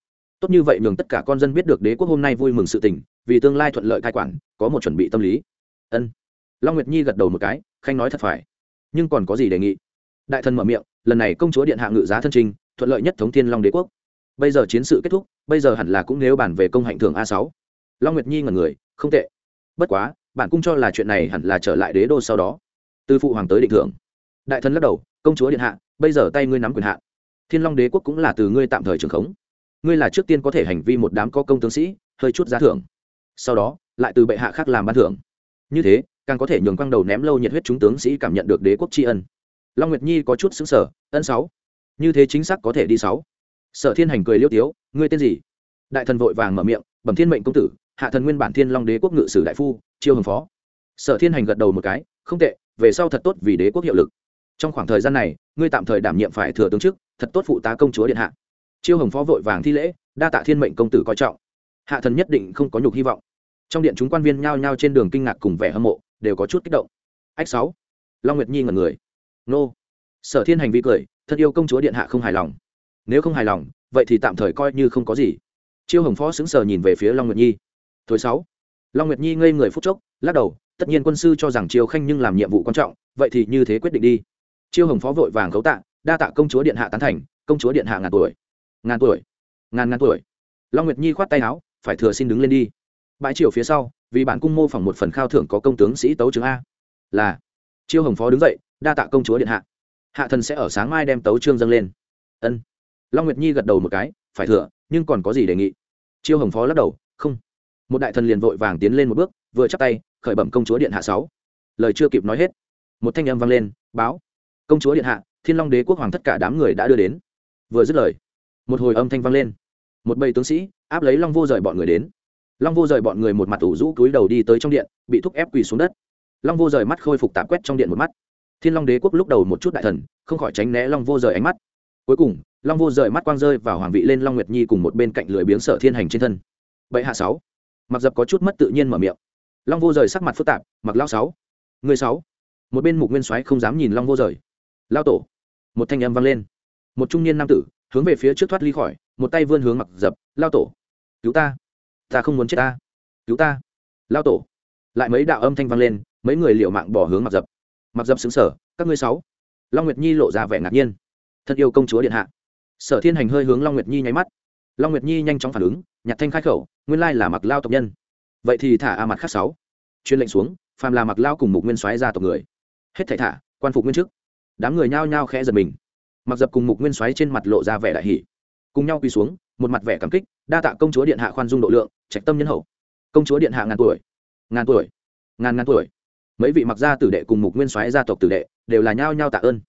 Tốt như vậy nhường tất cả con dân biết được đế quốc hôm nay vui mừng sự tình, vì tương lai thuận lợi cai quản, có một chuẩn bị tâm lý. Ân. Long nguyệt nhi gật đầu một cái, khanh nói thật phải. Nhưng còn có gì đề nghị? Đại thần mở miệng, lần này công chúa điện hạ ngự giá thân trình, thuận lợi nhất thống thiên long đế quốc bây giờ chiến sự kết thúc, bây giờ hẳn là cũng nếu bản về công hạnh thường a sáu. Long nguyệt nhi ngẩn người, không tệ. Bất quá, bạn cũng cho là chuyện này hẳn là trở lại đế đô sau đó. Từ phụ hoàng tới định thưởng. Đại thần lắc đầu, công chúa điện hạ, bây giờ tay ngươi nắm quyền hạ. Thiên long đế quốc cũng là từ ngươi tạm thời trường khống. Ngươi là trước tiên có thể hành vi một đám có công tướng sĩ, hơi chút giá thưởng. Sau đó, lại từ bệ hạ khác làm ban thưởng. Như thế, càng có thể nhường quang đầu ném lâu nhiệt huyết chúng tướng sĩ cảm nhận được đế quốc tri ân. Long nguyệt nhi có chút xứng sở ân sáu. Như thế chính xác có thể đi sáu sở thiên hành cười liêu tiếu, ngươi tên gì? Đại thần vội vàng mở miệng, bẩm thiên mệnh công tử, hạ thần nguyên bản thiên long đế quốc ngự sử đại phu, chiêu hồng phó. Sở thiên hành gật đầu một cái, không tệ, về sau thật tốt vì đế quốc hiệu lực. Trong khoảng thời gian này, ngươi tạm thời đảm nhiệm phải thừa tướng chức, thật tốt phụ tá công chúa điện hạ. Chiêu hồng phó vội vàng thi lễ, đa tạ thiên mệnh công tử coi trọng. Hạ thần nhất định không có nhục hy vọng. Trong điện chúng quan viên nhao nhao trên đường kinh ngạc cùng vẻ hâm mộ, đều có chút kích động. Ách sáu. Long nguyệt nhi ngẩn người. Nô. Sở thiên hành vi cười thật yêu công chúa điện hạ không hài lòng nếu không hài lòng, vậy thì tạm thời coi như không có gì. Chiêu hồng phó xứng sờ nhìn về phía long nguyệt nhi. Thối sáu. Long nguyệt nhi ngây người phút chốc, lắc đầu, tất nhiên quân sư cho rằng chiêu khanh nhưng làm nhiệm vụ quan trọng, vậy thì như thế quyết định đi. Chiêu hồng phó vội vàng khấu tạ, đa tạ công chúa điện hạ tán thành, công chúa điện hạ ngàn tuổi. Ngàn tuổi. Ngàn ngàn tuổi. Long nguyệt nhi khoát tay áo, phải thừa xin đứng lên đi. Bãi triều phía sau, vì bản cung mô phỏng một phần khao thưởng có công tướng sĩ tấu chứng a. Là, chiêu hồng phó đứng dậy, đa tạ công chúa điện hạ. Hạ thần sẽ ở sáng mai đem tấu trương dâng lên. Ân long nguyệt nhi gật đầu một cái, phải thừa, nhưng còn có gì đề nghị? Chiêu hồng phó lắc đầu, không. Một đại thần liền vội vàng tiến lên một bước, vừa chắp tay, khởi bẩm công chúa điện hạ sáu. Lời chưa kịp nói hết, một thanh âm vang lên, báo. Công chúa điện hạ, thiên long đế quốc hoàng tất cả đám người đã đưa đến. Vừa dứt lời, một hồi âm thanh vang lên. Một bầy tướng sĩ, áp lấy long vô rời bọn người đến. Long vô rời bọn người một mặt ủ rũ túi đầu đi tới trong điện, bị thúc ép quỳ xuống đất. Long vô rời mắt khôi phục tạp quét trong điện một mắt. Thiên long đế quốc lúc đầu một chút đại thần, không khỏi tránh né long vô rời ánh mắt cuối cùng, long vô rời mắt quang rơi vào hoàng vị lên long nguyệt nhi cùng một bên cạnh lười biếng sở thiên hành trên thân. Bệ hạ sáu. Mặc dập có chút mất tự nhiên mở miệng. Long vô rời sắc mặt phức tạp, mặc lao sáu. Người sáu. Một bên mục nguyên soái không dám nhìn long vô rời. Lao tổ. Một thanh âm vang lên. Một trung niên nam tử, hướng về phía trước thoát ly khỏi, một tay vươn hướng mặc dập lao tổ, cứu ta. Ta không muốn chết ta. Cứu ta. Lao tổ. Lại mấy đạo âm thanh vang lên, mấy người liệu mạng bỏ hướng mặc dập. Mặc dập xứng sở các ngươi sáu. Long nguyệt nhi lộ ra vẻ ngạc nhiên thân yêu công chúa điện hạ. Sở thiên hành hơi hướng long nguyệt nhi nháy mắt. Long nguyệt nhi nhanh chóng phản ứng, nhặt thanh khai khẩu, nguyên lai là mặc lao tộc nhân. Vậy thì thả a mặt khác sáu. Chuyên lệnh xuống, phàm là mặc lao cùng mục nguyên soái ra tộc người. Hết thảy thả, quan phục nguyên chức đám người nhao nhao khẽ giật mình. Mặc dập cùng mục nguyên soái trên mặt lộ ra vẻ đại hỷ cùng nhau quỳ xuống, một mặt vẻ cảm kích, đa tạ công chúa điện hạ khoan dung độ lượng, trạch tâm nhân hậu. Công chúa điện hạ ngàn tuổi. Ngàn tuổi. Ngàn ngàn tuổi. Mấy vị mặc gia tử đệ cùng mục nguyên soái gia tộc tử đệ đều là nhao nhao tạ ơn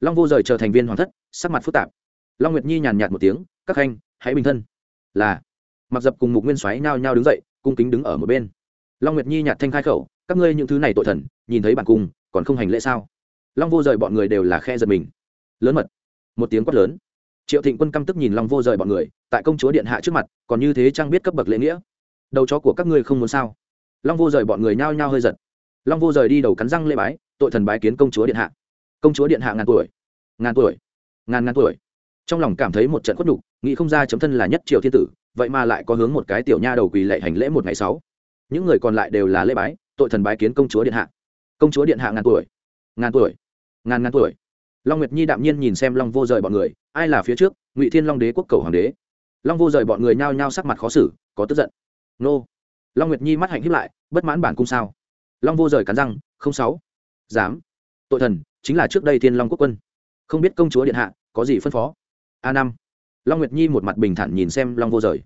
long vô rời chờ thành viên hoàng thất, sắc mặt phức tạp. Long nguyệt nhi nhàn nhạt một tiếng, các khanh hãy bình thân. Là, mặc dập cùng mục nguyên xoáy nhao nhao đứng dậy, cung kính đứng ở một bên. Long nguyệt nhi nhạt thanh khai khẩu, các ngươi những thứ này tội thần, nhìn thấy bản cung, còn không hành lễ sao? Long vô rời bọn người đều là khe giật mình. Lớn mật. Một tiếng quát lớn. Triệu thịnh quân căm tức nhìn long vô rời bọn người, tại công chúa điện hạ trước mặt, còn như thế trang biết cấp bậc lễ nghĩa? Đầu chó của các ngươi không muốn sao? Long vô rời bọn người nhao nhao hơi giật. Long vô rời đi đầu cắn răng lễ bái, tội thần bái kiến công chúa điện hạ công chúa điện hạ ngàn tuổi. Ngàn tuổi. Ngàn ngàn tuổi. Trong lòng cảm thấy một trận khuất đục nghĩ không ra chấm thân là nhất triều thiên tử, vậy mà lại có hướng một cái tiểu nha đầu quỳ lệ hành lễ một ngày sáu. Những người còn lại đều là lễ bái, tội thần bái kiến công chúa điện hạ. Công chúa điện hạ ngàn tuổi. Ngàn tuổi. Ngàn ngàn tuổi. Long nguyệt nhi đạm nhiên nhìn xem long vô rời bọn người, ai là phía trước? Ngụy thiên long đế quốc cầu hoàng đế. Long vô rời bọn người nhao nhao sắc mặt khó xử, có tức giận. Nô. Long nguyệt nhi mắt hạnh hiếp lại, bất mãn bản cung sao? Long vô rời cắn răng, không sáu. Dám tội thần, chính là trước đây thiên long quốc quân. Không biết công chúa điện hạ có gì phân phó? A năm. Long nguyệt nhi một mặt bình thản nhìn xem long vô rời.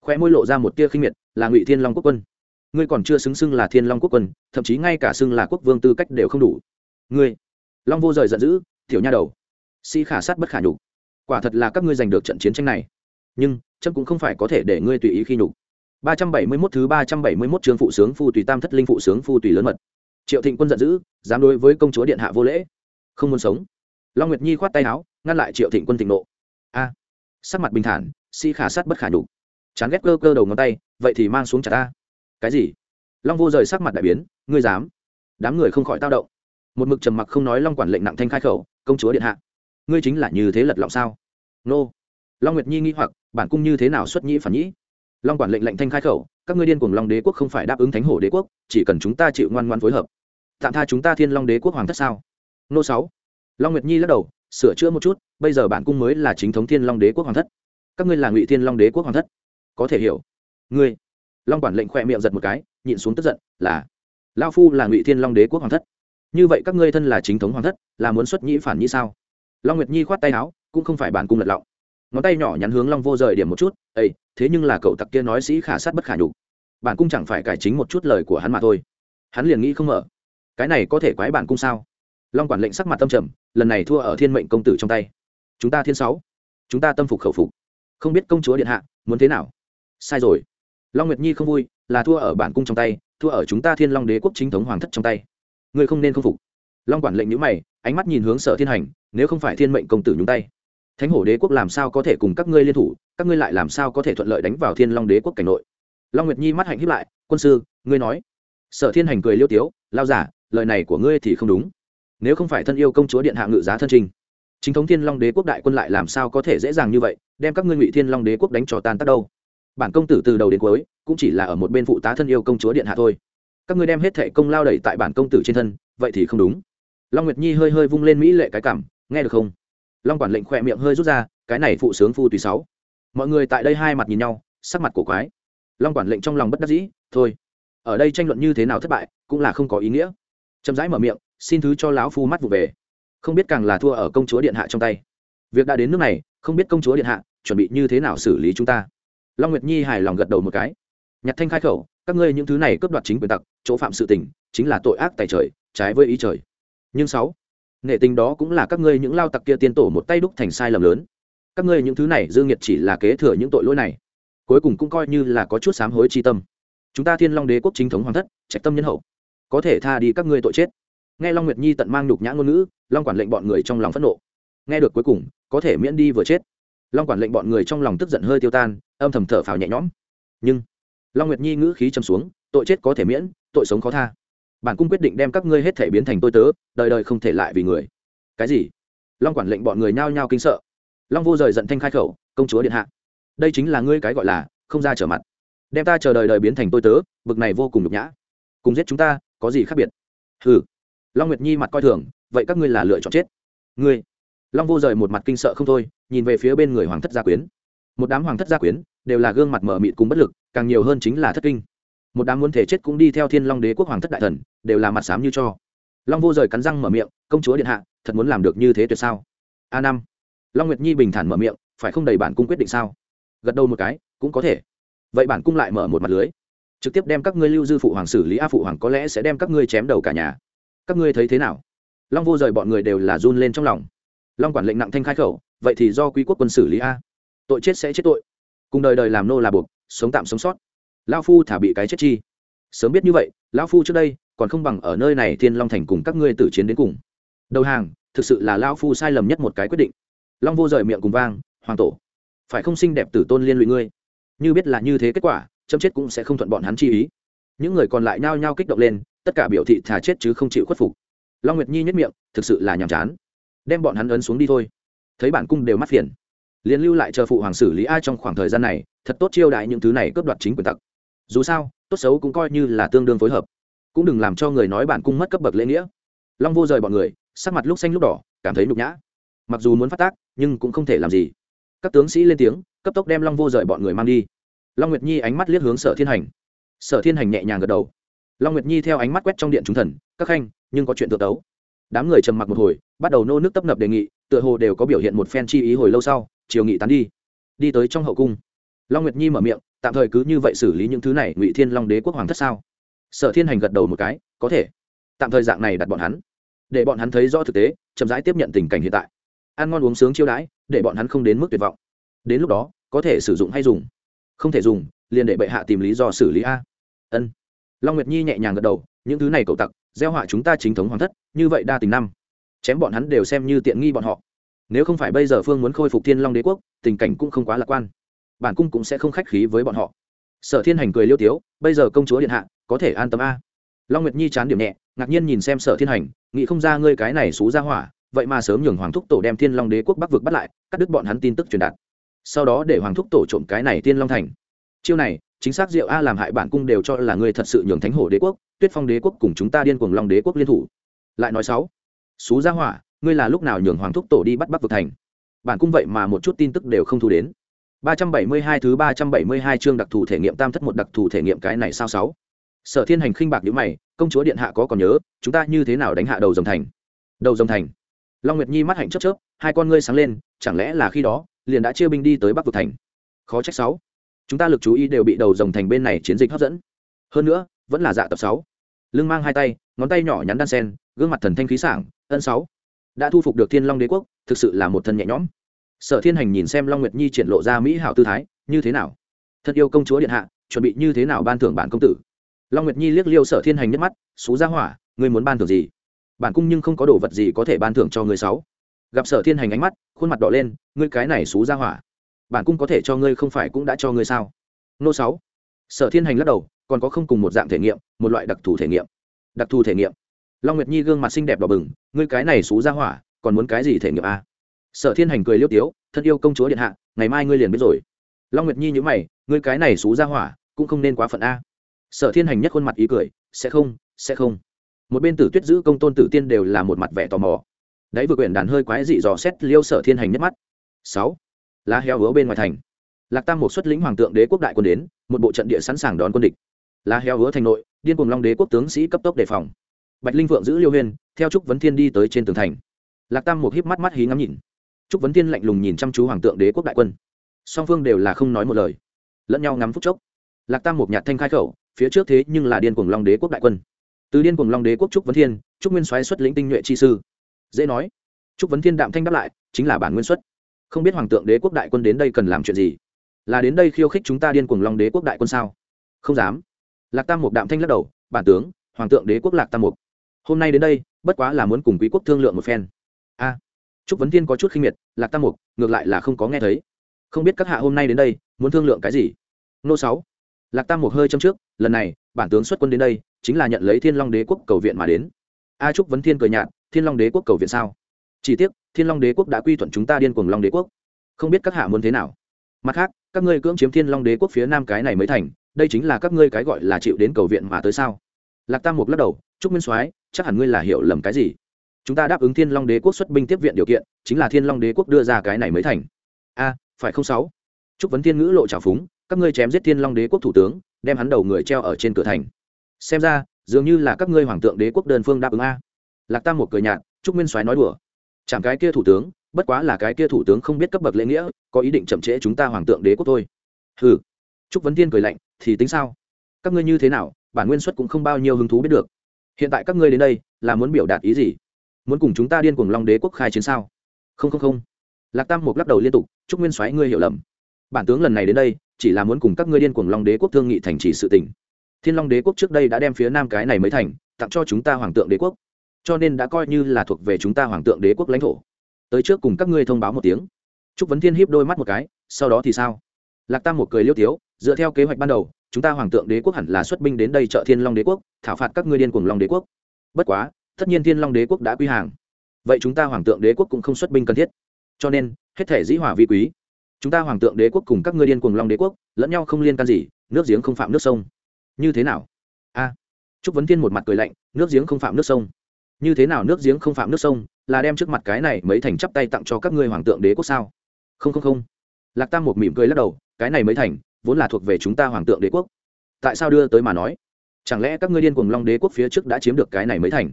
Khoe môi lộ ra một tia khinh miệt, là ngụy thiên long quốc quân. Ngươi còn chưa xứng xưng là thiên long quốc quân, thậm chí ngay cả xưng là quốc vương tư cách đều không đủ. Ngươi. Long vô rời giận dữ, tiểu nha đầu. Si khả sát bất khả nhục. Quả thật là các ngươi giành được trận chiến tranh này. Nhưng chân cũng không phải có thể để ngươi tùy ý khi nhục. Ba trăm bảy mươi 371 thứ ba trăm bảy mươi 371 chương phụ sướng phu tùy tam thất linh phụ sướng phu tùy lớn mật triệu thịnh quân giận dữ, dám đối với công chúa điện hạ vô lễ. Không muốn sống. Long nguyệt nhi khoát tay áo, ngăn lại triệu thịnh quân thịnh nộ. A. Sắc mặt bình thản, si khả sát bất khả nhục. Chán ghét cơ cơ đầu ngón tay, vậy thì mang xuống trả ta. Cái gì? Long vô rời sắc mặt đại biến, ngươi dám? Đám người không khỏi tao động. Một mực trầm mặc không nói long quản lệnh nặng thanh khai khẩu, công chúa điện hạ. Ngươi chính là như thế lật lọng sao? Nô. Long nguyệt nhi nghi hoặc, bản cung như thế nào xuất nhĩ phản nhĩ? Long quản lệnh lệnh thanh khai khẩu các ngươi điên cuồng long đế quốc không phải đáp ứng thánh hổ đế quốc, chỉ cần chúng ta chịu ngoan ngoan phối hợp. Tạm tha chúng ta thiên long đế quốc hoàng thất sao? Nô sáu. Long nguyệt nhi lắc đầu, sửa chữa một chút, bây giờ bản cung mới là chính thống thiên long đế quốc hoàng thất. Các ngươi là ngụy thiên long đế quốc hoàng thất. Có thể hiểu. Ngươi. Long quản lệnh khỏe miệng giật một cái, nhịn xuống tức giận, là, lao phu là ngụy thiên long đế quốc hoàng thất. Như vậy các ngươi thân là chính thống hoàng thất, là muốn xuất nhĩ phản nhĩ sao? Long nguyệt nhi khoát tay áo, cũng không phải bản cung lật lọng ngón tay nhỏ nhắn hướng long vô rời điểm một chút ây thế nhưng là cậu tặc kia nói sĩ khả sát bất khả nhục. Bản cung chẳng phải cải chính một chút lời của hắn mà thôi. Hắn liền nghĩ không mở. Cái này có thể quái bản cung sao? Long quản lệnh sắc mặt tâm trầm, lần này thua ở thiên mệnh công tử trong tay. Chúng ta thiên sáu, chúng ta tâm phục khẩu phục. Không biết công chúa điện hạ muốn thế nào? Sai rồi. Long nguyệt nhi không vui, là thua ở bản cung trong tay, thua ở chúng ta thiên long đế quốc chính thống hoàng thất trong tay. Ngươi không nên không phục. Long quản lệnh nhữ mày, ánh mắt nhìn hướng sở thiên hành, nếu không phải thiên mệnh công tử nhúng tay thánh hổ đế quốc làm sao có thể cùng các ngươi liên thủ, các ngươi lại làm sao có thể thuận lợi đánh vào thiên long đế quốc cảnh nội? Long nguyệt nhi mắt hạnh hiếp lại, quân sư, ngươi nói. Sở thiên hành cười liêu tiếu, lao giả lời này của ngươi thì không đúng. Nếu không phải thân yêu công chúa điện hạ ngự giá thân trình, chính thống thiên long đế quốc đại quân lại làm sao có thể dễ dàng như vậy, đem các ngươi ngụy thiên long đế quốc đánh trò tan tác đâu? Bản công tử từ đầu đến cuối, cũng chỉ là ở một bên phụ tá thân yêu công chúa điện hạ thôi. Các ngươi đem hết thệ công lao đẩy tại bản công tử trên thân, vậy thì không đúng. Long nguyệt nhi hơi hơi vung lên mỹ lệ cái cảm, nghe được không? Long quản lệnh khỏe miệng hơi rút ra, cái này phụ sướng phu tùy sáu. Mọi người tại đây hai mặt nhìn nhau, sắc mặt của quái. Long quản lệnh trong lòng bất đắc dĩ, thôi, ở đây tranh luận như thế nào thất bại, cũng là không có ý nghĩa. Chậm rãi mở miệng, xin thứ cho lão phu mắt vụ về. Không biết càng là thua ở công chúa điện hạ trong tay. Việc đã đến nước này, không biết công chúa điện hạ chuẩn bị như thế nào xử lý chúng ta. Long nguyệt nhi hài lòng gật đầu một cái. Nhặt thanh khai khẩu, các ngươi những thứ này cướp đoạt chính quyền tặc, chỗ phạm sự tình, chính là tội ác tại trời, trái với ý trời. Nhưng sáu nghệ tình đó cũng là các ngươi những lao tặc kia tiên tổ một tay đúc thành sai lầm lớn. Các ngươi những thứ này dương nhiệt chỉ là kế thừa những tội lỗi này. Cuối cùng cũng coi như là có chút sám hối chi tâm. Chúng ta thiên long đế quốc chính thống hoàng thất, trạch tâm nhân hậu. Có thể tha đi các ngươi tội chết. Nghe long nguyệt nhi tận mang nhục nhã ngôn ngữ, long quản lệnh bọn người trong lòng phẫn nộ. Nghe được cuối cùng, có thể miễn đi vừa chết. Long quản lệnh bọn người trong lòng tức giận hơi tiêu tan, âm thầm thở phào nhẹ nhõm. Nhưng, long nguyệt nhi ngữ khí châm xuống, tội chết có thể miễn, tội sống khó tha bản cung quyết định đem các ngươi hết thể biến thành tôi tớ, đời đời không thể lại vì người. Cái gì? Long quản lệnh bọn người nhao nhao kinh sợ. Long vô rời giận thanh khai khẩu, công chúa điện hạ, đây chính là ngươi cái gọi là không ra trở mặt. Đem ta chờ đời đời biến thành tôi tớ, bực này vô cùng nhục nhã. Cùng giết chúng ta, có gì khác biệt? Hừ. Long nguyệt nhi mặt coi thường, vậy các ngươi là lựa chọn chết. Ngươi? Long vô rời một mặt kinh sợ không thôi, nhìn về phía bên người hoàng thất gia quyến. Một đám hoàng thất gia quyến đều là gương mặt mở mịt cùng bất lực, càng nhiều hơn chính là thất kinh một đám muốn thể chết cũng đi theo thiên long đế quốc hoàng thất đại thần, đều là mặt xám như cho. Long vô rời cắn răng mở miệng, công chúa điện hạ, thật muốn làm được như thế tuyệt sao? A năm. Long nguyệt nhi bình thản mở miệng, phải không đầy bản cung quyết định sao? Gật đầu một cái, cũng có thể. Vậy bản cung lại mở một mặt lưới, trực tiếp đem các ngươi lưu dư phụ hoàng xử lý, a phụ hoàng có lẽ sẽ đem các ngươi chém đầu cả nhà. Các ngươi thấy thế nào? Long vô rời bọn người đều là run lên trong lòng. Long quản lệnh nặng thanh khai khẩu, vậy thì do quý quốc quân xử lý a. Tội chết sẽ chết tội. Cùng đời đời làm nô là buộc, sống tạm sống sót lao phu thả bị cái chết chi? Sớm biết như vậy lao phu trước đây còn không bằng ở nơi này thiên long thành cùng các ngươi tử chiến đến cùng. Đầu hàng, thực sự là lao phu sai lầm nhất một cái quyết định. Long vô rời miệng cùng vang, hoàng tổ, phải không xinh đẹp tử tôn liên lụy ngươi? Như biết là như thế kết quả, chấm chết cũng sẽ không thuận bọn hắn chi ý. Những người còn lại nhao nhao kích động lên, tất cả biểu thị thà chết chứ không chịu khuất phục. Long nguyệt nhi nhất miệng, thực sự là nhàm chán. Đem bọn hắn ấn xuống đi thôi. Thấy bản cung đều mắt phiền, liền lưu lại chờ phụ hoàng xử lý ai trong khoảng thời gian này, thật tốt chiêu đại những thứ này cướp đoạt chính quyền tặc dù sao, tốt xấu cũng coi như là tương đương phối hợp. Cũng đừng làm cho người nói bản cung mất cấp bậc lễ nghĩa. Long vô rời bọn người, sắc mặt lúc xanh lúc đỏ, cảm thấy nhục nhã. Mặc dù muốn phát tác, nhưng cũng không thể làm gì. Các tướng sĩ lên tiếng, cấp tốc đem long vô rời bọn người mang đi. Long nguyệt nhi ánh mắt liếc hướng sở thiên hành. Sở thiên hành nhẹ nhàng gật đầu. Long nguyệt nhi theo ánh mắt quét trong điện chúng thần, các khanh, nhưng có chuyện tự tấu. Đám người trầm mặc một hồi, bắt đầu nô nước tấp nập đề nghị, tựa hồ đều có biểu hiện một phen chi ý hồi lâu sau chiều nghị tán đi đi tới trong hậu cung long nguyệt nhi mở miệng, tạm thời cứ như vậy xử lý những thứ này, ngụy thiên long đế quốc hoàng thất sao? Sở thiên hành gật đầu một cái, có thể. Tạm thời dạng này đặt bọn hắn. Để bọn hắn thấy rõ thực tế, chậm rãi tiếp nhận tình cảnh hiện tại. Ăn ngon uống sướng chiêu đãi, để bọn hắn không đến mức tuyệt vọng. Đến lúc đó, có thể sử dụng hay dùng? Không thể dùng, liền để bệ hạ tìm lý do xử lý a. Ân. Long nguyệt nhi nhẹ nhàng gật đầu, những thứ này cậu tặc, gieo họa chúng ta chính thống hoàng thất, như vậy đa tình năm. Chém bọn hắn đều xem như tiện nghi bọn họ. Nếu không phải bây giờ phương muốn khôi phục thiên long đế quốc, tình cảnh cũng không quá lạc quan bản cung cũng sẽ không khách khí với bọn họ. Sở thiên hành cười liêu tiếu, bây giờ công chúa điện hạ, có thể an tâm a. Long nguyệt nhi chán điểm nhẹ, ngạc nhiên nhìn xem sở thiên hành, nghĩ không ra ngươi cái này xú ra hỏa, vậy mà sớm nhường hoàng thúc tổ đem thiên long đế quốc bắc vực bắt lại, cắt đứt bọn hắn tin tức truyền đạt. Sau đó để hoàng thúc tổ trộm cái này thiên long thành. Chiêu này, chính xác diệu a làm hại bản cung đều cho là ngươi thật sự nhường thánh hổ đế quốc, tuyết phong đế quốc cùng chúng ta điên cuồng long đế quốc liên thủ. Lại nói sáu, xú ra hỏa, ngươi là lúc nào nhường hoàng thúc tổ đi bắt bắc vực thành? Bản cung vậy mà một chút tin tức đều không thu đến. 372 thứ 372 chương đặc thù thể nghiệm tam thất một đặc thù thể nghiệm cái này sao sáu. Sở thiên hành khinh bạc nhíu mày, công chúa điện hạ có còn nhớ, chúng ta như thế nào đánh hạ đầu rồng thành? Đầu rồng thành? Long nguyệt nhi mắt hạnh chớp chớp, hai con ngươi sáng lên, chẳng lẽ là khi đó, liền đã chia binh đi tới bắc vực thành? Khó trách sáu. Chúng ta lực chú ý đều bị đầu rồng thành bên này chiến dịch hấp dẫn. Hơn nữa, vẫn là dạ tập sáu. Lưng mang hai tay, ngón tay nhỏ nhắn đan sen, gương mặt thần thanh khí sảng, ân sáu. Đã thu phục được thiên long đế quốc, thực sự là một thân nhẹ nhõm sở thiên hành nhìn xem long nguyệt nhi triển lộ ra mỹ hảo tư thái, như thế nào? Thật yêu công chúa điện hạ, chuẩn bị như thế nào ban thưởng bản công tử? Long nguyệt nhi liếc liêu sở thiên hành nhất mắt, xú ra hỏa, ngươi muốn ban thưởng gì? Bản cung nhưng không có đồ vật gì có thể ban thưởng cho người sáu. Gặp sở thiên hành ánh mắt, khuôn mặt đỏ lên, ngươi cái này xú ra hỏa, bản cung có thể cho ngươi không phải cũng đã cho ngươi sao? Nô sáu. Sở thiên hành lắc đầu, còn có không cùng một dạng thể nghiệm, một loại đặc thù thể nghiệm. Đặc thù thể nghiệm? Long nguyệt nhi gương mặt xinh đẹp đỏ bừng, ngươi cái này xú ra hỏa, còn muốn cái gì thể nghiệm a à? Sở thiên hành cười liêu tiếu, thân yêu công chúa điện hạ, ngày mai ngươi liền biết rồi. Long nguyệt nhi nhữ mày, ngươi cái này xú ra hỏa, cũng không nên quá phận a. Sở thiên hành nhất khuôn mặt ý cười, sẽ không sẽ không. Một bên tử tuyết giữ công tôn tử tiên đều là một mặt vẻ tò mò. Đấy vừa quyển đàn hơi quái dị dò xét liêu sở thiên hành nhất mắt. Sáu, lá heo hứa bên ngoài thành. Lạc tam một xuất lĩnh hoàng tượng đế quốc đại quân đến, một bộ trận địa sẵn sàng đón quân địch. Lá heo hứa thành nội, điên cùng long đế quốc tướng sĩ cấp tốc đề phòng. Bạch linh vượng giữ liêu huyên, theo trúc vấn thiên đi tới trên tường thành. Lạc tam một híp mắt mắt hí ngắm nhìn trúc vấn thiên lạnh lùng nhìn chăm chú hoàng tượng đế quốc đại quân. Song phương đều là không nói một lời. Lẫn nhau ngắm phút chốc. Lạc tam một nhạt thanh khai khẩu, phía trước thế nhưng là điên cuồng long đế quốc đại quân. Từ điên cuồng long đế quốc trúc vấn thiên, trúc nguyên soái xuất lĩnh tinh nhuệ chi sư. Dễ nói. Trúc vấn thiên đạm thanh đáp lại, chính là bản nguyên xuất. Không biết hoàng tượng đế quốc đại quân đến đây cần làm chuyện gì? Là đến đây khiêu khích chúng ta điên cuồng long đế quốc đại quân sao? Không dám. Lạc tam một đạm thanh lắc đầu, bản tướng, hoàng tượng đế quốc lạc tam mục, hôm nay đến đây, bất quá là muốn cùng quý quốc thương lượng một phen. A trúc vấn thiên có chút khinh miệt, lạc tam mục, ngược lại là không có nghe thấy. Không biết các hạ hôm nay đến đây, muốn thương lượng cái gì? Nô sáu. Lạc tam mục hơi châm trước, lần này, bản tướng xuất quân đến đây, chính là nhận lấy thiên long đế quốc cầu viện mà đến. A trúc vấn thiên cười nhạt, thiên long đế quốc cầu viện sao? Chỉ tiếc, thiên long đế quốc đã quy thuận chúng ta điên cuồng long đế quốc. Không biết các hạ muốn thế nào? Mặt khác, các ngươi cưỡng chiếm thiên long đế quốc phía nam cái này mới thành, đây chính là các ngươi cái gọi là chịu đến cầu viện mà tới sao? Lạc tam mục lắc đầu, trúc nguyên soái, chắc hẳn ngươi là hiểu lầm cái gì? Chúng ta đáp ứng thiên long đế quốc xuất binh tiếp viện điều kiện, chính là thiên long đế quốc đưa ra cái này mới thành. A, phải không sáu? Trúc vấn thiên ngữ lộ trào phúng, các ngươi chém giết thiên long đế quốc thủ tướng, đem hắn đầu người treo ở trên cửa thành. Xem ra, dường như là các ngươi hoàng tượng đế quốc đơn phương đáp ứng a. Lạc tam một cười nhạt, trúc nguyên soái nói đùa. Chẳng cái kia thủ tướng, bất quá là cái kia thủ tướng không biết cấp bậc lễ nghĩa, có ý định chậm trễ chúng ta hoàng tượng đế quốc thôi. Ừ trúc vấn thiên cười lạnh, thì tính sao? Các ngươi như thế nào, bản nguyên xuất cũng không bao nhiêu hứng thú biết được. Hiện tại các ngươi đến đây, là muốn biểu đạt ý gì? Muốn cùng chúng ta điên cuồng long đế quốc khai chiến sao? Không không không. Lạc tam mục lắc đầu liên tục chúc nguyên soái ngươi hiểu lầm. Bản tướng lần này đến đây, chỉ là muốn cùng các ngươi điên cuồng long đế quốc thương nghị thành trì sự tỉnh thiên long đế quốc trước đây đã đem phía nam cái này mới thành, tặng cho chúng ta hoàng tượng đế quốc, cho nên đã coi như là thuộc về chúng ta hoàng tượng đế quốc lãnh thổ. Tới trước cùng các ngươi thông báo một tiếng. Chúc vấn thiên hiếp đôi mắt một cái, sau đó thì sao? Lạc tam một cười liêu tiếu, dựa theo kế hoạch ban đầu, chúng ta hoàng tượng đế quốc hẳn là xuất binh đến đây trợ thiên long đế quốc, thảo phạt các ngươi điên cuồng long đế quốc. Bất quá tất nhiên thiên long đế quốc đã quy hàng. Vậy chúng ta hoàng tượng đế quốc cũng không xuất binh cần thiết. Cho nên hết thể dĩ hòa vi quý. Chúng ta hoàng tượng đế quốc cùng các ngươi điên cuồng long đế quốc lẫn nhau không liên can gì nước giếng không phạm nước sông. Như thế nào? A. À, trúc vấn thiên một mặt cười lạnh nước giếng không phạm nước sông. Như thế nào nước giếng không phạm nước sông là đem trước mặt cái này mấy thành chắp tay tặng cho các ngươi hoàng tượng đế quốc sao? Không không không. Lạc tam một mỉm cười lắc đầu cái này mới thành vốn là thuộc về chúng ta hoàng tượng đế quốc. Tại sao đưa tới mà nói? Chẳng lẽ các ngươi điên cuồng long đế quốc phía trước đã chiếm được cái này mới thành?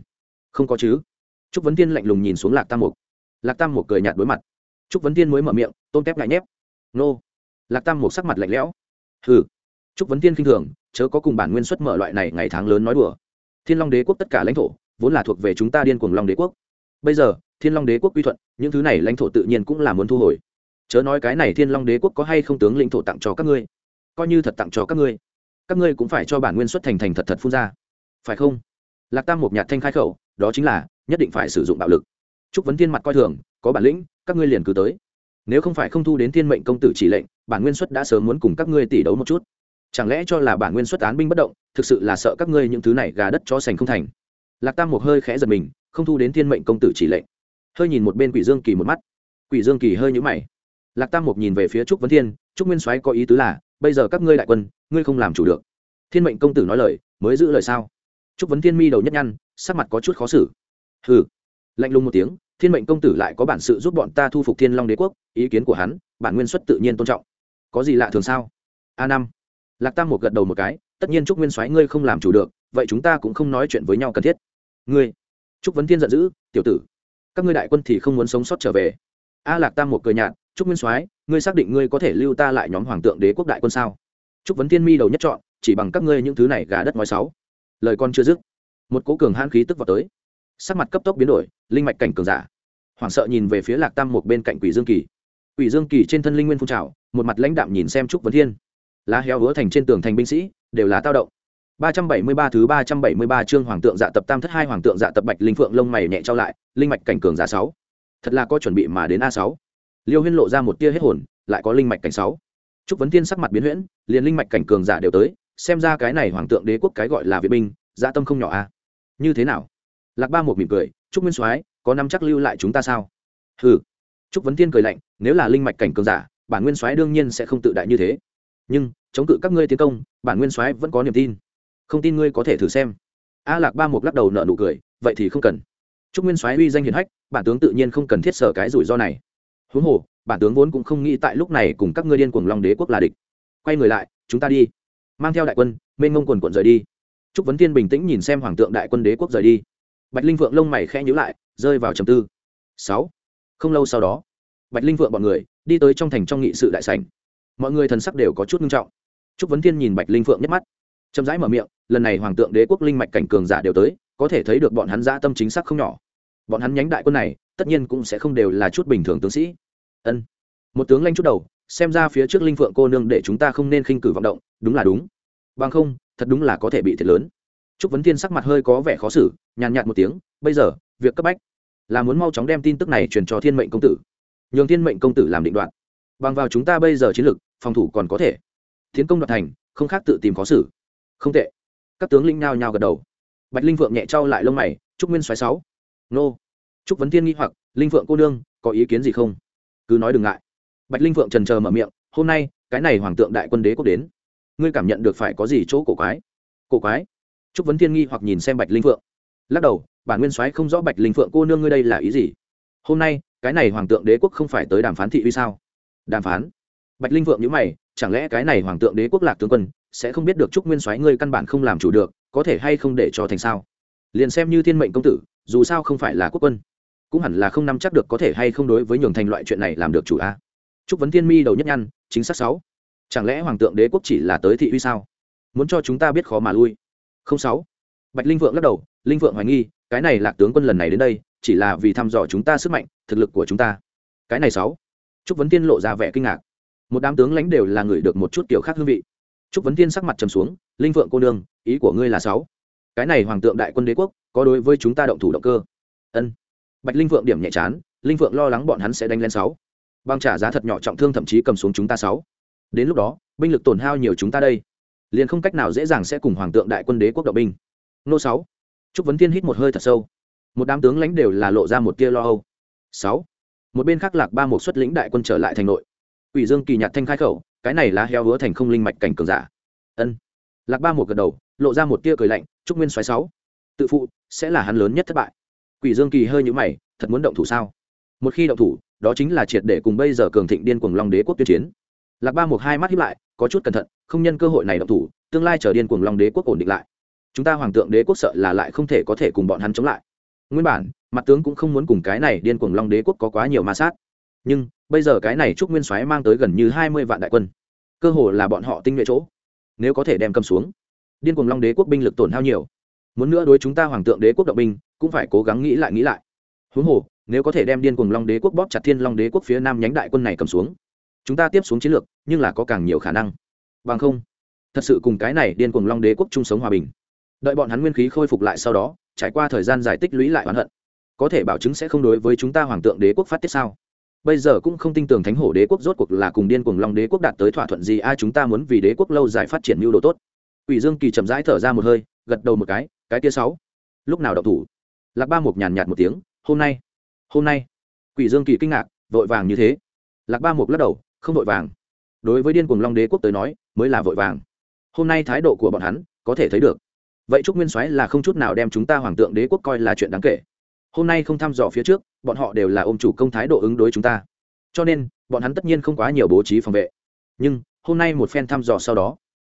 Không có chứ? Trúc vấn tiên lạnh lùng nhìn xuống lạc tam mục. Lạc tam mục cười nhạt đối mặt. Trúc vấn tiên mới mở miệng tôn kép ngại nhép. Nô. Lạc tam mục sắc mặt lạnh lẽo. Hừ. Trúc vấn tiên khinh thường, chớ có cùng bản nguyên xuất mở loại này ngày tháng lớn nói đùa. Thiên long đế quốc tất cả lãnh thổ, vốn là thuộc về chúng ta điên cuồng long đế quốc. Bây giờ, thiên long đế quốc quy thuận, những thứ này lãnh thổ tự nhiên cũng là muốn thu hồi. Chớ nói cái này thiên long đế quốc có hay không tướng lĩnh thổ tặng cho các ngươi. Coi như thật tặng cho các ngươi. Các ngươi cũng phải cho bản nguyên xuất thành thành thật thật phun ra. Phải không? Lạc tam một nhạt thanh khai khẩu đó chính là, nhất định phải sử dụng bạo lực. Chúc vấn thiên mặt coi thường, có bản lĩnh, các ngươi liền cứ tới. Nếu không phải không thu đến thiên mệnh công tử chỉ lệnh, bản nguyên xuất đã sớm muốn cùng các ngươi tỷ đấu một chút. Chẳng lẽ cho là bản nguyên xuất án binh bất động, thực sự là sợ các ngươi những thứ này gà đất cho sành không thành? Lạc tam một hơi khẽ giật mình, không thu đến thiên mệnh công tử chỉ lệnh. Hơi nhìn một bên quỷ dương kỳ một mắt. Quỷ dương kỳ hơi nhũ mày. Lạc tam một nhìn về phía trúc vấn thiên trúc nguyên soái có ý tứ là, bây giờ các ngươi đại quân, ngươi không làm chủ được. Thiên mệnh công tử nói lời, mới giữ lời sao? Trúc vấn thiên mi đầu nhất nhăn sắc mặt có chút khó xử. Hừ. Lạnh lùng một tiếng, thiên mệnh công tử lại có bản sự giúp bọn ta thu phục thiên long đế quốc, ý kiến của hắn, bản nguyên xuất tự nhiên tôn trọng. Có gì lạ thường sao? A năm. Lạc tam một gật đầu một cái, tất nhiên trúc nguyên soái ngươi không làm chủ được, vậy chúng ta cũng không nói chuyện với nhau cần thiết. Ngươi. Trúc vấn thiên giận dữ, tiểu tử, các ngươi đại quân thì không muốn sống sót trở về. A lạc tam một cười nhạt, trúc nguyên soái, ngươi xác định ngươi có thể lưu ta lại nhóm hoàng tượng đế quốc đại quân sao? Trúc vấn thiên mi đầu nhất chọn chỉ bằng các ngươi những thứ này gà đất nói sáu. Lời con chưa dứt một cố cường hãn khí tức vào tới. Sắc mặt cấp tốc biến đổi linh mạch cảnh cường giả. Hoảng sợ nhìn về phía lạc tam một bên cạnh quỷ dương kỳ. Quỷ dương kỳ trên thân linh nguyên phun trào một mặt lãnh đạm nhìn xem trúc vấn thiên. Lá heo hứa thành trên tường thành binh sĩ đều là tao động. 373 thứ 373 chương hoàng tượng dạ tập tam thất hai hoàng tượng dạ tập bạch linh phượng lông mày nhẹ trao lại linh mạch cảnh cường giả sáu, thật là có chuẩn bị mà đến a sáu, liêu huyên lộ ra một tia hết hồn lại có linh mạch cảnh sáu, trúc vấn thiên sắc mặt biến huyễn liền linh mạch cảnh cường giả đều tới xem ra cái này hoàng tượng đế quốc cái gọi là viện binh dạ tâm không nhỏ a như thế nào? Lạc ba một mỉm cười, trúc nguyên soái, có năm chắc lưu lại chúng ta sao? Hừ. Trúc vấn tiên cười lạnh, nếu là linh mạch cảnh cường giả, bản nguyên soái đương nhiên sẽ không tự đại như thế. Nhưng, chống cự các ngươi tiến công, bản nguyên soái vẫn có niềm tin. Không tin ngươi có thể thử xem. A lạc ba một lắc đầu nợ nụ cười, vậy thì không cần. Chúc nguyên soái uy danh hiển hách, bản tướng tự nhiên không cần thiết sở cái rủi ro này. Huống hồ, bản tướng vốn cũng không nghĩ tại lúc này cùng các ngươi điên cuồng long đế quốc là địch. Quay người lại, chúng ta đi. Mang theo đại quân, mênh ngông quần quận rời đi trúc vấn thiên bình tĩnh nhìn xem hoàng tượng đại quân đế quốc rời đi. Bạch linh vượng lông mày khẽ nhíu lại, rơi vào trầm tư. Sáu. Không lâu sau đó, bạch linh vượng bọn người đi tới trong thành trong nghị sự đại sảnh. Mọi người thần sắc đều có chút nghiêm trọng. Trúc vấn thiên nhìn bạch linh phượng nhất mắt, chậm rãi mở miệng, lần này hoàng tượng đế quốc linh mạch cảnh cường giả đều tới, có thể thấy được bọn hắn dã tâm chính xác không nhỏ. Bọn hắn nhánh đại quân này, tất nhiên cũng sẽ không đều là chút bình thường tướng sĩ. Ân. Một tướng lanh chút đầu, xem ra phía trước linh phượng cô nương để chúng ta không nên khinh cử vọng động, đúng là đúng. Bằng không thật đúng là có thể bị thiệt lớn. Trúc vấn thiên sắc mặt hơi có vẻ khó xử, nhàn nhạt một tiếng, bây giờ, việc cấp bách là muốn mau chóng đem tin tức này truyền cho thiên mệnh công tử, nhường thiên mệnh công tử làm định đoạn. Bằng vào chúng ta bây giờ chiến lược phòng thủ còn có thể. Tiến công đoạt thành, không khác tự tìm khó xử. Không tệ. Các tướng linh nao nhào gật đầu. Bạch linh vượng nhẹ trao lại lông mày, trúc nguyên xoáy sáu, nô. Trúc vấn thiên nghi hoặc, linh vượng cô nương, có ý kiến gì không? Cứ nói đừng ngại. Bạch linh vượng trần chờ mở miệng, hôm nay, cái này hoàng tượng đại quân đế quốc đến ngươi cảm nhận được phải có gì chỗ cổ quái? Cổ quái? Trúc vấn thiên nghi hoặc nhìn xem bạch linh vượng lắc đầu, bản nguyên soái không rõ bạch linh vượng cô nương ngươi đây là ý gì? Hôm nay, cái này hoàng tượng đế quốc không phải tới đàm phán thị uy sao? Đàm phán? Bạch linh vượng nhữ mày, chẳng lẽ cái này hoàng tượng đế quốc lạc tướng quân sẽ không biết được trúc nguyên soái ngươi căn bản không làm chủ được, có thể hay không để cho thành sao? Liền xem như thiên mệnh công tử, dù sao không phải là quốc quân, cũng hẳn là không nắm chắc được có thể hay không đối với nhường thành loại chuyện này làm được chủ a. Trúc vấn thiên mi đầu nhất nhăn, chính xác sáu chẳng lẽ hoàng tượng đế quốc chỉ là tới thị uy sao? Muốn cho chúng ta biết khó mà lui. Không sáu. Bạch linh vượng lắc đầu, linh vượng hoài nghi, cái này lạc tướng quân lần này đến đây, chỉ là vì thăm dò chúng ta sức mạnh, thực lực của chúng ta. Cái này sáu. Trúc vấn tiên lộ ra vẻ kinh ngạc. Một đám tướng lãnh đều là người được một chút kiểu khác hương vị. Trúc vấn tiên sắc mặt trầm xuống, linh vượng cô nương, ý của ngươi là sáu. Cái này hoàng tượng đại quân đế quốc, có đối với chúng ta động thủ động cơ. Ân. Bạch linh vượng điểm nhẹ chán, linh vượng lo lắng bọn hắn sẽ đánh lên sáu. Bằng trả giá thật nhỏ trọng thương thậm chí cầm xuống chúng ta sáu đến lúc đó, binh lực tổn hao nhiều chúng ta đây. Liền không cách nào dễ dàng sẽ cùng hoàng tượng đại quân đế quốc động binh. Nô sáu. Trúc vấn thiên hít một hơi thật sâu. Một đám tướng lãnh đều là lộ ra một tia lo âu. Sáu. Một bên khác lạc ba một xuất lĩnh đại quân trở lại thành nội. Ủy dương kỳ nhạt thanh khai khẩu, cái này là heo hứa thành không linh mạch cảnh cường giả. Ân. Lạc ba một gật đầu, lộ ra một tia cười lạnh, trúc nguyên xoáy sáu, tự phụ, sẽ là hắn lớn nhất thất bại. Quỷ dương kỳ hơi nhũ mày, thật muốn động thủ sao? Một khi động thủ, đó chính là triệt để cùng bây giờ cường thịnh điên cuồng long đế quốc tuyên chiến lạc ba một hai mắt hiếp lại, có chút cẩn thận, không nhân cơ hội này động thủ, tương lai trở điên cuồng long đế quốc ổn định lại. Chúng ta hoàng tượng đế quốc sợ là lại không thể có thể cùng bọn hắn chống lại. Nguyên bản, mặt tướng cũng không muốn cùng cái này điên cuồng long đế quốc có quá nhiều ma sát. Nhưng, bây giờ cái này trúc nguyên soái mang tới gần như hai mươi vạn đại quân. Cơ hồ là bọn họ tinh nhuệ chỗ. Nếu có thể đem cầm xuống, điên cuồng long đế quốc binh lực tổn hao nhiều. Muốn nữa đối chúng ta hoàng tượng đế quốc động binh, cũng phải cố gắng nghĩ lại nghĩ lại. Huống hồ, nếu có thể đem điên cuồng long đế quốc bóp chặt thiên long đế quốc phía nam nhánh đại quân này cầm xuống chúng ta tiếp xuống chiến lược, nhưng là có càng nhiều khả năng. Bằng không, thật sự cùng cái này điên cuồng long đế quốc chung sống hòa bình. Đợi bọn hắn nguyên khí khôi phục lại sau đó, trải qua thời gian giải tích lũy lại oán hận, có thể bảo chứng sẽ không đối với chúng ta hoàng tượng đế quốc phát tiết sao? Bây giờ cũng không tin tưởng thánh hổ đế quốc rốt cuộc là cùng điên cuồng long đế quốc đạt tới thỏa thuận gì, ai chúng ta muốn vì đế quốc lâu dài phát triển mưu đồ tốt. Ủy dương kỳ chậm rãi thở ra một hơi, gật đầu một cái cái tia sáu. Lúc nào đậu thủ? Lạc ba mục nhàn nhạt một tiếng, hôm nay hôm nay. Quỷ dương kỳ kinh ngạc, vội vàng như thế. Lạc ba mục lắc đầu không vội vàng. Đối với điên cuồng long đế quốc tới nói, mới là vội vàng. Hôm nay thái độ của bọn hắn, có thể thấy được. Vậy trúc nguyên soái là không chút nào đem chúng ta hoàng tượng đế quốc coi là chuyện đáng kể. Hôm nay không thăm dò phía trước, bọn họ đều là ôm chủ công thái độ ứng đối chúng ta. Cho nên, bọn hắn tất nhiên không quá nhiều bố trí phòng vệ. Nhưng, hôm nay một phen thăm dò sau đó,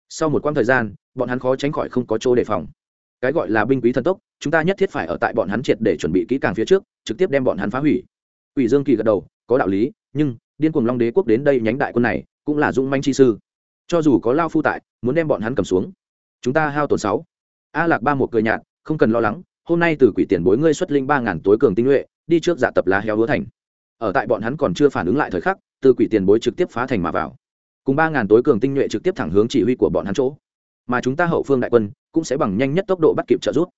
sau một quãng thời gian, bọn hắn khó tránh khỏi không có chỗ đề phòng. Cái gọi là binh quý thần tốc, chúng ta nhất thiết phải ở tại bọn hắn triệt để chuẩn bị kỹ càng phía trước, trực tiếp đem bọn hắn phá hủy. Ủy dương kỳ gật đầu, có đạo lý, nhưng điên cuồng long đế quốc đến đây nhánh đại quân này, cũng là dung manh chi sư. Cho dù có lao phu tại, muốn đem bọn hắn cầm xuống. Chúng ta hao tổn sáu. A lạc ba một cười nhạt, không cần lo lắng, hôm nay từ quỷ tiền bối ngươi xuất linh ba ngàn tối cường tinh nhuệ, đi trước dạ tập lá heo hứa thành. Ở tại bọn hắn còn chưa phản ứng lại thời khắc, từ quỷ tiền bối trực tiếp phá thành mà vào. Cùng ba ngàn tối cường tinh nhuệ trực tiếp thẳng hướng chỉ huy của bọn hắn chỗ. Mà chúng ta hậu phương đại quân, cũng sẽ bằng nhanh nhất tốc độ bắt kịp trợ giúp.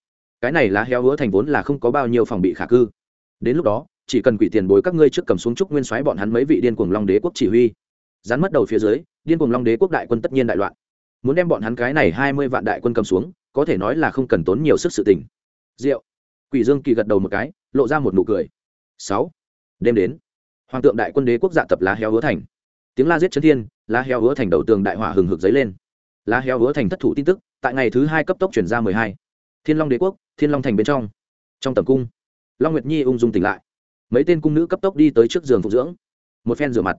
Cái này lá heo hứa thành vốn là không có bao nhiêu phòng bị khả cư. Đến lúc đó chỉ cần quỷ tiền bối các ngươi trước cầm xuống trúc nguyên soái bọn hắn mấy vị điên cuồng long đế quốc chỉ huy. Rắn mất đầu phía dưới, điên cuồng long đế quốc đại quân tất nhiên đại loạn. Muốn đem bọn hắn cái này hai mươi vạn đại quân cầm xuống, có thể nói là không cần tốn nhiều sức sự tình. Rượu quỷ dương kỳ gật đầu một cái, lộ ra một nụ cười. Sáu. Đêm đến, hoàng tượng đại quân đế quốc dạ tập lá heo hứa thành. Tiếng la giết chấn thiên, lá heo hứa thành đầu tường đại hỏa hừng hực dấy lên. Lá heo hứa thành thất thủ tin tức, tại ngày thứ hai cấp tốc chuyển ra mười hai. Thiên long đế quốc, thiên long thành bên trong. Trong tầm cung, long nguyệt nhi ung dung tỉnh lại mấy tên cung nữ cấp tốc đi tới trước giường phục dưỡng. Một phen rửa mặt.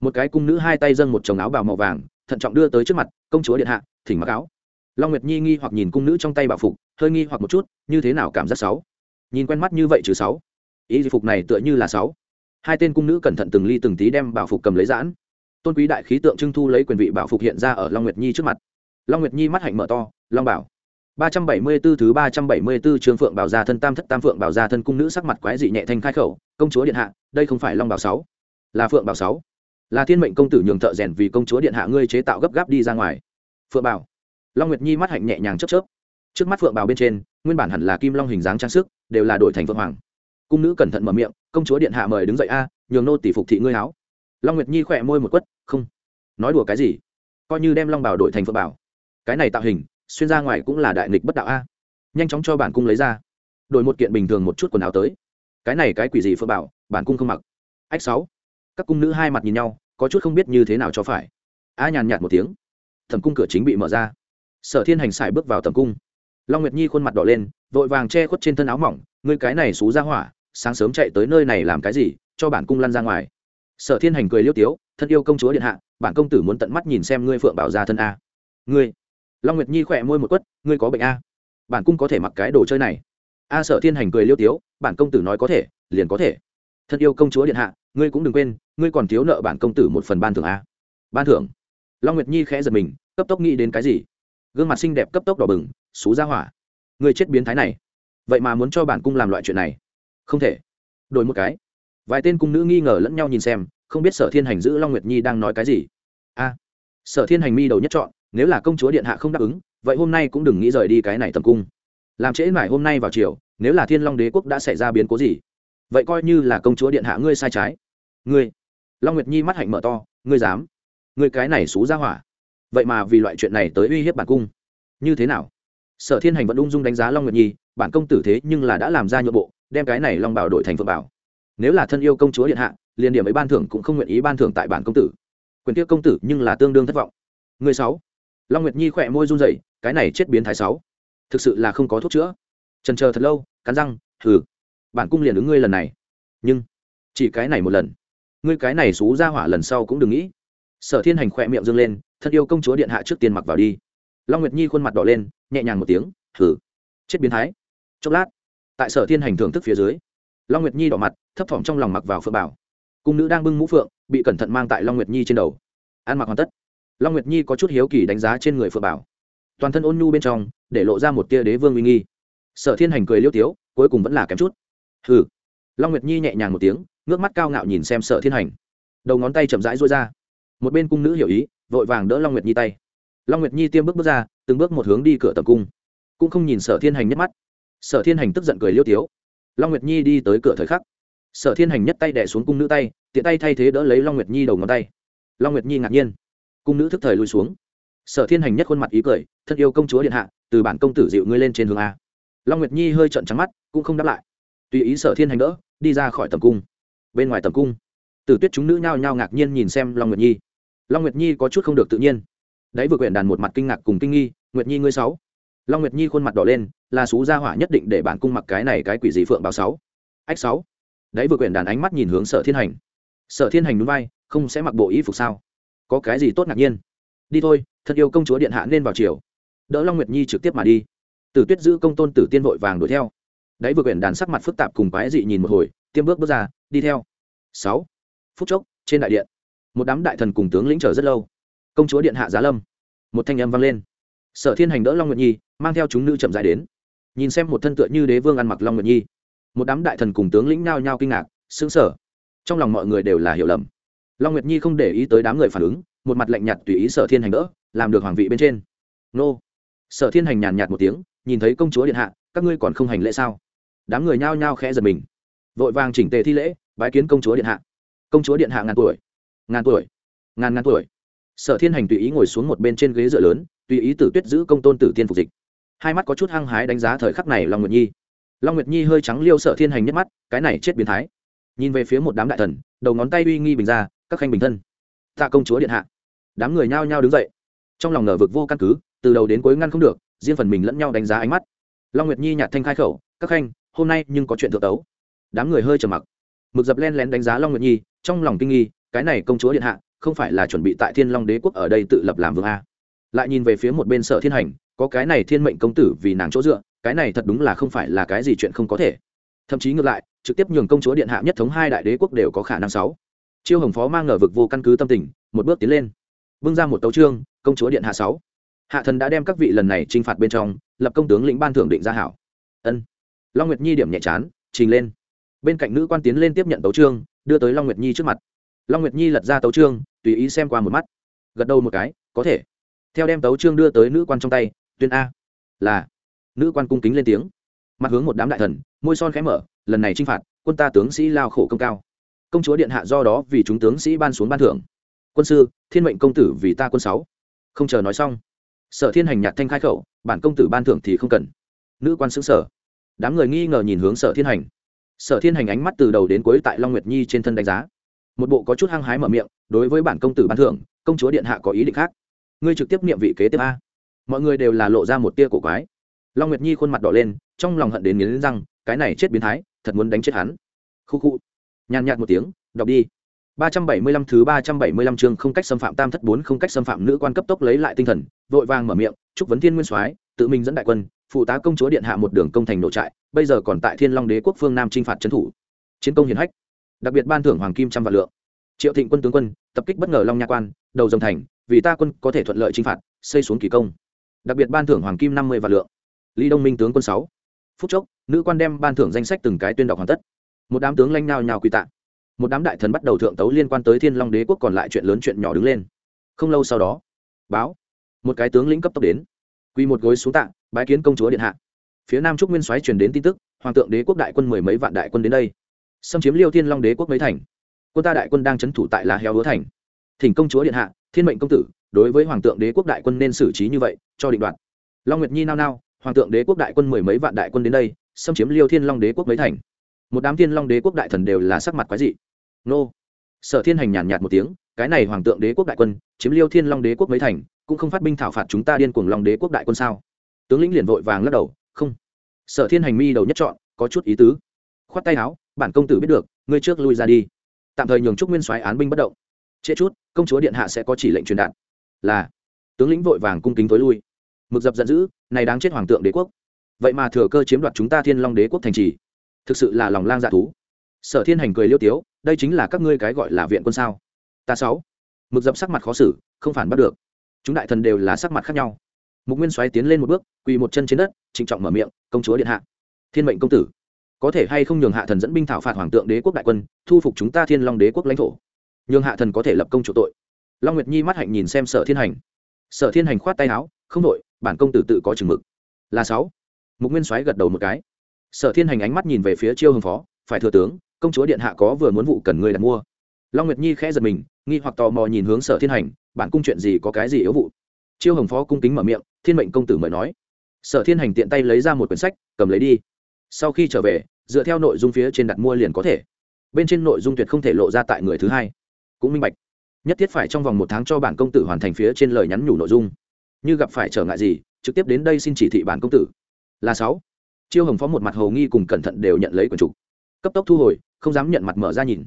Một cái cung nữ hai tay dâng một chồng áo bào màu vàng, thận trọng đưa tới trước mặt, công chúa điện hạ, thỉnh mặc áo. Long nguyệt nhi nghi hoặc nhìn cung nữ trong tay bảo phục, hơi nghi hoặc một chút, như thế nào cảm giác sáu? Nhìn quen mắt như vậy trừ sáu. Ý phục này tựa như là sáu. Hai tên cung nữ cẩn thận từng ly từng tí đem bảo phục cầm lấy giãn. Tôn quý đại khí tượng trưng thu lấy quyền vị bảo phục hiện ra ở long nguyệt nhi trước mặt. Long nguyệt nhi mắt hạnh mở to, long bảo ba trăm bảy mươi 374 thứ ba trăm bảy mươi 374 trường phượng bảo gia thân tam thất tam phượng bảo gia thân cung nữ sắc mặt quái dị nhẹ thanh khai khẩu, công chúa điện hạ, đây không phải long bảo sáu, là phượng bảo sáu, là thiên mệnh công tử nhường thợ rèn vì công chúa điện hạ ngươi chế tạo gấp gáp đi ra ngoài. Phượng bảo, long nguyệt nhi mắt hạnh nhẹ nhàng chớp chớp. Trước mắt phượng bảo bên trên, nguyên bản hẳn là kim long hình dáng trang sức, đều là đổi thành phượng hoàng. Cung nữ cẩn thận mở miệng, công chúa điện hạ mời đứng dậy a, nhường nô tỷ phục thị ngươi áo. long nguyệt nhi khẽ môi một quất, không, nói đùa cái gì? Coi như đem long bảo đổi thành phượng bảo. Cái này tạo hình xuyên ra ngoài cũng là đại nghịch bất đạo a. Nhanh chóng cho bản cung lấy ra. Đổi một kiện bình thường một chút quần áo tới. Cái này cái quỷ gì phượng bảo, bản cung không mặc. Ách sáu. Các cung nữ hai mặt nhìn nhau, có chút không biết như thế nào cho phải. A nhàn nhạt một tiếng. Thẩm cung cửa chính bị mở ra. Sở thiên hành xài bước vào thẩm cung. Long nguyệt nhi khuôn mặt đỏ lên, vội vàng che khuất trên thân áo mỏng. Ngươi cái này xú ra hỏa, sáng sớm chạy tới nơi này làm cái gì, cho bản cung lăn ra ngoài. Sở thiên hành cười liêu tiếu, thân yêu công chúa điện hạ, bản công tử muốn tận mắt nhìn xem ngươi phượng bảo ra thân a. Ngươi long nguyệt nhi khỏe môi một quất, ngươi có bệnh a? Bản cung có thể mặc cái đồ chơi này. A sở thiên hành cười liêu tiếu, bản công tử nói có thể, liền có thể. Thân yêu công chúa điện hạ, ngươi cũng đừng quên, ngươi còn thiếu nợ bản công tử một phần ban thưởng a. Ban thưởng? Long nguyệt nhi khẽ giật mình, cấp tốc nghĩ đến cái gì? Gương mặt xinh đẹp cấp tốc đỏ bừng, xú ra hỏa người chết biến thái này. Vậy mà muốn cho bản cung làm loại chuyện này. Không thể. Đổi một cái. Vài tên cung nữ nghi ngờ lẫn nhau nhìn xem, không biết sở thiên hành giữ long nguyệt nhi đang nói cái gì. A. Sở thiên hành mi đầu nhất chọn nếu là công chúa điện hạ không đáp ứng, vậy hôm nay cũng đừng nghĩ rời đi cái này tầm cung. Làm trễ mải hôm nay vào chiều, nếu là thiên long đế quốc đã xảy ra biến cố gì, vậy coi như là công chúa điện hạ ngươi sai trái. Ngươi, long nguyệt nhi mắt hạnh mở to, ngươi dám, ngươi cái này xú ra hỏa. Vậy mà vì loại chuyện này tới uy hiếp bản cung. Như thế nào? Sở thiên hành vẫn ung dung đánh giá long nguyệt nhi, bản công tử thế nhưng là đã làm ra nhượng bộ, đem cái này long bảo đổi thành phượng bảo. Nếu là thân yêu công chúa điện hạ, liền điểm ấy ban thưởng cũng không nguyện ý ban thưởng tại bản công tử. Quyền tiếc công tử nhưng là tương đương thất vọng. Người sáu long nguyệt nhi khỏe môi run rẩy, cái này chết biến thái sáu. Thực sự là không có thuốc chữa. Trần chờ thật lâu, cắn răng, hừ. Bản cung liền ứng ngươi lần này. Nhưng, chỉ cái này một lần. Ngươi cái này xú ra hỏa lần sau cũng đừng nghĩ. Sở thiên hành khỏe miệng dâng lên, thân yêu công chúa điện hạ trước tiên mặc vào đi. Long nguyệt nhi khuôn mặt đỏ lên, nhẹ nhàng một tiếng thử chết biến thái. Chốc lát, tại sở thiên hành thưởng thức phía dưới, long nguyệt nhi đỏ mặt, thấp thỏm trong lòng mặc vào phượng bảo. Cung nữ đang bưng mũ phượng, bị cẩn thận mang tại long nguyệt nhi trên đầu. Ăn mặc hoàn tất long nguyệt nhi có chút hiếu kỳ đánh giá trên người phượng bảo. Toàn thân ôn nhu bên trong, để lộ ra một tia đế vương uy nghi. Sở thiên hành cười liêu tiếu, cuối cùng vẫn là kém chút. Hừ. Long nguyệt nhi nhẹ nhàng một tiếng, ngước mắt cao ngạo nhìn xem sở thiên hành. Đầu ngón tay chậm rãi rối ra. Một bên cung nữ hiểu ý, vội vàng đỡ long nguyệt nhi tay. Long nguyệt nhi tiêm bước bước ra, từng bước một hướng đi cửa tập cung. Cũng không nhìn sở thiên hành nhất mắt. Sở thiên hành tức giận cười liêu tiếu. Long nguyệt nhi đi tới cửa thời khắc. Sở thiên hành nhất tay đẻ xuống cung nữ tay, tiện tay thay thế đỡ lấy long nguyệt nhi đầu ngón tay. Long nguyệt nhi ngạc nhiên cung nữ thức thời lùi xuống. Sở thiên hành nhất khuôn mặt ý cười, thân yêu công chúa điện hạ, từ bản công tử dịu ngươi lên trên hướng a. Long nguyệt nhi hơi trận trắng mắt, cũng không đáp lại. Tùy ý sở thiên hành đỡ, đi ra khỏi tầm cung. Bên ngoài tầm cung, tử tuyết chúng nữ nhao nhao ngạc nhiên nhìn xem long nguyệt nhi. Long nguyệt nhi có chút không được tự nhiên. Đấy vừa quyển đàn một mặt kinh ngạc cùng kinh nghi, nguyệt nhi ngươi sáu. Long nguyệt nhi khuôn mặt đỏ lên, là xú gia hỏa nhất định để bản cung mặc cái này cái quỷ gì phượng báo sáu. Ách sáu. Đấy vừa quyển đàn ánh mắt nhìn hướng sở thiên hành. Sở thiên hành núi vai, không sẽ mặc bộ y phục sao? Có cái gì tốt ngạc nhiên? Đi thôi, thật yêu công chúa điện hạ nên vào chiều đỡ long nguyệt nhi trực tiếp mà đi. Tử tuyết giữ công tôn tử tiên vội vàng đuổi theo. Đáy vừa quyển đàn sắc mặt phức tạp cùng quái dị nhìn một hồi, tiêm bước bước ra, đi theo. Sáu. Phút chốc, trên đại điện, một đám đại thần cùng tướng lĩnh chờ rất lâu. Công chúa điện hạ giá lâm. Một thanh âm vang lên. Sở thiên hành đỡ long nguyệt nhi, mang theo chúng nữ chậm dài đến. Nhìn xem một thân tựa như đế vương ăn mặc long nguyệt nhi. Một đám đại thần cùng tướng lĩnh nhao nhao kinh ngạc xứng sở trong lòng mọi người đều là hiểu lầm long nguyệt nhi không để ý tới đám người phản ứng, một mặt lạnh nhạt tùy ý sở thiên hành đỡ, làm được hoàng vị bên trên. Nô. Sở thiên hành nhàn nhạt một tiếng, nhìn thấy công chúa điện hạ, các ngươi còn không hành lễ sao? Đám người nhao nhao khẽ giật mình. Vội vàng chỉnh tề thi lễ, bái kiến công chúa điện hạ. Công chúa điện hạ ngàn tuổi. Ngàn tuổi. Ngàn ngàn tuổi. Sở thiên hành tùy ý ngồi xuống một bên trên ghế dựa lớn, tùy ý tử tuyết giữ công tôn tử tiên phục dịch. Hai mắt có chút hăng hái đánh giá thời khắc này long nguyệt nhi. Long nguyệt nhi hơi trắng liêu sở thiên hành nhất mắt, cái này chết biến thái. Nhìn về phía một đám đại thần, đầu ngón tay uy nghi bình ra các khanh bình thân. Tạ công chúa điện hạ. Đám người nhao nhao đứng dậy. Trong lòng nở vực vô căn cứ, từ đầu đến cuối ngăn không được, riêng phần mình lẫn nhau đánh giá ánh mắt. Long nguyệt nhi nhạt thanh khai khẩu, các khanh, hôm nay nhưng có chuyện thượng tấu. Đám người hơi trầm mặc. Mực dập len lén đánh giá long nguyệt nhi, trong lòng kinh nghi, cái này công chúa điện hạ, không phải là chuẩn bị tại thiên long đế quốc ở đây tự lập làm vương a? Lại nhìn về phía một bên sở thiên hành, có cái này thiên mệnh công tử vì nàng chỗ dựa, cái này thật đúng là không phải là cái gì chuyện không có thể. Thậm chí ngược lại, trực tiếp nhường công chúa điện hạ nhất thống hai đại đế quốc đều có khả năng sáu chiêu hồng phó mang ngờ vực vô căn cứ tâm tình, một bước tiến lên. Vâng ra một tấu trương, công chúa điện hạ sáu. Hạ thần đã đem các vị lần này t r i n h phạt bên trong, lập công tướng lĩnh ban thưởng định gia hảo. Ân. Long nguyệt nhi điểm nhẹ chán, trình lên. Bên cạnh nữ quan tiến lên tiếp nhận tấu trương, đưa tới long nguyệt nhi trước mặt. Long nguyệt nhi lật ra tấu trương, tùy ý xem qua một mắt. Gật đầu một cái, có thể. Theo đem tấu trương đưa tới nữ quan trong tay, tuyên a. Là. Nữ quan cung kính lên tiếng. Mặt hướng một đám đại thần, môi son khẽ mở, lần này t r i n h phạt, quân ta tướng sĩ lao khổ công cao công chúa điện hạ do đó vì chúng tướng sĩ ban xuống ban thưởng. Quân sư, thiên mệnh công tử vì ta quân sáu. Không chờ nói xong, sở thiên hành nhạt thanh khai khẩu, bản công tử ban thưởng thì không cần. Nữ quan xứng sở. Đám người nghi ngờ nhìn hướng sở thiên hành. Sở thiên hành ánh mắt từ đầu đến cuối tại long nguyệt nhi trên thân đánh giá. Một bộ có chút hăng hái mở miệng, đối với bản công tử ban thưởng, công chúa điện hạ có ý định khác. Ngươi trực tiếp niệm vị kế tiếp a. Mọi người đều là lộ ra một tia cổ quái. Long nguyệt nhi khuôn mặt đỏ lên, trong lòng hận đến nghiến răng, cái này chết biến thái, thật muốn đánh chết hắn. Khu khu nhàn nhạt một tiếng đọc đi 375 thứ 375 chương không cách xâm phạm tam thất bốn không cách xâm phạm nữ quan cấp tốc lấy lại tinh thần, vội vàng mở miệng, chúc vấn thiên nguyên soái, tự mình dẫn đại quân, phụ tá công chúa điện hạ một đường công thành nổ trại, bây giờ còn tại Thiên Long Đế quốc phương Nam chinh phạt trấn thủ. Chiến công hiển hách, đặc biệt ban thưởng hoàng kim trăm vạn lượng. Triệu Thịnh quân tướng quân, tập kích bất ngờ Long Nha quan, đầu dòng thành, vì ta quân có thể thuận lợi chinh phạt, xây xuống kỳ công. Đặc biệt ban thưởng hoàng kim 50 vạn lượng. Lý Đông Minh tướng quân 6. Phút chốc, nữ quan đem ban thưởng danh sách từng cái tuyên đọc hoàn tất. Một đám tướng lãnh nhao nhao quy tạ. Một đám đại thần bắt đầu thượng tấu liên quan tới thiên long đế quốc còn lại chuyện lớn chuyện nhỏ đứng lên. Không lâu sau đó, báo, một cái tướng lĩnh cấp tốc đến. Quy một gối xuống tạ, bái kiến công chúa điện hạ. Phía nam trúc nguyên soái truyền đến tin tức, hoàng tượng đế quốc đại quân mười mấy vạn đại quân đến đây. Xâm chiếm liêu thiên long đế quốc mấy thành. Quân ta đại quân đang trấn thủ tại lá heo hứa thành. Thỉnh công chúa điện hạ, thiên mệnh công tử, đối với hoàng tượng đế quốc đại quân nên xử trí như vậy, cho định đoạt. Long nguyệt nhi nao nao, hoàng tượng đế quốc đại quân mười mấy vạn đại quân đến đây, xâm chiếm liêu thiên long đế quốc mấy thành một đám thiên long đế quốc đại thần đều là sắc mặt quái dị. Nô. Sở thiên hành nhàn nhạt một tiếng, cái này hoàng tượng đế quốc đại quân, chiếm liêu thiên long đế quốc mấy thành, cũng không phát binh thảo phạt chúng ta điên cuồng long đế quốc đại quân sao? Tướng lĩnh liền vội vàng lắc đầu, không. Sở thiên hành mi đầu nhất chọn có chút ý tứ. Khoát tay áo, bản công tử biết được, ngươi trước lui ra đi. Tạm thời nhường trúc nguyên soái án binh bất động. Trễ chút, công chúa điện hạ sẽ có chỉ lệnh truyền đạt. Là. Tướng lĩnh vội vàng cung kính tối lui. Mực dập giận dữ, này đáng chết hoàng tượng đế quốc. Vậy mà thừa cơ chiếm đoạt chúng ta thiên long đế quốc thành trì thực sự là lòng lang dạ thú. Sở thiên hành cười liêu tiếu, đây chính là các ngươi cái gọi là viện quân sao? Ta sáu. Mực dập sắc mặt khó xử, không phản bắt được. Chúng đại thần đều là sắc mặt khác nhau. Mục nguyên xoáy tiến lên một bước, quỳ một chân trên đất, trịnh trọng mở miệng, công chúa điện hạ, thiên mệnh công tử, có thể hay không nhường hạ thần dẫn binh thảo phạt hoàng tượng đế quốc đại quân, thu phục chúng ta thiên long đế quốc lãnh thổ? Nhường hạ thần có thể lập công chủ tội. Long nguyệt nhi mắt hạnh nhìn xem sở thiên hành. Sở thiên hành khoát tay áo, không đội bản công tử tự có chừng mực. Là sáu. Mục nguyên soái gật đầu một cái sở thiên hành ánh mắt nhìn về phía chiêu hồng phó, phải thừa tướng, công chúa điện hạ có vừa muốn vụ cần người đặt mua. Long nguyệt nhi khẽ giật mình, nghi hoặc tò mò nhìn hướng sở thiên hành, bản cung chuyện gì có cái gì yếu vụ? Chiêu hồng phó cung kính mở miệng, thiên mệnh công tử mời nói. Sở thiên hành tiện tay lấy ra một quyển sách, cầm lấy đi. Sau khi trở về, dựa theo nội dung phía trên đặt mua liền có thể. Bên trên nội dung tuyệt không thể lộ ra tại người thứ hai. Cũng minh bạch. Nhất thiết phải trong vòng một tháng cho bản công tử hoàn thành phía trên lời nhắn nhủ nội dung. Như gặp phải trở ngại gì, trực tiếp đến đây xin chỉ thị bản công tử. Là sáu chiêu hồng phó một mặt hầu nghi cùng cẩn thận đều nhận lấy quần trục. Cấp tốc thu hồi, không dám nhận mặt mở ra nhìn.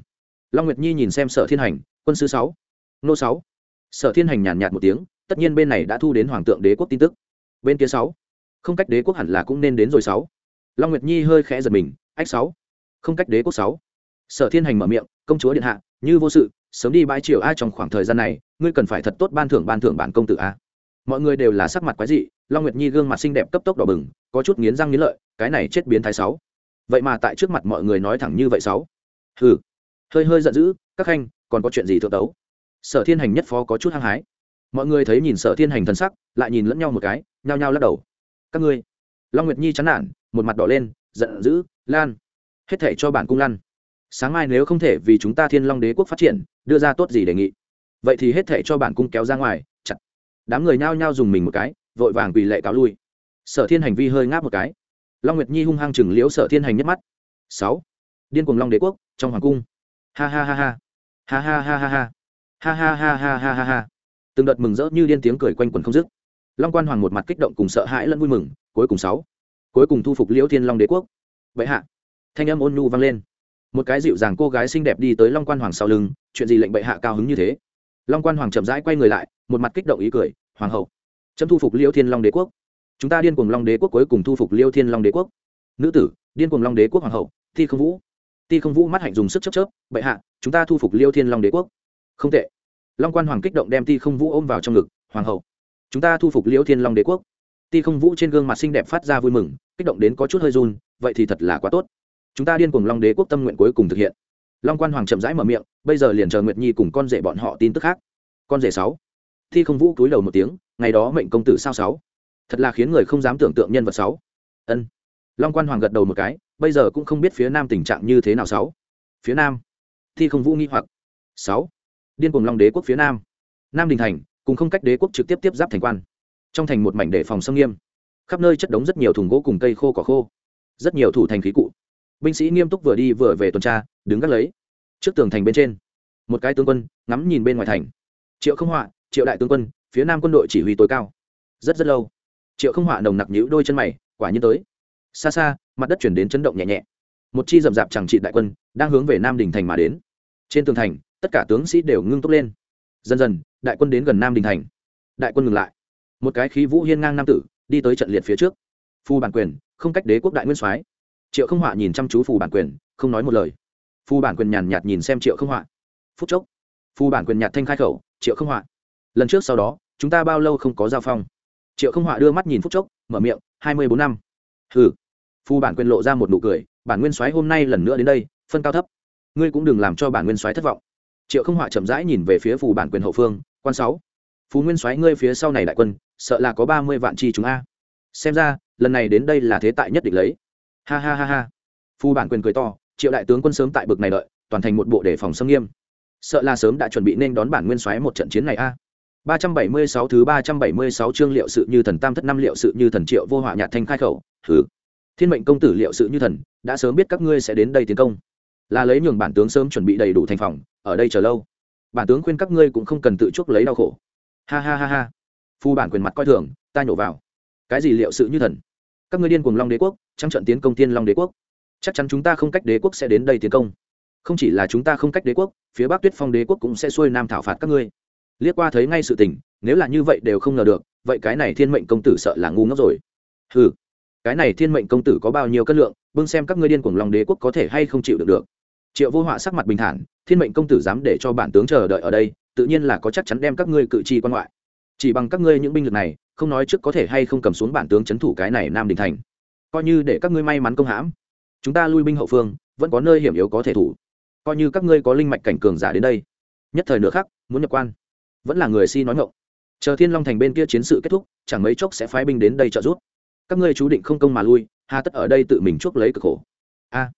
Long nguyệt nhi nhìn xem sở thiên hành, quân sư sáu, nô sáu. Sở thiên hành nhàn nhạt một tiếng, tất nhiên bên này đã thu đến hoàng tượng đế quốc tin tức. Bên kia sáu, không cách đế quốc hẳn là cũng nên đến rồi sáu. Long nguyệt nhi hơi khẽ giật mình, ách sáu, không cách đế quốc sáu. Sở thiên hành mở miệng, công chúa điện hạ, như vô sự, sớm đi bãi triều a trong khoảng thời gian này, ngươi cần phải thật tốt ban thưởng ban thưởng bản công tử a. Mọi người đều là sắc mặt quái dị long nguyệt nhi gương mặt xinh đẹp cấp tốc đỏ bừng, có chút nghiến răng nghiến lợi, cái này chết biến thái sáu. Vậy mà tại trước mặt mọi người nói thẳng như vậy sáu. Hừ. Hơi hơi giận dữ, các khanh, còn có chuyện gì thượng đấu? Sở thiên hành nhất phó có chút hăng hái. Mọi người thấy nhìn sở thiên hành thần sắc, lại nhìn lẫn nhau một cái, nhao nhao lắc đầu. Các ngươi. Long nguyệt nhi chán nản, một mặt đỏ lên, giận dữ, lan, hết thể cho bản cung lăn. Sáng mai nếu không thể vì chúng ta thiên long đế quốc phát triển, đưa ra tốt gì đề nghị? Vậy thì hết thể cho bản cung kéo ra ngoài, chặt. Đám người nhao nhao dùng mình một cái vội vàng quỳ lệ cáo lui. Sở thiên hành vi hơi ngáp một cái. Long nguyệt nhi hung hăng chừng liễu sở thiên hành nhất mắt. Sáu. Điên cuồng long đế quốc, trong hoàng cung. Ha ha ha ha. Ha ha ha ha ha. Ha ha ha ha ha ha ha. Từng đợt mừng rỡ như điên tiếng cười quanh quần không dứt. Long quan hoàng một mặt kích động cùng sợ hãi lẫn vui mừng, cuối cùng sáu. Cuối cùng thu phục liễu thiên long đế quốc. Vậy hạ, thanh âm ôn nhu vang lên. Một cái dịu dàng cô gái xinh đẹp đi tới long quan hoàng sau lưng, chuyện gì lệnh bệ hạ cao hứng như thế? Long quan hoàng chậm rãi quay người lại, một mặt kích động ý cười, hoàng hậu chấm thu phục liêu thiên long đế quốc chúng ta điên cùng long đế quốc cuối cùng thu phục liêu thiên long đế quốc nữ tử điên cùng long đế quốc hoàng hậu thi không vũ ti không vũ mắt hạnh dùng sức chấp chớp bệ hạ chúng ta thu phục liêu thiên long đế quốc không tệ long quan hoàng kích động đem ti không vũ ôm vào trong ngực hoàng hậu chúng ta thu phục liêu thiên long đế quốc ti không vũ trên gương mặt xinh đẹp phát ra vui mừng kích động đến có chút hơi run vậy thì thật là quá tốt chúng ta điên cùng long đế quốc tâm nguyện cuối cùng thực hiện long quan hoàng chậm rãi mở miệng bây giờ liền chờ nguyệt nhi cùng con rể bọn họ tin tức khác con rể sáu thi không vũ cúi đầu một tiếng ngày đó mệnh công tử sao sáu? Thật là khiến người không dám tưởng tượng nhân vật sáu. Ân. Long quan hoàng gật đầu một cái, bây giờ cũng không biết phía nam tình trạng như thế nào sáu. Phía nam. Thi không vũ nghi hoặc. Sáu. Điên cùng long đế quốc phía nam. Nam đình thành, cùng không cách đế quốc trực tiếp tiếp giáp thành quan. Trong thành một mảnh đề phòng xâm nghiêm. Khắp nơi chất đống rất nhiều thùng gỗ cùng cây khô cỏ khô. Rất nhiều thủ thành khí cụ. Binh sĩ nghiêm túc vừa đi vừa về tuần tra, đứng gác lấy. Trước tường thành bên trên, một cái tướng quân, ngắm nhìn bên ngoài thành. Triệu không họa, triệu đại tướng quân phía nam quân đội chỉ huy tối cao. Rất rất lâu. Triệu không họa nồng nặc nhữ đôi chân mày, quả nhiên tới. Xa xa, mặt đất chuyển đến chấn động nhẹ nhẹ. Một chi rậm rạp chẳng trị đại quân đang hướng về nam đình thành mà đến. Trên tường thành, tất cả tướng sĩ đều ngưng tốc lên. Dần dần, đại quân đến gần nam đình thành. Đại quân ngừng lại. Một cái khí vũ hiên ngang nam tử đi tới trận liệt phía trước. Phù bản quyền, không cách đế quốc đại nguyên soái. Triệu không họa nhìn chăm chú phù bản quyền, không nói một lời. Phù bản quyền nhàn nhạt nhìn xem triệu không họa. Phút chốc, phù bản quyền nhạt thanh khai khẩu, triệu không họa lần trước sau đó, chúng ta bao lâu không có giao phong? Triệu không họa đưa mắt nhìn phúc chốc, mở miệng, hai mươi bốn năm. Hừ. Phu bản quyền lộ ra một nụ cười, bản nguyên soái hôm nay lần nữa đến đây, phân cao thấp. Ngươi cũng đừng làm cho bản nguyên soái thất vọng. Triệu không họa chậm rãi nhìn về phía phù bản quyền hậu phương, quan sáu. Phú nguyên soái ngươi phía sau này đại quân, sợ là có ba mươi vạn chi chúng a. Xem ra, lần này đến đây là thế tại nhất định lấy. Ha ha ha ha. Phu bản quyền cười to, triệu đại tướng quân sớm tại bực này đợi, toàn thành một bộ đề phòng xâm nghiêm. Sợ là sớm đã chuẩn bị nên đón bản nguyên soái một trận chiến này a. 376 thứ 376 chương liệu sự như thần tam thất năm liệu sự như thần triệu vô họa nhạt thanh khai khẩu, "Hử? Thiên mệnh công tử liệu sự như thần, đã sớm biết các ngươi sẽ đến đây tiến công, là lấy nhường bản tướng sớm chuẩn bị đầy đủ thành phòng, ở đây chờ lâu. Bản tướng khuyên các ngươi cũng không cần tự chuốc lấy đau khổ." Ha ha ha ha. Phu bản quyền mặt coi thường, ta nhổ vào. "Cái gì liệu sự như thần? Các ngươi điên cuồng Long Đế quốc, trong trận tiến công Thiên Long Đế quốc. Chắc chắn chúng ta không cách Đế quốc sẽ đến đây tiến công. Không chỉ là chúng ta không cách Đế quốc, phía Bắc Tuyết Phong Đế quốc cũng sẽ xuôi nam thảo phạt các ngươi." Liếc qua thấy ngay sự tình, nếu là như vậy đều không ngờ được, vậy cái này thiên mệnh công tử sợ là ngu ngốc rồi. Ừ cái này thiên mệnh công tử có bao nhiêu cân lượng, bưng xem các ngươi điên cuồng lòng đế quốc có thể hay không chịu được được. Triệu vô họa sắc mặt bình thản, thiên mệnh công tử dám để cho bản tướng chờ đợi ở đây, tự nhiên là có chắc chắn đem các ngươi cự chi quan ngoại. Chỉ bằng các ngươi những binh lực này, không nói trước có thể hay không cầm xuống bản tướng c h ấ n thủ cái này nam đình thành. Coi như để các ngươi may mắn công hãm. Chúng ta lui binh hậu phương, vẫn có nơi hiểm yếu có thể thủ. Coi như các ngươi có linh mạch cảnh cường giả đến đây. Nhất thời nữa khác muốn nhập quan vẫn là người si nói ngộng. Chờ thiên long thành bên kia chiến sự kết thúc, chẳng mấy chốc sẽ phái binh đến đây trợ giúp. Các ngươi chú định không công mà lui, hà tất ở đây tự mình chuốc lấy cực khổ. A.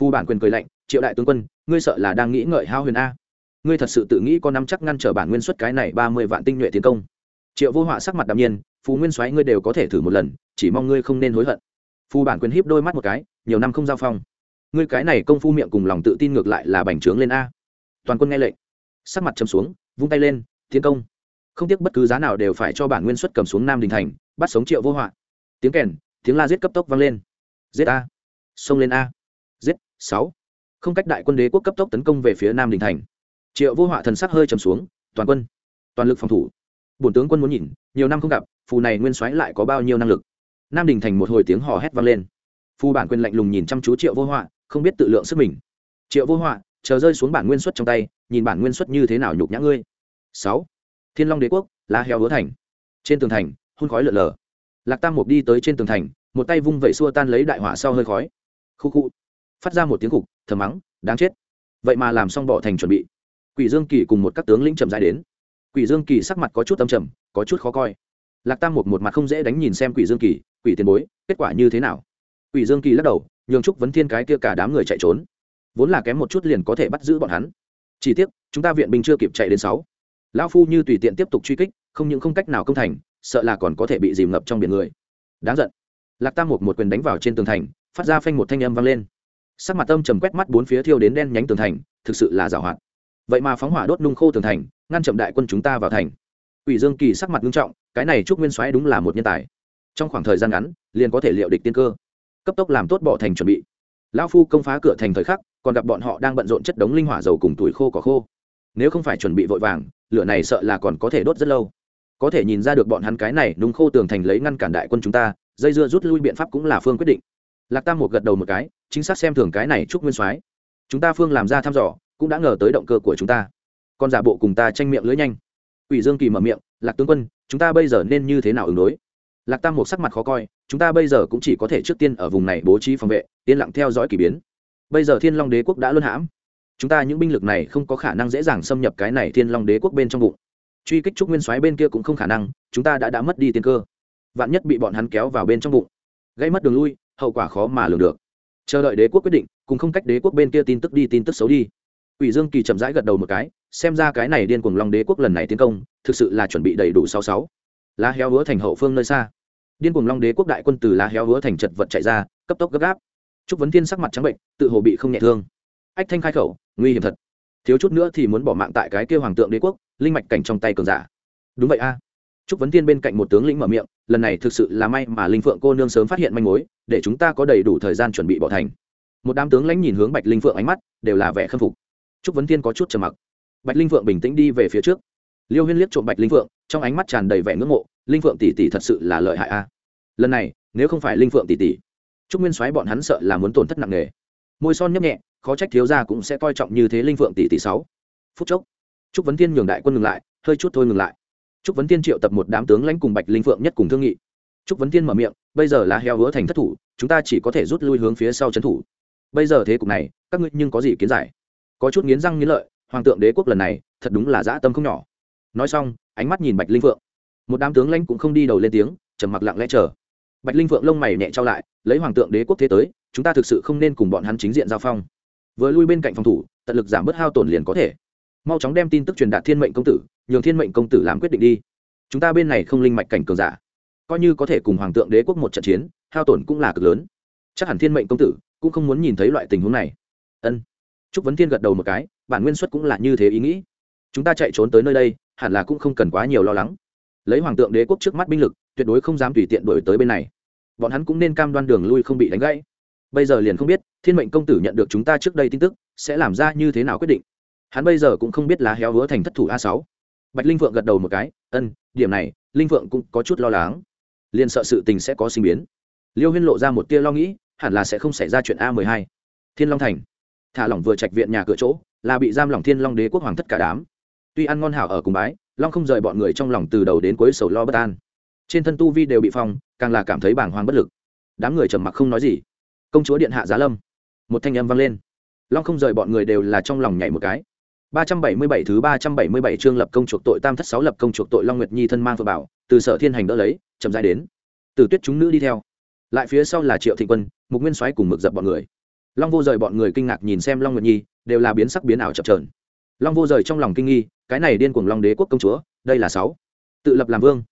Phu bản quyền cười lạnh, triệu đại tướng quân, ngươi sợ là đang nghĩ ngợi hao huyền a. Ngươi thật sự tự nghĩ có nắm chắc ngăn trở bản nguyên xuất cái này ba mươi vạn tinh nhuệ tiến công. Triệu vô họa sắc mặt đạm nhiên phú nguyên soái ngươi đều có thể thử một lần, chỉ mong ngươi không nên hối hận. Phu bản quyền híp đôi mắt một cái, nhiều năm không giao phong. Ngươi cái này công phu miệng cùng lòng tự tin ngược lại là bành trướng lên a. Toàn quân nghe lệnh. Sắc mặt châm xuống, vung tay lên tiến công. Không tiếc bất cứ giá nào đều phải cho bản nguyên xuất cầm xuống nam đình thành, bắt sống triệu vô họa. Tiếng kèn, tiếng la giết cấp tốc vang lên. Giết a. Xông lên a. Giết. Sáu. Không cách đại quân đế quốc cấp tốc tấn công về phía nam đình thành. Triệu vô họa thần sắc hơi trầm xuống, toàn quân, toàn lực phòng thủ. Bổn tướng quân muốn nhìn, nhiều năm không gặp, phù này nguyên soái lại có bao nhiêu năng lực. Nam đình thành một hồi tiếng hò hét vang lên. Phù bản quyền lạnh lùng nhìn chăm chú triệu vô họa, không biết tự lượng sức mình. Triệu vô họa, chờ rơi xuống bản nguyên xuất trong tay, nhìn bản nguyên xuất như thế nào nhục nhã ngươi sáu. Thiên long đế quốc, la heo hứa thành. Trên tường thành hôn khói lợn lờ lạc tam mục đi tới trên tường thành, một tay vung vẩy xua tan lấy đại hỏa sau hơi khói. Khu khu. Phát ra một tiếng cục thầm mắng, đáng chết. Vậy mà làm xong bỏ thành chuẩn bị. Quỷ dương kỳ cùng một các tướng lĩnh chậm dài đến. Quỷ dương kỳ sắc mặt có chút âm trầm, có chút khó coi. Lạc tam một một mặt không dễ đánh nhìn xem quỷ dương kỳ, quỷ tiền bối, kết quả như thế nào? Quỷ dương kỳ lắc đầu, nhường trúc vấn thiên cái kia cả đám người chạy trốn. Vốn là kém một chút liền có thể bắt giữ bọn hắn. Chỉ tiếc, chúng ta viện binh chưa kịp chạy đến sáu lão phu như tùy tiện tiếp tục truy kích, không những không cách nào công thành, sợ là còn có thể bị dìm ngập trong biển người. Đáng giận. Lạc tam một một quyền đánh vào trên tường thành, phát ra phanh một thanh âm vang lên. Sắc mặt tâm trầm quét mắt bốn phía thiêu đến đen nhánh tường thành, thực sự là giảo hoạt. Vậy mà phóng hỏa đốt nung khô tường thành, ngăn chậm đại quân chúng ta vào thành. Ủy dương kỳ sắc mặt nghiêm trọng, cái này trúc nguyên soái đúng là một nhân tài. Trong khoảng thời gian ngắn, liền có thể liệu địch tiên cơ. Cấp tốc làm tốt bỏ thành chuẩn bị. Lão phu công phá cửa thành thời khắc, còn gặp bọn họ đang bận rộn chất đống linh hỏa dầu cùng tuổi khô cỏ khô nếu không phải chuẩn bị vội vàng, lửa này sợ là còn có thể đốt rất lâu. Có thể nhìn ra được bọn hắn cái này đúng khô tường thành lấy ngăn cản đại quân chúng ta, dây dưa rút lui biện pháp cũng là phương quyết định. Lạc tam một gật đầu một cái, chính xác xem thường cái này chúc nguyên soái. Chúng ta phương làm ra thăm dò, cũng đã ngờ tới động cơ của chúng ta. Còn giả bộ cùng ta tranh miệng lưỡi nhanh. Ủy dương kỳ mở miệng, lạc tướng quân, chúng ta bây giờ nên như thế nào ứng đối? Lạc tam một sắc mặt khó coi, chúng ta bây giờ cũng chỉ có thể trước tiên ở vùng này bố trí phòng vệ, yên lặng theo dõi k ỳ biến. Bây giờ thiên long đế quốc đã luân hãm chúng ta những binh lực này không có khả năng dễ dàng xâm nhập cái này thiên long đế quốc bên trong bụng truy kích trúc nguyên soái bên kia cũng không khả năng chúng ta đã đã mất đi tiên cơ vạn nhất bị bọn hắn kéo vào bên trong bụng gây mất đường lui hậu quả khó mà lường được chờ đợi đế quốc quyết định cùng không cách đế quốc bên kia tin tức đi tin tức xấu đi ủy Dương Kỳ chậm rãi gật đầu một cái, xem ra cái này điên cuồng Long Đế quốc lần này tiến công, thực sự là chuẩn bị đầy đủ sáu sáu. Lá héo hứa thành hậu phương nơi xa. Điên cuồng Long Đế quốc đại quân từ lá héo hứa thành chật vật chạy ra, cấp tốc gấp gáp. Trúc Vấn Thiên sắc mặt trắng bệnh, tự hồ bị không nhẹ thương. Ách Thanh khai khẩu, nguy hiểm thật. Thiếu chút nữa thì muốn bỏ mạng tại cái kia hoàng tượng đế quốc, linh mạch cảnh trong tay cường giả. Đúng vậy a. Trúc Vấn Thiên bên cạnh một tướng lĩnh mở miệng, lần này thực sự là may mà Linh Phượng cô nương sớm phát hiện manh mối, để chúng ta có đầy đủ thời gian chuẩn bị bỏ thành. Một đám tướng lãnh nhìn hướng Bạch Linh Phượng ánh mắt, đều là vẻ khâm phục trúc vấn thiên có chút trầm mặc bạch linh phượng bình tĩnh đi về phía trước liêu huyên liếc trộm bạch linh phượng trong ánh mắt tràn đầy vẻ ngưỡng mộ linh phượng tỷ tỷ thật sự là lợi hại a lần này nếu không phải linh phượng tỷ tỷ trúc nguyên soái bọn hắn sợ là muốn tổn thất nặng nề môi son nhấp nhẹ khó trách thiếu gia cũng sẽ coi trọng như thế linh phượng tỷ tỷ sáu. Phút chốc, trúc vấn thiên nhường đại quân ngừng lại, hơi chút thôi ngừng lại. Trúc vấn thiên triệu tập một đám tướng lãnh cùng bạch linh phượng nhất cùng thương nghị. Trúc vấn thiên mở miệng, bây giờ là heo hứa thành thất thủ, chúng ta chỉ có thể rút lui hướng phía sau trấn thủ. Bây giờ thế cục này, các ngươi nhưng có gì kiến giải? Có chút nghiến răng nghiến lợi, hoàng tượng đế quốc lần này, thật đúng là dã tâm không nhỏ. Nói xong, ánh mắt nhìn bạch linh phượng. Một đám tướng lãnh cũng không đi đầu lên tiếng, trầm mặc lặng lẽ chờ. Bạch linh phượng lông mày nhẹ trao lại, lấy hoàng tượng đế quốc thế tới, chúng ta thực sự không nên cùng bọn hắn chính diện giao phong vừa lui bên cạnh phòng thủ, tận lực giảm bớt hao tổn liền có thể. Mau chóng đem tin tức truyền đạt thiên mệnh công tử, nhường thiên mệnh công tử làm quyết định đi. Chúng ta bên này không linh mạch cảnh cường giả. Coi như có thể cùng hoàng tượng đế quốc một trận chiến, hao tổn cũng là cực lớn. Chắc hẳn thiên mệnh công tử cũng không muốn nhìn thấy loại tình huống này. Ân. Trúc vấn thiên gật đầu một cái, bản nguyên xuất cũng là như thế ý nghĩ. Chúng ta chạy trốn tới nơi đây, hẳn là cũng không cần quá nhiều lo lắng. Lấy hoàng tượng đế quốc trước mắt binh lực, tuyệt đối không dám tùy tiện đổi tới bên này. Bọn hắn cũng nên cam đoan đường lui không bị đánh gãy. Bây giờ liền không biết thiên mệnh công tử nhận được chúng ta trước đây tin tức, sẽ làm ra như thế nào quyết định? Hắn bây giờ cũng không biết lá héo hứa thành thất thủ a sáu. Bạch linh vượng gật đầu một cái, ân, điểm này, linh vượng cũng có chút lo lắng. Liền sợ sự tình sẽ có sinh biến. Liêu huyên lộ ra một tia lo nghĩ, hẳn là sẽ không xảy ra chuyện a mười hai. Thiên long thành. Thả lỏng vừa trạch viện nhà cửa chỗ, là bị giam lỏng thiên long đế quốc hoàng thất cả đám. Tuy ăn ngon hảo ở cùng bái, long không rời bọn người trong lòng từ đầu đến cuối sầu lo bất an. Trên thân tu vi đều bị phong, càng là cảm thấy bàng hoàng bất lực. Đám người trầm mặc không nói gì. Công chúa điện hạ giá lâm một thanh âm vang lên. Long không rời bọn người đều là trong lòng nhảy một cái. Ba trăm bảy mươi bảy thứ ba trăm bảy mươi bảy chương lập công chuộc tội tam thất sáu lập công chuộc tội long nguyệt nhi thân mang vừa bảo, từ sở thiên hành đỡ lấy, chậm rãi đến. Từ tuyết chúng nữ đi theo. Lại phía sau là triệu thịnh quân, mục nguyên soái cùng mực dập bọn người. Long vô rời bọn người kinh ngạc nhìn xem long nguyệt nhi, đều là biến sắc biến ảo chập trờn long vô rời trong lòng kinh nghi, cái này điên cuồng long đế quốc công chúa, đây là sáu. Tự lập làm vương.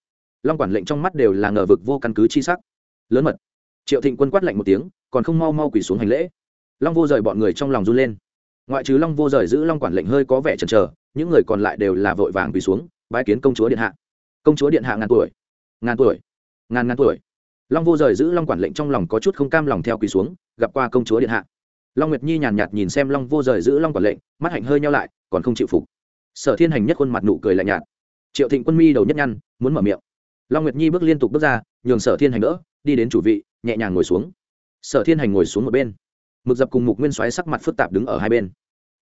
Long quản lệnh trong mắt đều là ngờ vực vô căn cứ chi sắc. Lớn mật. Triệu thịnh quân quát lạnh một tiếng, còn không mau mau quỳ xuống hành lễ long vô rời bọn người trong lòng run lên. Ngoại trừ long vô rời giữ long quản lệnh hơi có vẻ chần chờ, những người còn lại đều là vội vàng quỳ xuống, bái kiến công chúa điện hạ. Công chúa điện hạ ngàn tuổi ngàn tuổi, ngàn ngàn tuổi. Long vô rời giữ long quản lệnh trong lòng có chút không cam lòng theo quỳ xuống, gặp qua công chúa điện hạ. Long nguyệt nhi nhàn nhạt nhìn xem long vô rời giữ long quản lệnh, mắt hạnh hơi nhau lại, còn không chịu phục. Sở thiên hành nhất khuôn mặt nụ cười lạnh nhạt. Triệu thịnh quân mi đầu nhất nhăn, muốn mở miệng. Long nguyệt nhi bước liên tục bước ra, nhường sở thiên hành đỡ, đi đến chủ vị, nhẹ nhàng ngồi xuống. Sở thiên hành ngồi xuống một bên mực dập cùng mục nguyên xoáy sắc mặt phức tạp đứng ở hai bên.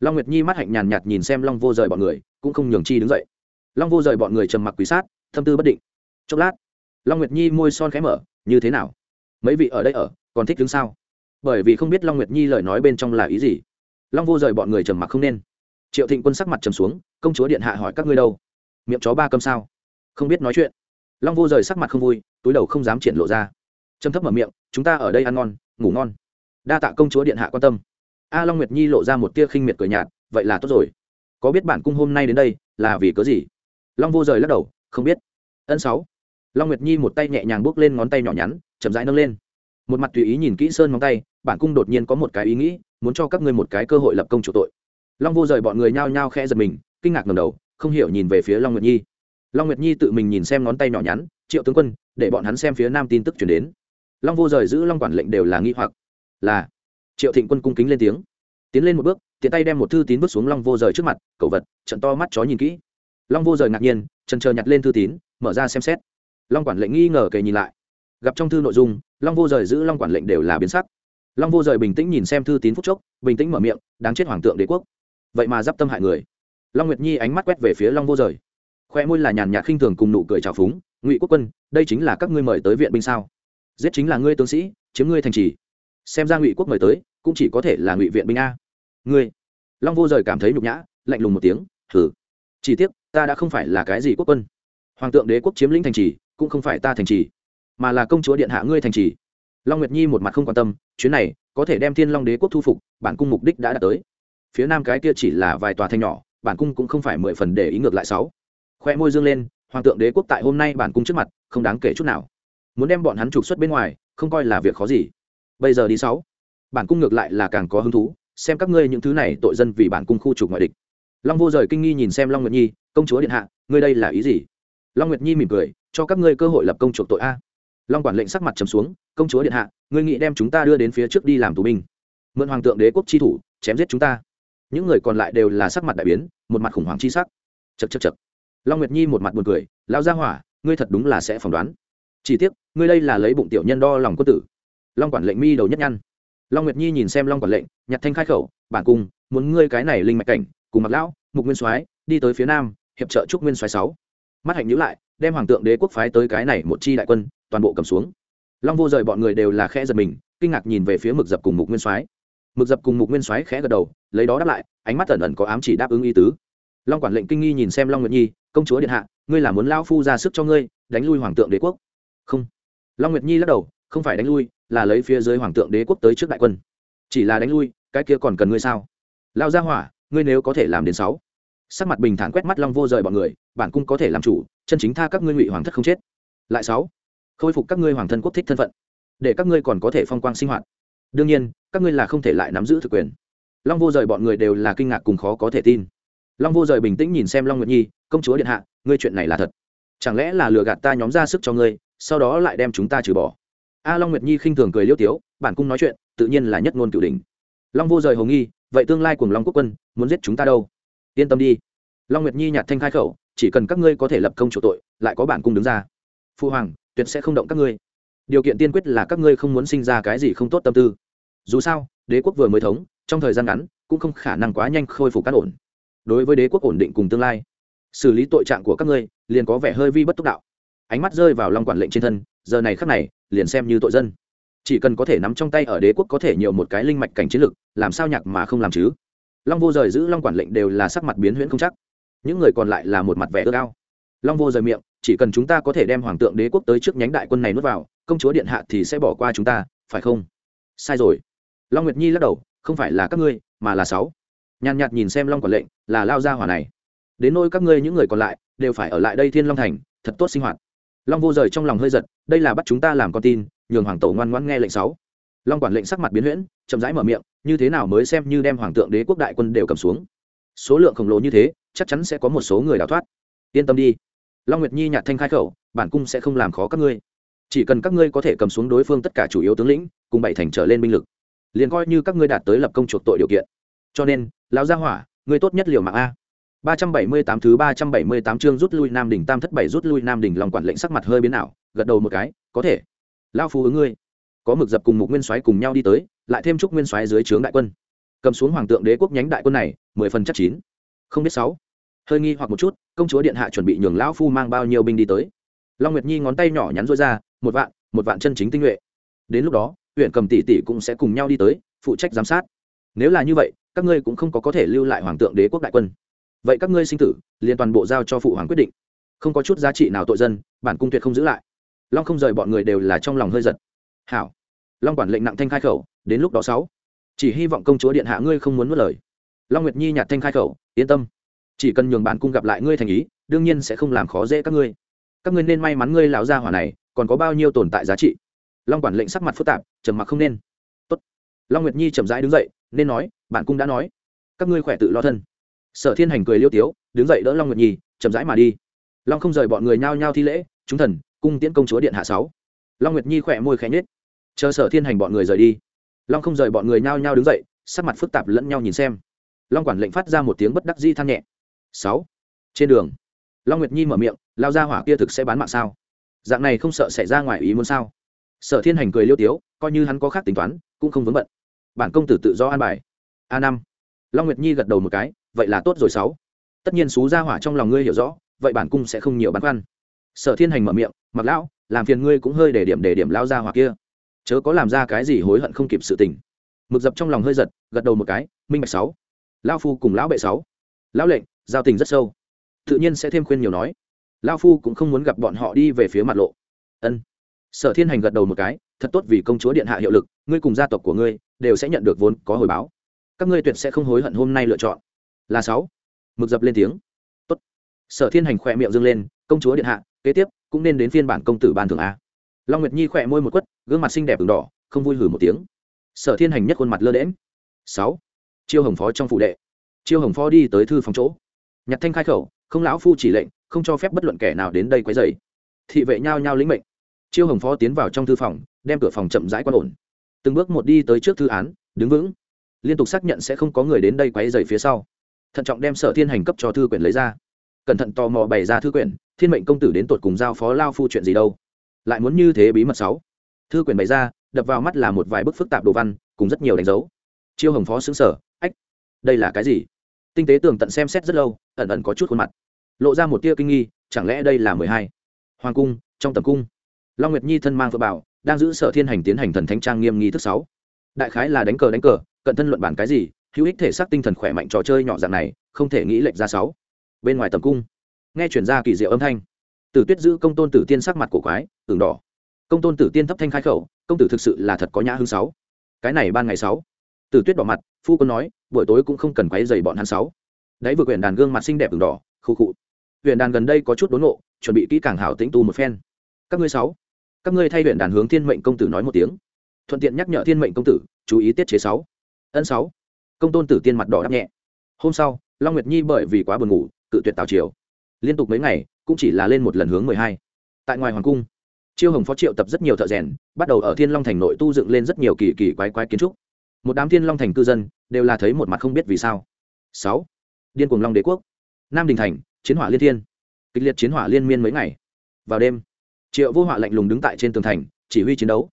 Long nguyệt nhi mắt hạnh nhàn nhạt nhìn xem long vô rời bọn người, cũng không nhường chi đứng dậy. Long vô rời bọn người trầm mặc quý sát, thâm tư bất định. Chốc lát, long nguyệt nhi môi son khẽ mở, như thế nào? Mấy vị ở đây ở, còn thích đứng sao? Bởi vì không biết long nguyệt nhi lời nói bên trong là ý gì. Long vô rời bọn người trầm mặc không nên. Triệu thịnh quân sắc mặt trầm xuống, công chúa điện hạ hỏi các ngươi đâu? Miệng chó ba cầm sao? Không biết nói chuyện. Long vô rời sắc mặt không vui, túi đầu không dám triển lộ ra. Trầm thấp mở miệng, chúng ta ở đây ăn ngon, ngủ ngon đa tạ công chúa điện hạ quan tâm. A long nguyệt nhi lộ ra một tia khinh miệt cười nhạt, vậy là tốt rồi. Có biết bản cung hôm nay đến đây là vì cớ gì? Long vô rời lắc đầu, không biết. Ân sáu. Long nguyệt nhi một tay nhẹ nhàng bước lên ngón tay nhỏ nhắn, chậm rãi nâng lên. Một mặt tùy ý nhìn kỹ sơn móng tay, bản cung đột nhiên có một cái ý nghĩ, muốn cho các ngươi một cái cơ hội lập công chủ tội. Long vô rời bọn người nhao nhao khẽ giật mình, kinh ngạc ngầm đầu, không hiểu nhìn về phía long nguyệt nhi. Long nguyệt nhi tự mình nhìn xem ngón tay nhỏ nhắn, triệu tướng quân, để bọn hắn xem phía nam tin tức chuyển đến. Long vô rời giữ long quản lệnh đều là nghi hoặc là triệu thịnh quân cung kính lên tiếng tiến lên một bước tiện tay đem một thư tín bước xuống long vô rời trước mặt cậu vật trận to mắt chó nhìn kỹ long vô rời ngạc nhiên trần chờ nhặt lên thư tín mở ra xem xét long quản lệnh nghi ngờ kề nhìn lại gặp trong thư nội dung long vô rời giữ long quản lệnh đều là biến sắc long vô rời bình tĩnh nhìn xem thư tín phúc chốc bình tĩnh mở miệng đáng chết hoàng tượng đế quốc vậy mà d i p tâm hại người long nguyệt nhi ánh mắt quét về phía long vô rời khoe môi là nhàn nhạt khinh thường cùng nụ cười trào phúng ngụy quốc quân đây chính là các ngươi mời tới viện binh sao giết chính là ngươi tướng sĩ chiếm ngươi thành trì xem ra ngụy quốc mời tới, cũng chỉ có thể là ngụy viện binh a. Ngươi. Long vô rời cảm thấy nhục nhã, lạnh lùng một tiếng thử chỉ tiếc, ta đã không phải là cái gì quốc quân. Hoàng tượng đế quốc chiếm lĩnh thành trì, cũng không phải ta thành trì, mà là công chúa điện hạ ngươi thành trì. Long nguyệt nhi một mặt không quan tâm, chuyến này, có thể đem thiên long đế quốc thu phục, bản cung mục đích đã đạt tới. Phía nam cái kia chỉ là vài tòa thanh nhỏ, bản cung cũng không phải mười phần để ý ngược lại sáu. Khoe môi dương lên, hoàng tượng đế quốc tại hôm nay bản cung trước mặt, không đáng kể chút nào. Muốn đem bọn hắn trục xuất bên ngoài, không coi là việc khó gì bây giờ đi sáu. Bản cung ngược lại là càng có hứng thú, xem các ngươi những thứ này tội dân vì bản cung khu trục ngoại địch. Long vô rời kinh nghi nhìn xem long nguyệt nhi, công chúa điện hạ, ngươi đây là ý gì? Long nguyệt nhi mỉm cười, cho các ngươi cơ hội lập công chuộc tội a. Long quản lệnh sắc mặt trầm xuống, công chúa điện hạ, ngươi nghĩ đem chúng ta đưa đến phía trước đi làm tù binh, mượn hoàng tượng đế quốc chi thủ, chém giết chúng ta. Những người còn lại đều là sắc mặt đại biến, một mặt khủng hoảng chi sắc. Chật chật chật long nguyệt nhi một mặt buồn cười, lão gia hỏa, ngươi thật đúng là sẽ phỏng đoán. Chỉ tiếc, ngươi đây là lấy bụng tiểu nhân đo lòng quân tử long quản lệnh mi đầu nhất nhăn. Long nguyệt nhi nhìn xem long quản lệnh, nhặt thanh khai khẩu, bản cung, muốn ngươi cái này linh mạch cảnh, cùng mặc lão, mục nguyên soái, đi tới phía nam, hiệp trợ trúc nguyên soái sáu. Mắt hạnh nhữ lại, đem hoàng tượng đế quốc phái tới cái này một chi đại quân, toàn bộ cầm xuống. Long vô rời bọn người đều là khẽ giật mình, kinh ngạc nhìn về phía mực dập cùng mục nguyên soái. Mực dập cùng mục nguyên soái khẽ gật đầu, lấy đó đáp lại, ánh mắt ẩn ẩn có ám chỉ đáp ứng ý tứ. Long quản lệnh kinh nghi nhìn xem long nguyệt nhi, công chúa điện hạ, ngươi là muốn lao phu ra sức cho ngươi, đánh lui hoàng tượng đế quốc? Không. Long nguyệt nhi lắc đầu, không phải đánh lui là lấy phía dưới hoàng tượng đế quốc tới trước đại quân. Chỉ là đánh lui, cái kia còn cần ngươi sao? Lao ra hỏa, ngươi nếu có thể làm đến sáu. Sắc mặt bình thản quét mắt long vô rời bọn người, bản cung có thể làm chủ, chân chính tha các ngươi ngụy hoàng thất không chết. Lại sáu. Khôi phục các ngươi hoàng thân quốc thích thân phận, để các ngươi còn có thể phong quang sinh hoạt. Đương nhiên, các ngươi là không thể lại nắm giữ thực quyền. Long vô rời bọn người đều là kinh ngạc cùng khó có thể tin. Long vô rời bình tĩnh nhìn xem long nguyệt nhi, công chúa điện hạ, ngươi chuyện này là thật. Chẳng lẽ là lừa gạt ta nhóm ra sức cho ngươi, sau đó lại đem chúng ta trừ bỏ? A long nguyệt nhi khinh thường cười liêu tiếu, bản cung nói chuyện, tự nhiên là nhất ngôn cửu đình long vô rời hồ nghi, vậy tương lai cùng long quốc quân, muốn giết chúng ta đâu? Yên tâm đi. Long nguyệt nhi nhạt thanh khai khẩu, chỉ cần các ngươi có thể lập công chủ tội, lại có bản cung đứng ra. Phu hoàng, tuyệt sẽ không động các ngươi. Điều kiện tiên quyết là các ngươi không muốn sinh ra cái gì không tốt tâm tư. Dù sao, đế quốc vừa mới thống, trong thời gian ngắn, cũng không khả năng quá nhanh khôi phục cát ổn. Đối với đế quốc ổn định cùng tương lai, xử lý tội trạng của các ngươi, liền có vẻ hơi vi bất túc đạo. Ánh mắt rơi vào long quản lệnh trên thân giờ này khắc này, liền xem như tội dân. Chỉ cần có thể nắm trong tay ở đế quốc có thể nhiều một cái linh mạch cảnh chiến lực, làm sao nhạc mà không làm chứ? Long vô rời giữ long quản lệnh đều là sắc mặt biến huyễn không chắc. Những người còn lại là một mặt vẻ ước ao. Long vô rời miệng, chỉ cần chúng ta có thể đem hoàng tượng đế quốc tới trước nhánh đại quân này nuốt vào, công chúa điện hạ thì sẽ bỏ qua chúng ta, phải không? Sai rồi. Long nguyệt nhi lắc đầu, không phải là các ngươi, mà là sáu. Nhàn nhạt nhìn xem long quản lệnh, là lao ra hỏa này. Đến nôi các ngươi những người còn lại, đều phải ở lại đây thiên long thành, thật tốt sinh hoạt long vô rời trong lòng hơi giật, đây là bắt chúng ta làm con tin, nhường hoàng tổ ngoan ngoãn nghe lệnh sáu. Long quản lệnh sắc mặt biến huyễn, chậm rãi mở miệng, như thế nào mới xem như đem hoàng tượng đế quốc đại quân đều cầm xuống? Số lượng khổng lồ như thế, chắc chắn sẽ có một số người đào thoát. Yên tâm đi. Long nguyệt nhi nhạt thanh khai khẩu, bản cung sẽ không làm khó các ngươi. Chỉ cần các ngươi có thể cầm xuống đối phương tất cả chủ yếu tướng lĩnh, cùng bảy thành trở lên binh lực, liền coi như các ngươi đạt tới lập công chuộc tội điều kiện. Cho nên, lão gia hỏa, ngươi tốt nhất liều mạng a ba trăm bảy mươi tám thứ ba trăm bảy mươi tám chương rút lui nam đỉnh tam thất bảy rút lui nam đỉnh lòng quản lệnh sắc mặt hơi biến ảo, gật đầu một cái, có thể. Lão phu ứng ngươi. Có mực dập cùng một nguyên soái cùng nhau đi tới, lại thêm chúc nguyên soái dưới trướng đại quân. Cầm xuống hoàng tượng đế quốc nhánh đại quân này, mười phần chắc chín. Không biết sáu. Hơi nghi hoặc một chút, công chúa điện hạ chuẩn bị nhường lão phu mang bao nhiêu binh đi tới. Long nguyệt nhi ngón tay nhỏ nhắn rũa ra, một vạn một vạn chân chính tinh nhuệ. Đến lúc đó, huyện cầm tỷ tỷ cũng sẽ cùng nhau đi tới, phụ trách giám sát. Nếu là như vậy, các ngươi cũng không có có thể lưu lại hoàng tượng đế quốc đại quân vậy các ngươi sinh tử, liền toàn bộ giao cho phụ hoàng quyết định. Không có chút giá trị nào tội dân, bản cung tuyệt không giữ lại. Long không rời bọn người đều là trong lòng hơi giật. Hảo. Long quản lệnh nặng thanh khai khẩu, đến lúc đó sáu. Chỉ hy vọng công chúa điện hạ ngươi không muốn mất lời. Long nguyệt nhi nhạt thanh khai khẩu, yên tâm. Chỉ cần nhường bản cung gặp lại ngươi thành ý, đương nhiên sẽ không làm khó dễ các ngươi. Các ngươi nên may mắn ngươi lão gia hỏa này, còn có bao nhiêu tồn tại giá trị? Long quản lệnh sắc mặt phức tạp, trầm mặc không nên. Tốt. long nguyệt nhi chậm rãi đứng dậy, nên nói, bản cung đã nói. Các ngươi khỏe tự lo thân sở thiên hành cười liêu tiếu, đứng dậy đỡ long nguyệt nhi, chậm rãi mà đi. Long không rời bọn người nhao nhao thi lễ, chúng thần, cung tiễn công chúa điện hạ sáu. Long nguyệt nhi khỏe môi khẽ nhết chờ sở thiên hành bọn người rời đi. Long không rời bọn người nhao nhao đứng dậy, sắc mặt phức tạp lẫn nhau nhìn xem. Long quản lệnh phát ra một tiếng bất đắc di than nhẹ. Sáu, trên đường. Long nguyệt nhi mở miệng, lao ra hỏa kia thực sẽ bán mạng sao? Dạng này không sợ xảy ra ngoài ý muốn sao? Sở thiên hành cười liêu tiếu, coi như hắn có khác tính toán, cũng không vướng bận. Bản công tử tự do an bài. A năm. Long nguyệt nhi gật đầu một cái vậy là tốt rồi sáu. Tất nhiên xú ra hỏa trong lòng ngươi hiểu rõ, vậy bản cung sẽ không nhiều băn khoăn. Sở thiên hành mở miệng, mặc lão, làm phiền ngươi cũng hơi để điểm để điểm lao ra hỏa kia. Chớ có làm ra cái gì hối hận không kịp sự tình. Mực dập trong lòng hơi giật, gật đầu một cái, minh bạch sáu. Lao phu cùng lão bệ sáu. Lão lệnh, giao tình rất sâu. Tự nhiên sẽ thêm khuyên nhiều nói. Lao phu cũng không muốn gặp bọn họ đi về phía mặt lộ. Ân. Sở thiên hành gật đầu một cái, thật tốt vì công chúa điện hạ hiệu lực, ngươi cùng gia tộc của ngươi đều sẽ nhận được vốn có hồi báo. Các ngươi tuyệt sẽ không hối hận hôm nay lựa chọn là sáu. Mực dập lên tiếng. Tốt. Sở thiên hành khỏe miệng dâng lên, công chúa điện hạ, kế tiếp, cũng nên đến phiên bản công tử ban thường a. Long nguyệt nhi khỏe môi một quất, gương mặt xinh đẹp đường đỏ, không vui hử một tiếng. Sở thiên hành nhất khuôn mặt lơ đễm sáu. Chiêu hồng phó trong phụ đệ. Chiêu hồng phó đi tới thư phòng chỗ. Nhặt thanh khai khẩu, không lão phu chỉ lệnh, không cho phép bất luận kẻ nào đến đây quấy rầy. Thị vệ nhao nhao lĩnh mệnh. Chiêu hồng phó tiến vào trong thư phòng, đem cửa phòng chậm rãi quan ổn. Từng bước một đi tới trước thư án, đứng vững. Liên tục xác nhận sẽ không có người đến đây quấy rầy phía sau thận trọng đem sở thiên hành cấp cho thư quyển lấy ra. Cẩn thận tò mò bày ra thư quyển, thiên mệnh công tử đến tột cùng giao phó lao phu chuyện gì đâu? Lại muốn như thế bí mật sáu. Thư quyển bày ra, đập vào mắt là một vài bức phức tạp đồ văn, cùng rất nhiều đánh dấu. Chiêu hồng phó xứng sở ách, đây là cái gì? Tinh tế tường tận xem xét rất lâu, ẩn ẩn có chút khuôn mặt. Lộ ra một tia kinh nghi, chẳng lẽ đây là mười hai? Hoàng cung, trong tầm cung. Long nguyệt nhi thân mang vợ bảo, đang giữ sở thiên hành tiến hành thần thánh trang nghiêm nghi thức sáu. Đại khái là đánh cờ đánh cờ, cận thân luận bản cái gì hữu ích thể xác tinh thần khỏe mạnh trò chơi nhỏ dạng này, không thể nghĩ lệch ra sáu. Bên ngoài tầm cung, nghe chuyển ra kỳ diệu âm thanh. Tử tuyết giữ công tôn tử tiên sắc mặt cổ quái tường đỏ. Công tôn tử tiên thấp thanh khai khẩu, công tử thực sự là thật có nhã hương sáu. Cái này ban ngày sáu. Tử tuyết đỏ mặt, phu quân nói, buổi tối cũng không cần quấy dày bọn hắn sáu. Đấy vừa quyển đàn gương mặt xinh đẹp tường đỏ khu khụ. Huyện đàn gần đây có chút đốn nộ chuẩn bị kỹ càng hảo tĩnh tu một phen. Các ngươi sáu. Các ngươi thay huyện đàn hướng thiên mệnh công tử nói một tiếng. Thuận tiện nhắc nhở thiên mệnh công tử, chú ý tiết chế sáu. Ân sáu công tôn tử tiên mặt đỏ đắp nhẹ. Hôm sau, long nguyệt nhi bởi vì quá buồn ngủ, cự tuyệt tào triều. Liên tục mấy ngày, cũng chỉ là lên một lần hướng mười hai. Tại ngoài hoàng cung, chiêu hồng phó triệu tập rất nhiều thợ rèn, bắt đầu ở thiên long thành nội tu dựng lên rất nhiều kỳ kỳ quái quái kiến trúc. Một đám thiên long thành cư dân đều là thấy một mặt không biết vì sao. Sáu, điên cuồng long đế quốc. Nam đình thành, chiến hỏa liên thiên. Kịch liệt chiến hỏa liên miên mấy ngày. Vào đêm, triệu vô họa lạnh lùng đứng tại trên tường thành, chỉ huy chiến đấu.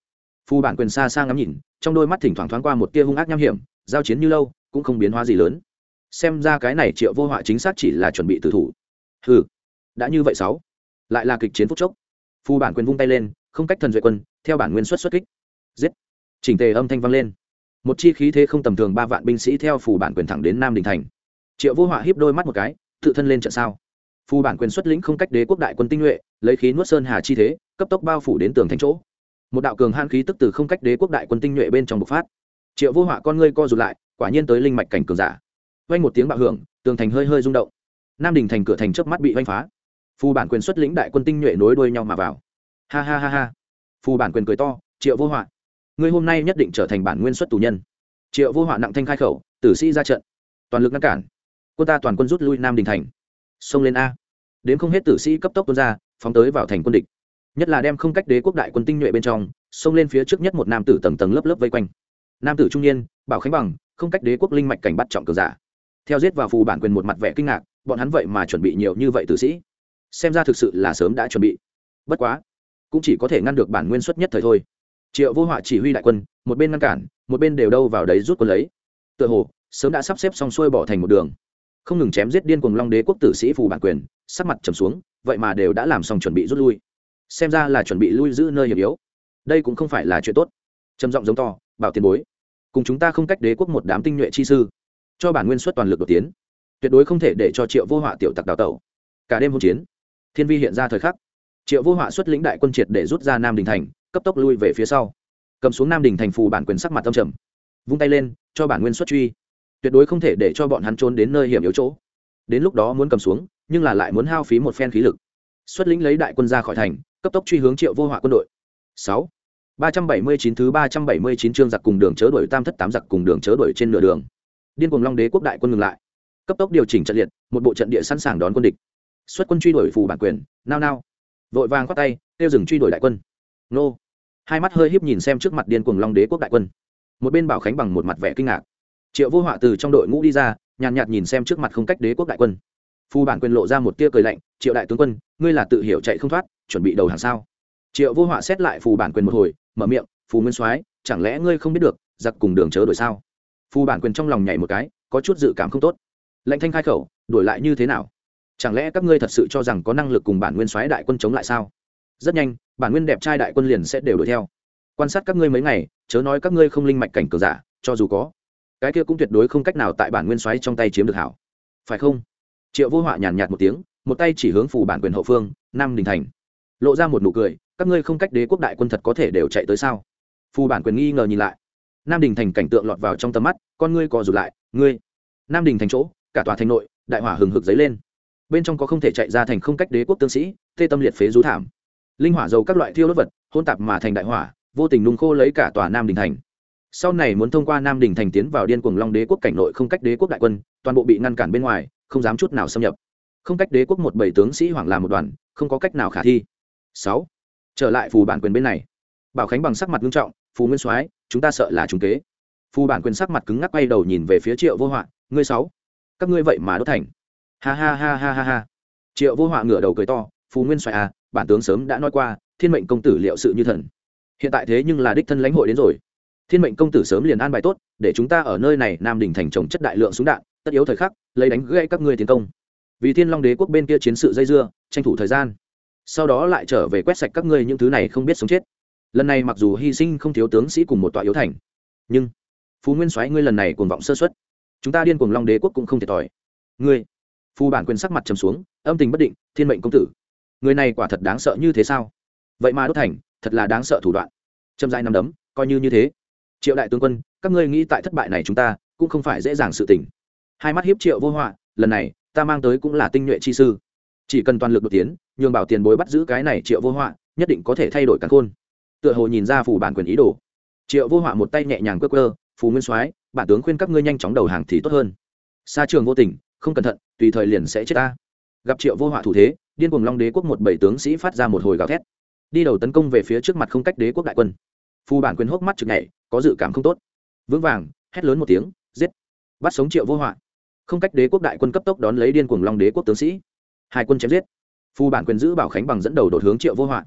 Phu bản quyền xa xa ngắm nhìn, trong đôi mắt thỉnh thoảng thoáng qua một tia hung ác nham hiểm giao chiến như lâu, cũng không biến hóa gì lớn. Xem ra cái này triệu vô họa chính xác chỉ là chuẩn bị tử thủ. Ừ đã như vậy sáu. Lại là kịch chiến phúc chốc. Phu bản quyền vung tay lên, không cách thần duệ quân, theo bản nguyên xuất xuất kích. Giết. Chỉnh tề âm thanh vang lên. Một chi khí thế không tầm thường ba vạn binh sĩ theo phù bản quyền thẳng đến nam đình thành. Triệu vô họa hiếp đôi mắt một cái, tự thân lên trận sao. Phù bản quyền xuất lĩnh không cách đế quốc đại quân tinh nhuệ, lấy khí nuốt sơn hà chi thế, cấp tốc bao phủ đến tường thành chỗ. Một đạo cường han khí tức từ không cách đế quốc đại quân tinh nhuệ bên trong bộc phát triệu vô họa con ngươi co rụt lại, quả nhiên tới linh mạch cảnh cường giả. Vang một tiếng bạo hưởng, tường thành hơi hơi rung động. Nam đình thành cửa thành trước mắt bị vanh phá. Phù bản quyền xuất lĩnh đại quân tinh nhuệ nối đuôi nhau mà vào. Ha ha ha ha. Phù bản quyền cười to, triệu vô họa, ngươi hôm nay nhất định trở thành bản nguyên xuất tù nhân. Triệu vô họa nặng thanh khai khẩu, tử sĩ ra trận, toàn lực ngăn cản. Quân ta toàn quân rút lui nam đình thành. Xông lên a. Đến không hết tử sĩ cấp tốc tuôn ra, phóng tới vào thành quân địch. Nhất là đem không cách đế quốc đại quân tinh nhuệ bên trong, xông lên phía trước nhất một nam tử tầng tầng lớp lớp vây quanh nam tử trung niên, bảo khánh bằng, không cách đế quốc linh mạch cảnh bắt trọng cường giả. Theo giết vào phù bản quyền một mặt vẻ kinh ngạc, bọn hắn vậy mà chuẩn bị nhiều như vậy tử sĩ. Xem ra thực sự là sớm đã chuẩn bị. Bất quá, cũng chỉ có thể ngăn được bản nguyên suất nhất thời thôi. Triệu vô họa chỉ huy đại quân, một bên ngăn cản, một bên đều đâu vào đấy rút quân lấy. Tựa hồ, sớm đã sắp xếp xong xuôi bỏ thành một đường. Không ngừng chém giết điên cuồng long đế quốc tử sĩ phù bản quyền, sắc mặt trầm xuống, vậy mà đều đã làm xong chuẩn bị rút lui. Xem ra là chuẩn bị lui giữ nơi hiểm yếu. Đây cũng không phải là chuyện tốt. Trầm giọng giống to bảo tiền bối. Cùng chúng ta không cách đế quốc một đám tinh nhuệ chi sư. Cho bản nguyên suất toàn lực đột tiến. Tuyệt đối không thể để cho triệu vô họa tiểu tặc đào tẩu. Cả đêm hỗn chiến, thiên vi hiện ra thời khắc. Triệu vô họa xuất lĩnh đại quân triệt để rút ra nam đình thành, cấp tốc lui về phía sau. Cầm xuống nam đình thành phù bản quyền sắc mặt tâm trầm. Vung tay lên, cho bản nguyên xuất truy. Tuyệt đối không thể để cho bọn hắn trốn đến nơi hiểm yếu chỗ. Đến lúc đó muốn cầm xuống, nhưng là lại muốn hao phí một phen khí lực. Xuất lĩnh lấy đại quân ra khỏi thành, cấp tốc truy hướng triệu vô họa quân đội. Sáu ba trăm bảy mươi chín thứ ba trăm bảy mươi chín chương giặc cùng đường chớ đuổi tam thất tám giặc cùng đường chớ đuổi trên nửa đường. Điên cuồng long đế quốc đại quân ngừng lại. Cấp tốc điều chỉnh trận liệt một bộ trận địa sẵn sàng đón quân địch. Xuất quân truy đuổi phù bản quyền nao nao. Vội vàng quát tay tiêu dừng truy đuổi đại quân. Nô. Hai mắt hơi híp nhìn xem trước mặt điên cuồng long đế quốc đại quân. Một bên bảo khánh bằng một mặt vẻ kinh ngạc. Triệu vô họa từ trong đội ngũ đi ra nhàn nhạt, nhìn xem trước mặt không cách đế quốc đại quân. Phù bản quyền lộ ra một tia cười lạnh triệu đại tướng quân ngươi là tự hiểu chạy không thoát chuẩn bị đầu hàng sao? Triệu vô họa xét lại phù bản quyền một hồi mở miệng, phù nguyên soái, chẳng lẽ ngươi không biết được, giặc cùng đường chớ đổi sao? Phù bản quyền trong lòng nhảy một cái, có chút dự cảm không tốt. Lệnh thanh khai khẩu, đổi lại như thế nào? Chẳng lẽ các ngươi thật sự cho rằng có năng lực cùng bản nguyên soái đại quân chống lại sao? Rất nhanh, bản nguyên đẹp trai đại quân liền sẽ đều đuổi theo. Quan sát các ngươi mấy ngày, chớ nói các ngươi không linh mạch cảnh cờ giả, cho dù có, cái kia cũng tuyệt đối không cách nào tại bản nguyên xoáy trong tay chiếm được hảo. Phải không? Triệu vô họa nhàn nhạt một tiếng, một tay chỉ hướng phủ bản quyền hậu phương, nam đình thành lộ ra một nụ cười, các ngươi không cách đế quốc đại quân thật có thể đều chạy tới sao? Phù bản quyền nghi ngờ nhìn lại. Nam đình thành cảnh tượng lọt vào trong tầm mắt, con ngươi co rụt lại, ngươi, nam đình thành chỗ, cả tòa thành nội, đại hỏa hừng hực dấy lên. Bên trong có không thể chạy ra thành không cách đế quốc tướng sĩ, tê tâm liệt phế rú thảm. Linh hỏa dầu các loại thiêu đốt vật hôn tạp mà thành đại hỏa, vô tình nung khô lấy cả tòa nam đình thành. Sau này muốn thông qua nam đình thành tiến vào điên cuồng long đế quốc cảnh nội không cách đế quốc đại quân, toàn bộ bị ngăn cản bên ngoài, không dám chút nào xâm nhập. Không cách đế quốc một bảy tướng sĩ hoảng làm một đoàn, không có cách nào khả thi sáu. Trở lại phù bản quyền bên này. Bảo khánh bằng sắc mặt nghiêm trọng, phù nguyên soái, chúng ta sợ là chúng kế. Phù bản quyền sắc mặt cứng ngắc quay đầu nhìn về phía triệu vô họa, ngươi sáu, các ngươi vậy mà đốt thành. Ha ha ha ha ha ha. Triệu vô họa ngửa đầu cười to, phù nguyên soái à bản tướng sớm đã nói qua, thiên mệnh công tử liệu sự như thần. Hiện tại thế nhưng là đích thân lãnh hội đến rồi. Thiên mệnh công tử sớm liền an bài tốt, để chúng ta ở nơi này nam đình thành trồng chất đại lượng súng đạn, tất yếu thời khắc, lấy đánh gãy các ngươi tiến công. Vì thiên long đế quốc bên kia chiến sự dây dưa, tranh thủ thời gian sau đó lại trở về quét sạch các ngươi những thứ này không biết sống chết. Lần này mặc dù hy sinh không thiếu tướng sĩ cùng một tọa yếu thành, nhưng phú nguyên soái ngươi lần này cuồng vọng sơ xuất chúng ta điên cuồng long đế quốc cũng không thiệt thòi. Ngươi phu bản quyền sắc mặt trầm xuống, âm tình bất định, thiên mệnh công tử, người này quả thật đáng sợ như thế sao? Vậy mà đốt thành, thật là đáng sợ thủ đoạn. Châm dai nằm đấm, coi như như thế. Triệu đại tướng quân, các ngươi nghĩ tại thất bại này chúng ta cũng không phải dễ dàng sự tình. Hai mắt hiếp triệu vô họa, lần này, ta mang tới cũng là tinh nhuệ chi sư chỉ cần toàn lực đột tiến, nhường bảo tiền bối bắt giữ cái này triệu vô họa, nhất định có thể thay đổi cắn khôn. Tựa hồ nhìn ra phủ bản quyền ý đồ. Triệu vô họa một tay nhẹ nhàng cơ cơ phù nguyên soái, bản tướng khuyên các ngươi nhanh chóng đầu hàng thì tốt hơn. Xa trường vô tình, không cẩn thận, tùy thời liền sẽ chết ta. Gặp triệu vô họa thủ thế, điên cuồng long đế quốc một bảy tướng sĩ phát ra một hồi gào thét. Đi đầu tấn công về phía trước mặt không cách đế quốc đại quân. Phù bản quyền hốc mắt chực nhảy, có dự cảm không tốt. Vững vàng, hét lớn một tiếng, giết. Bắt sống triệu vô họa. Không cách đế quốc đại quân cấp tốc đón lấy điên cuồng long đế quốc tướng sĩ hai quân chém giết. Phù bản quyền giữ bảo khánh bằng dẫn đầu đột hướng triệu vô họa.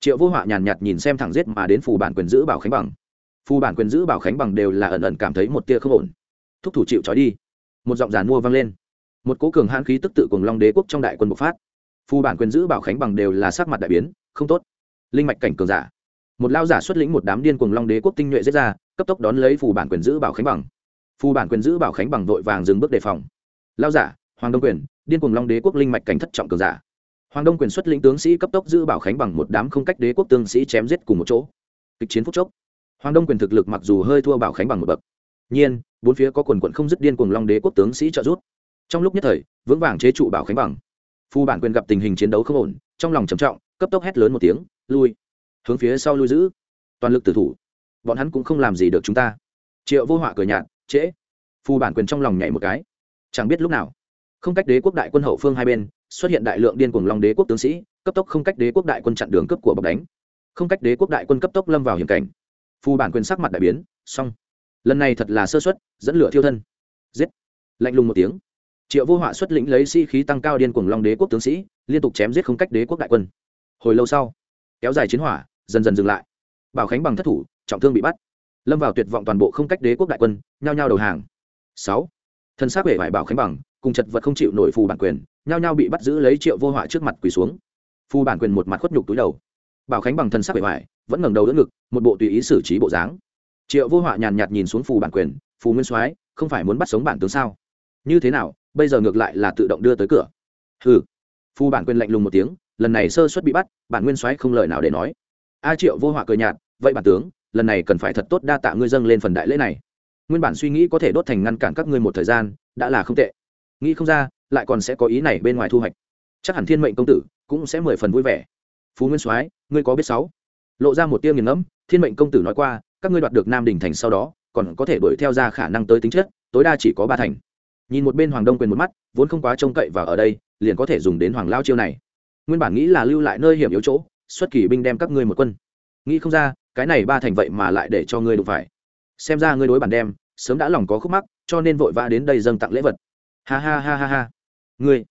Triệu vô họa nhàn nhạt nhìn xem thẳng giết mà đến phù bản quyền giữ bảo khánh bằng. Phù bản quyền giữ bảo khánh bằng đều là ẩn ẩn cảm thấy một tia không ổn. Thúc thủ chịu trói đi. Một giọng giàn mua vang lên. Một cố cường hãn khí tức tự cùng long đế quốc trong đại quân bộc phát. Phù bản quyền giữ bảo khánh bằng đều là sắc mặt đại biến, không tốt. Linh mạch cảnh cường giả. Một lao giả xuất lĩnh một đám điên cùng long đế quốc tinh nhuệ giết ra, cấp tốc đón lấy phù bản quyền giữ bảo khánh bằng. Phù bản quyền giữ bảo khánh bằng vội vàng dừng bước đề phòng. Lao giả hoàng đông quyền, điên Cuồng long đế quốc linh mạch cảnh thất trọng cường giả. Hoàng đông quyền xuất lĩnh tướng sĩ cấp tốc giữ bảo khánh bằng một đám không cách đế quốc tướng sĩ chém giết cùng một chỗ. Kịch chiến phút chốc, hoàng đông quyền thực lực mặc dù hơi thua bảo khánh bằng một bậc nhiên bốn phía có quần quận không dứt điên Cuồng long đế quốc tướng sĩ trợ giúp. Trong lúc nhất thời, vững vàng chế trụ bảo khánh bằng. Phu bản quyền gặp tình hình chiến đấu không ổn, trong lòng trầm trọng, cấp tốc hét lớn một tiếng, lui! Hướng phía sau lui giữ. Toàn lực tử thủ. Bọn hắn cũng không làm gì được chúng ta. Triệu vô họa cười nhạt, trễ. Phu bản quyền trong lòng nhảy một cái. Chẳng biết lúc nào không cách đế quốc đại quân hậu phương hai bên, xuất hiện đại lượng điên cuồng long đế quốc tướng sĩ, cấp tốc không cách đế quốc đại quân chặn đường cấp của bọc đánh. Không cách đế quốc đại quân cấp tốc lâm vào hiểm cảnh. Phu bản quyền sắc mặt đại biến, xong. Lần này thật là sơ xuất dẫn lửa thiêu thân. Giết. Lạnh lùng một tiếng. Triệu vô họa xuất lĩnh lấy sĩ、si、khí tăng cao điên cuồng long đế quốc tướng sĩ, liên tục chém giết không cách đế quốc đại quân. Hồi lâu sau, kéo dài chiến hỏa, dần dần dừng lại. Bảo khánh bằng thất thủ, trọng thương bị bắt. Lâm vào tuyệt vọng toàn bộ không cách đế quốc đại quân, nhao nhao đầu hàng. Sáu. Thân xác hệ vải bảo khánh bằng cùng chật vật không chịu nổi phù bản quyền, nhao nhao bị bắt giữ lấy triệu vô họa trước mặt quỳ xuống. Phù bản quyền một mặt khuất nhục túi đầu. Bảo khánh bằng thân sắc bề ngoài, vẫn ngẩng đầu đỡ ngực, một bộ tùy ý xử trí bộ dáng. Triệu vô họa nhàn nhạt nhìn xuống phù bản quyền, phù nguyên soái, không phải muốn bắt sống bản tướng sao? Như thế nào, bây giờ ngược lại là tự động đưa tới cửa? Hừ. Phù bản quyền lạnh lùng một tiếng, lần này sơ suất bị bắt, bản nguyên soái không lời nào để nói. A triệu vô họa cười nhạt, vậy bản tướng, lần này cần phải thật tốt đa tạ ngươi dâng lên phần đại lễ này. Nguyên bản suy nghĩ có thể đốt thành ngăn cản các ngươi một thời gian, đã là không tệ nghĩ không ra, lại còn sẽ có ý này bên ngoài thu hoạch. Chắc hẳn thiên mệnh công tử cũng sẽ mười phần vui vẻ. Phú nguyên soái, ngươi có biết sáu? Lộ ra một tiêu nghiền ngẫm, thiên mệnh công tử nói qua, các ngươi đoạt được nam đình thành sau đó, còn có thể đuổi theo ra khả năng tới tính chất, tối đa chỉ có ba thành. Nhìn một bên hoàng đông quyền một mắt, vốn không quá trông cậy và ở đây, liền có thể dùng đến hoàng lao chiêu này. Nguyên bản nghĩ là lưu lại nơi hiểm yếu chỗ, xuất kỳ binh đem các ngươi một quân. Nghĩ không ra, cái này ba thành vậy mà lại để cho ngươi đụng phải. Xem ra ngươi đối bản đem, sớm đã lòng có khúc mắc, cho nên vội vã đến đây dâng tặng lễ vật ha ha ha ha ha. Ngươi,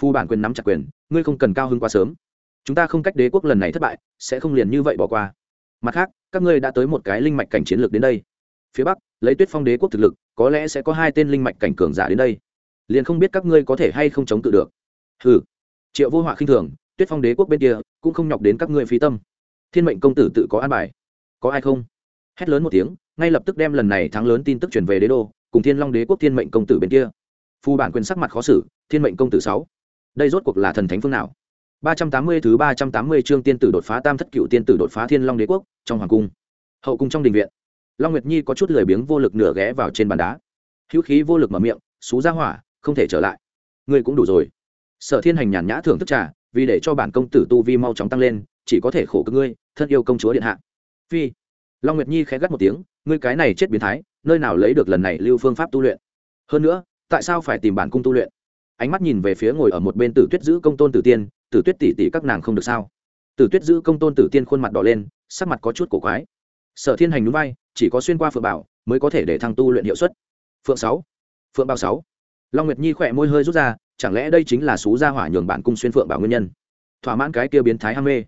phu bản quyền nắm chặt quyền, ngươi không cần cao hơn quá sớm. Chúng ta không cách đế quốc lần này thất bại, sẽ không liền như vậy bỏ qua. Mặt khác, các ngươi đã tới một cái linh mạch cảnh chiến lược đến đây. Phía bắc, lấy tuyết phong đế quốc thực lực, có lẽ sẽ có hai tên linh mạch cảnh cường giả đến đây. Liền không biết các ngươi có thể hay không chống cự được. Ừ triệu vô họa khinh thường, tuyết phong đế quốc bên kia cũng không nhọc đến các ngươi phí tâm. Thiên mệnh công tử tự có an bài. Có ai không? Hét lớn một tiếng, ngay lập tức đem lần này thắng lớn tin tức truyền về đế đô, cùng thiên long đế quốc thiên mệnh công tử bên kia phu bản quyền sắc mặt khó xử, thiên mệnh công tử sáu. Đây rốt cuộc là thần thánh phương nào? Ba trăm tám mươi thứ ba trăm tám mươi chương tiên tử đột phá tam thất cựu tiên tử đột phá thiên long đế quốc, trong hoàng cung. Hậu cung trong đình viện. Long nguyệt nhi có chút lười biếng vô lực nửa ghé vào trên bàn đá. Hữu khí vô lực mở miệng, xú ra hỏa, không thể trở lại. Ngươi cũng đủ rồi. Sở thiên hành nhàn nhã thưởng thức trà, vì để cho bản công tử tu vi mau chóng tăng lên, chỉ có thể khổ cực ngươi, thân yêu công chúa điện hạ. Phi. Long nguyệt nhi khẽ gắt một tiếng, ngươi cái này chết biến thái, nơi nào lấy được lần này lưu phương pháp tu luyện? Hơn nữa tại sao phải tìm bản cung tu luyện? Ánh mắt nhìn về phía ngồi ở một bên tử tuyết giữ công tôn tử tiên, tử tuyết tỷ tỷ các nàng không được sao? Tử tuyết giữ công tôn tử tiên khuôn mặt đỏ lên, sắc mặt có chút cổ quái. Sở thiên hành núi bay chỉ có xuyên qua phượng bảo mới có thể để thăng tu luyện hiệu suất. Phượng sáu, phượng bảo sáu. Long nguyệt nhi khỏe môi hơi rút ra, chẳng lẽ đây chính là xú gia hỏa nhường bản cung xuyên phượng bảo nguyên nhân? Thỏa mãn cái kia biến thái ham mê.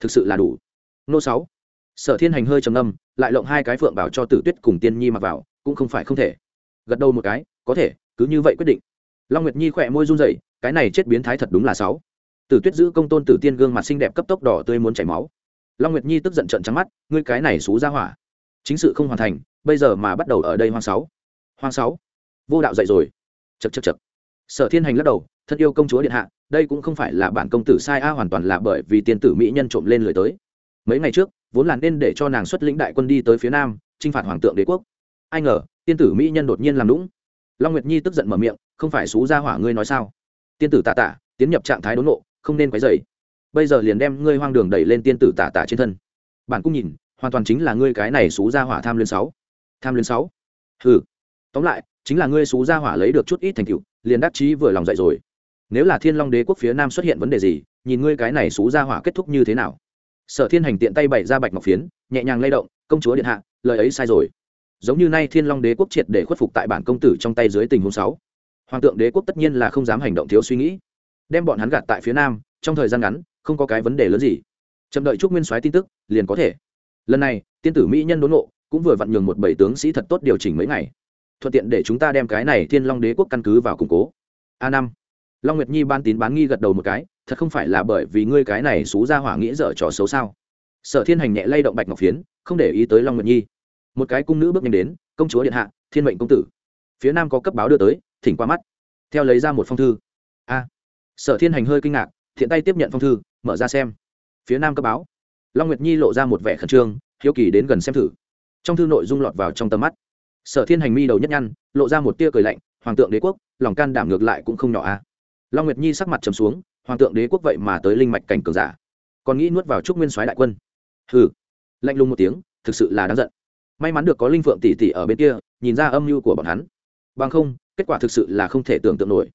Thực sự là đủ. Nô sáu. Sở thiên hành hơi trầm âm lại lộng hai cái phượng bảo cho tử tuyết cùng tiên nhi mặc vào, cũng không phải không thể. Gật đầu một cái, có thể cứ như vậy quyết định. Long nguyệt nhi khỏe môi run rẩy, cái này chết biến thái thật đúng là sáu. Tử tuyết giữ công tôn tử tiên gương mặt xinh đẹp cấp tốc đỏ tươi muốn chảy máu. Long nguyệt nhi tức giận trận trắng mắt, ngươi cái này xú ra hỏa. Chính sự không hoàn thành, bây giờ mà bắt đầu ở đây hoang sáu. Hoang sáu. Vô đạo dậy rồi. Chật chật chật sở thiên hành lắc đầu, thân yêu công chúa điện hạ, đây cũng không phải là bản công tử sai a, hoàn toàn là bởi vì tiên tử mỹ nhân trộm lên lười tới. Mấy ngày trước, vốn là nên để cho nàng xuất lĩnh đại quân đi tới phía nam, chinh phạt hoàng tượng đế quốc. Ai ngờ, tiên tử mỹ nhân đột nhiên làm lũng long nguyệt nhi tức giận mở miệng, không phải xú ra hỏa ngươi nói sao? Tiên tử tà tà tiến nhập trạng thái đốn nộ không nên quấy dày bây giờ liền đem ngươi hoang đường đẩy lên tiên tử tà tà trên thân. Bản cũng nhìn, hoàn toàn chính là ngươi cái này xú ra hỏa tham liên sáu. Tham liên sáu? Ừ tóm lại, chính là ngươi xú ra hỏa lấy được chút ít thành tựu, liền đắc chí vừa lòng dậy rồi. Nếu là thiên long đế quốc phía nam xuất hiện vấn đề gì, nhìn ngươi cái này xú ra hỏa kết thúc như thế nào. Sở thiên hành tiện tay bày ra bạch ngọc phiến, nhẹ nhàng lay động, công chúa điện hạ, lời ấy sai rồi giống như nay thiên long đế quốc triệt để khuất phục tại bản công tử trong tay dưới tình huống sáu. Hoàng tượng đế quốc tất nhiên là không dám hành động thiếu suy nghĩ. Đem bọn hắn gạt tại phía nam, trong thời gian ngắn, không có cái vấn đề lớn gì. Chậm đợi chúc nguyên soái tin tức, liền có thể. Lần này, tiên tử mỹ nhân đốn ngộ, cũng vừa vặn nhường một bảy tướng sĩ thật tốt điều chỉnh mấy ngày. Thuận tiện để chúng ta đem cái này thiên long đế quốc căn cứ vào củng cố. A năm. Long nguyệt nhi ban tín bán nghi gật đầu một cái, thật không phải là bởi vì ngươi cái này xú ra hỏa nghĩa dở trò xấu sao? Sở thiên hành nhẹ lay động bạch ngọc phiến, không để ý tới long nguyệt nhi một cái cung nữ bước nhanh đến, công chúa điện hạ, thiên mệnh công tử. Phía nam có cấp báo đưa tới, thỉnh qua mắt. Theo lấy ra một phong thư. A. Sở thiên hành hơi kinh ngạc, thiện tay tiếp nhận phong thư, mở ra xem. Phía nam cấp báo. Long nguyệt nhi lộ ra một vẻ khẩn trương, hiếu kỳ đến gần xem thử. Trong thư nội dung lọt vào trong tầm mắt. Sở thiên hành mi đầu nhất nhăn, lộ ra một tia cười lạnh, hoàng tượng đế quốc, lòng can đảm ngược lại cũng không nhỏ a. Long nguyệt nhi sắc mặt trầm xuống, hoàng tượng đế quốc vậy mà tới linh mạch cảnh cường giả, còn nghĩ nuốt vào trúc nguyên soái đại quân. Hừ. Lạnh lùng một tiếng, thực sự là đáng giận may mắn được có linh phượng tỷ tỷ ở bên kia, nhìn ra âm mưu của bọn hắn. Bằng không, kết quả thực sự là không thể tưởng tượng nổi.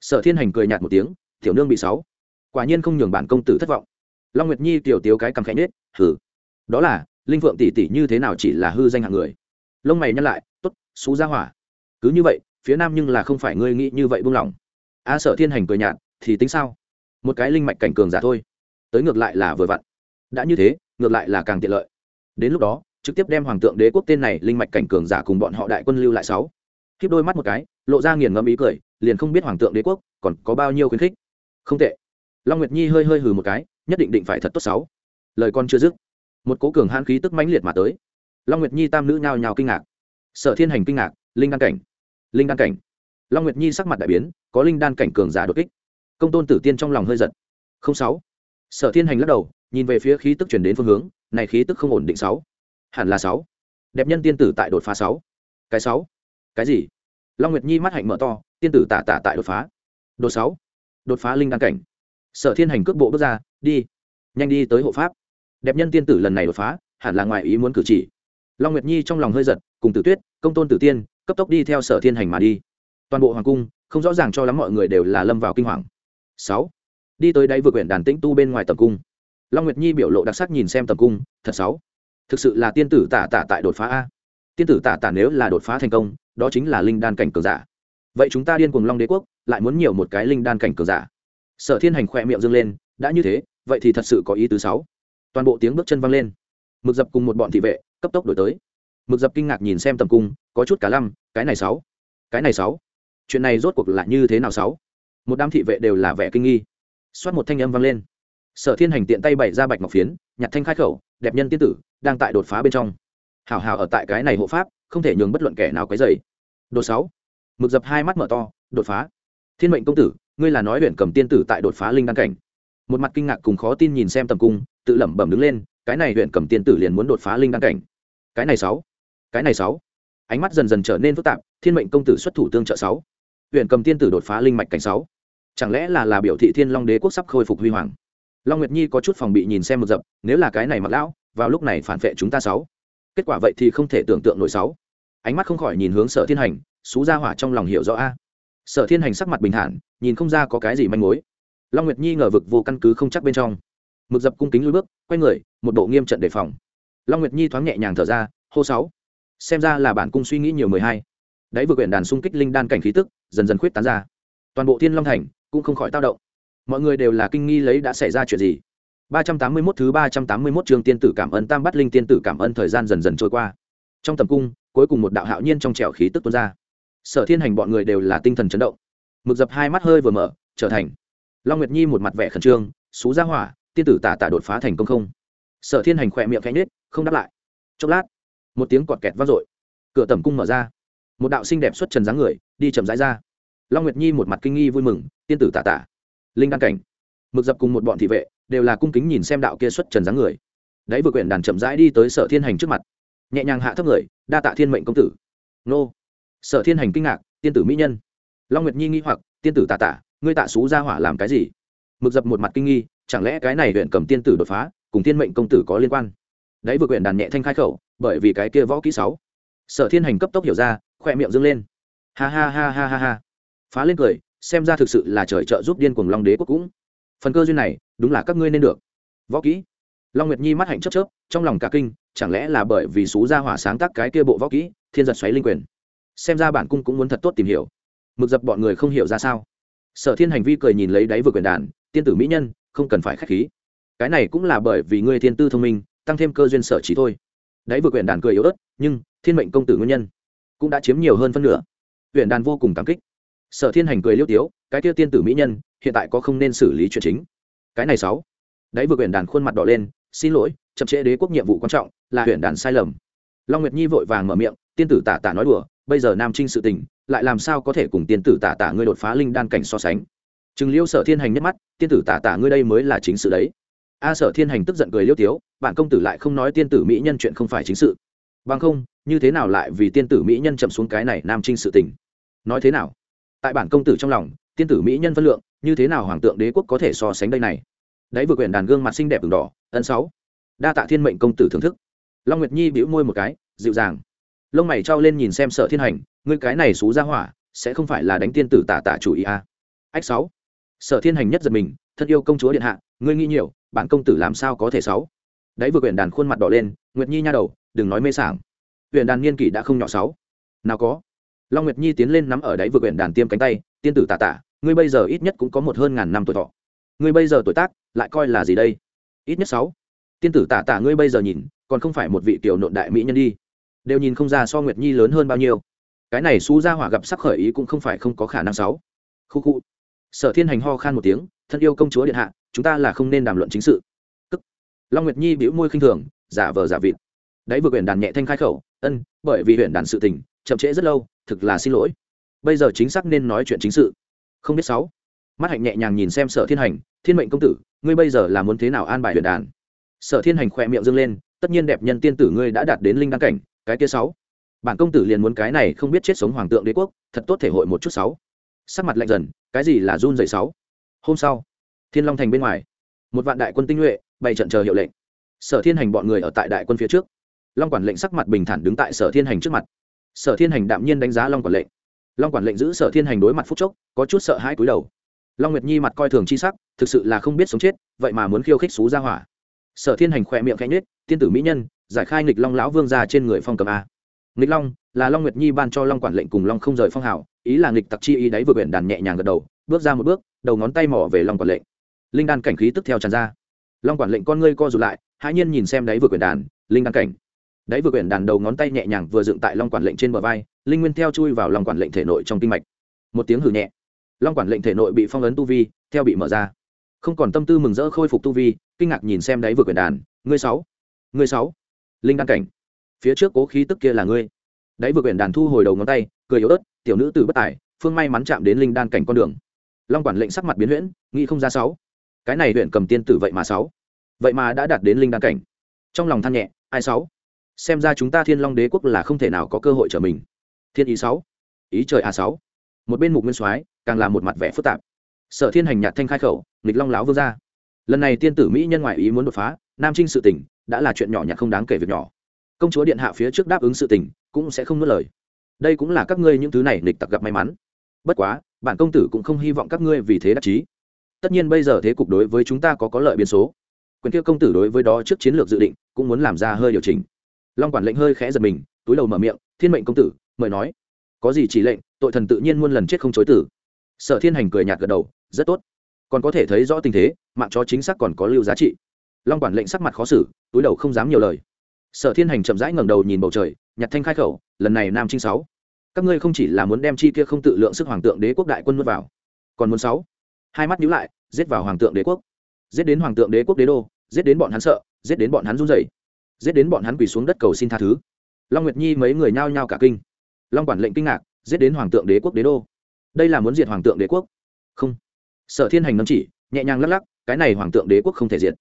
Sở thiên hành cười nhạt một tiếng, tiểu nương bị sáu. Quả nhiên không nhường bản công tử thất vọng. Long nguyệt nhi tiểu tiếu cái cầm khẽ nết hừ, đó là, linh phượng tỷ tỷ như thế nào chỉ là hư danh hạng người. Lông mày nhăn lại t ố t xú ra hỏa. Cứ như vậy, phía nam nhưng là không phải ngươi nghĩ như vậy buông lỏng. A sở thiên hành cười nhạt, thì tính sao? Một cái linh mạch cảnh cường giả thôi. Tới ngược lại là vừa vặn. Đã như thế, ngược lại là càng tiện lợi. Đến lúc đó trực tiếp đem hoàng tượng đế quốc tên này linh mạch cảnh cường giả cùng bọn họ đại quân lưu lại sáu. Khiếp đôi mắt một cái, lộ ra nghiền ngẫm ý cười, liền không biết hoàng tượng đế quốc còn có bao nhiêu khuyến khích. Không tệ. Long nguyệt nhi hơi hơi hừ một cái, nhất định định phải thật tốt sáu. Lời con chưa dứt, một cố cường hãn khí tức mãnh liệt mà tới. Long nguyệt nhi tam nữ nhào nhào kinh ngạc. Sở thiên hành kinh ngạc, linh đan cảnh. Linh đan cảnh. Long nguyệt nhi sắc mặt đại biến, có linh đan cảnh cường giả đột kích. Công tôn tử tiên trong lòng hơi giật. Không sáu. Sở thiên hành lắc đầu, nhìn về phía khí tức chuyển đến phương hướng, này khí tức không ổn định sáu hẳn là sáu. Đẹp nhân tiên tử tại đột phá sáu. Cái sáu? Cái gì? Long nguyệt nhi mắt hạnh mở to, tiên tử tạ tạ tại đột phá. Đột sáu. Đột phá linh đăng cảnh. Sở thiên hành cước bộ bước ra, đi. Nhanh đi tới hộ pháp. Đẹp nhân tiên tử lần này đột phá, hẳn là ngoài ý muốn cử chỉ. Long nguyệt nhi trong lòng hơi giật, cùng tử tuyết, công tôn tử tiên, cấp tốc đi theo sở thiên hành mà đi. Toàn bộ hoàng cung, không rõ ràng cho lắm mọi người đều là lâm vào kinh hoàng. Sáu. Đi tới đây vừa quyển đàn tĩnh tu bên ngoài tầm cung. Long nguyệt nhi biểu lộ đặc sắc nhìn xem tầm cung, thật sáu thực sự là tiên tử tả tả tại đột phá a. Tiên tử tả tả nếu là đột phá thành công, đó chính là linh đan cảnh cường giả. Vậy chúng ta điên cùng long đế quốc, lại muốn nhiều một cái linh đan cảnh cường giả. Sở thiên hành khỏe miệng dâng lên, đã như thế, vậy thì thật sự có ý tứ sáu. Toàn bộ tiếng bước chân văng lên. Mực dập cùng một bọn thị vệ, cấp tốc đổi tới. Mực dập kinh ngạc nhìn xem tầm cung, có chút cả lăm, cái này sáu. Cái này sáu. Chuyện này rốt cuộc là như thế nào sáu? Một đám thị vệ đều là vẻ kinh nghi. Xoát một thanh âm vang lên. Sở thiên hành tiện tay bày ra bạch ngọc phiến, nhặt thanh khai khẩu đẹp nhân tiên tử đang tại đột phá bên trong. Hào hào ở tại cái này hộ pháp, không thể nhường bất luận kẻ nào quấy dày đột sáu. Mực dập hai mắt mở to, đột phá. Thiên mệnh công tử, ngươi là nói huyện cầm tiên tử tại đột phá linh đăng cảnh. Một mặt kinh ngạc cùng khó tin nhìn xem tầm cung, tự lẩm bẩm đứng lên, cái này huyện cầm tiên tử liền muốn đột phá linh đăng cảnh. Cái này sáu. Cái này sáu. Ánh mắt dần dần trở nên phức tạp, thiên mệnh công tử xuất thủ tương trợ sáu. Huyện cầm tiên tử đột phá linh mạch cảnh sáu. Chẳng lẽ là là biểu thị thiên long đế quốc sắp khôi phục huy hoàng? Long nguyệt nhi có chút phòng bị nhìn xem một dập, nếu là cái này mặc lão, vào lúc này phản vệ chúng ta sáu. Kết quả vậy thì không thể tưởng tượng nổi sáu. Ánh mắt không khỏi nhìn hướng sở thiên hành, xú ra hỏa trong lòng hiểu rõ a. Sở thiên hành sắc mặt bình thản, nhìn không ra có cái gì manh mối. Long nguyệt nhi ngờ vực vô căn cứ không chắc bên trong. Mực dập cung kính lùi bước, quay người, một bộ nghiêm trận đề phòng. Long nguyệt nhi thoáng nhẹ nhàng thở ra, hô sáu. Xem ra là bản cung suy nghĩ nhiều mười hai. Đáy vừa quyển đàn xung kích linh đan cảnh khí tức, dần dần khuyết tán ra. Toàn bộ thiên long thành cũng không khỏi tao động mọi người đều là kinh nghi lấy đã xảy ra chuyện gì. Ba trăm tám mươi 381 thứ ba trăm tám mươi 381 trường tiên tử cảm ơn tam bắt linh tiên tử cảm ơn thời gian dần dần trôi qua. Trong tầm cung, cuối cùng một đạo hạo nhiên trong trẻo khí tức tuôn ra. Sở thiên hành bọn người đều là tinh thần chấn động. Mực dập hai mắt hơi vừa mở, trở thành. Long nguyệt nhi một mặt vẻ khẩn trương xú ra hỏa, tiên tử tả tả đột phá thành công không? Sở thiên hành khỏe miệng khẽ nhết không đáp lại. Chốc lát, một tiếng cọt kẹt vang dội. Cửa tầm cung mở ra. Một đạo xinh đẹp xuất trần dáng người, đi chậm rãi ra. Long nguyệt nhi một mặt kinh nghi vui mừng, tiên tử tả tả linh đăng cảnh. Mực dập cùng một bọn thị vệ đều là cung kính nhìn xem đạo kia xuất trần dáng người. Đấy vừa quyển đàn chậm rãi đi tới sở thiên hành trước mặt. Nhẹ nhàng hạ thấp người, đa tạ thiên mệnh công tử. Nô. Sở thiên hành kinh ngạc, tiên tử mỹ nhân. Long nguyệt nhi nghi hoặc, tiên tử tà tả ngươi tạ xú ra hỏa làm cái gì? Mực dập một mặt kinh nghi, chẳng lẽ cái này huyện cầm tiên tử đột phá, cùng thiên mệnh công tử có liên quan? Đấy vừa quyển đàn nhẹ thanh khai khẩu, bởi vì cái kia võ kỹ sáu. Sở thiên hành cấp tốc hiểu ra khỏe miệng dâng lên. Ha ha ha ha ha ha. Phá lên cười xem ra thực sự là trời trợ giúp điên cuồng long đế quốc cũng. Phần cơ duyên này, đúng là các ngươi nên được. Võ kỹ. Long nguyệt nhi mắt hạnh chấp chớp, trong lòng cả kinh, chẳng lẽ là bởi vì xú gia hỏa sáng tác cái kia bộ võ kỹ, thiên giật xoáy linh quyền? Xem ra bản cung cũng muốn thật tốt tìm hiểu. Mực dập bọn người không hiểu ra sao. Sở thiên hành vi cười nhìn lấy đáy vừa quyền đàn, tiên tử mỹ nhân, không cần phải k h á c h khí. Cái này cũng là bởi vì ngươi thiên tư thông minh, tăng thêm cơ duyên sở trí thôi. Đáy vừa quyển đàn cười yếu ớt, nhưng thiên mệnh công tử nguyên nhân cũng đã chiếm nhiều hơn phân nửa. Huyện đàn vô cùng cảm kích sở thiên hành cười liêu tiếu, cái tiêu tiên tử mỹ nhân, hiện tại có không nên xử lý chuyện chính? Cái này sáu. Đấy vừa quyển đàn khuôn mặt đỏ lên, xin lỗi, chậm trễ đế quốc nhiệm vụ quan trọng, là huyện đàn sai lầm. Long nguyệt nhi vội vàng mở miệng, tiên tử tả tả nói đùa, bây giờ nam trinh sự tình, lại làm sao có thể cùng tiên tử tả tả ngươi đột phá linh đan cảnh so sánh? Chừng liêu sở thiên hành nhất mắt, tiên tử tả tả ngươi đây mới là chính sự đấy. A sở thiên hành tức giận cười liêu tiếu bạn công tử lại không nói tiên tử mỹ nhân chuyện không phải chính sự. Bằng không, như thế nào lại vì tiên tử mỹ nhân chậm xuống cái này nam trinh sự tình? Nói thế nào? Tại bản công tử trong lòng, tiên tử mỹ nhân phân lượng, như thế nào hoàng tượng đế quốc có thể so sánh đây này? Đấy, vừa quyển đàn gương mặt xinh đẹp đường đỏ ân sáu. Đa tạ thiên mệnh công tử thưởng thức. Long nguyệt nhi bĩu môi một cái, dịu dàng. Lông mày trao lên nhìn xem sở thiên hành, ngươi cái này xú ra hỏa, sẽ không phải là đánh tiên tử tả tả chủ ý à. ách sáu. Sở thiên hành nhất giật mình, thân yêu công chúa điện hạ, ngươi nghĩ nhiều, bản công tử làm sao có thể sáu? Đấy, vừa quyển đàn khuôn mặt đỏ lên, nguyệt nhi nha đầu, đừng nói mê sảng. Huyện đàn niên kỷ đã không nhỏ sáu. Nào có long nguyệt nhi tiến lên nắm ở đáy vừa huyện đàn tiêm cánh tay tiên tử tà tà, ngươi bây giờ ít nhất cũng có một hơn ngàn năm tuổi thọ. Ngươi bây giờ tuổi tác lại coi là gì đây? Ít nhất sáu. Tiên tử tà tà, ngươi bây giờ nhìn còn không phải một vị tiểu nộn đại mỹ nhân đi. Đều nhìn không ra so nguyệt nhi lớn hơn bao nhiêu. Cái này xú ra hỏa gặp sắc khởi ý cũng không phải không có khả năng sáu. Khu khu. Sở thiên hành ho khan một tiếng thân yêu công chúa điện hạ chúng ta là không nên đàm luận chính sự. Tức. long nguyệt nhi bĩu môi khinh thường giả vờ giả vịt. Đấy vừa quyển đàn nhẹ thanh khai khẩu ân bởi vì huyện đàn sự tình chậm trễ rất lâu, thực là xin lỗi. Bây giờ chính xác nên nói chuyện chính sự. Không biết sáu. Mắt hạnh nhẹ nhàng nhìn xem sở thiên hành, thiên mệnh công tử, ngươi bây giờ là muốn thế nào an bài huyện đàn? Sở thiên hành khỏe miệng dâng lên, tất nhiên đẹp nhân tiên tử ngươi đã đạt đến linh đăng cảnh, cái kia sáu. Bản công tử liền muốn cái này không biết chết sống hoàng tượng đế quốc, thật tốt thể hội một chút sáu. Sắc mặt lạnh dần, cái gì là run dậy sáu? Hôm sau, thiên long thành bên ngoài, một vạn đại quân tinh nhuệ bày trận chờ hiệu lệnh. Sở thiên hành bọn người ở tại đại quân phía trước. Long quản lệnh sắc mặt bình thản đứng tại sở thiên hành trước mặt sở thiên hành đạm nhiên đánh giá long quản lệnh. Long quản lệnh giữ sở thiên hành đối mặt phúc chốc, có chút sợ hãi cúi đầu. Long nguyệt nhi mặt coi thường chi sắc, thực sự là không biết sống chết, vậy mà muốn khiêu khích xú ra hỏa. Sở thiên hành khỏe miệng khẽ nhết tiên tử mỹ nhân, giải khai nghịch long lão vương ra trên người phong cầm a. Nghịch long là long nguyệt nhi ban cho long quản lệnh cùng long không rời phong hào, ý là nghịch tặc chi ý đáy vừa biển đàn nhẹ nhàng gật đầu, bước ra một bước, đầu ngón tay mỏ về long quản lệnh. Linh đan cảnh khí tức theo tràn ra. Long quản lệnh con ngươi co rụt lại, hãi nhiên nhìn xem đáy vừa quyển đàn, linh đan cảnh đáy vừa quyển đàn đầu ngón tay nhẹ nhàng vừa dựng tại long quản lệnh trên bờ vai, linh nguyên theo chui vào long quản lệnh thể nội trong kinh mạch. Một tiếng hử nhẹ. Long quản lệnh thể nội bị phong ấn tu vi, theo bị mở ra. Không còn tâm tư mừng rỡ khôi phục tu vi, kinh ngạc nhìn xem đáy vừa quyển đàn. Ngươi sáu. Ngươi sáu. Linh đan cảnh. Phía trước cố khí tức kia là ngươi. Đáy vừa quyển đàn thu hồi đầu ngón tay, cười yếu ớt, tiểu nữ từ bất tài, phương may mắn chạm đến linh đan cảnh con đường. Long quản lệnh sắc mặt biến huyễn, nghĩ không ra sáu. Cái này huyện cầm tiên tử vậy mà sáu. Vậy mà đã đạt đến linh đan cảnh. Trong lòng than nhẹ, ai sáu? Xem ra chúng ta thiên long đế quốc là không thể nào có cơ hội trở mình. Thiên ý sáu, ý trời a sáu. Một bên mục nguyên soái, càng là một mặt vẻ phức tạp. Sở thiên hành nhạt thanh khai khẩu, nghịch long láo vương ra. Lần này tiên tử mỹ nhân ngoại ý muốn đột phá, nam trinh sự tỉnh đã là chuyện nhỏ nhặt không đáng kể việc nhỏ. Công chúa điện hạ phía trước đáp ứng sự tình, cũng sẽ không nuốt lời. Đây cũng là các ngươi những thứ này nghịch tặc gặp may mắn. Bất quá, bản công tử cũng không hy vọng các ngươi vì thế đắc chí. Tất nhiên bây giờ thế cục đối với chúng ta có có lợi biến số. Quyền kia công tử đối với đó trước chiến lược dự định, cũng muốn làm ra hơi điều chỉnh long quản lệnh hơi khẽ giật mình, túi đầu mở miệng, thiên mệnh công tử, mời nói. Có gì chỉ lệnh, tội thần tự nhiên muôn lần chết không chối tử. Sở thiên hành cười nhạt gật đầu, rất tốt. Còn có thể thấy rõ tình thế, mạng chó chính xác còn có lưu giá trị. Long quản lệnh sắc mặt khó xử, túi đầu không dám nhiều lời. Sở thiên hành chậm rãi ngẩng đầu nhìn bầu trời, nhặt thanh khai khẩu, lần này nam trinh sáu, các ngươi không chỉ là muốn đem chi kia không tự lượng sức hoàng tượng đế quốc đại quân nuốt vào, còn muốn sáu. Hai mắt nhíu lại, giết vào hoàng tượng đế quốc. Giết đến hoàng tượng đế quốc đế đô, giết đến bọn hắn sợ, giết đến bọn hắn run rẩy giết đến bọn hắn quỳ xuống đất cầu xin tha thứ. Long nguyệt nhi mấy người nhao nhao cả kinh. Long quản lệnh kinh ngạc, giết đến hoàng tượng đế quốc đế đô. Đây là muốn diệt hoàng tượng đế quốc? Không. Sở thiên hành nắm chỉ, nhẹ nhàng lắc lắc, cái này hoàng tượng đế quốc không thể diệt.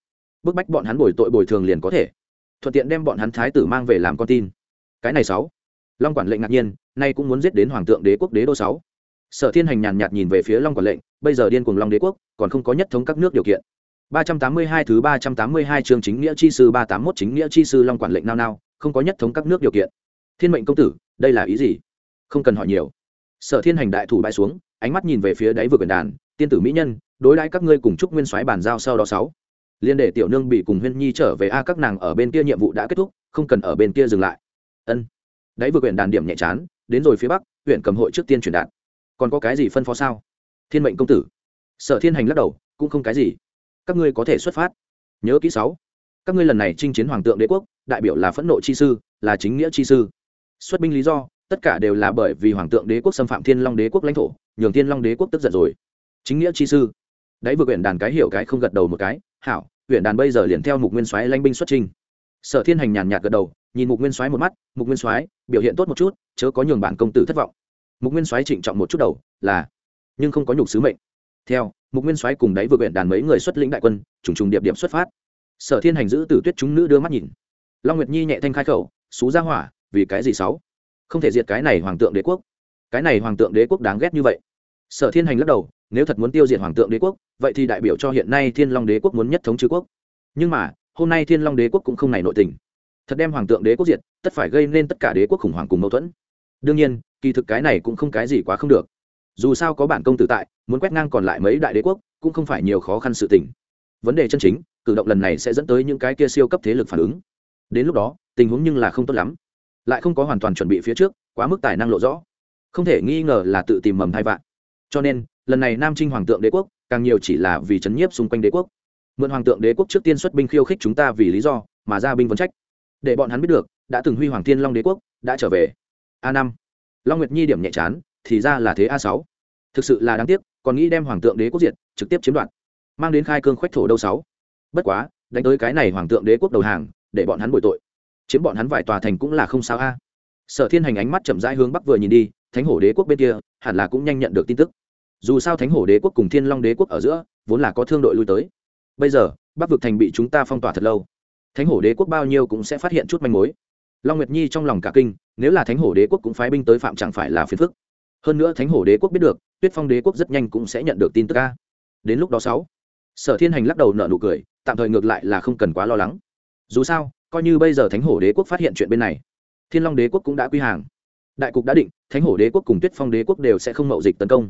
Bức bách bọn hắn bồi tội bồi thường liền có thể. Thuận tiện đem bọn hắn thái tử mang về làm con tin. Cái này sáu. Long quản lệnh ngạc nhiên, nay cũng muốn giết đến hoàng tượng đế quốc đế đô sáu. Sở thiên hành nhàn nhạt nhìn về phía long quản lệnh, bây giờ điên cùng long đế quốc, còn không có nhất thống các nước điều kiện. 382 thứ 382 chương chính nghĩa chi sư 381 chính nghĩa chi sư long quản lệnh nao nao, không có nhất thống các nước điều kiện. Thiên mệnh công tử, đây là ý gì? Không cần hỏi nhiều. Sở Thiên hành đại thủ bãi xuống, ánh mắt nhìn về phía đáy vực quyền đàn, tiên tử mỹ nhân, đối đãi các ngươi cùng chúc nguyên soái bàn giao sau đó sáu. Liên để tiểu nương bị cùng Huyên Nhi trở về a các nàng ở bên kia nhiệm vụ đã kết thúc, không cần ở bên kia dừng lại. Ân. Đáy vực quyền đàn điểm nhẹ chán, đến rồi phía bắc, huyện cầm hội trước tiên truyền đạt. Còn có cái gì phân phó sao? Thiên mệnh công tử. Sở Thiên hành lắc đầu, cũng không cái gì các ngươi có thể xuất phát. Nhớ kỹ sáu. Các ngươi lần này chinh chiến hoàng tượng đế quốc, đại biểu là phẫn nộ chi sư, là chính nghĩa chi sư. Xuất binh lý do, tất cả đều là bởi vì hoàng tượng đế quốc xâm phạm thiên long đế quốc lãnh thổ, nhường thiên long đế quốc tức giận rồi. Chính nghĩa chi sư. Đấy, vừa quyển đàn cái hiểu cái không gật đầu một cái. Hảo, quyển đàn bây giờ liền theo mục nguyên soái lãnh binh xuất trình sở thiên hành nhàn nhạt gật đầu, nhìn mục nguyên soái một mắt, mục nguyên soái, biểu hiện tốt một chút, chớ có nhường bản công tử thất vọng. Mục nguyên soái trịnh trọng một chút đầu, là, nhưng không có nhục sứ mệnh. Theo mục nguyên soái cùng đáy vừa huyện đàn mấy người xuất lĩnh đại quân, trùng trùng điệp điểm xuất phát. Sở thiên hành giữ từ tuyết chúng nữ đưa mắt nhìn. Long nguyệt nhi nhẹ thanh khai khẩu xú ra hỏa, vì cái gì sáu? Không thể diệt cái này hoàng tượng đế quốc. Cái này hoàng tượng đế quốc đáng ghét như vậy. Sở thiên hành lắc đầu, nếu thật muốn tiêu diệt hoàng tượng đế quốc, vậy thì đại biểu cho hiện nay thiên long đế quốc muốn nhất thống chư quốc. Nhưng mà, hôm nay thiên long đế quốc cũng không này nội tình. Thật đem hoàng tượng đế quốc diệt, tất phải gây nên tất cả đế quốc khủng hoảng cùng mâu thuẫn. Đương nhiên, kỳ thực cái này cũng không cái gì quá không được dù sao có bản công tử tại, muốn quét ngang còn lại mấy đại đế quốc, cũng không phải nhiều khó khăn sự tình. Vấn đề chân chính, cử động lần này sẽ dẫn tới những cái kia siêu cấp thế lực phản ứng. Đến lúc đó, tình huống nhưng là không tốt lắm. Lại không có hoàn toàn chuẩn bị phía trước, quá mức tài năng lộ rõ. Không thể nghi ngờ là tự tìm mầm thai vạn. Cho nên, lần này nam trinh hoàng tượng đế quốc, càng nhiều chỉ là vì chấn nhiếp xung quanh đế quốc. Mượn hoàng tượng đế quốc trước tiên xuất binh khiêu khích chúng ta vì lý do, mà ra binh vấn trách. Để bọn hắn biết được, đã từng huy hoàng thiên long đế quốc, đã trở về. A năm. Long nguyệt nhi điểm nhẹ chán thì ra là thế a sáu. Thực sự là đáng tiếc, còn nghĩ đem hoàng tượng đế quốc diệt, trực tiếp chiếm đoạt. Mang đến khai cương khoách thổ đâu sáu. Bất quá, đánh tới cái này hoàng tượng đế quốc đầu hàng, để bọn hắn bồi tội. Chiếm bọn hắn vài tòa thành cũng là không sao a. Sở thiên hành ánh mắt chậm rãi hướng bắc vừa nhìn đi, thánh hổ đế quốc bên kia, hẳn là cũng nhanh nhận được tin tức. Dù sao thánh hổ đế quốc cùng thiên long đế quốc ở giữa, vốn là có thương đội lui tới. Bây giờ, bắc vực thành bị chúng ta phong tỏa thật lâu. Thánh hổ đế quốc bao nhiêu cũng sẽ phát hiện chút manh mối. Long nguyệt nhi trong lòng cả kinh, nếu là thánh hổ đế quốc cũng phái binh tới phạm chẳng phải là phiền phức hơn nữa thánh hổ đế quốc biết được, tuyết phong đế quốc rất nhanh cũng sẽ nhận được tin tức ca đến lúc đó sáu, sở thiên hành lắc đầu nợ nụ cười, tạm thời ngược lại là không cần quá lo lắng. Dù sao, coi như bây giờ thánh hổ đế quốc phát hiện chuyện bên này, thiên long đế quốc cũng đã quy hàng. Đại cục đã định, thánh hổ đế quốc cùng tuyết phong đế quốc đều sẽ không mậu dịch tấn công.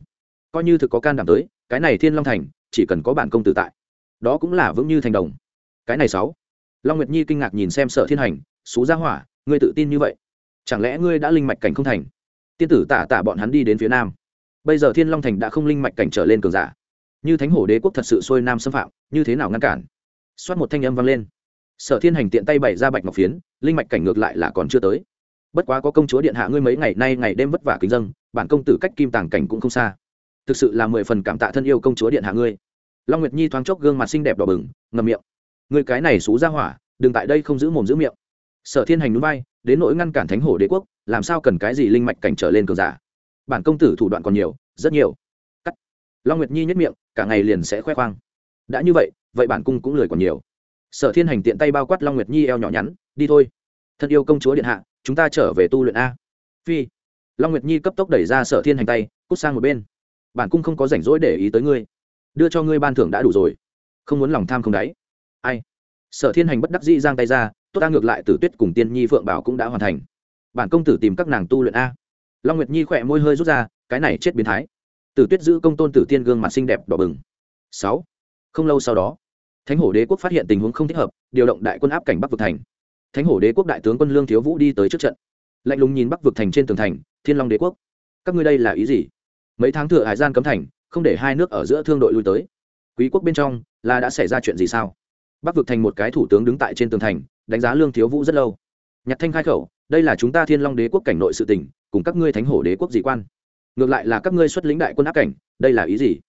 Coi như thực có can đảm tới, cái này thiên long thành, chỉ cần có bản công tử tại, đó cũng là vững như thành đồng. Cái này sáu, long nguyệt nhi kinh ngạc nhìn xem sở thiên hành, xú gia hỏa, ngươi tự tin như vậy, chẳng lẽ ngươi đã linh mạch cảnh không thành? Tiên tử tả tả bọn hắn đi đến phía nam. Bây giờ thiên long thành đã không linh mạch cảnh trở lên cường giả. Như thánh hổ đế quốc thật sự xuôi nam xâm phạm, như thế nào ngăn cản? Xoát một thanh âm vang lên. Sở thiên hành tiện tay bày ra bạch ngọc phiến, linh mạch cảnh ngược lại là còn chưa tới. Bất quá có công chúa điện hạ ngươi mấy ngày nay ngày đêm vất vả kính dân bản công tử cách kim tàng cảnh cũng không xa. Thực sự là mười phần cảm tạ thân yêu công chúa điện hạ ngươi. Long nguyệt nhi thoáng chốc gương mặt xinh đẹp đỏ bừng ngầm miệng. Người cái này xú ra hỏa, đừng tại đây không giữ mồm giữ miệng. Sở thiên hành núi bay đến nỗi ngăn cản thánh hổ đế quốc làm sao cần cái gì linh mạch cảnh trở lên cường giả? Bản công tử thủ đoạn còn nhiều, rất nhiều. Cắt. Long nguyệt nhi nhất miệng, cả ngày liền sẽ khoe khoang. Đã như vậy vậy bản cung cũng lười còn nhiều. Sở thiên hành tiện tay bao quát long nguyệt nhi eo nhỏ nhắn, đi thôi. Thân yêu công chúa điện hạ, chúng ta trở về tu luyện a. Phi. Long nguyệt nhi cấp tốc đẩy ra sở thiên hành tay, cút sang một bên. Bản cung không có rảnh rỗi để ý tới ngươi. Đưa cho ngươi ban thưởng đã đủ rồi. Không muốn lòng tham không đáy. Ai? Sở thiên hành bất đắc dĩ giang tay ra, tốt ta ngược lại tử tuyết cùng tiên nhi phượng bảo cũng đã hoàn thành bản công tử tìm các nàng tu luyện a. Long nguyệt nhi khỏe môi hơi rút ra, cái này chết biến thái. Tử tuyết giữ công tôn tử tiên gương mặt xinh đẹp đỏ bừng. Sáu. Không lâu sau đó, thánh hổ đế quốc phát hiện tình huống không thích hợp, điều động đại quân áp cảnh bắc vực thành. Thánh hổ đế quốc đại tướng quân lương thiếu vũ đi tới trước trận. Lạnh lùng nhìn bắc vực thành trên tường thành, thiên long đế quốc. Các ngươi đây là ý gì? Mấy tháng thừa hải gian cấm thành, không để hai nước ở giữa thương đội lui tới. Quý quốc bên trong, là đã xảy ra chuyện gì sao? Bắc vực thành một cái thủ tướng đứng tại trên tường thành, đánh giá lương thiếu vũ rất lâu. Nhạc thanh khai khẩu đây là chúng ta thiên long đế quốc cảnh nội sự tình, cùng các ngươi thánh hổ đế quốc dị quan? Ngược lại là các ngươi xuất lĩnh đại quân áp cảnh đây là ý gì?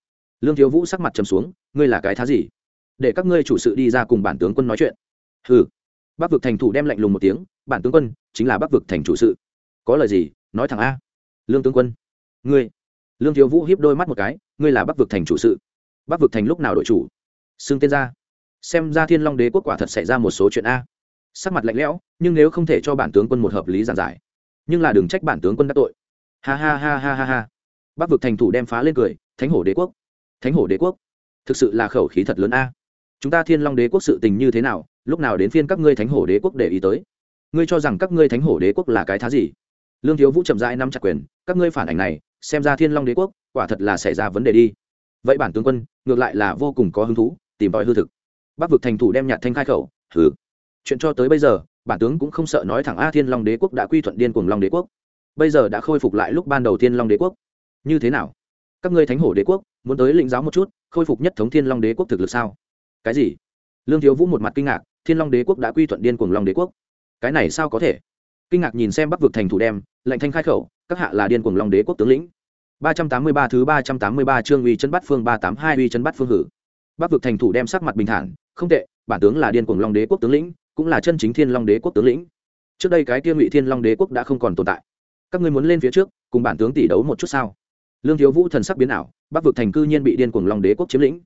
Lương thiếu vũ sắc mặt trầm xuống ngươi là cái thá gì? Để các ngươi chủ sự đi ra cùng bản tướng quân nói chuyện. Ừ bắc vực thành thủ đem lạnh lùng một tiếng bản tướng quân chính là bắc vực thành chủ sự. Có lời gì? Nói thẳng a. Lương tướng quân. Ngươi. Lương thiếu vũ hiếp đôi mắt một cái ngươi là bắc vực thành chủ sự. Bắc vực thành lúc nào đội chủ? Xưng tên ra. Xem ra thiên long đế quốc quả thật xảy ra một số chuyện a sắc mặt lạnh lẽo, nhưng nếu không thể cho bản tướng quân một hợp lý giản giải, nhưng là đừng trách bản tướng quân đã tội. Ha ha ha ha ha ha. Bắc vực thành thủ đem phá lên cười, thánh hổ đế quốc, thánh hổ đế quốc, thực sự là khẩu khí thật lớn a. Chúng ta thiên long đế quốc sự tình như thế nào, lúc nào đến phiên các ngươi thánh hổ đế quốc để ý tới? Ngươi cho rằng các ngươi thánh hổ đế quốc là cái thá gì? Lương thiếu vũ chậm rãi nắm chặt quyền, các ngươi phản ảnh này, xem ra thiên long đế quốc, quả thật là xảy ra vấn đề đi. Vậy bản tướng quân, ngược lại là vô cùng có hứng thú, tìm tòi hư thực. Bắc vực thành thủ đem nhạt thanh khai khẩu thử chuyện cho tới bây giờ, bản tướng cũng không sợ nói thẳng a thiên long đế quốc đã quy thuận điên cùng long đế quốc. Bây giờ đã khôi phục lại lúc ban đầu thiên long đế quốc. Như thế nào? Các ngươi thánh hổ đế quốc, muốn tới lĩnh giáo một chút, khôi phục nhất thống thiên long đế quốc thực lực sao? Cái gì? Lương thiếu vũ một mặt kinh ngạc, thiên long đế quốc đã quy thuận điên cuồng long đế quốc. Cái này sao có thể? Kinh ngạc nhìn xem bắc vực thành thủ đem lệnh thanh khai khẩu, các hạ là điên cuồng long đế quốc tướng lĩnh. ba trăm tám mươi ba thứ ba trăm tám mươi ba chương uy chân bắt phương ba tám hai uy chân bắt phương hử. Bắc vực thành thủ đem sắc mặt bình thản, không tệ, bản tướng là điên cuồng long đế quốc tướng lĩnh cũng là chân chính thiên long đế quốc tướng lĩnh. Trước đây cái kia ngụy thiên long đế quốc đã không còn tồn tại. Các ngươi muốn lên phía trước, cùng bản tướng tỷ đấu một chút sao? Lương thiếu vũ thần sắc biến ảo, bắc vực thành cư nhiên bị điên cuồng long đế quốc chiếm lĩnh.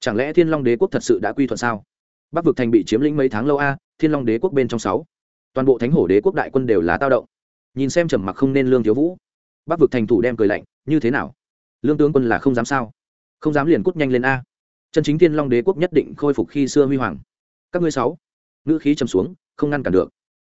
Chẳng lẽ thiên long đế quốc thật sự đã quy thuận sao? Bắc vực thành bị chiếm lĩnh mấy tháng lâu a, thiên long đế quốc bên trong sáu. Toàn bộ thánh hổ đế quốc đại quân đều là tao động. Nhìn xem trầm mặc không nên lương thiếu vũ. Bắc vực thành thủ đem cười lạnh, như thế nào? Lương tướng quân là không dám sao? Không dám liền cút nhanh lên a. Chân chính thiên long đế quốc nhất định khôi phục khi xưa huy hoàng. Các ngươi sáu ngữ khí chầm xuống, không ngăn cản được.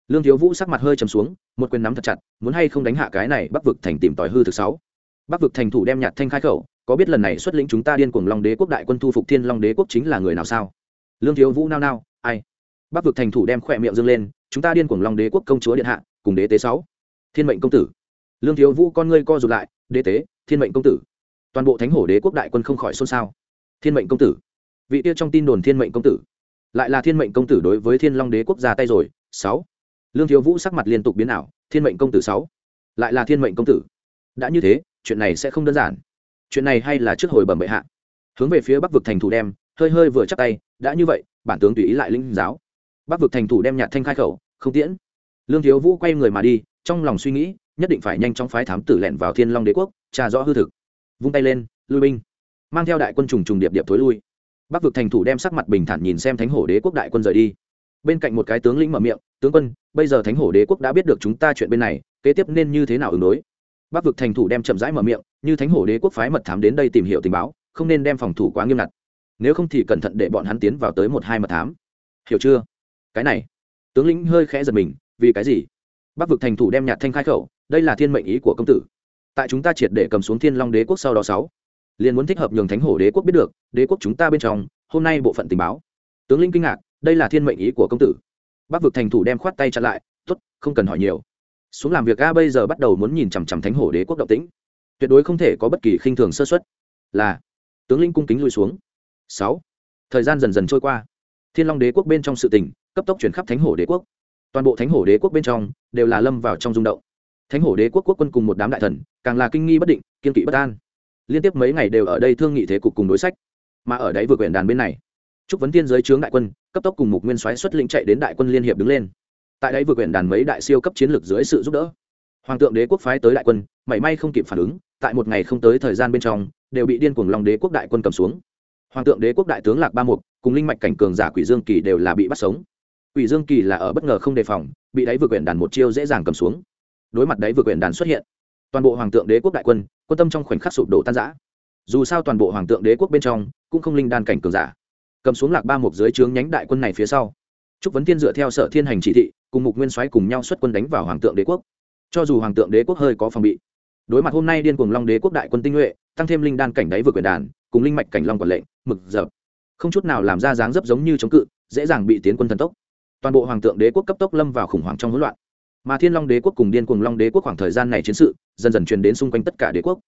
Lương thiếu vũ sắc mặt hơi chầm xuống, một quyền nắm thật chặt, muốn hay không đánh hạ cái này bắc vực thành tìm tòi hư thực sáu. Bắc vực thành thủ đem nhạt thanh khai khẩu, có biết lần này xuất lĩnh chúng ta điên cuồng long đế quốc đại quân thu phục thiên long đế quốc chính là người nào sao? Lương thiếu vũ nao nao, ai? Bắc vực thành thủ đem khỏe miệng dâng lên, chúng ta điên cuồng long đế quốc công chúa điện hạ, cùng đế tế sáu. Thiên mệnh công tử. Lương thiếu vũ con ngươi co rụt lại, đế tế, thiên mệnh công tử. Toàn bộ thánh hổ đế quốc đại quân không khỏi xôn xao. Thiên mệnh công tử. Vị tiêu trong tin đồn thiên mệnh công tử lại là thiên mệnh công tử đối với thiên long đế quốc ra tay rồi, sáu. Lương thiếu vũ sắc mặt liên tục biến ảo, thiên mệnh công tử sáu. Lại là thiên mệnh công tử. Đã như thế, chuyện này sẽ không đơn giản. Chuyện này hay là trước hồi bẩm bệ hạ. Hướng về phía bắc vực thành thủ đem, hơi hơi vừa chắc tay, đã như vậy, bản tướng tùy ý lại linh giáo. Bắc vực thành thủ đem nhạt thanh khai khẩu, không tiễn. Lương thiếu vũ quay người mà đi, trong lòng suy nghĩ, nhất định phải nhanh chóng phái thám tử lẹn vào thiên long đế quốc, tra rõ hư thực. Vung tay lên, lui binh. Mang theo đại quân trùng trùng điệp điệp thối lui bắc vực thành thủ đem sắc mặt bình thản nhìn xem thánh hổ đế quốc đại quân rời đi. Bên cạnh một cái tướng lĩnh mở miệng, tướng quân, bây giờ thánh hổ đế quốc đã biết được chúng ta chuyện bên này, kế tiếp nên như thế nào ứng đối? Bắc vực thành thủ đem chậm rãi mở miệng, như thánh hổ đế quốc phái mật thám đến đây tìm hiểu tình báo, không nên đem phòng thủ quá nghiêm ngặt. Nếu không thì cẩn thận để bọn hắn tiến vào tới một hai mật thám. Hiểu chưa? Cái này. Tướng lĩnh hơi khẽ giật mình, vì cái gì? Bắc vực thành thủ đem nhạt thanh khai khẩu, đây là thiên mệnh ý của công tử. Tại chúng ta triệt để cầm xuống thiên long đế quốc sau đó sáu liền muốn thích hợp nhường thánh hổ đế quốc biết được, đế quốc chúng ta bên trong, hôm nay bộ phận tình báo. Tướng linh kinh ngạc, đây là thiên mệnh ý của công tử. Bắc vực thành thủ đem khoát tay chặn lại t ố t không cần hỏi nhiều. Xuống làm việc a, bây giờ bắt đầu muốn nhìn chằm chằm thánh hổ đế quốc động tĩnh. Tuyệt đối không thể có bất kỳ khinh thường sơ xuất là. Tướng linh cung kính lui xuống. Sáu. Thời gian dần dần trôi qua. Thiên long đế quốc bên trong sự tình, cấp tốc chuyển khắp thánh hổ đế quốc. Toàn bộ thánh hổ đế quốc bên trong, đều là lâm vào trong rung động. Thánh hổ đế quốc quốc quân cùng một đám đại thần, càng là kinh nghi bất định, kiên kỵ bất an liên tiếp mấy ngày đều ở đây thương nghị thế cục cùng đối sách. Mà ở đấy vừa quyển đàn bên này chúc vấn tiên giới chướng đại quân, cấp tốc cùng mục nguyên soái xuất lĩnh chạy đến đại quân liên hiệp đứng lên. Tại đấy vừa quyển đàn mấy đại siêu cấp chiến lược dưới sự giúp đỡ, hoàng tượng đế quốc phái tới đại quân, mảy may không kịp phản ứng, tại một ngày không tới thời gian bên trong, đều bị điên cuồng lòng đế quốc đại quân cầm xuống. Hoàng tượng đế quốc đại tướng lạc ba mục cùng linh mạch cảnh cường giả quỷ dương kỳ đều là bị bắt sống. Quỷ dương kỳ là ở bất ngờ không đề phòng, bị đáy vừa quyển đàn một chiêu dễ dàng cầm xuống. Đối mặt đáy vừa quyển đàn xuất hiện toàn bộ hoàng tượng đế quốc đại quân quân tâm trong khoảnh khắc sụp đổ tan giã dù sao toàn bộ hoàng tượng đế quốc bên trong cũng không linh đan cảnh cường giả. Cầm xuống lạc ba mục dưới trướng nhánh đại quân này phía sau, trúc vấn thiên dựa theo sở thiên hành chỉ thị, cùng mục nguyên soái cùng nhau xuất quân đánh vào hoàng tượng đế quốc. Cho dù hoàng tượng đế quốc hơi có phòng bị, đối mặt hôm nay điên cuồng long đế quốc đại quân tinh nhuệ, tăng thêm linh đan cảnh đáy vượt quyền đàn, cùng linh mạch cảnh long quản lệnh, mực dập, không chút nào làm ra dáng dấp giống như chống cự, dễ dàng bị tiến quân thần tốc. Toàn bộ hoàng tượng đế quốc cấp tốc lâm vào khủng hoảng trong hỗn loạn mà thiên long đế quốc cùng điên cùng long đế quốc khoảng thời gian này chiến sự dần dần truyền đến xung quanh tất cả đế quốc.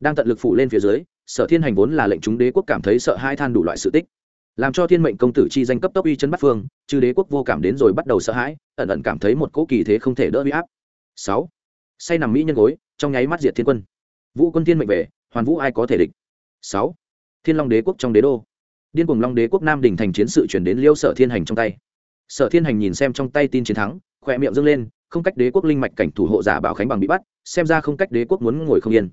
Đang tận lực phụ lên phía dưới, sở thiên hành vốn là lệnh chúng đế quốc cảm thấy sợ hai than đủ loại sự tích. Làm cho thiên mệnh công tử chi danh cấp tốc uy chân bắt phương chứ đế quốc vô cảm đến rồi bắt đầu sợ hãi, ẩn ẩn cảm thấy một cỗ kỳ thế không thể đỡ huy áp. Sáu. Say nằm mỹ nhân gối, trong nháy mắt diệt thiên quân. Vũ quân thiên mệnh về, hoàn vũ ai có thể địch? Sáu. Thiên long đế quốc trong đế đô. Điên cùng long đế quốc nam đình thành chiến sự chuyển đến liêu sở thiên hành trong tay. Sở thiên hành nhìn xem trong tay tin chiến thắng, khỏe miệng dâng lên không cách đế quốc linh mạch cảnh thủ hộ giả bảo khánh bằng bị bắt, xem ra không cách đế quốc muốn ngồi không yên.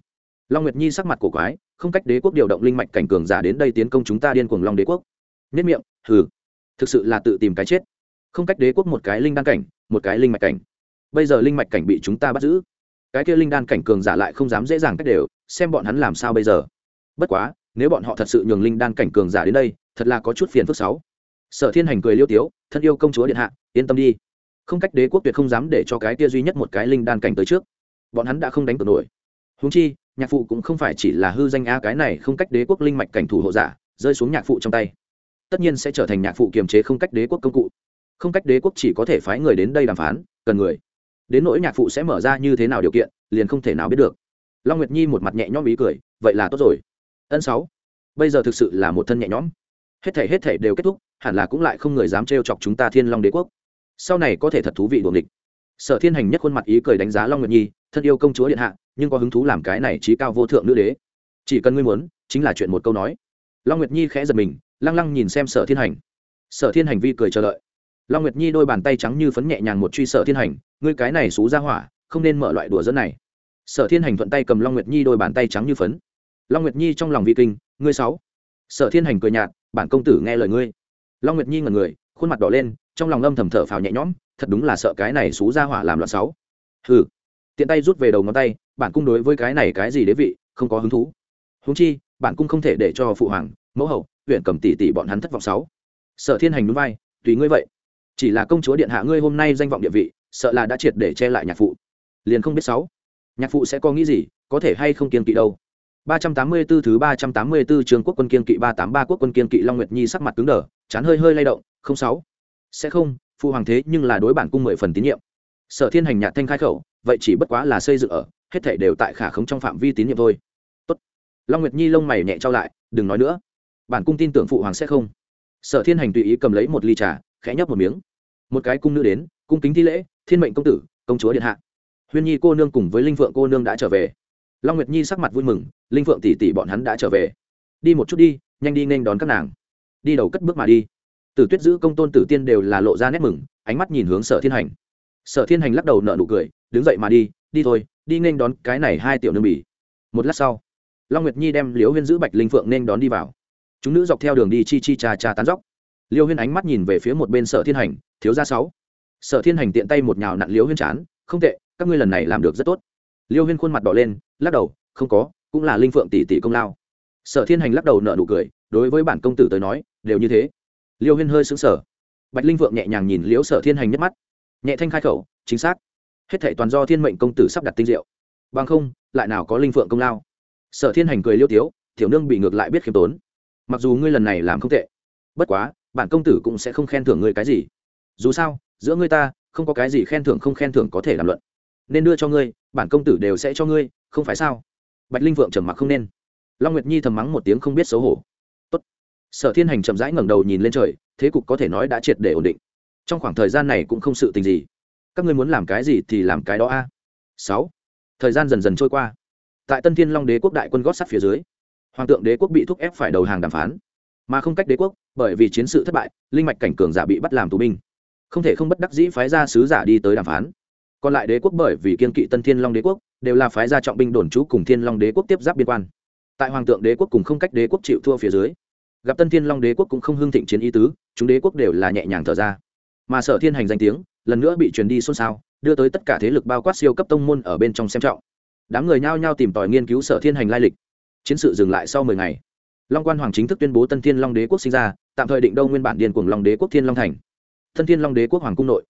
Long nguyệt nhi sắc mặt cổ quái, không cách đế quốc điều động linh mạch cảnh cường giả đến đây tiến công chúng ta điên cuồng long đế quốc. Nhất miệng, hừ, thực sự là tự tìm cái chết. Không cách đế quốc một cái linh đan cảnh, một cái linh mạch cảnh. Bây giờ linh mạch cảnh bị chúng ta bắt giữ, cái kia linh đan cảnh cường giả lại không dám dễ dàng cách đều, xem bọn hắn làm sao bây giờ. Bất quá, nếu bọn họ thật sự nhường linh đan cảnh cường giả đến đây, thật là có chút phiền phức sáu sở thiên hành cười liêu tiếu, thân yêu công chúa điện hạ, yên tâm đi không cách đế quốc tuyệt không dám để cho cái kia duy nhất một cái linh đan cảnh tới trước. Bọn hắn đã không đánh cược nổi. Húng chi, nhạc phụ cũng không phải chỉ là hư danh a cái này không cách đế quốc linh mạch cảnh thủ hộ giả, rơi xuống nhạc phụ trong tay. Tất nhiên sẽ trở thành nhạc phụ kiềm chế không cách đế quốc công cụ. Không cách đế quốc chỉ có thể phái người đến đây đàm phán, cần người. Đến nỗi nhạc phụ sẽ mở ra như thế nào điều kiện, liền không thể nào biết được. Long nguyệt nhi một mặt nhẹ nhõm ý cười, vậy là tốt rồi. Ân sáu, bây giờ thực sự là một thân nhẹ nhõm. Hết thể hết thể đều kết thúc, hẳn là cũng lại không người dám trêu chọc chúng ta thiên long đế quốc sau này có thể thật thú vị đuồng địch sở thiên hành nhất khuôn mặt ý cười đánh giá long nguyệt nhi, thân yêu công chúa điện hạ, nhưng có hứng thú làm cái này trí cao vô thượng nữ đế? Chỉ cần ngươi muốn, chính là chuyện một câu nói. Long nguyệt nhi khẽ giật mình, lăng lăng nhìn xem sở thiên hành. Sở thiên hành vi cười chờ đợi. Long nguyệt nhi đôi bàn tay trắng như phấn nhẹ nhàng một truy sở thiên hành, ngươi cái này xú ra hỏa, không nên mở loại đùa dẫn này. Sở thiên hành thuận tay cầm long nguyệt nhi đôi bàn tay trắng như phấn. Long nguyệt nhi trong lòng vi kinh, ngươi sáu sở thiên hành cười nhạt, bản công tử nghe lời ngươi. Long nguyệt nhi ngẩn người, khuôn mặt đỏ lên trong lòng âm thầm thở phào nhẹ nhõm thật đúng là sợ cái này xú ra hỏa làm loạn sáu. Hừ. Tiện tay rút về đầu ngón tay bản cung đối với cái này cái gì đế vị không có hứng thú. Húng chi bản cung không thể để cho phụ hoàng mẫu hậu huyện cầm tỷ tỷ bọn hắn thất vọng sáu. Sở thiên hành núi vai tùy ngươi vậy. Chỉ là công chúa điện hạ ngươi hôm nay danh vọng địa vị sợ là đã triệt để che lại nhạc phụ. Liền không biết sáu. Nhạc phụ sẽ có nghĩ gì có thể hay không kiên kỵ đâu. 384 thứ 384 trường quốc quân kiên kỵ 383 quốc quân kiên kỵ Long Nguyệt Nhi sắc mặt cứng đờ, chán hơi hơi lay động, không sáu. Sẽ không, phụ hoàng thế nhưng là đối bản cung mười phần tín nhiệm. Sở Thiên Hành nhạt thanh khai khẩu, vậy chỉ bất quá là xây dựng ở, hết thảy đều tại khả khống trong phạm vi tín nhiệm thôi. Tốt. Long Nguyệt Nhi lông mày nhẹ trao lại, đừng nói nữa. Bản cung tin tưởng phụ hoàng sẽ không. Sở Thiên Hành tùy ý cầm lấy một ly trà, khẽ nhấp một miếng. Một cái cung nữ đến, cung kính thi lễ, "Thiên mệnh công tử, công chúa điện hạ." Huyên Nhi cô nương cùng với Linh Phượng cô nương đã trở về long nguyệt nhi sắc mặt vui mừng linh phượng tỷ tỷ bọn hắn đã trở về đi một chút đi nhanh đi nên đón các nàng đi đầu cất bước mà đi tử tuyết giữ công tôn tử tiên đều là lộ ra nét mừng, ánh mắt nhìn hướng sở thiên hành. Sở thiên hành lắc đầu nợ nụ cười, đứng dậy mà đi đi thôi, đi nên đón cái này hai tiểu nương bỉ. Một lát sau, long nguyệt nhi đem liễu huyên giữ bạch linh phượng nên đón đi vào. Chúng nữ dọc theo đường đi chi chi trà trà tán dóc. Liêu huyên ánh mắt nhìn về phía một bên sở thiên hành, thiếu gia sáu. Sở thiên hành tiện tay một nhào nặn liễu huyên chán, không tệ, các ngươi lần này làm được rất tốt. Liêu huyên khuôn mặt đỏ lên, lắc đầu, không có, cũng là linh phượng tỷ tỷ công lao. Sở thiên hành lắc đầu nợ nụ cười, đối với bản công tử tới nói, đều như thế liêu huyên hơi xứng sở bạch linh Vượng nhẹ nhàng nhìn liễu sở thiên hành nhất mắt. Nhẹ thanh khai khẩu, chính xác. Hết thệ toàn do thiên mệnh công tử sắp đặt tinh diệu. Bằng không, lại nào có linh phượng công lao. Sở thiên hành cười liêu tiếu thiểu nương bị ngược lại biết khiêm tốn. Mặc dù ngươi lần này làm không tệ, bất quá, bản công tử cũng sẽ không khen thưởng ngươi cái gì. Dù sao, giữa ngươi ta, không có cái gì khen thưởng không khen thưởng có thể làm luận. Nên đưa cho ngươi, bản công tử đều sẽ cho ngươi, không phải sao? Bạch linh vượng trầm mặc không nên. Long nguyệt nhi thầm mắng một tiếng không biết xấu hổ sở thiên hành chậm rãi ngẩng đầu nhìn lên trời, thế cục có thể nói đã triệt để ổn định. Trong khoảng thời gian này cũng không sự tình gì. Các ngươi muốn làm cái gì thì làm cái đó a. Sáu. Thời gian dần dần trôi qua. Tại tân thiên long đế quốc đại quân gót sắt phía dưới, hoàng tượng đế quốc bị thúc ép phải đầu hàng đàm phán. Mà không cách đế quốc, bởi vì chiến sự thất bại, linh mạch cảnh cường giả bị bắt làm tù binh. Không thể không bất đắc dĩ phái ra sứ giả đi tới đàm phán. Còn lại đế quốc bởi vì kiên kỵ tân thiên long đế quốc, đều là phái gia trọng binh đồn trú cùng thiên long đế quốc tiếp giáp biên quan. Tại hoàng tượng đế quốc cùng không cách đế quốc chịu thua phía dưới gặp tân thiên long đế quốc cũng không hưng thịnh chiến ý tứ, chúng đế quốc đều là nhẹ nhàng thở ra. Mà sở thiên hành danh tiếng, lần nữa bị truyền đi xôn xao, đưa tới tất cả thế lực bao quát siêu cấp tông môn ở bên trong xem trọng. Đám người nhao nhao tìm tòi nghiên cứu sở thiên hành lai lịch. Chiến sự dừng lại sau mười ngày. Long quan hoàng chính thức tuyên bố tân thiên long đế quốc sinh ra, tạm thời định đâu nguyên bản điền cùng long đế quốc thiên long thành. Tân thiên long đế quốc hoàng cung nội.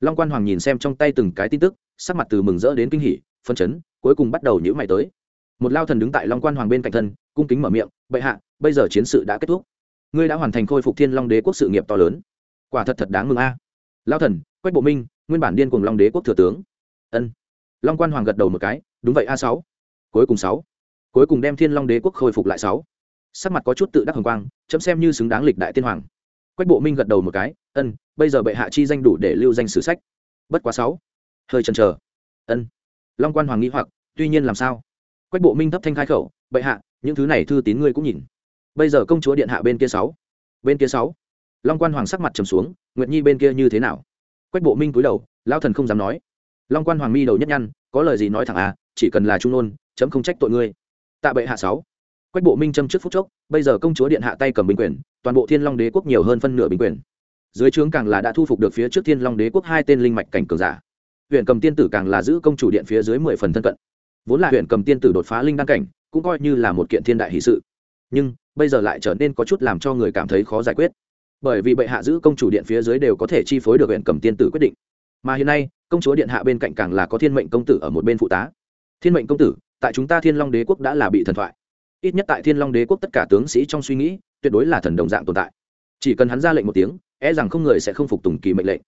Long quan hoàng nhìn xem trong tay từng cái tin tức, sắc mặt từ mừng rỡ đến kinh hỉ phân chấn, cuối cùng bắt đầu nhữ mày tới. Một lao thần đứng tại long quan hoàng bên cạnh thân, cung kính mở miệng, bệ hạ bây giờ chiến sự đã kết thúc. Ngươi đã hoàn thành khôi phục thiên long đế quốc sự nghiệp to lớn. Quả thật thật đáng mừng a. À. lao thần, quách bộ minh, nguyên bản điên cùng long đế quốc thừa tướng. Ân. Long quan hoàng gật đầu một cái, đúng vậy a sáu. Cuối cùng sáu. Cuối cùng đem thiên long đế quốc khôi phục lại sáu. Sắc mặt có chút tự đắc hồng quang, chấm xem như xứng đáng lịch đại tiên hoàng. Quách bộ minh gật đầu một cái, ân, bây giờ bệ hạ chi danh đủ để lưu danh sử sách. Bất quá sáu. Hơi chần chờ. Ân. Long quan hoàng nghĩ hoặc, tuy nhiên làm sao? Quách bộ minh thấp thanh khai khẩu, bệ hạ, những thứ này thư tín ngươi cũng nhìn bây giờ công chúa điện hạ bên kia sáu. Bên kia sáu. Long quan hoàng sắc mặt trầm xuống, nguyệt nhi bên kia như thế nào? Quách bộ minh cúi đầu lao thần không dám nói. Long quan hoàng mi đầu nhất nhăn, có lời gì nói thẳng à chỉ cần là trung nôn chấm không trách tội ngươi. Tạ bệ hạ sáu. Quách bộ minh châm trước phút chốc, bây giờ công chúa điện hạ tay cầm bình quyền, toàn bộ thiên long đế quốc nhiều hơn phân nửa bình quyền. Dưới trướng càng là đã thu phục được phía trước thiên long đế quốc hai tên linh mạch cảnh cường giả. Huyện cầm tiên tử càng là giữ công chủ điện phía dưới mười phần thân cận. Vốn là huyện cầm tiên tử đột phá linh đăng cảnh, cũng coi như là một kiện thiên đại hỷ sự nhưng bây giờ lại trở nên có chút làm cho người cảm thấy khó giải quyết. Bởi vì bệ hạ giữ công chủ điện phía dưới đều có thể chi phối được huyện cầm tiên tử quyết định. Mà hiện nay, công chúa điện hạ bên cạnh càng là có thiên mệnh công tử ở một bên phụ tá. Thiên mệnh công tử, tại chúng ta thiên long đế quốc đã là bị thần thoại. Ít nhất tại thiên long đế quốc tất cả tướng sĩ trong suy nghĩ, tuyệt đối là thần đồng dạng tồn tại. Chỉ cần hắn ra lệnh một tiếng e rằng không người sẽ không phục tùng kỳ mệnh lệnh.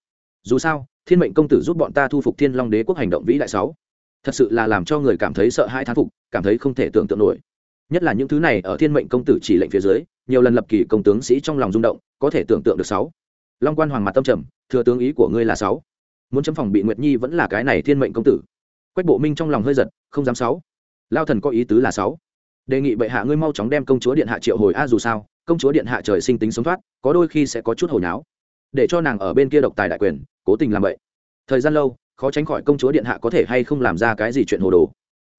Dù sao, thiên mệnh công tử giúp bọn ta thu phục thiên long đế quốc hành động vĩ đại sáu. Thật sự là làm cho người cảm thấy sợ hãi thán phục, cảm thấy không thể tưởng tượng nổi nhất là những thứ này ở thiên mệnh công tử chỉ lệnh phía dưới, nhiều lần lập kỳ công tướng sĩ trong lòng rung động, có thể tưởng tượng được sáu. Long quan hoàng mặt tâm trầm, thừa tướng ý của ngươi là sáu. Muốn chấm phòng bị nguyệt nhi vẫn là cái này thiên mệnh công tử. Quách bộ minh trong lòng hơi giật, không dám sáu. Lao thần có ý tứ là sáu. Đề nghị bệ hạ ngươi mau chóng đem công chúa điện hạ triệu hồi a dù sao, công chúa điện hạ trời sinh tính sống thoát, có đôi khi sẽ có chút hồi nháo để cho nàng ở bên kia độc tài đại quyền, cố tình làm vậy. Thời gian lâu, khó tránh khỏi công chúa điện hạ có thể hay không làm ra cái gì chuyện hồ đồ.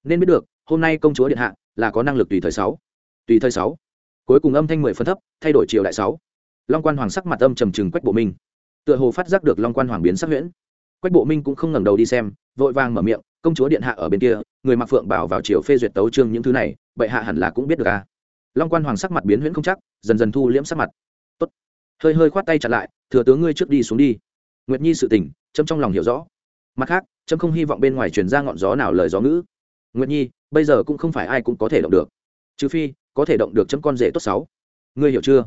Nên biết được, hôm nay công chúa điện hạ là có năng lực tùy thời sáu. Tùy thời sáu. Cuối cùng âm thanh mười phân thấp, thay đổi triều đại sáu. Long quan hoàng sắc mặt âm trầm trừng quách bộ minh. Tựa hồ phát giác được long quan hoàng biến sắc huyễn. Quách bộ minh cũng không ngẩng đầu đi xem, vội vàng mở miệng, công chúa điện hạ ở bên kia, người mặc phượng bảo vào triều phê duyệt tấu trương những thứ này, bệ hạ hẳn là cũng biết được à? Long quan hoàng sắc mặt biến huyễn không chắc, dần dần thu liễm sắc mặt. Tốt. hơi hơi khoát tay chặt lại, thừa tướng ngươi trước đi xuống đi. Nguyệt nhi sự tình trâm trong lòng hiểu rõ. Mặt khác trâm không hy vọng bên ngoài truyền ra ngọn gió nào lời gió ngữ. Nguyệt nhi bây giờ cũng không phải ai cũng có thể động được. Trừ phi, có thể động được chấm con rể tốt sáu. Ngươi hiểu chưa?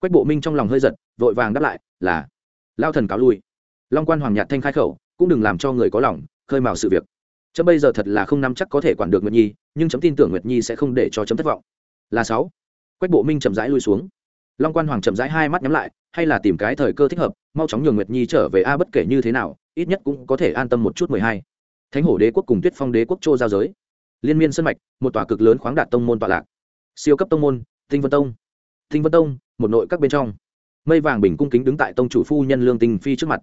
Quách bộ minh trong lòng hơi giật, vội vàng đáp lại, là. Lao thần cáo lui. Long quan hoàng nhạt thanh khai khẩu, cũng đừng làm cho người có lòng, khơi mào sự việc. Chấm bây giờ thật là không nắm chắc có thể quản được nguyệt nhi, nhưng chấm tin tưởng nguyệt nhi sẽ không để cho chấm thất vọng. Là sáu. Quách bộ minh chậm rãi lui xuống. Long quan hoàng chậm rãi hai mắt nhắm lại, hay là tìm cái thời cơ thích hợp, mau chóng nhường nguyệt nhi trở về a bất kể như thế nào, ít nhất cũng có thể an tâm một chút mười hai. Thánh hổ đế quốc cùng tuyết phong đế quốc châu giao giới liên miên sân mạch, một tòa cực lớn khoáng đạt tông môn tọa lạc. Siêu cấp tông môn, tinh vân tông. Tinh vân tông, một nội các bên trong. Mây vàng bình cung kính đứng tại tông chủ phu nhân lương tinh phi trước mặt.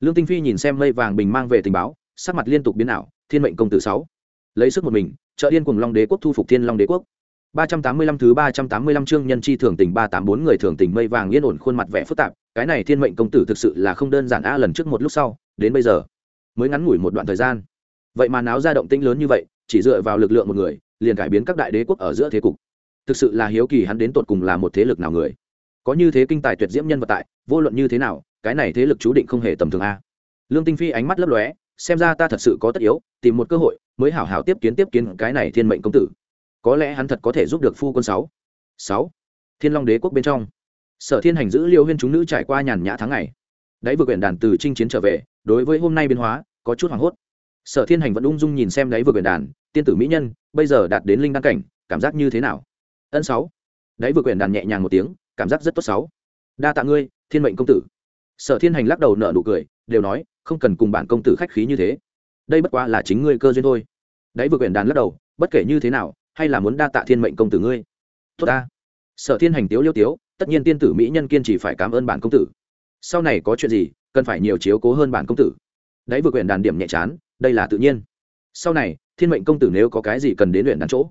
Lương tinh phi nhìn xem mây vàng bình mang về tình báo, sắc mặt liên tục biến ảo, thiên mệnh công tử sáu. Lấy sức một mình, trợ điên cùng long đế quốc thu phục thiên long đế quốc. Ba trăm tám mươi lăm thứ ba trăm tám mươi lăm chương nhân chi thường tình ba tám bốn người thường tình mây vàng yên ổn khuôn mặt vẻ phức tạp, cái này thiên mệnh công tử thực sự là không đơn giản a, lần trước một lúc sau, đến bây giờ, mới ngắn ngủi một đoạn thời gian. Vậy mà náo ra động tĩnh lớn như vậy chỉ dựa vào lực lượng một người, liền cải biến các đại đế quốc ở giữa thế cục. Thực sự là hiếu kỳ hắn đến tột cùng là một thế lực nào người. Có như thế kinh tài tuyệt diễm nhân vật tại, vô luận như thế nào, cái này thế lực chú định không hề tầm thường a. Lương tinh phi ánh mắt lấp lóe, xem ra ta thật sự có tất yếu, tìm một cơ hội, mới hảo hảo tiếp kiến tiếp kiến cái này thiên mệnh công tử. Có lẽ hắn thật có thể giúp được phu quân sáu. Sáu. Thiên long đế quốc bên trong. Sở thiên hành giữ liêu huyên chúng nữ trải qua nhàn nhã tháng ngày. Đáy vừa quyển đàn từ chinh chiến trở về, đối với hôm nay biến hóa, có chút hoảng hốt. Sở thiên hành vẫn ung dung nhìn xem đáy vừa quyển đàn tiên tử mỹ nhân, bây giờ đạt đến linh đăng cảnh, cảm giác như thế nào? Ân sáu. Đấy vừa quyển đàn nhẹ nhàng một tiếng, cảm giác rất tốt sáu. Đa tạ ngươi, thiên mệnh công tử. Sở thiên hành lắc đầu nở nụ cười, đều nói, không cần cùng bản công tử khách khí như thế. Đây bất quá là chính ngươi cơ duyên thôi. Đấy vừa quyển đàn lắc đầu, bất kể như thế nào, hay là muốn đa tạ thiên mệnh công tử ngươi. Tốt ta. Sở thiên hành tiếu liêu tiếu, tất nhiên tiên tử mỹ nhân kiên chỉ phải cảm ơn bản công tử. Sau này có chuyện gì, cần phải nhiều chiếu cố hơn bản công tử. Đấy vừa quyển đàn điểm nhẹ chán, đây là tự nhiên. Sau này thiên mệnh công tử nếu có cái gì cần đến luyện đàn chỗ,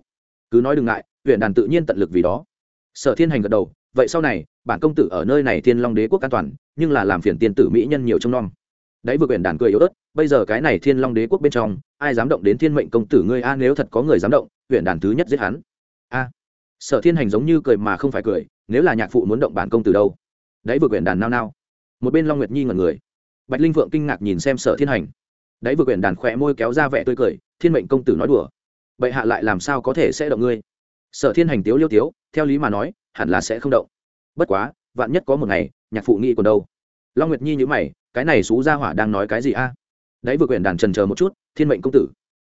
cứ nói đừng ngại luyện đàn tự nhiên tận lực vì đó. Sở thiên hành gật đầu, vậy sau này, bản công tử ở nơi này thiên long đế quốc an toàn, nhưng là làm phiền tiên tử mỹ nhân nhiều trong nom. Đấy vừa quyển đàn cười yếu ớt, bây giờ cái này thiên long đế quốc bên trong, ai dám động đến thiên mệnh công tử ngươi a, nếu thật có người dám động quyển đàn thứ nhất giết hắn. A. Sở thiên hành giống như cười mà không phải cười, nếu là nhạc phụ muốn động bản công tử đâu? Đấy vừa quyển đàn nao nao. Một bên long nguyệt nhi ngẩn người. Bạch linh vượng kinh ngạc nhìn xem sở thiên hành đấy, vừa quyển đàn khỏe môi kéo ra vẻ tươi cười, thiên mệnh công tử nói đùa. Bệ hạ lại làm sao có thể sẽ động ngươi? Sở thiên hành tiếu liêu tiếu, theo lý mà nói, hẳn là sẽ không động. Bất quá, vạn nhất có một ngày, nhạc phụ nghĩ còn đâu. Long nguyệt nhi nhữ mày, cái này xú gia hỏa đang nói cái gì a? Đấy, vừa quyển đàn trần chờ một chút, thiên mệnh công tử.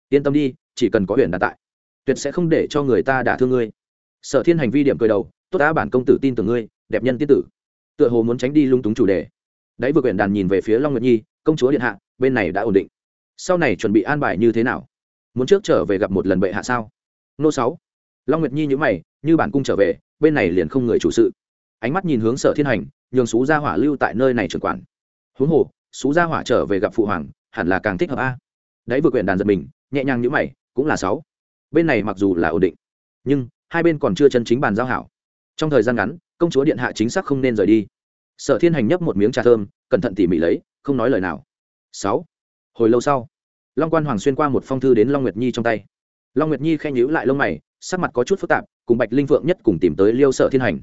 Yên tâm đi, chỉ cần có quyển đàn tại, tuyệt sẽ không để cho người ta đả thương ngươi. Sở thiên hành vi điểm cười đầu, tốt đã bản công tử tin tưởng ngươi, đẹp nhân tiết tử. Tựa hồ muốn tránh đi lung túng chủ đề. Đấy, vừa quyển đàn nhìn về phía long nguyệt nhi, công chúa điện hạ, bên này đã ổn định sau này chuẩn bị an bài như thế nào? Muốn trước trở về gặp một lần bệ hạ sao? Nô sáu. Long nguyệt nhi nhữ mày, như bản cung trở về, bên này liền không người chủ sự. Ánh mắt nhìn hướng sở thiên hành, nhường xú gia hỏa lưu tại nơi này trưởng quản. Huống hồ xú gia hỏa trở về gặp phụ hoàng, hẳn là càng thích hợp a. Đấy vừa quyển đàn giật mình, nhẹ nhàng như mày, cũng là sáu. Bên này mặc dù là ổn định, nhưng hai bên còn chưa chân chính bàn giao hảo. Trong thời gian ngắn, công chúa điện hạ chính xác không nên rời đi. Sở thiên hành nhấp một miếng trà thơm, cẩn thận tỉ mỉ lấy, không nói lời nào. Sáu hồi lâu sau, long quan hoàng xuyên qua một phong thư đến long nguyệt nhi trong tay. Long nguyệt nhi khen nhữ lại lông mày, sắc mặt có chút phức tạp, cùng bạch linh vượng nhất cùng tìm tới liêu sở thiên hành.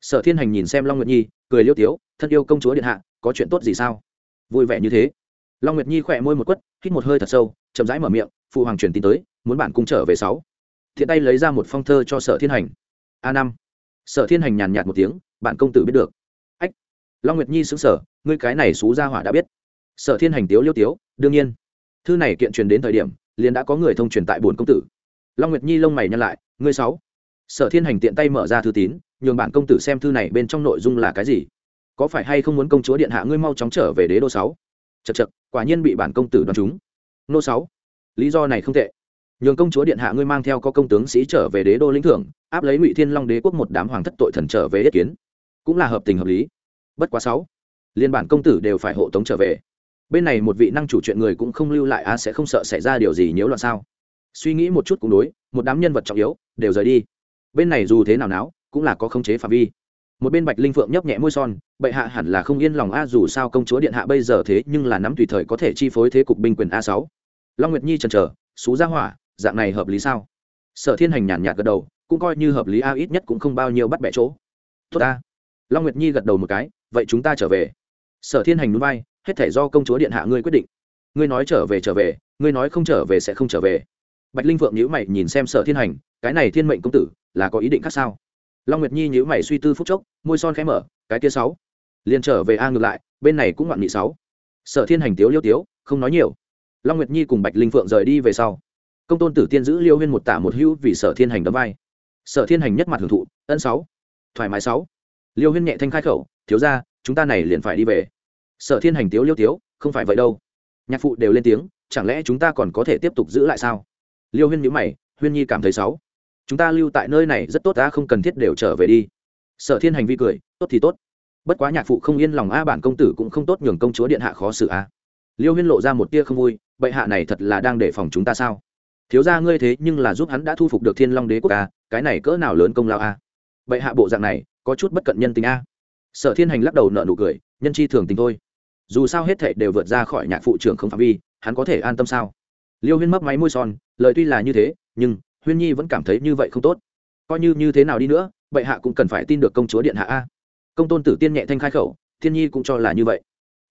Sở thiên hành nhìn xem long nguyệt nhi, cười liêu tiếu, thân yêu công chúa điện hạ, có chuyện tốt gì sao? Vui vẻ như thế. Long nguyệt nhi khỏe môi một quất, hít một hơi thật sâu, chậm rãi mở miệng, phụ hoàng truyền tin tới, muốn bản cung trở về sáu. Thiện tay lấy ra một phong thơ cho sở thiên hành. A năm. Sở thiên hành nhàn nhạt một tiếng, bạn công tử biết được. Ách. Long nguyệt nhi xứng sở ngươi cái này xú ra hỏa đã biết. Sở thiên hành tiếu liêu tiếu đương nhiên, thư này kiện truyền đến thời điểm, liền đã có người thông truyền tại bồn công tử. Long nguyệt nhi lông mày nhăn lại, ngươi sáu. Sở thiên hành tiện tay mở ra thư tín, nhường bản công tử xem thư này bên trong nội dung là cái gì. Có phải hay không muốn công chúa điện hạ ngươi mau chóng trở về đế đô sáu? Chật chật quả nhiên bị bản công tử đoán chúng nô sáu, lý do này không tệ. Nhường công chúa điện hạ ngươi mang theo có công tướng sĩ trở về đế đô lĩnh thưởng, áp lấy ngụy thiên long đế quốc một đám hoàng thất tội thần trở về ý kiến. Cũng là hợp tình hợp lý. Bất quá sáu liên bản công tử đều phải hộ tống trở về bên này một vị năng chủ chuyện người cũng không lưu lại a sẽ không sợ xảy ra điều gì nhiễu loạn sao? Suy nghĩ một chút cũng đối, một đám nhân vật trọng yếu, đều rời đi. Bên này dù thế nào náo, cũng là có khống chế phạm vi. Một bên bạch linh phượng nhấp nhẹ môi son, bệ hạ hẳn là không yên lòng a dù sao công chúa điện hạ bây giờ thế nhưng là nắm tùy thời có thể chi phối thế cục binh quyền a sáu. Long nguyệt nhi chần chờ, xú ra hỏa, dạng này hợp lý sao? Sở thiên hành nhàn nhạt gật đầu, cũng coi như hợp lý a ít nhất cũng không bao nhiêu bắt bẻ chỗ. Tốt a long nguyệt nhi gật đầu một cái, vậy chúng ta trở về. Sở thiên hành núi bay hết thể do công chúa điện hạ ngươi quyết định. Ngươi nói trở về trở về, ngươi nói không trở về sẽ không trở về. Bạch linh Vượng nhữ mày nhìn xem sở thiên hành, cái này thiên mệnh công tử là có ý định khác sao? Long nguyệt nhi nhữ mày suy tư phúc chốc, môi son khẽ mở, cái kia sáu. Liền trở về a ngược lại, bên này cũng ngoạn nghị sáu. Sở thiên hành tiếu liêu tiếu, không nói nhiều. Long nguyệt nhi cùng bạch linh phượng rời đi về sau. Công tôn tử tiên giữ liêu huyên một tả một hữu vì sở thiên hành đấm vai. Sở thiên hành nhất mặt hưởng thụ, ân sáu. Thoải mái sáu. Liêu huyên nhẹ thanh khai khẩu, thiếu ra chúng ta này liền phải đi về sở thiên hành tiếu liêu tiếu, không phải vậy đâu. Nhạc phụ đều lên tiếng, chẳng lẽ chúng ta còn có thể tiếp tục giữ lại sao? Liêu huyên nhữ mày, huyên nhi cảm thấy sáu chúng ta lưu tại nơi này rất tốt ta không cần thiết đều trở về đi. Sở thiên hành vi cười, tốt thì tốt. Bất quá nhạc phụ không yên lòng a bản công tử cũng không tốt nhường công chúa điện hạ khó xử a liêu huyên lộ ra một tia không vui, bệ hạ này thật là đang đề phòng chúng ta sao? Thiếu ra ngươi thế nhưng là giúp hắn đã thu phục được thiên long đế quốc a cái này cỡ nào lớn công lao a bệ hạ bộ dạng này, có chút bất cận nhân tình a sở thiên hành lắc đầu nợ nụ cười, nhân chi thường tình thôi dù sao hết thệ đều vượt ra khỏi nhạc phụ trưởng không phạm vi, hắn có thể an tâm sao? Liêu huyên mấp máy môi son, lời tuy là như thế, nhưng huyên nhi vẫn cảm thấy như vậy không tốt. Coi như như thế nào đi nữa, bệ hạ cũng cần phải tin được công chúa điện hạ a. Công tôn tử tiên nhẹ thanh khai khẩu, thiên nhi cũng cho là như vậy.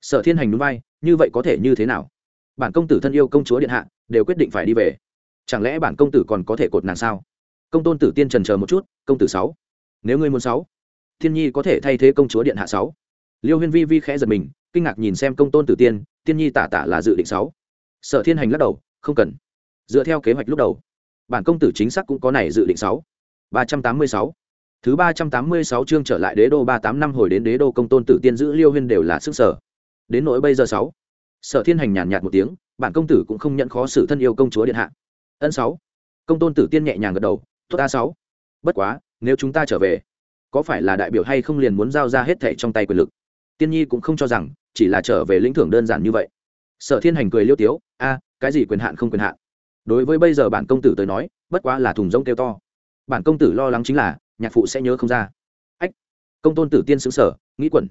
Sở thiên hành núi vai như vậy có thể như thế nào? Bản công tử thân yêu công chúa điện hạ, đều quyết định phải đi về. Chẳng lẽ bản công tử còn có thể cột nàng sao? Công tôn tử tiên trần chờ một chút, công tử sáu. Nếu ngươi muốn sáu, thiên nhi có thể thay thế công chúa điện hạ sáu. Liêu huyên vi vi khẽ giật mình kinh ngạc nhìn xem công tôn tử tiên tiên nhi tả tả là dự định sáu. Sở thiên hành lắc đầu, không cần. Dựa theo kế hoạch lúc đầu, bản công tử chính xác cũng có này dự định sáu. Ba trăm tám mươi sáu. Thứ ba trăm tám mươi sáu chương trở lại đế đô ba tám năm hồi đến đế đô công tôn tử tiên giữ liêu huyên đều là sức sở. Đến nỗi bây giờ sáu. Sở thiên hành nhàn nhạt một tiếng, bản công tử cũng không nhận khó xử thân yêu công chúa điện hạ. Ân sáu. Công tôn tử tiên nhẹ nhàng gật đầu, tốt a sáu. Bất quá, nếu chúng ta trở về, có phải là đại biểu hay không liền muốn giao ra hết thẻ trong tay quyền lực? Tiên nhi cũng không cho rằng chỉ là trở về lĩnh thưởng đơn giản như vậy. Sở thiên hành cười liêu tiếu, a, cái gì quyền hạn không quyền hạn? Đối với bây giờ bản công tử tới nói, bất quá là thùng rông kêu to. Bản công tử lo lắng chính là, nhạc phụ sẽ nhớ không ra. Ách, công tôn tử tiên xứng sở, nghĩ quẩn.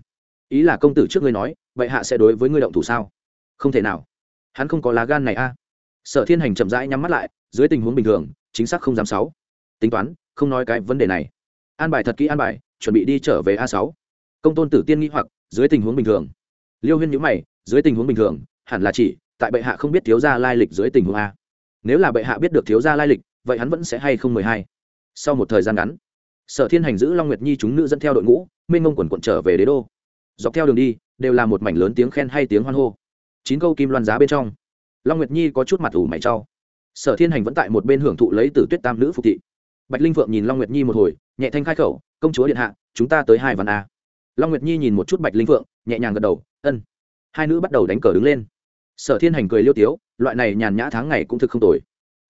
Ý là công tử trước ngươi nói, vậy hạ sẽ đối với ngươi động thủ sao? Không thể nào. Hắn không có lá gan này a. Sở thiên hành chậm rãi nhắm mắt lại, dưới tình huống bình thường, chính xác không dám sáu. Tính toán, không nói cái vấn đề này. An bài thật kỹ an bài, chuẩn bị đi trở về a sáu. Công tôn tử tiên nghĩ hoặc, dưới tình huống bình thường liêu huyên nhữ mày, dưới tình huống bình thường, hẳn là chỉ, tại bệ hạ không biết thiếu gia lai lịch dưới tình huống a. Nếu là bệ hạ biết được thiếu gia lai lịch, vậy hắn vẫn sẽ hay không mười hai? Sau một thời gian ngắn, sở thiên hành giữ long nguyệt nhi chúng nữ dẫn theo đội ngũ minh ngông quần quận trở về đế đô. Dọc theo đường đi, đều là một mảnh lớn tiếng khen hay tiếng hoan hô. Chín câu kim loan giá bên trong, long nguyệt nhi có chút mặt ủ mày trau sở thiên hành vẫn tại một bên hưởng thụ lấy từ tuyết tam nữ phục thị. Bạch linh vượng nhìn long nguyệt nhi một hồi, nhẹ thanh khai khẩu, công chúa điện hạ, chúng ta tới hai văn a. Long nguyệt nhi nhìn một chút bạch linh vượng nhẹ nhàng gật đầu ân. Hai nữ bắt đầu đánh cờ đứng lên. Sở thiên hành cười liêu tiếu loại này nhàn nhã tháng ngày cũng thực không tồi.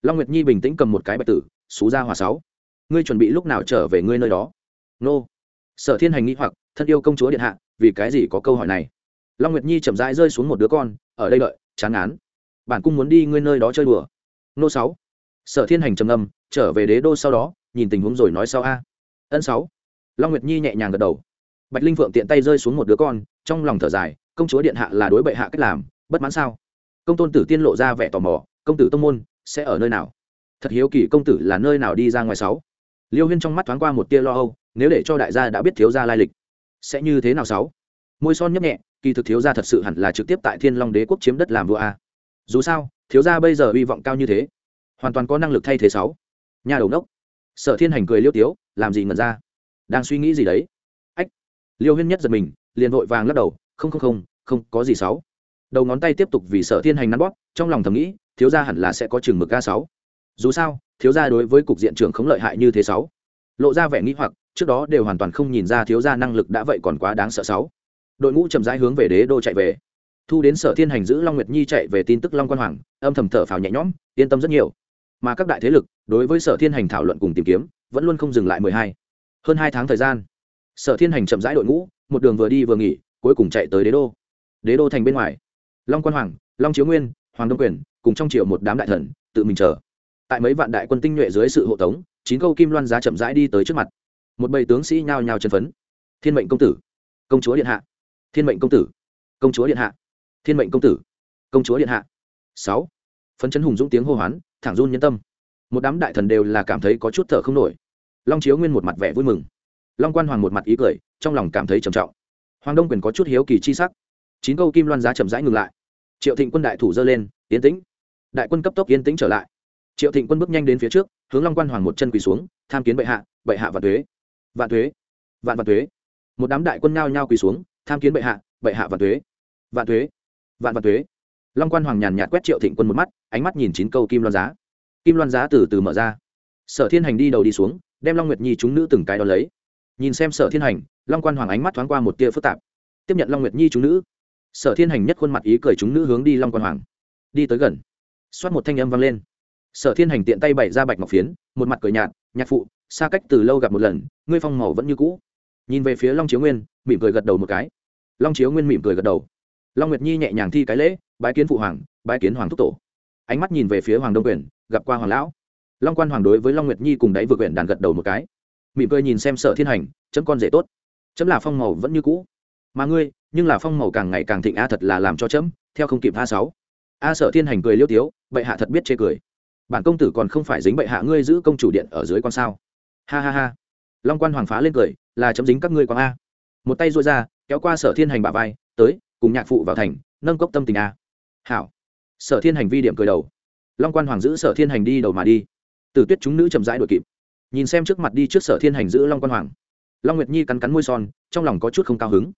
Long nguyệt nhi bình tĩnh cầm một cái bạch tử xú ra hòa sáu. Ngươi chuẩn bị lúc nào trở về ngươi nơi đó? Nô. Sở thiên hành nghĩ hoặc thân yêu công chúa điện hạ vì cái gì có câu hỏi này? Long nguyệt nhi chậm rãi rơi xuống một đứa con ở đây đợi chán án bản cung muốn đi ngươi nơi đó chơi đùa. Nô sáu. Sở thiên hành trầm ngâm, trở về đế đô sau đó nhìn tình huống rồi nói sau a. Ân sáu. Long nguyệt nhi nhẹ nhàng gật đầu. Bạch linh phượng tiện tay rơi xuống một đứa con trong lòng thở dài công chúa điện hạ là đối bệ hạ cách làm, bất mãn sao? Công tôn tử tiên lộ ra vẻ tò mò, công tử tông môn sẽ ở nơi nào? Thật hiếu kỳ, công tử là nơi nào đi ra ngoài sáu? Liêu huyên trong mắt thoáng qua một tia lo âu, nếu để cho đại gia đã biết thiếu gia lai lịch, sẽ như thế nào sáu? Môi son nhấp nhẹ, kỳ thực thiếu gia thật sự hẳn là trực tiếp tại thiên long đế quốc chiếm đất làm vua a. Dù sao, thiếu gia bây giờ hy vọng cao như thế, hoàn toàn có năng lực thay thế sáu. Nhà đầu đốc, sở thiên hành cười liêu tiếu, làm gì ngẩn ra? Đang suy nghĩ gì đấy? Ách, liêu huyên nhất giật mình, liền vội vàng lắc đầu không không không không có gì sáu. Đầu ngón tay tiếp tục vì sở thiên hành nắn bóp, trong lòng thầm nghĩ, thiếu gia hẳn là sẽ có chừng mực a sáu. Dù sao, thiếu gia đối với cục diện trưởng không lợi hại như thế sáu. Lộ ra vẻ nghĩ hoặc, trước đó đều hoàn toàn không nhìn ra thiếu gia năng lực đã vậy còn quá đáng sợ sáu. Đội ngũ chậm rãi hướng về đế đô chạy về. Thu đến sở thiên hành giữ long nguyệt nhi chạy về tin tức long quan hoàng, âm thầm thở phào nhẹ nhõm, yên tâm rất nhiều. Mà các đại thế lực, đối với sở thiên hành thảo luận cùng tìm kiếm, vẫn luôn không dừng lại mười hai. Hơn hai tháng thời gian, sở thiên hành chậm rãi đội ngũ, một đường vừa đi vừa nghỉ cuối cùng chạy tới đế đô. Đế đô thành bên ngoài. Long quan hoàng, long chiếu nguyên, hoàng đông quyền, cùng trong triệu một đám đại thần, tự mình chờ. Tại mấy vạn đại quân tinh nhuệ dưới sự hộ tống, chín câu kim loan giá chậm rãi đi tới trước mặt. Một bầy tướng sĩ nhao nhao chân phấn. Thiên mệnh công tử, công chúa điện hạ. Thiên mệnh công tử, công chúa điện hạ. Thiên mệnh công tử, công chúa điện hạ. Sáu. Phấn chấn hùng dũng tiếng hô hoán, thẳng run nhân tâm. Một đám đại thần đều là cảm thấy có chút thở không nổi. Long chiếu nguyên một mặt vẻ vui mừng. Long quan hoàng một mặt ý cười, trong lòng cảm thấy trầm trọng hoàng đông quyền có chút hiếu kỳ chi sắc. Chín câu kim loan giá chậm rãi ngừng lại. Triệu thịnh quân đại thủ dơ lên yên tĩnh. Đại quân cấp tốc yên tĩnh trở lại. Triệu thịnh quân bước nhanh đến phía trước, hướng long quan hoàng một chân quỳ xuống, tham kiến bệ hạ bệ hạ và thuế vạn thuế vạn vạn thuế một đám đại quân nao nhao quỳ xuống, tham kiến bệ hạ bệ hạ và thuế vạn thuế vạn vạn thuế long quan hoàng nhàn nhạt quét triệu thịnh quân một mắt, ánh mắt nhìn chín câu kim loan giá. Kim loan giá từ từ mở ra. Sở thiên hành đi đầu đi xuống, đem long nguyệt nhi chúng nữ từng cái đó lấy. Nhìn xem sở thiên hành long quan hoàng ánh mắt thoáng qua một tia phức tạp. Tiếp nhận long nguyệt nhi chúng nữ, sở thiên hành nhất khuôn mặt ý cười chúng nữ hướng đi long quan hoàng. Đi tới gần. Xoát một thanh âm vang lên. Sở thiên hành tiện tay bày ra bạch ngọc phiến, một mặt cười nhạt, nhạc phụ, xa cách từ lâu gặp một lần, ngươi phong màu vẫn như cũ. Nhìn về phía long chiếu nguyên, mỉm cười gật đầu một cái. Long chiếu nguyên mỉm cười gật đầu. Long nguyệt nhi nhẹ nhàng thi cái lễ, bái kiến phụ hoàng, bái kiến hoàng thúc tổ. Ánh mắt nhìn về phía hoàng đông quyền, gặp qua hoàng lão. Long quan hoàng đối với long nguyệt nhi cùng đáy vừa quyển đàn gật đầu một cái. Mỉm cười nhìn xem sở thiên hành, chấm con rể tốt chấm là phong màu vẫn như cũ. Mà ngươi, nhưng là phong màu càng ngày càng thịnh a thật là làm cho chấm, theo không kịp a sáu. A sở thiên hành cười liêu tiếu, bệ hạ thật biết chê cười. Bản công tử còn không phải dính bệ hạ ngươi giữ công chủ điện ở dưới con sao? Ha ha ha. Long quan hoàng phá lên cười, là chấm dính các ngươi quang a. Một tay duỗi ra, kéo qua sở thiên hành bà vai, tới, cùng nhạc phụ vào thành, nâng cốc tâm tình a. Hảo. Sở thiên hành vi điểm cười đầu. Long quan hoàng giữ sở thiên hành đi đầu mà đi. Từ tuyết chúng nữ chậm rãi đuổi kịp. Nhìn xem trước mặt đi trước sở thiên hành giữ long quan hoàng long nguyệt nhi cắn cắn môi son, trong lòng có chút không cao hứng.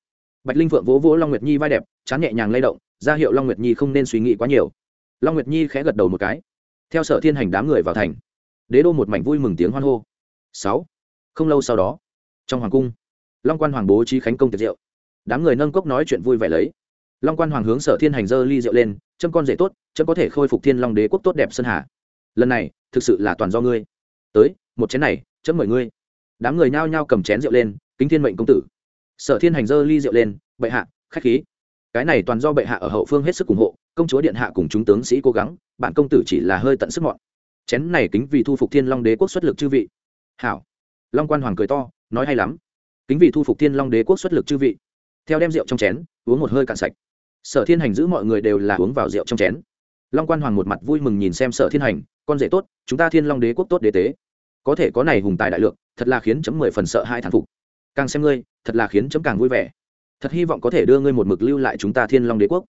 Bạch linh phượng vỗ vỗ long nguyệt nhi vai đẹp, chán nhẹ nhàng lay động, ra hiệu long nguyệt nhi không nên suy nghĩ quá nhiều. Long nguyệt nhi khẽ gật đầu một cái. Theo sở thiên hành đám người vào thành, đế đô một mảnh vui mừng tiếng hoan hô. Sáu. Không lâu sau đó, trong hoàng cung, long quan hoàng bố trí khánh công tiệc rượu. Đám người nâng cốc nói chuyện vui vẻ lấy. Long quan hoàng hướng sở thiên hành dơ ly rượu lên châm con rể tốt châm có thể khôi phục thiên long đế quốc tốt đẹp sơn hà. Lần này, thực sự là toàn do ngươi. Tới, một chén này, chấm mời ngươi đám người nhao nhao cầm chén rượu lên, kính thiên mệnh công tử. Sở thiên hành dơ ly rượu lên, bệ hạ, khách khí. Cái này toàn do bệ hạ ở hậu phương hết sức ủng hộ, công chúa điện hạ cùng chúng tướng sĩ cố gắng, bạn công tử chỉ là hơi tận sức mọn. Chén này kính vì thu phục thiên long đế quốc xuất lực chư vị. Hảo. Long quan hoàng cười to, nói hay lắm. Kính vì thu phục thiên long đế quốc xuất lực chư vị. Theo đem rượu trong chén, uống một hơi cạn sạch. Sở thiên hành giữ mọi người đều là uống vào rượu trong chén. Long quan hoàng một mặt vui mừng nhìn xem sở thiên hành, con rể tốt, chúng ta thiên long đế quốc tốt đế tế. Có thể có này hùng tài đại lượng thật là khiến chấm mười phần sợ hai thản phục. Càng xem ngươi, thật là khiến chấm càng vui vẻ. Thật hy vọng có thể đưa ngươi một mực lưu lại chúng ta thiên long đế quốc.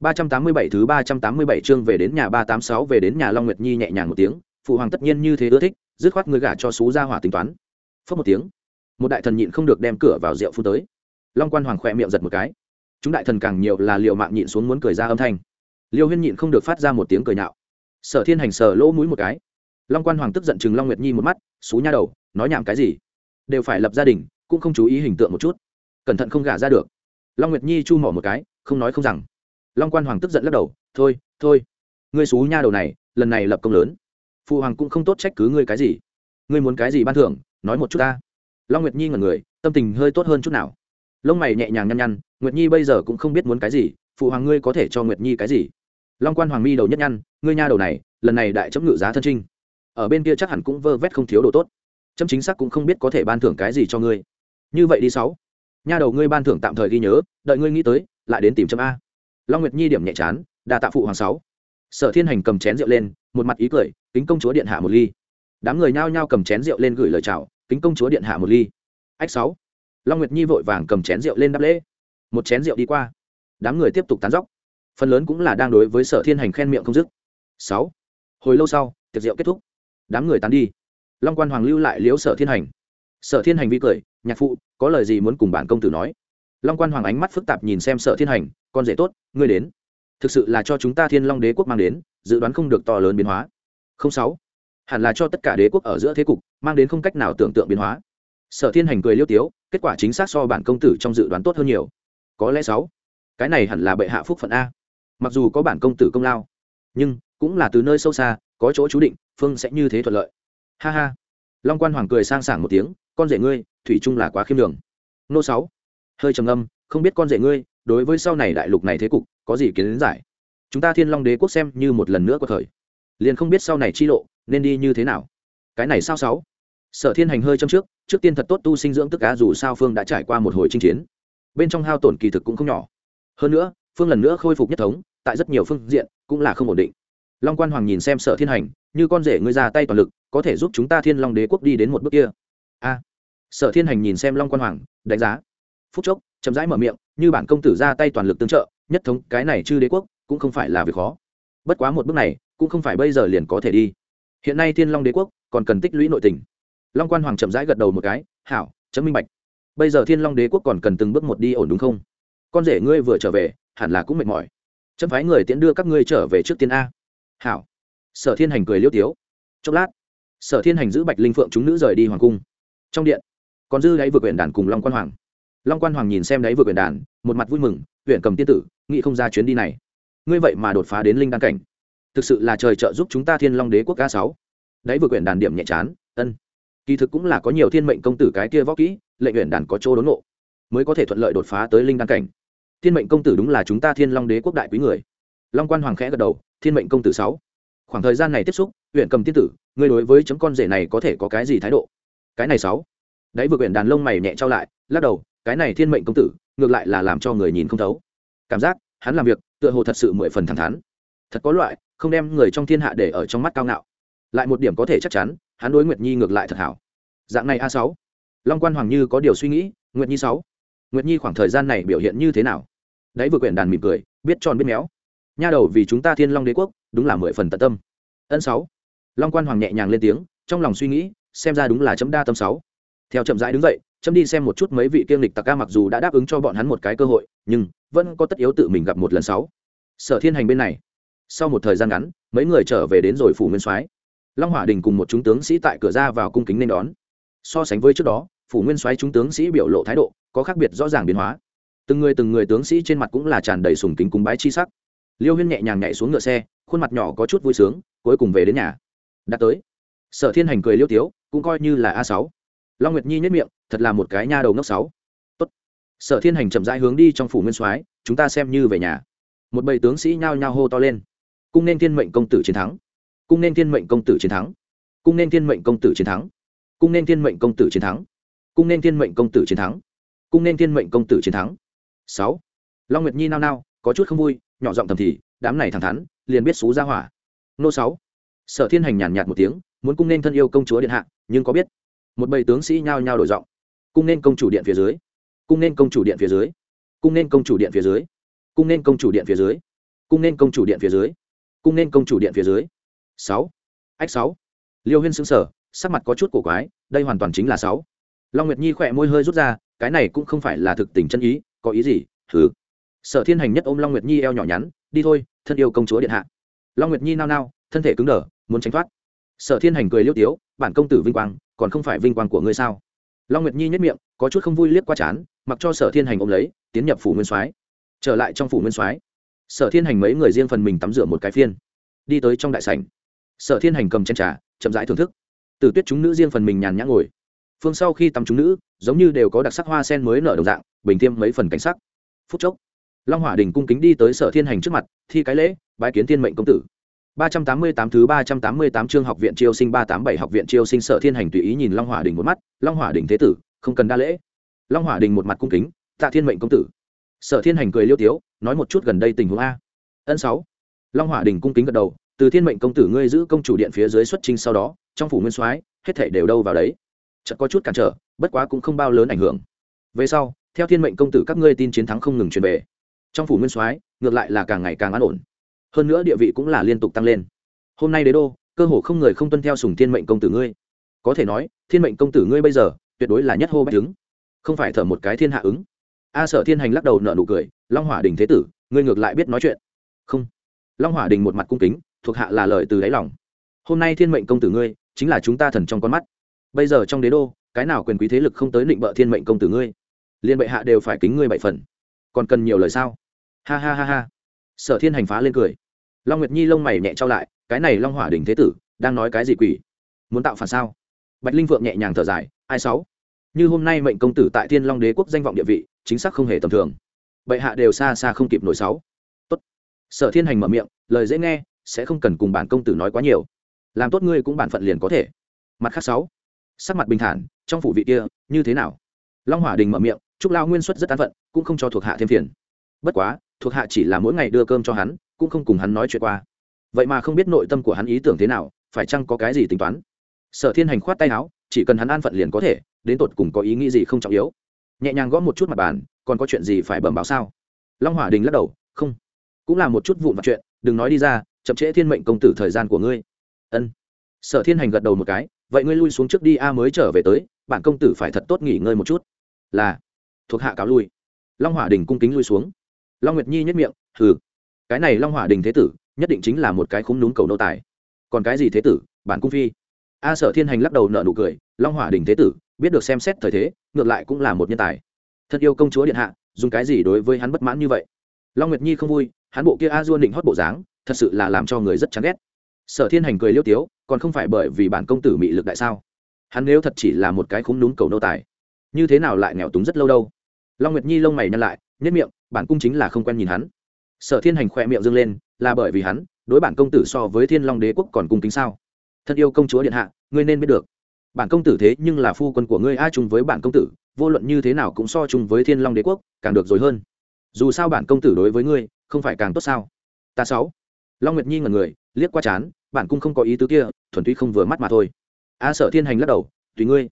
Ba trăm tám mươi bảy thứ ba trăm tám mươi bảy chương về đến nhà ba tám sáu, về đến nhà long nguyệt nhi nhẹ nhàng một tiếng, phụ hoàng tất nhiên như thế ưa thích, dứt khoát ngươi gả cho xú gia hỏa tính toán. Phớt một tiếng, một đại thần nhịn không được đem cửa vào rượu phun tới. Long quan hoàng khỏe miệng giật một cái. Chúng đại thần càng nhiều là liệu mạng nhịn xuống muốn cười ra âm thanh. Liêu huyên nhịn không được phát ra một tiếng cười nhạo. Sở thiên hành sờ lỗ mũi một cái. Long quan hoàng tức giận chừng long nguyệt nhi một mắt, xú nha đầu nói nhảm cái gì? Đều phải lập gia đình, cũng không chú ý hình tượng một chút. Cẩn thận không gả ra được. Long nguyệt nhi chu mỏ một cái, không nói không rằng. Long quan hoàng tức giận lắc đầu, thôi thôi, ngươi xú nha đầu này, lần này lập công lớn. Phụ hoàng cũng không tốt trách cứ ngươi cái gì. Ngươi muốn cái gì ban thưởng, nói một chút ta. Long nguyệt nhi ngẩn người, tâm tình hơi tốt hơn chút nào. Lông mày nhẹ nhàng nhăn nhăn, nguyệt nhi bây giờ cũng không biết muốn cái gì, phụ hoàng ngươi có thể cho nguyệt nhi cái gì? Long quan hoàng mi đầu nhất nhăn, ngươi nha đầu này, lần này đại chấm ngự giá thân trinh. Ở bên kia chắc hẳn cũng vơ vét không thiếu đồ tốt chấm chính xác cũng không biết có thể ban thưởng cái gì cho ngươi. Như vậy đi sáu. Nha đầu ngươi ban thưởng tạm thời ghi nhớ, đợi ngươi nghĩ tới, lại đến tìm chấm a. Long nguyệt nhi điểm nhẹ chán đà tạ phụ hoàng sáu. Sở thiên hành cầm chén rượu lên, một mặt ý cười, kính công chúa điện hạ một ly. Đám người nhao nhao cầm chén rượu lên gửi lời chào, kính công chúa điện hạ một ly. Ách sáu. Long nguyệt nhi vội vàng cầm chén rượu lên đáp lễ. Một chén rượu đi qua. Đám người tiếp tục tán dóc. Phần lớn cũng là đang đối với sở thiên hành khen miệng không dứt. Sáu. Hồi lâu sau, tiệc rượu kết thúc. Đám người tán đi long quan hoàng lưu lại liếu sở thiên hành. Sở thiên hành vi cười, nhạc phụ, có lời gì muốn cùng bản công tử nói? Long quan hoàng ánh mắt phức tạp nhìn xem sở thiên hành, con rể tốt, ngươi đến. Thực sự là cho chúng ta thiên long đế quốc mang đến, dự đoán không được to lớn biến hóa. Không sáu. Hẳn là cho tất cả đế quốc ở giữa thế cục, mang đến không cách nào tưởng tượng biến hóa. Sở thiên hành cười liêu tiếu, kết quả chính xác so bản công tử trong dự đoán tốt hơn nhiều. Có lẽ sáu. Cái này hẳn là bệ hạ phúc phận a. Mặc dù có bản công tử công lao, nhưng cũng là từ nơi sâu xa, có chỗ chú định, phương sẽ như thế thuận lợi ha ha. Long quan hoàng cười sang sảng một tiếng, con rể ngươi, thủy chung là quá khiêm đường nô sáu, hơi trầm âm không biết con rể ngươi, đối với sau này đại lục này thế cục, có gì kiến giải? Chúng ta thiên long đế quốc xem như một lần nữa có thời. Liền không biết sau này chi lộ, nên đi như thế nào. Cái này sao sáu? Sở thiên hành hơi châm trước trước tiên thật tốt tu sinh dưỡng tức cá dù sao phương đã trải qua một hồi chinh chiến. Bên trong hao tổn kỳ thực cũng không nhỏ. Hơn nữa, phương lần nữa khôi phục nhất thống, tại rất nhiều phương diện cũng là không ổn định. Long quan hoàng nhìn xem sở thiên hành, như con rể ngươi ra tay toàn lực có thể giúp chúng ta thiên long đế quốc đi đến một bước kia. A. Sở thiên hành nhìn xem long quan hoàng, đánh giá. Phúc chốc, chậm rãi mở miệng, như bản công tử ra tay toàn lực tương trợ, nhất thống cái này chư đế quốc cũng không phải là việc khó. Bất quá một bước này, cũng không phải bây giờ liền có thể đi. Hiện nay thiên long đế quốc còn cần tích lũy nội tình. Long quan hoàng chậm rãi gật đầu một cái, hảo, chấm minh bạch. Bây giờ thiên long đế quốc còn cần từng bước một đi ổn đúng không? Con rể ngươi vừa trở về, hẳn là cũng mệt mỏi. Chấm phái người tiễn đưa các ngươi trở về trước tiên a. Hảo. Sở thiên hành cười liêu tiếu. Chốc lát sở thiên hành giữ bạch linh phượng chúng nữ rời đi hoàng cung. Trong điện, còn dư đáy vượt quyển đàn cùng long quan hoàng. Long quan hoàng nhìn xem đáy vượt quyển đàn, một mặt vui mừng, huyện cầm tiên tử, nghĩ không ra chuyến đi này. Ngươi vậy mà đột phá đến linh đan cảnh. Thực sự là trời trợ giúp chúng ta thiên long đế quốc ca sáu. Đáy vượt quyển đàn điểm nhẹ chán, ân, kỳ thực cũng là có nhiều thiên mệnh công tử cái kia võ kỹ, lệnh huyện đàn có chỗ đốn ngộ, mới có thể thuận lợi đột phá tới linh đan cảnh. Thiên mệnh công tử đúng là chúng ta thiên long đế quốc đại quý người. Long quan hoàng khẽ gật đầu, thiên mệnh công tử sáu khoảng thời gian này tiếp xúc, huyện cầm tiên tử, ngươi đối với chấm con rể này có thể có cái gì thái độ? Cái này sáu. Đấy vừa huyện đàn lông mày nhẹ trao lại, lắc đầu, cái này thiên mệnh công tử, ngược lại là làm cho người nhìn không thấu. Cảm giác, hắn làm việc, tựa hồ thật sự mười phần thẳng thắn. Thật có loại, không đem người trong thiên hạ để ở trong mắt cao ngạo. Lại một điểm có thể chắc chắn, hắn đối nguyệt nhi ngược lại thật hảo. Dạng này a sáu. Long quan hoàng như có điều suy nghĩ, nguyệt nhi sáu. Nguyệt nhi khoảng thời gian này biểu hiện như thế nào? Đấy vừa quyển đàn mỉm cười, biết tròn biết méo nha đầu vì chúng ta thiên long đế quốc, đúng là mười phần tận tâm. Ân sáu. Long quan hoàng nhẹ nhàng lên tiếng, trong lòng suy nghĩ, xem ra đúng là chấm đa tâm sáu. Theo chậm rãi đứng dậy, chấm đi xem một chút mấy vị kiêm lịch tặc ca mặc dù đã đáp ứng cho bọn hắn một cái cơ hội, nhưng vẫn có tất yếu tự mình gặp một lần sáu. Sở thiên hành bên này, sau một thời gian ngắn, mấy người trở về đến rồi phủ nguyên soái. Long hỏa đình cùng một chúng tướng sĩ tại cửa ra vào cung kính nên đón. So sánh với trước đó, phủ nguyên soái chúng tướng sĩ biểu lộ thái độ có khác biệt rõ ràng biến hóa. Từng người từng người tướng sĩ trên mặt cũng là tràn đầy sùng kính cúng bái chi sắc liêu huyên nhẹ nhàng nhảy xuống ngựa xe, khuôn mặt nhỏ có chút vui sướng, cuối cùng về đến nhà. Đã tới. Sở thiên hành cười liêu tiếu, cũng coi như là a sáu. Long nguyệt nhi nhất miệng, thật là một cái nha đầu ngốc sáu. Tốt. sở thiên hành chậm rãi hướng đi trong phủ nguyên soái, chúng ta xem như về nhà. Một bầy tướng sĩ nhao nhao hô to lên. Cung nên thiên mệnh công tử chiến thắng. Cung nên thiên mệnh công tử chiến thắng. Cung nên thiên mệnh công tử chiến thắng. Cung nên thiên mệnh công tử chiến thắng. Cung nên thiên mệnh công tử chiến thắng. Cung nên thiên mệnh công tử chiến thắng. Sáu. Long nguyệt nhi nao nao, có chút không vui nhỏ giọng thầm thì, đám này thẳng thắn, liền biết xú ra hỏa. Nô sáu. Sở thiên hành nhàn nhạt một tiếng, muốn cung nên thân yêu công chúa điện hạ, nhưng có biết? Một bầy tướng sĩ nhao nhao đổi giọng. Cung nên công chủ điện phía dưới, cung nên công chủ điện phía dưới, cung nên công chủ điện phía dưới, cung nên công chủ điện phía dưới, cung nên công chủ điện phía dưới, cung nên công chủ điện phía dưới. Sáu. Ách sáu. Liêu huyên xứng sở sắc mặt có chút cổ quái, đây hoàn toàn chính là sáu. Long nguyệt nhi khỏe môi hơi rút ra, cái này cũng không phải là thực tình chân ý, có ý gì? Thứ sở thiên hành nhất ôm long nguyệt nhi eo nhỏ nhắn, đi thôi, thân yêu công chúa điện hạ. Long nguyệt nhi nao nao, thân thể cứng đờ, muốn tránh thoát. Sở thiên hành cười liêu tiếu, bản công tử vinh quang, còn không phải vinh quang của ngươi sao? Long nguyệt nhi nhất miệng, có chút không vui liếc qua chán, mặc cho sở thiên hành ôm lấy, tiến nhập phủ nguyên soái. Trở lại trong phủ nguyên soái, sở thiên hành mấy người riêng phần mình tắm rửa một cái phiên. Đi tới trong đại sảnh, sở thiên hành cầm chân trà, chậm rãi thưởng thức. Từ tuyết chúng nữ riêng phần mình nhàn nhã ngồi. Phương sau khi tắm chúng nữ, giống như đều có đặc sắc hoa sen mới nở đồng dạng, bình thêm mấy phần cảnh sắc. Phút chốc long hỏa đình cung kính đi tới sở thiên hành trước mặt, thi cái lễ, bái kiến thiên mệnh công tử. Ba trăm tám mươi tám thứ ba trăm tám mươi tám chương học viện chiêu sinh ba tám bảy học viện chiêu sinh sở thiên hành tùy ý nhìn long hỏa đình một mắt, long hỏa đình thế tử, không cần đa lễ. Long hỏa đình một mặt cung kính, tạ thiên mệnh công tử. Sở thiên hành cười liêu tiếu, nói một chút gần đây tình huống a. Ân sáu. Long hỏa đình cung kính gật đầu, từ thiên mệnh công tử ngươi giữ công chủ điện phía dưới xuất trình sau đó, trong phủ nguyên soái, hết thảy đều đâu vào đấy. Chợt có chút cản trở, bất quá cũng không bao lớn ảnh hưởng. Về sau, theo thiên mệnh công tử các ngươi tin chiến thắng không ngừng truyền về trong phủ nguyên soái, ngược lại là càng ngày càng an ổn. Hơn nữa địa vị cũng là liên tục tăng lên. Hôm nay đế đô, cơ hồ không người không tuân theo sùng thiên mệnh công tử ngươi. Có thể nói, thiên mệnh công tử ngươi bây giờ, tuyệt đối là nhất hô bách ứng. Không phải thở một cái thiên hạ ứng. A sở thiên hành lắc đầu nở nụ cười, long hỏa đình thế tử, ngươi ngược lại biết nói chuyện. Không. Long hỏa đình một mặt cung kính, thuộc hạ là lời từ đáy lòng. Hôm nay thiên mệnh công tử ngươi, chính là chúng ta thần trong con mắt. Bây giờ trong đế đô, cái nào quyền quý thế lực không tới định bợ thiên mệnh công tử ngươi? Liên bệ hạ đều phải kính ngươi bảy phần còn cần nhiều lời sao? Ha ha ha ha. Sở thiên hành phá lên cười. Long nguyệt nhi lông mày nhẹ trao lại, cái này long hỏa đình thế tử, đang nói cái gì quỷ? Muốn tạo phản sao? Bạch linh vượng nhẹ nhàng thở dài, ai sáu? Như hôm nay mệnh công tử tại thiên long đế quốc danh vọng địa vị, chính xác không hề tầm thường. Bệ hạ đều xa xa không kịp nổi sáu. Tốt. Sở thiên hành mở miệng, lời dễ nghe, sẽ không cần cùng bản công tử nói quá nhiều. Làm tốt ngươi cũng bản phận liền có thể. Mặt khác sáu. Sắc mặt bình thản, trong phủ vị kia, như thế nào? Long hỏa đình mở miệng trúc lao nguyên xuất rất an phận, cũng không cho thuộc hạ thêm phiền. Bất quá, thuộc hạ chỉ là mỗi ngày đưa cơm cho hắn, cũng không cùng hắn nói chuyện qua. Vậy mà không biết nội tâm của hắn ý tưởng thế nào, phải chăng có cái gì tính toán? Sở thiên hành khoát tay áo, chỉ cần hắn an phận liền có thể, đến tột cùng có ý nghĩ gì không trọng yếu. Nhẹ nhàng gõ một chút mặt bàn, còn có chuyện gì phải bẩm báo sao? Long hỏa đình lắc đầu, không, cũng là một chút vụn vặt chuyện, đừng nói đi ra, chậm trễ thiên mệnh công tử thời gian của ngươi. Ân. Sở thiên hành gật đầu một cái, vậy ngươi lui xuống trước đi, a, mới trở về tới, bạn công tử phải thật tốt nghỉ ngơi một chút. Là thuộc hạ cáo lui. Long hỏa đình cung kính lui xuống. Long nguyệt nhi nhất miệng, hừ, cái này long hỏa đình thế tử, nhất định chính là một cái khung núm cầu nô tài. Còn cái gì thế tử, bản cung phi? A sở thiên hành lắc đầu nợ nụ cười, long hỏa đình thế tử, biết được xem xét thời thế, ngược lại cũng là một nhân tài. Thật yêu công chúa điện hạ, dùng cái gì đối với hắn bất mãn như vậy? Long nguyệt nhi không vui, hắn bộ kia a duôn định hót bộ dáng, thật sự là làm cho người rất chán ghét. Sở thiên hành cười liêu tiếu, còn không phải bởi vì bản công tử mị lực đại sao? Hắn nếu thật chỉ là một cái khúng núm cầu nô tài, như thế nào lại nghèo túng rất lâu đâu? Long nguyệt nhi lông mày nhăn lại nhất miệng, bản cung chính là không quen nhìn hắn. Sở thiên hành khỏe miệng dâng lên, là bởi vì hắn, đối bản công tử so với thiên long đế quốc còn cung kính sao? Thật yêu công chúa điện hạ, ngươi nên biết được. Bản công tử thế nhưng là phu quân của ngươi ai chung với bản công tử, vô luận như thế nào cũng so chung với thiên long đế quốc, càng được rồi hơn. Dù sao bản công tử đối với ngươi, không phải càng tốt sao? Ta sáu. Long nguyệt nhi ngần người, liếc qua chán, bản cung không có ý tứ kia, thuần túy không vừa mắt mà thôi. A sở thiên hành lắc đầu, tùy ngươi.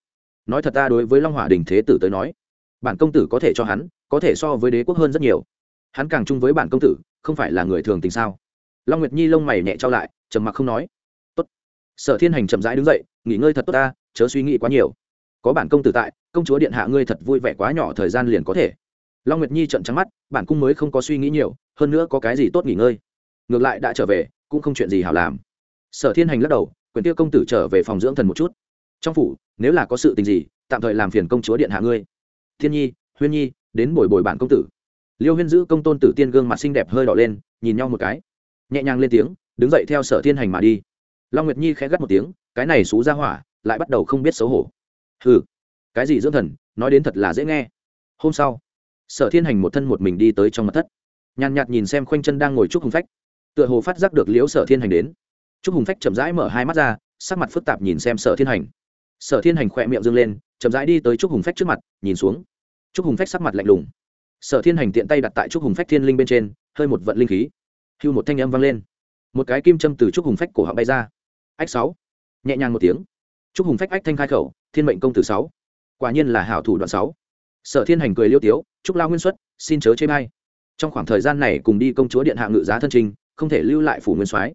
Nói thật ta đối với long hỏa đình thế tử tới nói bản công tử có thể cho hắn, có thể so với đế quốc hơn rất nhiều. Hắn càng chung với bản công tử, không phải là người thường tình sao? Long nguyệt nhi lông mày nhẹ trao lại, trầm mặc không nói. Tốt. Sở thiên hành chậm rãi đứng dậy, nghỉ ngơi thật tốt ta, chớ suy nghĩ quá nhiều. Có bản công tử tại, công chúa điện hạ ngươi thật vui vẻ quá nhỏ thời gian liền có thể. Long nguyệt nhi trận trắng mắt, bản cung mới không có suy nghĩ nhiều, hơn nữa có cái gì tốt nghỉ ngơi. Ngược lại đã trở về, cũng không chuyện gì hảo làm. Sở thiên hành lắc đầu, quyền tiêu công tử trở về phòng dưỡng thần một chút. Trong phủ, nếu là có sự tình gì, tạm thời làm phiền công chúa điện hạ ngươi thiên nhi, huyên nhi, đến bồi bồi bản công tử. Liêu huyên giữ công tôn tử tiên gương mặt xinh đẹp hơi đỏ lên, nhìn nhau một cái. Nhẹ nhàng lên tiếng, đứng dậy theo sở thiên hành mà đi. Long nguyệt nhi khẽ gắt một tiếng, cái này xú ra hỏa, lại bắt đầu không biết xấu hổ. Hừ, cái gì dưỡng thần, nói đến thật là dễ nghe. Hôm sau, sở thiên hành một thân một mình đi tới trong mặt thất. Nhàn nhạt nhìn xem khoanh chân đang ngồi trúc hùng phách, tựa hồ phát giác được liễu sở thiên hành đến. Trúc hùng phách chậm rãi mở hai mắt ra, sắc mặt phức tạp nhìn xem sở thiên hành sở thiên hành khỏe miệng dâng lên, chậm rãi đi tới trúc hùng phách trước mặt, nhìn xuống. Trúc hùng phách sắc mặt lạnh lùng. Sở thiên hành tiện tay đặt tại trúc hùng phách thiên linh bên trên, hơi một vận linh khí. Hưu một thanh âm vang lên. Một cái kim châm từ trúc hùng phách cổ họng bay ra. Ách sáu. Nhẹ nhàng một tiếng. Trúc hùng phách ách thanh khai khẩu, thiên mệnh công tử sáu. Quả nhiên là hảo thủ đoạn sáu. Sở thiên hành cười liêu tiếu, trúc lao nguyên xuất, xin chớ chê bay trong khoảng thời gian này cùng đi công chúa điện hạ ngự giá thân trình, không thể lưu lại phủ nguyên soái.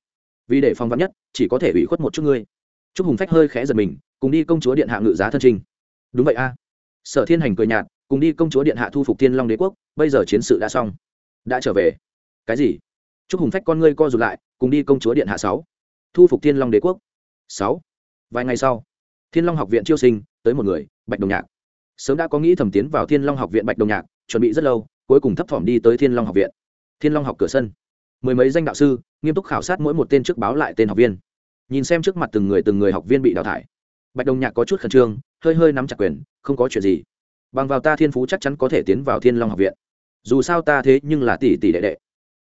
Vì để phong vắn nhất, chỉ có thể ủy khuất một chút ngươi. Trúc hùng phách hơi khẽ giật mình cùng đi công chúa điện hạ ngự giá thân trình đúng vậy a. Sở thiên hành cười nhạt, cùng đi công chúa điện hạ thu phục thiên long đế quốc, bây giờ chiến sự đã xong. Đã trở về. Cái gì? Chúc hùng phách con ngươi co rụt lại, cùng đi công chúa điện hạ sáu. Thu phục thiên long đế quốc. Sáu. Vài ngày sau, thiên long học viện chiêu sinh, tới một người, bạch đồng nhạc. Sớm đã có nghĩ thẩm tiến vào thiên long học viện bạch đồng nhạc, chuẩn bị rất lâu, cuối cùng thấp thỏm đi tới thiên long học viện. Thiên long học cửa sân. Mười mấy danh đạo sư, nghiêm túc khảo sát mỗi một tên trước báo lại tên học viên. Nhìn xem trước mặt từng người từng người học viên bị đào thải bạch đồng nhạc có chút khẩn trương, hơi hơi nắm chặt quyền, không có chuyện gì. Bằng vào ta thiên phú chắc chắn có thể tiến vào thiên long học viện. Dù sao ta thế nhưng là tỷ tỷ đệ đệ.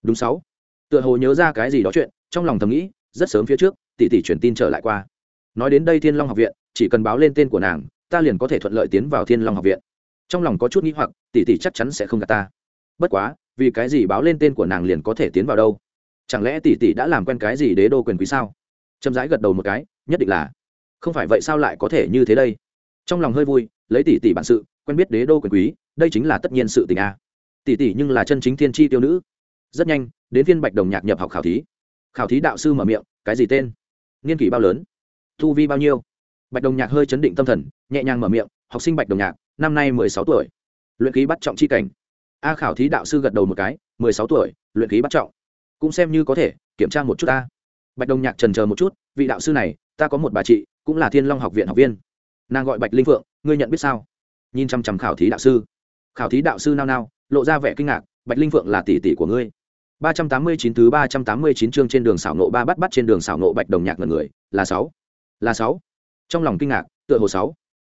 Đúng sáu. Tựa hồ nhớ ra cái gì đó chuyện, trong lòng thầm nghĩ, rất sớm phía trước, tỷ tỷ truyền tin trở lại qua. Nói đến đây thiên long học viện, chỉ cần báo lên tên của nàng, ta liền có thể thuận lợi tiến vào thiên long học viện. Trong lòng có chút nghĩ hoặc, tỷ tỷ chắc chắn sẽ không gặp ta. Bất quá, vì cái gì báo lên tên của nàng liền có thể tiến vào đâu? Chẳng lẽ tỷ tỷ đã làm quen cái gì đế đô quyền quý sao? Chậm rãi gật đầu một cái, nhất định là không phải vậy sao lại có thể như thế đây? Trong lòng hơi vui, lấy tỷ tỷ bản sự, quen biết đế đô quyền quý, đây chính là tất nhiên sự tình a. Tỷ tỷ nhưng là chân chính thiên tri tiêu nữ. Rất nhanh, đến phiên bạch đồng nhạc nhập học khảo thí. Khảo thí đạo sư mở miệng, cái gì tên? Nghiên kỷ bao lớn? Thu vi bao nhiêu? Bạch đồng nhạc hơi chấn định tâm thần, nhẹ nhàng mở miệng, học sinh bạch đồng nhạc, năm nay mười sáu tuổi. Luyện ký bắt trọng chi cảnh. A khảo thí đạo sư gật đầu một cái, mười sáu tuổi, luyện ký bắt trọng. Cũng xem như có thể, kiểm tra một chút ta bạch đồng nhạc trần chờ một chút, vị đạo sư này, ta có một bà chị, cũng là thiên long học viện học viên. Nàng gọi bạch linh phượng, ngươi nhận biết sao? Nhìn chăm chăm khảo thí đạo sư. Khảo thí đạo sư nao nao, lộ ra vẻ kinh ngạc, bạch linh phượng là tỷ tỷ của ngươi. Ba trăm tám mươi chín thứ ba trăm tám mươi chín chương trên đường xảo nộ ba bắt bắt trên đường xảo nộ bạch đồng nhạc ngần người, là sáu. Là sáu. Trong lòng kinh ngạc, tựa hồ sáu.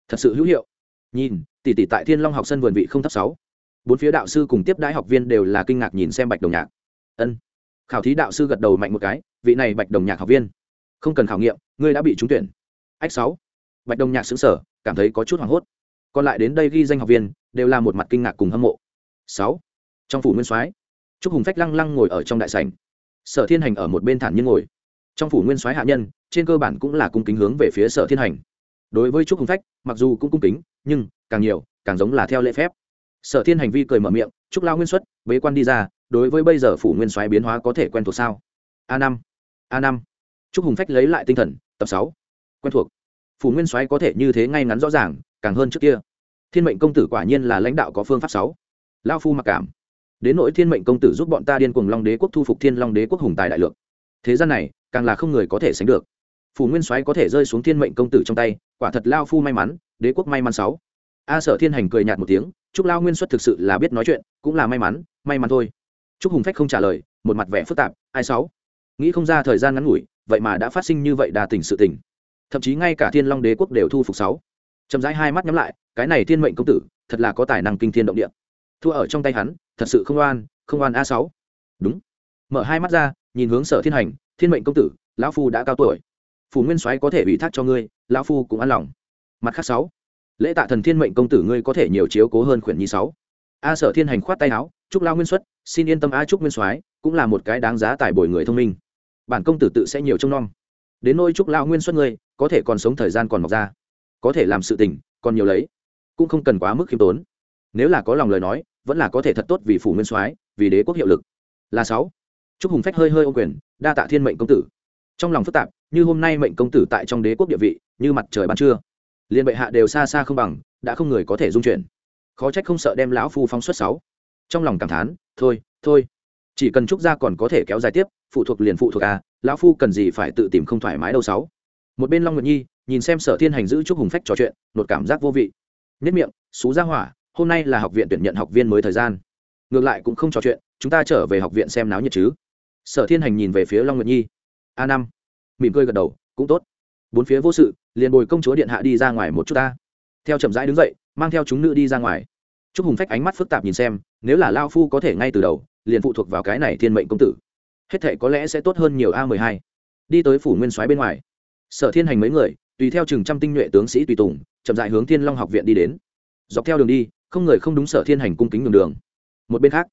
Thật sự hữu hiệu. Nhìn, tỷ tỷ tại thiên long học sân vườn vị không thấp sáu. Bốn phía đạo sư cùng tiếp đãi học viên đều là kinh ngạc nhìn xem bạch đồng nhạc. Ân. Khảo thí đạo sư gật đầu mạnh một cái vị này bạch đồng nhạc học viên. Không cần khảo nghiệm, ngươi đã bị trúng tuyển. Ách sáu. Bạch đồng nhạc xứng sở cảm thấy có chút hoảng hốt. Còn lại đến đây ghi danh học viên, đều là một mặt kinh ngạc cùng hâm mộ. Sáu. Trong phủ nguyên soái, trúc hùng phách lăng lăng ngồi ở trong đại sảnh. Sở thiên hành ở một bên thản nhiên ngồi. Trong phủ nguyên soái hạ nhân, trên cơ bản cũng là cung kính hướng về phía sở thiên hành. Đối với trúc hùng phách, mặc dù cũng cung kính, nhưng càng nhiều, càng giống là theo lễ phép. Sở thiên hành vi cười mở miệng, trúc lao nguyên xuất, bế quan đi ra, đối với bây giờ phủ nguyên soái biến hóa có thể quen thuộc sao? A năm a năm. Trúc hùng phách lấy lại tinh thần, tập sáu. Quen thuộc. Phủ nguyên soái có thể như thế ngay ngắn rõ ràng, càng hơn trước kia. Thiên mệnh công tử quả nhiên là lãnh đạo có phương pháp sáu. Lao phu mặc cảm. Đến nỗi thiên mệnh công tử giúp bọn ta điên cùng long đế quốc thu phục thiên long đế quốc hùng tài đại lượng. Thế gian này, càng là không người có thể sánh được. Phủ nguyên soái có thể rơi xuống thiên mệnh công tử trong tay, quả thật lao phu may mắn, đế quốc may mắn sáu. A sở thiên hành cười nhạt một tiếng chúc lao nguyên xuất thực sự là biết nói chuyện, cũng là may mắn may mắn thôi. Chúc hùng phách không trả lời, một mặt vẻ phức tạp, ai sáu? Nghĩ không ra thời gian ngắn ngủi, vậy mà đã phát sinh như vậy đà tình sự tình. Thậm chí ngay cả thiên long đế quốc đều thu phục sáu. Chậm rãi hai mắt nhắm lại, cái này thiên mệnh công tử, thật là có tài năng kinh thiên động địa. Thua ở trong tay hắn, thật sự không oan không oan a sáu. Đúng. Mở hai mắt ra, nhìn hướng sở thiên hành, thiên mệnh công tử, lão phu đã cao tuổi. Phủ nguyên soái có thể ủy thác cho ngươi, lão phu cũng an lòng. Mặt khác sáu. Lễ tạ thần thiên mệnh công tử ngươi có thể nhiều chiếu cố hơn khuyển nhi sáu. A sở thiên hành khoát tay áo, chúc lao nguyên xuất, xin yên tâm a trúc nguyên soái, cũng là một cái đáng giá tài bồi người thông minh bản công tử tự sẽ nhiều trông nom. Đến nôi trúc lao nguyên xuất ngươi, có thể còn sống thời gian còn mọc ra. Có thể làm sự tình, còn nhiều lấy. Cũng không cần quá mức khiêm tốn. Nếu là có lòng lời nói, vẫn là có thể thật tốt vì phủ nguyên soái, vì đế quốc hiệu lực. Là sáu. Trúc hùng phách hơi hơi ô quyền, đa tạ thiên mệnh công tử. Trong lòng phức tạp, như hôm nay mệnh công tử tại trong đế quốc địa vị, như mặt trời ban trưa. Liên bệ hạ đều xa xa không bằng, đã không người có thể dung chuyển. Khó trách không sợ đem lão phu phóng xuất sáu. Trong lòng cảm thán, thôi thôi chỉ cần trúc gia còn có thể kéo dài tiếp, phụ thuộc liền phụ thuộc à lão phu cần gì phải tự tìm không thoải mái đâu sáu. Một bên long nguyệt nhi, nhìn xem sở thiên hành giữ trúc hùng phách trò chuyện, nột cảm giác vô vị. Nhất miệng, xú ra hỏa, hôm nay là học viện tuyển nhận học viên mới thời gian. Ngược lại cũng không trò chuyện, chúng ta trở về học viện xem náo nhiệt chứ. Sở thiên hành nhìn về phía long nguyệt nhi. A năm. Mỉm cười gật đầu, cũng tốt. Bốn phía vô sự, liền bồi công chúa điện hạ đi ra ngoài một chút ta. Theo chậm rãi đứng dậy, mang theo chúng nữ đi ra ngoài. Trúc hùng phách ánh mắt phức tạp nhìn xem, nếu là lao phu có thể ngay từ đầu liền phụ thuộc vào cái này thiên mệnh công tử. Hết thệ có lẽ sẽ tốt hơn nhiều a mười hai. Đi tới phủ nguyên soái bên ngoài. Sở thiên hành mấy người, tùy theo chừng trăm tinh nhuệ tướng sĩ tùy tùng, chậm dại hướng thiên long học viện đi đến. Dọc theo đường đi, không người không đúng sở thiên hành cung kính đường đường. Một bên khác,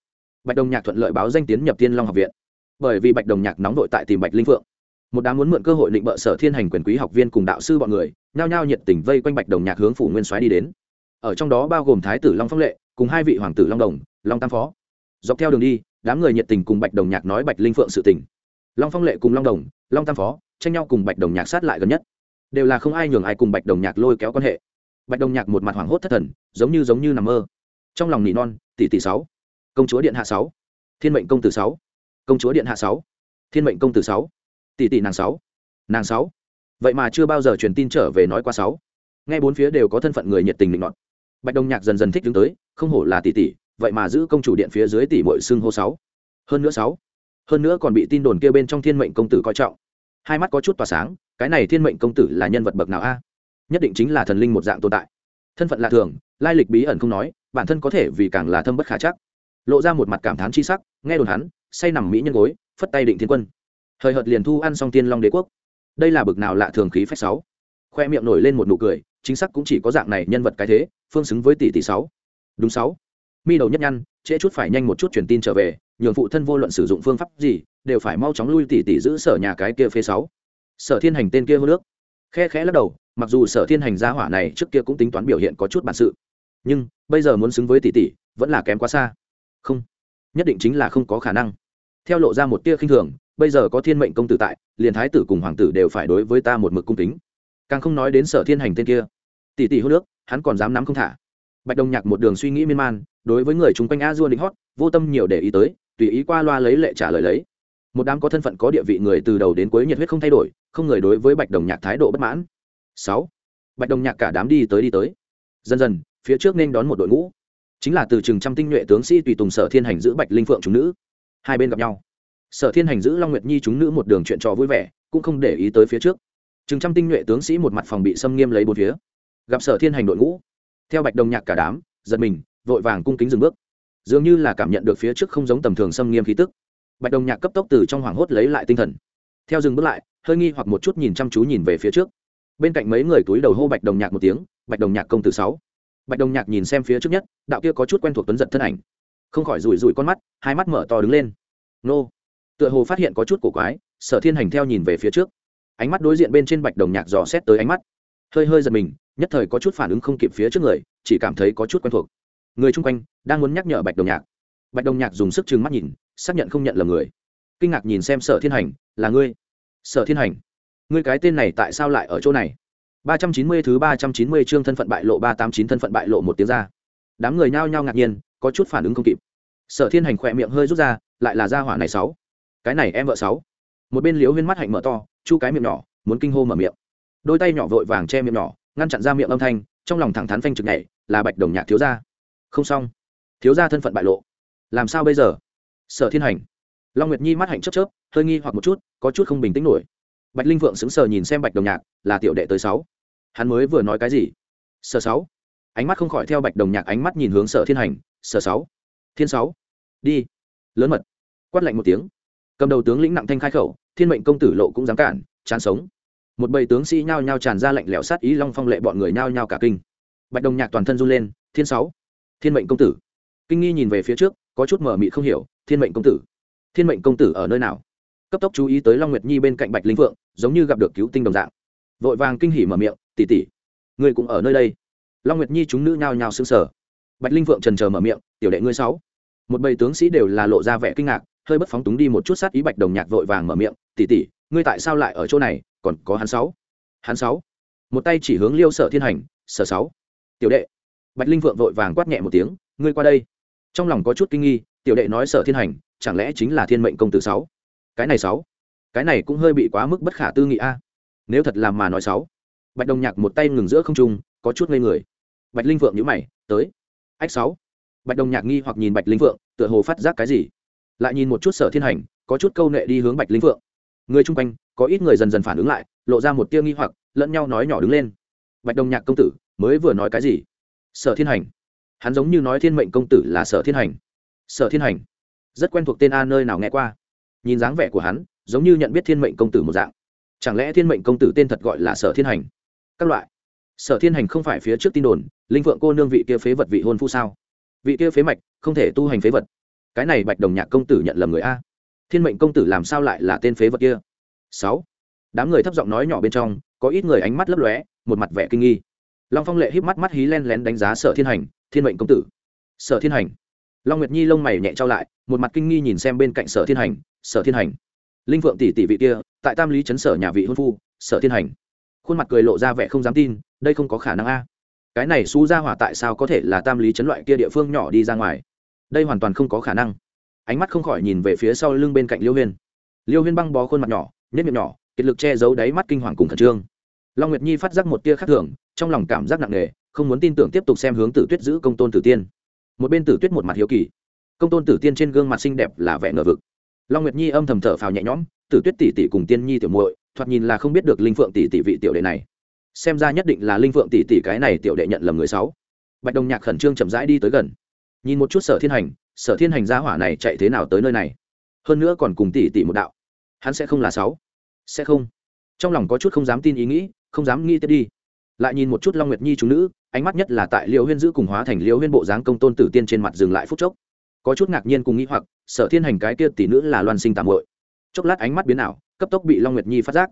bạch đồng nhạc thuận lợi báo danh tiến nhập thiên long học viện. Bởi vì bạch đồng nhạc nóng đội tại tìm bạch linh phượng. Một đám muốn mượn cơ hội định bợ sở thiên hành quyền quý học viên cùng đạo sư bọn người, nhao nhao nhiệt tình vây quanh bạch đồng nhạc hướng phủ nguyên soái đi đến. Ở trong đó bao gồm thái tử long phong lệ, cùng hai vị hoàng tử long đồng, long tam phó dọc theo đường đi, đám người nhiệt tình cùng bạch đồng nhạc nói bạch linh phượng sự tình. Long phong lệ cùng long đồng, long tam phó, tranh nhau cùng bạch đồng nhạc sát lại gần nhất. Đều là không ai nhường ai cùng bạch đồng nhạc lôi kéo quan hệ. Bạch đồng nhạc một mặt hoảng hốt thất thần, giống như giống như nằm mơ. Trong lòng nỉ non, tỷ tỷ sáu. Công chúa điện hạ sáu. Thiên mệnh công tử sáu. Công chúa điện hạ sáu. Thiên mệnh công tử sáu. Tỷ tỷ nàng sáu. Nàng sáu. Vậy mà chưa bao giờ truyền tin trở về nói qua sáu. Nghe bốn phía đều có thân phận người nhiệt tình định luận bạch đồng nhạc dần dần thích đứng tới, không hổ là tỷ tỷ vậy mà giữ công chủ điện phía dưới tỷ muội xưng hô sáu. Hơn nữa sáu. Hơn nữa còn bị tin đồn kia bên trong thiên mệnh công tử coi trọng. Hai mắt có chút tỏa sáng, cái này thiên mệnh công tử là nhân vật bậc nào a? Nhất định chính là thần linh một dạng tồn tại. Thân phận lạ thường, lai lịch bí ẩn không nói, bản thân có thể vì càng là thâm bất khả chắc. Lộ ra một mặt cảm thán chi sắc, nghe đồn hắn, say nằm mỹ nhân gối, phất tay định thiên quân. Hời hợt liền thu ăn xong tiên long đế quốc. Đây là bực nào lạ thường khí phách sáu. Khoe miệng nổi lên một nụ cười, chính xác cũng chỉ có dạng này nhân vật cái thế, phương xứng với tỷ tỷ sáu. Đúng sáu mi đầu nhất nhăn, trễ chút phải nhanh một chút truyền tin trở về, nhường phụ thân vô luận sử dụng phương pháp gì, đều phải mau chóng lui tỷ tỷ giữ sở nhà cái kia phê sáu. Sở thiên hành tên kia hô nước. Khe khẽ lắc đầu, mặc dù sở thiên hành gia hỏa này trước kia cũng tính toán biểu hiện có chút bản sự, nhưng bây giờ muốn xứng với tỷ tỷ vẫn là kém quá xa. Không, nhất định chính là không có khả năng. Theo lộ ra một tia khinh thường, bây giờ có thiên mệnh công tử tại, liền thái tử cùng hoàng tử đều phải đối với ta một mực cung kính. Càng không nói đến sở thiên hành tên kia. Tỷ tỷ hô nước, hắn còn dám nắm không thả bạch đồng nhạc một đường suy nghĩ miên man, đối với người chung quanh a dua định hót, vô tâm nhiều để ý tới, tùy ý qua loa lấy lệ trả lời lấy. Một đám có thân phận có địa vị người từ đầu đến cuối nhiệt huyết không thay đổi, không người đối với bạch đồng nhạc thái độ bất mãn. Sáu. Bạch đồng nhạc cả đám đi tới đi tới. Dần dần, phía trước nên đón một đội ngũ. Chính là từ chừng trăm tinh nhuệ tướng sĩ tùy tùng sở thiên hành giữ bạch linh phượng chúng nữ. Hai bên gặp nhau. Sở thiên hành giữ long nguyệt nhi chúng nữ một đường chuyện trò vui vẻ, cũng không để ý tới phía trước. Chừng trăm tinh nhuệ tướng sĩ một mặt phòng bị xâm nghiêm lấy bốn phía. Gặp sở thiên hành đội ngũ theo bạch đồng nhạc cả đám, giật mình, vội vàng cung kính dừng bước. Dường như là cảm nhận được phía trước không giống tầm thường xâm nghiêm khí tức. Bạch đồng nhạc cấp tốc từ trong hoảng hốt lấy lại tinh thần. Theo dừng bước lại, hơi nghi hoặc một chút nhìn chăm chú nhìn về phía trước. Bên cạnh mấy người túi đầu hô bạch đồng nhạc một tiếng, bạch đồng nhạc công tử sáu. Bạch đồng nhạc nhìn xem phía trước nhất, đạo kia có chút quen thuộc tuấn giật thân ảnh. Không khỏi rủi rủi con mắt, hai mắt mở to đứng lên. Nô. Tựa hồ phát hiện có chút cổ quái, sở thiên hành theo nhìn về phía trước. Ánh mắt đối diện bên trên bạch đồng nhạc dò xét tới ánh mắt. Hơi hơi giật mình nhất thời có chút phản ứng không kịp phía trước người, chỉ cảm thấy có chút quen thuộc. Người chung quanh đang muốn nhắc nhở bạch đồng nhạc. Bạch đồng nhạc dùng sức chừng mắt nhìn, xác nhận không nhận là người. Kinh ngạc nhìn xem sở thiên hành, là ngươi? Sở thiên hành? Ngươi cái tên này tại sao lại ở chỗ này? Ba trăm chín mươi thứ ba trăm chín mươi chương thân phận bại lộ ba tám chín thân phận bại lộ một tiếng ra. Đám người nhao nhao ngạc nhiên, có chút phản ứng không kịp. Sở thiên hành khỏe miệng hơi rút ra, lại là gia hỏa này sáu. Cái này em vợ sáu. Một bên liếu huyên mắt hạnh mở to, chu cái miệng nhỏ, muốn kinh hô mở miệng. Đôi tay nhỏ vội vàng che miệng nhỏ ngăn chặn ra miệng âm thanh, trong lòng thẳng thắn phanh trực nhảy, là bạch đồng nhạc thiếu gia. Không xong. Thiếu gia thân phận bại lộ. Làm sao bây giờ? Sở thiên hành. Long nguyệt nhi mắt hạnh chớp chớp, hơi nghi hoặc một chút, có chút không bình tĩnh nổi. Bạch linh vượng sững sờ nhìn xem bạch đồng nhạc, là tiểu đệ tới sáu. Hắn mới vừa nói cái gì? Sở sáu. Ánh mắt không khỏi theo bạch đồng nhạc ánh mắt nhìn hướng sở thiên hành, sở sáu. Thiên sáu. Đi. Lớn mật. Quát lạnh một tiếng. Cầm đầu tướng lĩnh nặng thanh khai khẩu, thiên mệnh công tử lộ cũng dám cản, chán sống một bầy tướng sĩ nhao nhao tràn ra lạnh lẽo sát ý long phong lệ bọn người nhao nhao cả kinh. Bạch đồng nhạc toàn thân run lên, thiên sáu, thiên mệnh công tử. Kinh nghi nhìn về phía trước, có chút mở mị không hiểu, thiên mệnh công tử, thiên mệnh công tử ở nơi nào? Cấp tốc chú ý tới long nguyệt nhi bên cạnh bạch linh phượng, giống như gặp được cứu tinh đồng dạng. Vội vàng kinh hỉ mở miệng tỉ tỉ ngươi cũng ở nơi đây. Long nguyệt nhi chúng nữ nhao nhao sững sờ. Bạch linh phượng trần chờ mở miệng, tiểu đệ ngươi sáu. Một bầy tướng sĩ đều là lộ ra vẻ kinh ngạc, hơi bất phóng túng đi một chút sát ý bạch đồng nhạc vội vàng mở miệng tỉ tỉ ngươi tại sao lại ở chỗ này? Còn có hắn sáu. Hắn sáu. Một tay chỉ hướng liêu sở thiên hành, sở sáu. Tiểu đệ. Bạch linh vượng vội vàng quát nhẹ một tiếng, ngươi qua đây. Trong lòng có chút kinh nghi, tiểu đệ nói sở thiên hành, chẳng lẽ chính là thiên mệnh công tử sáu? Cái này sáu. Cái này cũng hơi bị quá mức bất khả tư nghị a. Nếu thật làm mà nói sáu. Bạch đồng nhạc một tay ngừng giữa không trung, có chút ngây người. Bạch linh vượng nhíu mày, tới. Ách sáu. Bạch đồng nhạc nghi hoặc nhìn bạch linh vượng, tựa hồ phát giác cái gì. Lại nhìn một chút sở thiên hành, có chút câu nệ đi hướng bạch linh vượng người chung quanh, có ít người dần dần phản ứng lại, lộ ra một tia nghi hoặc, lẫn nhau nói nhỏ đứng lên. Bạch đồng nhạc công tử, mới vừa nói cái gì? Sở thiên hành. Hắn giống như nói thiên mệnh công tử là sở thiên hành. Sở thiên hành. Rất quen thuộc tên a nơi nào nghe qua. Nhìn dáng vẻ của hắn, giống như nhận biết thiên mệnh công tử một dạng. Chẳng lẽ thiên mệnh công tử tên thật gọi là sở thiên hành? Các loại. Sở thiên hành không phải phía trước tin đồn, linh vượng cô nương vị kia phế vật vị hôn phu sao? Vị kia phế mạch, không thể tu hành phế vật. Cái này bạch đồng nhạc công tử nhận lầm người a thiên mệnh công tử làm sao lại là tên phế vật kia? Sáu. Đám người thấp giọng nói nhỏ bên trong, có ít người ánh mắt lấp lóe, một mặt vẻ kinh nghi. Long phong lệ híp mắt mắt hí len lén đánh giá sở thiên hành, thiên mệnh công tử. Sở thiên hành. Long nguyệt nhi lông mày nhẹ trao lại, một mặt kinh nghi nhìn xem bên cạnh sở thiên hành, sở thiên hành. Linh phượng tỷ tỷ vị kia, tại tam lý chấn sở nhà vị hôn phu, sở thiên hành. Khuôn mặt cười lộ ra vẻ không dám tin, đây không có khả năng a. Cái này xú ra hỏa tại sao có thể là tam lý chấn loại kia địa phương nhỏ đi ra ngoài? Đây hoàn toàn không có khả năng ánh mắt không khỏi nhìn về phía sau lưng bên cạnh liêu huyên. Liêu huyên băng bó khuôn mặt nhỏ nhất miệng nhỏ, kiệt lực che giấu đáy mắt kinh hoàng cùng khẩn trương. Long nguyệt nhi phát giác một tia khác thường, trong lòng cảm giác nặng nề, không muốn tin tưởng tiếp tục xem hướng tử tuyết giữ công tôn tử tiên. Một bên tử tuyết một mặt hiếu kỳ. Công tôn tử tiên trên gương mặt xinh đẹp là vẻ ngờ vực. Long nguyệt nhi âm thầm thở phào nhẹ nhõm, tử tuyết tỷ tỷ cùng tiên nhi tiểu muội, thoạt nhìn là không biết được linh phượng tỷ tỷ vị tiểu đệ này. Xem ra nhất định là linh phượng tỷ tỷ cái này tiểu đệ nhận lầm người sáu. Bạch đồng nhạc khẩn trương chậm rãi đi tới gần. Nhìn một chút sở thiên hành sở thiên hành gia hỏa này chạy thế nào tới nơi này? Hơn nữa còn cùng tỷ tỷ một đạo. Hắn sẽ không là sáu. Sẽ không. Trong lòng có chút không dám tin ý nghĩ, không dám nghĩ tiếp đi. Lại nhìn một chút long nguyệt nhi chúng nữ, ánh mắt nhất là tại liều huyên giữ cùng hóa thành liều huyên bộ dáng công tôn tử tiên trên mặt dừng lại phút chốc. Có chút ngạc nhiên cùng nghĩ hoặc, sở thiên hành cái kia tỷ nữ là loan sinh tạm hội chốc lát ánh mắt biến ảo, cấp tốc bị long nguyệt nhi phát giác.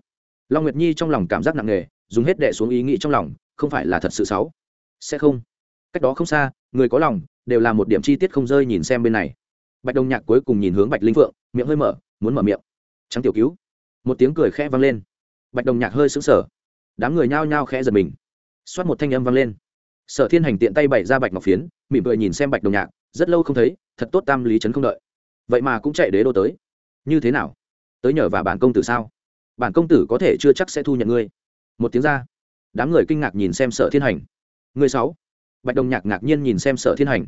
Long nguyệt nhi trong lòng cảm giác nặng nề, dùng hết đệ xuống ý nghĩ trong lòng, không phải là thật sự xấu sẽ không cách đó không xa, người có lòng, đều là một điểm chi tiết không rơi nhìn xem bên này. Bạch đồng nhạc cuối cùng nhìn hướng bạch linh phượng, miệng hơi mở, muốn mở miệng. Trắng tiểu cứu. Một tiếng cười khẽ vang lên. Bạch đồng nhạc hơi sững sờ. Đám người nhao nhao khẽ giật mình. Xoát một thanh âm vang lên. Sở thiên hành tiện tay bày ra bạch ngọc phiến, mỉm cười nhìn xem bạch đồng nhạc, rất lâu không thấy, thật tốt tam lý trấn không đợi. Vậy mà cũng chạy đế đô tới. Như thế nào? Tới nhờ và bản công tử sao? Bản công tử có thể chưa chắc sẽ thu nhận ngươi. Một tiếng ra. Đám người kinh ngạc nhìn xem sở thiên hành. Người sáu bạch đồng nhạc ngạc nhiên nhìn xem sở thiên hành.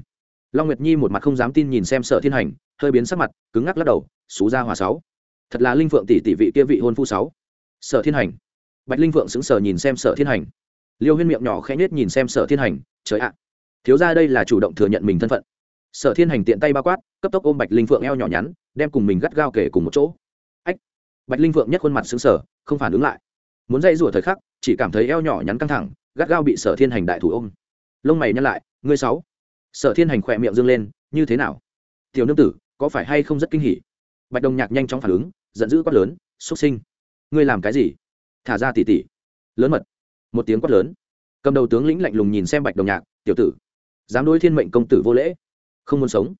Long nguyệt nhi một mặt không dám tin nhìn xem sở thiên hành, hơi biến sắc mặt, cứng ngắc lắc đầu xú ra hòa sáu. Thật là linh phượng tỷ tỷ vị kia vị hôn phu sáu. Sở thiên hành. Bạch linh phượng sững sờ nhìn xem sở thiên hành. Liêu huyên miệng nhỏ khẽ nhết nhìn xem sở thiên hành, trời ạ, thiếu ra đây là chủ động thừa nhận mình thân phận. Sở thiên hành tiện tay bao quát, cấp tốc ôm bạch linh phượng eo nhỏ nhắn, đem cùng mình gắt gao kể cùng một chỗ. Ách. Bạch linh phượng nhất khuôn mặt xứng sở không phản ứng lại. Muốn dây rủa thời khắc, chỉ cảm thấy eo nhỏ nhắn căng thẳng, gắt gao bị sở thiên hành đại thủ ôm lông mày nhăn lại, ngươi sáu. Sở thiên hành khỏe miệng dâng lên, như thế nào? Tiểu nương tử, có phải hay không rất kinh hỉ? Bạch đồng nhạc nhanh chóng phản ứng, giận dữ quát lớn, xuất sinh? Ngươi làm cái gì? Thả ra tỉ tỉ lớn mật. Một tiếng quát lớn. Cầm đầu tướng lĩnh lạnh lùng nhìn xem bạch đồng nhạc, tiểu tử, dám đối thiên mệnh công tử vô lễ? Không muốn sống?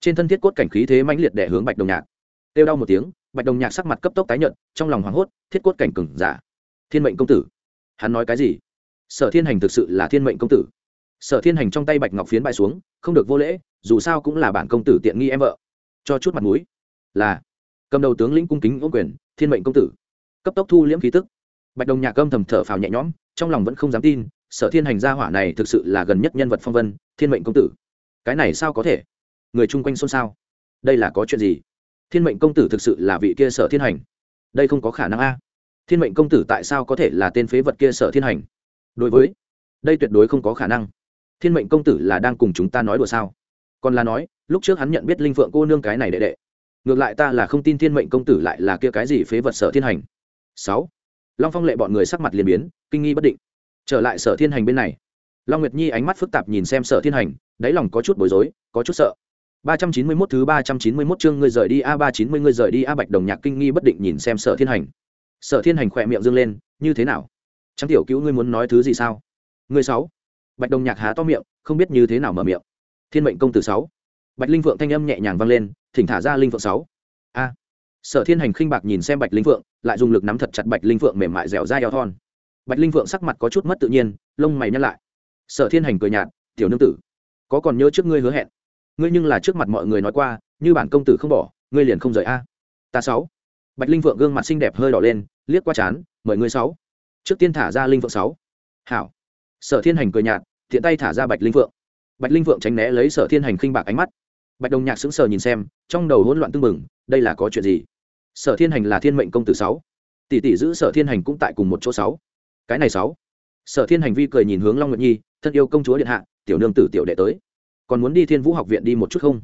Trên thân thiết cốt cảnh khí thế mãnh liệt đẻ hướng bạch đồng nhạc. Kêu đau một tiếng, bạch đồng nhạc sắc mặt cấp tốc tái nhận trong lòng hoảng hốt, thiết cốt cảnh cừng giả. Thiên mệnh công tử. Hắn nói cái gì? Sở thiên hành thực sự là thiên mệnh công tử sở thiên hành trong tay bạch ngọc phiến bại xuống, không được vô lễ, dù sao cũng là bản công tử tiện nghi em vợ. Cho chút mặt mũi. Là, cầm đầu tướng lĩnh cung kính ô quyền, thiên mệnh công tử. Cấp tốc thu liễm khí tức. Bạch đồng nhạc âm thầm thở phào nhẹ nhõm, trong lòng vẫn không dám tin, sở thiên hành gia hỏa này thực sự là gần nhất nhân vật phong vân, thiên mệnh công tử. Cái này sao có thể? Người chung quanh xôn xao. Đây là có chuyện gì? Thiên mệnh công tử thực sự là vị kia sở thiên hành. Đây không có khả năng a. Thiên mệnh công tử tại sao có thể là tên phế vật kia sở thiên hành? Đối với, đây tuyệt đối không có khả năng thiên mệnh công tử là đang cùng chúng ta nói đùa sao? Còn là nói, lúc trước hắn nhận biết linh phượng cô nương cái này đệ đệ. Ngược lại ta là không tin thiên mệnh công tử lại là kia cái gì phế vật sở thiên hành. Sáu. Long phong lệ bọn người sắc mặt liền biến, kinh nghi bất định. Trở lại sở thiên hành bên này. Long nguyệt nhi ánh mắt phức tạp nhìn xem sở thiên hành, đáy lòng có chút bối rối, có chút sợ. Ba trăm chín mươi 391 thứ ba trăm chín mươi 391 chương ngươi rời đi a, ba chín mươi ngươi rời đi a, bạch đồng nhạc kinh nghi bất định nhìn xem sở thiên hành. Sở thiên hành khỏe miệng dương lên, như thế nào? Trắng tiểu cứu ngươi muốn nói thứ gì sao? Ngươi sáu bạch đồng nhạc há to miệng, không biết như thế nào mở miệng. Thiên mệnh công tử sáu. Bạch linh phượng thanh âm nhẹ nhàng vang lên, thỉnh thả ra linh phượng sáu. A. Sở thiên hành khinh bạc nhìn xem bạch linh phượng, lại dùng lực nắm thật chặt bạch linh phượng mềm mại dẻo dai eo thon. Bạch linh phượng sắc mặt có chút mất tự nhiên, lông mày nhăn lại. Sở thiên hành cười nhạt, tiểu nương tử, có còn nhớ trước ngươi hứa hẹn? Ngươi nhưng là trước mặt mọi người nói qua, như bản công tử không bỏ, ngươi liền không rời a. Ta sáu. Bạch linh phượng gương mặt xinh đẹp hơi đỏ lên, liếc qua chán, mời ngươi sáu. Trước tiên thả ra linh phượng sáu. Hảo. Sở thiên hành cười nhạt thiện tay thả ra bạch linh phượng. Bạch linh phượng tránh né lấy sở thiên hành khinh bạc ánh mắt. Bạch đồng nhạc sững sờ nhìn xem, trong đầu hỗn loạn tưng bừng, đây là có chuyện gì? Sở thiên hành là thiên mệnh công tử sáu. Tỷ tỷ giữ sở thiên hành cũng tại cùng một chỗ sáu. Cái này sáu. Sở thiên hành vi cười nhìn hướng long nguyệt nhi, thân yêu công chúa điện hạ, tiểu nương tử tiểu đệ tới. Còn muốn đi thiên vũ học viện đi một chút không?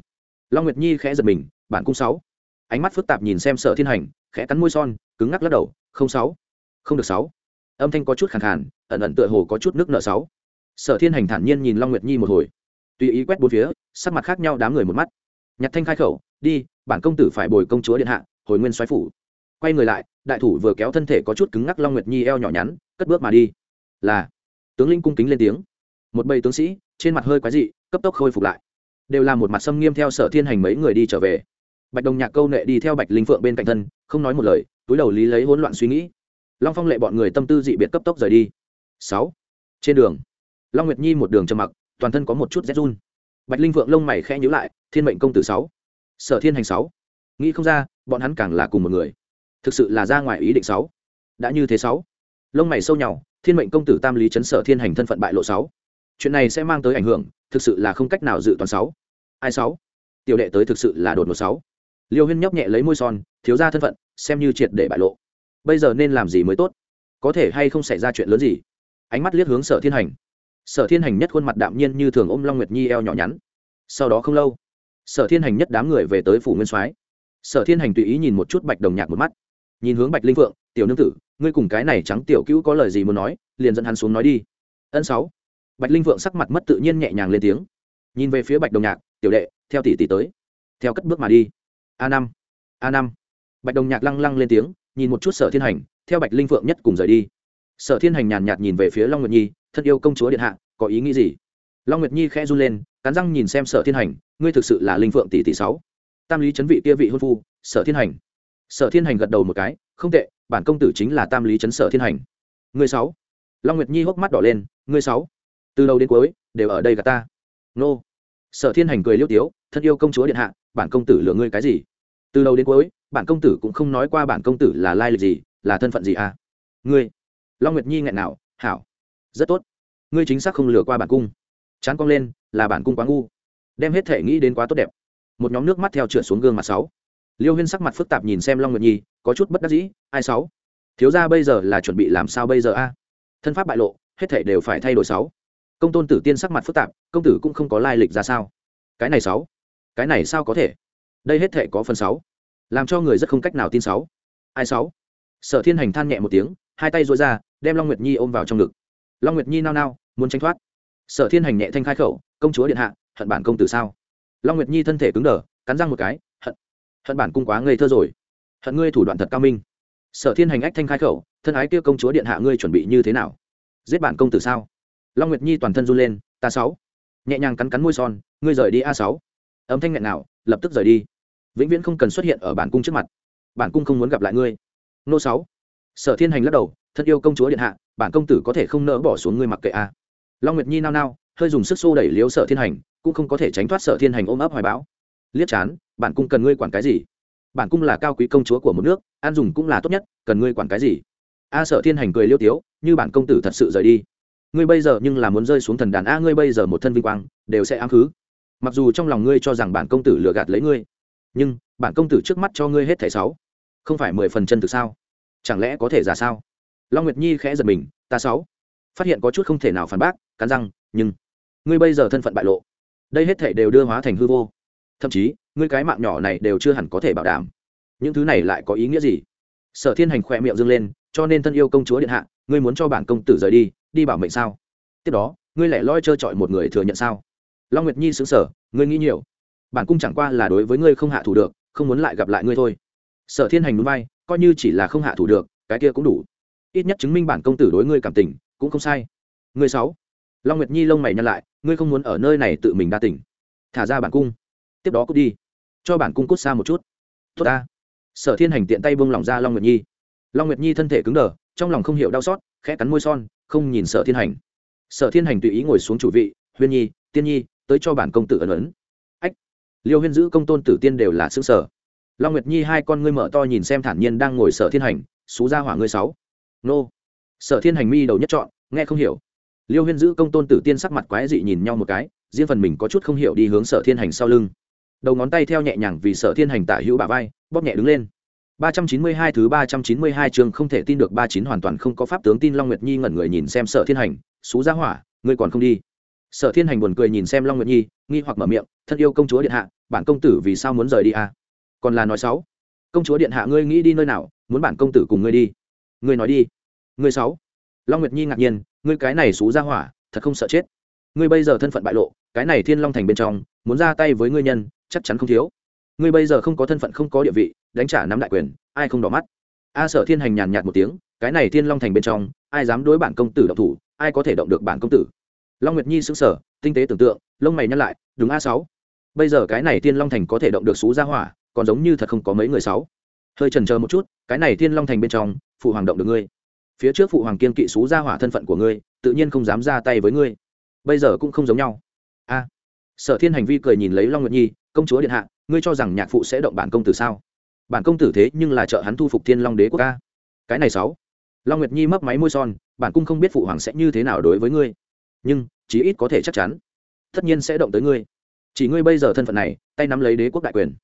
Long nguyệt nhi khẽ giật mình, bản cung sáu. Ánh mắt phức tạp nhìn xem sở thiên hành, khẽ cắn môi son, cứng ngắc lắc đầu, không sáu. Không được sáu. Âm thanh có chút khàn khàn, ẩn ẩn tựa hồ có chút nước nợ sáu sở thiên hành thản nhiên nhìn long nguyệt nhi một hồi. Tùy ý quét bốn phía, sắc mặt khác nhau đám người một mắt. Nhạc thanh khai khẩu, đi, bản công tử phải bồi công chúa điện hạ, hồi nguyên xoáy phủ. Quay người lại, đại thủ vừa kéo thân thể có chút cứng ngắc long nguyệt nhi eo nhỏ nhắn, cất bước mà đi. Là. Tướng linh cung kính lên tiếng. Một bầy tướng sĩ, trên mặt hơi quái dị, cấp tốc khôi phục lại. Đều là một mặt xâm nghiêm theo sở thiên hành mấy người đi trở về. Bạch đồng nhạc câu nệ đi theo bạch linh phượng bên cạnh thân, không nói một lời, túi đầu lý lấy hỗn loạn suy nghĩ. Long phong lệ bọn người tâm tư dị biệt cấp tốc rời đi. Sáu. Trên đường long nguyệt nhi một đường trầm mặc, toàn thân có một chút rét run. Bạch linh vượng lông mày khẽ nhữ lại, thiên mệnh công tử sáu, sở thiên hành sáu. Nghĩ không ra, bọn hắn càng là cùng một người. Thực sự là ra ngoài ý định sáu. Đã như thế sáu. Lông mày sâu nhau, thiên mệnh công tử tam lý chấn sở thiên hành thân phận bại lộ sáu. Chuyện này sẽ mang tới ảnh hưởng, thực sự là không cách nào dự toán sáu. Ai sáu? Tiểu đệ tới thực sự là đột một sáu. Liêu huyên nhóc nhẹ lấy môi son, thiếu ra thân phận, xem như triệt để bại lộ. Bây giờ nên làm gì mới tốt? Có thể hay không xảy ra chuyện lớn gì? Ánh mắt liếc hướng sở thiên hành sở thiên hành nhất khuôn mặt đạm nhiên như thường ôm long nguyệt nhi eo nhỏ nhắn. Sau đó không lâu, sở thiên hành nhất đám người về tới phủ nguyên soái. Sở thiên hành tùy ý nhìn một chút bạch đồng nhạc một mắt. Nhìn hướng bạch linh vượng tiểu nương tử, ngươi cùng cái này trắng tiểu cữu có lời gì muốn nói, liền dẫn hắn xuống nói đi. Ân sáu. Bạch linh vượng sắc mặt mất tự nhiên nhẹ nhàng lên tiếng. Nhìn về phía bạch đồng nhạc, tiểu đệ, theo tỷ tỷ tới. Theo cất bước mà đi. A năm. A năm. Bạch đồng nhạc lăng lăng lên tiếng, nhìn một chút sở thiên hành, theo bạch linh vượng nhất cùng rời đi. Sở thiên hành nhàn nhạt nhìn về phía long nguyệt nhi thân yêu công chúa điện hạ, có ý nghĩ gì? Long nguyệt nhi khẽ run lên, cắn răng nhìn xem sở thiên hành, ngươi thực sự là linh phượng tỷ tỷ sáu. Tam lý chấn vị kia vị hôn phu, sở thiên hành. Sở thiên hành gật đầu một cái, không tệ, bản công tử chính là tam lý chấn sở thiên hành. Ngươi sáu. Long nguyệt nhi hốc mắt đỏ lên, ngươi sáu. Từ đầu đến cuối, đều ở đây gặp ta. Nô. Sở thiên hành cười liêu tiếu, thân yêu công chúa điện hạ, bản công tử lừa ngươi cái gì? Từ đầu đến cuối, bản công tử cũng không nói qua bản công tử là lai lịch gì, là thân phận gì à? Ngươi. Long nguyệt nhi nghẹn nào, hảo rất tốt. Ngươi chính xác không lừa qua bản cung. Chán cong lên, là bản cung quá ngu. Đem hết thể nghĩ đến quá tốt đẹp. Một nhóm nước mắt theo trượt xuống gương mặt sáu. Liêu huyên sắc mặt phức tạp nhìn xem long nguyệt nhi, có chút bất đắc dĩ, ai sáu? Thiếu ra bây giờ là chuẩn bị làm sao bây giờ a? Thân pháp bại lộ, hết thể đều phải thay đổi sáu. Công tôn tử tiên sắc mặt phức tạp, công tử cũng không có lai lịch ra sao. Cái này sáu? Cái này sao có thể? Đây hết thể có phần sáu. Làm cho người rất không cách nào tin sáu. Ai sáu? Sở thiên hành than nhẹ một tiếng, hai tay dối ra, đem long nguyệt nhi ôm vào trong ngực long nguyệt nhi nao nao, muốn tranh thoát. Sở thiên hành nhẹ thanh khai khẩu, công chúa điện hạ, hận bản công tử sao? Long nguyệt nhi thân thể cứng đờ, cắn răng một cái, hận hận bản cung quá ngây thơ rồi. Hận ngươi thủ đoạn thật cao minh. Sở thiên hành ách thanh khai khẩu, thân ái kia công chúa điện hạ ngươi chuẩn bị như thế nào? Giết bản công tử sao? Long nguyệt nhi toàn thân run lên, ta sáu. Nhẹ nhàng cắn cắn môi son, ngươi rời đi a sáu. Âm thanh nghẹn nào lập tức rời đi. Vĩnh viễn không cần xuất hiện ở bản cung trước mặt. Bản cung không muốn gặp lại ngươi. Nô sáu. Sở thiên hành lắc đầu thân yêu công chúa điện hạ, bản công tử có thể không nỡ bỏ xuống ngươi mặc kệ a. Long nguyệt nhi nao nao, hơi dùng sức xô đẩy liếu sở thiên hành, cũng không có thể tránh thoát sở thiên hành ôm ấp hoài bão. Liếc chán, bản cung cần ngươi quản cái gì? Bản cung là cao quý công chúa của một nước, an dùng cũng là tốt nhất, cần ngươi quản cái gì? A sở thiên hành cười liêu tiếu, như bản công tử thật sự rời đi. Ngươi bây giờ nhưng là muốn rơi xuống thần đàn a, ngươi bây giờ một thân vinh quang, đều sẽ ám khứ. Mặc dù trong lòng ngươi cho rằng bản công tử lừa gạt lấy ngươi, nhưng bản công tử trước mắt cho ngươi hết thẻ sáu, không phải mười phần chân từ sao? Chẳng lẽ có thể giả sao? Long nguyệt nhi khẽ giật mình, ta sáu. Phát hiện có chút không thể nào phản bác, cắn răng, nhưng ngươi bây giờ thân phận bại lộ. Đây hết thể đều đưa hóa thành hư vô. Thậm chí, ngươi cái mạng nhỏ này đều chưa hẳn có thể bảo đảm. Những thứ này lại có ý nghĩa gì? Sở thiên hành khỏe miệng dâng lên, cho nên thân yêu công chúa điện hạ, ngươi muốn cho bản công tử rời đi đi bảo mệnh sao? Tiếp đó, ngươi lại loi trơ trọi một người thừa nhận sao? Long nguyệt nhi xứng sở ngươi nghĩ nhiều. Bản cung chẳng qua là đối với ngươi không hạ thủ được, không muốn lại gặp lại ngươi thôi. Sở thiên hành núi bay coi như chỉ là không hạ thủ được, cái kia cũng đủ ít nhất chứng minh bản công tử đối ngươi cảm tình, cũng không sai. Ngươi sáu, long nguyệt nhi lông mày nhăn lại, ngươi không muốn ở nơi này tự mình đa tỉnh thả ra bản cung. Tiếp đó cút đi. Cho bản cung cút xa một chút. Tốt ta. Sở thiên hành tiện tay buông lỏng ra long nguyệt nhi. Long nguyệt nhi thân thể cứng đờ, trong lòng không hiểu đau xót, khẽ cắn môi son, không nhìn sở thiên hành. Sở thiên hành tùy ý ngồi xuống chủ vị, huyên nhi, tiên nhi, tới cho bản công tử ẩn ấn. Ách. Liêu huyên giữ công tôn tử tiên đều là xương sở. Long nguyệt nhi hai con ngươi mở to nhìn xem thản nhiên đang ngồi sở thiên hành, xú ra hỏa ngươi sáu nô sở thiên hành mi đầu nhất chọn nghe không hiểu liêu huyên giữ công tôn tử tiên sắc mặt quái dị nhìn nhau một cái riêng phần mình có chút không hiểu đi hướng sở thiên hành sau lưng đầu ngón tay theo nhẹ nhàng vì sở thiên hành tả hữu bà vai bóp nhẹ đứng lên ba trăm chín mươi hai thứ ba trăm chín mươi hai chương không thể tin được ba chín hoàn toàn không có pháp tướng tin Long Nguyệt Nhi ngẩn người nhìn xem Sở Thiên Hành, "Sú gia hỏa, ngươi còn không đi?" Sở Thiên Hành buồn cười nhìn xem Long Nguyệt Nhi, nghi hoặc mở miệng, "Thân yêu công chúa điện hạ, bản công tử vì sao muốn rời đi à? Còn là nói xấu. Công chúa điện hạ ngươi nghĩ đi nơi nào, muốn bản công tử cùng ngươi đi?" "Ngươi nói đi." "Ngươi sáu, Long Nguyệt Nhi ngạc nhiên, "Ngươi cái này xú gia hỏa, thật không sợ chết. Ngươi bây giờ thân phận bại lộ, cái này Thiên Long thành bên trong, muốn ra tay với ngươi nhân, chắc chắn không thiếu. Ngươi bây giờ không có thân phận không có địa vị, đánh trả nắm đại quyền, ai không đỏ mắt? A sở thiên hành nhàn nhạt một tiếng cái này thiên long thành bên trong ai dám đối bản công tử động thủ ai có thể động được bản công tử? Long nguyệt nhi sững sờ, tinh tế tưởng tượng lông mày nhăn lại đúng a sáu. Bây giờ cái này thiên long thành có thể động được xú ra hỏa còn giống như thật không có mấy người sáu. Hơi chần chờ một chút cái này thiên long thành bên trong phụ hoàng động được ngươi phía trước phụ hoàng kiên kỵ xú ra hỏa thân phận của ngươi, tự nhiên không dám ra tay với ngươi. Bây giờ cũng không giống nhau. A. Sở thiên hành vi cười nhìn lấy long nguyệt nhi, công chúa điện hạ, ngươi cho rằng nhạc phụ sẽ động bản công tử sao? Bản công tử thế, nhưng là trợ hắn thu phục thiên long đế quốc ca cái này sáu. Long nguyệt nhi mấp máy môi son, bản cung không biết phụ hoàng sẽ như thế nào đối với ngươi, nhưng chí ít có thể chắc chắn, tất nhiên sẽ động tới ngươi. Chỉ ngươi bây giờ thân phận này, tay nắm lấy đế quốc đại quyền,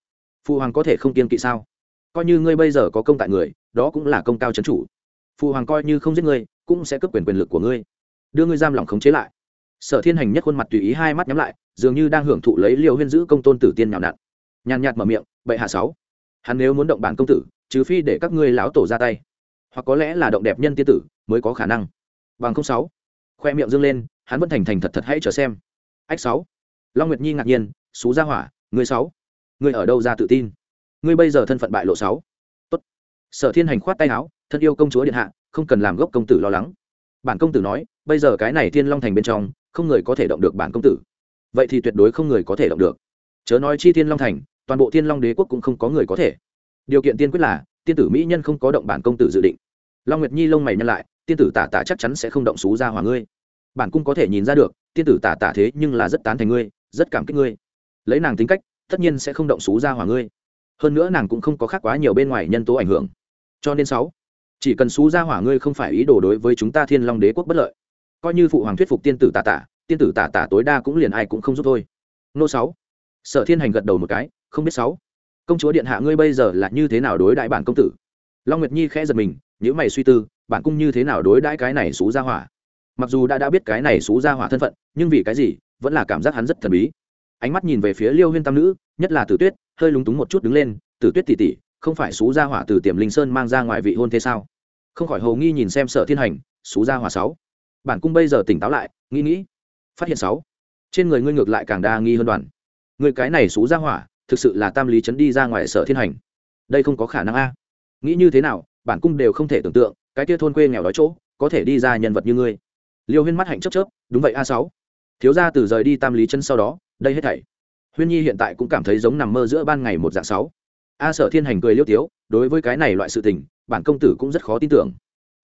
phụ hoàng có thể không kiên kỵ sao? Coi như ngươi bây giờ có công tại người, đó cũng là công cao trấn chủ phụ hoàng coi như không giết ngươi, cũng sẽ cướp quyền quyền lực của ngươi. Đưa ngươi giam lỏng khống chế lại. Sở thiên hành nhất khuôn mặt tùy ý hai mắt nhắm lại, dường như đang hưởng thụ lấy liều huyên giữ công tôn tử tiên nhào nặn. Nhàn nhạt mở miệng, bệ hạ sáu, hắn nếu muốn động bản công tử, trừ phi để các ngươi láo tổ ra tay, hoặc có lẽ là động đẹp nhân tiên tử mới có khả năng. Bằng không sáu, khoe miệng dâng lên, hắn vẫn thành thành thật thật hãy chờ xem. Ách sáu, long nguyệt nhi ngạc nhiên, xú ra hỏa người sáu người ở đâu ra tự tin? Ngươi bây giờ thân phận bại lộ sáu sở thiên hành khoát tay áo, thân yêu công chúa điện hạ, không cần làm gốc công tử lo lắng. Bản công tử nói, bây giờ cái này thiên long thành bên trong, không người có thể động được bản công tử. Vậy thì tuyệt đối không người có thể động được. Chớ nói chi thiên long thành, toàn bộ thiên long đế quốc cũng không có người có thể. Điều kiện tiên quyết là, tiên tử mỹ nhân không có động bản công tử dự định. Long nguyệt nhi lông mày nhân lại, tiên tử tả tả chắc chắn sẽ không động xú ra hòa ngươi. Bản cung có thể nhìn ra được, tiên tử tả tả thế nhưng là rất tán thành ngươi, rất cảm kích ngươi. Lấy nàng tính cách, tất nhiên sẽ không động xú ra hòa ngươi. Hơn nữa nàng cũng không có khác quá nhiều bên ngoài nhân tố ảnh hưởng cho nên sáu, chỉ cần xú ra hỏa ngươi không phải ý đồ đối với chúng ta thiên long đế quốc bất lợi. Coi như phụ hoàng thuyết phục tiên tử tà tả tiên tử tà tả tối đa cũng liền ai cũng không giúp thôi. Nô sáu, sở thiên hành gật đầu một cái, không biết sáu, công chúa điện hạ ngươi bây giờ là như thế nào đối đại bản công tử? Long nguyệt nhi khẽ giật mình nếu mày suy tư, bản cung như thế nào đối đãi cái này xú ra hỏa? Mặc dù đã đã biết cái này xú ra hỏa thân phận, nhưng vì cái gì, vẫn là cảm giác hắn rất thần bí. Ánh mắt nhìn về phía liêu huyên tam nữ, nhất là tử tuyết, hơi lúng túng một chút đứng lên, tử tuyết tỉ tỉ không phải xú Gia hỏa từ tiềm linh sơn mang ra ngoài vị hôn thế sao? Không khỏi hầu nghi nhìn xem sở thiên hành, xú Gia hỏa sáu. Bản cung bây giờ tỉnh táo lại, nghĩ nghĩ. Phát hiện sáu. Trên người ngươi ngược lại càng đa nghi hơn đoàn. Người cái này xú Gia hỏa, thực sự là tam lý chấn đi ra ngoài sở thiên hành. Đây không có khả năng a. Nghĩ như thế nào, bản cung đều không thể tưởng tượng, cái kia thôn quê nghèo đói chỗ, có thể đi ra nhân vật như ngươi. Liêu huyên mắt hạnh chấp chớp, đúng vậy a sáu. Thiếu gia từ rời đi tam lý chân sau đó, đây hết thảy. Huyên nhi hiện tại cũng cảm thấy giống nằm mơ giữa ban ngày một dạng sáu a sở thiên hành cười liêu tiếu, đối với cái này loại sự tình, bản công tử cũng rất khó tin tưởng.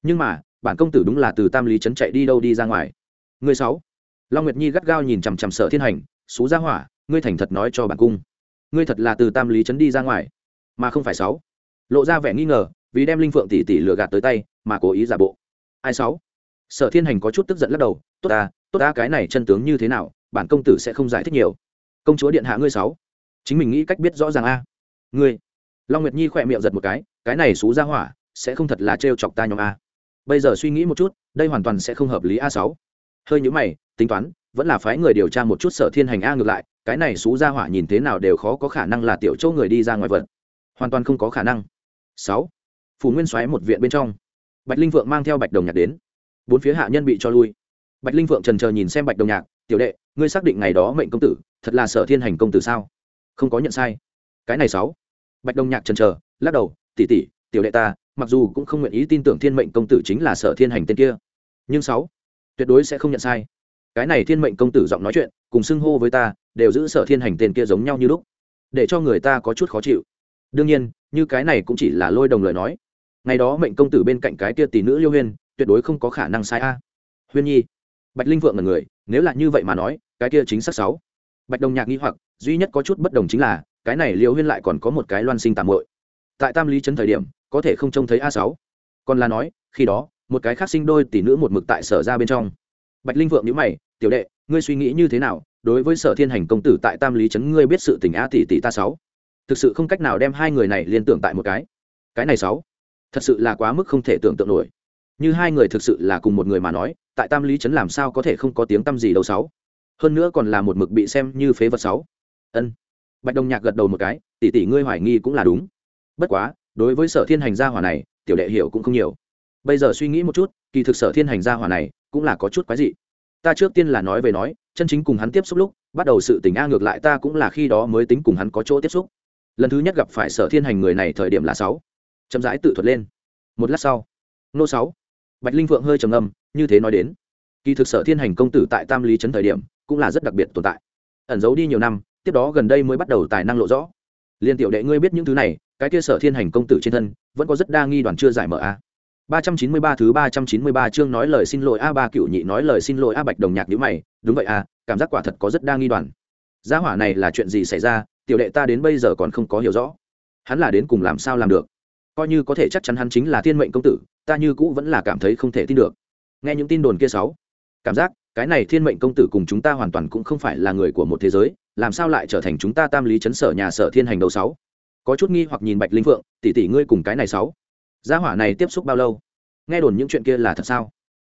Nhưng mà, bản công tử đúng là từ tam lý trấn chạy đi đâu đi ra ngoài. Người sáu. Long nguyệt nhi gắt gao nhìn chằm chằm sở thiên hành, xú ra hỏa, ngươi thành thật nói cho bản cung. Ngươi thật là từ tam lý trấn đi ra ngoài, mà không phải sáu. Lộ ra vẻ nghi ngờ, vì đem linh phượng tỷ tỷ lừa gạt tới tay, mà cố ý giả bộ. Ai sáu? Sở thiên hành có chút tức giận lắc đầu, tốt ta tốt ta, cái này chân tướng như thế nào, bản công tử sẽ không giải thích nhiều. Công chúa điện hạ ngươi sáu. Chính mình nghĩ cách biết rõ ràng a. Ngươi long nguyệt nhi khỏe miệng giật một cái cái này xú ra hỏa, sẽ không thật là trêu chọc ta nhóm a. Bây giờ suy nghĩ một chút, đây hoàn toàn sẽ không hợp lý a sáu. Hơi nhữ mày, tính toán, vẫn là phái người điều tra một chút sở thiên hành a ngược lại, cái này xú ra hỏa nhìn thế nào đều khó có khả năng là tiểu châu người đi ra ngoài vật. Hoàn toàn không có khả năng. Sáu. Phủ nguyên xoáy một viện bên trong. Bạch linh vượng mang theo bạch đồng nhạc đến. Bốn phía hạ nhân bị cho lui. Bạch linh vượng trần chờ nhìn xem bạch đồng nhạc, tiểu đệ, ngươi xác định ngày đó mệnh công tử, thật là sở thiên hành công tử sao? Không có nhận sai. Cái này sáu bạch Đông nhạc trần chờ, lắc đầu tỉ tỉ tiểu đệ ta, mặc dù cũng không nguyện ý tin tưởng thiên mệnh công tử chính là sở thiên hành tên kia, nhưng sáu, tuyệt đối sẽ không nhận sai. Cái này thiên mệnh công tử giọng nói chuyện, cùng xưng hô với ta, đều giữ sở thiên hành tên kia giống nhau như lúc, để cho người ta có chút khó chịu. Đương nhiên, như cái này cũng chỉ là lôi đồng lời nói. Ngày đó mệnh công tử bên cạnh cái kia tỷ nữ liêu huyên, tuyệt đối không có khả năng sai a. Huyên nhi, bạch linh vượng là người, nếu là như vậy mà nói, cái kia chính xác sáu. Bạch đồng nhạc nghĩ hoặc, duy nhất có chút bất đồng chính là cái này liêu huyên lại còn có một cái loan sinh tạm hội tại tam lý trấn thời điểm, có thể không trông thấy a sáu. Còn là nói, khi đó, một cái khác sinh đôi tỷ nữ một mực tại sở ra bên trong. Bạch linh vượng nhữ mày, tiểu đệ, ngươi suy nghĩ như thế nào? Đối với sở thiên hành công tử tại tam lý trấn, ngươi biết sự tình a tỷ tỷ ta sáu. Thực sự không cách nào đem hai người này liên tưởng tại một cái. Cái này sáu, thật sự là quá mức không thể tưởng tượng nổi. Như hai người thực sự là cùng một người mà nói, tại tam lý trấn làm sao có thể không có tiếng tăm gì đâu sáu. Hơn nữa còn là một mực bị xem như phế vật sáu. Ân bạch đồng nhạc gật đầu một cái, tỷ tỷ ngươi hoài nghi cũng là đúng. Bất quá, đối với sở thiên hành gia hỏa này, tiểu đệ hiểu cũng không nhiều. Bây giờ suy nghĩ một chút, kỳ thực sở thiên hành gia hỏa này cũng là có chút quái dị. Ta trước tiên là nói về nói, chân chính cùng hắn tiếp xúc lúc, bắt đầu sự tình a ngược lại ta cũng là khi đó mới tính cùng hắn có chỗ tiếp xúc. Lần thứ nhất gặp phải sở thiên hành người này thời điểm là sáu. Chậm rãi tự thuật lên. Một lát sau, nô sáu. Bạch linh vượng hơi trầm âm như thế nói đến. Kỳ thực sở thiên hành công tử tại tam lý trấn thời điểm, cũng là rất đặc biệt tồn tại. Ẩn giấu đi nhiều năm tiếp đó gần đây mới bắt đầu tài năng lộ rõ. Liên tiểu đệ ngươi biết những thứ này, cái kia sở thiên hành công tử trên thân, vẫn có rất đa nghi đoàn chưa giải mở a. ba trăm chín mươi ba thứ ba trăm chín mươi ba chương nói lời xin lỗi a, ba cựu nhị nói lời xin lỗi a, bạch đồng nhạc nhữ mày, đúng vậy a, cảm giác quả thật có rất đa nghi đoàn. Gia hỏa này là chuyện gì xảy ra, tiểu đệ ta đến bây giờ còn không có hiểu rõ. Hắn là đến cùng làm sao làm được? Coi như có thể chắc chắn hắn chính là thiên mệnh công tử, ta như cũ vẫn là cảm thấy không thể tin được. Nghe những tin đồn kia sáu, cảm giác, cái này thiên mệnh công tử cùng chúng ta hoàn toàn cũng không phải là người của một thế giới làm sao lại trở thành chúng ta tam lý chấn sở nhà sở thiên hành đầu sáu? Có chút nghi hoặc nhìn bạch linh phượng, tỷ tỷ ngươi cùng cái này sáu? Gia hỏa này tiếp xúc bao lâu? Nghe đồn những chuyện kia là thật sao?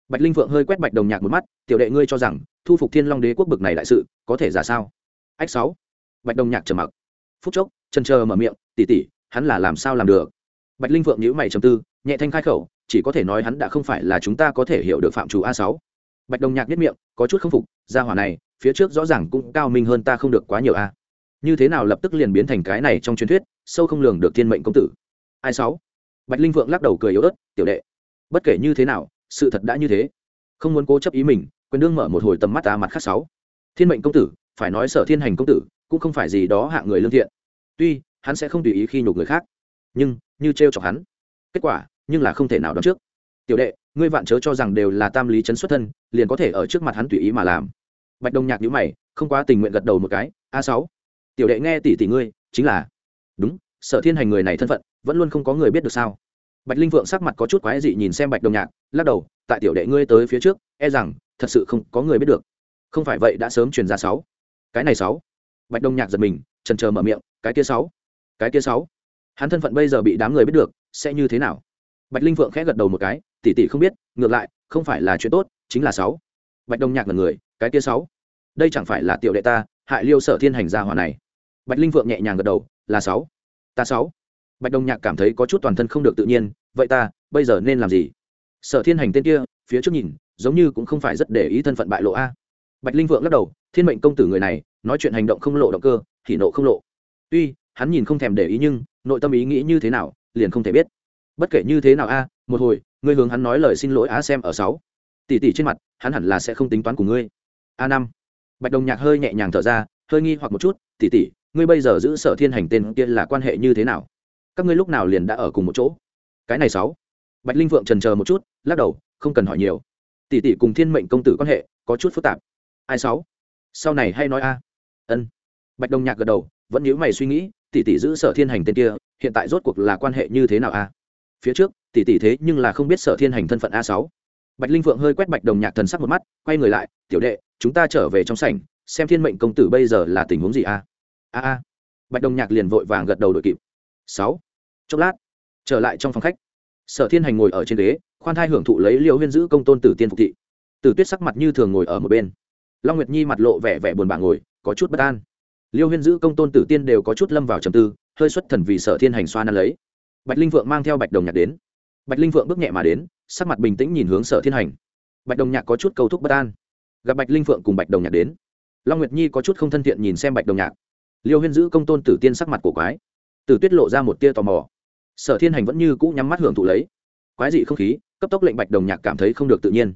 Bạch linh phượng hơi quét bạch đồng nhạc một mắt, tiểu đệ ngươi cho rằng, thu phục thiên long đế quốc bực này đại sự, có thể giả sao? Ách sáu. Bạch đồng nhạc trầm mặc. Phút chốc chân chờ mở miệng, tỷ tỷ, hắn là làm sao làm được? Bạch linh phượng nhíu mày trầm tư, nhẹ thanh khai khẩu, chỉ có thể nói hắn đã không phải là chúng ta có thể hiểu được phạm chủ a sáu. Bạch đồng nhạc nhất miệng, có chút không phục, gia hỏa này phía trước rõ ràng cũng cao minh hơn ta không được quá nhiều a như thế nào lập tức liền biến thành cái này trong truyền thuyết, sâu không lường được thiên mệnh công tử. Ai sáu? Bạch linh vượng lắc đầu cười yếu ớt, tiểu đệ. Bất kể như thế nào, sự thật đã như thế. Không muốn cố chấp ý mình, quyền đương mở một hồi tầm mắt ta mặt khác sáu. Thiên mệnh công tử, phải nói sở thiên hành công tử, cũng không phải gì đó hạ người lương thiện. Tuy, hắn sẽ không tùy ý khi nhục người khác, nhưng, như t chọc hắn, kết quả, nhưng là không thể nào đoán trước. Tiểu đệ, ngươi vạn chớ cho rằng đều là tam lý chấn xuất thân, liền có thể ở trước mặt hắn tùy ý mà làm bạch đông nhạc nhữ mày, không quá tình nguyện gật đầu một cái, a sáu, tiểu đệ nghe tỷ tỷ ngươi, chính là. Đúng, sở thiên hành người này thân phận, vẫn luôn không có người biết được sao. Bạch linh vượng sắc mặt có chút quái dị nhìn xem bạch đồng nhạc, lắc đầu, tại tiểu đệ ngươi tới phía trước e rằng, thật sự không có người biết được. Không phải vậy đã sớm truyền ra sáu. Cái này sáu. Bạch đồng nhạc giật mình trần trờ mở miệng, cái kia sáu, cái kia sáu. Hắn thân phận bây giờ bị đám người biết được, sẽ như thế nào? Bạch linh vượng khẽ gật đầu một cái, tỷ tỷ không biết, ngược lại, không phải là chuyện tốt, chính là sáu. Bạch đồng nhạc là người cái kia sáu. Đây chẳng phải là tiểu đệ ta, hại liêu sở thiên hành gia hỏa này. Bạch linh vượng nhẹ nhàng gật đầu, là sáu. Ta sáu. Bạch đồng nhạc cảm thấy có chút toàn thân không được tự nhiên, vậy ta, bây giờ nên làm gì? Sở thiên hành tên kia, phía trước nhìn, giống như cũng không phải rất để ý thân phận bại lộ a. Bạch linh vượng lắc đầu, thiên mệnh công tử người này, nói chuyện hành động không lộ động cơ thì nộ không lộ. Tuy, hắn nhìn không thèm để ý nhưng, nội tâm ý nghĩ như thế nào, liền không thể biết. Bất kể như thế nào a, một hồi, ngươi hướng hắn nói lời xin lỗi á xem ở sáu. Tỷ tỷ trên mặt, hắn hẳn là sẽ không tính toán của ngươi a năm. Bạch đồng nhạc hơi nhẹ nhàng thở ra, hơi nghi hoặc một chút, tỷ tỷ, ngươi bây giờ giữ sở thiên hành tên kia là quan hệ như thế nào? Các ngươi lúc nào liền đã ở cùng một chỗ? Cái này sáu. Bạch linh vượng trần chờ một chút, lắc đầu, không cần hỏi nhiều. Tỷ tỷ cùng thiên mệnh công tử quan hệ có chút phức tạp. Ai sáu? Sau này hay nói a. Ân. Bạch đồng nhạc gật đầu, vẫn nhíu mày suy nghĩ, tỷ tỷ giữ sở thiên hành tên kia, hiện tại rốt cuộc là quan hệ như thế nào a? Phía trước, tỷ tỷ thế nhưng là không biết sở thiên hành thân phận a sáu. Bạch linh Vượng hơi quét bạch đồng nhạc thần sắc một mắt, quay người lại, tiểu đệ chúng ta trở về trong sảnh, xem thiên mệnh công tử bây giờ là tình huống gì a? A a. Bạch đồng nhạc liền vội vàng gật đầu đội kịp. Sáu. Chốc lát, trở lại trong phòng khách. Sở thiên hành ngồi ở trên ghế, khoan thai hưởng thụ lấy liều huyên giữ công tôn tử tiên phục thị. Tử tuyết sắc mặt như thường ngồi ở một bên. Long nguyệt nhi mặt lộ vẻ vẻ buồn bã ngồi, có chút bất an. Liêu huyên giữ công tôn tử tiên đều có chút lâm vào trầm tư, hơi xuất thần vì sở thiên hành xoa năn lấy. Bạch linh vượng mang theo bạch đồng nhạc đến. Bạch linh vượng bước nhẹ mà đến, sắc mặt bình tĩnh nhìn hướng sở thiên hành. Bạch đồng nhạc có chút câu thúc bất an gặp bạch linh phượng cùng bạch đồng nhạc đến long nguyệt nhi có chút không thân thiện nhìn xem bạch đồng nhạc liêu huyên giữ công tôn tử tiên sắc mặt của quái tử tuyết lộ ra một tia tò mò sở thiên hành vẫn như cũ nhắm mắt hưởng thụ lấy quái dị không khí cấp tốc lệnh bạch đồng nhạc cảm thấy không được tự nhiên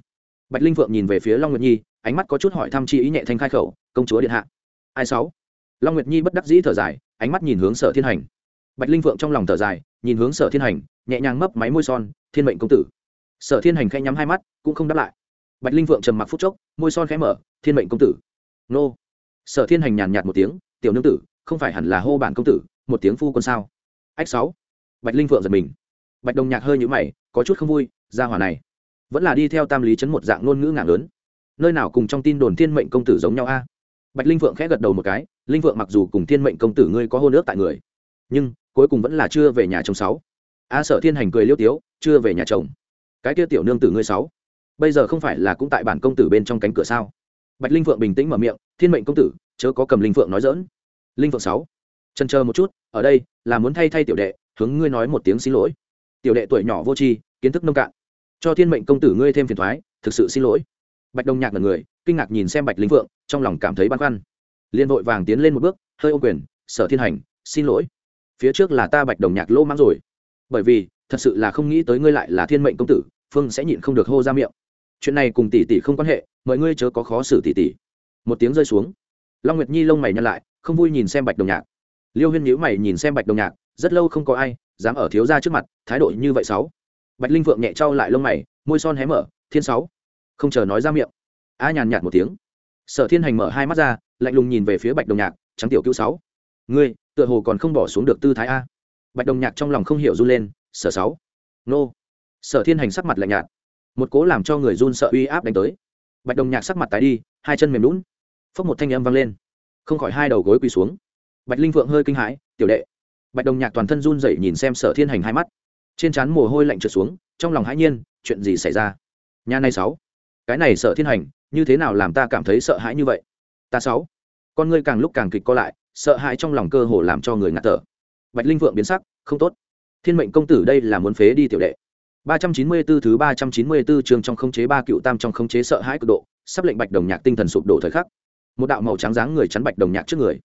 bạch linh phượng nhìn về phía long nguyệt nhi ánh mắt có chút hỏi thăm chi ý nhẹ thanh khai khẩu công chúa điện hạ ai sáu long nguyệt nhi bất đắc dĩ thở dài ánh mắt nhìn hướng sở thiên hành bạch linh phượng trong lòng thở dài nhìn hướng sở thiên hành nhẹ nhàng mấp máy môi son thiên mệnh công tử sở thiên hành khẽ nhắm hai mắt cũng không đáp lại bạch linh vượng trầm mặc phút chốc, môi son khẽ mở, thiên mệnh công tử. Nô. Sở thiên hành nhàn nhạt một tiếng, tiểu nương tử, không phải hẳn là hô bản công tử, một tiếng phu quân sao? Ách sáu. Bạch linh vượng giật mình. Bạch đồng nhạc hơi nhũ mày, có chút không vui ra hỏa này, vẫn là đi theo tam lý chấn một dạng ngôn ngữ ngạn lớn. Nơi nào cùng trong tin đồn thiên mệnh công tử giống nhau a? Bạch linh vượng khẽ gật đầu một cái, linh vượng mặc dù cùng thiên mệnh công tử ngươi có hôn ước tại người, nhưng cuối cùng vẫn là chưa về nhà chồng sáu. A Sở thiên hành cười liêu tiếu, chưa về nhà chồng. Cái kia tiểu nương tử ngươi sáu bây giờ không phải là cũng tại bản công tử bên trong cánh cửa sao? Bạch linh vượng bình tĩnh mở miệng, thiên mệnh công tử, chớ có cầm linh vượng nói dỡn linh vượng sáu chân chờ một chút, ở đây là muốn thay thay tiểu đệ, hướng ngươi nói một tiếng xin lỗi. Tiểu đệ tuổi nhỏ vô tri, kiến thức nông cạn. Cho thiên mệnh công tử ngươi thêm phiền thoái, thực sự xin lỗi. Bạch đông nhạc là người, kinh ngạc nhìn xem bạch linh vượng trong lòng cảm thấy băn khoăn. Liên vội vàng tiến lên một bước, hơi ô quyền, sở thiên hành, xin lỗi. Phía trước là ta bạch đồng nhạc lỗ mãng rồi. Bởi vì, thật sự là không nghĩ tới ngươi lại là thiên mệnh công tử, phương sẽ nhịn không được hô ra miệng chuyện này cùng tỷ tỷ không quan hệ, mọi ngươi chớ có khó xử tỷ tỷ. Một tiếng rơi xuống. Long nguyệt nhi lông mày nhăn lại, không vui nhìn xem bạch đồng nhạc. Liêu huyên nhíu mày nhìn xem bạch đồng nhạc, rất lâu không có ai dám ở thiếu gia trước mặt, thái độ như vậy sáu. Bạch linh vượng nhẹ trao lại lông mày, môi son hé mở, thiên sáu. Không chờ nói ra miệng, a nhàn nhạt một tiếng. Sở thiên hành mở hai mắt ra, lạnh lùng nhìn về phía bạch đồng nhạc, trắng tiểu cứu sáu. Ngươi, tựa hồ còn không bỏ xuống được tư thái a. Bạch đồng nhạc trong lòng không hiểu run lên, sở sáu. Nô. Sở thiên hành sắc mặt lạnh nhạt một cố làm cho người run sợ uy áp đánh tới. Bạch đồng nhạc sắc mặt tái đi, hai chân mềm lún phốc một thanh âm vang lên. Không khỏi hai đầu gối quỳ xuống. Bạch linh vượng hơi kinh hãi, tiểu đệ. Bạch đồng nhạc toàn thân run rẩy nhìn xem sở thiên hành hai mắt. Trên trán mồ hôi lạnh trượt xuống, trong lòng hãi nhiên, chuyện gì xảy ra? Nhà này sáu. Cái này sở thiên hành, như thế nào làm ta cảm thấy sợ hãi như vậy? Ta sáu. Con ngươi càng lúc càng kịch co lại, sợ hãi trong lòng cơ hồ làm cho người ngạt thở. Bạch linh vượng biến sắc, không tốt. Thiên mệnh công tử đây là muốn phế đi tiểu đệ ba trăm chín mươi 394 thứ ba trăm chín mươi 394 trường trong khống chế ba cựu tam trong khống chế sợ hãi cực độ sắp lệnh bạch đồng nhạc tinh thần sụp đổ thời khắc. Một đạo màu trắng dáng người chắn bạch đồng nhạc trước người.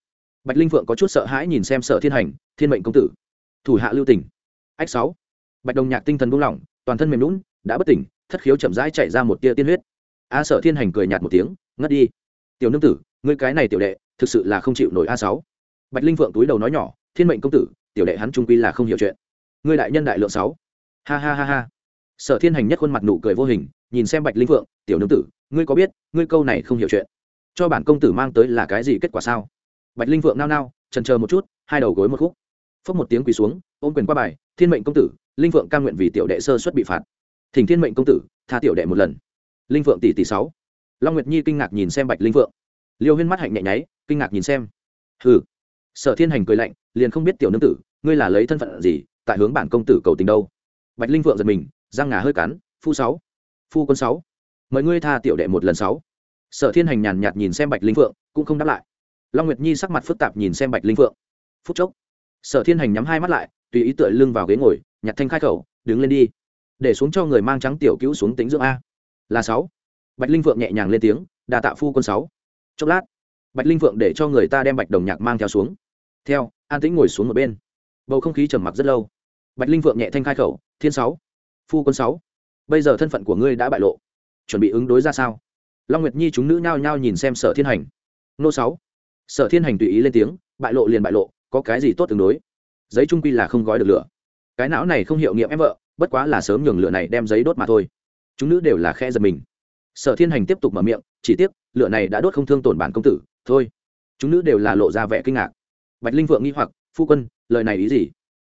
Bạch linh vượng có chút sợ hãi nhìn xem sở thiên hành thiên mệnh công tử. Thủ hạ lưu tỉnh ách sáu. Bạch đồng nhạc tinh thần buông lỏng toàn thân mềm nhũn, đã bất tỉnh thất khiếu chậm rãi chảy ra một tia tiên huyết. A sở thiên hành cười nhạt một tiếng ngất đi. Tiểu nương tử ngươi cái này tiểu đệ thực sự là không chịu nổi a sáu. Bạch linh vượng túi đầu nói nhỏ thiên mệnh công tử tiểu đệ hắn trung quy là không hiểu chuyện. Ngươi đại nhân đại lượng sáu ha ha ha ha. Sở thiên hành nhất khuôn mặt nụ cười vô hình, nhìn xem bạch linh vượng tiểu nương tử, ngươi có biết, ngươi câu này không hiểu chuyện. Cho bản công tử mang tới là cái gì kết quả sao? Bạch linh vượng nao nao trần chờ một chút, hai đầu gối một khúc. Phốc một tiếng quỳ xuống, ôm quyền qua bài, thiên mệnh công tử, linh phượng cam nguyện vì tiểu đệ sơ xuất bị phạt. Thỉnh thiên mệnh công tử, tha tiểu đệ một lần. Linh phượng tỷ tỷ sáu. Long nguyệt nhi kinh ngạc nhìn xem bạch linh phượng. Liêu huyên mắt hạnh nhẹ nháy, kinh ngạc nhìn xem. Hừ. Sở thiên hành cười lạnh, liền không biết tiểu nương tử, ngươi là lấy thân phận gì, tại hướng bản công tử cầu tình đâu? Bạch linh Vượng giật mình răng ngà hơi cắn phu sáu phu quân sáu mời ngươi tha tiểu đệ một lần sáu. Sở thiên hành nhàn nhạt nhìn xem bạch linh Vượng, cũng không đáp lại. Long nguyệt nhi sắc mặt phức tạp nhìn xem bạch linh Vượng, phút chốc sở thiên hành nhắm hai mắt lại tùy ý tựa lưng vào ghế ngồi nhặt thanh khai khẩu đứng lên đi để xuống cho người mang trắng tiểu cứu xuống tính dưỡng a. Là sáu. Bạch linh Vượng nhẹ nhàng lên tiếng đà tạ phu quân sáu. Chốc lát bạch linh Vượng để cho người ta đem bạch đồng nhạc mang theo xuống. Theo an tĩnh ngồi xuống một bên. Bầu không khí trầm mặc rất lâu. Bạch linh Vượng nhẹ thanh khai khẩu thiên sáu. Phu quân sáu. Bây giờ thân phận của ngươi đã bại lộ. Chuẩn bị ứng đối ra sao? Long nguyệt nhi chúng nữ nhao nhao nhìn xem sở thiên hành. Nô sáu. Sở thiên hành tùy ý lên tiếng, bại lộ liền bại lộ, có cái gì tốt tương đối? Giấy trung quy là không gói được lửa. Cái não này không hiệu nghiệm em vợ, bất quá là sớm nhường lửa này đem giấy đốt mà thôi. Chúng nữ đều là khe giật mình. Sở thiên hành tiếp tục mở miệng, chỉ tiếc, lửa này đã đốt không thương tổn bản công tử, thôi. Chúng nữ đều là lộ ra vẻ kinh ngạc. Bạch linh vượng nghi hoặc, phu quân, lời này ý gì?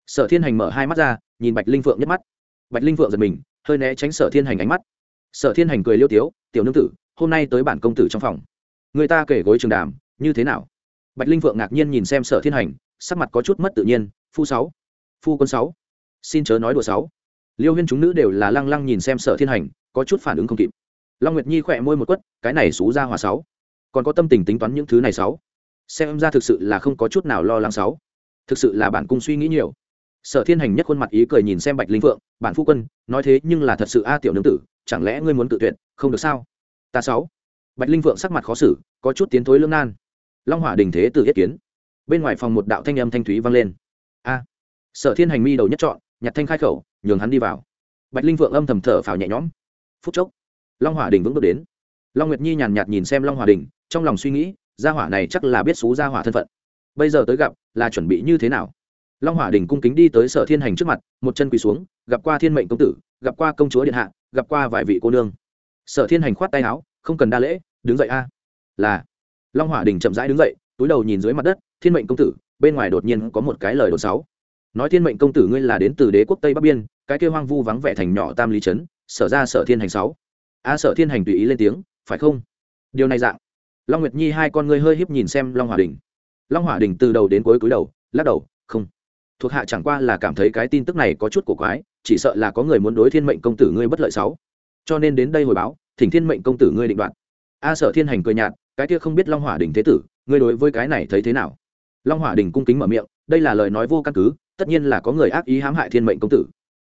Sở thiên hành mở hai mắt ra nhìn bạch linh vượng nhất mắt. Bạch linh vượng giật mình, hơi né tránh sở thiên hành ánh mắt. Sở thiên hành cười liêu tiếu, tiểu nương tử, hôm nay tới bản công tử trong phòng. Người ta kể gối trường đàm, như thế nào? Bạch linh vượng ngạc nhiên nhìn xem sở thiên hành, sắc mặt có chút mất tự nhiên, phu sáu, phu quân sáu, xin chớ nói đùa sáu. Liêu huyên chúng nữ đều là lăng lăng nhìn xem sở thiên hành, có chút phản ứng không kịp. Long nguyệt nhi khỏe môi một quất, cái này xú ra hòa sáu, còn có tâm tình tính toán những thứ này sáu, xem ra thực sự là không có chút nào lo lắng sáu. Thực sự là bản cung suy nghĩ nhiều sở thiên hành nhất khuôn mặt ý cười nhìn xem bạch linh vượng bản phu quân, nói thế nhưng là thật sự a tiểu nương tử, chẳng lẽ ngươi muốn tự tuyệt, không được sao? Ta sáu. Bạch linh vượng sắc mặt khó xử, có chút tiến thối lương nan. Long hỏa đình thế từ yết kiến. Bên ngoài phòng một đạo thanh âm thanh thúy vang lên. A. Sở thiên hành mi đầu nhất chọn nhặt thanh khai khẩu, nhường hắn đi vào. Bạch linh vượng âm thầm thở phào nhẹ nhõm. Phút chốc, long hỏa đình vững bước đến. Long nguyệt nhi nhàn nhạt nhìn xem long hòa đình, trong lòng suy nghĩ, gia hỏa này chắc là biết xú gia hỏa thân phận. Bây giờ tới gặp, là chuẩn bị như thế nào? Long hỏa đình cung kính đi tới sở thiên hành trước mặt, một chân quỳ xuống, gặp qua thiên mệnh công tử, gặp qua công chúa điện hạ, gặp qua vài vị cô nương. Sở thiên hành khoát tay áo, không cần đa lễ, đứng dậy a. Là. Long hỏa đình chậm rãi đứng dậy, túi đầu nhìn dưới mặt đất, thiên mệnh công tử, bên ngoài đột nhiên có một cái lời đồn sáu nói thiên mệnh công tử ngươi là đến từ đế quốc tây bắc biên, cái kêu hoang vu vắng vẻ thành nhỏ tam lý trấn, sở ra sở thiên hành sáu a sở thiên hành tùy ý lên tiếng, phải không? Điều này dạng. Long nguyệt nhi hai con ngươi hơi híp nhìn xem long hỏa đình. Long hỏa đình từ đầu đến cuối cúi đầu, lắc đầu thuộc hạ chẳng qua là cảm thấy cái tin tức này có chút cổ quái, chỉ sợ là có người muốn đối thiên mệnh công tử ngươi bất lợi sáu. Cho nên đến đây hồi báo, thỉnh thiên mệnh công tử ngươi định đoạt. A sở thiên hành cười nhạt, cái kia không biết long hỏa đình thế tử, ngươi đối với cái này thấy thế nào? Long hỏa đình cung kính mở miệng, đây là lời nói vô căn cứ, tất nhiên là có người ác ý hãm hại thiên mệnh công tử.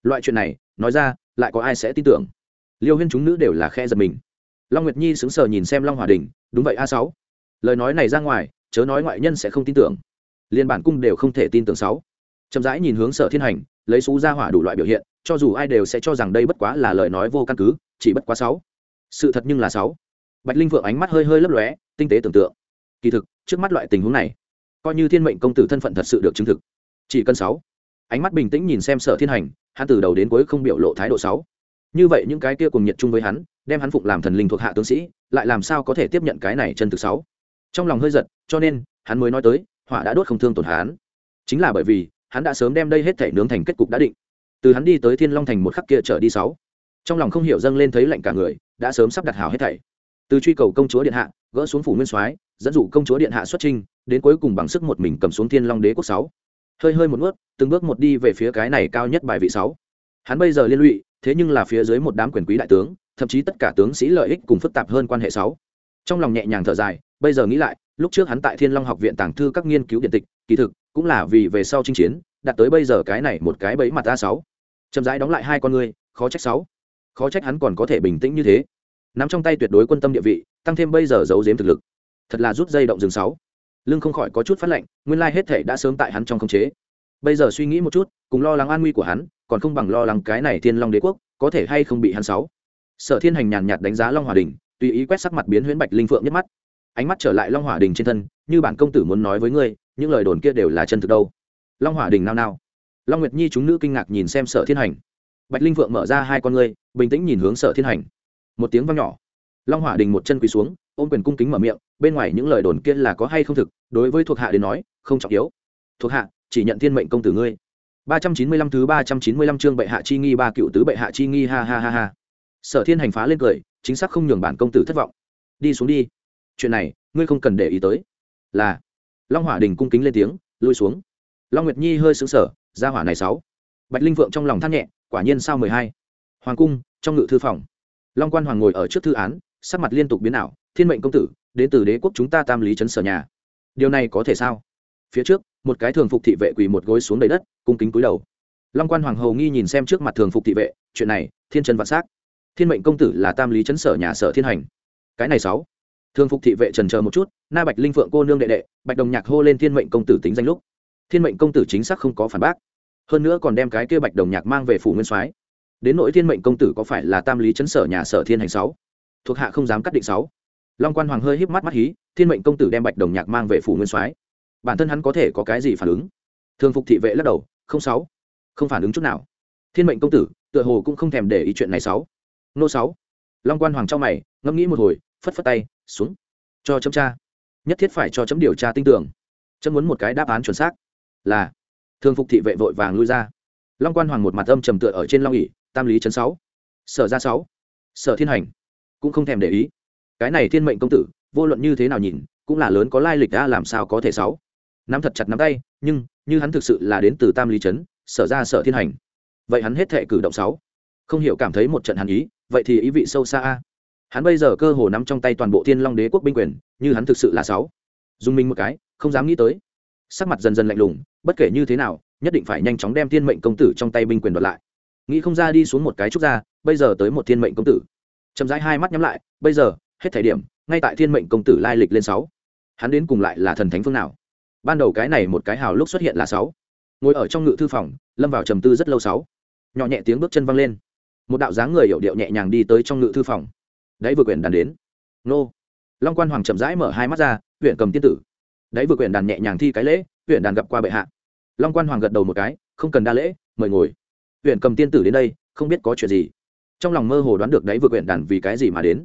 Loại chuyện này, nói ra, lại có ai sẽ tin tưởng? Liêu huyên chúng nữ đều là khe giật mình. Long nguyệt nhi sững sờ nhìn xem long Hòa đình đúng vậy a sáu. Lời nói này ra ngoài, chớ nói ngoại nhân sẽ không tin tưởng. Liên bản cung đều không thể tin tưởng sáu chậm rãi nhìn hướng sở thiên hành, lấy xú ra hỏa đủ loại biểu hiện, cho dù ai đều sẽ cho rằng đây bất quá là lời nói vô căn cứ, chỉ bất quá sáu. Sự thật nhưng là sáu. Bạch linh vượng ánh mắt hơi hơi lấp lóe, tinh tế tưởng tượng. Kỳ thực, trước mắt loại tình huống này, coi như thiên mệnh công tử thân phận thật sự được chứng thực, chỉ cần sáu. Ánh mắt bình tĩnh nhìn xem sở thiên hành, hắn từ đầu đến cuối không biểu lộ thái độ sáu. Như vậy những cái kia cùng nhiệt chung với hắn, đem hắn phụng làm thần linh thuộc hạ tướng sĩ, lại làm sao có thể tiếp nhận cái này chân thực sáu? Trong lòng hơi giật, cho nên, hắn mới nói tới, hỏa đã đốt không thương tổn hắn. Chính là bởi vì hắn đã sớm đem đây hết thể nướng thành kết cục đã định. Từ hắn đi tới thiên long thành một khắc kia trở đi sáu. Trong lòng không hiểu dâng lên thấy lạnh cả người, đã sớm sắp đặt hảo hết thảy. Từ truy cầu công chúa điện hạ, gỡ xuống phủ nguyên soái, dẫn dụ công chúa điện hạ xuất trinh, đến cuối cùng bằng sức một mình cầm xuống thiên long đế quốc sáu. Hơi hơi một bước từng bước một đi về phía cái này cao nhất bài vị sáu. Hắn bây giờ liên lụy, thế nhưng là phía dưới một đám quyền quý đại tướng, thậm chí tất cả tướng sĩ lợi ích cùng phức tạp hơn quan hệ sáu. Trong lòng nhẹ nhàng thở dài, bây giờ nghĩ lại, lúc trước hắn tại thiên long học viện tàng thư các nghiên cứu điện tịch, kỳ thực cũng là vì về sau chinh chiến, đạt tới bây giờ cái này một cái bẫy mặt a sáu. Chậm rãi đóng lại hai con ngươi khó trách sáu. Khó trách hắn còn có thể bình tĩnh như thế. Nắm trong tay tuyệt đối quân tâm địa vị, tăng thêm bây giờ giấu giếm thực lực. Thật là rút dây động rừng sáu. Lưng không khỏi có chút phát lệnh nguyên lai hết thể đã sớm tại hắn trong khống chế. Bây giờ suy nghĩ một chút, cùng lo lắng an nguy của hắn, còn không bằng lo lắng cái này thiên long đế quốc, có thể hay không bị hắn sáu. Sở thiên hành nhàn nhạt đánh giá long hòa đình, tùy ý quét sắc mặt biến huyễn bạch linh phượng nhất mắt. Ánh mắt trở lại long hỏa đình trên thân, như bản công tử muốn nói với ngươi những lời đồn kia đều là chân thực đâu. Long hỏa đình nao nao. Long nguyệt nhi chúng nữ kinh ngạc nhìn xem sở thiên hành. Bạch linh vượng mở ra hai con ngươi, bình tĩnh nhìn hướng sở thiên hành. Một tiếng vang nhỏ. Long hỏa đình một chân quỳ xuống, ôm quyền cung kính mở miệng, bên ngoài những lời đồn kia là có hay không thực, đối với thuộc hạ đến nói, không trọng yếu. Thuộc hạ, chỉ nhận thiên mệnh công tử ngươi. Ba trăm chín mươi lăm thứ ba trăm chín mươi lăm chương bệ hạ chi nghi ba cựu tứ bệ hạ chi nghi, ha ha ha ha. Sở thiên hành phá lên cười, chính xác không nhường bản công tử thất vọng. Đi xuống đi. Chuyện này, ngươi không cần để ý tới. Là long hỏa đình cung kính lên tiếng, lui xuống. Long nguyệt nhi hơi xứng sở ra hỏa này sáu. Bạch linh vượng trong lòng than nhẹ, quả nhiên sao mười hai. Hoàng cung, trong ngự thư phòng, long quan hoàng ngồi ở trước thư án, sắc mặt liên tục biến ảo, thiên mệnh công tử, đến từ đế quốc chúng ta tam lý chấn sở nhà. Điều này có thể sao? Phía trước, một cái thường phục thị vệ quỳ một gối xuống đầy đất, cung kính cúi đầu. Long quan hoàng hầu nghi nhìn xem trước mặt thường phục thị vệ, chuyện này, thiên chân vạn s á c thiên mệnh công tử là tam lý chấn sở nhà sở thiên hành. Cái này sáu thường phục thị vệ trần chờ một chút, na bạch linh phượng cô nương đệ đệ, bạch đồng nhạc hô lên thiên mệnh công tử tính danh lúc. Thiên mệnh công tử chính xác không có phản bác. Hơn nữa còn đem cái kia bạch đồng nhạc mang về phủ nguyên soái. Đến nội thiên mệnh công tử có phải là tam lý chấn sở nhà sở thiên hành sáu? Thuộc hạ không dám cắt định sáu. Long quan hoàng hơi híp mắt mắt hí, thiên mệnh công tử đem bạch đồng nhạc mang về phủ nguyên soái. Bản thân hắn có thể có cái gì phản ứng? Thường phục thị vệ lắc đầu, không sáu. Không phản ứng chút nào. Thiên mệnh công tử, tựa hồ cũng không thèm để ý chuyện này sáu. Nô sáu. Long quan hoàng trong mày, ngẫm nghĩ một hồi phất phất tay, xuống. Cho chấm tra. Nhất thiết phải cho chấm điều tra tin tưởng. Chấm muốn một cái đáp án chuẩn xác. Là, thường phục thị vệ vội vàng lui ra. Long quan hoàng một mặt âm trầm tựa ở trên long ỉ tam lý chấn sáu. Sở ra sáu. Sở thiên hành. Cũng không thèm để ý. Cái này thiên mệnh công tử, vô luận như thế nào nhìn, cũng là lớn có lai lịch đã làm sao có thể sáu. Nắm thật chặt nắm tay, nhưng, như hắn thực sự là đến từ tam lý trấn sở ra sở thiên hành. Vậy hắn hết thệ cử động sáu. Không hiểu cảm thấy một trận hàn ý, vậy thì ý vị sâu xa a hắn bây giờ cơ hồ nắm trong tay toàn bộ thiên long đế quốc binh quyền, như hắn thực sự là sáu. Dùng mình một cái, không dám nghĩ tới. Sắc mặt dần dần lạnh lùng, bất kể như thế nào, nhất định phải nhanh chóng đem thiên mệnh công tử trong tay binh quyền đoạt lại. Nghĩ không ra đi xuống một cái trúc ra, bây giờ tới một thiên mệnh công tử. Chậm rãi hai mắt nhắm lại, bây giờ, hết thời điểm, ngay tại thiên mệnh công tử lai lịch lên sáu. Hắn đến cùng lại là thần thánh phương nào? Ban đầu cái này một cái hào lúc xuất hiện là sáu. Ngồi ở trong ngự thư phòng, lâm vào trầm tư rất lâu sáu. Nhỏ nhẹ tiếng bước chân văng lên. Một đạo dáng người hiểu điệu nhẹ nhàng đi tới trong ngự thư phòng đấy vừa quyển đàn đến. Nô. Long quan hoàng chậm rãi mở hai mắt ra, huyện cầm tiên tử. Đấy vừa quyển đàn nhẹ nhàng thi cái lễ, huyện đàn gặp qua bệ hạ. Long quan hoàng gật đầu một cái, không cần đa lễ, mời ngồi. Huyện cầm tiên tử đến đây, không biết có chuyện gì. Trong lòng mơ hồ đoán được đấy vừa quyển đàn vì cái gì mà đến.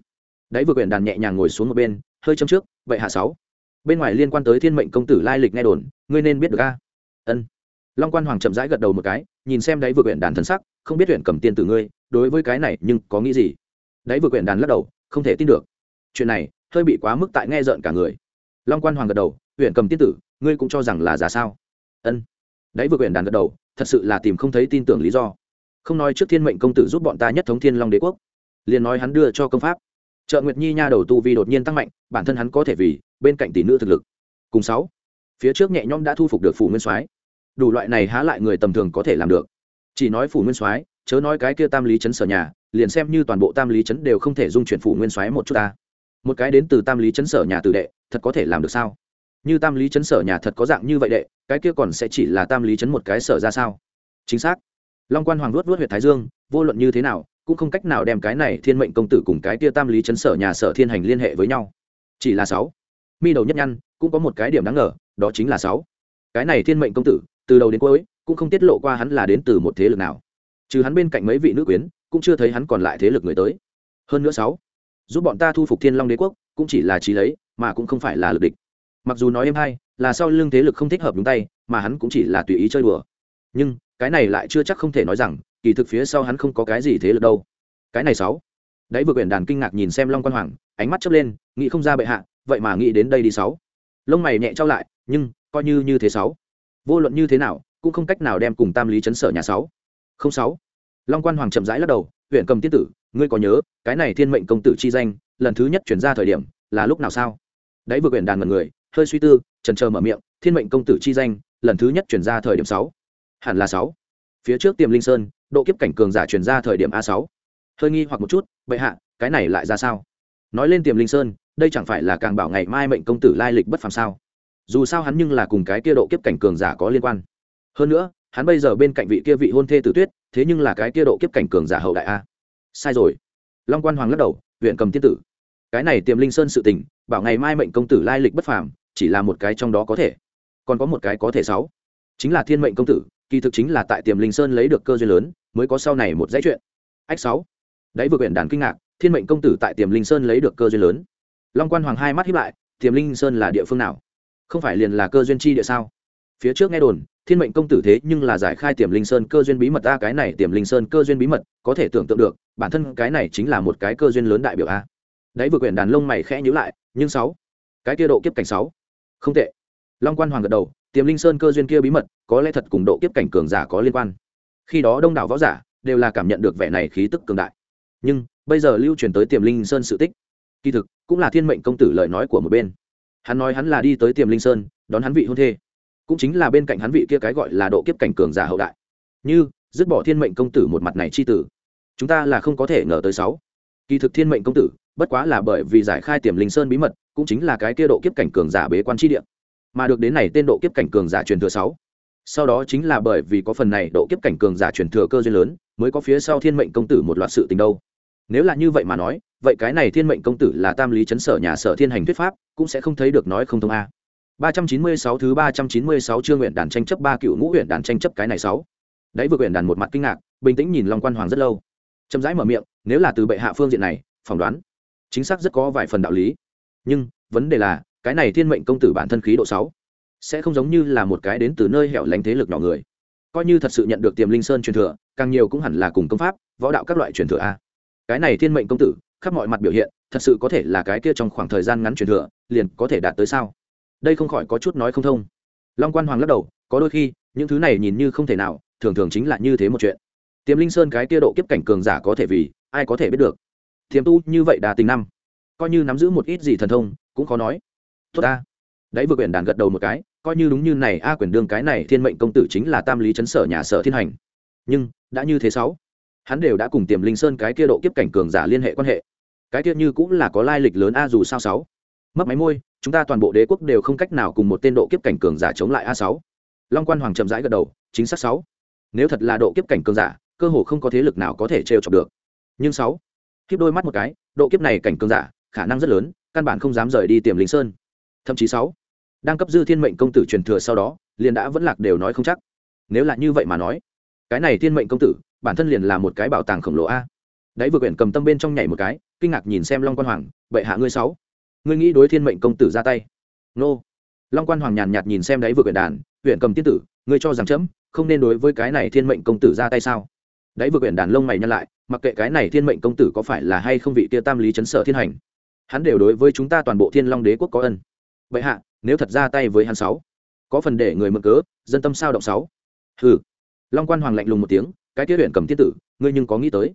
Đấy vừa quyển đàn nhẹ nhàng ngồi xuống một bên, hơi châm trước, bệ hạ sáu, bên ngoài liên quan tới thiên mệnh công tử lai lịch nghe đồn, ngươi nên biết được a? Ân. Long quan hoàng chậm rãi gật đầu một cái, nhìn xem đấy vừa quyển đàn thần sắc, không biết huyện cầm tiên tử ngươi, đối với cái này nhưng có nghĩ gì? Đấy vừa quyển đàn lắc đầu, không thể tin được. Chuyện này, hơi bị quá mức tại nghe rợn cả người. Long quan hoàng gật đầu huyện cầm tiên tử, ngươi cũng cho rằng là giả sao? Ân. Đấy vừa quyển đàn gật đầu, thật sự là tìm không thấy tin tưởng lý do. Không nói trước thiên mệnh công tử giúp bọn ta nhất thống thiên long đế quốc, liền nói hắn đưa cho công pháp. Trợ nguyệt nhi nha đầu tu vi đột nhiên tăng mạnh, bản thân hắn có thể vì bên cạnh tỷ nữ thực lực. Cùng sáu, phía trước nhẹ nhõm đã thu phục được phủ nguyên soái. Đủ loại này há lại người tầm thường có thể làm được. Chỉ nói phủ nguyên soái chớ nói cái kia tam lý chấn sở nhà, liền xem như toàn bộ tam lý chấn đều không thể dung chuyển phủ nguyên soái một chút ta. Một cái đến từ tam lý chấn sở nhà tử đệ, thật có thể làm được sao? Như tam lý chấn sở nhà thật có dạng như vậy đệ, cái kia còn sẽ chỉ là tam lý chấn một cái sở ra sao? Chính xác. Long quan hoàng luốt luốt huyện thái dương, vô luận như thế nào, cũng không cách nào đem cái này thiên mệnh công tử cùng cái kia tam lý chấn sở nhà sở thiên hành liên hệ với nhau. Chỉ là sáu. Mi đầu nhất nhăn, cũng có một cái điểm đáng ngờ, đó chính là sáu. Cái này thiên mệnh công tử, từ đầu đến cuối, cũng không tiết lộ qua hắn là đến từ một thế lực nào trừ hắn bên cạnh mấy vị nữ quyến, cũng chưa thấy hắn còn lại thế lực người tới. Hơn nữa sáu, giúp bọn ta thu phục thiên long đế quốc, cũng chỉ là trí lấy, mà cũng không phải là lực địch. Mặc dù nói em hay là sau lưng thế lực không thích hợp đúng tay, mà hắn cũng chỉ là tùy ý chơi đùa. Nhưng, cái này lại chưa chắc không thể nói rằng, kỳ thực phía sau hắn không có cái gì thế lực đâu. Cái này sáu đấy vừa quyển đàn kinh ngạc nhìn xem long quan hoàng, ánh mắt chớp lên, nghĩ không ra bệ hạ, vậy mà nghĩ đến đây đi sáu. Lông mày nhẹ trao lại, nhưng, coi như như thế sáu. Vô luận như thế nào, cũng không cách nào đem cùng tam lý chấn sở nhà sáu không sáu. Long quan hoàng chậm rãi lắc đầu huyện cầm tiên tử, ngươi có nhớ, cái này thiên mệnh công tử chi danh, lần thứ nhất chuyển ra thời điểm, là lúc nào sao? Đấy vừa quyển đàn mật người, hơi suy tư trần trờ mở miệng, thiên mệnh công tử chi danh, lần thứ nhất chuyển ra thời điểm sáu. Hẳn là sáu. Phía trước tiềm linh sơn, độ kiếp cảnh cường giả chuyển ra thời điểm a sáu. Hơi nghi hoặc một chút, bệ hạ, cái này lại ra sao? Nói lên tiềm linh sơn, đây chẳng phải là càng bảo ngày mai mệnh công tử lai lịch bất phàm sao? Dù sao hắn nhưng là cùng cái kia độ kiếp cảnh cường giả có liên quan. Hơn nữa hắn bây giờ bên cạnh vị kia vị hôn thê tử tuyết, thế nhưng là cái kia độ kiếp cảnh cường giả hậu đại a. Sai rồi. Long quan hoàng lắc đầu, huyện cầm tiên tử. Cái này tiềm linh sơn sự tình, bảo ngày mai mệnh công tử lai lịch bất phàm, chỉ là một cái trong đó có thể. Còn có một cái có thể sáu. Chính là thiên mệnh công tử, kỳ thực chính là tại tiềm linh sơn lấy được cơ duyên lớn, mới có sau này một dãy chuyện. Ách sáu. Đấy vừa quyển đàn kinh ngạc, thiên mệnh công tử tại tiềm linh sơn lấy được cơ duyên lớn. Long quan hoàng hai mắt hiếp lại, tiềm linh sơn là địa phương nào? Không phải liền là cơ duyên chi địa sao? Phía trước nghe đồn thiên mệnh công tử thế nhưng là giải khai tiềm linh sơn cơ duyên bí mật a cái này tiềm linh sơn cơ duyên bí mật, có thể tưởng tượng được, bản thân cái này chính là một cái cơ duyên lớn đại biểu a. Đấy, vừa quyển đàn lông mày khẽ nhữ lại, nhưng sáu, cái kia độ kiếp cảnh sáu, không tệ. Long quan hoàng gật đầu, tiềm linh sơn cơ duyên kia bí mật, có lẽ thật cùng độ kiếp cảnh cường giả có liên quan. Khi đó đông đảo võ giả đều là cảm nhận được vẻ này khí tức cường đại. Nhưng, bây giờ lưu truyền tới tiềm linh sơn sự tích, kỳ thực cũng là thiên mệnh công tử lời nói của một bên. Hắn nói hắn là đi tới tiềm linh sơn, đón hắn vị hôn thê cũng chính là bên cạnh hắn vị kia cái gọi là độ kiếp cảnh cường giả hậu đại. Như, dứt bỏ thiên mệnh công tử một mặt này chi tử. Chúng ta là không có thể ngờ tới sáu. Kỳ thực thiên mệnh công tử, bất quá là bởi vì giải khai tiềm linh sơn bí mật, cũng chính là cái kia độ kiếp cảnh cường giả bế quan chi địa. Mà được đến này tên độ kiếp cảnh cường giả truyền thừa sáu. Sau đó chính là bởi vì có phần này độ kiếp cảnh cường giả truyền thừa cơ duyên lớn, mới có phía sau thiên mệnh công tử một loạt sự tình đâu. Nếu là như vậy mà nói, vậy cái này thiên mệnh công tử là tam lý chấn sở nhà sở thiên hành thuyết pháp, cũng sẽ không thấy được nói không thông a. 396 thứ 396 chương nguyện đàn tranh chấp ba cựu ngũ huyện đàn tranh chấp cái này sáu. Đấy vừa huyện đàn một mặt kinh ngạc, bình tĩnh nhìn long quan hoàng rất lâu. Chậm rãi mở miệng, nếu là từ bệ hạ phương diện này, phỏng đoán, chính xác rất có vài phần đạo lý. Nhưng, vấn đề là, cái này thiên mệnh công tử bản thân khí độ sáu, sẽ không giống như là một cái đến từ nơi hẻo lánh thế lực nhỏ người. Coi như thật sự nhận được tiềm linh sơn truyền thừa, càng nhiều cũng hẳn là cùng công pháp, võ đạo các loại truyền thừa a. Cái này thiên mệnh công tử, khắp mọi mặt biểu hiện, thật sự có thể là cái kia trong khoảng thời gian ngắn truyền thừa, liền có thể đạt tới sao? Đây không khỏi có chút nói không thông. Long quan hoàng lắc đầu, có đôi khi, những thứ này nhìn như không thể nào, thường thường chính là như thế một chuyện. Tiềm linh sơn cái kia độ kiếp cảnh cường giả có thể vì, ai có thể biết được? Tiềm tu như vậy đà tình năm, coi như nắm giữ một ít gì thần thông, cũng khó nói. Tốt ta. Đấy vừa quyển đàn gật đầu một cái, coi như đúng như này, a quyền đương cái này thiên mệnh công tử chính là tam lý chấn sở nhà sở thiên hành. Nhưng, đã như thế sáu, hắn đều đã cùng tiềm linh sơn cái kia độ kiếp cảnh cường giả liên hệ quan hệ. Cái kia như cũng là có lai lịch lớn a dù sao sáu. Mất máy môi chúng ta toàn bộ đế quốc đều không cách nào cùng một tên độ kiếp cảnh cường giả chống lại a sáu. Long quan hoàng chậm rãi gật đầu, chính xác sáu. Nếu thật là độ kiếp cảnh cường giả, cơ hồ không có thế lực nào có thể trêu chọc được. Nhưng sáu kiếp đôi mắt một cái, độ kiếp này cảnh cường giả, khả năng rất lớn, căn bản không dám rời đi tiềm linh sơn. Thậm chí sáu, đang cấp dư thiên mệnh công tử truyền thừa sau đó, liền đã vẫn lạc đều nói không chắc. Nếu là như vậy mà nói, cái này thiên mệnh công tử, bản thân liền là một cái bảo tàng khổng lồ a. Đấy vừa quyển cầm tâm bên trong nhảy một cái, kinh ngạc nhìn xem long quan hoàng, bệ hạ ngươi sáu ngươi nghĩ đối thiên mệnh công tử ra tay? Nô. Long quan hoàng nhàn nhạt nhìn xem đấy vừa quyển đàn, huyện cầm tiên tử, ngươi cho rằng chấm không nên đối với cái này thiên mệnh công tử ra tay sao? Đáy vừa quyển đàn lông mày nhăn lại, mặc kệ cái này thiên mệnh công tử có phải là hay không vị tia tam lý chấn sở thiên hành, hắn đều đối với chúng ta toàn bộ thiên long đế quốc có ân. Vậy hạ, nếu thật ra tay với hắn sáu, có phần để người mượn cớ, dân tâm sao động sáu? Hừ. Long quan hoàng lạnh lùng một tiếng, cái kia huyện cầm tiên tử, ngươi nhưng có nghĩ tới?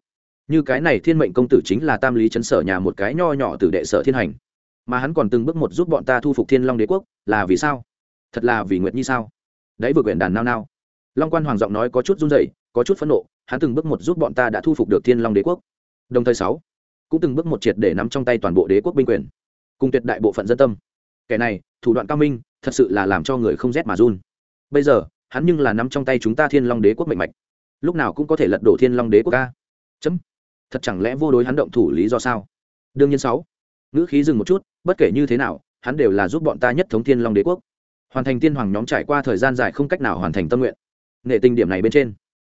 Như cái này thiên mệnh công tử chính là tam lý chấn sở nhà một cái nho nhỏ từ đệ sở thiên hành mà hắn còn từng bước một giúp bọn ta thu phục thiên long đế quốc, là vì sao? Thật là vì nguyệt nhi sao? Đấy vừa quyển đàn nao nao. Long quan hoàng giọng nói có chút run rẩy, có chút phẫn nộ, hắn từng bước một giúp bọn ta đã thu phục được thiên long đế quốc. Đồng thời sáu, cũng từng bước một triệt để nắm trong tay toàn bộ đế quốc binh quyền, cùng tuyệt đại bộ phận dân tâm. Kẻ này, thủ đoạn cao minh, thật sự là làm cho người không rét mà run. Bây giờ, hắn nhưng là nắm trong tay chúng ta thiên long đế quốc mạnh mạch. Lúc nào cũng có thể lật đổ thiên long đế quốc ca chấm. Thật chẳng lẽ vô đối hắn động thủ lý do sao? Đương nhiên sáu ngữ khí dừng một chút, bất kể như thế nào, hắn đều là giúp bọn ta nhất thống thiên long đế quốc. Hoàn thành tiên hoàng nhóm trải qua thời gian dài không cách nào hoàn thành tâm nguyện. Nghệ tình điểm này bên trên,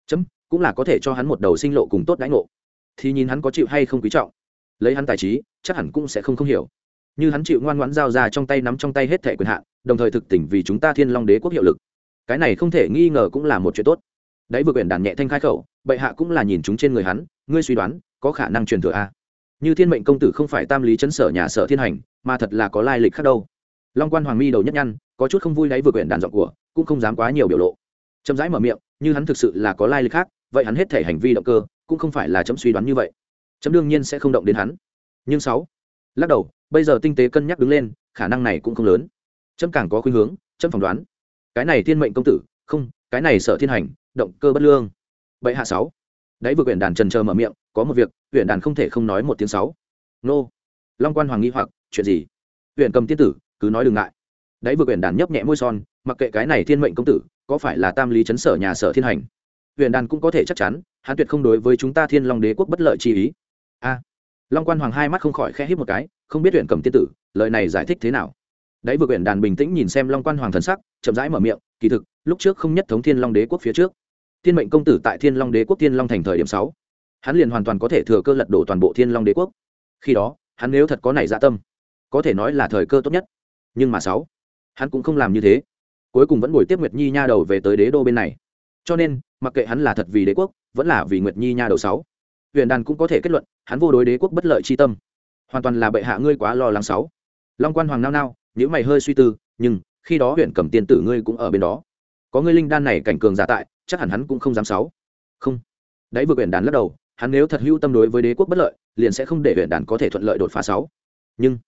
chấm, cũng là có thể cho hắn một đầu sinh lộ cùng tốt đãi ngộ. Thì nhìn hắn có chịu hay không quý trọng. Lấy hắn tài trí, chắc hẳn cũng sẽ không không hiểu. Như hắn chịu ngoan ngoãn giao ra trong tay nắm trong tay hết thẻ quyền hạn, đồng thời thực tỉnh vì chúng ta thiên long đế quốc hiệu lực. Cái này không thể nghi ngờ cũng là một chuyện tốt. Đấy vừa quyển đàn nhẹ thanh khai khẩu, bệ hạ cũng là nhìn chúng trên người hắn, ngươi suy đoán, có khả năng truyền thừa a? Như thiên mệnh công tử không phải tam lý chấn sở nhà sở thiên hành, mà thật là có lai lịch khác đâu. Long quan hoàng mi đầu nhất nhăn, có chút không vui đáy vừa quyển đàn giọng của, cũng không dám quá nhiều biểu lộ. Chậm rãi mở miệng, như hắn thực sự là có lai lịch khác, vậy hắn hết thể hành vi động cơ, cũng không phải là chấm suy đoán như vậy. Chấm đương nhiên sẽ không động đến hắn. Nhưng sáu, lắc đầu, bây giờ tinh tế cân nhắc đứng lên, khả năng này cũng không lớn. Chấm càng có khuynh hướng, chấm phỏng đoán. Cái này thiên mệnh công tử, không, cái này sở thiên hành, động cơ bất lương. Vậy hạ sáu đấy vừa quyển đàn trần chờ mở miệng có một việc huyện đàn không thể không nói một tiếng sáu nô. Long quan hoàng nghi hoặc, chuyện gì? Huyện cầm tiên tử, cứ nói đừng ngại. Đấy vừa huyện đàn nhấp nhẹ môi son, mặc kệ cái này thiên mệnh công tử, có phải là tam lý chấn sở nhà sở thiên hành? Huyện đàn cũng có thể chắc chắn, hắn tuyệt không đối với chúng ta thiên long đế quốc bất lợi chi ý. A. Long quan hoàng hai mắt không khỏi khẽ hít một cái, không biết huyện cầm tiên tử, lời này giải thích thế nào? Đấy vừa huyện đàn bình tĩnh nhìn xem long quan hoàng thần sắc, chậm rãi mở miệng, kỳ thực, lúc trước không nhất thống thiên long đế quốc phía trước. Thiên mệnh công tử tại thiên long đế quốc thiên long thành thời điểm sáu hắn liền hoàn toàn có thể thừa cơ lật đổ toàn bộ thiên long đế quốc khi đó hắn nếu thật có này dạ tâm có thể nói là thời cơ tốt nhất nhưng mà sáu hắn cũng không làm như thế cuối cùng vẫn bồi tiếp nguyệt nhi nha đầu về tới đế đô bên này cho nên mặc kệ hắn là thật vì đế quốc vẫn là vì nguyệt nhi nha đầu sáu huyền đàn cũng có thể kết luận hắn vô đối đế quốc bất lợi chi tâm hoàn toàn là bệ hạ ngươi quá lo lắng sáu long quan hoàng nao nao nếu mày hơi suy tư nhưng khi đó huyện cầm tiên tử ngươi cũng ở bên đó có ngươi linh đan này cảnh cường giả tại chắc hẳn hắn cũng không dám sáu không đấy vừa huyện đàn lắc đầu hắn nếu thật hữu tâm đối với đế quốc bất lợi, liền sẽ không để huyện đàn có thể thuận lợi đột phá sáu. Nhưng,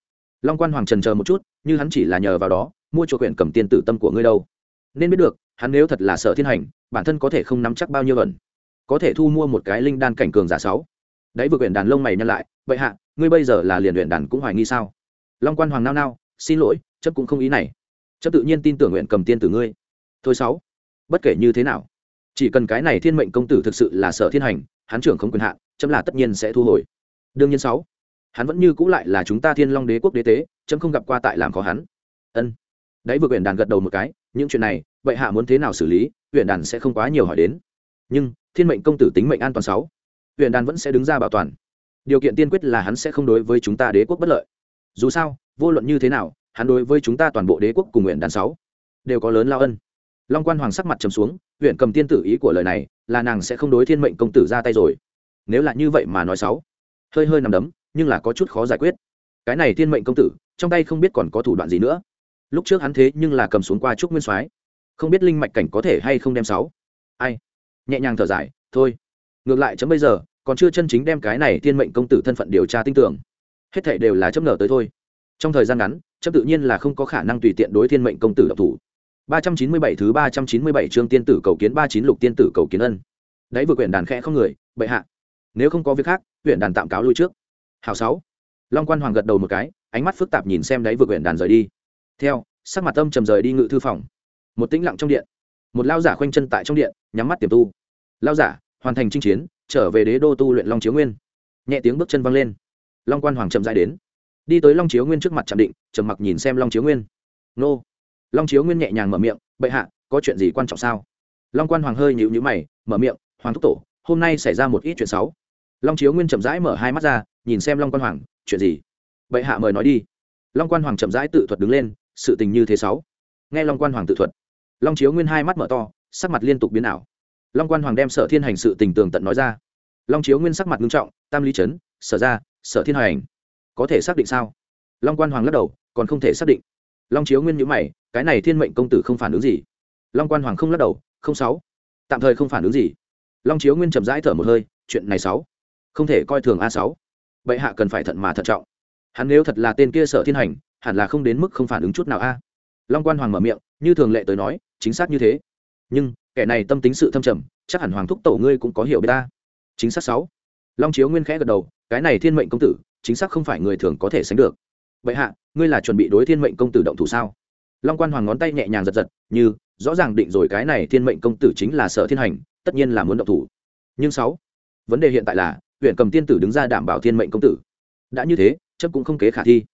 long quan hoàng trần chờ một chút, như hắn chỉ là nhờ vào đó, mua cho huyện cầm tiên tử tâm của ngươi đâu. Nên biết được, hắn nếu thật là sợ thiên hành, bản thân có thể không nắm chắc bao nhiêu ẩn. Có thể thu mua một cái linh đan cảnh cường giả sáu. Đấy vừa huyện đàn lông mày nhăn lại, vậy hạ, ngươi bây giờ là liền huyện đàn cũng hoài nghi sao? Long quan hoàng nao nao, xin lỗi chấp cũng không ý này. Chấp tự nhiên tin tưởng nguyện cầm tiên tử ngươi. Thôi sáu, bất kể như thế nào, chỉ cần cái này thiên mệnh công tử thực sự là sở thiên hành hán trưởng không quyền hạn, chấm là tất nhiên sẽ thu hồi. Đương nhiên sáu, hắn vẫn như cũ lại là chúng ta thiên long đế quốc đế tế, chấm không gặp qua tại làm khó hắn. Ân. Đấy, vừa quyển đàn gật đầu một cái, những chuyện này, vậy hạ muốn thế nào xử lý huyện đàn sẽ không quá nhiều hỏi đến. Nhưng, thiên mệnh công tử tính mệnh an toàn sáu huyện đàn vẫn sẽ đứng ra bảo toàn. Điều kiện tiên quyết là hắn sẽ không đối với chúng ta đế quốc bất lợi. Dù sao, vô luận như thế nào, hắn đối với chúng ta toàn bộ đế quốc cùng nguyện đàn sáu, đều có lớn lao ân. Long quan hoàng sắc mặt trầm xuống huyện cầm tiên tử ý của lời này, là nàng sẽ không đối thiên mệnh công tử ra tay rồi. Nếu là như vậy mà nói sáu hơi hơi nằm đấm, nhưng là có chút khó giải quyết. Cái này thiên mệnh công tử, trong tay không biết còn có thủ đoạn gì nữa. Lúc trước hắn thế nhưng là cầm xuống qua trúc nguyên soái, không biết linh mạch cảnh có thể hay không đem sáu. Ai? Nhẹ nhàng thở dài, thôi. Ngược lại chấm bây giờ, còn chưa chân chính đem cái này thiên mệnh công tử thân phận điều tra tin tưởng. Hết thảy đều là chấm nở tới thôi. Trong thời gian ngắn, chấm tự nhiên là không có khả năng tùy tiện đối thiên mệnh công tử độc thủ. 397 thứ 397 chương tiên tử cầu kiến 39 lục tiên tử cầu kiến ân. Đấy, vừa quyển đàn khẽ không người, bệ hạ. Nếu không có việc khác, quyển đàn tạm cáo lui trước. Hào sáu. Long quan hoàng gật đầu một cái, ánh mắt phức tạp nhìn xem đấy, vừa quyển đàn rời đi. Theo, sắc mặt tâm trầm rời đi ngự thư phòng. Một tĩnh lặng trong điện. Một lao giả khoanh chân tại trong điện, nhắm mắt tiềm tu. Lao giả, hoàn thành chinh chiến, trở về đế đô tu luyện long chiếu nguyên. Nhẹ tiếng bước chân vang lên. Long quan hoàng chậm dài đến. Đi tới long chiếu nguyên trước mặt chạm định, trầm mặc nhìn xem long chiếu nguyên. Nô long chiếu nguyên nhẹ nhàng mở miệng, bệ hạ, có chuyện gì quan trọng sao? Long quan hoàng hơi nhịu nhữ mày, mở miệng, hoàng thúc tổ, hôm nay xảy ra một ít chuyện xấu. Long chiếu nguyên chậm rãi mở hai mắt ra, nhìn xem long quan hoàng, chuyện gì? Bệ hạ mời nói đi. Long quan hoàng chậm rãi tự thuật đứng lên, sự tình như thế sáu nghe long quan hoàng tự thuật, long chiếu nguyên hai mắt mở to, sắc mặt liên tục biến ảo. Long quan hoàng đem sở thiên hành sự tình tường tận nói ra. Long chiếu nguyên sắc mặt nghiêm trọng, tam lý trấn sở ra, sở thiên hành, có thể xác định sao? Long quan hoàng lắc đầu, còn không thể xác định long chiếu nguyên nhữ mày, cái này thiên mệnh công tử không phản ứng gì. Long quan hoàng không lắc đầu, không sáu. Tạm thời không phản ứng gì. Long chiếu nguyên chậm rãi thở một hơi, chuyện này sáu. Không thể coi thường a sáu. Bệ hạ cần phải thận mà thận trọng. Hắn nếu thật là tên kia sở thiên hành, hẳn là không đến mức không phản ứng chút nào a. Long quan hoàng mở miệng, như thường lệ tới nói, chính xác như thế. Nhưng, kẻ này tâm tính sự thâm trầm, chắc hẳn hoàng thúc tổ ngươi cũng có hiểu biết ta chính xác sáu. Long chiếu nguyên khẽ gật đầu, cái này thiên mệnh công tử, chính xác không phải người thường có thể sánh được vậy hạ, ngươi là chuẩn bị đối thiên mệnh công tử động thủ sao? Long quan hoàng ngón tay nhẹ nhàng giật giật, như, rõ ràng định rồi cái này thiên mệnh công tử chính là sở thiên hành, tất nhiên là muốn động thủ. Nhưng sáu, vấn đề hiện tại là, huyện cầm tiên tử đứng ra đảm bảo thiên mệnh công tử. Đã như thế, chấp cũng không kế khả thi.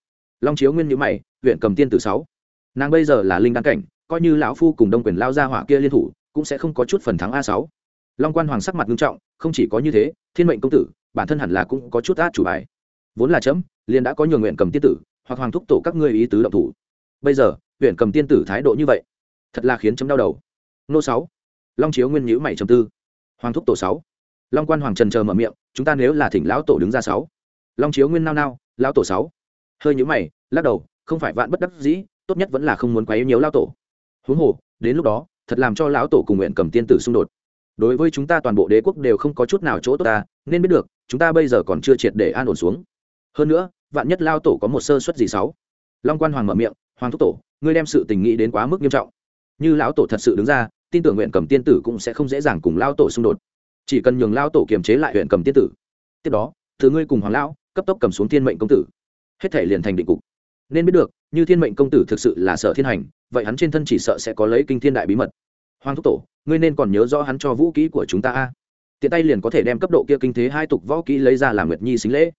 Long chiếu nguyên nhữ mày, huyện cầm tiên tử sáu, nàng bây giờ là linh đăng cảnh, coi như lão phu cùng đông quyền lao ra hỏa kia liên thủ, cũng sẽ không có chút phần thắng a sáu. Long quan hoàng sắc mặt nghiêm trọng, không chỉ có như thế, thiên mệnh công tử, bản thân hẳn là cũng có chút át chủ bài. Vốn là chấm, liền đã có nhường nguyện cầm tiên tử hoặc hoàng thúc tổ các ngươi ý tứ động thủ. Bây giờ, huyện cầm tiên tử thái độ như vậy, thật là khiến chấm đau đầu. Nô sáu, long chiếu nguyên nhữ mày trầm tư. Hoàng thúc tổ sáu, long quan hoàng trần chờ mở miệng, chúng ta nếu là thỉnh lão tổ đứng ra sáu. Long chiếu nguyên nao nao, lão tổ sáu. Hơi nhữ mày, lắc đầu, không phải vạn bất đắc dĩ, tốt nhất vẫn là không muốn quấy nhiều lão tổ. Huống hồ, đến lúc đó, thật làm cho lão tổ cùng nguyện cầm tiên tử xung đột. Đối với chúng ta toàn bộ đế quốc đều không có chút nào chỗ tốt ta, nên biết được, chúng ta bây giờ còn chưa triệt để an ổn xuống. Hơn nữa vạn nhất lao tổ có một sơ suất gì sáu? Long quan hoàng mở miệng, hoàng thúc tổ, ngươi đem sự tình nghĩ đến quá mức nghiêm trọng. Như lão tổ thật sự đứng ra, tin tưởng nguyện cầm tiên tử cũng sẽ không dễ dàng cùng lao tổ xung đột. Chỉ cần nhường lao tổ kiềm chế lại huyện cầm tiên tử. Tiếp đó, thứ ngươi cùng hoàng lão, cấp tốc cầm xuống thiên mệnh công tử. Hết thể liền thành định cục. Nên biết được, như thiên mệnh công tử thực sự là sợ thiên hành, vậy hắn trên thân chỉ sợ sẽ có lấy kinh thiên đại bí mật. Hoàng thúc tổ, ngươi nên còn nhớ rõ hắn cho vũ kỹ của chúng ta a. Tiện tay liền có thể đem cấp độ kia kinh thế hai tục võ kỹ lấy ra làm nguyệt nhi xính lễ.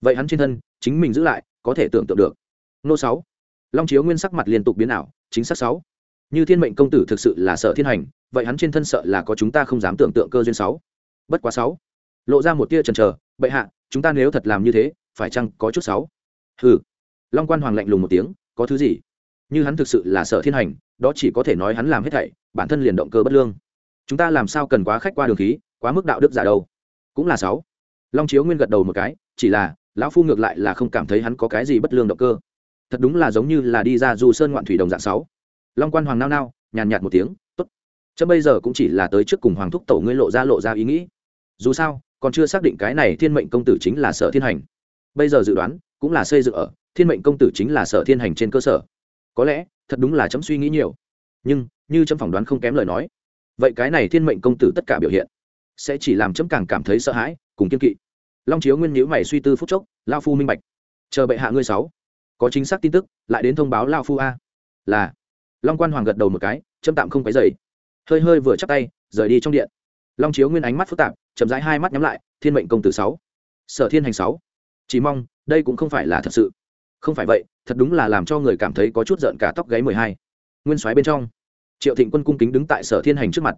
Vậy hắn trên thân chính mình giữ lại, có thể tưởng tượng được. Nô sáu. Long chiếu nguyên sắc mặt liên tục biến ảo, chính xác sáu. Như thiên mệnh công tử thực sự là sợ thiên hành, vậy hắn trên thân sợ là có chúng ta không dám tưởng tượng cơ duyên sáu. Bất quá sáu. Lộ ra một tia chần chờ, bệ hạ, chúng ta nếu thật làm như thế, phải chăng có chút sáu? Hừ. Long quan hoàng lạnh lùng một tiếng, có thứ gì? Như hắn thực sự là sợ thiên hành, đó chỉ có thể nói hắn làm hết thảy, bản thân liền động cơ bất lương. Chúng ta làm sao cần quá khách qua đường khí, quá mức đạo đức giả đâu. Cũng là sáu. Long chiếu nguyên gật đầu một cái, chỉ là lão phu ngược lại là không cảm thấy hắn có cái gì bất lương động cơ. Thật đúng là giống như là đi ra du sơn ngoạn thủy đồng dạng sáu. Long quan hoàng nao nao, nhàn nhạt một tiếng, tốt. Chấm bây giờ cũng chỉ là tới trước cùng hoàng thúc tổ ngươi lộ ra lộ ra ý nghĩ. Dù sao, còn chưa xác định cái này thiên mệnh công tử chính là sở thiên hành. Bây giờ dự đoán, cũng là xây dựng ở, thiên mệnh công tử chính là sở thiên hành trên cơ sở. Có lẽ, thật đúng là chấm suy nghĩ nhiều. Nhưng, như chấm phỏng đoán không kém lời nói, vậy cái này thiên mệnh công tử tất cả biểu hiện, sẽ chỉ làm chấm càng cảm thấy sợ hãi, cùng kiên kỵ long chiếu nguyên nhữ mày suy tư phút chốc, lao phu minh bạch. Chờ bệ hạ ngươi sáu. Có chính xác tin tức, lại đến thông báo lao phu a. Là. Long quan hoàng gật đầu một cái, châm tạm không cái dày hơi hơi vừa chắp tay, rời đi trong điện. Long chiếu nguyên ánh mắt phức tạp, chậm rãi hai mắt nhắm lại, thiên mệnh công tử sáu. Sở thiên hành sáu. Chỉ mong, đây cũng không phải là thật sự. Không phải vậy, thật đúng là làm cho người cảm thấy có chút giận cả tóc gáy mười hai. Nguyên soái bên trong, triệu thịnh quân cung kính đứng tại sở thiên hành trước mặt.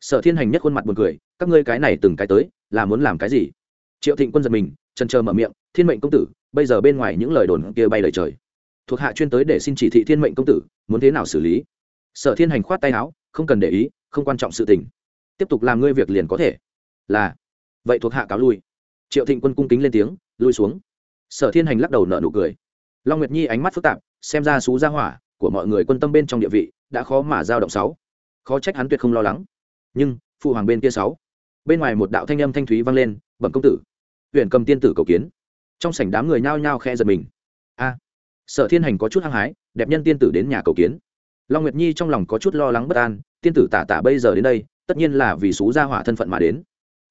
Sở thiên hành nhất khuôn mặt buồn cười, các ngươi cái này từng cái tới, là muốn làm cái gì? Triệu thịnh quân giật mình chân chờ mở miệng, thiên mệnh công tử, bây giờ bên ngoài những lời đồn kia bay lời trời. Thuộc hạ chuyên tới để xin chỉ thị thiên mệnh công tử, muốn thế nào xử lý? Sở thiên hành khoát tay áo, không cần để ý, không quan trọng sự tình. Tiếp tục làm ngươi việc liền có thể. Là. Vậy thuộc hạ cáo lui. Triệu thịnh quân cung kính lên tiếng, lui xuống. Sở thiên hành lắc đầu nở nụ cười. Long nguyệt nhi ánh mắt phức tạp, xem ra xú ra hỏa của mọi người quân tâm bên trong địa vị đã khó mà giao động sáu. Khó trách hắn tuyệt không lo lắng. Nhưng, phụ hoàng bên kia sáu. Bên ngoài một đạo thanh âm thanh thúy vang lên, bẩm công tử huyện cầm tiên tử cầu kiến. Trong sảnh đám người nhao nhao khe giật mình. A, sở thiên hành có chút hăng hái, đẹp nhân tiên tử đến nhà cầu kiến. Long nguyệt nhi trong lòng có chút lo lắng bất an, tiên tử tả tả bây giờ đến đây, tất nhiên là vì xú gia hỏa thân phận mà đến.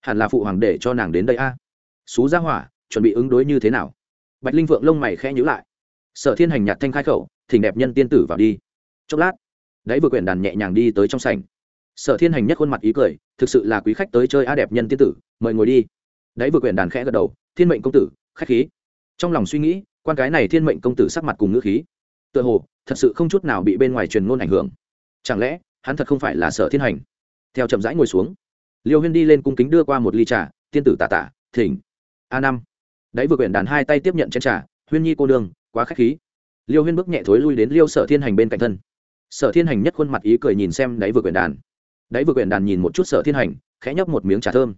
Hẳn là phụ hoàng để cho nàng đến đây a. Xú gia hỏa, chuẩn bị ứng đối như thế nào? Bạch linh vượng lông mày khẽ nhữ lại. Sở thiên hành nhạt thanh khai khẩu, thỉnh đẹp nhân tiên tử vào đi. Chốc lát, đáy vừa quyển đàn nhẹ nhàng đi tới trong sảnh. Sở thiên hành nhất khuôn mặt ý cười, thực sự là quý khách tới chơi a đẹp nhân tiên tử, mời ngồi đi đáy vừa quyển đàn khẽ gật đầu, thiên mệnh công tử, khách khí. Trong lòng suy nghĩ, quan cái này thiên mệnh công tử sắc mặt cùng ngữ khí, tựa hồ thật sự không chút nào bị bên ngoài truyền ngôn ảnh hưởng. Chẳng lẽ hắn thật không phải là sở thiên hành? Theo chậm rãi ngồi xuống, liêu huyên đi lên cung kính đưa qua một ly trà, tiên tử tà tả, thỉnh. A năm đáy vừa quyển đàn hai tay tiếp nhận chén trà, huyên nhi cô đường quá khách khí. Liêu huyên bước nhẹ thối lui đến liêu sở thiên hành bên cạnh thân. Sở thiên hành nhất khuôn mặt ý cười nhìn xem đáy vừa quyển đàn. Đáy vừa quyển đàn nhìn một chút sở thiên hành, khẽ nhấp một miếng trà thơm.